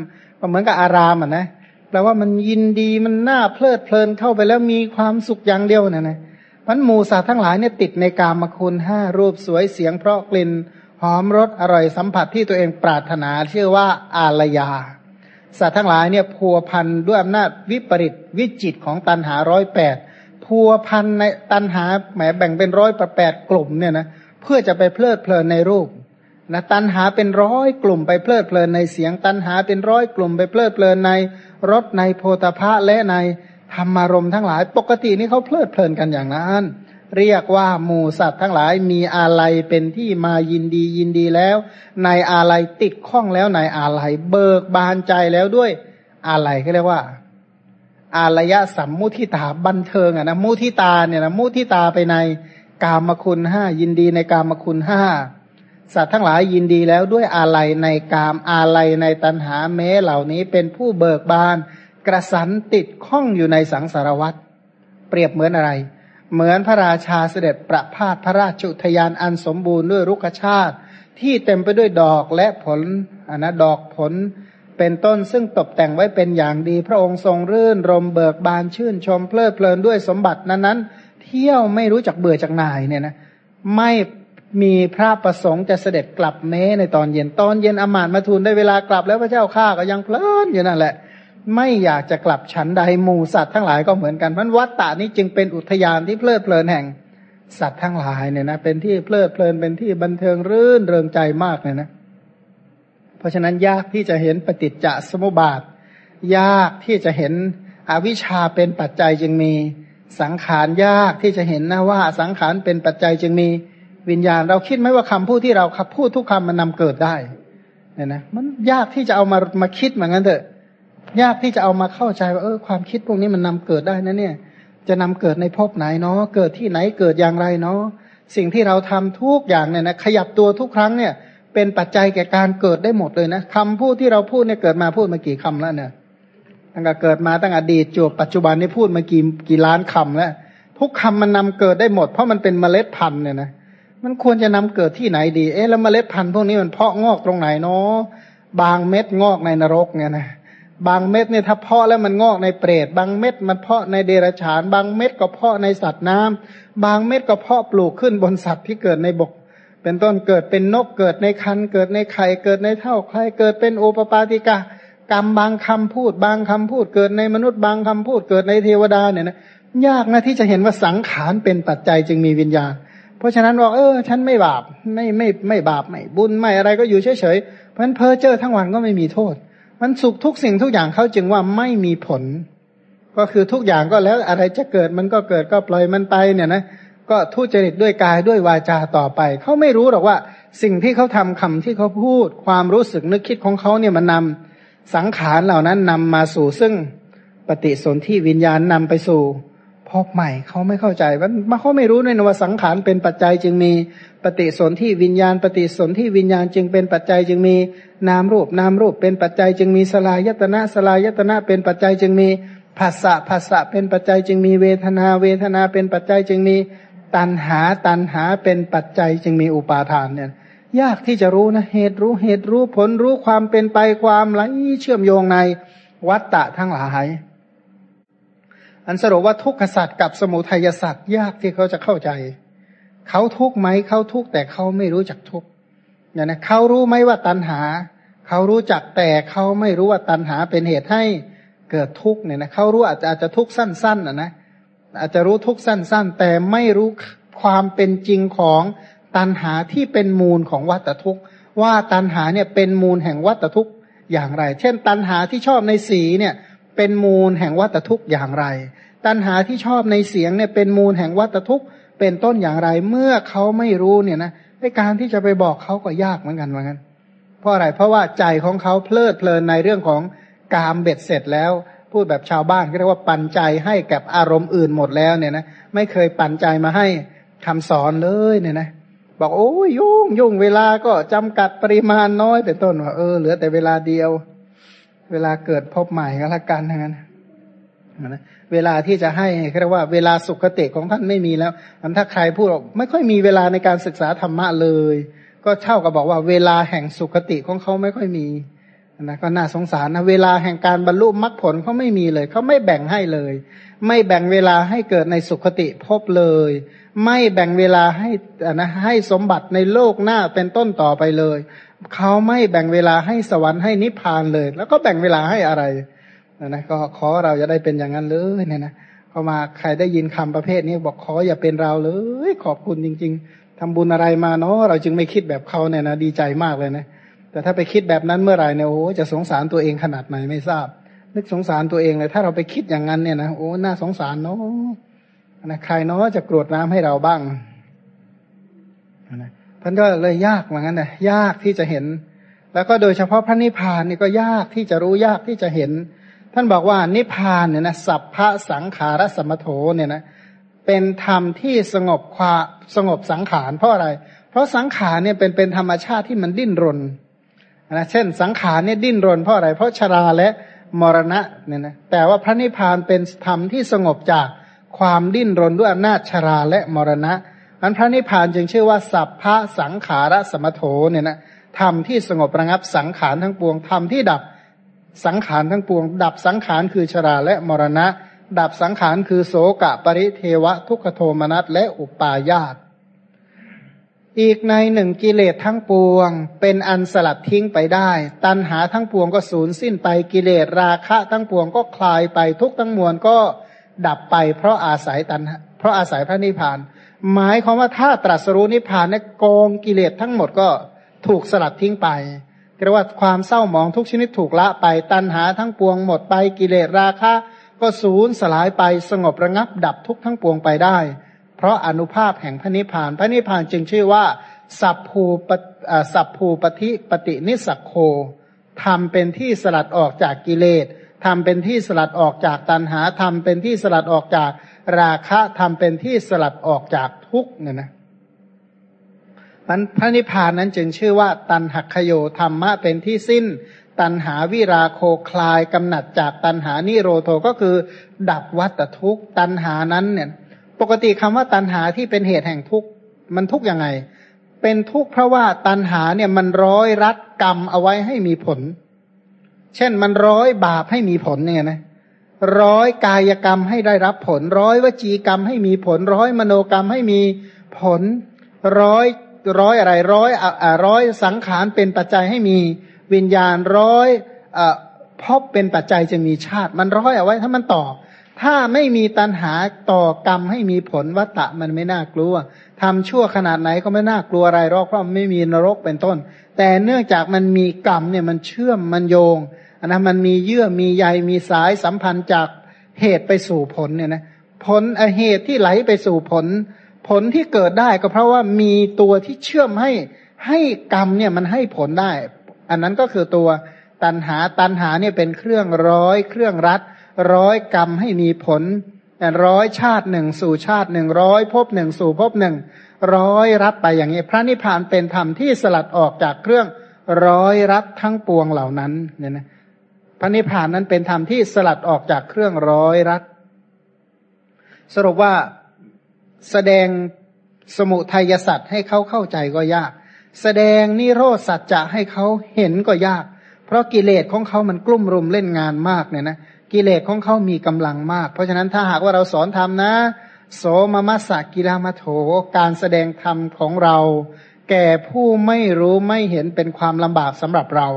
ก็เหมือนกับอารามอะนะแปลว่ามันยินดีมันน่าเพลิดเพลินเข้าไปแล้วมีความสุขอย่างเดียวนะนะ มันหมูสัตว์ทั้งหลายเนี่ยติดในกามคุณห้ารูปสวยเสียงเพราะกลิ่นหอมรสอร่อยสัมผัสที่ตัวเองปรารถนาชื่อว่าอารยา สัตว์ทั้งหลายเนี่ยพัวพันด้วยอำนาจวิปริตวิจิตของตันหาร้อยแปดพัวพันในตันหาแหมแบ่งเป็นร้อยแปดกลุ่มเนี่ยนะเพื่อจะไปเพลิดเพลินในรูปนะตันหาเป็นร้อยกลุ่มไปเพลิดเพลินในเสียงตันหาเป็นร้อยกลุ่มไปเพลิดเพลินในรสในโพธพะและใน ธรรมารมทั้งหลาย ปกตินี่เขาเพลิดเพลินกันอย่างนั้น เรียกว่าหมูสัตว์ทั้งหลายมีอะไรเป็นที่มายินดียินดีแล้ว ในอะไรติดข้องแล้วในอะไรเบิกบานใจแล้วด้วยอะไรก็เรียกว่า อารยะสัมมุทิตาบันเทิงอะนะมุทิตาเนี่ยนะมุทิตาไปในกามคุณห้ายินดีในกามคุณห้าสัตว์ทั้งหลายยินดีแล้วด้วยอะไรในกามอะไรในตัณหาแม้เหล่านี้เป็นผู้เบิกบาน กระสันติดข้องอยู่ในสังสารวัตรเปรียบเหมือนอะไร เหมือนพระราชาเสด็จประพาสพระราชุทยานอันสมบูรณ์ด้วยรุกชาติ ที่เต็มไปด้วยดอกและผลอันนะดอกผลเป็นต้นซึ่งตกแต่งไว้เป็นอย่างดี พระองค์ทรงรื่นรมเบิกบานชื่นชมเพลิดเพลินด้วยสมบัตินั้นๆ เที่ยวไม่รู้จักเบื่อจากนายเนี่ยนะไม่มีพระประสงค์จะเสด็จกลับแม้ในตอนเย็นตอนเย็นอมาตมาทูลได้เวลากลับแล้วพระเจ้าข้าก็ยังเพลินอยู่นั่นแหละ ไม่อยากจะกลับฉันใดหมูสัตว์ทั้งหลายก็เหมือนกันเพราะวัตตานี้จึงเป็นอุทยานที่เพลิดเพลินแห่งสัตว์ทั้งหลายเนี่ยนะเป็นที่เพลิดเพลินเป็นที่บันเทิงรื่นเริงใจมากเลยนะ เพราะฉะนั้นยากที่จะเห็นปฏิจจสมุปบาท ยากที่จะเห็นอวิชชาเป็นปัจจัยจึงมีสังขารยากที่จะเห็นนะว่าสังขารเป็นปัจจัยจึงมีวิญญาณ เราคิดไหมว่าคำพูดที่เราขับพูดทุกคำมันนำเกิดได้เนี่ยนะมันยากที่จะเอามามาคิดเหมือนกันเถอะ ยากที่จะเอามาเข้าใจว่าเออความคิดพวกนี้มันนำเกิดได้นะเนี่ย จะนำเกิดในภพไหนเนาะเกิดที่ไหนเกิดอย่างไรเนาะสิ่งที่เราทำทุกอย่างเนี่ยนะขยับตัวทุกครั้งเนี่ย เป็นปัจจัยแก่การเกิดได้หมดเลยนะคำพูดที่เราพูดเนี่ยเกิดมาพูดมากี่คำแล้วเนี่ยตั้งแต่เกิดมาตั้งอดีตจวบปัจจุบันนี่พูดมากี่กี่ล้านคำแล้ว ทุกคำมันนำเกิดได้หมด เพราะมันเป็นเมล็ดพันธุ์เนี่ยนะมันควรจะนำเกิดที่ไหนดี เอ๊ะแล้วเมล็ดพันธุ์พวกนี้มันเพาะงอกตรงไหนเนาะบางเม็ดงอกในนรกเนี่ยนะ บางเม็ดเนี่ยถ้าเพาะแล้วมันงอกในเปรตบางเม็ดมันเพาะในเดรัจฉาน บางเม็ดก็เพาะในสัตว์น้ำบางเม็ดก็เพาะปลูกขึ้นบนสัตว์ที่เกิดในบก เป็นต้นเกิดเป็นนกเกิดในคันเกิดในไข่เกิดในเท่าใครเกิดเป็นโอปปาติกากรรมบางคำพูด บางคำพูดเกิดในมนุษย์บางคำพูดเกิดในเทวดาเนี่ยนะยากนะที่จะเห็นว่าสังขารเป็นปัจจัยจึงมีวิญญาณ เพราะฉะนั้นบอกเออ ฉันไม่บาปไม่ไม่ไม่บาปไม่บุญไม่อะไรก็อยู่เฉยๆเพราะฉะนั้นเพอเจอทั้งวันก็ไม่มีโทษ มันสุขทุกสิ่งทุกอย่างเขาจึงว่าไม่มีผล ก็คือทุกอย่างก็แล้วอะไรจะเกิดมันก็เกิดก็ปล่อยมันไปเนี่ยนะก็ทุจริตด้วยกายด้วยวาจาต่อไป เขาไม่รู้หรอกว่า สิ่งที่เขาทำคำที่เขาพูด ความรู้สึกนึกคิดของเขาเนี่ยมันนำสังขารเหล่านั้นนำมาสู่ซึ่งปฏิสนธิวิญญาณนำไปสู่ พบใหม่เขาไม่เข้าใจว่าเขาไม่รู้ในว่าสังขารเป็นปัจจัยจึงมีปฏิสนธิวิญญาณ ปฏิสนธิวิญญาณจึงเป็นปัจจัยจึงมีนามรูปนามรูปเป็นปัจจัยจึงมีสลายตนะสลายตนะเป็นปัจจัยจึงมีภาษะภาษะเป็นปัจจัยจึงมีเวทนา เวทนาเป็นปัจจัยจึงมีตัณหาตัณหาเป็นปัจจัยจึงมีอุปาทานเนี่ยยากที่จะรู้นะเหตุรู้เหตุรู้ผลรู้ความเป็นไปความไหลเชื่อมโยงในวัตตะทั้งหลาย อันสรุปว่าทุกขสัตว์กับสมุทัยสัตว์ยากที่เขาจะเข้าใจ เขาทุกไหมเขาทุกแต่เขาไม่รู้จักทุกอย่างนะเขารู้ไหมว่าตัณหา เขารู้จักแต่เขาไม่รู้ว่าตัณหาเป็นเหตุให้เกิดทุกเนี่ยนะเขารู้อาจจะอาจจะทุกสั้นๆนะนะอาจจะรู้ทุกสั้น ๆ แต่ไม่รู้ความเป็นจริงของตัณหาที่เป็นมูลของวัตทุกว่าตัณหาเนี่ยเป็นมูลแห่งวัตทุกอย่างไร เช่น ตัณหาที่ชอบในสีเนี่ย เป็นมูลแห่งวัตทุกข์อย่างไร ตัณหาที่ชอบในเสียงเนี่ยเป็นมูลแห่งวัตทุกข์เป็นต้นอย่างไร เมื่อเขาไม่รู้เนี่ยนะในการที่จะไปบอกเขาก็ยากเหมือนกันเหมือนกัน เพราะอะไรเพราะว่าใจของเขาเพลิดเพลินในเรื่องของกามเบ็ดเสร็จแล้ว พูดแบบชาวบ้านก็เรียกว่าปันใจให้กับอารมณ์อื่นหมดแล้วเนี่ยนะไม่เคยปันใจมาให้คำสอนเลยเนี่ยนะบอกโอ้ยยุ่งยุ่งเวลาก็จำกัดปริมาณน้อยเป็นต้นว่าเออเหลือแต่เวลาเดียว เวลาเกิดพบใหม่ก็แล้วกันทั้งนั้นนะเวลาที่จะให้เรียกว่าเวลาสุขติของท่านไม่มีแล้วอันถ้าใครพูดไม่ค่อยมีเวลาในการศึกษาธรรมะเลย ก็เท่ากับบอกว่า เวลาแห่งสุขติของเขาไม่ค่อยมีนะก็น่าสงสารนะเวลาแห่งการบรรลุมรรคผลเขาไม่มีเลยเขาไม่แบ่งให้เลย ไม่แบ่งเวลาให้เกิดในสุขติพบเลย ไม่แบ่งเวลาให้นะให้สมบัติในโลกหน้าเป็นต้นต่อไปเลย เขาไม่แบ่งเวลาให้สวรรค์ให้นิพพานเลย แล้วก็แบ่งเวลาให้อะไรนะนะก็ขอเราจะได้เป็นอย่างนั้นเลยเนี่ยนะพอมาใครได้ยินคำประเภทนี้บอกขออย่าเป็นเราเลย ขอบคุณจริง ๆทำบุญอะไรมาเนาะเราจึงไม่คิดแบบเขาเนี่ยนะดีใจมากเลยนะแต่ถ้าไปคิดแบบนั้นเมื่อไหร่เนี่ยโอ้จะสงสารตัวเองขนาดไหนไม่ทราบ นึกสงสารตัวเองเลย ถ้าเราไปคิดอย่างนั้นเนี่ยนะโอ้น่าสงสารเนาะนะใครเนาะจะกรวดน้ำให้เราบ้างนะ ท่านก็เลยยากเหมือนกันนะยากที่จะเห็น แล้วก็โดยเฉพาะพระนิพพานนี่ก็ยากที่จะรู้ยากที่จะเห็น ท่านบอกว่านิพพานเนี่ยนะสัพพะสังขารสมโถเนี่ยนะเป็นธรรมที่สงบความสงบสังขารเพราะอะไร เพราะสังขารเนี่ยเป็นเป็นธรรมชาติที่มันดิ้นรนนะเช่น สังขารเนี่ยดิ้นรนเพราะอะไร เพราะชราและมรณะเนี่ยนะแต่ว่าพระนิพพานเป็นธรรมที่สงบจากความดิ้นรนด้วยอำนาจชราและมรณะ อันพระนิพพานจึงชื่อว่า สัพพะสังขารสมโถเนี่ยนะธรรมที่สงบระงับสังขารทั้งปวงธรรมที่ดับสังขารทั้งปวง ดับสังขารคือชราและมรณะ ดับสังขารคือโสกะปริเทวะ ทุกขโทมนัสและอุปาญาตอีกในหนึ่งกิเลสทั้งปวง เป็นอันสลัดทิ้งไปได้ ตัณหาทั้งปวงก็สูญสิ้นไปกิเลสราคะทั้งปวงก็คลายไปทุกทั้งมวลก็ดับไป เพราะอาศัยตัณเพราะอาศัยพระนิพพาน หมายความว่าถ้าตรัสรู้นิพพานเนี่ยกองกิเลสทั้งหมดก็ถูกสลัดทิ้งไปเรียกว่าความเศร้าหมองทุกชนิดถูกละไปตัณหาทั้งปวงหมดไปกิเลสราคะก็สูญสลายไปสงบระงับดับทุกทั้งปวงไปได้ เพราะอนุภาพแห่งพระนิพพาน พระนิพพานจึงชื่อว่า สัพภูปสัพภูปฏิปฏินิสักโคทำเป็นที่สลัดออกจากกิเลสทำเป็นที่สลัดออกจากตัณหาทำเป็นที่สลัดออกจาก ราคะทำเป็นที่สลัดออกจากทุกเนี่ยนะมันพระนิพพานนั้นจึงชื่อว่า ตันหักขโยธรรมะเป็นที่สิ้น ตันหาวิราโคคลายกำหนัดจากตันหานิโรโทก็คือ ดับวัตทุกตันหานั้นเนี่ย ปกติคำว่าตันหาที่เป็นเหตุแห่งทุกมันทุกยังไง เป็นทุกเพราะว่าตันหาเนี่ยมันร้อยรัดกรรมเอาไว้ให้มีผล เช่นมันร้อยบาปให้มีผลเนี่ยนะ ร้อยกายกรรมให้ได้รับผล ร้อยวจีกรรมให้มีผล ร้อยมโนกรรมให้มีผล ร้อยร้อยอะไรร้อยอ่าร้อยสังขารเป็นปัจจัยให้มีวิญญาณร้อยอ่าพบเป็นปัจจัยจะมีชาติ มันร้อยเอาไว้ถ้ามันต่อ ถ้าไม่มีตัณหาต่อกรรมให้มีผลวัตตะมันไม่น่ากลัวทำชั่วขนาดไหนก็ไม่น่ากลัวอะไรหรอกเพราะไม่มีนรกเป็นต้น แต่เนื่องจากมันมีกรรมเนี่ยมันเชื่อมมันโยง อันนั้นมันมีเยื่อมีใยมีสายสัมพันธ์จากเหตุไปสู่ผลเนี่ยนะผลเหตุที่ไหลไปสู่ผล ผลที่เกิดได้ก็เพราะว่ามีตัวที่เชื่อมให้ให้กรรมเนี่ยมันให้ผลได้ อันนั้นก็คือตัวตันหาตันหาเนี่ยเป็นเครื่องร้อย เครื่องรัด ร้อยกรรมให้มีผลร้อยชาติหนึ่งสู่ชาติหนึ่งร้อยภพหนึ่งสู่ภพหนึ่งร้อยรัดไปอย่างนี้พระนิพพานเป็นธรรมที่สลัดออกจากเครื่องร้อยรัดทั้งปวงเหล่านั้นเนี่ยนะ พระนิพพานนั้นเป็นธรรมที่สลัดออกจากเครื่องร้อยรัดสรุปว่าแสดงสมุทัยสัตว์ให้เขาเข้าใจก็ยาก แสดงนิโรธสัจจะให้เขาเห็นก็ยาก เพราะกิเลสของเขามันกลุ่มรุมเล่นงานมากเนี่ยนะกิเลสของเขามีกำลังมาก เพราะฉะนั้นถ้าหากว่าเราสอนธรรมนะ โสมมัสสกิรามโถการแสดงธรรมของเรา แก่ผู้ไม่รู้ไม่เห็นเป็นความลำบากสำหรับเรา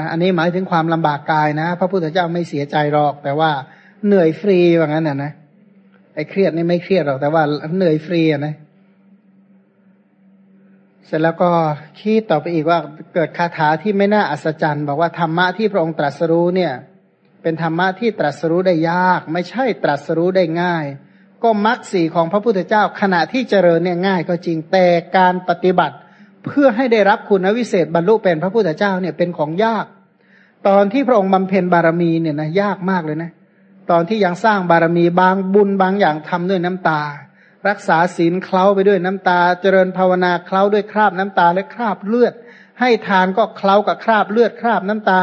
นะอันนี้หมายถึงความลำบากกายนะ พระพุทธเจ้าไม่เสียใจหรอก แต่ว่าเหนื่อยฟรีว่างั้นนะนะไอ้เครียดนี่ไม่เครียดหรอกแต่ว่าเหนื่อยฟรีนะเสร็จแล้วก็คิดต่อไปอีกว่าเกิดคาถาที่ไม่น่าอัศจรรย์บอกว่าธรรมะที่พระองค์ตรัสรู้เนี่ย เป็นธรรมะที่ตรัสรู้ได้ยาก ไม่ใช่ตรัสรู้ได้ง่าย ก็มรรคสีของพระพุทธเจ้าขณะที่เจริญเนี่ยง่ายก็จริงแต่การปฏิบัติ เพื่อให้ได้รับคุณวิเศษบรรลุเป็นพระพุทธเจ้าเนี่ยเป็นของยาก ตอนที่พระองค์บำเพ็ญบารมีเนี่ยนะยากมากเลยนะ ตอนที่ยังสร้างบารมีบางบุญบางอย่างทำด้วยน้ำตา รักษาศีลเคล้าไปด้วยน้ำตา เจริญภาวนาเคล้าด้วยคราบน้ำตาและคราบเลือด ให้ทานก็เคล้ากับคราบเลือดคราบน้ำตา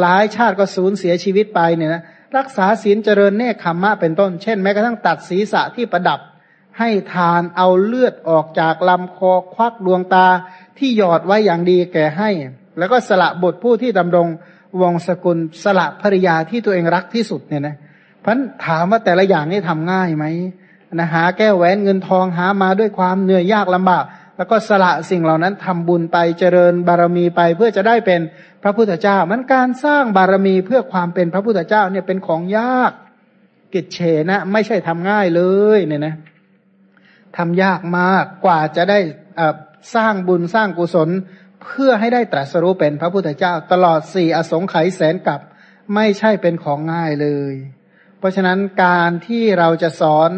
หลายชาติก็สูญเสียชีวิตไปเนี่ยนะรักษาศีลเจริญเนคขมมะเป็นต้น เช่นแม้กระทั่งตัดศีรษะที่ประดับ ให้ทานเอาเลือดออกจากลำคอควักดวงตาที่หยอดไว้อย่างดีแก่ให้ แล้วก็สละบทผู้ที่ดำรงวงศกุลสละภริยาที่ตัวเองรักที่สุดเนี่ยนะพันถามว่าแต่ละอย่างนี่ทำง่ายไหมนะหาแก้วแหวนเงินทองหามาด้วยความเหนื่อยยากลำบาก แล้วก็สละสิ่งเหล่านั้นทำบุญไปเจริญบารมีไปเพื่อจะได้เป็นพระพุทธเจ้า มันการสร้างบารมีเพื่อความเป็นพระพุทธเจ้าเนี่ยเป็นของยากกิจเฉนะไม่ใช่ทำง่ายเลยเนี่ยนะ ทำยากมากกว่าจะได้สร้างบุญสร้างกุศล เพื่อให้ได้ตรัสรู้เป็นพระพุทธเจ้า ตลอดสี่อสงไขยแสนกับไม่ใช่เป็นของง่ายเลย เพราะฉะนั้นการที่เราจะสอน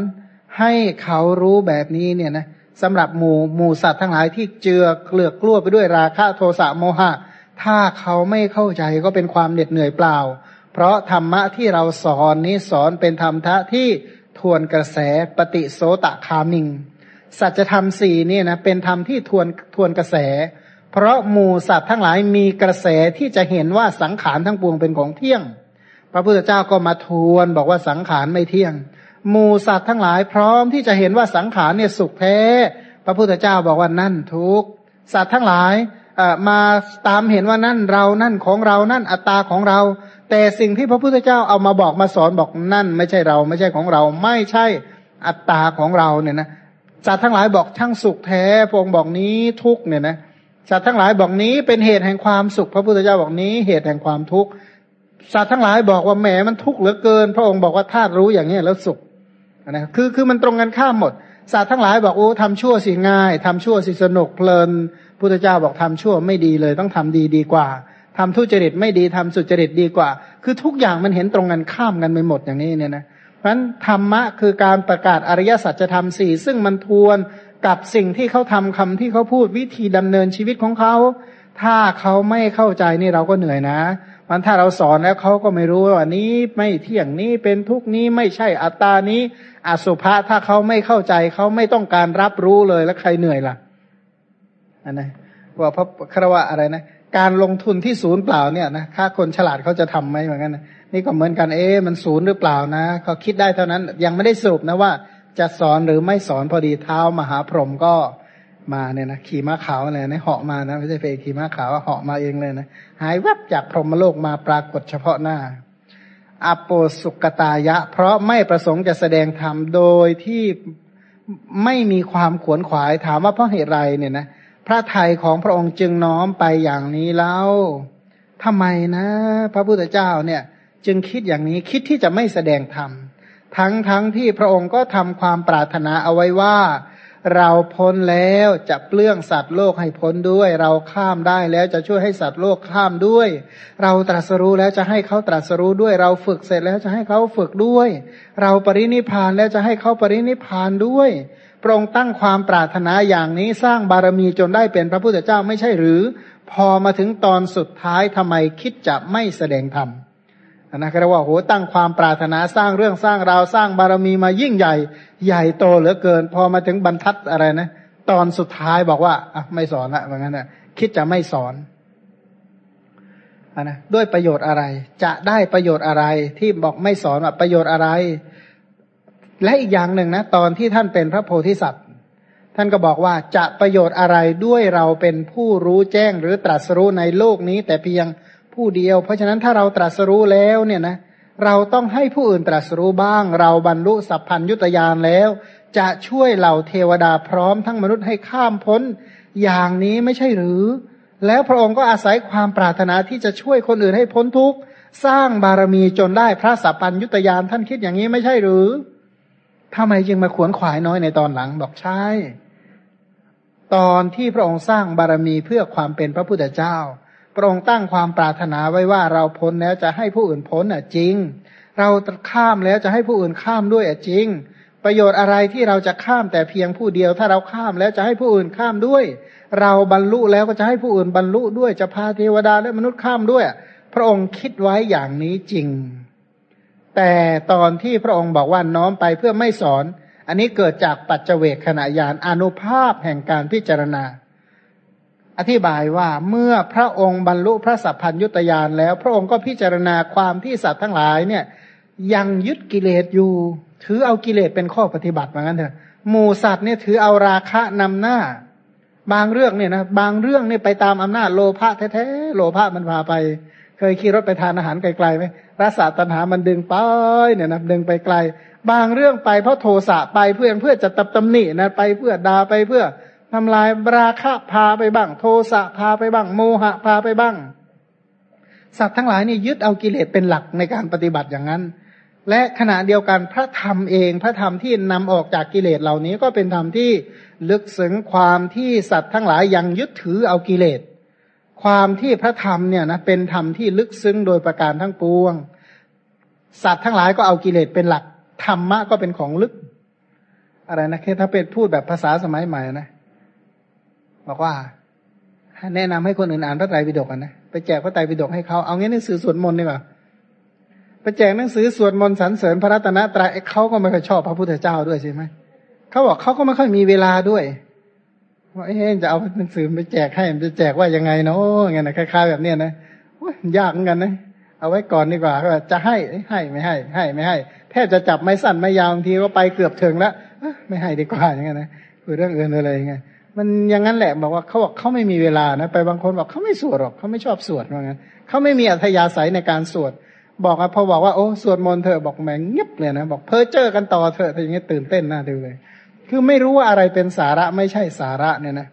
ให้เขารู้แบบนี้เนี่ยนะสำหรับหมู่หมู่สัตว์ทั้งหลายที่เจือเกลือกกลั้วไปด้วยราคะโทสะโมหะ ถ้าเขาไม่เข้าใจก็เป็นความเหน็ดเหนื่อยเปล่า เพราะธรรมะที่เราสอนนี้สอนเป็นธรรมทะที่ ทวนกระแสปฏิโสตะคามิง สัจธรรมสี่นี่นะเป็นธรรมที่ทวนทวนกระแส เพราะหมู่สัตว์ทั้งหลายมีกระแสที่จะเห็นว่าสังขารทั้งปวงเป็นของเที่ยง พระพุทธเจ้าก็มาทวนบอกว่าสังขารไม่เที่ยงหมูสัตว์ทั้งหลายพร้อมที่จะเห็นว่าสังขารเนี่ยสุขแท้ พระพุทธเจ้าบอกว่านั่นทุกสัตว์ทั้งหลายมาตามเห็นว่านั่นเรานั่นของเรานั่นอัตตาของเรา แต่สิ่งที่พระพุทธเจ้าเอามาบอกมาสอนบอกนั่น ไม่ใช่เราไม่ใช่ของเรา ไม่ใช่อัตตาของเราเนี่ยนะสัตว์ทั้งหลายบอกช่างสุขแท้พงบอกนี้ทุกเนี่ยนะสัตว์ทั้งหลายบอกนี้เป็นเหตุแห่งความสุข พระพุทธเจ้าบอกนี้เหตุแห่งความทุกข์สัตว์ทั้งหลายบอกว่าแหมมันทุกข์เหลือเกิน พระองค์บอกว่าถ้ารู้อย่างนี้แล้วสุขนะคือคือมันตรงกันข้ามหมดสัตว์ทั้งหลายบอกโอ้ทำชั่วสิง่ายทำชั่วสิสนุกเพลินพุทธเจ้าบอกทำชั่วไม่ดีเลย ต้องทำดีดีกว่า ทำทุจริตไม่ดีทำสุจริตดีกว่า คือทุกอย่างมันเห็นตรงกันข้ามกันไปหมดอย่างนี้เนี่ยนะเพราะฉะนั้นธรรมะคือการประกาศอริยสัจธรรมสี่ซึ่งมันทวนกับสิ่งที่เขาทำคำที่เขาพูดวิธีดำเนินชีวิตของเขา ถ้าเขาไม่เข้าใจนี่เราก็เหนื่อยนะมันถ้าเราสอนแล้วเขาก็ไม่รู้ว่านี้ไม่เที่ยงนี้เป็นทุกนี้ไม่ใช่อัตตานี้อสุภะถ้าเขาไม่เข้าใจเขาไม่ต้องการรับรู้เลยแล้วใครเหนื่อยล่ะอันนั้นว่าพระคารวะอะไรนะ การลงทุนที่ศูนย์เปล่าเนี่ยนะถ้าคนฉลาดเขาจะทํำไหมเหมือนกันนะนี่ก็เหมือนกันเอ๊มันศูนย์หรือเปล่านะเขาคิดได้เท่านั้นยังไม่ได้สรุปนะว่า จะสอนหรือไม่สอนพอดีเท้ามหาพรหมก็มาเนี่ยนะขี่ม้าขาวอะไรนะเหาะมานะไม่ใช่เฟขี่ม้าขาวเหาะมาเองเลยนะหายวับจากพรหมโลกมาปรากฏเฉพาะหน้าอโปสุกตายะ เพราะไม่ประสงค์จะแสดงธรรมโดยที่ไม่มีความขวนขวายถามว่าเพราะเหตุไรเนี่ยนะ พระไทยของพระองค์จึงน้อมไปอย่างนี้แล้วทำไมนะ พระพุทธเจ้าเนี่ย จึงคิดอย่างนี้คิดที่จะไม่แสดงธรรมทั้งทั้งที่พระองค์ก็ทำความปรารถนาเอาไว้ว่า เราพ้นแล้วจะเปลื้องสัตว์โลกให้พ้นด้วย เราข้ามได้แล้วจะช่วยให้สัตว์โลกข้ามด้วย เราตรัสรู้แล้วจะให้เขาตรัสรู้ด้วย เราฝึกเสร็จแล้วจะให้เขาฝึกด้วย เราปรินิพานแล้วจะให้เขาปรินิพานด้วย พระองค์ตั้งความปรารถนาอย่างนี้สร้างบารมีจนได้เป็นพระพุทธเจ้าไม่ใช่หรือ พอมาถึงตอนสุดท้ายทำไมคิดจะไม่แสดงธรรมนะก็เรียกว่าโหตั้งความปรารถนาสร้างเรื่องสร้างราวสร้างบารมีมายิ่งใหญ่ ใหญ่โตเหลือเกิน พอมาถึงบรรทัดอะไรนะตอนสุดท้ายบอกว่าอะไม่สอนละเหมือนกันนะคิดจะไม่สอนอนะด้วยประโยชน์อะไร จะได้ประโยชน์อะไรที่บอกไม่สอนว่าประโยชน์อะไร และอีกอย่างหนึ่งนะ ตอนที่ท่านเป็นพระโพธิสัตว์ ท่านก็บอกว่าจะประโยชน์อะไรด้วยเราเป็นผู้รู้แจ้งหรือตรัสรู้ในโลกนี้ แต่เพียงผู้เดียว เพราะฉะนั้นถ้าเราตรัสรู้แล้วเนี่ยนะเราต้องให้ผู้อื่นตรัสรู้บ้าง เราบรรลุสัพพัญยุตยานแล้ว จะช่วยเหล่าเทวดาพร้อมทั้งมนุษย์ให้ข้ามพ้น อย่างนี้ไม่ใช่หรือ แล้วพระองค์ก็อาศัยความปรารถนาที่จะช่วยคนอื่นให้พ้นทุกข์สร้างบารมีจนได้พระสัพพัญยุตยานท่านคิดอย่างนี้ไม่ใช่หรือ ทำไมจึงมาขวนขวายน้อยในตอนหลังบอกใช่ตอนที่พระองค์สร้างบารมีเพื่อความเป็นพระพุทธเจ้า พระองค์ตั้งความปรารถนาไว้ว่าเราพ้นแล้วจะให้ผู้อื่นพ้นอะจริง เราข้ามแล้วจะให้ผู้อื่นข้ามด้วยอะจริง ประโยชน์อะไรที่เราจะข้ามแต่เพียงผู้เดียว ถ้าเราข้ามแล้วจะให้ผู้อื่นข้ามด้วย เราบรรลุแล้วก็จะให้ผู้อื่นบรรลุด้วยจะพาเทวดาและมนุษย์ข้ามด้วย พระองค์คิดไว้อย่างนี้จริง แต่ตอนที่พระองค์บอกว่าน้อมไปเพื่อไม่สอน อันนี้เกิดจากปัจเจเวกขณะยานอนุภาพแห่งการพิจารณา อธิบายว่าเมื่อพระองค์บรรลุพระสัพพัญยุตยานแล้ว พระองค์ก็พิจารณาความที่สัตว์ทั้งหลายเนี่ย ยังยึดกิเลสอยู่ ถือเอากิเลสเป็นข้อปฏิบัติเหมือนกันเถอะหมูสัตว์เนี่ยถือเอาราคะนำหน้า บางเรื่องเนี่ยนะบางเรื่องเนี่ยไปตามอำนาจโลภะแท้ๆโลภะมันพาไป เคยขี่รถไปทานอาหารไกลๆไหม รสตัณหามันดึงไปเนี่ยนะดึงไปไกล บางเรื่องไปเพราะโทสะไปเพื่อเพื่อจะตับตำหนินะไปเพื่อดาไปเพื่อทำลายราคะพาไปบ้าง โทสะพาไปบ้าง โมหะพาไปบ้าง สัตว์ทั้งหลายนี่ยึดเอากิเลสเป็นหลักในการปฏิบัติอย่างนั้น และขณะเดียวกันพระธรรมเองพระธรรมที่นำออกจากกิเลสเหล่านี้ก็เป็นธรรมที่ลึกซึ้งความที่สัตว์ทั้งหลายยังยึดถือเอากิเลส ความที่พระธรรมเนี่ยนะเป็นธรรมที่ลึกซึ้งโดยประการทั้งปวง สัตว์ทั้งหลายก็เอากิเลสเป็นหลักธรรมะก็เป็นของลึก อะไรนะแค่ถ้าเป็นพูดแบบภาษาสมัยใหม่นะบอกว่าแนะนำให้คนอื่นอ่านพระไตรปิฎกนะไปแจกพระไตรปิฎกให้เขาเอางี้หนังสือสวดมนต์ดีกว่าไปแจกหนังสือสวดมนต์สรรเสริญพระรัตนตรัยเขาก็ไม่ค่อยชอบพระพุทธเจ้าด้วยใช่ไหมเขาบอกเขาก็ไม่ค่อยมีเวลาด้วย ว่าเอ๊จะเอาหนังสือไปแจกให้มันจะแจกว่ายังไงเนาะไงนะคล้ายๆแบบเนี้ยนะยากเหมือนกันนะเอาไว้ก่อนดีกว่าก็จะให้ให้ไม่ให้ ให้ไม่ให้แทบจะจับไม่สั้นไม่ยาวบางทีก็ไปเกือบถึงแล้วไม่ให้ดีกว่าอย่างเงี้ยนะคือเรื่องอื่นอะไรอย่างเงี้ยมันอย่างนั้นแหละบอกว่าเขาบอกเขาไม่มีเวลานะไปบางคนบอกเขาไม่สวดหรอกเขาไม่ชอบสวดว่างั้นเขาไม่มีอัธยาศัยในการสวด บอกว่าพอบอกว่าโอ้สวดมนต์เธอบอกแหมเงียบเลยนะบอกเพ้อเจอกันต่อเถอะถ้าอย่างนี้ยตื่นเต้นน่าดูเลย คือไม่รู้ว่าอะไรเป็นสาระไม่ใช่สาระเนี่ยนะ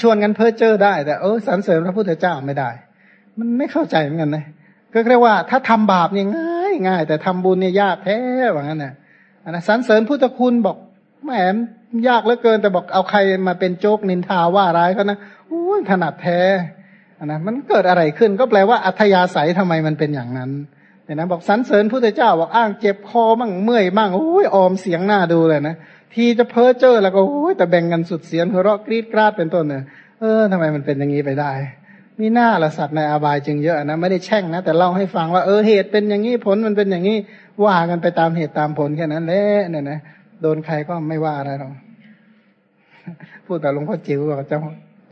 ชวนกันเพ้อเจอได้ แต่เออสรรเสริญพระพุทธเจ้าไม่ได้ มันไม่เข้าใจเหมือนกันนะก็เรียกว่าถ้าทำบาปเนี่ยง่ายง่าย แต่ทำบุญเนี่ยยากแท้ว่างั้นนะนะสรรเสริญพุทธคุณบอกแหมยากเหลือเกินแต่บอกเอาใครมาเป็นโจกนินทาว่าร้ายเขานะโอ้ยถนัดแท้นะมันเกิดอะไรขึ้นก็แปลว่าอัธยาศัยทำไมมันเป็นอย่างนั้น เนี่ยนะบอกสรรเสริญพุทธเจ้าบอกอ้างเจ็บคอมั่งเมื่อยมั่งโอ้ยออมเสียงหน้าดูเลยนะทีจะเพ้อเจ้อแล้วก็โอ้ยแต่แบ่งกันสุดเสียงหัวเราะกรีดกราดเป็นต้นเนี่ยเออทำไมมันเป็นอย่างนี้ไปได้มีหน้าละสัตว์ในอาบายจึงเยอะนะไม่ได้แช่งนะ แต่เล่าให้ฟังว่าเออเหตุเป็นอย่างนี้ผลมันเป็นอย่างนี้ว่ากันไปตามเหตุตามผลแค่นั้นแหละเนี่ยนะโดนใครก็ไม่ว่าอะไรหรอกพูดแต่หลวงพ่อจิ๋วบอกจะ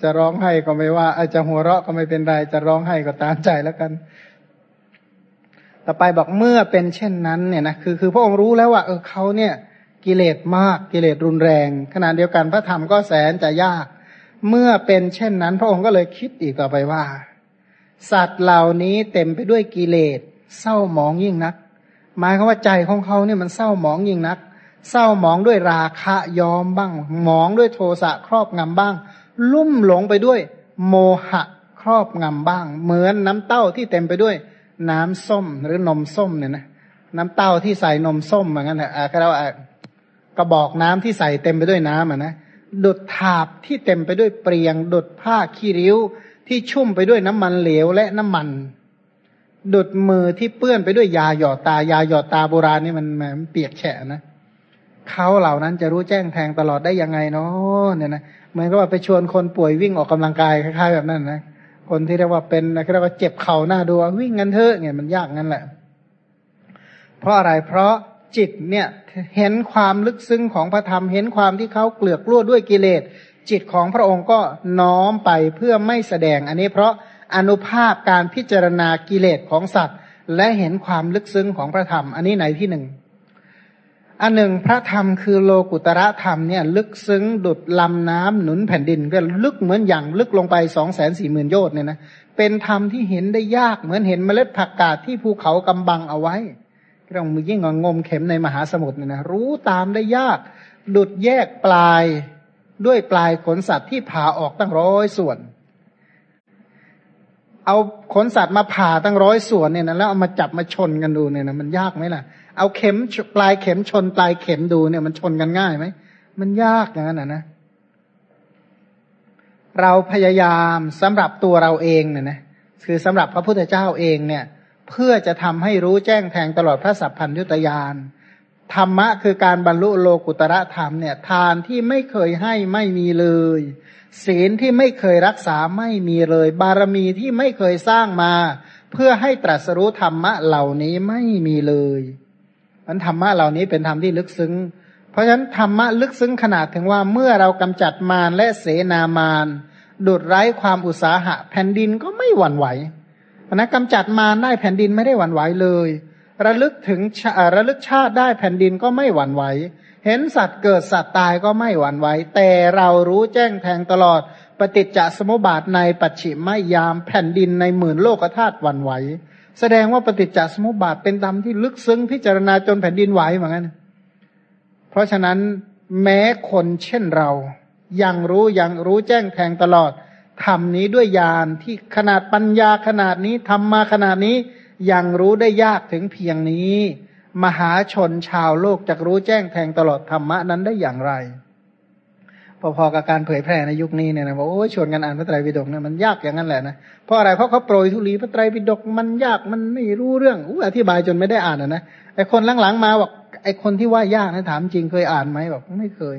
จะร้องไห้ก็ไม่ว่าอาจจะหัวเราะก็ไม่เป็นไรจะร้องไห้ก็ตามใจแล้วกัน ต่อไปบอกเมื่อเป็นเช่นนั้นเนี่ยนะคือคือพระองค์รู้แล้วว่าเออเขาเนี่ยกิเลสมากกิเลสรุนแรง ขณะเดียวกันพระธรรมก็แสนจะยาก เมื่อเป็นเช่นนั้น พระองค์ก็เลยคิดอีกต่อไปว่า สัตว์เหล่านี้เต็มไปด้วยกิเลสเศร้าหมองยิ่งนัก หมายความว่าใจของเขาเนี่ยมันเศร้าหมองยิ่งนัก เศร้าหมองด้วยราคะยอมบ้าง หมองด้วยโทสะครอบงำบ้าง ลุ่มหลงไปด้วย โมหะครอบงำบ้าง เหมือนน้ำเต้าที่เต็มไปด้วย น้ำส้มหรือนมส้มเนี่ยนะน้ำเต้าที่ใส่นมส้มเหมือนกันนะอ่าเรากระบอกน้ำที่ใส่เต็มไปด้วยน้ำอะนะดุดถาบที่เต็มไปด้วยเปรียง ดุดผ้าขี้ริ้วที่ชุ่มไปด้วยน้ำมันเหลวและน้ำมัน ดุดมือที่เปื้อนไปด้วยยาหยอดตายาหยอดตาโบราณนี่มันแหมเปียกแฉะนะเขาเหล่านั้นจะรู้แจ้งแทงตลอดได้ยังไงเนาะเนี่ยนะเหมือนกับว่าไปชวนคนป่วยวิ่งออกกำลังกายคล้ายๆแบบนั้นนะ คนที่เรียกว่าเป็นเรียกว่าเจ็บเข่าหน้าดูวิ่งกันเถอะเนี่ยมันยากงั้นแหละ เพราะอะไรเพราะจิตเนี่ยเห็นความลึกซึ้งของพระธรรมเห็นความที่เขาเกลือกกล้วด้วยกิเลส จิตของพระองค์ก็น้อมไปเพื่อไม่แสดง อันนี้เพราะอนุภาพการพิจารณากิเลสของสัตว์ และเห็นความลึกซึ้งของพระธรรม อันนี้ไหนที่หนึ่ง อันหนึ่งพระธรรมคือโลกุตระธรรมเนี่ยลึกซึ้งดุดลำน้ำหนุนแผ่นดิน ก็ลึกเหมือนอย่างลึกลงไปสองแสนสี่หมื่นโยชน์เนี่ยนะเป็นธรรมที่เห็นได้ยากเหมือนเห็นเมล็ดผักกาดที่ภูเขากำบังเอาไว้เรามือยิ่งกว่างมเข็มในมหาสมุทรเนี่ยนะรู้ตามได้ยาก ดุดแยกปลายด้วยปลายขนสัตว์ที่ผ่าออกตั้งร้อยส่วน เอาขนสัตว์มาผ่าตั้งร้อยส่วนเนี่ยนะแล้วเอามาจับมาชนกันดูเนี่ยนะมันยากไหมล่ะ เอาเข็มปลายเข็มชนปลายเข็มดูเนี่ยมันชนกันง่ายไหมมันยากอย่างนั้นนะเราพยายามสำหรับตัวเราเองเนี่ยนะคือสำหรับพระพุทธเจ้าเองเนี่ย เพื่อจะทำให้รู้แจ้งแทงตลอดพระสัพพัญญุตยานธรรมะคือการบรรลุโลกุตระธรรมเนี่ย ทานที่ไม่เคยให้ไม่มีเลย ศีลที่ไม่เคยรักษาไม่มีเลย บารมีที่ไม่เคยสร้างมา เพื่อให้ตรัสรู้ธรรมะเหล่านี้ไม่มีเลย มันธรรมะเหล่านี้เป็นธรรมที่ลึกซึ้ง เพราะฉะนั้นธรรมะลึกซึ้งขนาดถึงว่าเมื่อเรากำจัดมารและเสนามารดุดไร้ความอุตสาหะ แผ่นดินก็ไม่หวั่นไหวนะกำจัดมารได้แผ่นดินไม่ได้หวั่นไหวเลย ระลึกถึงระลึกชาติได้แผ่นดินก็ไม่หวั่นไหวเห็นสัตว์เกิดสัตว์ตายก็ไม่หวั่นไหวแต่เรารู้แจ้งแทงตลอด ปฏิจจสมุปบาทในปัจฉิมยามแผ่นดินในหมื่นโลกธาตุหวั่นไหว แสดงว่าปฏิจจสมุปบาทเป็นธรรมที่ลึกซึ้งพิจารณาจนแผ่นดินไหวเหมือนกัน เพราะฉะนั้นแม้คนเช่นเรา ยังรู้ยังรู้แจ้งแทงตลอดทำนี้ด้วยญาณที่ขนาดปัญญาขนาดนี้ทำมาขนาดนี้ยังรู้ได้ยากถึงเพียงนี้ มหาชนชาวโลกจะรู้แจ้งแทงตลอดธรรมะนั้นได้อย่างไร พอๆกับการเผยแพร่ในยุคนี้เนี่ยนะบอกโอ้ชวนกันอ่านพระไตรปิฎกเนี่ยมันยากอย่างนั้นแหละนะเพราะอะไรเพราะเขาโปรยทุลีพระไตรปิฎกมันยากมันไม่รู้เรื่องอู้อธิบายจนไม่ได้อ่านนะไอคนหลังๆมาบอกไอคนที่ว่ายากนะถามจริงเคยอ่านไหมบอกไม่เคย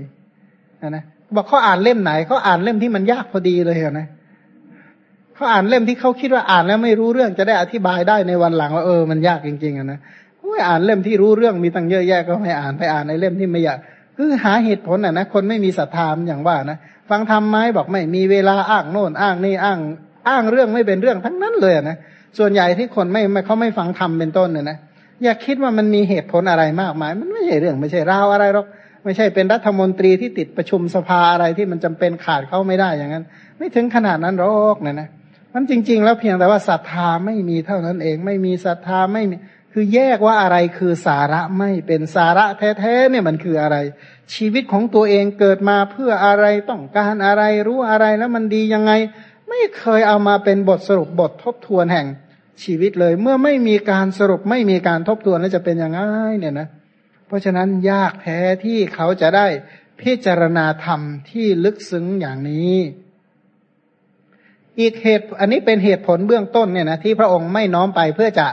นะนะบอกเขาอ่านเล่มไหนเขาอ่านเล่มที่มันยากพอดีเลยเหรอนะเขาอ่านเล่มที่เขาคิดว่าอ่านแล้วไม่รู้เรื่องจะได้อธิบายได้ในวันหลังว่าเออมันยากจริงๆนะโอ้อ่านเล่มที่รู้เรื่องมีตั้งเยอะแยะก็ไม่อ่านไปอ่านในเล่มที่ไม่อยาก คือหาเหตุผลอะนะคนไม่มีศรัทธาอย่างว่านะฟังทำไหมบอกไม่มีเวลาอ้างโน่นอ้างนี่อ้าง อ้างเรื่องไม่เป็นเรื่องทั้งนั้นเลยนะส่วนใหญ่ที่คนไม่ไม่เขาไม่ฟังธรรมเป็นต้นเนี่ยนะอย่าคิดว่ามันมีเหตุผลอะไรมากมาย มันไม่ใช่เรื่องไม่ใช่ราวอะไรหรอกไม่ใช่เป็นรัฐมนตรีที่ติดประชุมสภาอะไรที่มันจำเป็นขาดเขาไม่ได้อย่างนั้น ไม่ถึงขนาดนั้นหรอกนะนะมันจริง ๆ แล้วเพียงแต่ว่าศรัทธาไม่มีเท่านั้นเอง ไม่มีศรัทธาไม่มี คือแยกว่าอะไรคือสาระไม่เป็นสาระแท้ๆเนี่ยมันคืออะไร ชีวิตของตัวเองเกิดมาเพื่ออะไรต้องการอะไรรู้อะไรแล้วมันดียังไง ไม่เคยเอามาเป็นบทสรุปบททบทวนแห่งชีวิตเลย เมื่อไม่มีการสรุปไม่มีการทบทวนแล้วจะเป็นยังไงเนี่ยนะ เพราะฉะนั้นยากแท้ที่เขาจะได้พิจารณาธรรมที่ลึกซึ้งอย่างนี้ อีกเหตุอันนี้เป็นเหตุผลเบื้องต้นเนี่ยนะที่พระองค์ไม่น้อมไปเพื่อจะ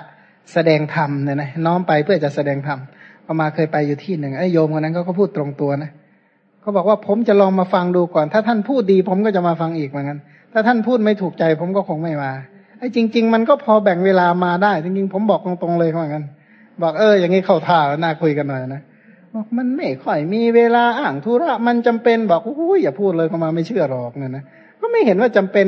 แสดงธรรมเนี่ยนะน้อมไปเพื่อจะแสดงธรรมพอมาเคยไปอยู่ที่หนึ่งไอ้โยมคนนั้นเขาก็พูดตรงตัวนะเขาบอกว่าผมจะลองมาฟังดูก่อน ถ้าท่านพูดดี ผมก็จะมาฟังอีกเหมือนกันถ้าท่านพูดไม่ถูกใจ ผมก็คงไม่มาไอ้จริง ๆ มันก็พอแบ่งเวลามาได้ จริงๆ ผมบอกตรงๆเลยเหมือนกันบอกเออ อย่างนี้เข้าท่าน่าคุยกันหน่อยนะบอกมันไม่ค่อยมีเวลาอ่างธุระมันจำเป็นบอกโอ้ยอย่าพูดเลยเขามาไม่เชื่อหรอกเนี่ยนะก็ไม่เห็นว่าจำเป็น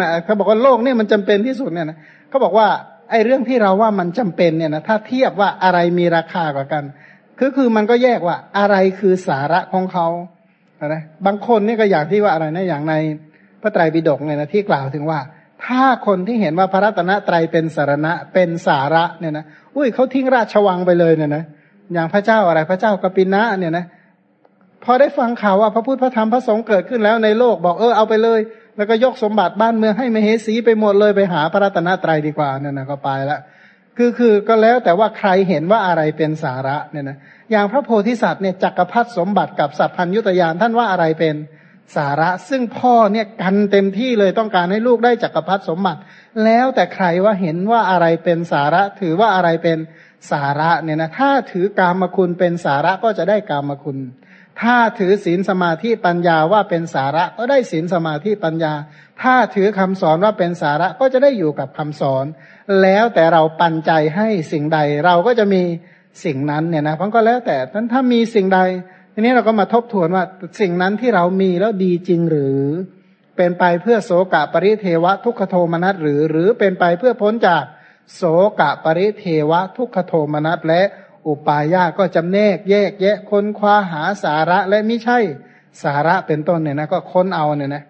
นะเขาบอกว่าโลกเนี่ยมันจำเป็นที่สุดเนี่ยนะเขาบอกว่า ไอ้เรื่องที่เราว่ามันจำเป็นเนี่ยนะถ้าเทียบว่าอะไรมีราคากว่ากันคือคือมันก็แยกว่าอะไรคือสาระของเขานะบางคนนี่ก็อย่างที่ว่าอะไรนะอย่างในพระไตรปิฎกเนี่ยนะที่กล่าวถึงว่า ถ้าคนที่เห็นว่าพระรัตนตรัยเป็นสารณะเป็นสาระเนี่ยนะอุ้ยเขาทิ้งราชวังไปเลยเนี่ยนะอย่างพระเจ้าอะไรพระเจ้ากปินะเนี่ยนะพอได้ฟังข่าวว่าพระพุทธพระธรรมพระสงฆ์เกิดขึ้นแล้วในโลกบอกเออเอาไปเลย แล้วก็ยกสมบัติบ้านเมืองให้มเหสีไปหมดเลยไปหาพระรัตนตรัยดีกว่าเนี่ยนะก็ไปละคือคือก็แล้วแต่ว่าใครเห็นว่าอะไรเป็นสาระเนี่ยนะอย่างพระโพธิสัตว์เนี่ยจักรพรรดิสมบัติกับสัพพัญยุตยานท่านว่าอะไรเป็นสาระ ซึ่งพ่อเนี่ยกันเต็มที่เลยต้องการให้ลูกได้จักรพรรดิสมบัติ แล้วแต่ใครว่าเห็นว่าอะไรเป็นสาระ ถือว่าอะไรเป็นสาระเนี่ยนะถ้าถือกามคุณเป็นสาระก็จะได้กามคุณ ถ้าถือศีลสมาธิปัญญาว่าเป็นสาระก็ได้ศีลสมาธิปัญญา ถ้าถือคำสอนว่าเป็นสาระก็จะได้อยู่กับคำสอน แล้วแต่เราปันใจให้สิ่งใด เราก็จะมีสิ่งนั้นเนี่ยนะเพราะก็แล้วแต่ท่านถ้ามีสิ่งใดทีนี้เราก็มาทบทวนว่าสิ่งนั้นที่เรามีแล้วดีจริงหรือ เป็นไปเพื่อโสกะปริเทวะทุกขโทมนัสหรือ หรือเป็นไปเพื่อพ้นจากโสกะปริเทวะทุกขโทมนัสและ อุปาญาก็จำแนกแยกแยะค้นคว้าหาสาระและไม่ใช่สาระเป็นต้นเนี่ยนะก็ค้นเอาเนี่ยนะ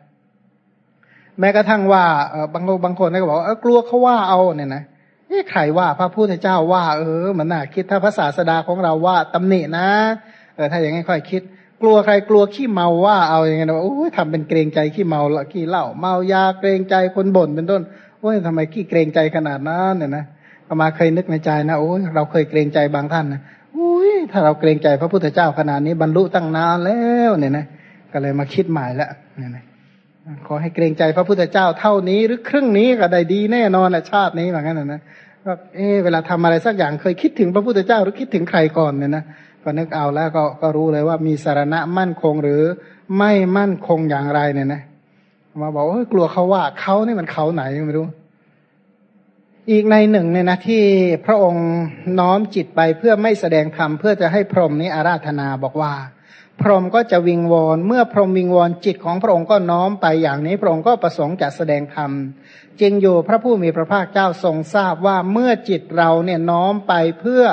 แม้กระทั่งว่าเออบางบางคนก็บอกเออกลัวเขาว่าเอาเนี่ยนะเอ๊ะใครว่าพระพุทธเจ้าว่า เออมันน่าคิดถ้าภาษาสดาของเราว่าตำหนินะเออถ้าอย่างงี้ค่อยคิด กลัวใครกลัวขี้เมาว่าเอาอย่างเงี้ยว่าโอ้ยทำเป็นเกรงใจขี้เมาละขี้เหล้าเมายาเกรงใจคนบ่นเป็นต้นโอ้ยทำไมขี้เกรงใจขนาดนั้นเนี่ยนะ ก็มาเคยนึกในใจนะโอ้ยเราเคยเกรงใจบางท่านนะโอ้ยถ้าเราเกรงใจพระพุทธเจ้าขนาดนี้บรรลุตั้งนานแล้วเนี่ยนะก็เลยมาคิดใหม่ละเนี่ยนะขอให้เกรงใจพระพุทธเจ้าเท่านี้หรือครึ่งนี้ก็ได้ดีแน่นอนแหละชาตินี้เหมือนกันนะว่าเออเวลาทำอะไรสักอย่างเคยคิดถึงพระพุทธเจ้าหรือคิดถึงใครก่อนเนี่ยนะก็นึกเอาแล้วก็ก็รู้เลยว่ามีสารณะมั่นคงหรือไม่มั่นคงอย่างไรเนี่ยนะมาบอกว่ากลัวเขาว่าเขานี่มันเขาไหนไม่รู้ อีกในหนึ่งเนี่ยนะที่พระองค์น้อมจิตไปเพื่อไม่แสดงธรรมเพื่อจะให้พรหมนี้อาราธนาบอกว่า พรหมก็จะวิงวอนเมื่อพรหมวิงวอนจิตของพระองค์ก็น้อมไปอย่างนี้พระองค์ก็ประสงค์จะแสดงธรรมจริงอยู่พระผู้มีพระภาคเจ้าทรงทราบว่าเมื่อจิตเราเนี่ยน้อมไปเพื่อ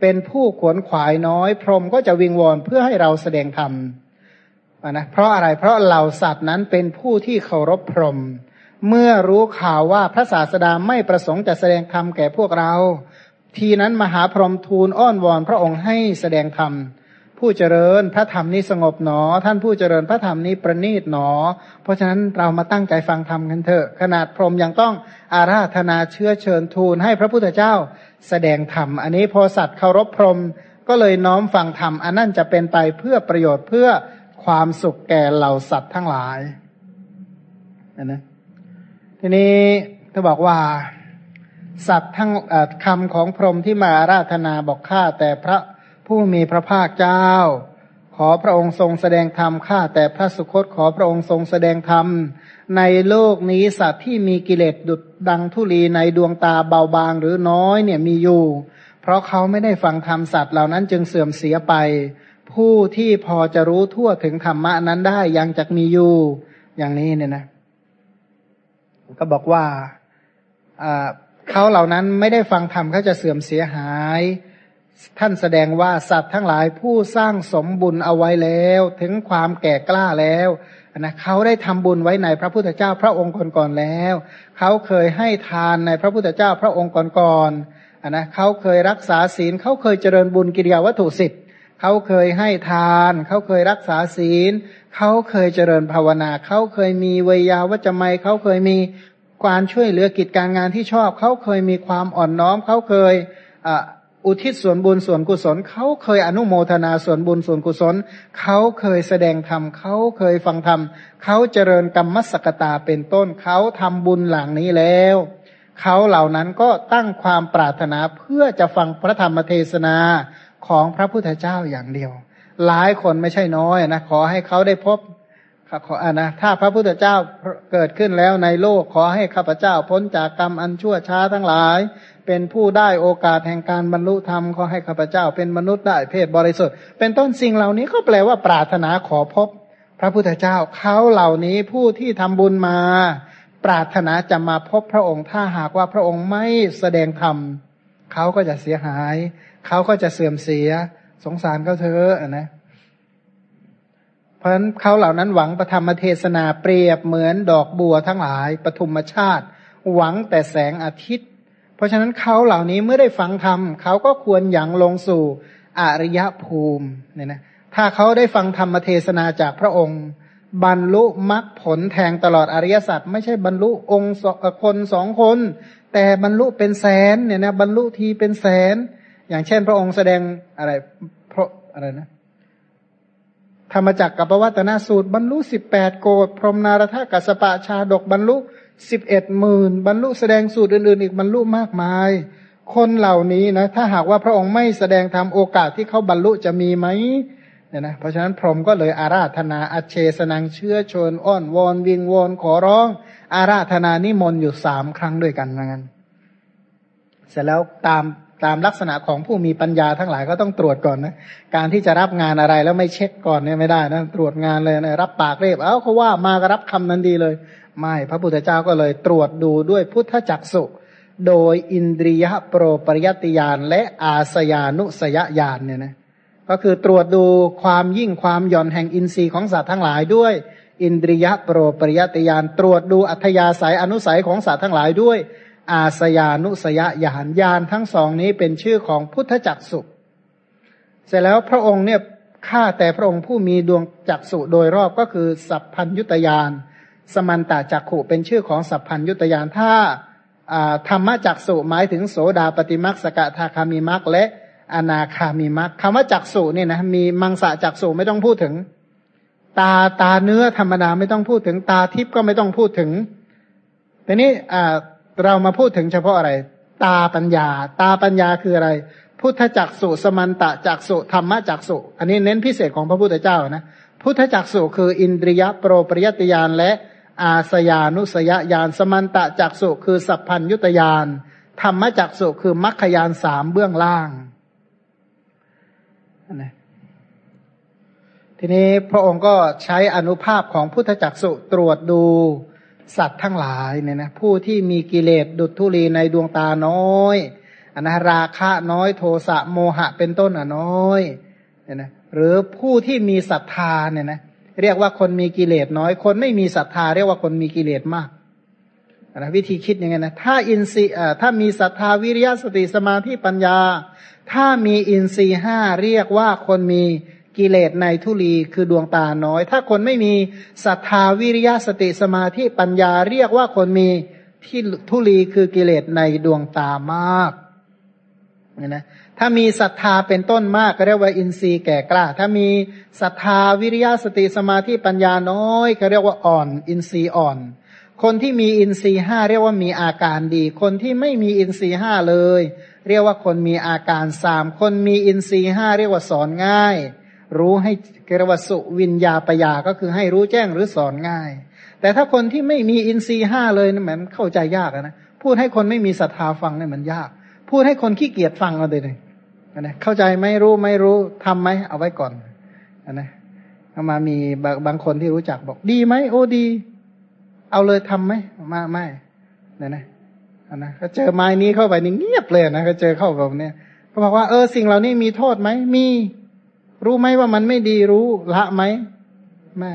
เป็นผู้ขวนขวายน้อย พรหมก็จะวิงวอนเพื่อให้เราแสดงธรรมนะเพราะอะไรเพราะเหล่าสัตว์นั้นเป็นผู้ที่เคารพพรหม เมื่อรู้ข่าวว่าพระศาสดาไม่ประสงค์จะแสดงธรรมแก่พวกเรา ทีนั้นมหาพรหมทูลอ้อนวอนพระองค์ให้แสดงธรรมผู้เจริญพระธรรมนี้สงบหนอ ท่านผู้เจริญพระธรรมนี้ประณีตหนอ เพราะฉะนั้นเรามาตั้งใจฟังธรรมกันเถอะ ขนาดพรหมยังต้องอาราธนาเชื้อเชิญทูลให้พระพุทธเจ้าแสดงธรรม อันนี้พอสัตว์เคารพพรหมก็เลยน้อมฟังธรรม อันนั้นจะเป็นไปเพื่อประโยชน์เพื่อความสุขแก่เหล่าสัตว์ทั้งหลายนะ ทีนี้ถ้าบอกว่า สัตว์ทั้งคำของพรหมที่มาอาราธนาบอกข้าแต่พระผู้มีพระภาคเจ้า ขอพระองค์ทรงแสดงธรรมข้าแต่พระสุคตขอพระองค์ทรงแสดงธรรมในโลกนี้สัตว์ที่มีกิเลสดุดดังทุลีในดวงตาเบาบางหรือน้อยเนี่ยมีอยู่ เพราะเขาไม่ได้ฟังธรรมสัตว์เหล่านั้นจึงเสื่อมเสียไป ผู้ที่พอจะรู้ทั่วถึงธรรมะนั้นได้ยังจะมีอยู่อย่างนี้เนี่ยนะ ก็บอกว่าเขาเหล่านั้นไม่ได้ฟังธรรมเขาจะเสื่อมเสียหาย ท่านแสดงว่าสัตว์ทั้งหลายผู้สร้างสมบุญเอาไว้แล้ว ถึงความแก่กล้าแล้วนะเขาได้ทำบุญไว้ในพระพุทธเจ้าพระองค์ก่อนๆแล้ว เขาเคยให้ทานในพระพุทธเจ้าพระองค์ก่อนๆนะเขาเคยรักษาศีลเขาเคยเจริญบุญกิริยาวัตถุสิทธิ์ เขาเคยให้ทาน เขาเคยรักษาศีล เขาเคยเจริญภาวนา เขาเคยมีวิยาวัจไมเขาเคยมีการช่วยเหลือกิจการงานที่ชอบ เขาเคยมีความอ่อนน้อม เขาเคยอุทิศส่วนบุญส่วนกุศล เขาเคยอนุโมทนาส่วนบุญส่วนกุศล เขาเคยแสดงธรรม เขาเคยฟังธรรม เขาเจริญกรรมสกตาเป็นต้น เขาทำบุญหลังนี้แล้ว เขาเหล่านั้นก็ตั้งความปรารถนาเพื่อจะฟังพระธรรมเทศนา ของพระพุทธเจ้าอย่างเดียว หลายคนไม่ใช่น้อยนะขอให้เขาได้พบขออนะถ้าพระพุทธเจ้าเกิดขึ้นแล้วในโลกขอให้ข้าพเจ้าพ้นจากกรรมอันชั่วช้าทั้งหลาย เป็นผู้ได้โอกาสแห่งการบรรลุธรรมขอให้ข้าพเจ้าเป็นมนุษย์ได้เพศบริสุทธิ์ เป็นต้นสิ่งเหล่านี้ก็แปลว่าปรารถนาขอพบ พระพุทธเจ้าเขาเหล่านี้ผู้ที่ทำบุญมา ปรารถนาจะมาพบพระองค์ถ้าหากว่าพระองค์ไม่แสดงธรรมเขาก็จะเสียหาย เขาก็จะเสื่อมเสีย สงสารเขาเธอนะ เพราะฉะนั้นเขาเหล่านั้นหวังประธรรมเทศนาเปรียบเหมือนดอกบัวทั้งหลายปฐุมชาติ หวังแต่แสงอาทิตย์ เพราะฉะนั้นเขาเหล่านี้เมื่อได้ฟังธรรมเขาก็ควรยังลงสู่อริยภูมิเนี่ยนะถ้าเขาได้ฟังธรรมเทศนาจากพระองค์ บรรลุมรรคผลแทงตลอดอริยสัจไม่ใช่บรรลุองค์คนสองคน แต่บรรลุเป็นแสนเนี่ยนะบรรลุทีเป็นแสน อย่างเช่น พระองค์แสดงอะไรพระอะไรนะธรรมจักรกับปวัตนาสูตร บรรลุสิบแปดโกดพรหมนารถกัสปะชาดกบรรลุสิบเอ็ดหมื่นบรรลุแสดงสูตรอื่น ๆ อีกบรรลุมากมาย คนเหล่านี้นะ ถ้าหากว่าพระองค์ไม่แสดงธรรมโอกาสที่เขาบรรลุจะมีไหมเนี่ยนะเพราะฉะนั้นพรหมก็เลยอาราธนาอัเชสนังเชื้อชนอ้อนวอนวิงวอนขอร้อง อาราธนานิมนต์อยู่สามครั้งด้วยกันเหมือนกันเสร็จแล้วตาม ตามลักษณะของผู้มีปัญญาทั้งหลายก็ต้องตรวจก่อนนะการที่จะรับงานอะไรแล้วไม่เช็คก่อนเนี่ยไม่ได้นะตรวจงานเลยนะรับปากเรียบเอ้าเขาว่ามาก็รับคำนั้นดีเลย ไม่พระพุทธเจ้าก็เลยตรวจดูด้วยพุทธจักสุโดยอินทรียโปรปริยติยานและอาสยานุสยญาณเนี่ยนะก็คือตรวจดูความยิ่งความหย่อนแห่งอินทรีย์ของสัตว์ทั้งหลายด้วย อินทรียโปรปริยติยานตรวจดูอัธยาศัยอนุสัยของสัตว์ทั้งหลายด้วย อาสยานุสยญาณญาณทั้งสองนี้เป็นชื่อของพุทธจักสุเสร็จแล้วพระองค์เนี่ยข้าแต่พระองค์ผู้มีดวงจักสุโดยรอบก็คือ สัพพัญยุตยานสมันตาจักขุเป็นชื่อของสัพพัญยุตยานถ้าธรรมจักสุหมายถึงโสดาปฏิมักสกทาคามีมักและอนาคามีมักคำว่าจักสุเนี่ยนะมีมังสะจักสุไม่ต้องพูดถึง ตาตาเนื้อธรรมดาไม่ต้องพูดถึงตาทิพย์ก็ไม่ต้องพูดถึงแต่นี้ เรามาพูดถึงเฉพาะอะไร ตาปัญญา ตาปัญญาคืออะไร พุทธจักสุสมันตะจักสุธรรมจักสุ อันนี้เน้นพิเศษของพระพุทธเจ้านะ พุทธจักสุคืออินทรียโปรปริยติยานและอาสยานุสยญาณสมันตะจักสุคือสัพพัญยุตยานธรรมจักสุคือมรรคยานสามเบื้องล่างนะทีนี้พระองค์ก็ใช้อนุภาพของพุทธจักสุตรวจดู สัตว์ทั้งหลายเนี่ยนะผู้ที่มีกิเลสดุจธุลีในดวงตาน้อยอนนะราคะน้อยโทสะโมหะเป็นต้นอะน้อยเนี่ยนะหรือผู้ที่มีศรัทธาเนี่ยนะเรียกว่าคนมีกิเลสน้อย คนไม่มีศรัทธา เรียกว่าคนมีกิเลสมากนะวิธีคิดยังไงนะถ้าอินทรีย์ถ้ามีศรัทธาวิริยะสติสมาธิปัญญา ถ้ามีอินทรีย์ห้าเรียกว่าคนมี กิเลสในทุลีคือดวงตาน้อย ถ้าคนไม่มีศรัทธาวิริยะสติสมาธิปัญญาเรียกว่าคนมีที่ทุลีคือกิเลสในดวงตามากเนี่ยนะถ้ามีศรัทธาเป็นต้นมากก็เรียกว่าอินทรีย์แก่กล้า ถ้ามีศรัทธาวิริยะสติสมาธิปัญญาน้อย ก็เรียกว่าอ่อน อินทรีย์อ่อน คนที่มีอินทรีย์ห้าเรียกว่ามีอาการดี คนที่ไม่มีอินทรีย์ห้าเลย เรียกว่าคนมีอาการสามคนมีอินทรีย์ห้าเรียกว่าสอนง่าย รู้ให้เกรวสุวิญญาปยาก็คือให้รู้แจ้งหรือสอนง่าย แต่ถ้าคนที่ไม่มีอินทรีย์ห้าเลยนี่มันเข้าใจยากนะพูดให้คนไม่มีศรัทธาฟังเนี่ยมันยาก พูดให้คนขี้เกียจฟังเอาเลยนะเข้าใจไม่รู้ไม่รู้ทํำไหมเอาไว้ก่อนนะเอามามีบางคนที่รู้จักบอกดีไหมโอ้ดี เอาเลยทํำไหมมาไม่เนี่ยนะนะเขาเจอไม้นี้เข้าไปนี่เงียบเลยนะเขาเจอเข้าแบบเนี้ยเขาบอกว่าเออสิ่งเหล่านี้มีโทษไหมมี รู้ไหมว่ามันไม่ดีรู้ละไหมไม่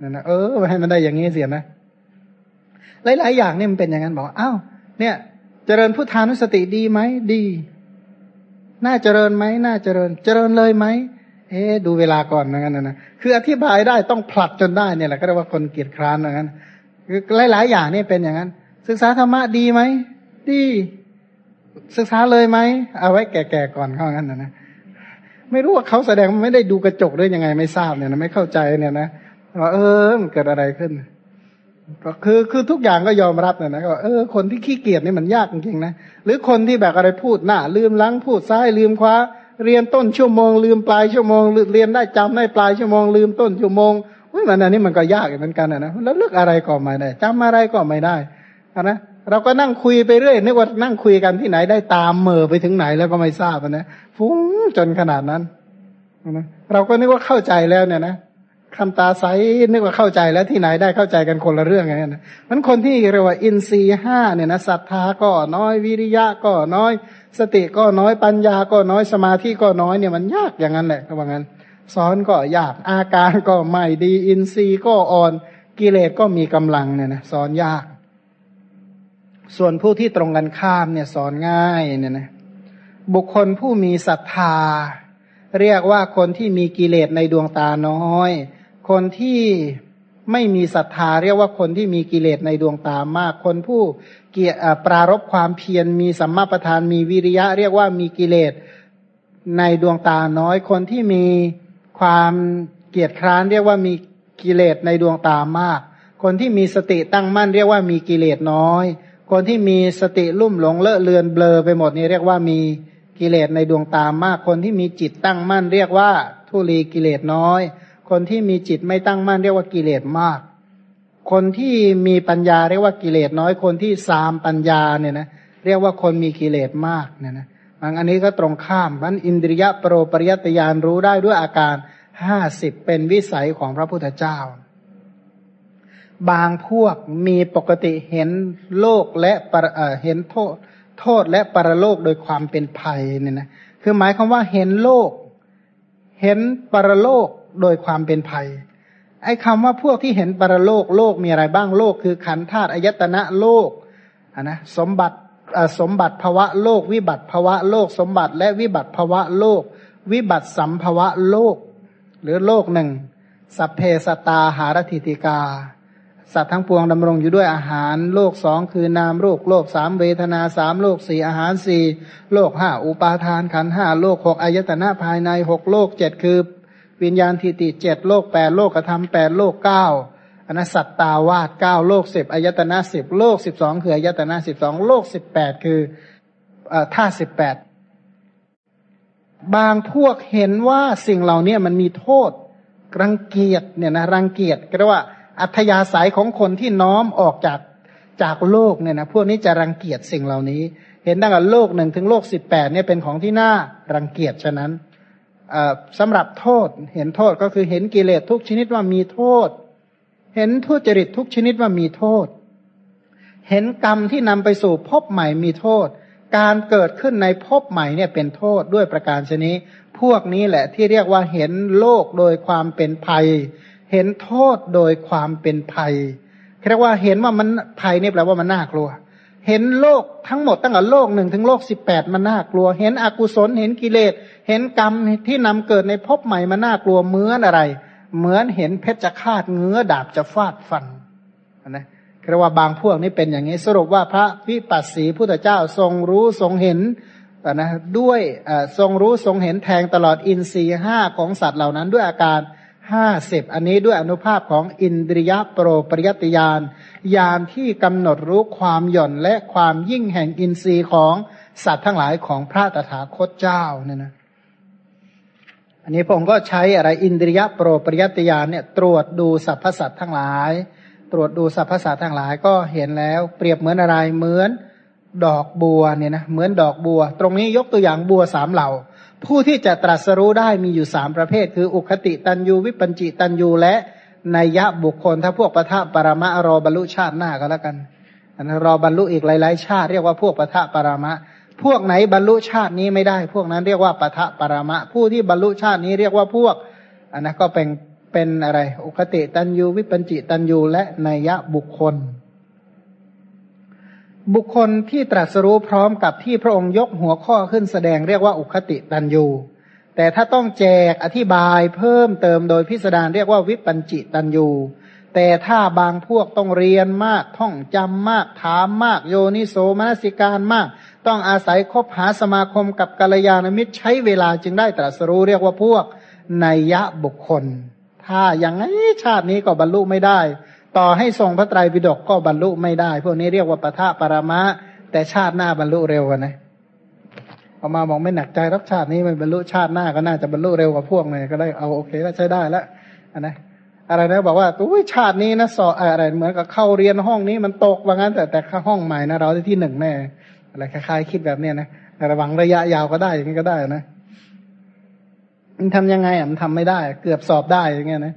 นั่นนะเออให้มันได้อย่างนี้เสียนะหลายๆอย่างนี่มันเป็นอย่างนั้นบอกอ้าวเนี่ย เจริญพุทธานุสติดีไหมดี น่าเจริญไหมน่าเจริญ เจริญเลยไหมเอ๊ดูเวลาก่อนนะงั้นนะคืออธิบายได้ต้องผลัดจนได้เนี่ยแหละก็เรียกว่าคนเกียจคร้านอย่างนั้นคือหลาย ๆ อย่างนี่เป็นอย่างนั้น ศึกษาธรรมะดีไหมดี ศึกษาเลยไหมเอาไว้แก่ๆก่อนเข้างั้นนะนะ ไม่รู้ว่าเขาแสดงไม่ได้ดูกระจกด้วยยังไงไม่ทราบเนี่ยนะไม่เข้าใจเนี่ยนะว่าเออมันเกิดอะไรขึ้นก็คือคือทุกอย่างก็ยอมรับเนี่ยนะก็เออคนที่ขี้เกียจนี่มันยากจริงๆนะหรือคนที่แบบอะไรพูดหน้าลืมล้างพูดซ้ายลืมคว้าเรียนต้นชั่วโมง ลืมปลายชั่วโมงเรียนได้จำได้ปลายชั่วโมง ลืมต้นชั่วโมงอุ้ยมันอันนี้มันก็ยากเหมือนกันนะแล้วเลือกอะไรก็ไม่ได้จำอะไรก็ไม่ได้นะ เราก็นั่งคุยไปเรื่อยนึกว่านั่งคุยกันที่ไหนได้ตามเมอไปถึงไหนแล้วก็ไม่ทราบนะฟุ้งจนขนาดนั้นนะเราก็นึกว่าเข้าใจแล้วเนี่ยนะคำตาใสนึกว่าเข้าใจแล้วที่ไหนได้เข้าใจกันคนละเรื่องไงนะมันคนที่เรียกว่าอินทรีห้าเนี่ยนะศรัทธาก็น้อยวิริยะก็น้อย สติก็น้อยปัญญาก็น้อยสมาธิก็น้อยเนี่ยมันยากอย่างนั้นแหละก็ว่างั้นสอนก็ยากอาการก็ไม่ดี อินทรีย์ก็อ่อนกิเลสก็มีกำลังเนี่ยนะสอนยาก ส่วนผู้ที่ตรงกันข้ามเนี่ยสอนง่ายเนี่ยนะบุคคลผู้มีศรัทธา เรียกว่าคนที่มีกิเลสในดวงตาน้อย คนที่ไม่มีศรัทธาเรียกว่าคนที่มีกิเลสในดวงตามาก คนผู้เกียปรารบความเพียรมีสัมมาประธานมีวิริยะ เรียกว่ามีกิเลสในดวงตาน้อย คนที่มีความเกียจคร้านเรียกว่ามีกิเลสในดวงตามาก คนที่มีสติตั้งมั่นเรียกว่ามีกิเลสน้อย คนที่มีสติลุ่มหลงเลอะเลือนเบลอไปหมดนี่เรียกว่ามีกิเลสในดวงตามาก คนที่มีจิตตั้งมั่น เรียกว่าทุลีกิเลสน้อย คนที่มีจิตไม่ตั้งมั่น เรียกว่ากิเลสมาก คนที่มีปัญญาเรียกว่ากิเลสน้อย คนที่สามปัญญาเนี่ยนะเรียกว่าคนมีกิเลสมากเนี่ยนะอันนี้ก็ตรงข้ามมันอินทรียะโปรปริยตยานรู้ได้ด้วยอาการห้าสิบเป็นวิสัยของพระพุทธเจ้า บางพวกมีปกติเห็นโลกและเห็นโทษ โทษและปรโลกโดยความเป็นภัยเนี่ยนะคือหมายความว่าเห็นโลก เห็นปรโลกโดยความเป็นภัย ไอ้คำว่าพวกที่เห็นปรโลกโลกมีอะไรบ้างโลก คือขันธาตุอายตนะโลกนะสมบัติสมบัติภาวะโลก วิบัติภาวะโลก สมบัติและวิบัติภาวะโลก วิบัติสัมภาวะโลก หรือโลกหนึ่งสัพเพสตาหารติติกา สัตว์ทั้งปวงดำรงอยู่ด้วยอาหารโลกสองคือนามโลกโลกสามเวทนาสามโลกสี่อาหารสี่โลกห้าอุปาทานขันห้าโลกหกอายตนะภายในหกโลกเจ็ดคือ วิญญาณทิติเจ็ดโลกแปดโลกกระทำแปดโลกเก้าอนัสัตตาวาดเก้าโลกสิบอายตนะสิบโลกสิบสองคืออายตนะสิบสองโลกสิบแปดคือท่าสิบแปดบางพวกเห็นว่าสิ่งเหล่านี้มันมีโทษรังเกียจเนี่ยนะรังเกียจก็เรียกว่า อัธยาศัยของคนที่น้อมออกจากจากโลกเนี่ยนะพวกนี้จะรังเกียจสิ่งเหล่านี้ เห็นตั้งแต่โลกหนึ่งถึงโลกสิบแปดเนี่ยเป็นของที่น่ารังเกียจฉะนั้นสำหรับโทษเห็นโทษก็คือเห็นกิเลสทุกชนิดว่ามีโทษ เห็นทุจริตทุกชนิดว่ามีโทษ เห็นกรรมที่นำไปสู่ภพใหม่มีโทษ การเกิดขึ้นในภพใหม่เนี่ยเป็นโทษด้วยประการชนิดพวกนี้แหละที่เรียกว่าเห็นโลกโดยความเป็นภัย เห็นโทษโดยความเป็นภัยเรียกว่าเห็นว่ามันภัยนี่แปลว่ามันน่ากลัว เห็นโลกทั้งหมดตั้งแต่โลกหนึ่งถึงโลกสิบแปดมันน่ากลัว เห็นอกุศลเห็นกิเลส เห็นกรรมที่นำเกิดในภพใหม่มันน่ากลัวเหมือนอะไร เหมือนเห็นเพชฌฆาตเงื้อดาบจะฟาดฟันนะเรียกว่าบางพวกนี้เป็นอย่างนี้สรุปว่าพระวิปัสสีพุทธเจ้าทรงรู้ทรงเห็นนะด้วยทรงรู้ทรงเห็นแทงตลอดอินทรีห้าของสัตว์เหล่านั้นด้วยอาการ ห้าสิบอันนี้ด้วยอนุภาพของอินทรียโปรปริยติยานยานที่กำหนดรู้ความหย่อนและความยิ่งแห่งอินทรีย์ของสัตว์ทั้งหลายของพระตถาคตเจ้าเนี่ยนะอันนี้ผมก็ใช้อะไรอินทรียโปรปริยติยานเนี่ยตรวจดูสรรพสัตว์ทั้งหลาย ตรวจดูสรรพสัตว์ทั้งหลายก็เห็นแล้วเปรียบเหมือนอะไรเหมือนดอกบัวเนี่ยนะเหมือนดอกบัว ตรงนี้ยกตัวอย่างบัวสามเหล่า ผู้ที่จะตรัสรู้ได้มีอยู่สามประเภท คือ อุคติตันยูวิปัญจิตันยูและนัยยะบุคคล ถ้าพวกปะทะปรมะรอบรรลุชาติหน้าก็แล้วกันอันนรอบรรลุอีกหลาย ๆ ชาติ เรียกว่าพวกปะทะปรมะ พวกไหนบรรลุชาตินี้ไม่ได้ พวกนั้นเรียกว่าปะทะปรมะ ผู้ที่บรรลุชาตินี้เรียกว่าพวกอันนั้นก็เป็นเป็นอะไร อุคติตันยูวิปัญจิตันยูและนัยยะบุคคล บุคคลที่ตรัสรู้พร้อมกับที่พระองค์ยกหัวข้อขึ้นแสดงเรียกว่าอุคติตันยูแต่ถ้าต้องแจกอธิบายเพิ่มเติมโดยพิสดารเรียกว่าวิปัญจิตันยูแต่ถ้าบางพวกต้องเรียนมากท่องจำมากถามมาก โยนิโสมนสิการมาก ต้องอาศัยคบหาสมาคมกับกัลยาณมิตรใช้เวลาจึงได้ตรัสรู้เรียกว่าพวกนัยะบุคคล ถ้าอย่างนี้ชาตินี้ก็บรรลุไม่ได้ ต่อให้ทรงพระไตรปิฎกก็บรรลุไม่ได้ พวกนี้เรียกว่าปะทะปรมะ แต่ชาติหน้าบรรลุเร็วกว่านะเอามาบอกไม่หนักใจรับชาตินี้ไม่บรรลุชาติหน้าก็น่าจะบรรลุเร็วกว่าพวกเลยก็ได้เอาโอเคแล้วใช้ได้แล้วนะอะไรนะบอกว่าอุ้ยชาตินี้นะสอบอะไรเหมือนกับเข้าเรียนห้องนี้มันตกว่างั้นแต่แต่ห้องใหม่นะเราได้ที่หนึ่งแน่อะไรคล้ายๆคิดแบบเนี้ยนะระวังระยะยาวก็ได้อย่างนี้ก็ได้นะมันทำยังไงอะมันทำไม่ได้ เกือบสอบได้อย่างเงี้ยนะ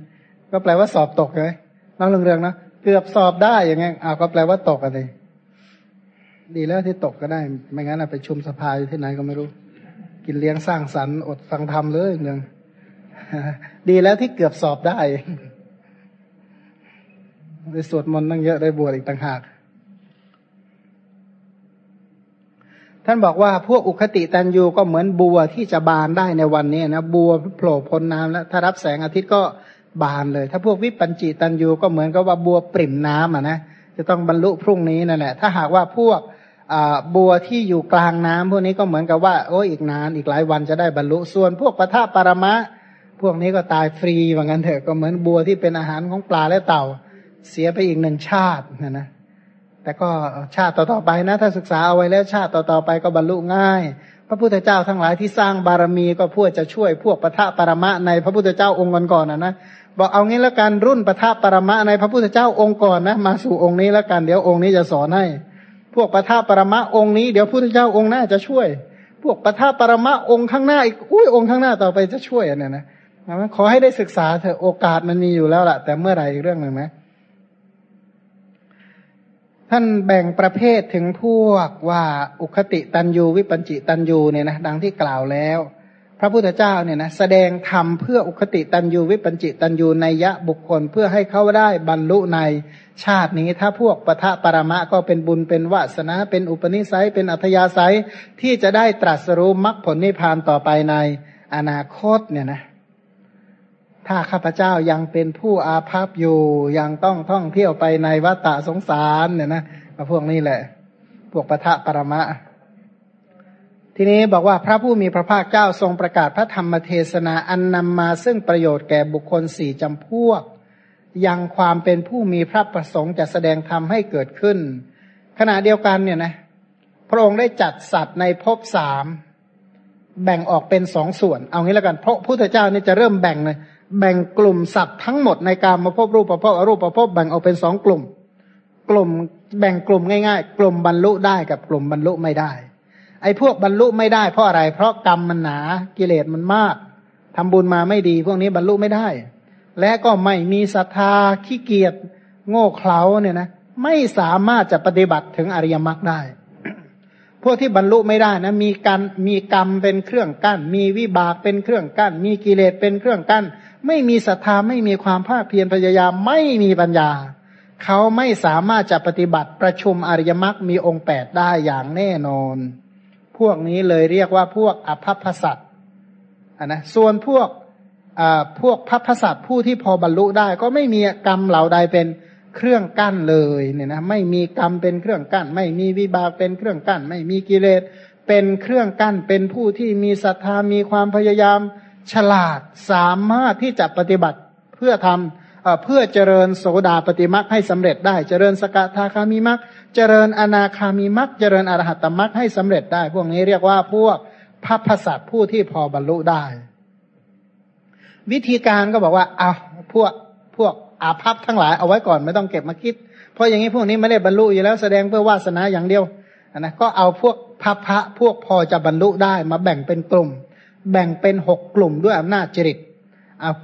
ก็แปลว่าสอบตกเลย น้องเรืองๆนะเกือบสอบได้อย่างเงี้ยอ้าวก็แปลว่าตกอะไรดีแล้วที่ตกก็ได้ ไม่งั้นไปชุมสภาอยู่ที่ไหนก็ไม่รู้ กินเลี้ยงสร้างสรรค์อดฟังธรรมเลยเนืองดีแล้วที่เกือบสอบได้ได้สวดมนต์ตั้งเยอะได้บวชอีกต่างหาก ท่านบอกว่าพวกอุคติตันยูก็เหมือนบัวที่จะบานได้ในวันนี้นะบัวโผล่พ้นน้ำแล้ว ถ้ารับแสงอาทิตย์ก็ บานเลย ถ้าพวกวิปัญจิตันยูก็เหมือนกับว่าบัวปริ่มน้ำอะนะจะต้องบรรลุพรุ่งนี้นั่นแหละถ้าหากว่าพวกบัวที่อยู่กลางน้ำพวกนี้ก็เหมือนกับว่าโอ้อีกนานอีกหลายวันจะได้บรรลุส่วน พวกปะทะปรมะ พวกนี้ก็ตายฟรีว่างั้นเถอะก็เหมือนบัวที่เป็นอาหารของปลาและเต่า เสียไปอีกหนึ่งชาตินะนะแต่ก็ชาติต่อๆไปนะ ถ้าศึกษาเอาไว้แล้วชาติต่อๆไปก็บรรลุง่าย ระพุทธเจ้าทั้งหลายที่สร้างบารมีก็เพื่อจะช่วยพวกปะทะปรมะในพระพุทธเจ้าองค์ก่อนๆนะนะบอกเอางี้แล้วกันรุ่นปะทะปรมะในพระพุทธเจ้าองค์ก่อนนะมาสู่องค์นี้แล้วกันเดี๋ยวองค์นี้จะสอนให้ พวกปะทะปรมะองค์นี้เดี๋ยวพระพุทธเจ้าองค์หน้าจะช่วย พวกปะทะปรมะองค์ข้างหน้าอีกอุ้ยองค์ข้างหน้าต่อไปจะช่วยเนี่ยนะขอให้ได้ศึกษาเถอะโอกาสมันมีอยู่แล้วล่ะ แต่เมื่อไหร่อีกเรื่องหนึ่งนะ ท่านแบ่งประเภทถึงพวกว่าอุคติตันยูวิปัญจิตันยูเนี่ยนะดังที่กล่าวแล้ว พระพุทธเจ้าเนี่ยนะแสดงธรรมเพื่ออุคติตันยูวิปัญจิตันยูในยะบุคคลเพื่อให้เขาได้บรรลุในชาตินี้ ถ้าพวกปะทะปรมะก็เป็นบุญเป็นวาสนาเป็นอุปนิสัยเป็นอัธยาศัยที่จะได้ตรัสรู้มรรคผลนิพพานต่อไปในอนาคตเนี่ยนะ ถ้าข้าพเจ้ายังเป็นผู้อาภัพอยู่ ยังต้องท่องเที่ยวไปในวัฏสงสารเนี่ยนะมาพวกนี้แหละ พวกปะทะปรมะ ทีนี้บอกว่าพระผู้มีพระภาคเจ้าทรงประกาศพระธรรมเทศนาอันนำมาซึ่งประโยชน์แก่บุคคลสี่จำพวก ยังความเป็นผู้มีพระประสงค์จะแสดงธรรมให้เกิดขึ้น ขณะเดียวกันเนี่ยนะ พระองค์ได้จัดสัตว์ในภพสามแบ่งออกเป็นสองส่วน เอางี้แล้วกันเพราะพุทธเจ้านี่จะเริ่มแบ่งเลย แบ่งกลุ่มสัตว์ทั้งหมดในการมาพบรูปประพบอรูปประพบแบ่งออกเป็นสองกลุ่ม กลุ่มแบ่งกลุ่มง่ายๆ กลุ่มบรรลุได้กับกลุ่มบรรลุไม่ได้ ไอ้พวกบรรลุไม่ได้เพราะอะไร เพราะกรรมมันหนากิเลสมันมากทำบุญมาไม่ดี พวกนี้บรรลุไม่ได้ และก็ไม่มีศรัทธาขี้เกียจโง่เขลาเนี่ยนะไม่สามารถจะปฏิบัติถึงอริยมรรคได้ พวกที่บรรลุไม่ได้นะมีการมีกรรมเป็นเครื่องกั้น มีวิบากเป็นเครื่องกั้น มีกิเลสเป็นเครื่องกั้น ไม่มีศรัทธาไม่มีความภาคเพียรพยายามไม่มีปัญญา เขาไม่สามารถจะปฏิบัติประชุมอริยมรรคมีองค์แปดได้อย่างแน่นอน พวกนี้เลยเรียกว่าพวกอภัพสัตนนะส่วนพวกพวกพัพสัตผู้ที่พอบรรลุได้ ก็ไม่มีกรรมเหล่าใดเป็นเครื่องกั้นเลยเนี่ยนะไม่มีกรรมเป็นเครื่องกั้น ไม่มีวิบากเป็นเครื่องกั้น ไม่มีกิเลสเป็นเครื่องกั้นเป็นผู้ที่มีศรัทธามีความพยายาม ฉลาดสามารถที่จะปฏิบัติเพื่อทำเพื่อเจริญโสดาปฏิมักให้สำเร็จได้ เจริญสกทาคามีมักเจริญอนาคามีมักเจริญอรหัตตมักให้สำเร็จได้ พวกนี้เรียกว่าพวกพัพสัตผู้ที่พอบรรลุได้ วิธีการก็บอกว่าเอาพวกพวกอาภัพทั้งหลายเอาไว้ก่อนไม่ต้องเก็บมาคิด เพราะอย่างนี้พวกนี้ไม่ได้บรรลุอยู่แล้วแสดงเพื่อวาสนาอย่างเดียวนะก็เอาพวกพัพพะพวกพอจะบรรลุได้มาแบ่งเป็นกลุ่ม แบ่งเป็นหกกลุ่มด้วยอำนาจจริต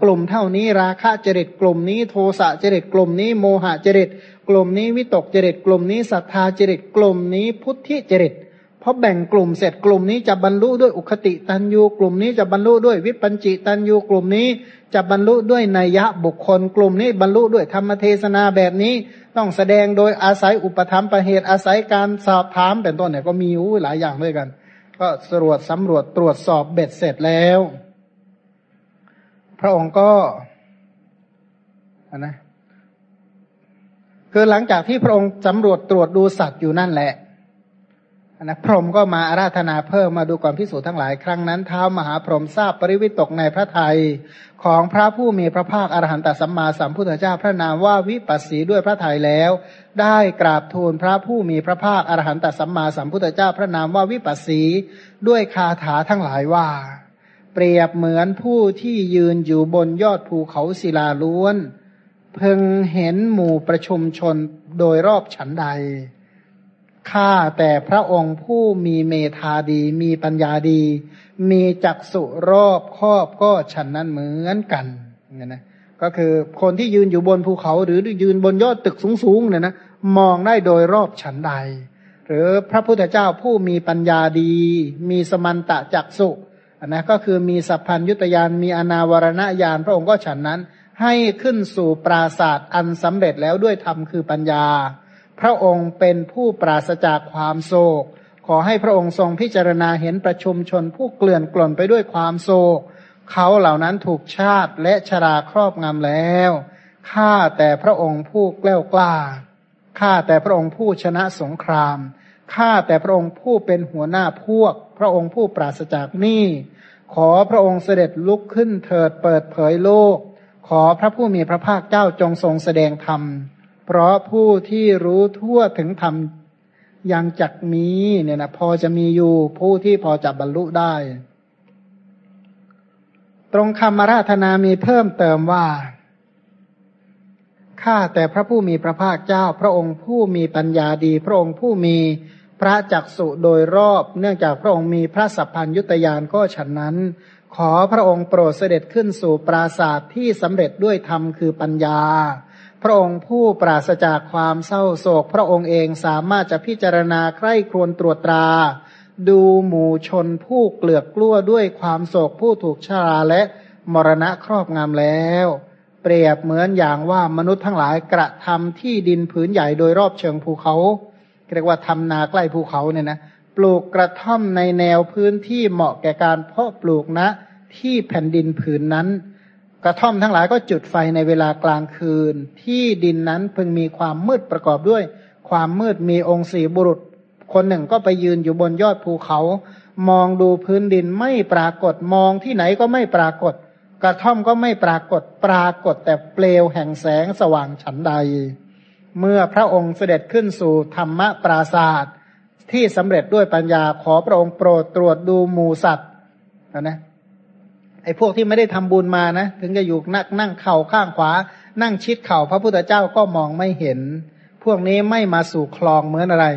กลุ่มเท่านี้ราคะจริตกลุ่มนี้โทสะจริตกลุ่มนี้โมหะจริตกลุ่มนี้วิตกจริตกลุ่มนี้ศรัทธาจริตกลุ่มนี้พุทธิจริตเพราะแบ่งกลุ่มเสร็จกลุ่มนี้จะบรรลุด้วยอุคติตันยูกลุ่มนี้จะบรรลุด้วยวิปัญจิตันยูกลุ่มนี้จะบรรลุด้วยนัยยะบุคคล กลุ่มนี้บรรลุด้วยธรรมเทศนาแบบนี้ ต้องแสดงโดยอาศัยอุปธรรมประเหตุอาศัยการสอบถามเป็นต้นเนี่ยก็มีหลายอย่างด้วยกัน ก็สรวจสำรวจตรวจสอบเบ็ดเสร็จแล้ว พระองค์ก็นะคือหลังจากที่พระองค์สำรวจตรวจดูสัตว์อยู่นั่นแหละ นะพรหมก็มาอาราธนาเพิ่มมาดูก่อนพิสูจน์ทั้งหลายครั้งนั้นเท้ามหาพรหมทราบปริวิตกในพระไทยของพระผู้มีพระภาคอรหันตสัมมาสัมพุทธเจ้าพระนามว่าวิปัสสีด้วยพระไทยแล้ว ได้กราบทูลพระผู้มีพระภาคอรหันตสัมมาสัมพุทธเจ้าพระนามว่าวิปัสสีด้วยคาถาทั้งหลายว่า เปรียบเหมือนผู้ที่ยืนอยู่บนยอดภูเขาศิลาล้วน เพึงเห็นหมู่ประชุมชนโดยรอบฉันใด ข้าแต่พระองค์ผู้มีเมธาดี มีปัญญาดี มีจักสุรอบครอบก็ฉันนั้นเหมือนกันเนี่ยนะก็คือคนที่ยืนอยู่บนภูเขาหรือยืนบนยอดตึกสูงๆเนี่ยนะมองได้โดยรอบฉันใด หรือพระพุทธเจ้าผู้มีปัญญาดี มีสมันตะจักสุนะก็คือมีสัพพัญยุตยานมีอนาวรณญาณพระองค์ก็ฉันนั้น ให้ขึ้นสู่ปราศาสตร์อันสำเร็จแล้วด้วยธรรมคือปัญญา พระองค์เป็นผู้ปราศจากความโศก ขอให้พระองค์ทรงพิจารณาเห็นประชุมชนผู้เกลื่อนกล่นไปด้วยความโศก เขาเหล่านั้นถูกชาติและชราครอบงำแล้วข้าแต่พระองค์ผู้แกล้วกล้าข้าแต่พระองค์ผู้ชนะสงครามข้าแต่พระองค์ผู้เป็นหัวหน้าพวก พระองค์ผู้ปราศจากหนี้ขอพระองค์เสด็จลุกขึ้นเถิดเปิดเผยโลก ขอพระผู้มีพระภาคเจ้าจงทรงแสดงธรรม เพราะผู้ที่รู้ทั่วถึงธรรมยังจักมีเนี่ยนะพอจะมีอยู่ผู้ที่พอจะบรรลุได้ ตรงคำมาราธนามีเพิ่มเติมว่าข้าแต่พระผู้มีพระภาคเจ้า พระองค์ผู้มีปัญญาดี พระองค์ผู้มีพระจักสุโดยรอบ เนื่องจากพระองค์มีพระสัพพัญยุตยานก็ฉันนั้น ขอพระองค์โปรดเสด็จขึ้นสู่ปราศาสตร์ที่สำเร็จด้วยธรรมคือปัญญา พระองค์ผู้ปราศจากความเศร้าโศก พระองค์เองสามารถจะพิจารณาใคร่ครวญตรวจตรา ดูหมู่ชนผู้เกลือกกลั้วด้วยความโศกผู้ถูกชราและมรณะครอบงำแล้ว เปรียบเหมือนอย่างว่ามนุษย์ทั้งหลายกระทำที่ดินผืนใหญ่โดยรอบเชิงภูเขาเรียกว่าทำนาใกล้ภูเขาเนี่ยนะปลูกกระท่อมในแนวพื้นที่เหมาะแก่การเพาะปลูกนะที่แผ่นดินผืนนั้น กระท่อมทั้งหลายก็จุดไฟในเวลากลางคืน ที่ดินนั้นพึงมีความมืดประกอบด้วย ความมืดมีองค์สีบุรุษ คนหนึ่งก็ไปยืนอยู่บนยอดภูเขา มองดูพื้นดินไม่ปรากฏมองที่ไหนก็ไม่ปรากฏ กระท่อมก็ไม่ปรากฏปรากฏแต่เปลวแห่งแสงสว่างฉันใด เมื่อพระองค์เสด็จขึ้นสู่ธรรมปราศาสตร์ที่สำเร็จด้วยปัญญาขอพระองค์โปรดตรวจดูหมูสัตว์นะ ไอ้พวกที่ไม่ได้ทำบุญมานะ ถึงจะอยู่นั่งนั่งเข่าข้างขวา นั่งชิดเข่าพระพุทธเจ้าก็มองไม่เห็น พวกนี้ไม่มาสู่คลองเหมือนอะไร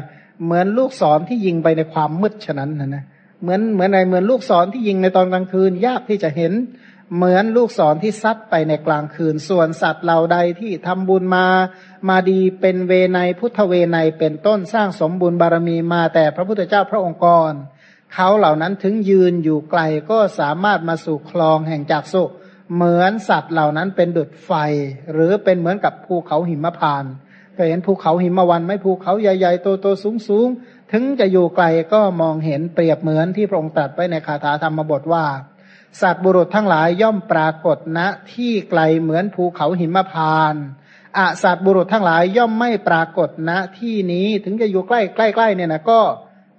เหมือนลูกศรที่ยิงไปในความมืดฉะนั้นนะนะเหมือนเหมือนอะไรเหมือนลูกศรที่ยิงในตอนกลางคืน ยากที่จะเห็น เหมือนลูกศรที่ซัดไปในกลางคืน ส่วนสัตว์เหล่าใดที่ทำบุญมามาดีเป็นเวไนพุทธเวไนเป็นต้นสร้างสมบุญบารมีมาแต่พระพุทธเจ้าพระองค์กร เขาเหล่านั้นถึงยืนอยู่ไกลก็สามารถมาสู่คลองแห่งจากสุเหมือนสัตว์เหล่านั้นเป็นดุดไฟ หรือเป็นเหมือนกับภูเขาหิมพานเคยเห็นภูเขาหิมวันไหมภูเขาใหญ่ๆโตๆสูงๆ ถึงจะอยู่ไกลก็มองเห็นเปรียบเหมือนที่พระองค์ตรัสไว้ในคาถาธรรมบทว่า สัตว์บุรุษทั้งหลายย่อมปรากฏณที่ไกลเหมือนภูเขาหิมพานอาสัตว์บุรุษทั้งหลายย่อมไม่ปรากฏณที่นี้ถึงจะอยู่ใกล้ใกล้ๆเนี่ยนะก็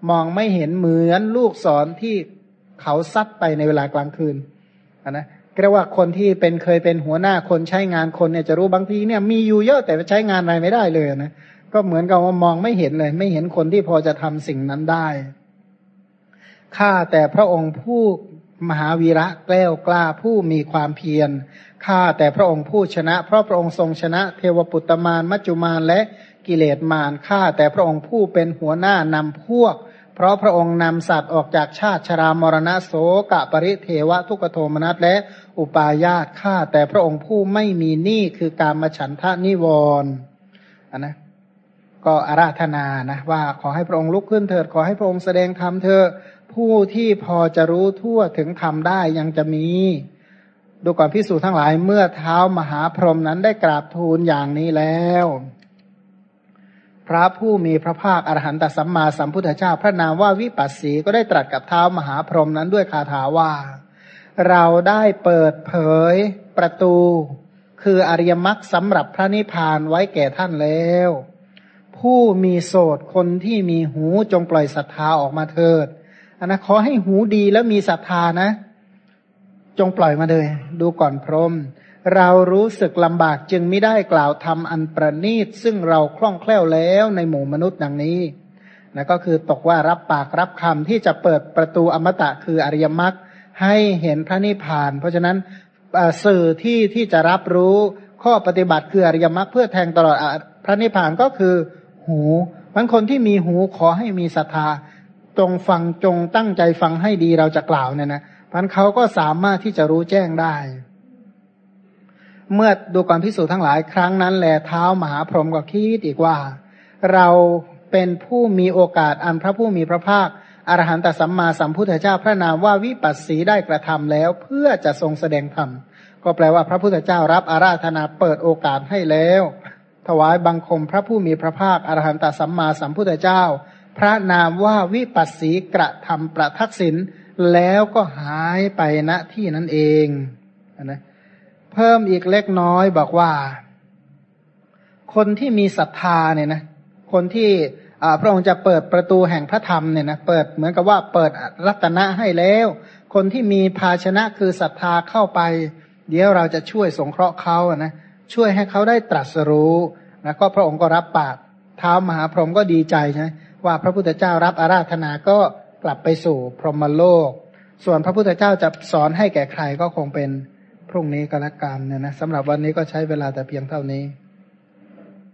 มองไม่เห็นเหมือนลูกศรที่เขาซัดไปในเวลากลางคืนนะเรียกว่าคนที่เป็นเคยเป็นหัวหน้าคนใช้งานคนเนี่ยจะรู้บางทีเนี่ยมีอยู่เยอะแต่ใช้งานอะไรไม่ได้เลยนะก็เหมือนกับว่ามองไม่เห็นเลย ไม่เห็นคนที่พอจะทำสิ่งนั้นได้ข้าแต่พระองค์ผู้มหาวีระแกล้วกล้าผู้มีความเพียรข้าแต่พระองค์ผู้ชนะ เพราะพระองค์ทรงชนะ เทวปุตตมานมัจจุมานและกิเลสมารข้าแต่พระองค์ผู้เป็นหัวหน้านำพวก เพราะพระองค์นำสัตว์ออกจากชาติชรามรณะโสกะปริเทวะทุกโทมนัสและอุปาญาตข้าแต่พระองค์ผู้ไม่มีหนี้คือการมาฉันทะนิวรณ์นนะก็อาราธนานะว่าขอให้พระองค์ลุกขึ้นเถิดขอให้พระองค์แสดงธรรมเถอผู้ที่พอจะรู้ทั่วถึงทำได้ยังจะมี ดูก่อนพิสูจน์ทั้งหลายเมื่อเท้ามหาพรหมนั้นได้กราบทูลอย่างนี้แล้ว พระผู้มีพระภาคอรหันตสัมมาสัมพุทธเจ้า พระนามว่าวิปัสสีก็ได้ตรัสกับเท้ามหาพรหมนั้นด้วยคาถาว่า เราได้เปิดเผยประตู คืออริยมรรคสำหรับพระนิพพานไว้แก่ท่านแล้ว ผู้มีโสดคนที่มีหูจงปล่อยศรัทธาออกมาเถิดอนนะขอให้หูดีแล้วมีศรัทธานะ จงปล่อยมาเลย ดูก่อนพรหม เรารู้สึกลำบากจึงไม่ได้กล่าวทำอันประณีต ซึ่งเราคล่องแคล่วแล้วในหมู่มนุษย์ดังนี้นะก็คือตกว่ารับปากรับคำที่จะเปิดประตูอมตะคืออริยมรรคให้เห็นพระนิพพาน เพราะฉะนั้นสื่อที่ที่จะรับรู้ข้อปฏิบัติคืออริยมรรคเพื่อแทงตลอดพระนิพพานก็คือหูบางคนที่มีหูขอให้มีศรัทธาจงฟังจงตั้งใจฟังให้ดีเราจะกล่าวเนี่ยนะพันเขาก็สามารถที่จะรู้แจ้งได้ เมื่อดูก่อนพิสูจน์ทั้งหลายครั้งนั้นแลเท้ามหาพรหมก็คิดอีกว่า เราเป็นผู้มีโอกาสอันพระผู้มีพระภาคอรหันตสัมมาสัมพุทธเจ้าพระนามว่าวิปัสสีได้กระทำแล้วเพื่อจะทรงแสดงธรรมก็แปลว่าพระพุทธเจ้ารับอาราธนาเปิดโอกาสให้แล้ว ถวายบังคมพระผู้มีพระภาคอรหันตสัมมาสัมพุทธเจ้า พระนามว่าวิปัสสีกระทำประทักษิณแล้วก็หายไปณที่นั้นเองนะ เพิ่มอีกเล็กน้อยบอกว่า คนที่มีศรัทธาเนี่ยนะ คนที่พระองค์จะเปิดประตูแห่งพระธรรมเนี่ยนะเปิดเหมือนกับว่าเปิดรัตนะให้แล้ว คนที่มีภาชนะคือศรัทธาเข้าไป เดี๋ยวเราจะช่วยสงเคราะห์เขานะช่วยให้เขาได้ตรัสรู้นะก็พระองค์ก็รับปากท้ามหาพรหมก็ดีใจใช่ไหมว่าพระพุทธเจ้ารับอาราธนาก็กลับไปสู่พรหมโลก ส่วนพระพุทธเจ้าจะสอนให้แก่ใครก็คงเป็น พรุ่งนี้ก็แล้วกันเนี่ยนะสำหรับวันนี้ก็ใช้เวลาแต่เพียงเท่านี้